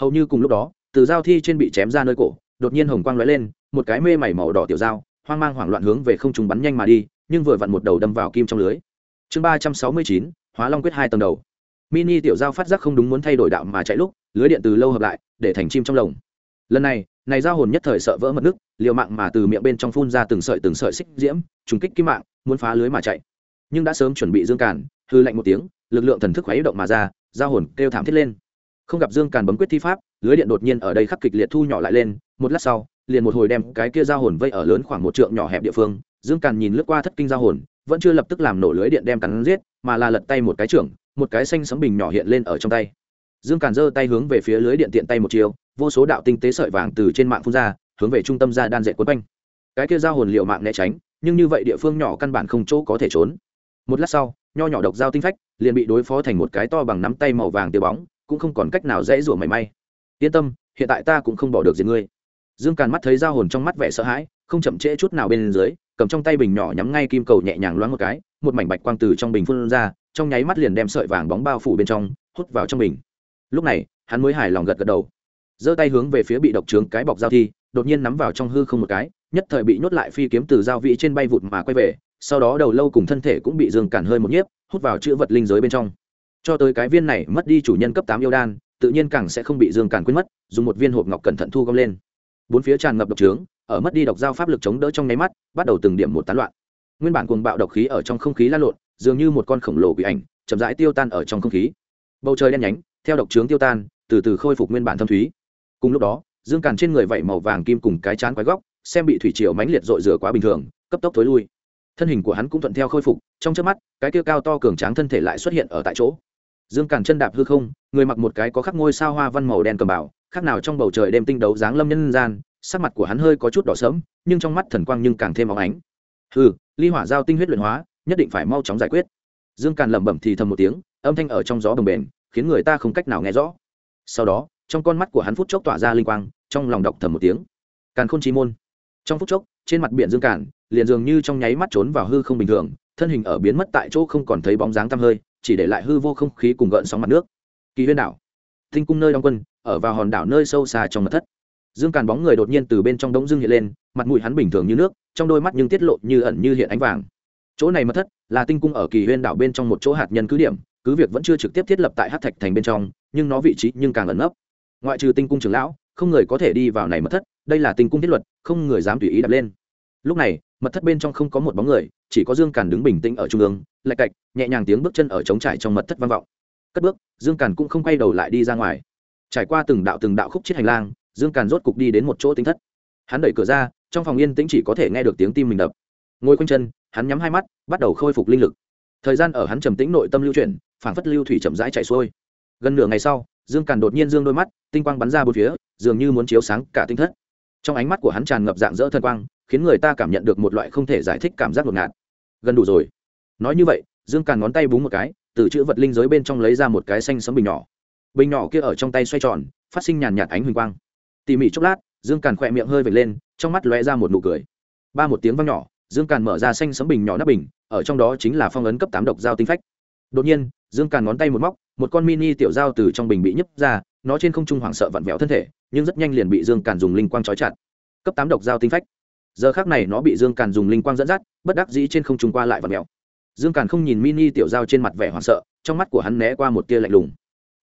S1: Hầu như cùng lúc đó, từ dao thi trên bị chém ra nơi cổ, đột nhiên hồng quang lóe lên, một cái mê mảy màu đỏ tiểu dao hoang mang hoảng loạn hướng về không trung bắn nhanh mà đi, nhưng vừa vặn một đầu đâm vào kim trong lưới. Chương ba trăm sáu mươi chín, hóa long quyết hai tầng đầu. Mini tiểu dao phát giác không đúng muốn thay đổi đạo mà chạy lúc, lưới điện từ lâu hợp lại, để thành chim trong lồng lần này này giao hồn nhất thời sợ vỡ mật nước, liều mạng mà từ miệng bên trong phun ra từng sợi từng sợi xích diễm, trùng kích kim mạng, muốn phá lưới mà chạy. Nhưng đã sớm chuẩn bị dương càn, hư lạnh một tiếng, lực lượng thần thức khuấy động mà ra, giao hồn kêu thảm thiết lên. Không gặp dương càn bấm quyết thi pháp, lưới điện đột nhiên ở đây khắc kịch liệt thu nhỏ lại lên, một lát sau, liền một hồi đem cái kia giao hồn vây ở lớn khoảng một trượng nhỏ hẹp địa phương, dương càn nhìn lướt qua thất kinh giao hồn, vẫn chưa lập tức làm nổ lưới điện đem cắn giết, mà là lật tay một cái trưởng, một cái xanh sấm bình nhỏ hiện lên ở trong tay dương càn giơ tay hướng về phía lưới điện tiện tay một chiều, vô số đạo tinh tế sợi vàng từ trên mạng phun ra, hướng về trung tâm ra đan dệt quấn quanh. Cái kia giao hồn liệu mạng né tránh, nhưng như vậy địa phương nhỏ căn bản không chỗ có thể trốn. Một lát sau, nho nhỏ độc dao tinh phách, liền bị đối phó thành một cái to bằng nắm tay màu vàng tiêu bóng, cũng không còn cách nào dễ rủa mảy may. Yên tâm, hiện tại ta cũng không bỏ được gì ngươi. Dương càn mắt thấy giao hồn trong mắt vẻ sợ hãi, không chậm trễ chút nào bên dưới, cầm trong tay bình nhỏ nhắm ngay kim cầu nhẹ nhàng loáng một cái, một mảnh bạch quang từ trong bình phun ra, trong nháy mắt liền đem sợi vàng bóng bao phủ bên trong, hút vào trong bình lúc này, hắn mới hài lòng gật gật đầu. Giơ tay hướng về phía bị độc trướng cái bọc dao thi, đột nhiên nắm vào trong hư không một cái, nhất thời bị nhốt lại phi kiếm từ dao vị trên bay vụt mà quay về, sau đó đầu lâu cùng thân thể cũng bị dương cản hơi một nhiếp, hút vào chữ vật linh giới bên trong. Cho tới cái viên này mất đi chủ nhân cấp tám yêu đan, tự nhiên càng sẽ không bị dương cản quên mất, dùng một viên hộp ngọc cẩn thận thu gom lên. Bốn phía tràn ngập độc trướng, ở mất đi độc giao pháp lực chống đỡ trong nháy mắt, bắt đầu từng điểm một tán loạn. Nguyên bản cuồng bạo độc khí ở trong không khí lan lộn, dường như một con khổng lồ bị ảnh, chậm rãi tiêu tan ở trong không khí. Bầu trời đen nhánh theo độc trướng tiêu tan từ từ khôi phục nguyên bản thâm thúy. Cùng lúc đó dương càn trên người vẩy màu vàng kim cùng cái chán quái góc xem bị thủy triều mãnh liệt dội rửa quá bình thường cấp tốc thối lui. Thân hình của hắn cũng thuận theo khôi phục trong trước mắt cái kia cao to cường tráng thân thể lại xuất hiện ở tại chỗ. Dương càn chân đạp hư không người mặc một cái có khắc ngôi sao hoa văn màu đen cầm bảo khác nào trong bầu trời đêm tinh đấu dáng lâm nhân gian sắc mặt của hắn hơi có chút đỏ sớm nhưng trong mắt thần quang nhưng càng thêm óng ánh. Hừ, ly hỏa giao tinh huyết luyện hóa nhất định phải mau chóng giải quyết. Dương càn lẩm bẩm thì thầm một tiếng âm thanh ở trong gió đồng bền khiến người ta không cách nào nghe rõ. Sau đó, trong con mắt của hắn phút chốc tỏa ra linh quang, trong lòng đọc thầm một tiếng. Càn khôn chi môn. Trong phút chốc, trên mặt biển dương càn, liền dường như trong nháy mắt trốn vào hư không bình thường, thân hình ở biến mất tại chỗ không còn thấy bóng dáng tăm hơi, chỉ để lại hư vô không khí cùng gợn sóng mặt nước. Kỳ huyên đảo. Tinh cung nơi đóng quân, ở vào hòn đảo nơi sâu xa trong mật thất. Dương càn bóng người đột nhiên từ bên trong đống dương hiện lên, mặt mũi hắn bình thường như nước, trong đôi mắt nhưng tiết lộ như ẩn như hiện ánh vàng. Chỗ này mật thất là tinh cung ở kỳ huyên đảo bên trong một chỗ hạt nhân cứ điểm cứ việc vẫn chưa trực tiếp thiết lập tại hát thạch thành bên trong, nhưng nó vị trí nhưng càng ẩn nấp. Ngoại trừ tinh cung trưởng lão, không người có thể đi vào này mật thất, đây là tinh cung thiết luật, không người dám tùy ý đặt lên. Lúc này, mật thất bên trong không có một bóng người, chỉ có dương càn đứng bình tĩnh ở trung ương, lạch cạch, nhẹ nhàng tiếng bước chân ở trống trải trong mật thất vang vọng. Cất bước, dương càn cũng không quay đầu lại đi ra ngoài. Trải qua từng đạo từng đạo khúc chiết hành lang, dương càn rốt cục đi đến một chỗ tính thất. Hắn đẩy cửa ra, trong phòng yên tĩnh chỉ có thể nghe được tiếng tim mình đập. Ngồi quanh chân, hắn nhắm hai mắt, bắt đầu khôi phục linh lực. Thời gian ở hắn trầm tĩnh nội tâm lưu chuyển phảng phất lưu thủy chậm rãi chạy xuôi. Gần nửa ngày sau, dương càn đột nhiên dương đôi mắt, tinh quang bắn ra bốn phía, dường như muốn chiếu sáng cả tinh thất. Trong ánh mắt của hắn tràn ngập dạng dỡ thân quang, khiến người ta cảm nhận được một loại không thể giải thích cảm giác ngột ngạt. Gần đủ rồi. Nói như vậy, dương càn ngón tay búng một cái, từ chữ vật linh giới bên trong lấy ra một cái xanh sấm bình nhỏ. Bình nhỏ kia ở trong tay xoay tròn, phát sinh nhàn nhạt ánh huỳnh quang. Tỉ mỉ chốc lát, dương càn khỏe miệng hơi vệt lên, trong mắt lóe ra một nụ cười. Ba một tiếng vang nhỏ, dương càn mở ra xanh sấm bình nhỏ nắp bình, ở trong đó chính là phong ấn cấp tám độc dao tinh phách. Đột nhiên dương càn ngón tay một móc, một con mini tiểu dao từ trong bình bị nhấp ra, nó trên không trung hoảng sợ vặn vẹo thân thể, nhưng rất nhanh liền bị dương càn dùng linh quang trói chặt. Cấp tám độc dao tinh phách. Giờ khác này nó bị dương càn dùng linh quang dẫn dắt, bất đắc dĩ trên không trung qua lại vặn vẹo. Dương càn không nhìn mini tiểu dao trên mặt vẻ hoảng sợ, trong mắt của hắn né qua một tia lạnh lùng.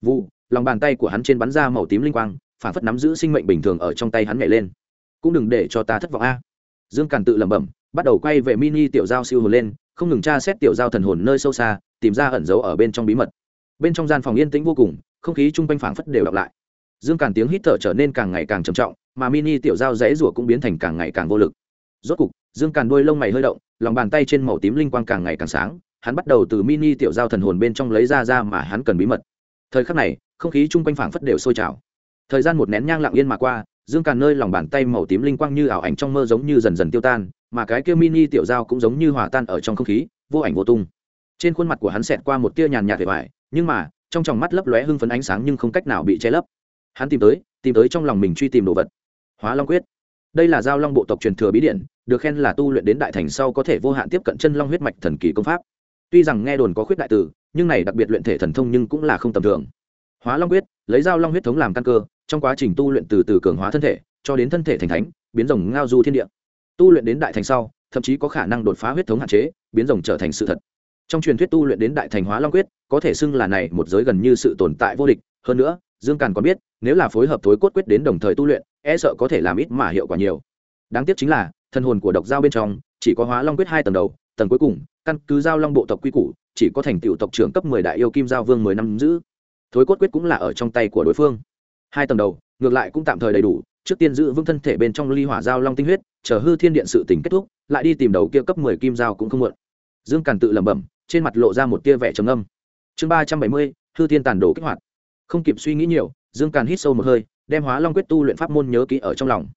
S1: Vụ lòng bàn tay của hắn trên bắn ra màu tím linh quang, phản phất nắm giữ sinh mệnh bình thường ở trong tay hắn nhảy lên. Cũng đừng để cho ta thất vọng a. Dương càn tự lẩm bẩm, bắt đầu quay về mini tiểu giao siêu hồn lên không ngừng tra xét tiểu giao thần hồn nơi sâu xa, tìm ra ẩn giấu ở bên trong bí mật. Bên trong gian phòng yên tĩnh vô cùng, không khí chung quanh phảng phất đều đọc lại. Dương càn tiếng hít thở trở nên càng ngày càng trầm trọng, mà mini tiểu giao rẽ rủa cũng biến thành càng ngày càng vô lực. Rốt cục, dương càn đôi lông mày hơi động, lòng bàn tay trên màu tím linh quang càng ngày càng sáng, hắn bắt đầu từ mini tiểu giao thần hồn bên trong lấy ra ra mà hắn cần bí mật. Thời khắc này, không khí chung quanh phảng phất đều sôi trào. Thời gian một nén nhang lặng yên mà qua dương càn nơi lòng bàn tay màu tím linh quang như ảo ảnh trong mơ giống như dần dần tiêu tan, mà cái kia mini tiểu dao cũng giống như hòa tan ở trong không khí, vô ảnh vô tung. Trên khuôn mặt của hắn xẹt qua một tia nhàn nhạt vẻ vải, nhưng mà, trong tròng mắt lấp lóe hưng phấn ánh sáng nhưng không cách nào bị che lấp. Hắn tìm tới tìm tới trong lòng mình truy tìm đồ vật. Hóa long quyết. Đây là giao long bộ tộc truyền thừa bí điện, được khen là tu luyện đến đại thành sau có thể vô hạn tiếp cận chân long huyết mạch thần kỳ công pháp. Tuy rằng nghe đồn có khuyết đại tử nhưng này đặc biệt luyện thể thần thông nhưng cũng là không tầm thường. Hóa long quyết, lấy giao long huyết thống làm căn cơ trong quá trình tu luyện từ từ cường hóa thân thể, cho đến thân thể thành thánh, biến rồng ngao du thiên địa. Tu luyện đến đại thành sau, thậm chí có khả năng đột phá huyết thống hạn chế, biến rồng trở thành sự thật. Trong truyền thuyết tu luyện đến đại thành hóa long quyết, có thể xưng là này một giới gần như sự tồn tại vô địch. Hơn nữa, dương càn còn biết, nếu là phối hợp thối cốt quyết đến đồng thời tu luyện e sợ có thể làm ít mà hiệu quả nhiều. Đáng tiếc chính là, thân hồn của độc giao bên trong, chỉ có hóa long quyết hai tầng đầu, tầng cuối cùng, căn cứ giao long bộ tộc quy củ, chỉ có thành tựu tộc trưởng cấp mười đại yêu kim giao vương mười năm giữ. Thối cốt quyết cũng là ở trong tay của đối phương hai tầng đầu, ngược lại cũng tạm thời đầy đủ, trước tiên giữ vững thân thể bên trong ly hỏa giao long tinh huyết, chờ hư thiên điện sự tỉnh kết thúc, lại đi tìm đầu kia cấp mười kim giao cũng không muộn. Dương càn tự lẩm bẩm, trên mặt lộ ra một tia vẻ trầm âm chương ba trăm bảy mươi, hư thiên tàn đồ kích hoạt. Không kịp suy nghĩ nhiều, dương càn hít sâu một hơi, đem hóa long quyết tu luyện pháp môn nhớ kỹ ở trong lòng.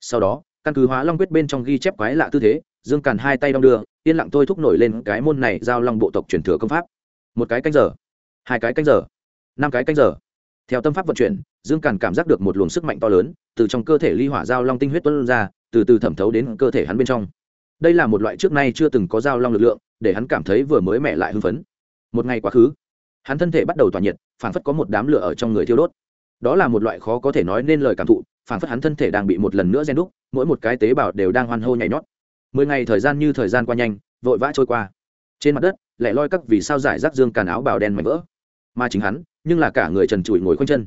S1: Sau đó, căn cứ hóa long quyết bên trong ghi chép quái lạ tư thế, dương càn hai tay đong đưa, yên lặng thôi thúc nổi lên cái môn này giao long bộ tộc truyền thừa công pháp. Một cái canh giờ, hai cái canh giờ, năm cái canh giờ. Theo tâm pháp vận chuyển dương càn cảm giác được một luồng sức mạnh to lớn từ trong cơ thể ly hỏa giao long tinh huyết tuân ra, từ từ thẩm thấu đến cơ thể hắn bên trong. Đây là một loại trước nay chưa từng có giao long lực lượng, để hắn cảm thấy vừa mới mẻ lại hưng phấn. Một ngày quá khứ, hắn thân thể bắt đầu tỏa nhiệt, phảng phất có một đám lửa ở trong người thiêu đốt. Đó là một loại khó có thể nói nên lời cảm thụ, phảng phất hắn thân thể đang bị một lần nữa gen đúc, mỗi một cái tế bào đều đang hoan hô nhảy nhót. Mười ngày thời gian như thời gian qua nhanh, vội vã trôi qua. Trên mặt đất, lẻ loi các vì sao giải rác dương càn áo bào đen mảnh vỡ. Mà chính hắn, nhưng là cả người trần trụi ngồi khoanh chân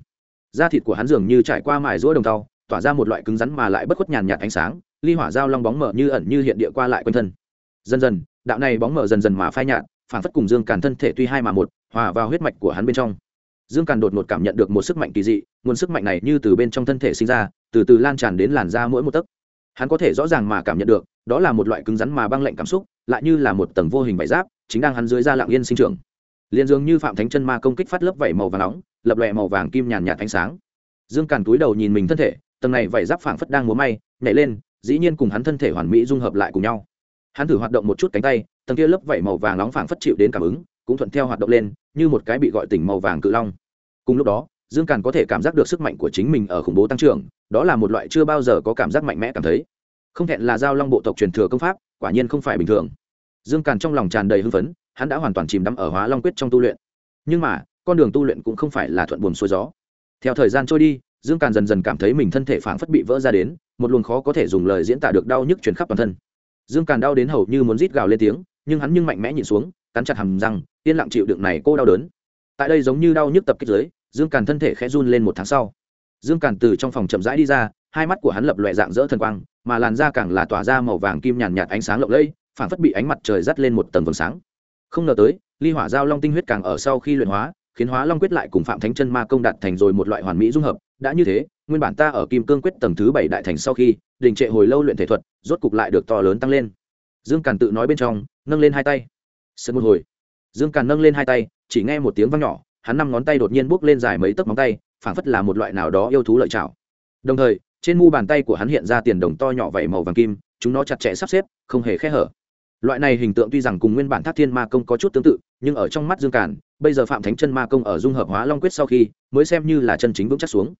S1: da thịt của hắn dường như trải qua mài rũa đồng tàu tỏa ra một loại cứng rắn mà lại bất khuất nhàn nhạt ánh sáng, ly hỏa dao long bóng mở như ẩn như hiện địa qua lại quanh thân. Dần dần, đạo này bóng mở dần dần mà phai nhạt phản phất cùng dương càn thân thể tuy hai mà một, hòa vào huyết mạch của hắn bên trong. Dương càn đột ngột cảm nhận được một sức mạnh kỳ dị, nguồn sức mạnh này như từ bên trong thân thể sinh ra, từ từ lan tràn đến làn da mỗi một tấc. Hắn có thể rõ ràng mà cảm nhận được, đó là một loại cứng rắn mà băng lạnh cảm xúc, lại như là một tầng vô hình vải giáp, chính đang hắn dưới da lạng yên sinh trưởng. Liền dường như phạm thánh chân ma công kích phát lớp vảy màu vàng nóng lập lòe màu vàng kim nhàn nhạt ánh sáng. Dương càn túi đầu nhìn mình thân thể, tầng này vảy giáp phảng phất đang múa may, nhảy lên, dĩ nhiên cùng hắn thân thể hoàn mỹ dung hợp lại cùng nhau. Hắn thử hoạt động một chút cánh tay, tầng kia lớp vảy màu vàng nóng phảng phất chịu đến cảm ứng, cũng thuận theo hoạt động lên, như một cái bị gọi tỉnh màu vàng cự long. Cùng lúc đó, dương càn có thể cảm giác được sức mạnh của chính mình ở khủng bố tăng trưởng, đó là một loại chưa bao giờ có cảm giác mạnh mẽ cảm thấy. Không thẹn là giao long bộ tộc truyền thừa công pháp, quả nhiên không phải bình thường. Dương càn trong lòng tràn đầy hưng phấn, hắn đã hoàn toàn chìm đắm ở hóa long quyết trong tu luyện. Nhưng mà con đường tu luyện cũng không phải là thuận buồm xuôi gió. Theo thời gian trôi đi, dương càn dần dần cảm thấy mình thân thể phảng phất bị vỡ ra đến, một luồng khó có thể dùng lời diễn tả được đau nhức truyền khắp toàn thân. Dương càn đau đến hầu như muốn rít gào lên tiếng, nhưng hắn nhưng mạnh mẽ nhìn xuống, cắn chặt hầm răng, yên lặng chịu đựng này cô đau đớn. Tại đây giống như đau nhức tập kích dưới, dương càn thân thể khẽ run lên một tháng sau. Dương càn từ trong phòng chậm rãi đi ra, hai mắt của hắn lập loẹ dạng dỡ thần quang, mà làn da càng là tỏa ra màu vàng kim nhàn nhạt ánh sáng lộng lẫy, phảng phất bị ánh mặt trời dắt lên một tầng vầng sáng. Không ngờ tới, ly hỏa giao long tinh huyết càng ở sau khi luyện hóa khiến hóa long quyết lại cùng phạm thánh chân ma công đạt thành rồi một loại hoàn mỹ dung hợp đã như thế nguyên bản ta ở kim cương quyết tầng thứ bảy đại thành sau khi đình trệ hồi lâu luyện thể thuật rốt cục lại được to lớn tăng lên dương càn tự nói bên trong nâng lên hai tay sân một hồi dương càn nâng lên hai tay chỉ nghe một tiếng vang nhỏ hắn năm ngón tay đột nhiên buốc lên dài mấy tấc móng tay phảng phất là một loại nào đó yêu thú lợi chảo đồng thời trên mu bàn tay của hắn hiện ra tiền đồng to nhỏ vảy màu vàng kim chúng nó chặt chẽ sắp xếp không hề khe hở loại này hình tượng tuy rằng cùng nguyên bản thác thiên ma công có chút tương tự nhưng ở trong mắt dương càn, bây giờ phạm thánh chân ma công ở dung hợp hóa long quyết sau khi, mới xem như là chân chính vững chắc xuống.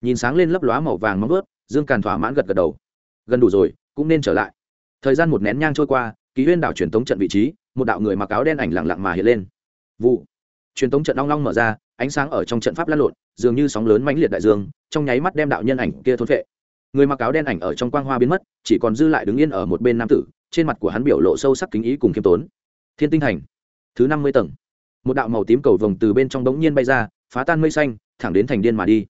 S1: Nhìn sáng lên lấp lóa màu vàng móng vớt dương càn thỏa mãn gật gật đầu. Gần đủ rồi, cũng nên trở lại. Thời gian một nén nhang trôi qua, ký huyên đảo truyền tống trận vị trí, một đạo người mặc áo đen ảnh lặng lặng mà hiện lên. Vụ. Truyền tống trận long long mở ra, ánh sáng ở trong trận pháp lăn lộn, dường như sóng lớn mãnh liệt đại dương, trong nháy mắt đem đạo nhân ảnh kia thôn vệ người mặc áo đen ảnh ở trong quang hoa biến mất, chỉ còn dư lại đứng yên ở một bên nam tử, trên mặt của hắn biểu lộ sâu sắc kính ý cùng khiêm tốn. Thiên tinh thành thứ năm mươi tầng. Một đạo màu tím cầu vồng từ bên trong đống nhiên bay ra, phá tan mây xanh, thẳng đến thành điên mà đi.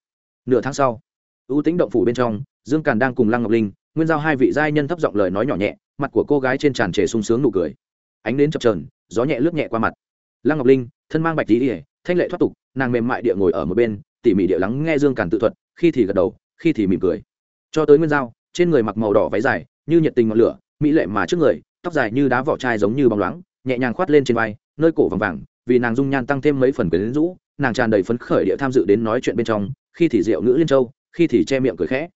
S1: Nửa tháng sau, ưu tính động phủ bên trong, dương càn đang cùng lăng ngọc linh, nguyên giao hai vị giai nhân thấp giọng lời nói nhỏ nhẹ, mặt của cô gái trên tràn trề sung sướng nụ cười. Ánh đến chập trờn gió nhẹ lướt nhẹ qua mặt. Lăng ngọc linh, thân mang bạch tí ỉa thanh lệ thoát tục, nàng mềm mại địa ngồi ở một bên, tỉ mỉ địa lắng nghe dương càn tự thuật, khi thì gật đầu, khi thì mỉm cười. Cho tới nguyên giao, trên người mặc màu đỏ váy dài, như nhiệt tình ngọn lửa, mỹ lệ mà trước người, tóc dài như đá vỏ chai giống như bóng loáng, nhẹ nhàng khoát lên trên vai nơi cổ vàng vàng vì nàng dung nhan tăng thêm mấy phần quyến rũ nàng tràn đầy phấn khởi địa tham dự đến nói chuyện bên trong khi thì rượu ngữ liên châu khi thì che miệng cười khẽ.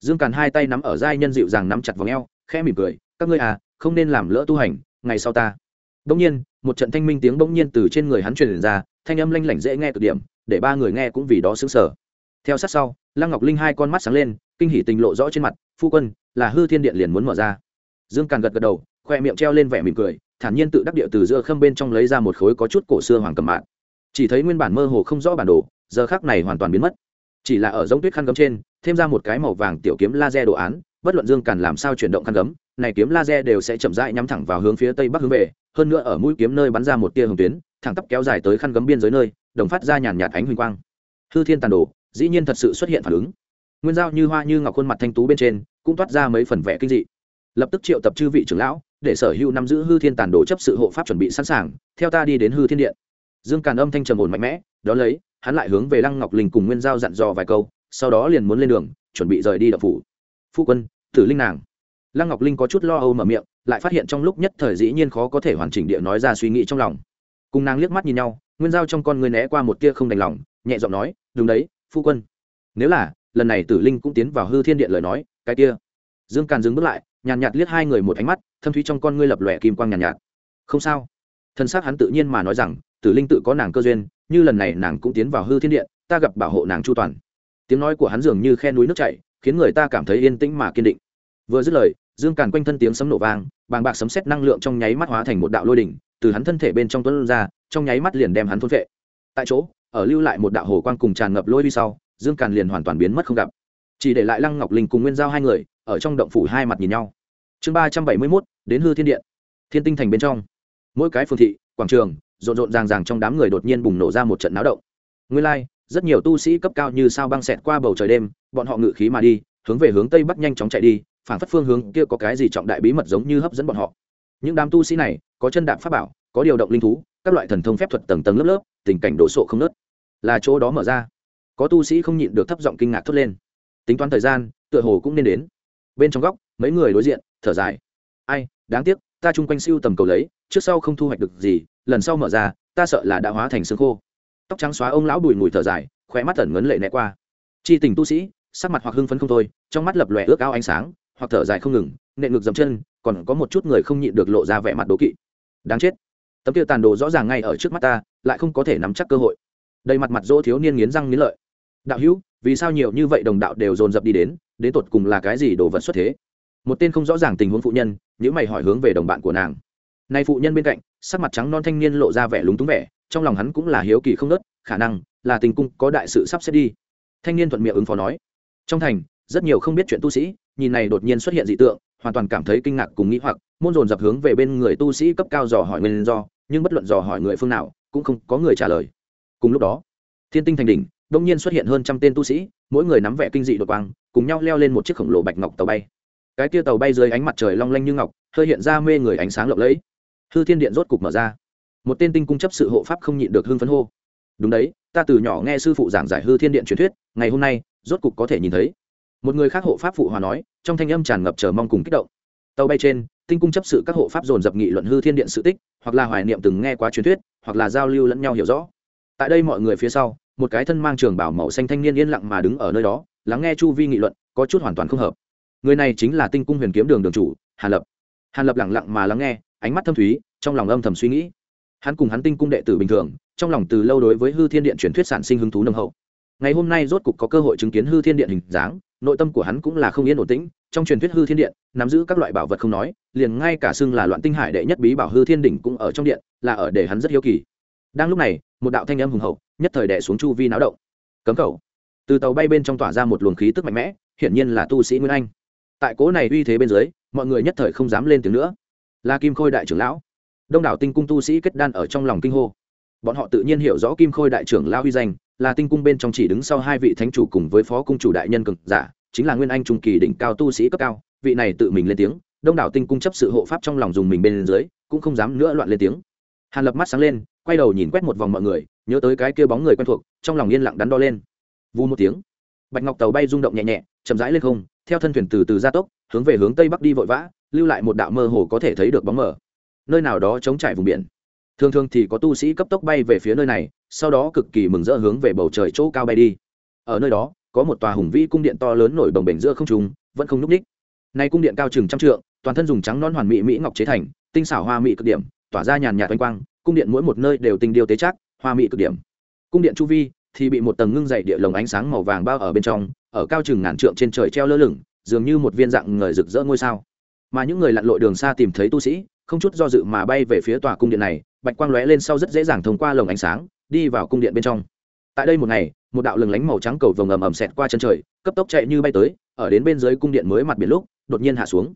S1: Dương càn hai tay nắm ở giai nhân dịu dàng nắm chặt vào eo, khẽ mỉm cười các ngươi à không nên làm lỡ tu hành ngày sau ta. Bỗng nhiên một trận thanh minh tiếng bỗng nhiên từ trên người hắn truyền ra thanh âm lanh lảnh dễ nghe cực điểm để ba người nghe cũng vì đó xứng sở theo sát sau lăng ngọc linh hai con mắt sáng lên kinh hỉ tình lộ rõ trên mặt phu quân là hư thiên điện liền muốn mở ra. Dương càn gật gật đầu khoe miệng treo lên vẻ mỉm cười thản nhiên tự đắc địa từ giữa khâm bên trong lấy ra một khối có chút cổ xưa hoàng cầm mạng chỉ thấy nguyên bản mơ hồ không rõ bản đồ, giờ khác này hoàn toàn biến mất. Chỉ là ở giống tuyết khăn gấm trên, thêm ra một cái màu vàng tiểu kiếm laser đồ án, bất luận dương càn làm sao chuyển động khăn gấm, này kiếm laser đều sẽ chậm rãi nhắm thẳng vào hướng phía tây bắc hướng về, hơn nữa ở mũi kiếm nơi bắn ra một tia hồng tuyến, thẳng tắp kéo dài tới khăn gấm biên giới nơi, đồng phát ra nhàn nhạt ánh huỳnh quang. Hư thiên tàn đồ, dĩ nhiên thật sự xuất hiện phản ứng. Nguyên giao như hoa như ngọc khuôn mặt thanh tú bên trên, cũng toát ra mấy phần vẻ kinh dị lập tức triệu tập chư vị trưởng lão, để sở hữu nắm giữ hư thiên tàn đồ chấp sự hộ pháp chuẩn bị sẵn sàng, theo ta đi đến hư thiên điện. Dương càn âm thanh trầm ổn mạnh mẽ đó lấy, hắn lại hướng về lăng ngọc linh cùng nguyên giao dặn dò vài câu, sau đó liền muốn lên đường, chuẩn bị rời đi đập phủ. Phu quân, tử linh nàng. Lăng ngọc linh có chút lo âu mở miệng, lại phát hiện trong lúc nhất thời dĩ nhiên khó có thể hoàn chỉnh địa nói ra suy nghĩ trong lòng. Cùng nàng liếc mắt nhìn nhau, nguyên giao trong con người né qua một tia không đành lòng, nhẹ giọng nói, đúng đấy, phu quân. Nếu là, lần này tử linh cũng tiến vào hư thiên điện lời nói, cái kia. Dương càn dừng bước lại nhàn nhạt liếc hai người một ánh mắt thâm thúy trong con ngươi lập lòe kim quang nhàn nhạt, nhạt không sao. Thân xác hắn tự nhiên mà nói rằng tử linh tự có nàng cơ duyên như lần này nàng cũng tiến vào hư thiên điện ta gặp bảo hộ nàng chu toàn. Tiếng nói của hắn dường như khe núi nước chảy khiến người ta cảm thấy yên tĩnh mà kiên định. Vừa dứt lời dương càn quanh thân tiếng sấm nổ vang bàng bạc sấm xét năng lượng trong nháy mắt hóa thành một đạo lôi đỉnh từ hắn thân thể bên trong tuấn ra trong nháy mắt liền đem hắn thôn vệ tại chỗ ở lưu lại một đạo hồ quang cùng tràn ngập lôi đi sau dương càn liền hoàn toàn biến mất không gặp. Chỉ để lại lăng ngọc linh cùng nguyên giao hai người ở trong động phủ hai mặt nhìn nhau. Chương ba trăm bảy mươi mốt đến hư thiên điện. Thiên tinh thành bên trong. Mỗi cái phương thị quảng trường rộn rộn ràng ràng trong đám người đột nhiên bùng nổ ra một trận náo động. Nguyên lai、like, rất nhiều tu sĩ cấp cao như sao băng xẹt qua bầu trời đêm bọn họ ngự khí mà đi hướng về hướng tây bắc nhanh chóng chạy đi phản phất phương hướng kia có cái gì trọng đại bí mật giống như hấp dẫn bọn họ. Những đám tu sĩ này có chân đạp pháp bảo có điều động linh thú các loại thần thông phép thuật tầng tầng lớp lớp tình cảnh đổ sộ không nớt. Là chỗ đó mở ra. Có tu sĩ không nhịn được thấp giọng kinh ngạc thốt lên. Tính toán thời gian tựa hồ cũng nên đến bên trong góc, mấy người đối diện, thở dài. Ai, đáng tiếc, ta chung quanh siêu tầm cầu lấy, trước sau không thu hoạch được gì, lần sau mở ra, ta sợ là đã hóa thành xương khô. Tóc trắng xóa ông lão bùi mùi thở dài khỏe mắt tẩn ngấn lệ né qua. Chi tình tu sĩ, sắc mặt hoặc hưng phấn không thôi, trong mắt lập lòe ước ao ánh sáng, hoặc thở dài không ngừng nệ ngực dầm chân, còn có một chút người không nhịn được lộ ra vẻ mặt đố kỵ. Đáng chết. Tấm tiêu tàn đồ rõ ràng ngay ở trước mắt ta, lại không có thể nắm chắc cơ hội. Đầy mặt mặt dỗ thiếu niên nghiến răng nghiến lợi. Đạo hữu, vì sao nhiều như vậy đồng đạo đều dồn dập đi đến đến tột cùng là cái gì đồ vật xuất thế? Một tên không rõ ràng tình huống phụ nhân nhữ mày hỏi hướng về đồng bạn của nàng. Nay phụ nhân bên cạnh, sắc mặt trắng non thanh niên lộ ra vẻ lúng túng vẻ, trong lòng hắn cũng là hiếu kỳ không nớt khả năng là tình cung có đại sự sắp xếp đi. Thanh niên thuận miệng ứng phó nói. Trong thành, rất nhiều không biết chuyện tu sĩ, nhìn này đột nhiên xuất hiện dị tượng, hoàn toàn cảm thấy kinh ngạc cùng nghĩ hoặc, môn dồn dập hướng về bên người tu sĩ cấp cao dò hỏi nguyên do, nhưng bất luận dò hỏi người phương nào, cũng không có người trả lời. Cùng lúc đó, thiên tinh thành đỉnh, đông nhiên xuất hiện hơn trăm tên tu sĩ, mỗi người nắm vẻ kinh dị đột quang cùng nhau leo lên một chiếc khổng lồ bạch ngọc tàu bay. Cái kia tàu bay dưới ánh mặt trời long lanh như ngọc, hơi hiện ra mê người ánh sáng lộng lẫy. Hư thiên điện rốt cục mở ra. Một tên tinh cung chấp sự hộ pháp không nhịn được hưng phấn hô. Đúng đấy, ta từ nhỏ nghe sư phụ giảng giải hư thiên điện truyền thuyết, ngày hôm nay, rốt cục có thể nhìn thấy. Một người khác hộ pháp phụ hòa nói, trong thanh âm tràn ngập chờ mong cùng kích động. Tàu bay trên, tinh cung chấp sự các hộ pháp dồn dập nghị luận hư thiên điện sự tích, hoặc là hoài niệm từng nghe quá truyền thuyết, hoặc là giao lưu lẫn nhau hiểu rõ. Tại đây mọi người phía sau, một cái thân mang trường bảo màu xanh thanh niên yên lặng mà đứng ở nơi đó lắng nghe chu vi nghị luận, có chút hoàn toàn không hợp. Người này chính là tinh cung huyền kiếm đường đường chủ, hàn lập. Hàn lập lặng lặng mà lắng nghe, ánh mắt thâm thúy, trong lòng âm thầm suy nghĩ. Hắn cùng hắn tinh cung đệ tử bình thường, trong lòng từ lâu đối với hư thiên điện truyền thuyết sản sinh hứng thú nồng hậu. Ngày hôm nay rốt cục có cơ hội chứng kiến hư thiên điện hình dáng, nội tâm của hắn cũng là không yên ổn tĩnh, trong truyền thuyết hư thiên điện, nắm giữ các loại bảo vật không nói, liền ngay cả xưng là loạn tinh hải đệ nhất bí bảo hư thiên đỉnh cũng ở trong điện, là ở để hắn rất hiếu kỳ. Đang lúc này, một đạo thanh âm hùng hậu, nhất thời đệ xuống chu vi náo động. Cấm khẩu từ tàu bay bên trong tỏa ra một luồng khí tức mạnh mẽ, hiển nhiên là tu sĩ nguyên anh. Tại cố này uy thế bên dưới, mọi người nhất thời không dám lên tiếng nữa. Là kim khôi đại trưởng lão, đông đảo tinh cung tu sĩ kết đan ở trong lòng kinh hô. Bọn họ tự nhiên hiểu rõ kim khôi đại trưởng lão uy danh, là tinh cung bên trong chỉ đứng sau hai vị thánh chủ cùng với phó cung chủ đại nhân cực giả, chính là nguyên anh trung kỳ đỉnh cao tu sĩ cấp cao, vị này tự mình lên tiếng, đông đảo tinh cung chấp sự hộ pháp trong lòng dùng mình bên dưới, cũng không dám nữa loạn lên tiếng. Hàn lập mắt sáng lên, quay đầu nhìn quét một vòng mọi người, nhớ tới cái kia bóng người quen thuộc, trong lòng yên lặng đắn đo lên vu một tiếng, bạch ngọc tàu bay rung động nhẹ nhẹ, chậm rãi lên không, theo thân thuyền từ từ gia tốc, hướng về hướng tây bắc đi vội vã, lưu lại một đạo mơ hồ có thể thấy được bóng mờ. Nơi nào đó chống trải vùng biển. Thường thường thì có tu sĩ cấp tốc bay về phía nơi này, sau đó cực kỳ mừng rỡ hướng về bầu trời chỗ cao bay đi. Ở nơi đó, có một tòa hùng vĩ cung điện to lớn nổi bồng bềnh giữa không trung, vẫn không n ú c ních. Nay cung điện cao chừng trăm trượng, toàn thân dùng trắng non hoàn mỹ mỹ ngọc chế thành, tinh xảo hoa mỹ cực điểm, tỏa ra nhàn nhạt oanh quang, cung điện mỗi một nơi đều tình điêu tế chắc, hoa mỹ cực điểm. Cung điện chu vi thì bị một tầng ngưng dậy địa lồng ánh sáng màu vàng bao ở bên trong, ở cao chừng ngàn trượng trên trời treo lơ lửng, dường như một viên dạng người rực rỡ ngôi sao. Mà những người lặn lội đường xa tìm thấy tu sĩ, không chút do dự mà bay về phía tòa cung điện này, bạch quang lóe lên sau rất dễ dàng thông qua lồng ánh sáng, đi vào cung điện bên trong. Tại đây một ngày, một đạo lừng lánh màu trắng cầu vồng ầm ầm xẹt qua chân trời, cấp tốc chạy như bay tới, ở đến bên dưới cung điện mới mặt biển lúc, đột nhiên hạ xuống.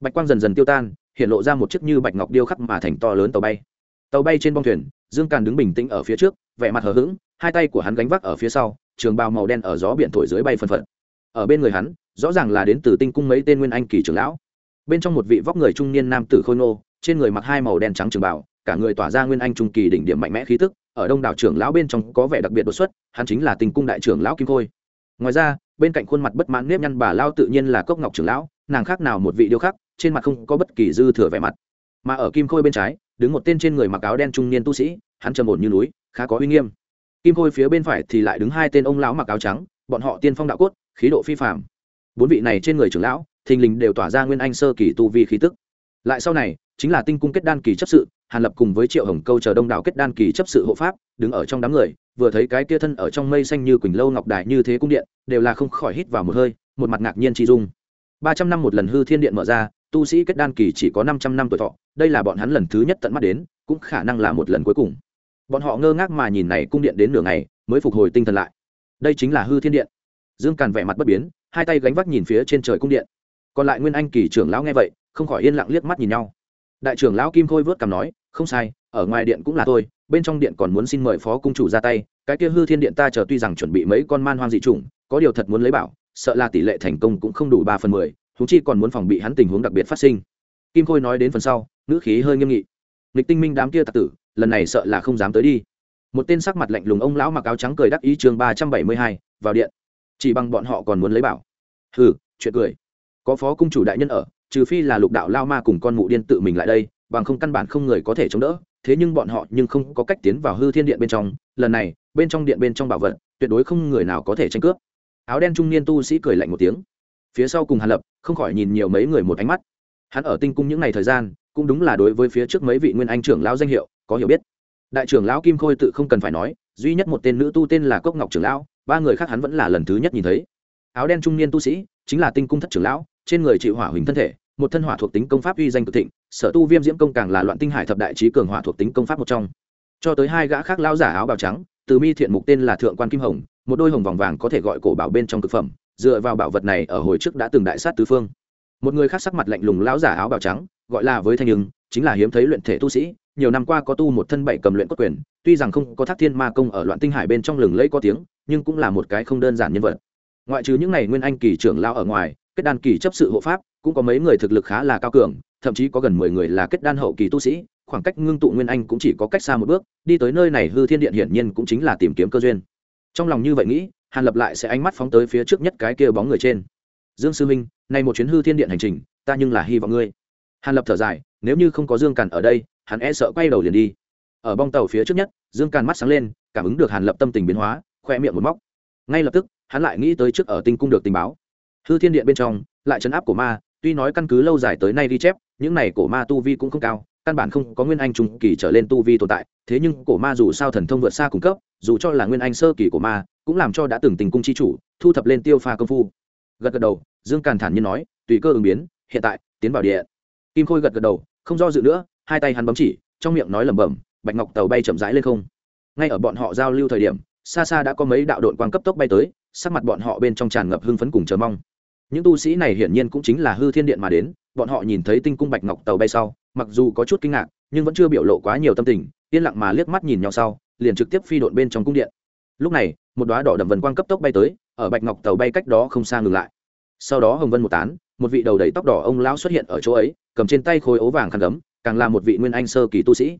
S1: Bạch quang dần dần tiêu tan, hiện lộ ra một chiếc như bạch ngọc điêu khắc mà thành to lớn tàu bay. Tàu bay trên bong thuyền dương càn đứng bình tĩnh ở phía trước, vẻ mặt hờ hững, hai tay của hắn gánh vác ở phía sau, trường bào màu đen ở gió biển thổi dưới bay phần phật. Ở bên người hắn, rõ ràng là đến từ tinh cung mấy tên nguyên anh kỳ trưởng lão. Bên trong một vị vóc người trung niên nam tử khôi ngô, trên người mặc hai màu đen trắng trường bào, cả người tỏa ra nguyên anh trung kỳ đỉnh điểm mạnh mẽ khí tức, ở đông đảo trưởng lão bên trong có vẻ đặc biệt đột xuất, hắn chính là tình cung đại trưởng lão kim khôi. Ngoài ra, bên cạnh khuôn mặt bất mãn nếp nhăn bà lao tự nhiên là cốc ngọc trưởng lão, nàng khác nào một vị điêu khắc, trên mặt không có bất kỳ dư thừa vẻ mặt. Mà ở kim khôi bên trái đứng một tên trên người mặc áo đen trung niên tu sĩ, hắn trầm ổn như núi, khá có uy nghiêm. Kim khôi phía bên phải thì lại đứng hai tên ông lão mặc áo trắng, bọn họ tiên phong đạo cốt, khí độ phi phạm bốn vị này trên người trưởng lão, thình lình đều tỏa ra nguyên anh sơ kỳ tu vi khí tức. Lại sau này, chính là tinh cung kết đan kỳ chấp sự, hàn lập cùng với triệu hồng câu chờ đông đảo kết đan kỳ chấp sự hộ pháp, đứng ở trong đám người, vừa thấy cái kia thân ở trong mây xanh như quỳnh lâu ngọc đài như thế cung điện, đều là không khỏi hít vào một hơi, một mặt ngạc nhiên chi dung. Ba trăm năm một lần hư thiên điện mở ra tu sĩ kết đan kỳ chỉ có năm trăm năm tuổi thọ, đây là bọn hắn lần thứ nhất tận mắt đến, cũng khả năng là một lần cuối cùng. Bọn họ ngơ ngác mà nhìn này cung điện đến nửa ngày, mới phục hồi tinh thần lại. Đây chính là hư thiên điện. Dương càn vẻ mặt bất biến, hai tay gánh vác nhìn phía trên trời cung điện. Còn lại nguyên anh kỳ trưởng lão nghe vậy, không khỏi yên lặng liếc mắt nhìn nhau. Đại trưởng lão kim khôi vớt cằm nói, không sai, ở ngoài điện cũng là tôi, bên trong điện còn muốn xin mời phó cung chủ ra tay, cái kia hư thiên điện ta chờ tuy rằng chuẩn bị mấy con man hoang dị chủng, có điều thật muốn lấy bảo, sợ là tỷ lệ thành công cũng không đủ ba phần mười chúng chi còn muốn phòng bị hắn tình huống đặc biệt phát sinh. Kim khôi nói đến phần sau, ngữ khí hơi nghiêm nghị. Lịch tinh minh đám kia tạc tử, lần này sợ là không dám tới đi. Một tên sắc mặt lạnh lùng ông lão mặc áo trắng cười đắc ý chương ba trăm bảy mươi hai, vào điện. Chỉ bằng bọn họ còn muốn lấy bảo. Hừ, chuyện cười. Có phó cung chủ đại nhân ở, trừ phi là lục đạo lao ma cùng con mụ điên tự mình lại đây, bằng không căn bản không người có thể chống đỡ. Thế nhưng bọn họ nhưng không có cách tiến vào hư thiên điện bên trong. Lần này, bên trong điện bên trong bảo vật, tuyệt đối không người nào có thể tranh cướp. Áo đen trung niên tu sĩ cười lạnh một tiếng phía sau cùng hàn lập, không khỏi nhìn nhiều mấy người một ánh mắt. Hắn ở tinh cung những ngày thời gian, cũng đúng là đối với phía trước mấy vị nguyên anh trưởng lão danh hiệu, có hiểu biết. Đại trưởng lão kim khôi tự không cần phải nói, duy nhất một tên nữ tu tên là cốc ngọc trưởng lão, ba người khác hắn vẫn là lần thứ nhất nhìn thấy. Áo đen trung niên tu sĩ, chính là tinh cung thất trưởng lão, trên người chịu hỏa huỳnh thân thể, một thân hỏa thuộc tính công pháp uy danh cực thịnh, sở tu viêm diễm công càng là loạn tinh hải thập đại trí cường hỏa thuộc tính công pháp một trong. Cho tới hai gã khác lão giả áo bào trắng, từ mi thiện mục tên là thượng quan kim hồng, một đôi hồng vòng vàng có thể gọi cổ bảo bên trong thực phẩm dựa vào bảo vật này ở hồi trước đã từng đại sát tứ phương. Một người khác sắc mặt lạnh lùng lão giả áo bào trắng, gọi là với thanh ứng chính là hiếm thấy luyện thể tu sĩ, nhiều năm qua có tu một thân bảy cầm luyện cốt quyền, tuy rằng không có thác thiên ma công ở loạn tinh hải bên trong lừng lẫy có tiếng, nhưng cũng là một cái không đơn giản nhân vật. Ngoại trừ những này nguyên anh kỳ trưởng lao ở ngoài, kết đan kỳ chấp sự hộ pháp, cũng có mấy người thực lực khá là cao cường, thậm chí có gần mười người là kết đan hậu kỳ tu sĩ, khoảng cách ngưng tụ nguyên anh cũng chỉ có cách xa một bước, đi tới nơi này hư thiên điện hiển nhiên cũng chính là tìm kiếm cơ duyên. Trong lòng như vậy nghĩ hàn lập lại sẽ ánh mắt phóng tới phía trước nhất cái kia bóng người trên. Dương sư minh nay một chuyến hư thiên điện hành trình, ta nhưng là hy vọng ngươi. Hàn lập thở dài, nếu như không có dương càn ở đây, hắn e sợ quay đầu liền đi. Ở bong tàu phía trước nhất, dương càn mắt sáng lên, cảm ứng được hàn lập tâm tình biến hóa, khoe miệng một móc. Ngay lập tức, hắn lại nghĩ tới trước ở tinh cung được tình báo. Hư thiên điện bên trong, lại chấn áp của ma, tuy nói căn cứ lâu dài tới nay ghi chép, những này cổ ma tu vi cũng không cao căn bản không có nguyên anh trung kỳ trở lên tu vi tồn tại, thế nhưng cổ ma dù sao thần thông vượt xa cung cấp, dù cho là nguyên anh sơ kỳ của ma, cũng làm cho đã từng tình cung chi chủ, thu thập lên tiêu pha công phu. Gật gật đầu, dương càn thản nhiên nói, tùy cơ ứng biến, hiện tại, tiến vào địa. Kim khôi gật gật đầu, không do dự nữa, hai tay hắn bấm chỉ, trong miệng nói lẩm bẩm, bạch ngọc tàu bay chậm rãi lên không. Ngay ở bọn họ giao lưu thời điểm, xa xa đã có mấy đạo đội quang cấp tốc bay tới, sắc mặt bọn họ bên trong tràn ngập hưng phấn cùng chờ mong. Những tu sĩ này hiển nhiên cũng chính là hư thiên điện mà đến, bọn họ nhìn thấy tinh cung bạch ngọc tàu bay sau mặc dù có chút kinh ngạc, nhưng vẫn chưa biểu lộ quá nhiều tâm tình, yên lặng mà liếc mắt nhìn nhau sau, liền trực tiếp phi đội bên trong cung điện. Lúc này, một đoá đỏ đậm vần quang cấp tốc bay tới, ở bạch ngọc tàu bay cách đó không xa ngừng lại. Sau đó hồng vân một tán, một vị đầu đầy tóc đỏ ông lão xuất hiện ở chỗ ấy, cầm trên tay khối ố vàng khăn gấm, càng là một vị nguyên anh sơ kỳ tu sĩ.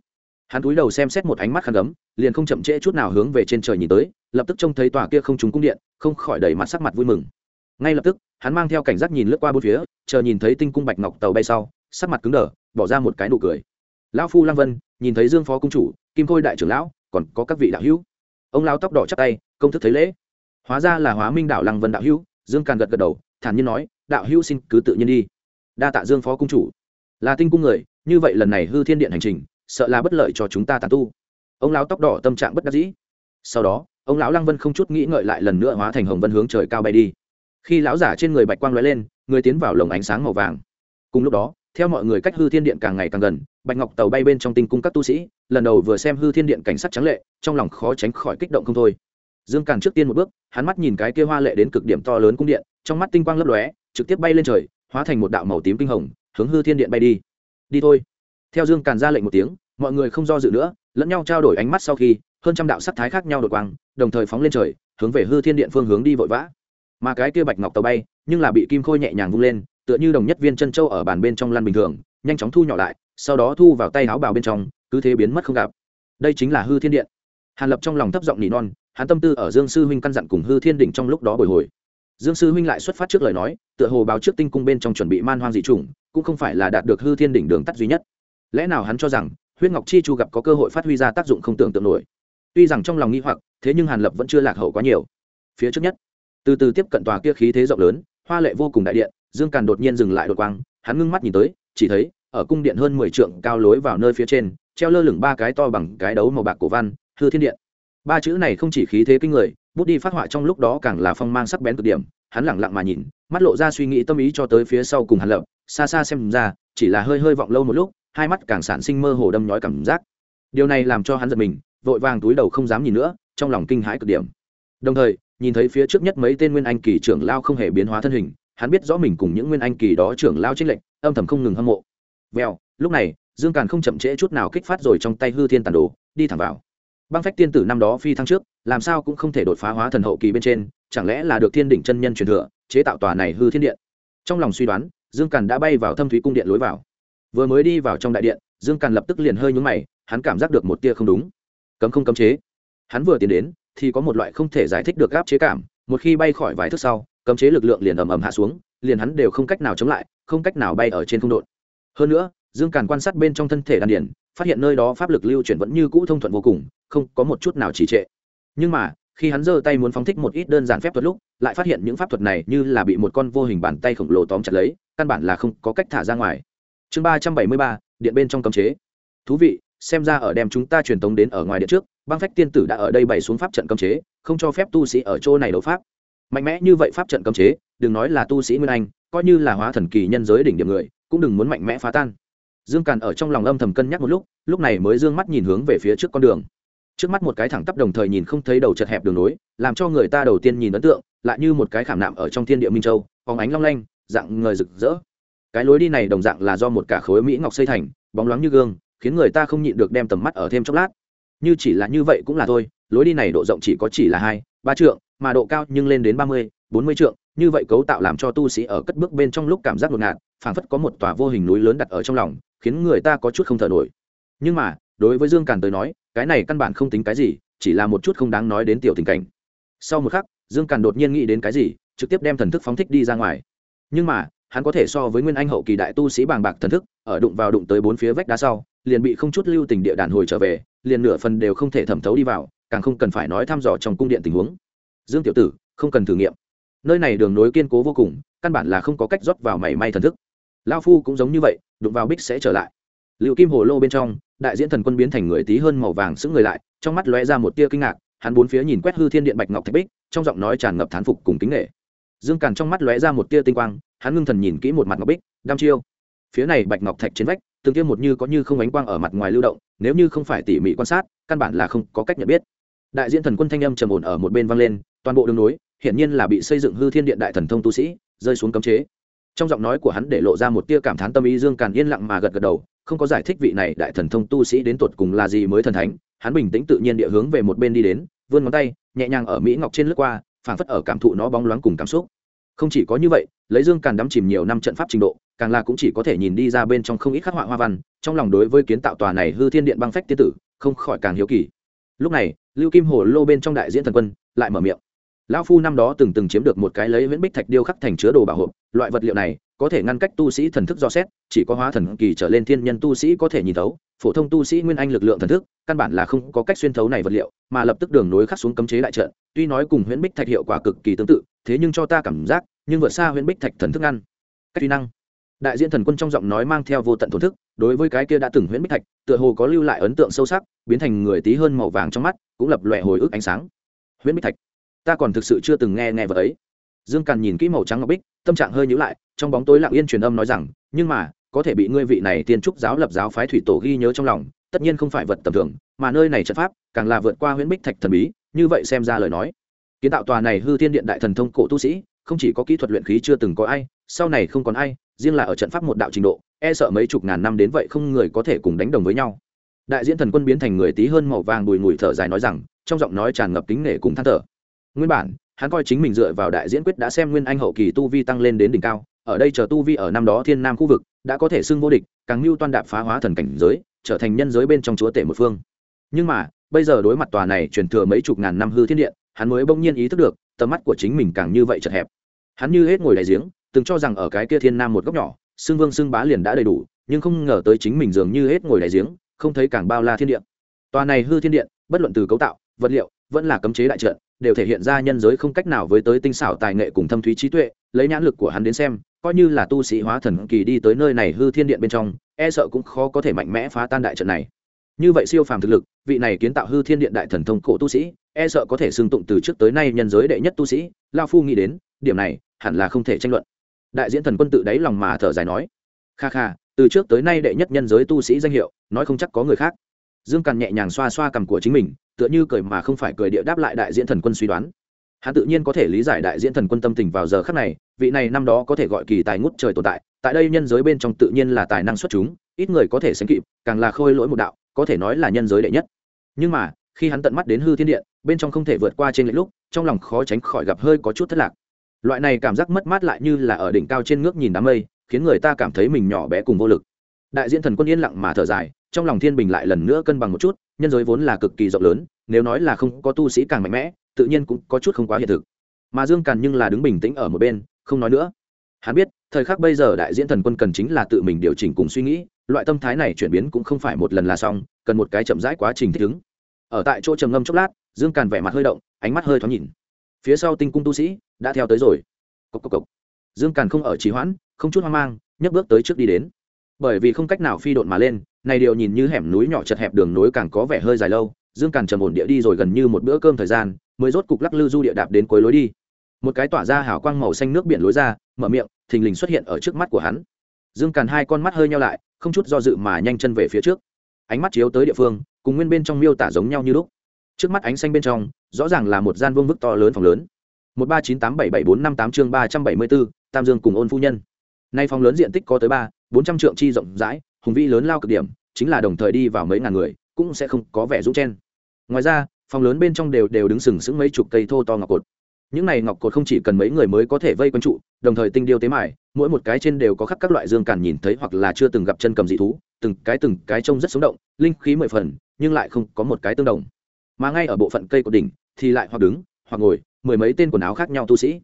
S1: Hắn cúi đầu xem xét một ánh mắt khăn gấm, liền không chậm trễ chút nào hướng về trên trời nhìn tới, lập tức trông thấy tòa kia không trúng cung điện, không khỏi đẩy mặt sắc mặt vui mừng. Ngay lập tức, hắn mang theo cảnh giác nhìn lướt qua bốn phía, chờ nhìn thấy tinh cung bạch ngọc tàu bay sau, sắc mặt cứng đờ bỏ ra một cái nụ cười. Lão phu lăng vân nhìn thấy dương phó cung chủ, kim khôi đại trưởng lão, còn có các vị đạo hữu. Ông lão tóc đỏ chắc tay, công thức thấy lễ. Hóa ra là hóa minh đạo lăng vân đạo hữu, dương càn gật gật đầu, thản nhiên nói, đạo hữu xin cứ tự nhiên đi. Đa tạ dương phó cung chủ. Là tinh cung người, như vậy lần này hư thiên điện hành trình, sợ là bất lợi cho chúng ta tàn tu. Ông lão tóc đỏ tâm trạng bất đắc dĩ. Sau đó, ông lão lăng vân không chút nghĩ ngợi lại lần nữa hóa thành hồng vân hướng trời cao bay đi. Khi lão giả trên người bạch quang lóe lên, người tiến vào lồng ánh sáng màu vàng. Cùng lúc đó theo mọi người cách hư thiên điện càng ngày càng gần, bạch ngọc tàu bay bên trong tinh cung các tu sĩ, lần đầu vừa xem hư thiên điện cảnh sát trắng lệ, trong lòng khó tránh khỏi kích động không thôi. Dương càn trước tiên một bước, hắn mắt nhìn cái kia hoa lệ đến cực điểm to lớn cung điện, trong mắt tinh quang lấp lóe, trực tiếp bay lên trời, hóa thành một đạo màu tím kinh hồng, hướng hư thiên điện bay đi. Đi thôi. Theo dương càn ra lệnh một tiếng, mọi người không do dự nữa, lẫn nhau trao đổi ánh mắt sau khi, hơn trăm đạo sắc thái khác nhau đột quang, đồng thời phóng lên trời, hướng về hư thiên điện phương hướng đi vội vã. Mà cái kia bạch ngọc tàu bay, nhưng là bị kim khôi nhẹ nhàng vung lên tựa như đồng nhất viên chân châu ở bàn bên trong lăn bình thường, nhanh chóng thu nhỏ lại, sau đó thu vào tay áo bào bên trong, cứ thế biến mất không gặp. Đây chính là hư thiên điện. Hàn lập trong lòng thấp giọng nỉ non, hắn tâm tư ở dương sư huynh căn dặn cùng hư thiên đỉnh trong lúc đó bồi hồi. Dương sư huynh lại xuất phát trước lời nói, tựa hồ báo trước tinh cung bên trong chuẩn bị man hoang dị chủng, cũng không phải là đạt được hư thiên đỉnh đường tắt duy nhất. Lẽ nào hắn cho rằng, huyết ngọc chi chu gặp có cơ hội phát huy ra tác dụng không tưởng tượng nổi? Tuy rằng trong lòng nghi hoặc, thế nhưng hàn lập vẫn chưa lạc hậu quá nhiều. Phía trước nhất, từ từ tiếp cận tòa kia khí thế rộng lớn hoa lệ vô cùng đại điện, dương càn đột nhiên dừng lại đột quang, hắn ngưng mắt nhìn tới, chỉ thấy, ở cung điện hơn mười trượng cao lối vào nơi phía trên, treo lơ lửng ba cái to bằng cái đấu màu bạc cổ văn, hư thiên điện. Ba chữ này không chỉ khí thế kinh người, bút đi phát họa trong lúc đó càng là phong mang sắc bén cực điểm, hắn lẳng lặng mà nhìn, mắt lộ ra suy nghĩ tâm ý cho tới phía sau cùng hàn lập, xa xa xem ra, chỉ là hơi hơi vọng lâu một lúc, hai mắt càng sản sinh mơ hồ đâm nhói cảm giác. Điều này làm cho hắn giật mình, vội vàng túi đầu không dám nhìn nữa, trong lòng kinh hãi cực điểm. Đồng thời nhìn thấy phía trước nhất mấy tên nguyên anh kỳ trưởng lao không hề biến hóa thân hình, hắn biết rõ mình cùng những nguyên anh kỳ đó trưởng lao trích lệnh âm thầm không ngừng hâm mộ. Vèo, lúc này, dương càn không chậm trễ chút nào kích phát rồi trong tay hư thiên tàn đồ, đi thẳng vào. Băng phách tiên tử năm đó phi thăng trước, làm sao cũng không thể đột phá hóa thần hậu kỳ bên trên, chẳng lẽ là được thiên đỉnh chân nhân truyền thừa, chế tạo tòa này hư thiên điện? Trong lòng suy đoán, dương càn đã bay vào thâm thúy cung điện lối vào. Vừa mới đi vào trong đại điện, dương càn lập tức liền hơi nhúng mày, hắn cảm giác được một tia không đúng. Cấm không cấm chế. Hắn vừa tiến đến thì có một loại không thể giải thích được gáp chế cảm, một khi bay khỏi vài thước sau, cấm chế lực lượng liền ầm ầm hạ xuống, liền hắn đều không cách nào chống lại, không cách nào bay ở trên không đột hơn nữa, dương càn quan sát bên trong thân thể đan điển phát hiện nơi đó pháp lực lưu chuyển vẫn như cũ thông thuận vô cùng, không có một chút nào trì trệ. Nhưng mà, khi hắn giơ tay muốn phóng thích một ít đơn giản phép thuật lúc, lại phát hiện những pháp thuật này như là bị một con vô hình bàn tay khổng lồ tóm chặt lấy, căn bản là không có cách thả ra ngoài. Chương ba trăm bảy mươi ba, điện bên trong cấm chế. Thú vị, xem ra ở đem chúng ta truyền tống đến ở ngoài điện trước băng phách tiên tử đã ở đây bày xuống pháp trận cấm chế, không cho phép tu sĩ ở chỗ này đấu pháp. Mạnh mẽ như vậy pháp trận cấm chế, đừng nói là tu sĩ nguyên anh, coi như là hóa thần kỳ nhân giới đỉnh điểm người, cũng đừng muốn mạnh mẽ phá tan. Dương càn ở trong lòng âm thầm cân nhắc một lúc lúc này mới d ư ơ n g mắt nhìn hướng về phía trước con đường. Trước mắt một cái thẳng tắp đồng thời nhìn không thấy đầu chật hẹp đường nối, làm cho người ta đầu tiên nhìn ấn tượng, lại như một cái khảm nạm ở trong thiên địa minh châu phóng ánh long lanh, dạng người rực rỡ. Cái lối đi này đồng dạng là do một cả khối mỹ ngọc xây thành, bóng loáng như gương, khiến người ta không nhịn được đem tầm mắt ở thêm chốc lát như chỉ là như vậy cũng là thôi, lối đi này độ rộng chỉ có chỉ là hai, ba trượng, mà độ cao nhưng lên đến ba mươi, bốn mươi trượng. Như vậy cấu tạo làm cho tu sĩ ở cất bước bên trong lúc cảm giác ngột ngạt, phảng phất có một tòa vô hình núi lớn đặt ở trong lòng, khiến người ta có chút không thở nổi. Nhưng mà, đối với dương càn tới nói, cái này căn bản không tính cái gì, chỉ là một chút không đáng nói đến tiểu tình cảnh. Sau một khắc, dương càn đột nhiên nghĩ đến cái gì, trực tiếp đem thần thức phóng thích đi ra ngoài. Nhưng mà hắn có thể so với nguyên anh hậu kỳ đại tu sĩ bàng bạc thần thức, ở đụng vào đụng tới bốn phía vách đá sau, liền bị không chút lưu tình địa đàn hồi trở về, liền nửa phần đều không thể thẩm thấu đi vào, càng không cần phải nói thăm dò trong cung điện tình huống. Dương tiểu tử, không cần thử nghiệm. Nơi này đường nối kiên cố vô cùng, căn bản là không có cách rót vào mảy may thần thức. Lao phu cũng giống như vậy, đụng vào bích sẽ trở lại. Liệu kim hồ lô bên trong, đại diễn thần quân biến thành người tí hơn màu vàng sững người lại, trong mắt lóe ra một tia kinh ngạc, hắn bốn phía nhìn quét hư thiên điện bạch ngọc thạch bích, trong giọng nói tràn ngập thán phục cùng kính nghệ dương càn trong mắt lóe ra một tia tinh quang hắn ngưng thần nhìn kỹ một mặt ngọc bích, đăm chiêu. Phía này bạch ngọc thạch trên vách, từng tiêm một như có như không ánh quang ở mặt ngoài lưu động, nếu như không phải tỉ mỉ quan sát, căn bản là không có cách nhận biết. Đại diện thần quân thanh âm trầm ổn ở một bên vang lên, toàn bộ đường nối, hiển nhiên là bị xây dựng hư thiên điện đại thần thông tu sĩ, rơi xuống cấm chế. Trong giọng nói của hắn để lộ ra một tia cảm thán tâm ý dương càn yên lặng mà gật gật đầu, không có giải thích vị này đại thần thông tu sĩ đến tột cùng là gì mới thần thánh, hắn bình tĩnh tự nhiên địa hướng về một bên đi đến, vươn ngón tay, nhẹ nhàng ở mỹ ngọc trên lướt qua, phảng phất ở cảm thụ nó bóng loáng cùng cảm xúc không chỉ có như vậy, lấy dương càn đắm chìm nhiều năm trận pháp trình độ, càng là cũng chỉ có thể nhìn đi ra bên trong không ít khắc họa hoa văn, trong lòng đối với kiến tạo tòa này hư thiên điện băng phách tiên tử, không khỏi càng hiếu kỳ. Lúc này, lưu kim hồ lô bên trong đại diễn thần quân, lại mở miệng. Lão phu năm đó từng từng chiếm được một cái lấy viễn bích thạch điêu khắc thành chứa đồ bảo hộ, loại vật liệu này, có thể ngăn cách tu sĩ thần thức do xét, chỉ có hóa thần kỳ trở lên thiên nhân tu sĩ có thể nhìn thấu, phổ thông tu sĩ nguyên anh lực lượng thần thức, căn bản là không có cách xuyên thấu này vật liệu, mà lập tức đường nối khắc xuống cấm chế đại trận, tuy nói cùng huyễn bích thạch hiệu quả cực kỳ tương tự thế nhưng cho ta cảm giác, nhưng vượt xa huyễn bích thạch thần thức ngăn. Cách tuy năng. Đại diện thần quân trong giọng nói mang theo vô tận thổn thức, đối với cái kia đã từng huyễn bích thạch, tựa hồ có lưu lại ấn tượng sâu sắc, biến thành người tí hơn màu vàng trong mắt, cũng lập lòe hồi ức ánh sáng. Huyễn bích thạch. Ta còn thực sự chưa từng nghe nghe vợ ấy. Dương càn nhìn kỹ màu trắng ngọc bích, tâm trạng hơi nhữ lại, trong bóng tối lặng yên truyền âm nói rằng, nhưng mà, có thể bị ngươi vị này tiên trúc giáo lập giáo phái thủy tổ ghi nhớ trong lòng, tất nhiên không phải vật tầm thường, mà nơi này trận pháp, càng là vượt qua huyễn bích thạch thần bí, như vậy xem ra lời nói kiến tạo tòa này hư thiên điện đại thần thông cổ tu sĩ, không chỉ có kỹ thuật luyện khí chưa từng có ai, sau này không còn ai, riêng là ở trận pháp một đạo trình độ e sợ mấy chục ngàn năm đến vậy không người có thể cùng đánh đồng với nhau. Đại diễn thần quân biến thành người tí hơn màu vàng bùi ngùi thở dài nói rằng, trong giọng nói tràn ngập kính nể cùng than thở. Nguyên bản, hắn coi chính mình dựa vào đại diễn quyết đã xem nguyên anh hậu kỳ tu vi tăng lên đến đỉnh cao, ở đây chờ tu vi ở năm đó thiên nam khu vực, đã có thể xưng vô địch, càng mưu toan đạp phá hóa thần cảnh giới, trở thành nhân giới bên trong chúa tể một phương. Nhưng mà, bây giờ đối mặt tòa này truyền thừa mấy chục ngàn năm hư thiên điện hắn mới bỗng nhiên ý thức được, tầm mắt của chính mình càng như vậy chật hẹp. Hắn như hết ngồi đại giếng, từng cho rằng ở cái kia thiên nam một góc nhỏ xưng vương xưng bá liền đã đầy đủ, nhưng không ngờ tới chính mình dường như hết ngồi đại giếng, không thấy càng bao la thiên điện tòa này hư thiên điện, bất luận từ cấu tạo, vật liệu, vẫn là cấm chế đại trận, đều thể hiện ra nhân giới không cách nào với tới tinh xảo tài nghệ cùng thâm thúy trí tuệ, lấy nhãn lực của hắn đến xem, coi như là tu sĩ hóa thần kỳ đi tới nơi này hư thiên điện bên trong e sợ cũng khó có thể mạnh mẽ phá tan đại trận này như vậy siêu phàm thực lực, vị này kiến tạo hư thiên điện đại thần thông cổ tu sĩ e sợ có thể xưng tụng từ trước tới nay nhân giới đệ nhất tu sĩ. Lao phu nghĩ đến, điểm này, hẳn là không thể tranh luận. Đại diễn thần quân tự đáy lòng mà thở dài nói, kha kha, từ trước tới nay đệ nhất nhân giới tu sĩ danh hiệu, nói không chắc có người khác. Dương càn nhẹ nhàng xoa xoa cằm của chính mình, tựa như cười mà không phải cười địa đáp lại đại diễn thần quân suy đoán. Hắn tự nhiên có thể lý giải đại diễn thần quân tâm tình vào giờ khắc này, vị này năm đó có thể gọi kỳ tài ngút trời tồn tại tại đây nhân giới bên trong tự nhiên là tài năng xuất chúng, ít người có thể sánh kịp, càng là khôi lỗi một đạo có thể nói là nhân giới đệ nhất. Nhưng mà, khi hắn tận mắt đến hư thiên điện, bên trong không thể vượt qua trên lĩnh lúc, trong lòng khó tránh khỏi gặp hơi có chút thất lạc. Loại này cảm giác mất mát lại như là ở đỉnh cao trên ngước nhìn đám mây, khiến người ta cảm thấy mình nhỏ bé cùng vô lực. Đại diện thần quân yên lặng mà thở dài, trong lòng thiên bình lại lần nữa cân bằng một chút, nhân giới vốn là cực kỳ rộng lớn, nếu nói là không có tu sĩ càng mạnh mẽ, tự nhiên cũng có chút không quá hiện thực. Mà dương càn nhưng là đứng bình tĩnh ở một bên, không nói nữa. Hắn biết thời khắc bây giờ đại diễn thần quân cần chính là tự mình điều chỉnh cùng suy nghĩ, loại tâm thái này chuyển biến cũng không phải một lần là xong, cần một cái chậm rãi quá trình thích ứng. Ở tại chỗ trầm ngâm chốc lát, dương càn vẻ mặt hơi động, ánh mắt hơi thoáng nhìn. Phía sau tinh cung tu sĩ đã theo tới rồi. Cốc cốc cốc. dương càn không ở trì hoãn, không chút hoang mang, nhấc bước tới trước đi đến. Bởi vì không cách nào phi độn mà lên, này điều nhìn như hẻm núi nhỏ chật hẹp đường nối càng có vẻ hơi dài lâu, dương càn trầm ổn địa đi rồi gần như một bữa cơm thời gian, mới rốt cục lắc lư du địa đạp đến cuối lối đi một cái tỏa ra hào quang màu xanh nước biển lối ra, mở miệng, thình lình xuất hiện ở trước mắt của hắn. Dương càn hai con mắt hơi nhau lại, không chút do dự mà nhanh chân về phía trước. Ánh mắt chiếu tới địa phương, cùng nguyên bên trong miêu tả giống nhau như lúc. Trước mắt ánh xanh bên trong, rõ ràng là một gian vương vức to lớn phòng lớn. Một ba chín tám bảy bảy bốn năm tám chương ba trăm bảy mươi bốn, tam dương cùng ôn phu nhân. Nay phòng lớn diện tích có tới ba, bốn trăm trượng chi rộng rãi, hùng vĩ lớn lao cực điểm, chính là đồng thời đi vào mấy ngàn người, cũng sẽ không có vẻ rũ chen. Ngoài ra, phòng lớn bên trong đều đều đứng sừng sững mấy chục cây thô to ngọc cột những này ngọc cột không chỉ cần mấy người mới có thể vây quanh trụ, đồng thời tinh điêu tế mải mỗi một cái trên đều có khắc các loại dương càn nhìn thấy hoặc là chưa từng gặp chân cầm dị thú, từng cái từng cái trông rất sống động, linh khí mười phần, nhưng lại không có một cái tương đồng. Mà ngay ở bộ phận cây cột đỉnh, thì lại hoặc đứng, hoặc ngồi, mười mấy tên quần áo khác nhau tu sĩ.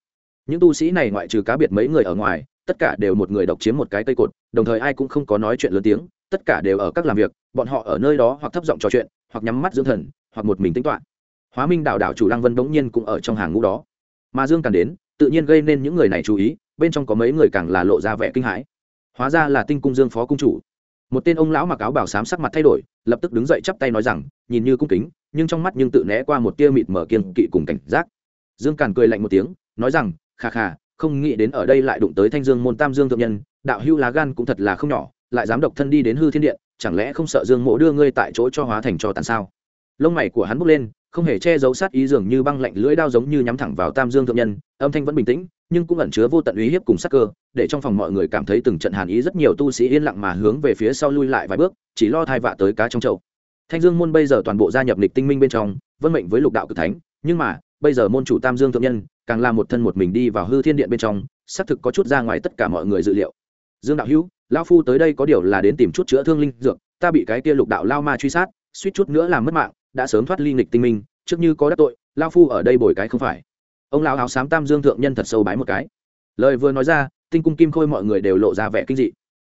S1: Những tu sĩ này ngoại trừ cá biệt mấy người ở ngoài, tất cả đều một người độc chiếm một cái cây cột, đồng thời ai cũng không có nói chuyện lớn tiếng, tất cả đều ở các làm việc, bọn họ ở nơi đó hoặc thấp giọng trò chuyện, hoặc nhắm mắt dưỡng thần, hoặc một mình tính toán. Hóa minh đạo đạo chủ lăng vân bỗng nhiên cũng ở trong hàng ngũ đó mà dương càng đến, tự nhiên gây nên những người này chú ý, bên trong có mấy người càng là lộ ra vẻ kinh hãi. Hóa ra là tinh cung dương phó cung chủ. Một tên ông lão mặc áo bảo xám sắc mặt thay đổi, lập tức đứng dậy chắp tay nói rằng, nhìn như cung kính, nhưng trong mắt nhưng tự né qua một tia mịt mở kiên kỵ cùng cảnh giác. Dương càn cười lạnh một tiếng, nói rằng, khà khà, không nghĩ đến ở đây lại đụng tới thanh dương môn tam dương thượng nhân, đạo hưu lá gan cũng thật là không nhỏ, lại dám độc thân đi đến hư thiên điện, chẳng lẽ không sợ dương mộ đưa ngươi tại chỗ cho hóa thành cho tàn sao? Lông mày của hắn bốc lên không hề che giấu sát ý dường như băng lạnh lưỡi đao giống như nhắm thẳng vào tam dương thượng nhân, âm thanh vẫn bình tĩnh, nhưng cũng ẩn chứa vô tận uy hiếp cùng sắc cơ, để trong phòng mọi người cảm thấy từng trận hàn ý rất nhiều tu sĩ yên lặng mà hướng về phía sau lui lại vài bước, chỉ lo thai vạ tới cá trong chậu. Thanh dương môn bây giờ toàn bộ gia nhập lịch tinh minh bên trong, vân mệnh với lục đạo cực thánh, nhưng mà, bây giờ môn chủ tam dương thượng nhân, càng là một thân một mình đi vào hư thiên điện bên trong, xác thực có chút ra ngoài tất cả mọi người dự liệu. Dương đạo hữu, lão phu tới đây có điều là đến tìm chút chữa thương linh dược, ta bị cái kia lục đạo lao ma truy sát, suýt chút nữa làm mất mạng đã sớm thoát ly nghịch tinh minh, trước như có đắc tội, lao phu ở đây bồi cái không phải. Ông lão áo xám tam dương thượng nhân thật sâu bái một cái. Lời vừa nói ra, tinh cung kim khôi mọi người đều lộ ra vẻ kinh dị.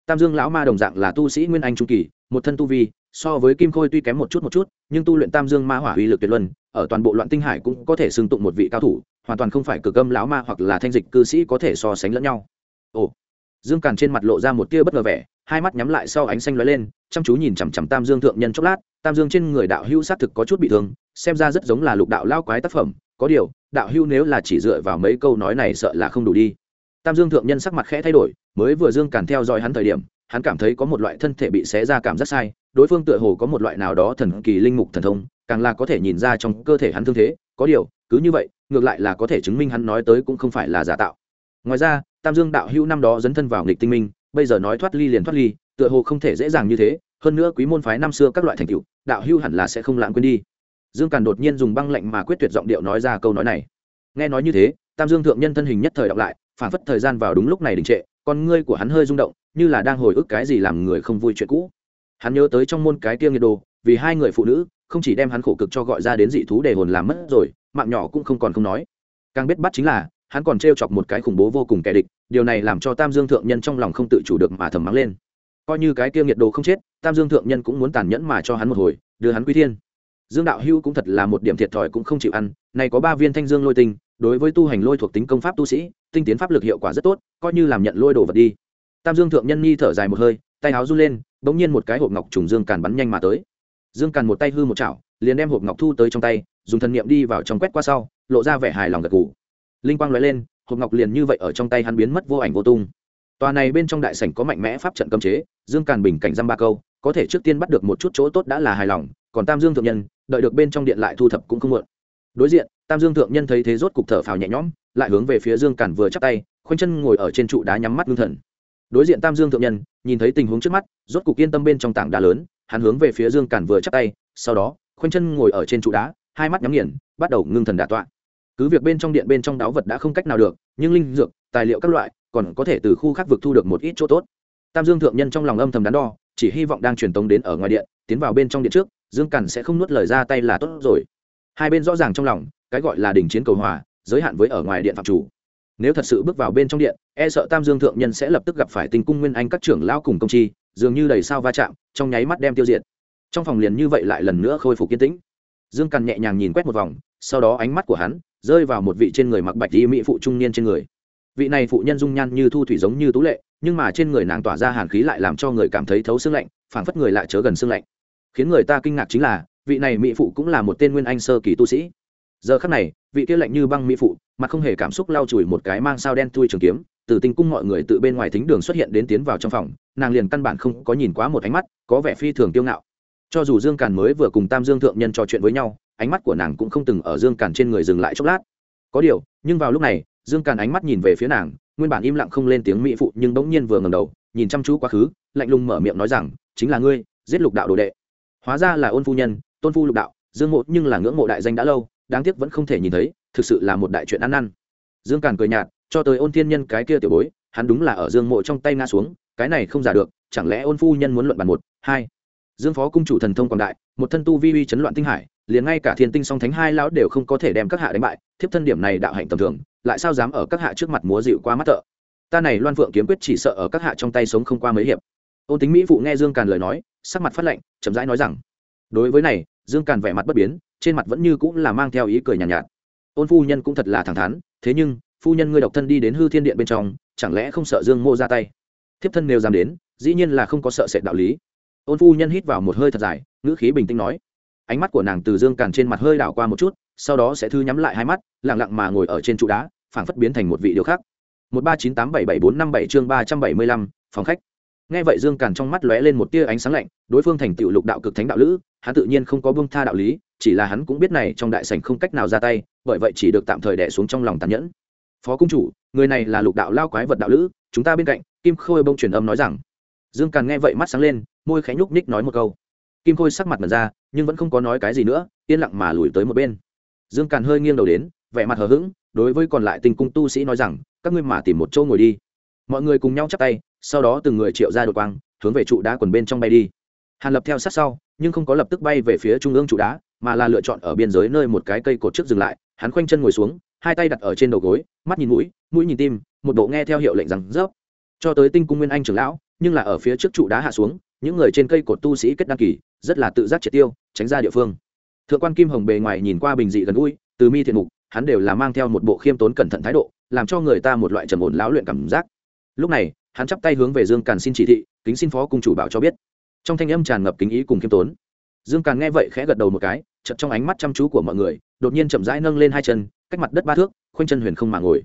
S1: Tam dương lão ma đồng dạng là tu sĩ nguyên anh trung kỳ, một thân tu vi, so với kim khôi tuy kém một chút một chút, nhưng tu luyện tam dương ma hỏa uy lực tuyệt luân, ở toàn bộ loạn tinh hải cũng có thể xưng tụng một vị cao thủ, hoàn toàn không phải cực âm lão ma hoặc là thanh dịch cư sĩ có thể so sánh lẫn nhau. Ồ. Dương càn trên mặt lộ ra một tia bất ngờ vẻ hai mắt nhắm lại sau ánh xanh lóe lên, chăm chú nhìn chằm chằm tam dương thượng nhân chốc lát, tam dương trên người đạo hưu xác thực có chút bị thương, xem ra rất giống là lục đạo lao quái tác phẩm, có điều, đạo hưu nếu là chỉ dựa vào mấy câu nói này sợ là không đủ đi. Tam dương thượng nhân sắc mặt khẽ thay đổi, mới vừa dương càn theo dõi hắn thời điểm, hắn cảm thấy có một loại thân thể bị xé ra cảm giác sai, đối phương tựa hồ có một loại nào đó thần kỳ linh mục thần thông, càng là có thể nhìn ra trong cơ thể hắn thương thế, có điều, cứ như vậy, ngược lại là có thể chứng minh hắn nói tới cũng không phải là giả tạo. Ngoài ra, tam dương đạo hữu năm đó dấn thân vào nghịch tinh minh bây giờ nói thoát ly liền thoát ly, tựa hồ không thể dễ dàng như thế, hơn nữa quý môn phái năm xưa các loại thành tựu, đạo hữu hẳn là sẽ không lãng quên đi. Dương càn đột nhiên dùng băng lạnh mà quyết tuyệt giọng điệu nói ra câu nói này. Nghe nói như thế, tam dương thượng nhân thân hình nhất thời đọc lại, phản phất thời gian vào đúng lúc này đình trệ, con ngươi của hắn hơi rung động, như là đang hồi ức cái gì làm người không vui chuyện cũ. Hắn nhớ tới trong môn cái tiêng nghiệt đồ, vì hai người phụ nữ, không chỉ đem hắn khổ cực cho gọi ra đến dị thú để hồn làm mất rồi, mạng nhỏ cũng không còn không nói. Càng biết bắt chính là, hắn còn t chọc một cái khủng bố vô cùng kẻ địch điều này làm cho tam dương thượng nhân trong lòng không tự chủ được mà thầm mắng lên. Coi như cái kia nhiệt đồ không chết, tam dương thượng nhân cũng muốn tàn nhẫn mà cho hắn một hồi, đưa hắn quy thiên. Dương đạo hưu cũng thật là một điểm thiệt thòi cũng không chịu ăn này có ba viên thanh dương lôi tinh, đối với tu hành lôi thuộc tính công pháp tu sĩ, tinh tiến pháp lực hiệu quả rất tốt, coi như làm nhận lôi đồ vật đi. Tam dương thượng nhân nhi thở dài một hơi, tay áo run lên, bỗng nhiên một cái hộp ngọc trùng dương càn bắn nhanh mà tới. Dương càn một tay hư một chảo, liền đem hộp ngọc thu tới trong tay, dùng thần niệm đi vào trong quét qua sau, lộ ra vẻ hài lòng gật gù. Linh quang lóe lên hộp ngọc liền như vậy ở trong tay hắn biến mất vô ảnh vô tung. Tòa này bên trong đại sảnh có mạnh mẽ pháp trận cấm chế, dương càn bình cảnh dăm ba câu, có thể trước tiên bắt được một chút chỗ tốt đã là hài lòng, còn tam dương thượng nhân, đợi được bên trong điện lại thu thập cũng không muộn. Đối diện, tam dương thượng nhân thấy thế rốt cục thở phào nhẹ nhõm, lại hướng về phía dương càn vừa chắp tay, khoanh chân ngồi ở trên trụ đá nhắm mắt ngưng thần. Đối diện tam dương thượng nhân, nhìn thấy tình huống trước mắt, rốt cục yên tâm bên trong tảng đá lớn, hắn hướng về phía dương càn vừa chắp tay, sau đó, khoanh chân ngồi ở trên trụ đá, hai mắt nhắm nghiền, bắt đầu ngưng thần đả tọa cứ việc bên trong điện bên trong đáo vật đã không cách nào được, nhưng linh dược, tài liệu các loại, còn có thể từ khu khác vực thu được một ít chỗ tốt. Tam dương thượng nhân trong lòng âm thầm đắn đo, chỉ hy vọng đang truyền tống đến ở ngoài điện, tiến vào bên trong điện trước, dương cằn sẽ không nuốt lời ra tay là tốt rồi. Hai bên rõ ràng trong lòng, cái gọi là đình chiến cầu hòa, giới hạn với ở ngoài điện phạm chủ. Nếu thật sự bước vào bên trong điện e sợ tam dương thượng nhân sẽ lập tức gặp phải tình cung nguyên anh các trưởng lão cùng công chi, dường như đầy sao va chạm, trong nháy mắt đem tiêu diệt. Trong phòng liền như vậy lại lần nữa khôi phục kiên tĩnh. Dương cằn nhẹ nhàng nhìn quét một vòng, sau đó ánh mắt của hắn rơi vào một vị trên người mặc bạch y mỹ phụ trung niên trên người. Vị này phụ nhân dung nhan như thu thủy giống như tú lệ, nhưng mà trên người nàng tỏa ra hàn khí lại làm cho người cảm thấy thấu xương lạnh, phảng phất người lại chớ gần xương lạnh. Khiến người ta kinh ngạc chính là, vị này mỹ phụ cũng là một tên nguyên anh sơ kỳ tu sĩ. Giờ khắc này, vị kia lạnh như băng mỹ phụ, mặt không hề cảm xúc lau chùi một cái mang sao đen tui trường kiếm, từ tinh cung mọi người tự bên ngoài thính đường xuất hiện đến tiến vào trong phòng, nàng liền căn bản không có nhìn quá một ánh mắt, có vẻ phi thường kiêu ngạo cho dù dương càn mới vừa cùng tam dương thượng nhân trò chuyện với nhau, ánh mắt của nàng cũng không từng ở dương càn trên người dừng lại chốc lát. Có điều, nhưng vào lúc này, dương càn ánh mắt nhìn về phía nàng, nguyên bản im lặng không lên tiếng mỹ phụ nhưng bỗng nhiên vừa ngầm đầu, nhìn chăm chú quá khứ, lạnh lùng mở miệng nói rằng, chính là ngươi, giết lục đạo đồ đệ. Hóa ra là ôn phu nhân, tôn phu lục đạo, dương mộ nhưng là ngưỡng mộ đại danh đã lâu, đáng tiếc vẫn không thể nhìn thấy, thực sự là một đại chuyện ăn năn. Dương càn cười nhạt, cho tới ôn thiên nhân cái kia tiểu bối, hắn đúng là ở dương mộ trong tay nga xuống, cái này không giả được, chẳng lẽ ôn phu nhân muốn luận bàn một, hai? Dương phó cung chủ thần thông quảng đại một thân tu vi uy chấn loạn tinh hải liền ngay cả thiên tinh song thánh hai lão đều không có thể đem các hạ đánh bại thiếp thân điểm này đạo hạnh tầm thường lại sao dám ở các hạ trước mặt múa dịu qua mắt thợ? Ta này loan phượng kiếm quyết chỉ sợ ở các hạ trong tay sống không qua mấy hiệp. Ôn tính mỹ phụ nghe dương càn lời nói sắc mặt phát lệnh chậm rãi nói rằng đối với này dương càn vẻ mặt bất biến trên mặt vẫn như cũng là mang theo ý cười nhàn nhạt, nhạt. Ôn phu nhân cũng thật là thẳng thắn thế nhưng phu nhân ngươi độc thân đi đến hư thiên điện bên trong chẳng lẽ không sợ dương mô ra tay? Thiếp thân nếu dám đến dĩ nhiên là không có sợ sệt đạo lý ôn phu nhân hít vào một hơi thật dài, ngữ khí bình tĩnh nói. Ánh mắt của nàng từ dương càn trên mặt hơi đảo qua một chút, sau đó sẽ thư nhắm lại hai mắt lẳng lặng mà ngồi ở trên trụ đá, phảng phất biến thành một vị điều khác một ba chín tám bảy bảy bốn năm bảy chương ba trăm bảy mươi lăm, phòng khách. Nghe vậy dương càn trong mắt lóe lên một tia ánh sáng lạnh, đối phương thành tựu lục đạo cực thánh đạo lữ, hắn tự nhiên không có bông tha đạo lý, chỉ là hắn cũng biết này trong đại sảnh không cách nào ra tay, bởi vậy chỉ được tạm thời đẻ xuống trong lòng tàn nhẫn. Phó cung chủ, người này là lục đạo lao quái vật đạo lữ, chúng ta bên cạnh, kim khôi bông truyền âm nói rằng. Dương càn nghe vậy mắt sáng lên môi khẽ nhúc ních nói một câu. Kim khôi sắc mặt mật ra, nhưng vẫn không có nói cái gì nữa, yên lặng mà lùi tới một bên. Dương càn hơi nghiêng đầu đến, vẻ mặt hờ hững, đối với còn lại tình cung tu sĩ nói rằng, các ngươi mà tìm một chỗ ngồi đi. Mọi người cùng nhau chắp tay, sau đó từng người triệu ra đột quang, hướng về trụ đá quần bên trong bay đi. Hàn lập theo sát sau, nhưng không có lập tức bay về phía trung ương trụ đá, mà là lựa chọn ở biên giới nơi một cái cây cột trước dừng lại. Hắn khoanh chân ngồi xuống, hai tay đặt ở trên đầu gối, mắt nhìn mũi mũi nhìn tim, một bộ nghe theo hiệu lệnh rằng rớp cho tới tinh cung nguyên anh trưởng lão, nhưng là ở phía trước trụ đá hạ xuống những người trên cây cột tu sĩ kết đăng kỳ, rất là tự giác triệt tiêu, tránh ra địa phương. Thượng quan kim hồng bề ngoài nhìn qua bình dị gần gũi, từ mi thiện mục, hắn đều là mang theo một bộ khiêm tốn cẩn thận thái độ, làm cho người ta một loại trầm ổn lão luyện cảm giác. Lúc này, hắn chắp tay hướng về dương càn xin chỉ thị, kính xin phó cung chủ bảo cho biết. Trong thanh âm tràn ngập kính ý cùng khiêm tốn. Dương càn nghe vậy khẽ gật đầu một cái chật trong ánh mắt chăm chú của mọi người, đột nhiên chậm rãi nâng lên hai chân, cách mặt đất ba thước, khoanh chân huyền không mà ngồi.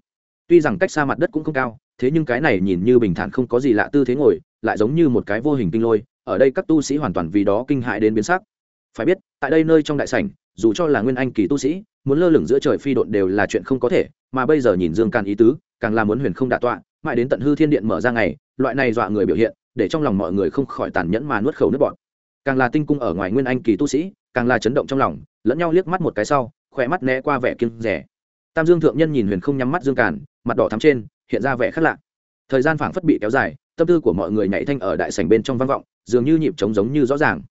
S1: Tuy rằng cách xa mặt đất cũng không cao, thế nhưng cái này nhìn như bình thản không có gì lạ tư thế ngồi lại giống như một cái vô hình kinh lôi, ở đây các tu sĩ hoàn toàn vì đó kinh hại đến biến sắc. Phải biết, tại đây nơi trong đại sảnh, dù cho là nguyên anh kỳ tu sĩ, muốn lơ lửng giữa trời phi độn đều là chuyện không có thể, mà bây giờ nhìn dương càn ý tứ, càng là muốn huyền không đạ tọa, mãi đến tận hư thiên điện mở ra ngày, loại này dọa người biểu hiện, để trong lòng mọi người không khỏi tàn nhẫn mà nuốt khẩu nước bọt. Càng là tinh cung ở ngoài nguyên anh kỳ tu sĩ, càng là chấn động trong lòng, lẫn nhau liếc mắt một cái sau khỏe mắt né qua vẻ kiên rẻ tam dương thượng nhân nhìn huyền không nhắm mắt dương càn, mặt đỏ thắm trên, hiện ra vẻ khác lạ. Thời gian phảng phất bị kéo dài tâm tư của mọi người nhảy thanh ở đại sảnh bên trong vang vọng, dường như nhịp trống giống như rõ ràng.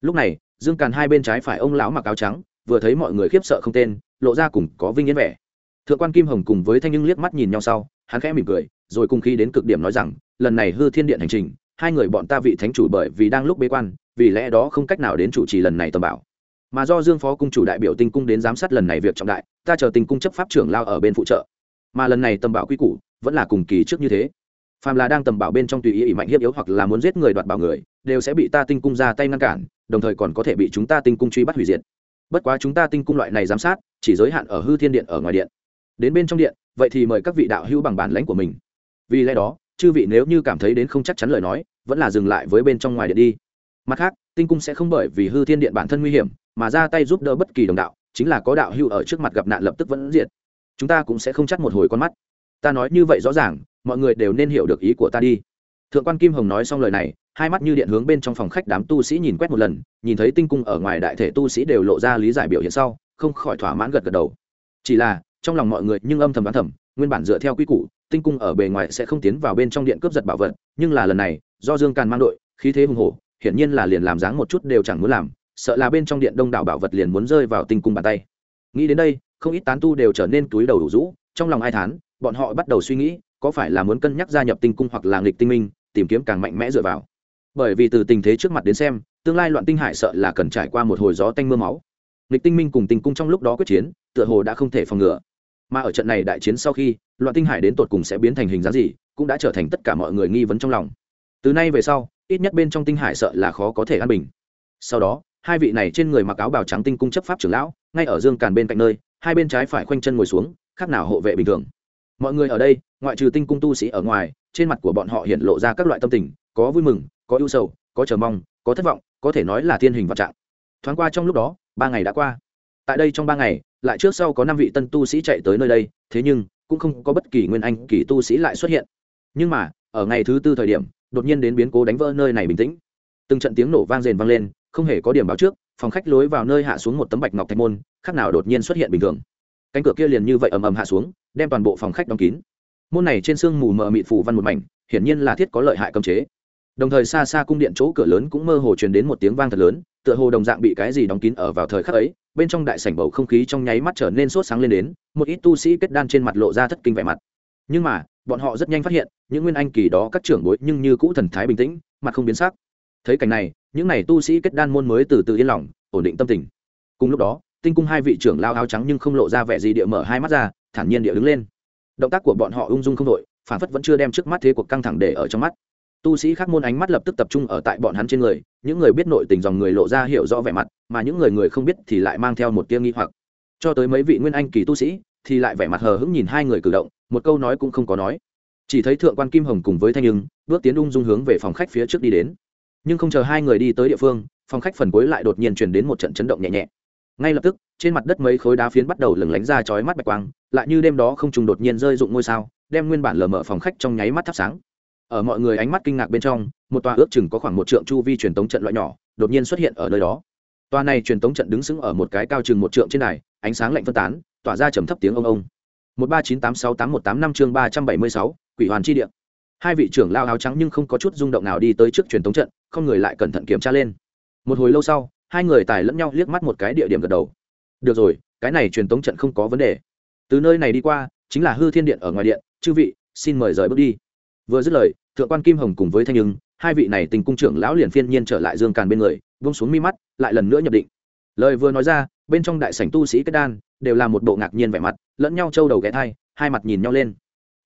S1: Lúc này, dương càn hai bên trái phải ông lão mặc áo trắng, vừa thấy mọi người khiếp sợ không tên, lộ ra cùng có vinh yên vẻ. Thượng quan kim hồng cùng với thanh nhưng liếc mắt nhìn nhau sau, hắn khẽ mỉm cười, rồi cùng khi đến cực điểm nói rằng, lần này hư thiên điện hành trình, hai người bọn ta vị thánh chủ bởi vì đang lúc bế quan, vì lẽ đó không cách nào đến chủ trì lần này tầm bảo. Mà do dương phó cung chủ đại biểu tinh cung đến giám sát lần này việc trọng đại, ta chờ tinh cung chấp pháp trưởng lao ở bên phụ trợ. Mà lần này tầm bảo quy củ vẫn là cùng kỳ trước như thế phàm là đang tầm bảo bên trong tùy ý ỉ mạnh hiếp yếu hoặc là muốn giết người đoạt bảo người, đều sẽ bị ta tinh cung ra tay ngăn cản, đồng thời còn có thể bị chúng ta tinh cung truy bắt hủy diệt. Bất quá chúng ta tinh cung loại này giám sát, chỉ giới hạn ở hư thiên điện ở ngoài điện. Đến bên trong điện, vậy thì mời các vị đạo hữu bằng bản lãnh của mình. Vì lẽ đó, chư vị nếu như cảm thấy đến không chắc chắn lời nói, vẫn là dừng lại với bên trong ngoài điện đi. Mặt khác, tinh cung sẽ không bởi vì hư thiên điện bản thân nguy hiểm, mà ra tay giúp đỡ bất kỳ đồng đạo, chính là có đạo hữu ở trước mặt gặp nạn lập tức vẫn diệt. Chúng ta cũng sẽ không chắc một hồi con mắt. Ta nói như vậy rõ ràng mọi người đều nên hiểu được ý của ta đi. Thượng quan kim hồng nói xong lời này, hai mắt như điện hướng bên trong phòng khách đám tu sĩ nhìn quét một lần, nhìn thấy tinh cung ở ngoài đại thể tu sĩ đều lộ ra lý giải biểu hiện sau, không khỏi thỏa mãn gật gật đầu. Chỉ là, trong lòng mọi người nhưng âm thầm đoán thầm, nguyên bản dựa theo quy củ, tinh cung ở bề ngoài sẽ không tiến vào bên trong điện cướp giật bảo vật, nhưng là lần này, do dương càn mang đội, khí thế hùng hổ, hiển nhiên là liền làm dáng một chút đều chẳng muốn làm, sợ là bên trong điện đông đảo bảo vật liền muốn rơi vào tinh cung bàn tay. Nghĩ đến đây, không ít tán tu đều trở nên túi đầu đủ rũ, trong lòng ai thán, bọn họ bắt đầu suy nghĩ có phải là muốn cân nhắc gia nhập tinh cung hoặc là nghịch tinh minh, tìm kiếm càng mạnh mẽ dựa vào? Bởi vì từ tình thế trước mặt đến xem, tương lai loạn tinh hải sợ là cần trải qua một hồi gió tanh mưa máu. Nghịch tinh minh cùng tinh cung trong lúc đó quyết chiến, tựa hồ đã không thể phòng ngừa. Mà ở trận này đại chiến sau khi, loạn tinh hải đến tột cùng sẽ biến thành hình dáng gì, cũng đã trở thành tất cả mọi người nghi vấn trong lòng. Từ nay về sau, ít nhất bên trong tinh hải sợ là khó có thể an bình. Sau đó, hai vị này trên người mặc áo bào trắng tinh cung chấp pháp trưởng lão, ngay ở dương càn bên cạnh nơi, hai bên trái phải khoanh chân ngồi xuống, khác nào hộ vệ bình thường mọi người ở đây, ngoại trừ tinh cung tu sĩ ở ngoài, trên mặt của bọn họ hiện lộ ra các loại tâm tình, có vui mừng, có ưu sầu, có chờ mong, có thất vọng, có thể nói là thiên hình vạn trạng. Thoáng qua trong lúc đó, ba ngày đã qua. Tại đây trong ba ngày, lại trước sau có năm vị tân tu sĩ chạy tới nơi đây, thế nhưng, cũng không có bất kỳ nguyên anh kỳ tu sĩ lại xuất hiện. Nhưng mà, ở ngày thứ tư thời điểm, đột nhiên đến biến cố đánh vỡ nơi này bình tĩnh. Từng trận tiếng nổ vang rền vang lên, không hề có điểm báo trước, phòng khách lối vào nơi hạ xuống một tấm bạch ngọc thạch môn, khác nào đột nhiên xuất hiện bình thường. Cánh cửa kia liền như vậy ầm ầm hạ xuống đem toàn bộ phòng khách đóng kín. Môn này trên sương mù mờ mịt phủ văn một mảnh, hiển nhiên là thiết có lợi hại cấm chế. Đồng thời xa xa cung điện chỗ cửa lớn cũng mơ hồ truyền đến một tiếng vang thật lớn, tựa hồ đồng dạng bị cái gì đóng kín ở vào thời khắc ấy, bên trong đại sảnh bầu không khí trong nháy mắt trở nên sốt sáng lên đến, một ít tu sĩ kết đan trên mặt lộ ra thất kinh vẻ mặt. Nhưng mà, bọn họ rất nhanh phát hiện, những nguyên anh kỳ đó các trưởng bối nhưng như cũ thần thái bình tĩnh, mặt không biến sắc. Thấy cảnh này, những n à y tu sĩ kết đan môn mới từ từ yên lòng, ổn định tâm tình. Cùng lúc đó tinh cung hai vị trưởng lao áo trắng nhưng không lộ ra vẻ gì địa mở hai mắt ra, thản nhiên địa đứng lên. Động tác của bọn họ ung dung không đội phản phất vẫn chưa đem trước mắt thế cuộc căng thẳng để ở trong mắt. Tu sĩ khác môn ánh mắt lập tức tập trung ở tại bọn hắn trên người, những người biết nội tình dòng người lộ ra hiểu rõ vẻ mặt, mà những người người không biết thì lại mang theo một tia nghi hoặc. Cho tới mấy vị nguyên anh kỳ tu sĩ, thì lại vẻ mặt hờ hững nhìn hai người cử động, một câu nói cũng không có nói. Chỉ thấy thượng quan kim hồng cùng với thanh nhưng bước tiến ung dung hướng về phòng khách phía trước đi đến. Nhưng không chờ hai người đi tới địa phương, phòng khách phần cuối lại đột nhiên truyền đến một trận chấn động nhẹ nhẹ ngay lập tức, trên mặt đất mấy khối đá phiến bắt đầu lừng lánh ra chói mắt bạch quang, lại như đêm đó không trùng đột nhiên rơi dụng ngôi sao, đem nguyên bản lờ mở phòng khách trong nháy mắt thắp sáng. Ở mọi người ánh mắt kinh ngạc bên trong, một tòa ước chừng có khoảng một trượng chu vi truyền tống trận loại nhỏ, đột nhiên xuất hiện ở nơi đó. Tòa này truyền tống trận đứng sững ở một cái cao chừng một trượng trên này ánh sáng lạnh phân tán, tỏa ra trầm thấp tiếng ông ông. Một ba chín tám sáu tám một tám năm chương ba trăm bảy mươi sáu, quỷ hoàn chi địa. Hai vị trưởng lao áo trắng nhưng không có chút rung động nào đi tới trước truyền tống trận, không người lại cẩn thận kiểm tra lên. Một hồi lâu sau hai người tài lẫn nhau liếc mắt một cái địa điểm gật đầu. Được rồi, cái này truyền tống trận không có vấn đề. Từ nơi này đi qua, chính là hư thiên điện ở ngoài điện. Chư vị, xin mời rời bước đi. Vừa dứt lời, thượng quan kim hồng cùng với thanh nhưng hai vị này tình cung trưởng lão liền phiên nhiên trở lại dương càn bên người vung xuống mi mắt, lại lần nữa nhập định. Lời vừa nói ra, bên trong đại sảnh tu sĩ kết đan đều là một bộ ngạc nhiên vẻ mặt, lẫn nhau trâu đầu ghé thai, hai mặt nhìn nhau lên.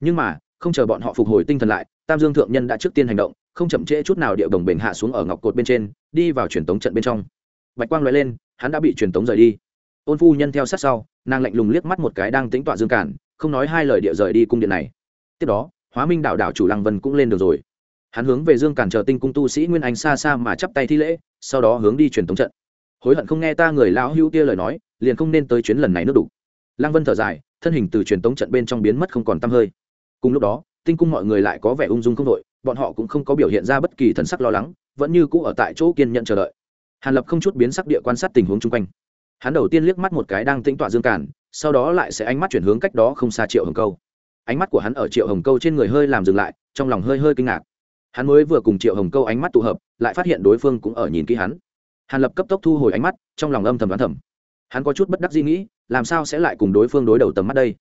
S1: Nhưng mà, không chờ bọn họ phục hồi tinh thần lại, tam dương thượng nhân đã trước tiên hành động, không chậm trễ chút nào điệu đồng bình hạ xuống ở ngọc cột bên trên, đi vào truyền tống trận bên trong bạch quang loại lên, hắn đã bị truyền tống rời đi. Ôn phu nhân theo sát sau, nàng lạnh lùng liếc mắt một cái đang tính tọa dương cản, không nói hai lời địa rời đi cung điện này. Tiếp đó, hóa minh đạo đạo chủ lăng vân cũng lên được rồi. Hắn hướng về dương cản chờ tinh cung tu sĩ nguyên anh xa xa mà chắp tay thi lễ, sau đó hướng đi truyền tống trận. Hối hận không nghe ta người lão hữu kia lời nói, liền không nên tới chuyến lần này nước đủ lăng vân thở dài, thân hình từ truyền tống trận bên trong biến mất không còn t hơi. Cùng lúc đó, tinh cung mọi người lại có vẻ ung dung không đội, bọn họ cũng không có biểu hiện ra bất kỳ thần sắc lo lắng, vẫn như cũ ở tại chỗ kiên nhận chờ đợi hàn lập không chút biến sắc địa quan sát tình huống chung quanh. Hắn đầu tiên liếc mắt một cái đang tĩnh tọa dương cản sau đó lại sẽ ánh mắt chuyển hướng cách đó không xa triệu hồng câu. Ánh mắt của hắn ở triệu hồng câu trên người hơi làm dừng lại, trong lòng hơi hơi kinh ngạc. Hắn mới vừa cùng triệu hồng câu ánh mắt tụ hợp, lại phát hiện đối phương cũng ở nhìn kỹ hắn. Hàn lập cấp tốc thu hồi ánh mắt, trong lòng âm thầm đoán thầm. Hắn có chút bất đắc dĩ nghĩ, làm sao sẽ lại cùng đối phương đối đầu tầm mắt đây?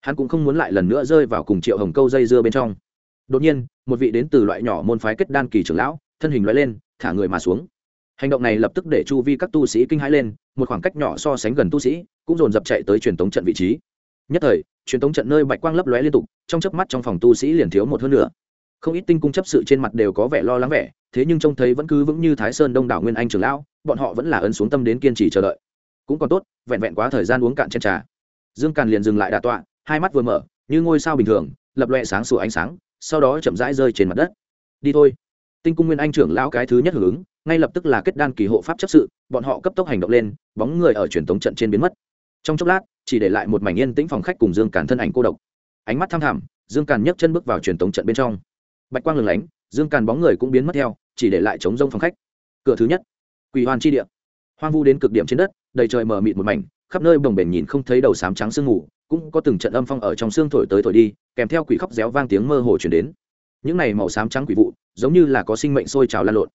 S1: Hắn cũng không muốn lại lần nữa rơi vào cùng triệu hồng câu dây dưa bên trong. Đột nhiên, một vị đến từ loại nhỏ môn phái kết đan kỳ trưởng lão, thân hình loại lên, thả người mà xuống hành động này lập tức để chu vi các tu sĩ kinh hãi lên, một khoảng cách nhỏ so sánh gần tu sĩ, cũng dồn dập chạy tới truyền tống trận vị trí. Nhất thời, truyền tống trận nơi bạch quang lấp lóe liên tục, trong chớp mắt trong phòng tu sĩ liền thiếu một hơn nữa. Không ít tinh cung chấp sự trên mặt đều có vẻ lo lắng vẻ, thế nhưng trông thấy vẫn cứ vững như thái sơn đông đảo nguyên anh trưởng lão, bọn họ vẫn là ấn xuống tâm đến kiên trì chờ đợi. Cũng còn tốt, vẹn vẹn quá thời gian uống cạn trên trà. Dương càn liền dừng lại đà tọa, hai mắt vừa mở, như ngôi sao bình thường, lập loẹ sáng sủa ánh sáng, sau đó chậm rãi rơi trên mặt đất. Đi thôi. Tinh cung nguyên anh trưởng lão cái thứ nhất hưởng ứng ngay lập tức là kết đan kỳ hộ pháp chấp sự, bọn họ cấp tốc hành động lên, bóng người ở truyền thống trận trên biến mất. Trong chốc lát, chỉ để lại một mảnh yên tĩnh phòng khách cùng dương càn thân ảnh cô độc. Ánh mắt tham thẳm, dương càn nhấc chân bước vào truyền thống trận bên trong. Bạch quang lừng lánh, dương càn bóng người cũng biến mất theo, chỉ để lại chống rông phòng khách. Cửa thứ nhất, quỳ hoàn chi địa. Hoang vu đến cực điểm trên đất, đầy trời mờ mịt một mảnh, khắp nơi bồng bềnh nhìn không thấy đầu sám trắng sương ngủ cũng có từng trận âm phong ở trong xương thổi tới thổi đi, kèm theo quỷ khóc réo vang tiếng mơ hồ chuyển đến. Những này màu xám trắng quỷ vụ, giống như là có sinh mệnh sôi trào lan lộn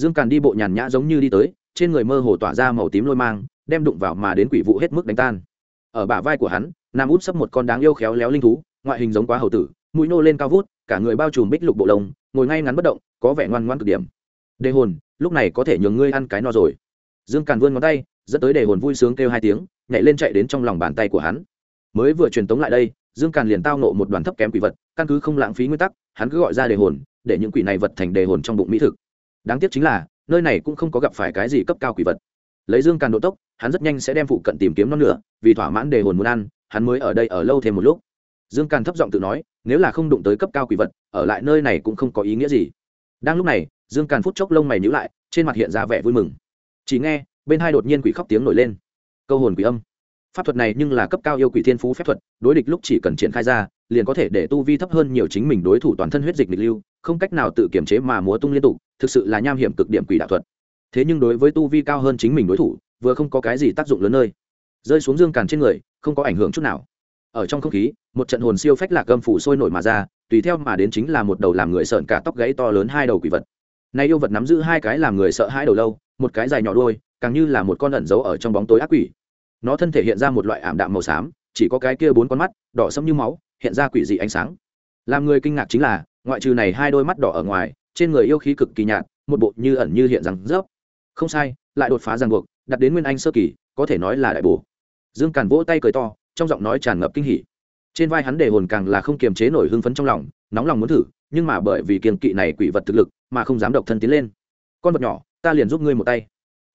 S1: dương càn đi bộ nhàn nhã giống như đi tới, trên người mơ hồ tỏa ra màu tím lôi mang, đem đụng vào mà đến quỷ vụ hết mức đánh tan. Ở bả vai của hắn, nam út sấp một con đáng yêu khéo léo linh thú, ngoại hình giống quá hầu tử, mũi nô lên cao vút, cả người bao trùm bích lục bộ lông, ngồi ngay ngắn bất động, có vẻ ngoan ngoan cực điểm. Đề hồn, lúc này có thể nhường ngươi ăn cái no rồi. Dương càn vươn ngón tay, dẫn tới đề hồn vui sướng kêu hai tiếng, nhảy lên chạy đến trong lòng bàn tay của hắn. Mới vừa truyền tống lại đây, dương càn liền tao nộ một đoàn thấp kém quỷ vật, căn cứ không lãng phí nguyên tắc, hắn cứ gọi ra đề hồn, để những quỷ này vật thành đề hồn trong bụng mỹ thực đáng tiếc chính là, nơi này cũng không có gặp phải cái gì cấp cao quỷ vật. Lấy dương càn độ tốc, hắn rất nhanh sẽ đem phụ cận tìm kiếm nó nữa vì thỏa mãn đề hồn muốn ăn, hắn mới ở đây ở lâu thêm một lúc. Dương càn thấp giọng tự nói, nếu là không đụng tới cấp cao quỷ vật, ở lại nơi này cũng không có ý nghĩa gì. Đang lúc này, dương càn phút chốc lông mày nhữ lại, trên mặt hiện ra vẻ vui mừng. Chỉ nghe, bên hai đột nhiên quỷ khóc tiếng nổi lên. Câu hồn quỷ âm. Pháp thuật này nhưng là cấp cao yêu quỷ thiên phú phép thuật, đối địch lúc chỉ cần triển khai ra, liền có thể để tu vi thấp hơn nhiều chính mình đối thủ toàn thân huyết dịch nghịch lưu không cách nào tự kiểm chế mà múa tung liên tục, thực sự là nham hiểm cực điểm quỷ đạo thuật. Thế nhưng đối với tu vi cao hơn chính mình đối thủ, vừa không có cái gì tác dụng lớn nơi. Rơi xuống dương càn trên người, không có ảnh hưởng chút nào. Ở trong không khí, một trận hồn siêu phách lạc gâm phủ sôi nổi mà ra, tùy theo mà đến chính là một đầu làm người sợn cả tóc gãy to lớn hai đầu quỷ vật. Nay yêu vật nắm giữ hai cái làm người sợ hai đầu lâu, một cái dài nhỏ đuôi, càng như là một con ẩn giấu ở trong bóng tối ác quỷ. Nó thân thể hiện ra một loại ảm đạm màu xám, chỉ có cái kia bốn con mắt, đỏ sẫm như máu, hiện ra quỷ dị ánh sáng. Làm người kinh ngạc chính là ngoại trừ này hai đôi mắt đỏ ở ngoài, trên người yêu khí cực kỳ nhạt, một bộ như ẩn như hiện rằng rớp. Không sai, lại đột phá ràng buộc, đặt đến nguyên anh sơ kỳ, có thể nói là đại bổ. Dương càn vỗ tay cười to, trong giọng nói tràn ngập kinh hỉ. Trên vai hắn để hồn càng là không kiềm chế nổi hưng phấn trong lòng, nóng lòng muốn thử, nhưng mà bởi vì kiềm kỵ này quỷ vật thực lực, mà không dám độc thân tiến lên. Con vật nhỏ, ta liền giúp ngươi một tay.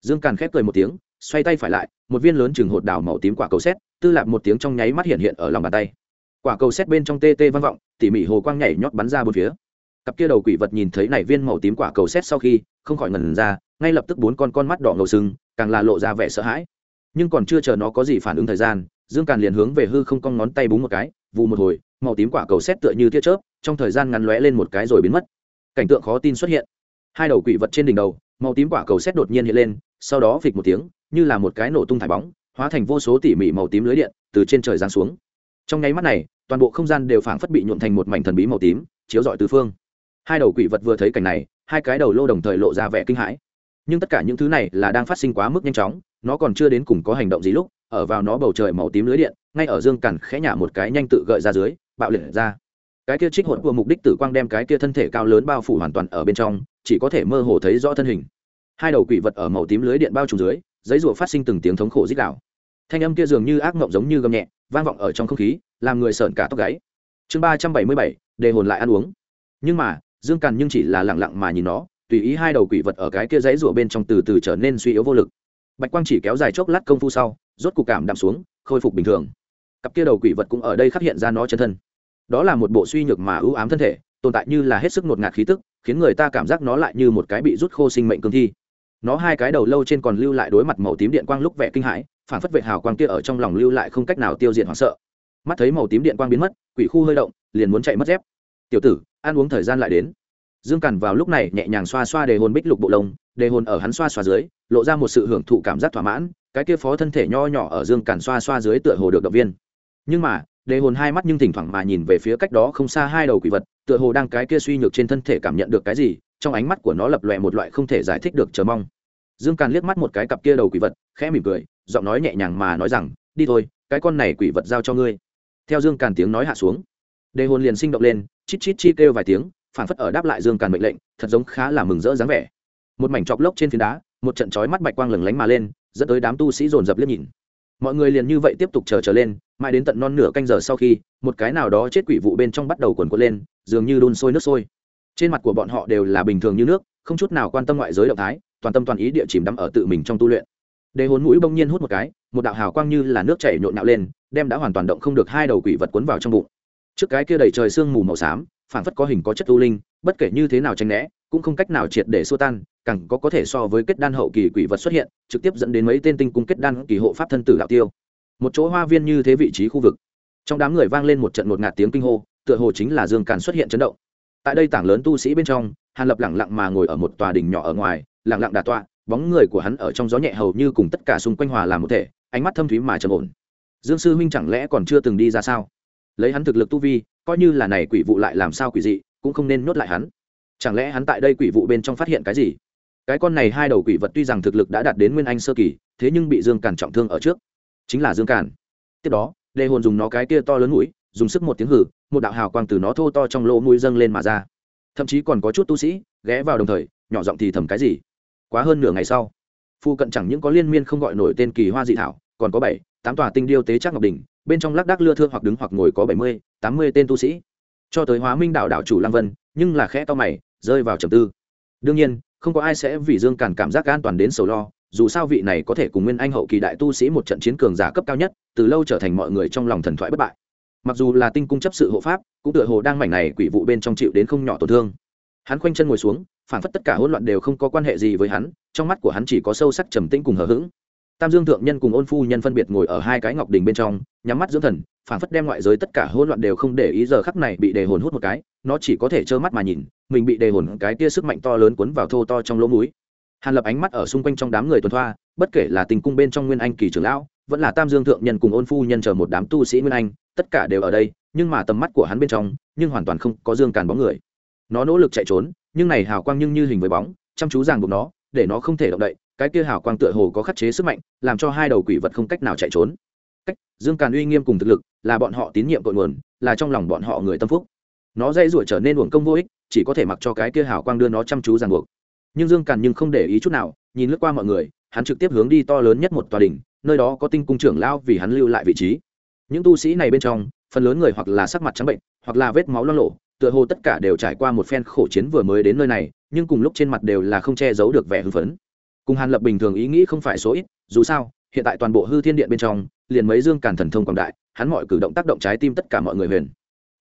S1: Dương càn khép cười một tiếng, xoay tay phải lại, một viên lớn chừng hột đào màu tím quả cầu xét tư lạc một tiếng trong nháy mắt hiện hiện ở lòng bàn tay quả cầu xét bên trong tê tê vang vọng, tỉ mỉ hồ quang nhảy nhót bắn ra bốn phía. Cặp kia đầu quỷ vật nhìn thấy này viên màu tím quả cầu xét sau khi, không khỏi ngần ra, ngay lập tức bốn con con mắt đỏ ngầu sưng càng là lộ ra vẻ sợ hãi. Nhưng còn chưa chờ nó có gì phản ứng thời gian, dương càn liền hướng về hư không cong ngón tay búng một cái, vù một hồi, màu tím quả cầu xét tựa như tia chớp, trong thời gian ngắn lóe lên một cái rồi biến mất. Cảnh tượng khó tin xuất hiện. Hai đầu quỷ vật trên đỉnh đầu, màu tím quả cầu xét đột nhiên hiện lên, sau đó phịch một tiếng, như là một cái nổ tung thải bóng, hóa thành vô số tỉ mỉ màu tím lưới điện từ trên trời giáng xuống trong nháy mắt này, toàn bộ không gian đều phảng phất bị nhuộn thành một mảnh thần bí màu tím, chiếu rọi tứ phương. Hai đầu quỷ vật vừa thấy cảnh này, hai cái đầu lô đồng thời lộ ra vẻ kinh hãi. Nhưng tất cả những thứ này là đang phát sinh quá mức nhanh chóng, nó còn chưa đến cùng có hành động gì lúc, ở vào nó bầu trời màu tím lưới điện, ngay ở dương cằn khẽ nhả một cái nhanh tự gợi ra dưới, bạo liệt ra. Cái kia trích hồn của mục đích tử quang đem cái kia thân thể cao lớn bao phủ hoàn toàn ở bên trong, chỉ có thể mơ hồ thấy rõ thân hình. Hai đầu quỷ vật ở màu tím lưới điện bao trùm dưới, giấy rùa phát sinh từng tiếng thống khổ dích đạo thanh âm kia dường như ác mộng giống như gầm nhẹ, vang vọng ở trong không khí, làm người sợn cả tóc gáy. Chương ba trăm bảy mươi bảy đề hồn lại ăn uống. Nhưng mà, dương càn nhưng chỉ là lẳng lặng mà nhìn nó, tùy ý hai đầu quỷ vật ở cái kia giấy rủa bên trong từ từ trở nên suy yếu vô lực. Bạch quang chỉ kéo dài chốc lát công phu sau, rốt cục cảm đạm xuống, khôi phục bình thường. Cặp kia đầu quỷ vật cũng ở đây khắc hiện ra nó chân thân. Đó là một bộ suy nhược mà ưu ám thân thể, tồn tại như là hết sức ngột ngạt khí tức, khiến người ta cảm giác nó lại như một cái bị rút khô sinh mệnh cương thi. Nó hai cái đầu lâu trên còn lưu lại đối mặt màu tím điện quang lúc vẻ kinh hãi phản phất vệ hào quang kia ở trong lòng lưu lại không cách nào tiêu diệt hoảng sợ. Mắt thấy màu tím điện quang biến mất, quỷ khu hơi động, liền muốn chạy mất dép. Tiểu tử, ăn uống thời gian lại đến. Dương cằn vào lúc này nhẹ nhàng xoa xoa đề hồn bích lục bộ lông, đề hồn ở hắn xoa xoa dưới, lộ ra một sự hưởng thụ cảm giác thỏa mãn, cái kia phó thân thể nho nhỏ ở dương cằn xoa xoa dưới tựa hồ được động viên. Nhưng mà, đề hồn hai mắt nhưng thỉnh thoảng mà nhìn về phía cách đó không xa hai đầu quỷ vật, tựa hồ đang cái kia suy nhược trên thân thể cảm nhận được cái gì, trong ánh mắt của nó lập lòe một loại không thể giải thích được chờ mong. Dương càn liếc mắt một cái cặp kia đầu quỷ vật, khẽ mỉm cười giọng nói nhẹ nhàng mà nói rằng, đi thôi, cái con này quỷ vật giao cho ngươi. Theo dương càn tiếng nói hạ xuống, đề hồn liền sinh động lên, chít chít chi kêu vài tiếng, phản phất ở đáp lại dương càn mệnh lệnh, thật giống khá là mừng rỡ dáng vẻ. Một mảnh chọc lốc trên phiến đá, một trận chói mắt bạch quang lừng lánh mà lên, dẫn tới đám tu sĩ dồn dập liếc nhìn. Mọi người liền như vậy tiếp tục chờ trở lên, mãi đến tận non nửa canh giờ sau khi, một cái nào đó chết quỷ vụ bên trong bắt đầu quần quật lên, dường như đun sôi nước sôi. Trên mặt của bọn họ đều là bình thường như nước, không chút nào quan tâm ngoại giới động thái, toàn tâm toàn ý địa chìm đắm ở tự mình trong tu luyện. Đế hồn mũi bỗng nhiên hút một cái, một đạo hào quang như là nước chảy nhộn nhạo lên, đem đã hoàn toàn động không được hai đầu quỷ vật cuốn vào trong bụng. Trước cái kia đầy trời sương mù màu xám phản phất có hình có chất tu linh, bất kể như thế nào tránh né, cũng không cách nào triệt để xua tan, càng có có thể so với kết đan hậu kỳ quỷ vật xuất hiện, trực tiếp dẫn đến mấy tên tinh cung kết đan kỳ hộ pháp thân tử đạo tiêu. Một chỗ hoa viên như thế vị trí khu vực. Trong đám người vang lên một trận một ngạt tiếng kinh hô, tựa hồ chính là dương càn xuất hiện chấn động. Tại đây tảng lớn tu sĩ bên trong, hàn lập lẳng lặng mà ngồi ở một tòa đỉnh nhỏ ở ngoài, lặng lặng đả tọa bóng người của hắn ở trong gió nhẹ hầu như cùng tất cả xung quanh hòa làm một thể, ánh mắt thâm thúy mà trầm ổn. Dương sư huynh chẳng lẽ còn chưa từng đi ra sao? Lấy hắn thực lực tu vi, coi như là này quỷ vụ lại làm sao quỷ dị, cũng không nên nhốt lại hắn. Chẳng lẽ hắn tại đây quỷ vụ bên trong phát hiện cái gì? Cái con này hai đầu quỷ vật tuy rằng thực lực đã đạt đến nguyên anh sơ kỳ, thế nhưng bị dương càn trọng thương ở trước. Chính là dương càn. Tiếp đó, lê hồn dùng nó cái kia to lớn mũi, dùng sức một tiếng hử một đạo hào quang từ nó thô to trong lỗ mũi dâng lên mà ra. Thậm chí còn có chút tu sĩ, ghé vào đồng thời, nhỏ giọng thì thầm cái gì? Quá hơn nửa ngày sau, phu cận chẳng những có liên miên không gọi nổi tên kỳ hoa dị thảo, còn có bảy, tám tòa tinh điêu tế trác ngọc đỉnh, bên trong lác đác lưa thưa hoặc đứng hoặc ngồi có bảy mươi, tám mươi tên tu sĩ. Cho tới hóa minh đạo đạo chủ lăng vân, nhưng là khẽ to mày, rơi vào trầm tư. Đương nhiên, không có ai sẽ vì dương càn cảm giác an toàn đến sầu lo, dù sao vị này có thể cùng nguyên anh hậu kỳ đại tu sĩ một trận chiến cường giả cấp cao nhất, từ lâu trở thành mọi người trong lòng thần thoại bất bại. Mặc dù là tinh cung chấp sự hộ pháp, cũng tựa hồ đang mảnh này quỷ vụ bên trong chịu đến không nhỏ tổn thương. Hắn khoanh chân ngồi xuống phản phất tất cả hỗn loạn đều không có quan hệ gì với hắn, trong mắt của hắn chỉ có sâu sắc trầm tĩnh cùng hờ hững. Tam dương thượng nhân cùng ôn phu nhân phân biệt ngồi ở hai cái ngọc đình bên trong, nhắm mắt dưỡng thần phản phất đem ngoại giới tất cả hỗn loạn đều không để ý giờ khắc này bị đề hồn hút một cái, nó chỉ có thể trơ mắt mà nhìn, mình bị đề hồn cái tia sức mạnh to lớn cuốn vào thô to trong lỗ mũi. Hàn lập ánh mắt ở xung quanh trong đám người tuần thoa, bất kể là tình cung bên trong nguyên anh kỳ trưởng lão, vẫn là tam dương thượng nhân cùng ôn phu nhân chờ một đám tu sĩ nguyên anh, tất cả đều ở đây, nhưng mà tầm mắt của hắn bên trong, nhưng hoàn toàn không có dương càn bóng người. Nó nỗ lực chạy trốn nhưng này hào quang nhưng như hình với bóng, chăm chú ràng buộc nó, để nó không thể động đậy, cái kia hào quang tựa hồ có khắc chế sức mạnh, làm cho hai đầu quỷ vật không cách nào chạy trốn. Cách, dương càn uy nghiêm cùng thực lực, là bọn họ tín nhiệm cội nguồn, là trong lòng bọn họ người tâm phúc. Nó dây ruổi trở nên uổng công vô ích, chỉ có thể mặc cho cái kia hào quang đưa nó chăm chú ràng buộc. Nhưng dương càn nhưng không để ý chút nào, nhìn lướt qua mọi người, hắn trực tiếp hướng đi to lớn nhất một tòa đình nơi đó có tinh cung trưởng lao vì hắn lưu lại vị trí. Những tu sĩ này bên trong, phần lớn người hoặc là sắc mặt trắng bệnh, hoặc là vết máu lo lộ tựa hồ tất cả đều trải qua một phen khổ chiến vừa mới đến nơi này, nhưng cùng lúc trên mặt đều là không che giấu được vẻ hưng phấn. Cùng hàn lập bình thường ý nghĩ không phải số ít, dù sao, hiện tại toàn bộ hư thiên điện bên trong, liền mấy dương càn thần thông quảng đại, hắn mọi cử động tác động trái tim tất cả mọi người huyền.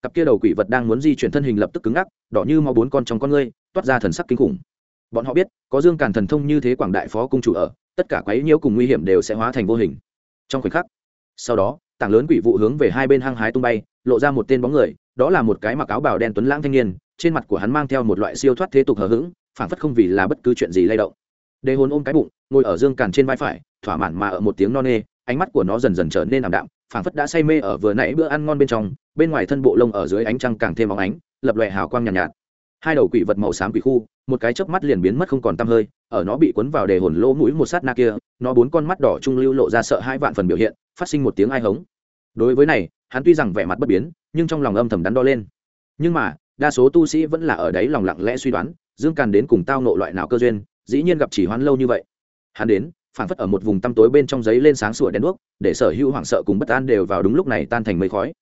S1: Cặp kia đầu quỷ vật đang muốn di chuyển thân hình lập tức cứng ngắc, đỏ như mau bốn con trong con ngươi, toát ra thần sắc kinh khủng. Bọn họ biết, có dương càn thần thông như thế quảng đại phó cung chủ ở, tất cả quấy nhiễu cùng nguy hiểm đều sẽ hóa thành vô hình. Trong khoảnh khắc, sau đó, tảng lớn quỷ vụ hướng về hai bên hăng hái tung bay, lộ ra một tên bóng người đó là một cái mặc áo bào đen tuấn lãng thanh niên trên mặt của hắn mang theo một loại siêu thoát thế tục hờ hững phảng phất không vì là bất cứ chuyện gì lay động. Đề hồn ôm cái bụng ngồi ở dương càn trên vai phải thỏa mãn mà ở một tiếng no nê ánh mắt của nó dần dần trở nên ảm đạm phảng phất đã say mê ở vừa nãy bữa ăn ngon bên trong bên ngoài thân bộ lông ở dưới ánh trăng càng thêm óng ánh lập lòe hào quang nhàn nhạt, nhạt. Hai đầu quỷ vật màu xám quỷ khu một cái chớp mắt liền biến mất không còn tăm hơi ở nó bị cuốn vào đề hồn lỗ mũi một sát na kia nó bốn con mắt đỏ trung lưu lộ ra sợ hai vạn phần biểu hiện phát sinh một tiếng ai hống. Đối với này hắn tuy rằng vẻ mặt bất biến, nhưng trong lòng âm thầm đắn đo lên. Nhưng mà, đa số tu sĩ vẫn là ở đấy lòng lặng lẽ suy đoán, dương càn đến cùng tao nộ loại nào cơ duyên, dĩ nhiên gặp chỉ hoán lâu như vậy. Hắn đến phản phất ở một vùng tăm tối bên trong giấy lên sáng sủa đèn đuốc, để sở hữu hoảng sợ cùng bất an đều vào đúng lúc này tan thành mây khói.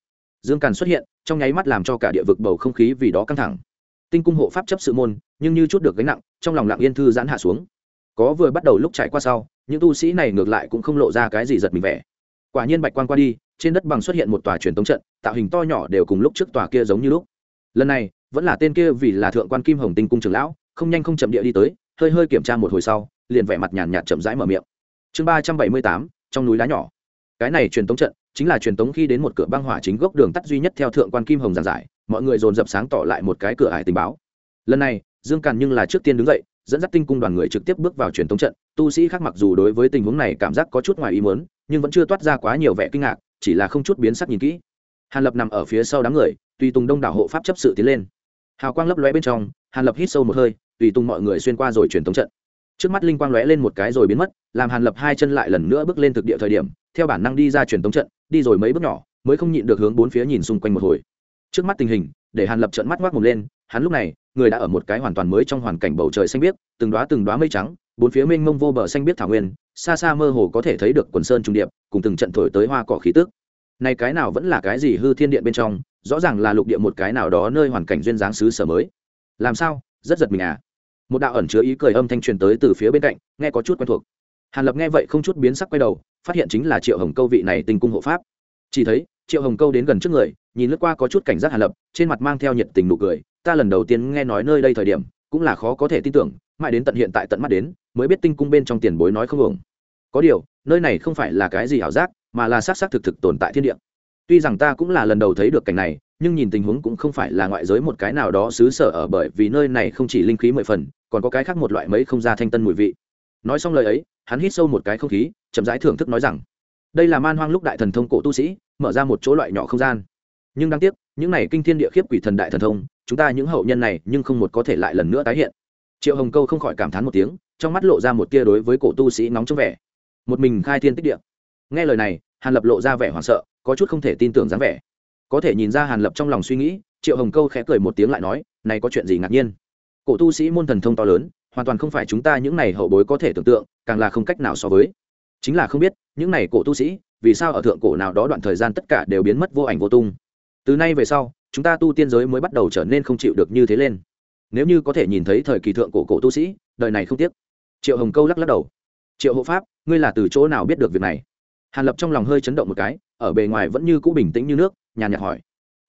S1: Dương càn xuất hiện, trong nháy mắt làm cho cả địa vực bầu không khí vì đó căng thẳng. Tinh cung hộ pháp chấp sự môn, nhưng như chút được gánh nặng, trong lòng lặng yên thư giãn hạ xuống. Có vừa bắt đầu lúc trải qua sau, những tu sĩ này ngược lại cũng không lộ ra cái gì giật mình vẻ. Quả nhiên bạch quan qua đi trên đất bằng xuất hiện một tòa truyền tống trận, tạo hình to nhỏ đều cùng lúc trước tòa kia giống như lúc. Lần này, vẫn là tên kia vì là thượng quan kim hồng tinh cung trường lão, không nhanh không chậm địa đi tới, hơi hơi kiểm tra một hồi sau, liền vẻ mặt nhàn nhạt chậm rãi mở miệng. Chương ba trăm bảy mươi tám, trong núi đá nhỏ. Cái này truyền tống trận, chính là truyền tống khi đến một cửa băng hỏa chính gốc đường tắt duy nhất theo thượng quan kim hồng giàn giải, mọi người dồn dập sáng tỏ lại một cái cửa ải tình báo. Lần này, dương càn nhưng là trước tiên đứng dậy, dẫn dắt tinh cung đoàn người trực tiếp bước vào truyền tống trận, tu sĩ khác mặc dù đối với tình huống này cảm giác có chút ngoài ý muốn, nhưng vẫn chưa toát ra quá nhiều vẻ kinh ngạc chỉ là không chút biến sắc nhìn kỹ. Hàn lập nằm ở phía sau đám người, tùy tùng đông đảo hộ pháp chấp sự tiến lên. Hào quang lấp lóe bên trong, hàn lập hít sâu một hơi, tùy tùng mọi người xuyên qua rồi truyền tống trận. Trước mắt linh quang lóe lên một cái rồi biến mất, làm hàn lập hai chân lại lần nữa bước lên thực địa thời điểm, theo bản năng đi ra truyền tống trận, đi rồi mấy bước nhỏ, mới không nhịn được hướng bốn phía nhìn xung quanh một hồi. Trước mắt tình hình, để hàn lập trận mắt ngoác mồm lên, hắn lúc này, người đã ở một cái hoàn toàn mới trong hoàn cảnh bầu trời xanh biếc, từng đóa từng đóa mây trắng, bốn phía mênh mông vô bờ xanh biếc thảo nguyên xa xa mơ hồ có thể thấy được quần sơn trung điệp, cùng từng trận thổi tới hoa cỏ khí tức. Này cái nào vẫn là cái gì hư thiên điện bên trong, rõ ràng là lục địa một cái nào đó nơi hoàn cảnh duyên dáng xứ sở mới. Làm sao? Rất giật mình à? Một đạo ẩn chứa ý cười âm thanh truyền tới từ phía bên cạnh, nghe có chút quen thuộc. Hàn lập nghe vậy không chút biến sắc quay đầu, phát hiện chính là triệu hồng câu vị này tình cung hộ pháp. Chỉ thấy, triệu hồng câu đến gần trước người, nhìn lướt qua có chút cảnh giác hàn lập, trên mặt mang theo nhiệt tình nụ cười, ta lần đầu tiên nghe nói nơi đây thời điểm, cũng là khó có thể tin tưởng, mãi đến tận hiện tại tận mắt đến, mới biết tinh cung bên trong tiền bối nói không ổng có điều, nơi này không phải là cái gì ảo giác, mà là xác xác thực thực tồn tại thiên địa. Tuy rằng ta cũng là lần đầu thấy được cảnh này, nhưng nhìn tình huống cũng không phải là ngoại giới một cái nào đó xứ sở ở bởi vì nơi này không chỉ linh khí mười phần, còn có cái khác một loại mấy không ra thanh tân mùi vị. Nói xong lời ấy, hắn hít sâu một cái không khí, chậm rãi thưởng thức nói rằng, đây là man hoang lúc đại thần thông cổ tu sĩ, mở ra một chỗ loại nhỏ không gian. Nhưng đáng tiếc, những này kinh thiên địa khiếp quỷ thần đại thần thông, chúng ta những hậu nhân này nhưng không một có thể lại lần nữa tái hiện. Triệu hồng câu không khỏi cảm thán một tiếng, trong mắt lộ ra một tia đối với cổ tu sĩ nóng trong vẻ một mình khai thiên tích địa. Nghe lời này, hàn lập lộ ra vẻ hoảng sợ, có chút không thể tin tưởng dáng vẻ. Có thể nhìn ra hàn lập trong lòng suy nghĩ, triệu hồng câu khẽ cười một tiếng lại nói, này có chuyện gì ngạc nhiên? Cổ tu sĩ môn thần thông to lớn, hoàn toàn không phải chúng ta những này hậu bối có thể tưởng tượng, càng là không cách nào so với. Chính là không biết, những này cổ tu sĩ, vì sao ở thượng cổ nào đó đoạn thời gian tất cả đều biến mất vô ảnh vô tung. Từ nay về sau, chúng ta tu tiên giới mới bắt đầu trở nên không chịu được như thế lên. Nếu như có thể nhìn thấy thời kỳ thượng cổ cổ tu sĩ, đời này không tiếc. Triệu hồng câu lắc lắc đầu. Triệu hộ pháp ngươi là từ chỗ nào biết được việc này? Hàn lập trong lòng hơi chấn động một cái, ở bề ngoài vẫn như cũ bình tĩnh như nước, nhàn nhạt hỏi.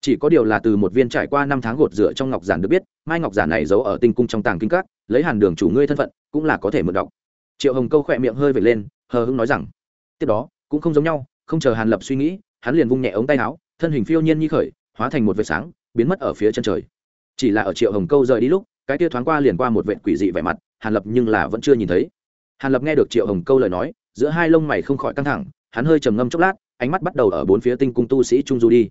S1: Chỉ có điều là từ một viên trải qua năm tháng gột rửa trong ngọc giản được biết, mai ngọc giản này giấu ở tinh cung trong tàng kinh các, lấy hàn đường chủ ngươi thân phận, cũng là có thể mượn đọc. Triệu hồng câu khỏe miệng hơi vệt lên, hờ hưng nói rằng, tiếp đó, cũng không giống nhau, không chờ hàn lập suy nghĩ, hắn liền vung nhẹ ống tay áo, thân hình phiêu nhiên như khởi, hóa thành một vệt sáng, biến mất ở phía chân trời. Chỉ là ở triệu hồng câu rời đi lúc, cái tia thoáng qua liền qua một vệt quỷ dị vẻ mặt, hàn lập nhưng là vẫn chưa nhìn thấy hàn lập nghe được triệu hồng câu lời nói, giữa hai lông mày không khỏi căng thẳng, hắn hơi trầm ngâm chốc lát, ánh mắt bắt đầu ở bốn phía tinh cung tu sĩ trung du đi.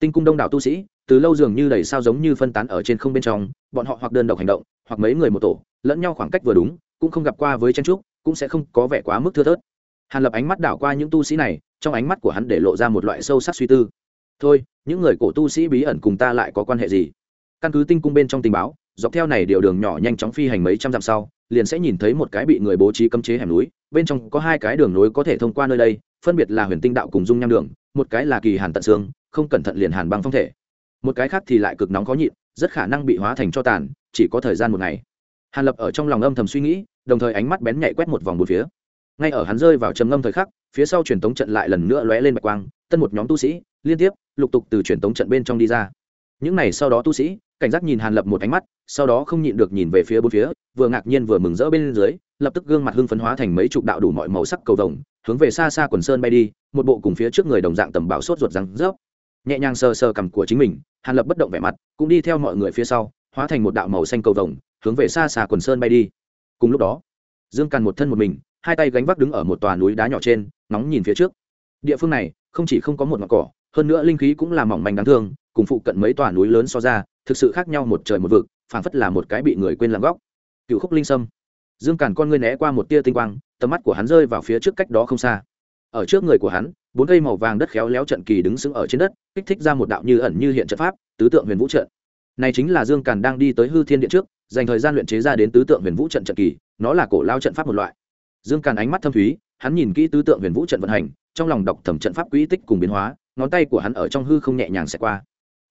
S1: Tinh cung đông đảo tu sĩ, từ lâu dường như đầy sao giống như phân tán ở trên không bên trong, bọn họ hoặc đơn độc hành động, hoặc mấy người một tổ, lẫn nhau khoảng cách vừa đúng, cũng không gặp qua với chen trúc, cũng sẽ không có vẻ quá mức thưa thớt. Hàn lập ánh mắt đảo qua những tu sĩ này, trong ánh mắt của hắn để lộ ra một loại sâu sắc suy tư. Thôi, những người cổ tu sĩ bí ẩn cùng ta lại có quan hệ gì? Căn cứ tinh cung bên trong tình báo, dọc theo này điều đường nhỏ nhanh chóng phi hành mấy trăm dặm sau liền sẽ nhìn thấy một cái bị người bố trí cấm chế hẻm núi, bên trong có hai cái đường nối có thể thông qua nơi đây, phân biệt là huyền tinh đạo cùng dung nham đường, một cái là kỳ hàn tận xương, không cẩn thận liền hàn băng phong thể. Một cái khác thì lại cực nóng khó nhịn, rất khả năng bị hóa thành cho tàn, chỉ có thời gian một ngày. Hàn lập ở trong lòng âm thầm suy nghĩ, đồng thời ánh mắt bén nhạy quét một vòng một phía. Ngay ở hắn rơi vào trầm ngâm thời khắc, phía sau truyền tống trận lại lần nữa lóe lên bạch quang, tân một nhóm tu sĩ, liên tiếp, lục tục từ truyền tống trận bên trong đi ra những này sau đó tu sĩ, cảnh giác nhìn hàn lập một ánh mắt, sau đó không nhịn được nhìn về phía bốn phía, vừa ngạc nhiên vừa mừng rỡ bên dưới, lập tức gương mặt hưng phấn hóa thành mấy chục đạo đủ mọi màu sắc cầu vồng, hướng về xa xa quần sơn bay đi, một bộ cùng phía trước người đồng dạng tầm bảo sốt ruột răng rớp. Nhẹ nhàng sờ sờ cằm của chính mình, hàn lập bất động vẻ mặt, cũng đi theo mọi người phía sau, hóa thành một đạo màu xanh cầu vồng, hướng về xa xa quần sơn bay đi. Cùng lúc đó, dương càn một thân một mình, hai tay gánh vác đứng ở một tòa núi đá nhỏ trên nóng nhìn phía trước. Địa phương này, không chỉ không có một ngọn cỏ, hơn nữa linh khí cũng là mỏng manh đáng thương cùng phụ cận mấy tòa núi lớn so ra, thực sự khác nhau một trời một vực, phảng phất là một cái bị người quên làm góc. Cựu khúc linh sâm. Dương càn con ngươi né qua một tia tinh quang, tầm mắt của hắn rơi vào phía trước cách đó không xa. Ở trước người của hắn, bốn cây màu vàng đất khéo léo trận kỳ đứng sững ở trên đất, kích thích ra một đạo như ẩn như hiện trận pháp, tứ tượng huyền vũ trận. Này chính là dương càn đang đi tới hư thiên điện trước, dành thời gian luyện chế ra đến tứ tượng huyền vũ trận trận kỳ, nó là cổ lao trận pháp một loại. Dương càn ánh mắt thâm thúy, hắn nhìn kỹ tứ tượng huyền vũ trận vận hành, trong lòng đọc thẩm trận pháp quỹ tích cùng biến hóa, ngón tay của hắn ở trong hư không nhẹ nhàng sẽ qua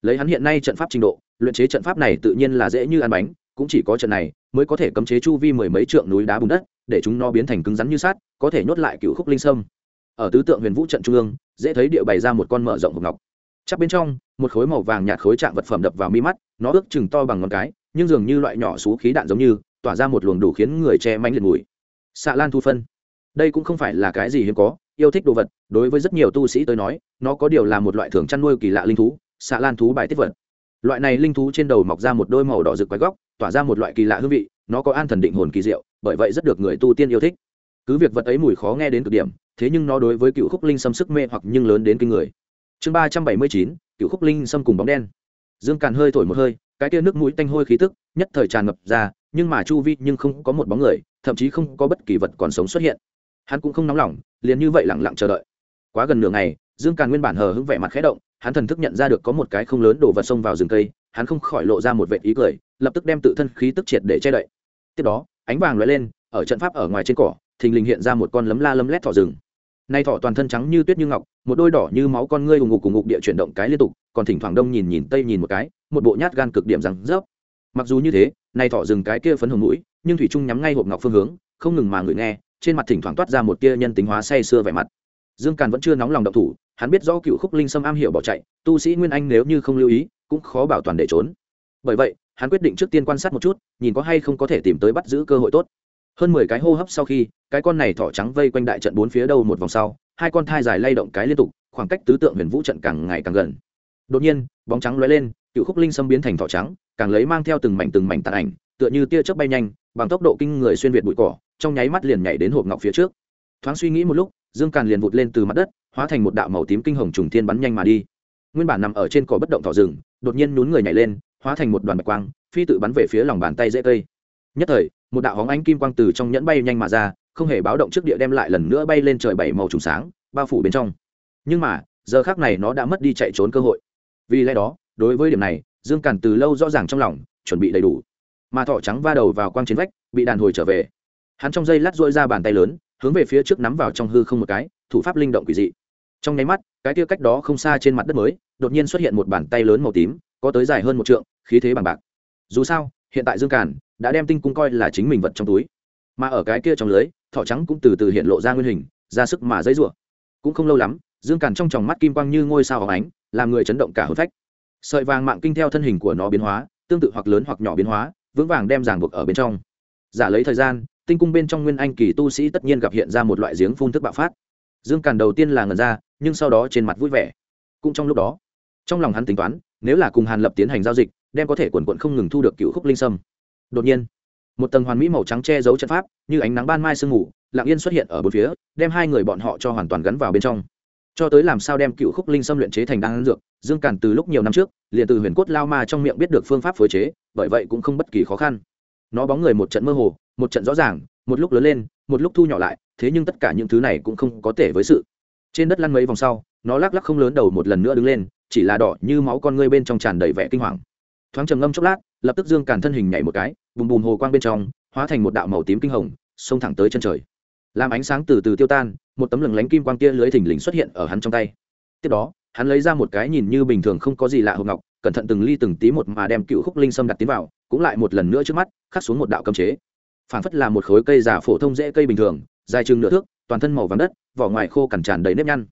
S1: lấy hắn hiện nay trận pháp trình độ, luyện chế trận pháp này tự nhiên là dễ như ăn bánh, cũng chỉ có trận này mới có thể cấm chế chu vi mười mấy trượng núi đá bùn đất, để chúng nó biến thành cứng rắn như sát có thể nhốt lại cựu khúc linh sâm. Ở tứ tượng huyền vũ trận trung ương, dễ thấy địa bày ra một con mở rộng hộp ngọc. Chắc bên trong, một khối màu vàng nhạt khối trạng vật phẩm đập vào mi mắt, nó ước chừng to bằng ngón cái, nhưng dường như loại nhỏ xú khí đạn giống như, tỏa ra một luồng đủ khiến người che mánh liệt mùi. Xạ lan thu phân. Đây cũng không phải là cái gì hiếm có, yêu thích đồ vật, đối với rất nhiều tu sĩ tới nói, nó có điều là một loại thường chăn nuôi kỳ lạ linh thú xạ lan thú bài tiết vật. Loại này linh thú trên đầu mọc ra một đôi màu đỏ rực quái góc, tỏa ra một loại kỳ lạ hương vị, nó có an thần định hồn kỳ diệu, bởi vậy rất được người tu tiên yêu thích. Cứ việc vật ấy mùi khó nghe đến cực điểm, thế nhưng nó đối với cựu khúc linh xâm sức mê hoặc nhưng lớn đến kinh người. Chương ba trăm bảy mươi chín, cựu khúc linh xâm cùng bóng đen. Dương càn hơi thổi một hơi, cái tia nước mũi tanh hôi khí tức, nhất thời tràn ngập ra, nhưng mà chu vi nhưng không có một bóng người, thậm chí không có bất kỳ vật còn sống xuất hiện. Hắn cũng không nóng lòng, liền như vậy lẳng lặng chờ đợi. Quá gần nửa ngày dương càn nguyên bản hờ hững vẻ mặt khẽ động, hắn thần thức nhận ra được có một cái không lớn đổ vật xông vào rừng cây, hắn không khỏi lộ ra một vệ ý cười, lập tức đem tự thân khí tức triệt để che đậy. Tiếp đó, ánh vàng lóe lên, ở trận pháp ở ngoài trên cỏ, thình lình hiện ra một con lấm la lấm lét thỏ rừng. Nay thỏ toàn thân trắng như tuyết như ngọc, một đôi đỏ như máu con ngươi ù ngục cùng ngục địa chuyển động cái liên tục, còn thỉnh thoảng đông nhìn nhìn, tây nhìn một cái, một bộ nhát gan cực điểm rằng rớp. Mặc dù như thế, nay thỏ rừng cái kia phấn hồng mũi, nhưng thủy trung nhắm ngay hộp ngọc phương hướng, không ngừng mà người nghe, trên mặt thỉnh thoảng toát ra một tia nhân tính hóa say sưa vẻ mặt. Dương càn vẫn chưa nóng lòng động thủ hắn biết do cựu khúc linh sâm am hiểu bỏ chạy, tu sĩ nguyên anh nếu như không lưu ý, cũng khó bảo toàn để trốn. Bởi vậy, hắn quyết định trước tiên quan sát một chút, nhìn có hay không có thể tìm tới bắt giữ cơ hội tốt. Hơn mười cái hô hấp sau khi, cái con này thỏ trắng vây quanh đại trận bốn phía đâu một vòng sau, hai con thai dài lay động cái liên tục, khoảng cách tứ tượng huyền vũ trận càng ngày càng gần. Đột nhiên, bóng trắng lóe lên, cựu khúc linh sâm biến thành thỏ trắng, càng lấy mang theo từng mảnh từng mảnh tàn ảnh, tựa như tia chớp bay nhanh, bằng tốc độ kinh người xuyên việt bụi cỏ, trong nháy mắt liền nhảy đến hộp ngọc phía trước. Thoáng suy nghĩ một lúc, dương càn liền vụt lên từ mặt đất hóa thành một đạo màu tím kinh hồng trùng thiên bắn nhanh mà đi. Nguyên bản nằm ở trên cỏ bất động thỏ rừng, đột nhiên nhún người nhảy lên, hóa thành một đoàn bạch quang, phi tự bắn về phía lòng bàn tay dễ cây. Nhất thời, một đạo hóng ánh kim quang từ trong nhẫn bay nhanh mà ra, không hề báo động trước địa đem lại lần nữa bay lên trời bảy màu trùng sáng, bao phủ bên trong. Nhưng mà, giờ khác này nó đã mất đi chạy trốn cơ hội. Vì lẽ đó, đối với điểm này, dương càn từ lâu rõ ràng trong lòng, chuẩn bị đầy đủ. Mà thỏ trắng va đầu vào quang chiến vách, bị đàn hồi trở về. Hắn trong dây lát dội ra bàn tay lớn, hướng về phía trước nắm vào trong hư không một cái, thủ pháp linh động quỷ dị trong nháy mắt, cái tia cách đó không xa trên mặt đất mới, đột nhiên xuất hiện một bàn tay lớn màu tím, có tới dài hơn một trượng, khí thế bằng bạc. Dù sao, hiện tại dương càn đã đem tinh cung coi là chính mình vật trong túi. Mà ở cái kia trong lưới, thỏ trắng cũng từ từ hiện lộ ra nguyên hình, ra sức mà dãy rủa. Cũng không lâu lắm, dương càn trong tròng mắt kim quang như ngôi sao hóng ánh, làm người chấn động cả hồn phách. Sợi vàng mạng kinh theo thân hình của nó biến hóa, tương tự hoặc lớn hoặc nhỏ biến hóa, vững vàng đem ràng buộc ở bên trong. Giả lấy thời gian, tinh cung bên trong nguyên anh kỳ tu sĩ tất nhiên gặp hiện ra một loại giếng phun thức bạo phát dương càn đầu tiên là ngần ra, nhưng sau đó trên mặt vui vẻ. Cũng trong lúc đó, trong lòng hắn tính toán, nếu là cùng hàn lập tiến hành giao dịch, đem có thể quần quận không ngừng thu được cựu khúc linh sâm. Đột nhiên, một tầng hoàn mỹ màu trắng che giấu trận pháp, như ánh nắng ban mai sương mù, lặng yên xuất hiện ở bốn phía, đem hai người bọn họ cho hoàn toàn gắn vào bên trong. Cho tới làm sao đem cựu khúc linh sâm luyện chế thành đan dược, dương càn từ lúc nhiều năm trước, liền từ huyền cốt lao ma trong miệng biết được phương pháp phối chế, bởi vậy cũng không bất kỳ khó khăn. Nó bóng người một trận mơ hồ, một trận rõ ràng một lúc lớn lên, một lúc thu nhỏ lại, thế nhưng tất cả những thứ này cũng không có thể với sự. Trên đất lăn mấy vòng sau, nó lắc lắc không lớn đầu một lần nữa đứng lên, chỉ là đỏ như máu con ngươi bên trong tràn đầy vẻ kinh hoàng. Thoáng trầm ngâm chốc lát, lập tức dương càn thân hình nhảy một cái, bùm bùm hồ quang bên trong, hóa thành một đạo màu tím kinh hồng, xông thẳng tới chân trời. Làm ánh sáng từ từ tiêu tan, một tấm lừng lánh kim quang kia lưới thình lình xuất hiện ở hắn trong tay. Tiếp đó, hắn lấy ra một cái nhìn như bình thường không có gì lạ hộp ngọc, cẩn thận từng ly từng tí một mà đem cựu khúc linh sâm đặt tiến vào, cũng lại một lần nữa trước mắt, khắc xuống một đạo cấm chế phản phất là một khối cây giả phổ thông dễ cây bình thường dài chừng nửa thước toàn thân màu vàng đất vỏ ngoài khô cằn tràn đầy nếp nhăn.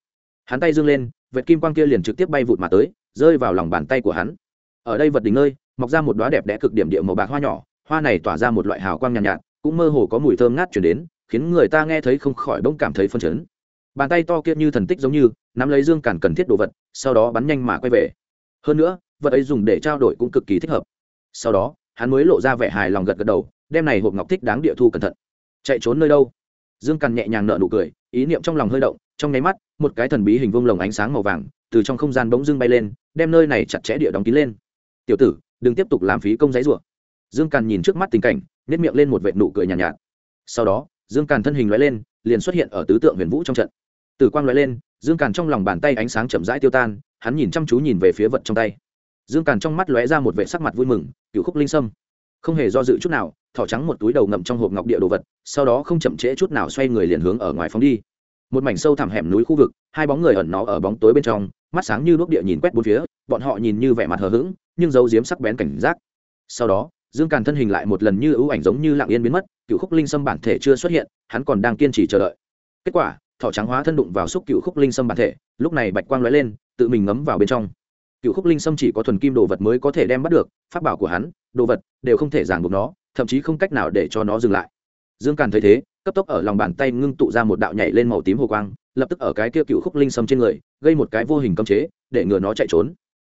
S1: Hắn tay dương lên vệt kim quang kia liền trực tiếp bay vụt mà tới rơi vào lòng bàn tay của hắn. Ở đây vật đỉnh nơi mọc ra một đóa đẹp đẽ cực điểm địa màu bạc hoa nhỏ hoa này tỏa ra một loại hào quang nhàn nhạt, nhạt cũng mơ hồ có mùi thơm ngát chuyển đến khiến người ta nghe thấy không khỏi bỗng cảm thấy phân chấn. Bàn tay to kia như thần tích giống như nắm lấy dương cản cần thiết đồ vật sau đó bắn nhanh mà quay về. Hơn nữa vật ấy dùng để trao đổi cũng cực kỳ thích hợp. Sau đó hắn mới lộ ra vẻ hài lòng gật gật đầu đem này hộp ngọc thích đáng địa thu cẩn thận. Chạy trốn nơi đâu? Dương càn nhẹ nhàng nở nụ cười ý niệm trong lòng hơi động trong nháy mắt một cái thần bí hình vuông lồng ánh sáng màu vàng từ trong không gian bỗng dưng bay lên đem nơi này chặt chẽ địa đóng kín lên. Tiểu tử đừng tiếp tục làm phí công giấy rủa. Dương càn nhìn trước mắt tình cảnh nếp miệng lên một vệt nụ cười nhàn nhạt, nhạt. Sau đó dương càn thân hình lóe lên liền xuất hiện ở tứ tượng huyền vũ trong trận. Tử quang lóe lên dương càn trong lòng bàn tay ánh sáng chậm rãi tiêu tan hắn nhìn chăm chú nhìn về phía vật trong tay. Dương càn trong mắt lóe ra một vệ sắc mặt vui mừng cựu khúc linh sâm không hề do dự chút nào, thỏ trắng một túi đầu ngậm trong hộp ngọc địa đồ vật, sau đó không chậm trễ chút nào xoay người liền hướng ở ngoài phóng đi. Một mảnh sâu thẳm hẻm núi khu vực, hai bóng người ẩn nó ở bóng tối bên trong, mắt sáng như đuốc địa nhìn quét bốn phía, bọn họ nhìn như vẻ mặt hờ hững, nhưng giấu giếm sắc bén cảnh giác. Sau đó, dương càn thân hình lại một lần như ưu ảnh giống như lặng yên biến mất, cựu khúc linh sâm bản thể chưa xuất hiện, hắn còn đang kiên trì chờ đợi. Kết quả, thỏ trắng hóa thân đụng vào xúc cựu khúc linh sâm bản thể, lúc này bạch quang lóe lên, tự mình ngấm vào bên trong. Cựu khúc linh sâm chỉ có thuần kim đồ vật mới có thể đem bắt được, pháp bảo của hắn đồ vật, đều không thể giảng buộc nó, thậm chí không cách nào để cho nó dừng lại. Dương càn thấy thế, cấp tốc ở lòng bàn tay ngưng tụ ra một đạo nhảy lên màu tím hồ quang, lập tức ở cái kia cựu khúc linh sâm trên người, gây một cái vô hình cấm chế, để ngừa nó chạy trốn.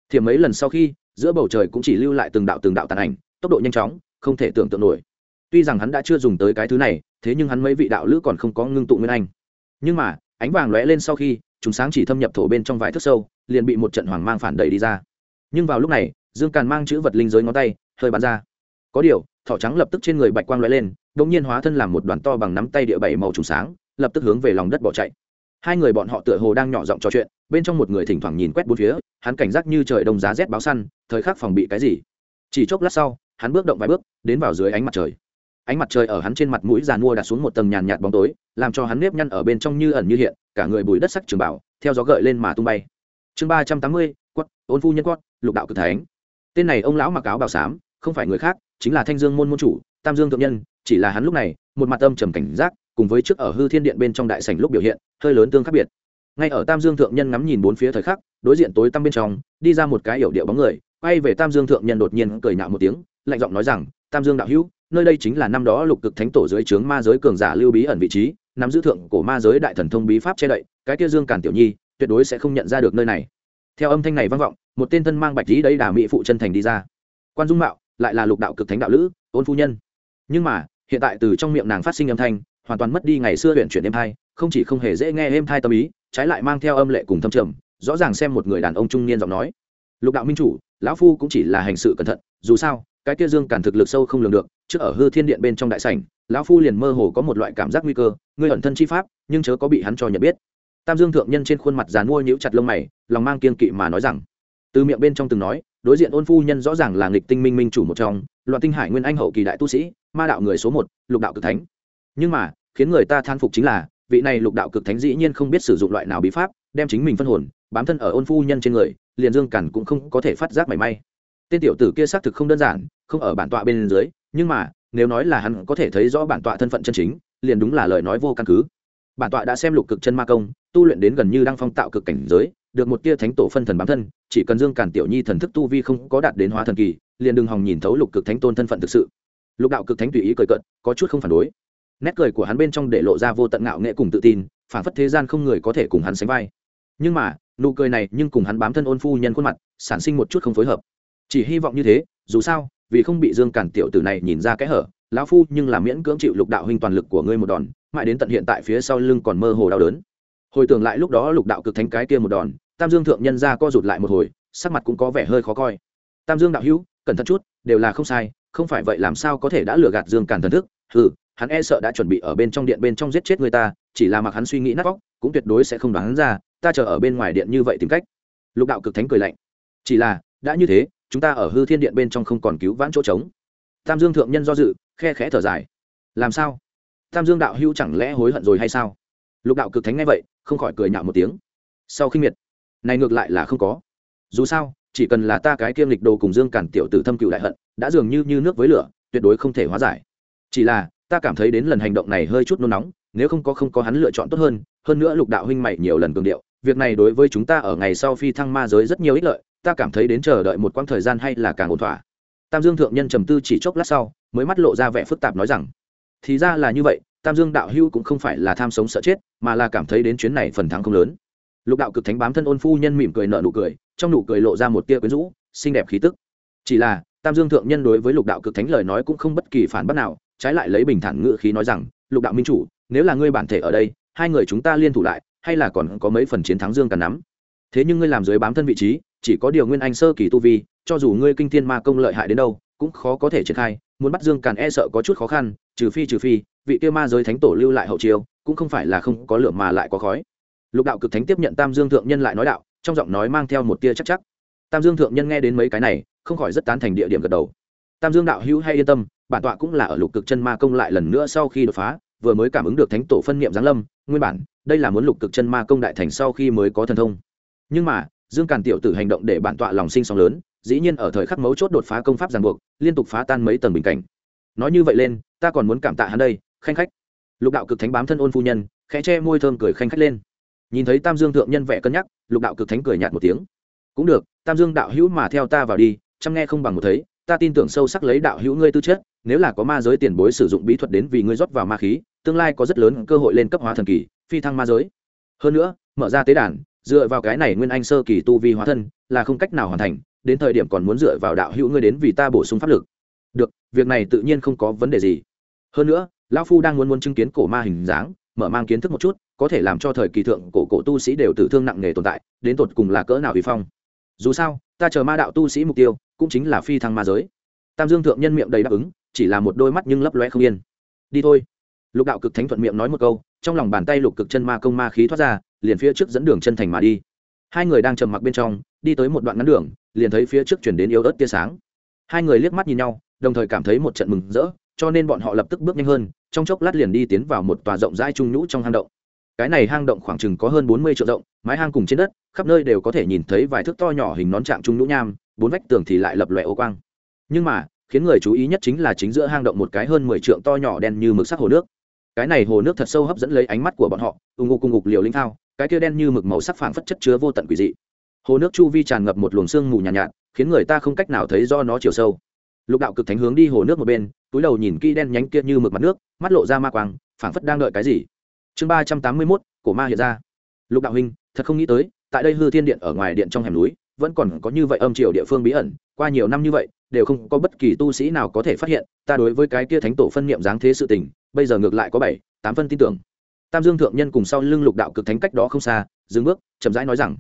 S1: Thiềm mấy lần sau khi, giữa bầu trời cũng chỉ lưu lại từng đạo từng đạo tàn ảnh, tốc độ nhanh chóng, không thể tưởng tượng nổi. Tuy rằng hắn đã chưa dùng tới cái thứ này, thế nhưng hắn mấy vị đạo lữ còn không có ngưng tụ nguyên anh. Nhưng mà, ánh vàng lóe lên sau khi, chúng sáng chỉ thâm nhập thổ bên trong vài thước sâu, liền bị một trận hoàng mang phản đẩy đi ra. Nhưng vào lúc này, dương càn mang chữ vật linh giới ngón tay hơi bắn ra. Có điều, thỏ trắng lập tức trên người bạch quang lóe lên đ ỗ n g nhiên hóa thân làm một đoàn to bằng nắm tay địa bảy màu trùng sáng, lập tức hướng về lòng đất bỏ chạy. Hai người bọn họ tựa hồ đang nhỏ giọng trò chuyện, bên trong một người thỉnh thoảng nhìn quét bốn phía, hắn cảnh giác như trời đông giá rét báo săn, thời khắc phòng bị cái gì. Chỉ chốc lát sau, hắn bước động vài bước, đến vào dưới ánh mặt trời. Ánh mặt trời ở hắn trên mặt mũi giàn mua đặt xuống một tầng nhàn nhạt bóng tối, làm cho hắn nếp nhăn ở bên trong như ẩn như hiện, cả người bùi đất sắc trường bảo theo gió gợi lên mà tung bay. Chương ba trăm tám mươi quất ôn phu nhân quất lục đạo cực thánh. Tên này ông lão mặc áo bào xám không phải người khác, chính là thanh dương môn môn chủ, tam dương thượng nhân, chỉ là hắn lúc này, một mặt âm trầm cảnh giác, cùng với trước ở hư thiên điện bên trong đại sảnh lúc biểu hiện, hơi lớn tương khác biệt. Ngay ở tam dương thượng nhân ngắm nhìn bốn phía thời khắc, đối diện tối tăm bên trong, đi ra một cái yểu điệu bóng người, quay về tam dương thượng nhân đột nhiên cười nhạo một tiếng, lạnh giọng nói rằng, tam dương đạo hữu, nơi đây chính là năm đó lục cực thánh tổ dưới trướng ma giới cường giả lưu bí ẩn vị trí, nắm giữ thượng cổ ma giới đại thần thông bí pháp che đậy, cái kia dương Càn tiểu nhi, tuyệt đối sẽ không nhận ra được nơi này. Theo âm thanh này vang vọng, một tên thân mang bạch lý đấy đà mỹ phụ chân thành đi ra. Quan dung mạo lại là lục đạo cực thánh đạo lữ ôn phu nhân. Nhưng mà, hiện tại từ trong miệng nàng phát sinh âm thanh, hoàn toàn mất đi ngày xưa huyện chuyển êm thai, không chỉ không hề dễ nghe êm thai tâm ý, trái lại mang theo âm lệ cùng thâm trầm, rõ ràng xem một người đàn ông trung niên giọng nói. Lục đạo minh chủ, lão phu cũng chỉ là hành sự cẩn thận, dù sao, cái kia dương cản thực lực sâu không lường được, trước ở hư thiên điện bên trong đại sảnh, lão phu liền mơ hồ có một loại cảm giác nguy cơ, ngươi ẩn thân chi pháp, nhưng chớ có bị hắn cho nhận biết. Tam dương thượng nhân trên khuôn mặt dàn mua nhíu chặt lông mày, lòng mang kiên kỵ mà nói rằng, từ miệng bên trong từng nói đối diện ôn phu nhân rõ ràng là nghịch tinh minh minh chủ một trong, loạn tinh hải nguyên anh hậu kỳ đại tu sĩ, ma đạo người số một, lục đạo cực thánh. Nhưng mà, khiến người ta than phục chính là, vị này lục đạo cực thánh dĩ nhiên không biết sử dụng loại nào bí pháp, đem chính mình phân hồn, bám thân ở ôn phu nhân trên người, liền dương cản cũng không có thể phát giác mảy may. Tên tiểu tử kia xác thực không đơn giản, không ở bản tọa bên dưới, nhưng mà, nếu nói là hắn có thể thấy rõ bản tọa thân phận chân chính, liền đúng là lời nói vô căn cứ. Bản tọa đã xem lục cực chân ma công, tu luyện đến gần như đang phong tạo cực cảnh giới được một tia thánh tổ phân thần bám thân, chỉ cần dương cản tiểu nhi thần thức tu vi không có đạt đến hóa thần kỳ, liền đừng hòng nhìn thấu lục cực thánh tôn thân phận thực sự. Lục đạo cực thánh tùy ý cười cận có chút không phản đối. Nét cười của hắn bên trong để lộ ra vô tận ngạo nghệ cùng tự tin, phản phất thế gian không người có thể cùng hắn sánh vai. Nhưng mà, nụ cười này nhưng cùng hắn bám thân ôn phu nhân khuôn mặt, sản sinh một chút không phối hợp. Chỉ hy vọng như thế, dù sao, vì không bị dương cản tiểu tử này nhìn ra kẽ hở, lão phu nhưng là miễn cưỡng chịu lục đạo huynh toàn lực của ngươi một đòn, mãi đến tận hiện tại phía sau lưng còn mơ hồ đau đớn. Hồi tưởng lại lúc đó lục đạo cực thánh cái kia một đòn tam dương thượng nhân ra co rụt lại một hồi, sắc mặt cũng có vẻ hơi khó coi. Tam dương đạo hữu, cẩn thận chút, đều là không sai, không phải vậy làm sao có thể đã lừa gạt dương càn thần thức? Ừ hắn e sợ đã chuẩn bị ở bên trong điện bên trong giết chết người ta, chỉ là mặc hắn suy nghĩ nát vóc cũng tuyệt đối sẽ không đoán ra, ta chờ ở bên ngoài điện như vậy tìm cách. Lục đạo cực thánh cười lạnh. Chỉ là, đã như thế, chúng ta ở hư thiên điện bên trong không còn cứu vãn chỗ trống. Tam dương thượng nhân do dự, khe khẽ thở dài. Làm sao? Tam dương đạo hữu chẳng lẽ hối hận rồi hay sao? Lục đạo cực thánh ngay vậy, không khỏi cười nhạo một tiếng. Sau khi miệt này ngược lại là không có. Dù sao, chỉ cần là ta cái kiêm lịch đồ cùng dương cản tiểu tử thâm cựu đại hận, đã dường như như nước với lửa, tuyệt đối không thể hóa giải. Chỉ là, ta cảm thấy đến lần hành động này hơi chút nôn nóng, nếu không có không có hắn lựa chọn tốt hơn hơn nữa lục đạo huynh mày nhiều lần cường điệu, việc này đối với chúng ta ở ngày sau phi thăng ma giới rất nhiều ích lợi, ta cảm thấy đến chờ đợi một quãng thời gian hay là càng ổn thỏa. Tam dương thượng nhân trầm tư chỉ chốc lát sau, mới mắt lộ ra vẻ phức tạp nói rằng, thì ra là như vậy, tam dương đạo hưu cũng không phải là tham sống sợ chết, mà là cảm thấy đến chuyến này phần thắng không lớn lục đạo cực thánh bám thân ôn phu nhân mỉm cười nở nụ cười, trong nụ cười lộ ra một tia quyến rũ, xinh đẹp khí tức. Chỉ là, tam dương thượng nhân đối với lục đạo cực thánh lời nói cũng không bất kỳ phản bác nào, trái lại lấy bình thản ngự khí nói rằng, lục đạo minh chủ, nếu là ngươi bản thể ở đây, hai người chúng ta liên thủ lại, hay là còn có mấy phần chiến thắng dương càn nắm? Thế nhưng ngươi làm dưới bám thân vị trí, chỉ có điều nguyên anh sơ kỳ tu vi, cho dù ngươi kinh thiên ma công lợi hại đến đâu, cũng khó có thể triển khai, muốn bắt dương càn e sợ có chút khó khăn, trừ phi trừ phi, vị kia ma giới thánh tổ lưu lại hậu chiêu, cũng không phải là không có lửa mà lại có khói lục đạo cực thánh tiếp nhận tam dương thượng nhân lại nói đạo, trong giọng nói mang theo một tia chắc chắc. Tam dương thượng nhân nghe đến mấy cái này, không khỏi rất tán thành địa điểm gật đầu. Tam dương đạo hữu hay yên tâm, bản tọa cũng là ở lục cực chân ma công lại lần nữa sau khi đột phá, vừa mới cảm ứng được thánh tổ phân niệm giáng lâm, nguyên bản, đây là muốn lục cực chân ma công đại thành sau khi mới có thần thông. Nhưng mà, dương càn tiểu tử hành động để bản tọa lòng sinh sóng lớn, dĩ nhiên ở thời khắc mấu chốt đột phá công pháp ràng buộc, liên tục phá tan mấy tầng bình cảnh. Nói như vậy lên, ta còn muốn cảm tạ hắn đây, khanh khách. Lục đạo cực thánh bám thân ôn phu nhân, khẽ che môi thơm cười khanh khách lên nhìn thấy tam dương thượng nhân vẻ cân nhắc, lục đạo cực thánh cười nhạt một tiếng. Cũng được, tam dương đạo hữu mà theo ta vào đi, chăm nghe không bằng một thấy, ta tin tưởng sâu sắc lấy đạo hữu ngươi tư chất, nếu là có ma giới tiền bối sử dụng bí thuật đến vì ngươi rót vào ma khí, tương lai có rất lớn cơ hội lên cấp hóa thần kỳ, phi thăng ma giới. Hơn nữa, mở ra tế đàn, dựa vào cái này nguyên anh sơ kỳ tu vi hóa thân, là không cách nào hoàn thành, đến thời điểm còn muốn dựa vào đạo hữu ngươi đến vì ta bổ sung pháp lực. Được, việc này tự nhiên không có vấn đề gì. Hơn nữa, lão phu đang muốn muốn chứng kiến cổ ma hình dáng mở mang kiến thức một chút, có thể làm cho thời kỳ thượng cổ cổ tu sĩ đều tử thương nặng nề tồn tại, đến tột cùng là cỡ nào vì phong. Dù sao, ta chờ ma đạo tu sĩ mục tiêu, cũng chính là phi thăng ma giới. Tam dương thượng nhân miệng đầy đáp ứng, chỉ là một đôi mắt nhưng lấp loe không yên. Đi thôi. Lục đạo cực thánh thuận miệng nói một câu, trong lòng bàn tay lục cực chân ma công ma khí thoát ra, liền phía trước dẫn đường chân thành mà đi. Hai người đang trầm mặc bên trong, đi tới một đoạn ngắn đường, liền thấy phía trước chuyển đến yếu ớt tia sáng. Hai người liếc mắt nhìn nhau, đồng thời cảm thấy một trận mừng rỡ cho nên bọn họ lập tức bước nhanh hơn trong chốc lát liền đi tiến vào một tòa rộng rãi trung nhũ trong hang động. Cái này hang động khoảng chừng có hơn bốn mươi triệu rộng mái hang cùng trên đất khắp nơi đều có thể nhìn thấy vài thước to nhỏ hình nón trạng trung nhũ nham bốn vách tường thì lại lập lòe ô quang. Nhưng mà khiến người chú ý nhất chính là chính giữa hang động một cái hơn mười trượng to nhỏ đen như mực sắc hồ nước. Cái này hồ nước thật sâu hấp dẫn lấy ánh mắt của bọn họ ù ngục cùng ngục liều linh thao cái kia đen như mực màu sắc phảng phất chất chứa vô tận quỷ dị. Hồ nước chu vi tràn ngập một luồng sương mù nhàn nhạt, nhạt khiến người ta không cách nào thấy do nó chiều sâu lục đạo cực thánh hướng đi hồ nước một bên, túi đầu nhìn kỹ đen nhánh kia như mực mặt nước, mắt lộ ra ma quang, phảng phất đang đợi cái gì. Chương ba trăm tám mươi mốt, cổ ma hiện ra. Lục đạo huynh, thật không nghĩ tới, tại đây hư thiên điện ở ngoài điện trong hẻm núi, vẫn còn có như vậy âm triều địa phương bí ẩn, qua nhiều năm như vậy, đều không có bất kỳ tu sĩ nào có thể phát hiện, ta đối với cái kia thánh tổ phân niệm dáng thế sự tình, bây giờ ngược lại có bảy, tám phân tin tưởng. Tam dương thượng nhân cùng sau lưng lục đạo cực thánh cách đó không xa, dừng bước, chậm rãi nói rằng,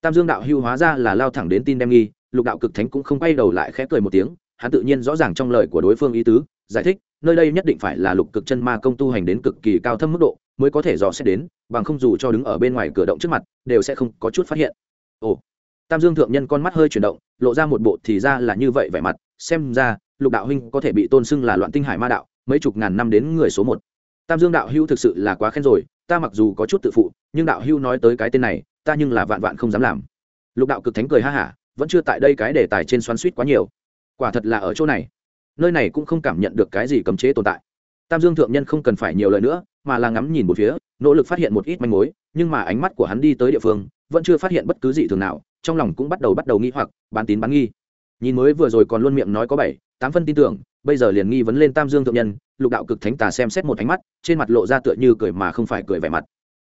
S1: tam dương đạo hưu hóa ra là lao thẳng đến tin đem nghi. Lục đạo cực thánh cũng không quay đầu lại khẽ cười một tiếng hắn tự nhiên rõ ràng trong lời của đối phương ý tứ, giải thích, nơi đây nhất định phải là lục cực chân ma công tu hành đến cực kỳ cao thâm mức độ, mới có thể dò xét đến, bằng không dù cho đứng ở bên ngoài cửa động trước mặt, đều sẽ không có chút phát hiện. Ồ, tam dương thượng nhân con mắt hơi chuyển động, lộ ra một bộ thì ra là như vậy vẻ mặt, xem ra, lục đạo huynh có thể bị tôn xưng là loạn tinh hải ma đạo, mấy chục ngàn năm đến người số một. Tam dương đạo hưu thực sự là quá khen rồi, ta mặc dù có chút tự phụ, nhưng đạo hưu nói tới cái tên này, ta nhưng là vạn vạn không dám làm. Lục đạo cực thánh cười ha hả, vẫn chưa tại đây cái đề tài trên xoắn suýt quá nhiều quả thật là ở chỗ này. Nơi này cũng không cảm nhận được cái gì cấm chế tồn tại. Tam dương thượng nhân không cần phải nhiều lời nữa, mà là ngắm nhìn một phía, nỗ lực phát hiện một ít manh mối, nhưng mà ánh mắt của hắn đi tới địa phương, vẫn chưa phát hiện bất cứ gì thường nào, trong lòng cũng bắt đầu bắt đầu nghi hoặc, bán tín bán nghi. Nhìn mới vừa rồi còn luôn miệng nói có bảy, tám phân tin tưởng, bây giờ liền nghi vấn lên tam dương thượng nhân, lục đạo cực thánh tà xem xét một ánh mắt, trên mặt lộ ra tựa như cười mà không phải cười vẻ mặt.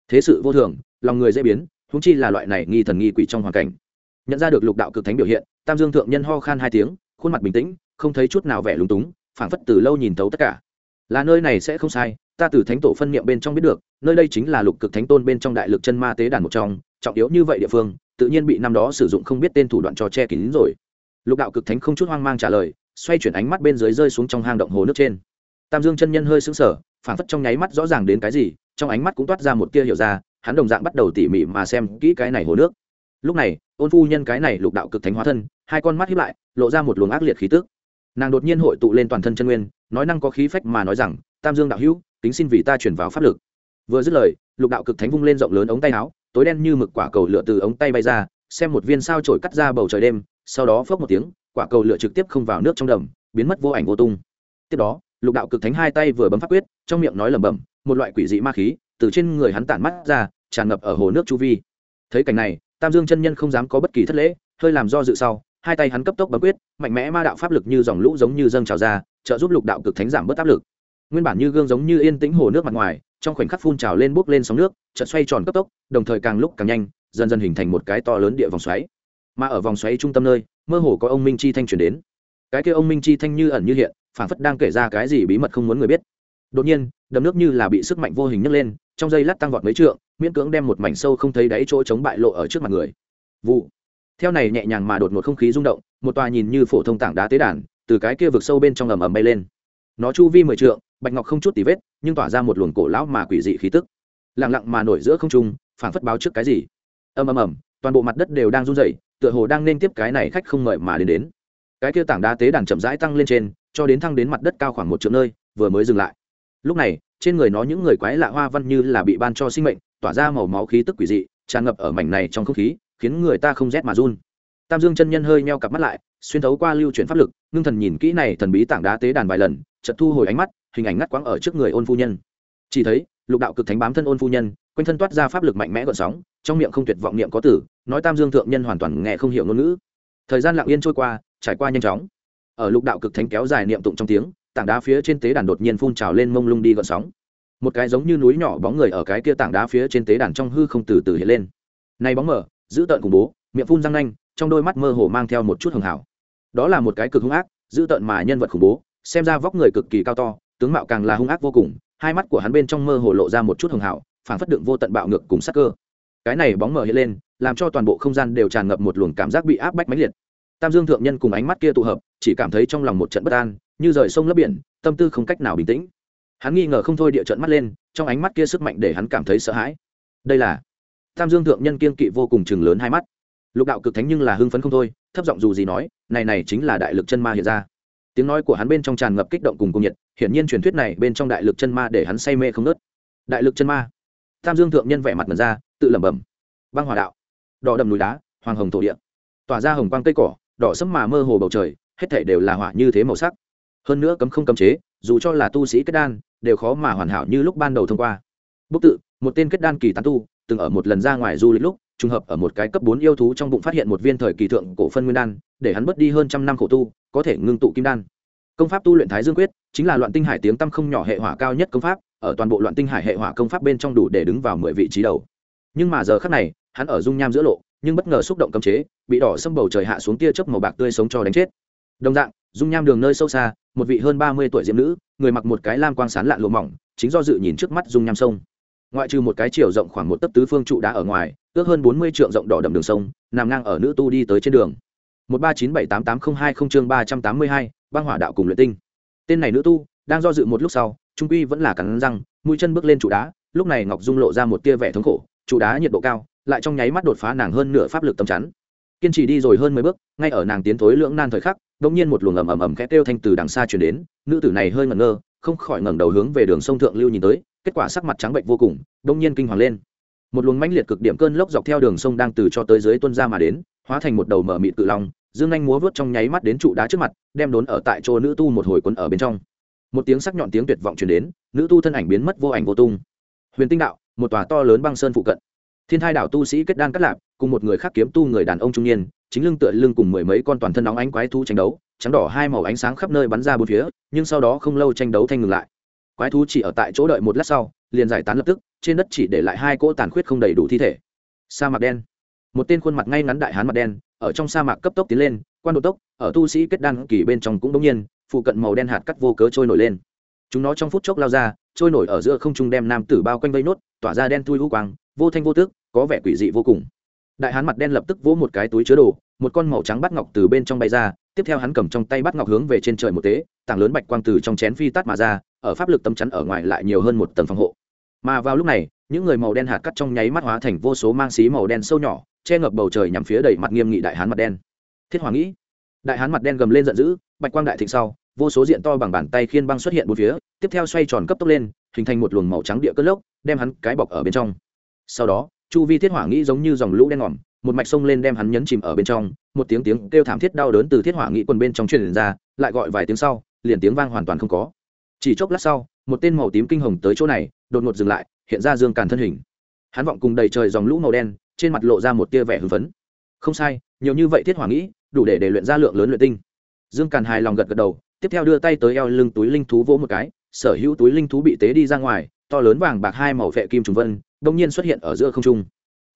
S1: Thế sự vô thường, lòng người dễ biến húng chi là loại này nghi thần nghi quỷ trong hoàn cảnh. Nhận ra được lục đạo cực thánh biểu hiện, tam dương thượng nhân ho khan hai tiếng khuôn mặt bình tĩnh, không thấy chút nào vẻ lúng túng, phảng phất từ lâu nhìn thấu tất cả. Là nơi này sẽ không sai, ta từ thánh tổ phân niệm bên trong biết được, nơi đây chính là lục cực thánh tôn bên trong đại lực chân ma tế đàn một trong, trọng yếu như vậy địa phương, tự nhiên bị năm đó sử dụng không biết tên thủ đoạn cho che kín rồi. Lục đạo cực thánh không chút hoang mang trả lời, xoay chuyển ánh mắt bên dưới rơi xuống trong hang động hồ nước trên. Tam dương chân nhân hơi sững sờ, phảng phất trong nháy mắt rõ ràng đến cái gì, trong ánh mắt cũng toát ra một tia hiểu ra, hắn đồng dạng bắt đầu tỉ mỉ mà xem kỹ cái này hồ nước lúc này, ôn phu nhân cái này lục đạo cực thánh hóa thân, hai con mắt hiếp lại, lộ ra một luồng ác liệt khí tức. Nàng đột nhiên hội tụ lên toàn thân chân nguyên, nói năng có khí phách mà nói rằng, tam dương đạo hữu tính xin vì ta chuyển vào pháp lực. Vừa dứt lời, lục đạo cực thánh vung lên rộng lớn ống tay áo, tối đen như mực quả cầu lửa từ ống tay bay ra, xem một viên sao trổi cắt ra bầu trời đêm, sau đó phớp một tiếng, quả cầu lửa trực tiếp không vào nước trong đầm, biến mất vô ảnh vô tung. Tiếp đó, lục đạo cực thánh hai tay vừa bấm pháp quyết, trong miệng nói lẩm bẩm, một loại quỷ dị ma khí từ trên người hắn tản mắt ra, tràn ngập ở hồ nước chu vi. Thấy cảnh này tam dương chân nhân không dám có bất kỳ thất lễ, hơi làm do dự sau, hai tay hắn cấp tốc bấm quyết, mạnh mẽ ma đạo pháp lực như dòng lũ giống như dâng trào ra, trợ giúp lục đạo cực thánh giảm bớt áp lực. Nguyên bản như gương giống như yên tĩnh hồ nước mặt ngoài, trong khoảnh khắc phun trào lên bốc lên sóng nước, chợt xoay tròn cấp tốc, đồng thời càng lúc càng nhanh, dần dần hình thành một cái to lớn địa vòng xoáy. Mà ở vòng xoáy trung tâm nơi, mơ hồ có ông minh chi thanh chuyển đến. Cái kia ông minh chi thanh như ẩn như hiện phản phất đang kể ra cái gì bí mật không muốn người biết. Đột nhiên đầm nước như là bị sức mạnh vô hình nhấc lên, trong giây lát tăng vọt mấy trượng, miễn cưỡng đem một mảnh sâu không thấy đáy chỗ chống bại lộ ở trước mặt người. Vụ. Theo này nhẹ nhàng mà đột ngột không khí rung động, một tòa nhìn như phổ thông tảng đá tế đàn, từ cái kia vực sâu bên trong ầm ầm bay lên. Nó chu vi mười trượng, bạch ngọc không chút tí vết, nhưng tỏa ra một luồng cổ lão mà quỷ dị khí tức. Lặng lặng mà nổi giữa không trung, phảng phất báo trước cái gì. Ầm ầm ầm, toàn bộ mặt đất đều đang run rẩy, tựa hồ đang nên tiếp cái này khách không mời mà đến đến. Cái kia tảng đá tế đàn chậm rãi tăng lên trên, cho đến thăng đến mặt đất cao khoảng một triệu nơi, vừa mới dừng lại lúc này, trên người nó những người quái lạ hoa văn như là bị ban cho sinh mệnh, tỏa ra màu máu khí tức quỷ dị, tràn ngập ở mảnh này trong không khí, khiến người ta không rét mà run. Tam dương chân nhân hơi meo cặp mắt lại, xuyên thấu qua lưu chuyển pháp lực, ngưng thần nhìn kỹ này thần bí tảng đá tế đàn vài lần, chợt thu hồi ánh mắt, hình ảnh ngắt quãng ở trước người ôn phu nhân. Chỉ thấy, lục đạo cực thánh bám thân ôn phu nhân, quanh thân toát ra pháp lực mạnh mẽ gọn sóng, trong miệng không tuyệt vọng niệm có tử, nói tam dương thượng nhân hoàn toàn nghe không hiểu ngôn ngữ. Thời gian lặng yên trôi qua, trải qua nhanh chóng. Ở lục đạo cực thánh kéo dài niệm tụng trong tiếng tảng đá phía trên tế đàn đột nhiên phun trào lên mông lung đi gọn sóng. Một cái giống như núi nhỏ bóng người ở cái kia tảng đá phía trên tế đàn trong hư không từ từ hiện lên. Này bóng mở, giữ tợn khủng bố, miệng phun răng nanh, trong đôi mắt mơ hồ mang theo một chút hường hảo. Đó là một cái cực hung ác, giữ tợn mà nhân vật khủng bố, xem ra vóc người cực kỳ cao to, tướng mạo càng là hung ác vô cùng, hai mắt của hắn bên trong mơ hồ lộ ra một chút hường hảo, phảng phất đựng vô tận bạo ngược cùng sắc cơ. Cái này bóng mở hiện lên, làm cho toàn bộ không gian đều tràn ngập một luồng cảm giác bị áp bách mãnh liệt tam dương thượng nhân cùng ánh mắt kia tụ hợp, chỉ cảm thấy trong lòng một trận bất an, như rời sông lấp biển, tâm tư không cách nào bình tĩnh. Hắn nghi ngờ không thôi địa trận mắt lên, trong ánh mắt kia sức mạnh để hắn cảm thấy sợ hãi. Đây là tam dương thượng nhân kiên kỵ vô cùng chừng lớn hai mắt. Lục đạo cực thánh nhưng là hưng phấn không thôi, thấp giọng dù gì nói, này này chính là đại lực chân ma hiện ra. Tiếng nói của hắn bên trong tràn ngập kích động cùng cung nhiệt, hiển nhiên truyền thuyết này bên trong đại lực chân ma để hắn say mê không nớt đại lực chân ma. Tam dương thượng nhân vẻ mặt mật ra, tự lẩm bẩm. Băng hòa đạo. Đỏ đầm núi đá, hoàng hồng thổ địa. Tỏa ra hồng quang cây cỏ đỏ sẫm mà mơ hồ bầu trời, hết thảy đều là hỏa như thế màu sắc. Hơn nữa cấm không cấm chế, dù cho là tu sĩ kết đan, đều khó mà hoàn hảo như lúc ban đầu thông qua. Bức tự, một tên kết đan kỳ tán tu, từng ở một lần ra ngoài du lịch lúc, trùng hợp ở một cái cấp bốn yêu thú trong bụng phát hiện một viên thời kỳ thượng cổ phân nguyên đan, để hắn bớt đi hơn trăm năm khổ tu, có thể ngưng tụ kim đan. Công pháp tu luyện thái dương quyết, chính là loạn tinh hải tiếng tăm không nhỏ hệ hỏa cao nhất công pháp, ở toàn bộ loạn tinh hải hệ hỏa công pháp bên trong đủ để đứng vào mười vị trí đầu. Nhưng mà giờ khắc này, hắn ở dung nham giữa lộ nhưng bất ngờ xúc động cấm chế, bị đỏ xâm bầu trời hạ xuống tia chớp màu bạc tươi sống cho đánh chết. Đồng dạng, dung nham đường nơi sâu xa, một vị hơn ba mươi tuổi diễm nữ, người mặc một cái lam quang sán lạn lụa mỏng, chính do dự nhìn trước mắt dung nham sông. Ngoại trừ một cái chiều rộng khoảng một tấc tứ phương trụ đá ở ngoài, ước hơn bốn mươi trượng rộng đỏ đậm đường sông, nằm ngang ở nữ tu đi tới trên đường. Một ba chín bảy tám tám không hai không chương ba trăm tám mươi hai, băng hỏa đạo cùng luyện tinh. Tên này nữ tu, đang do dự một lúc sau, trung quy vẫn là cắn răng, mũi chân bước lên trụ đá, lúc này ngọc dung lộ ra một tia vẻ thống khổ, trụ đá nhiệt độ cao lại trong nháy mắt đột phá nàng hơn nửa pháp lực tầm chắn. Kiên trì đi rồi hơn mười bước, ngay ở nàng tiến thối lưỡng nan thời khắc đ ỗ n g nhiên một luồng ầm ầm ầm khẽ kêu thanh từ đằng xa chuyển đến, nữ tử này hơi ngẩn ngơ, không khỏi ngẩng đầu hướng về đường sông thượng lưu nhìn tới, kết quả sắc mặt trắng bệnh vô cùng đ ỗ n g nhiên kinh hoàng lên. Một luồng mãnh liệt cực điểm cơn lốc dọc theo đường sông đang từ cho tới dưới tuân ra mà đến, hóa thành một đầu mở mịt cự long, dương anh múa vớt trong nháy mắt đến trụ đá trước mặt, đem đốn ở tại chỗ nữ tu một hồi quấn ở bên trong. Một tiếng sắc nhọn tiếng tuyệt vọng truyền đến, nữ tu thân ảnh biến mất vô ảnh vô tung. Huyền tinh đạo, một tòa to lớn băng sơn phụ cận thiên thai đạo tu sĩ kết đan cắt lạp, cùng một người khác kiếm tu người đàn ông trung niên, chính lưng tựa lưng cùng mười mấy con toàn thân nóng ánh quái thú tranh đấu, trắng đỏ hai màu ánh sáng khắp nơi bắn ra bốn phía, nhưng sau đó không lâu tranh đấu thanh ngừng lại. Quái thú chỉ ở tại chỗ đợi một lát sau, liền giải tán lập tức, trên đất chỉ để lại hai cỗ tàn khuyết không đầy đủ thi thể. Sa mạc đen. Một tên khuôn mặt ngay ngắn đại hán mặt đen, ở trong sa mạc cấp tốc tiến lên, quan độ tốc, ở tu sĩ kết đan kỳ bên trong cũng đống nhiên, phụ cận màu đen hạt cắt vô cớ trôi nổi lên. Chúng nó trong phút chốc lao ra, trôi nổi ở giữa không trung đem nam tử bao quanh vây nốt, tỏa ra đen thui hữu quang, vô thanh vô tước có vẻ quỷ dị vô cùng. Đại hán mặt đen lập tức vỗ một cái túi chứa đồ, một con màu trắng bắt ngọc từ bên trong bay ra, tiếp theo hắn cầm trong tay bắt ngọc hướng về trên trời một tế, tảng lớn bạch quang từ trong chén phi tắt mà ra, ở pháp lực tấm chắn ở ngoài lại nhiều hơn một tầng phòng hộ. Mà vào lúc này, những người màu đen hạt cắt trong nháy mắt hóa thành vô số mang xí màu đen sâu nhỏ, che ngập bầu trời nhằm phía đầy mặt nghiêm nghị đại hán mặt đen. Thiết hoàng nghĩ, đại hán mặt đen gầm lên giận dữ, bạch quang đại thịnh sau, vô số diện to bằng bàn tay khiên băng xuất hiện bốn phía, tiếp theo xoay tròn cấp tốc lên, hình thành một luồng màu trắng địa cất lốc, đem hắn cái bọc ở bên trong. Sau đó chu vi thiết hỏa nghĩ giống như dòng lũ đen ngòm, một mạch sông lên đem hắn nhấn chìm ở bên trong, một tiếng tiếng kêu thảm thiết đau đớn từ thiết hỏa nghĩ quần bên trong truyền ra, lại gọi vài tiếng sau, liền tiếng vang hoàn toàn không có. Chỉ chốc lát sau, một tên màu tím kinh hồng tới chỗ này, đột ngột dừng lại, hiện ra dương càn thân hình. Hắn vọng cùng đầy trời dòng lũ màu đen, trên mặt lộ ra một tia vẻ hưng phấn. Không sai, nhiều như vậy thiết hỏa nghĩ đủ để để luyện ra lượng lớn luyện tinh. Dương càn hài lòng gật gật đầu, tiếp theo đưa tay tới eo lưng túi linh thú vỗ một cái, sở hữu túi linh thú bị tế đi ra ngoài, to lớn vàng bạc hai màu vệ kim trùng vân đông nhiên xuất hiện ở giữa không trung.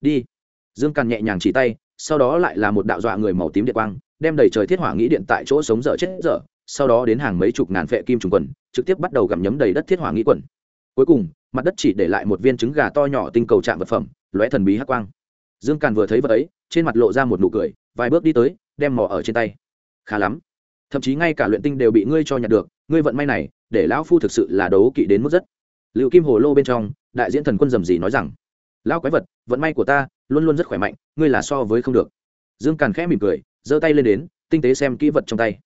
S1: Đi. Dương càn nhẹ nhàng chỉ tay, sau đó lại là một đạo dọa người màu tím điện quang, đem đầy trời thiết hỏa nghĩ điện tại chỗ sống dở chết dở, sau đó đến hàng mấy chục ngàn vệ kim trùng quần, trực tiếp bắt đầu gặm nhấm đầy đất thiết hỏa nghĩ quần. Cuối cùng, mặt đất chỉ để lại một viên trứng gà to nhỏ tinh cầu chạm vật phẩm, lóe thần bí hắc quang. Dương càn vừa thấy vật ấy, trên mặt lộ ra một nụ cười, vài bước đi tới, đem mỏ ở trên tay. Khá lắm. Thậm chí ngay cả luyện tinh đều bị ngươi cho nhặt được, ngươi vận may này, để lão phu thực sự là đấu kỵ đến mức rất. Liệu kim hồ lô bên trong đại diễn thần quân dầm gì nói rằng, lão quái vật, vận may của ta luôn luôn rất khỏe mạnh, ngươi là so với không được. Dương càn khẽ mỉm cười, giơ tay lên đến, tinh tế xem kỹ vật trong tay.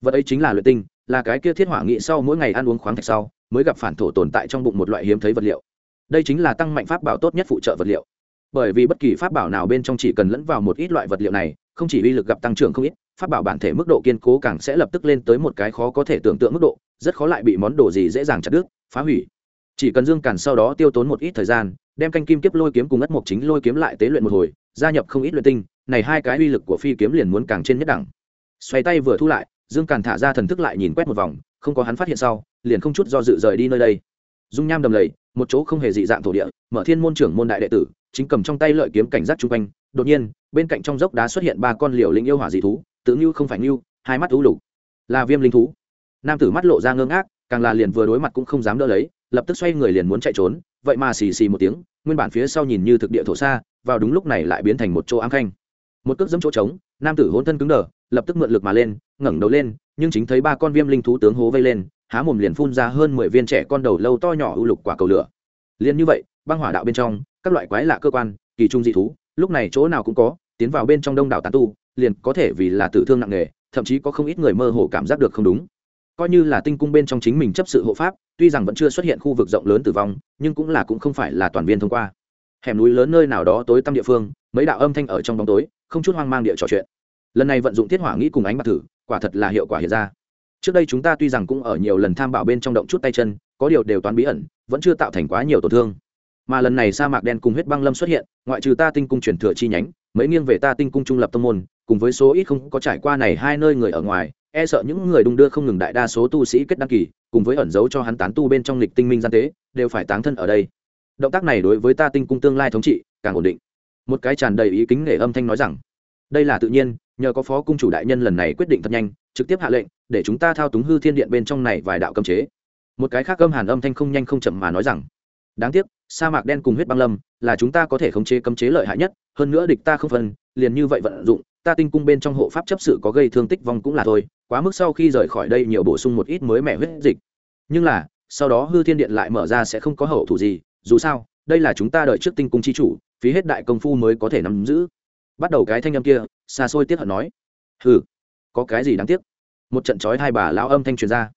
S1: Vật ấy chính là luyện tinh, là cái kia thiết hỏa nghị sau mỗi ngày ăn uống khoáng thạch sau, mới gặp phản thổ tồn tại trong bụng một loại hiếm thấy vật liệu. Đây chính là tăng mạnh pháp bảo tốt nhất phụ trợ vật liệu. Bởi vì bất kỳ pháp bảo nào bên trong chỉ cần lẫn vào một ít loại vật liệu này, không chỉ uy lực gặp tăng trưởng không ít, pháp bảo bản thể mức độ kiên cố càng sẽ lập tức lên tới một cái khó có thể tưởng tượng mức độ, rất khó lại bị món đồ gì dễ dàng chặt đứt, phá hủy chỉ cần dương càn sau đó tiêu tốn một ít thời gian, đem canh kim kiếp lôi kiếm cùng ất mộc chính lôi kiếm lại tế luyện một hồi, gia nhập không ít luyện tinh, này hai cái uy lực của phi kiếm liền muốn càng trên nhất đẳng. Xoay tay vừa thu lại, dương càn thả ra thần thức lại nhìn quét một vòng, không có hắn phát hiện sau, liền không chút do dự rời đi nơi đây. Dung nham đầm lầy, một chỗ không hề dị dạng thổ địa, mở thiên môn trưởng môn đại đệ tử, chính cầm trong tay lợi kiếm cảnh giác chung quanh. Đột nhiên, bên cạnh trong dốc đá xuất hiện ba con liều linh yêu hỏa dị thú, tự như không phải như, hai mắt thú lục. Là viêm linh thú. Nam tử mắt lộ ra ngơ ngác, càng là liền vừa đối mặt cũng không dám đỡ lấy lập tức xoay người liền muốn chạy trốn, vậy mà xì xì một tiếng, nguyên bản phía sau nhìn như thực địa thổ xa, vào đúng lúc này lại biến thành một chỗ ám khanh. Một cước dẫm chỗ trống, nam tử hôn thân cứng đờ, lập tức mượn lực mà lên, ngẩng đầu lên, nhưng chính thấy ba con viêm linh thú tướng hố vây lên, há mồm liền phun ra hơn mười viên trẻ con đầu lâu to nhỏ ưu lục quả cầu lửa. Liền như vậy, băng hỏa đạo bên trong, các loại quái lạ cơ quan, kỳ trung dị thú, lúc này chỗ nào cũng có, tiến vào bên trong đông đảo tán tu, liền có thể vì là tử thương nặng nề, thậm chí có không ít người mơ hồ cảm giác được không đúng coi như là tinh cung bên trong chính mình chấp sự hộ pháp, tuy rằng vẫn chưa xuất hiện khu vực rộng lớn tử vong, nhưng cũng là cũng không phải là toàn viên thông qua. Hẻm núi lớn nơi nào đó tối tăm địa phương, mấy đạo âm thanh ở trong bóng tối, không chút hoang mang địa trò chuyện. Lần này vận dụng thiết hỏa nghĩ cùng ánh mặt thử, quả thật là hiệu quả hiện ra. Trước đây chúng ta tuy rằng cũng ở nhiều lần tham bảo bên trong động chút tay chân, có điều đều toán bí ẩn, vẫn chưa tạo thành quá nhiều tổn thương. Mà lần này sa mạc đen cùng huyết băng lâm xuất hiện, ngoại trừ ta tinh cung truyền thừa chi nhánh, mấy nghiêng về ta tinh cung trung lập tâm môn, cùng với số ít không có trải qua này hai nơi người ở ngoài e sợ những người đung đưa không ngừng đại đa số tu sĩ kết đăng kỳ, cùng với ẩn giấu cho hắn tán tu bên trong lịch tinh minh gian tế, đều phải tán thân ở đây. Động tác này đối với ta tinh cung tương lai thống trị càng ổn định. Một cái tràn đầy ý kính nể âm thanh nói rằng, đây là tự nhiên, nhờ có phó cung chủ đại nhân lần này quyết định thật nhanh, trực tiếp hạ lệnh, để chúng ta thao túng hư thiên điện bên trong này vài đạo cấm chế. Một cái khác âm hàn âm thanh không nhanh không chậm mà nói rằng, đáng tiếc, sa mạc đen cùng huyết băng lâm là chúng ta có thể khống chế cấm chế lợi hại nhất, hơn nữa địch ta không phân, liền như vậy vận dụng, ta tinh cung bên trong hộ pháp chấp sự có gây thương tích vong cũng là thôi quá mức sau khi rời khỏi đây nhiều bổ sung một ít mới mẻ huyết dịch. Nhưng là, sau đó hư thiên điện lại mở ra sẽ không có hậu thủ gì, dù sao, đây là chúng ta đợi trước tinh cung chi chủ, phí hết đại công phu mới có thể nắm giữ. Bắt đầu cái thanh âm kia, xa xôi tiếc hận nói. Hừ, có cái gì đáng tiếc? Một trận chói hai bà lão âm thanh truyền ra.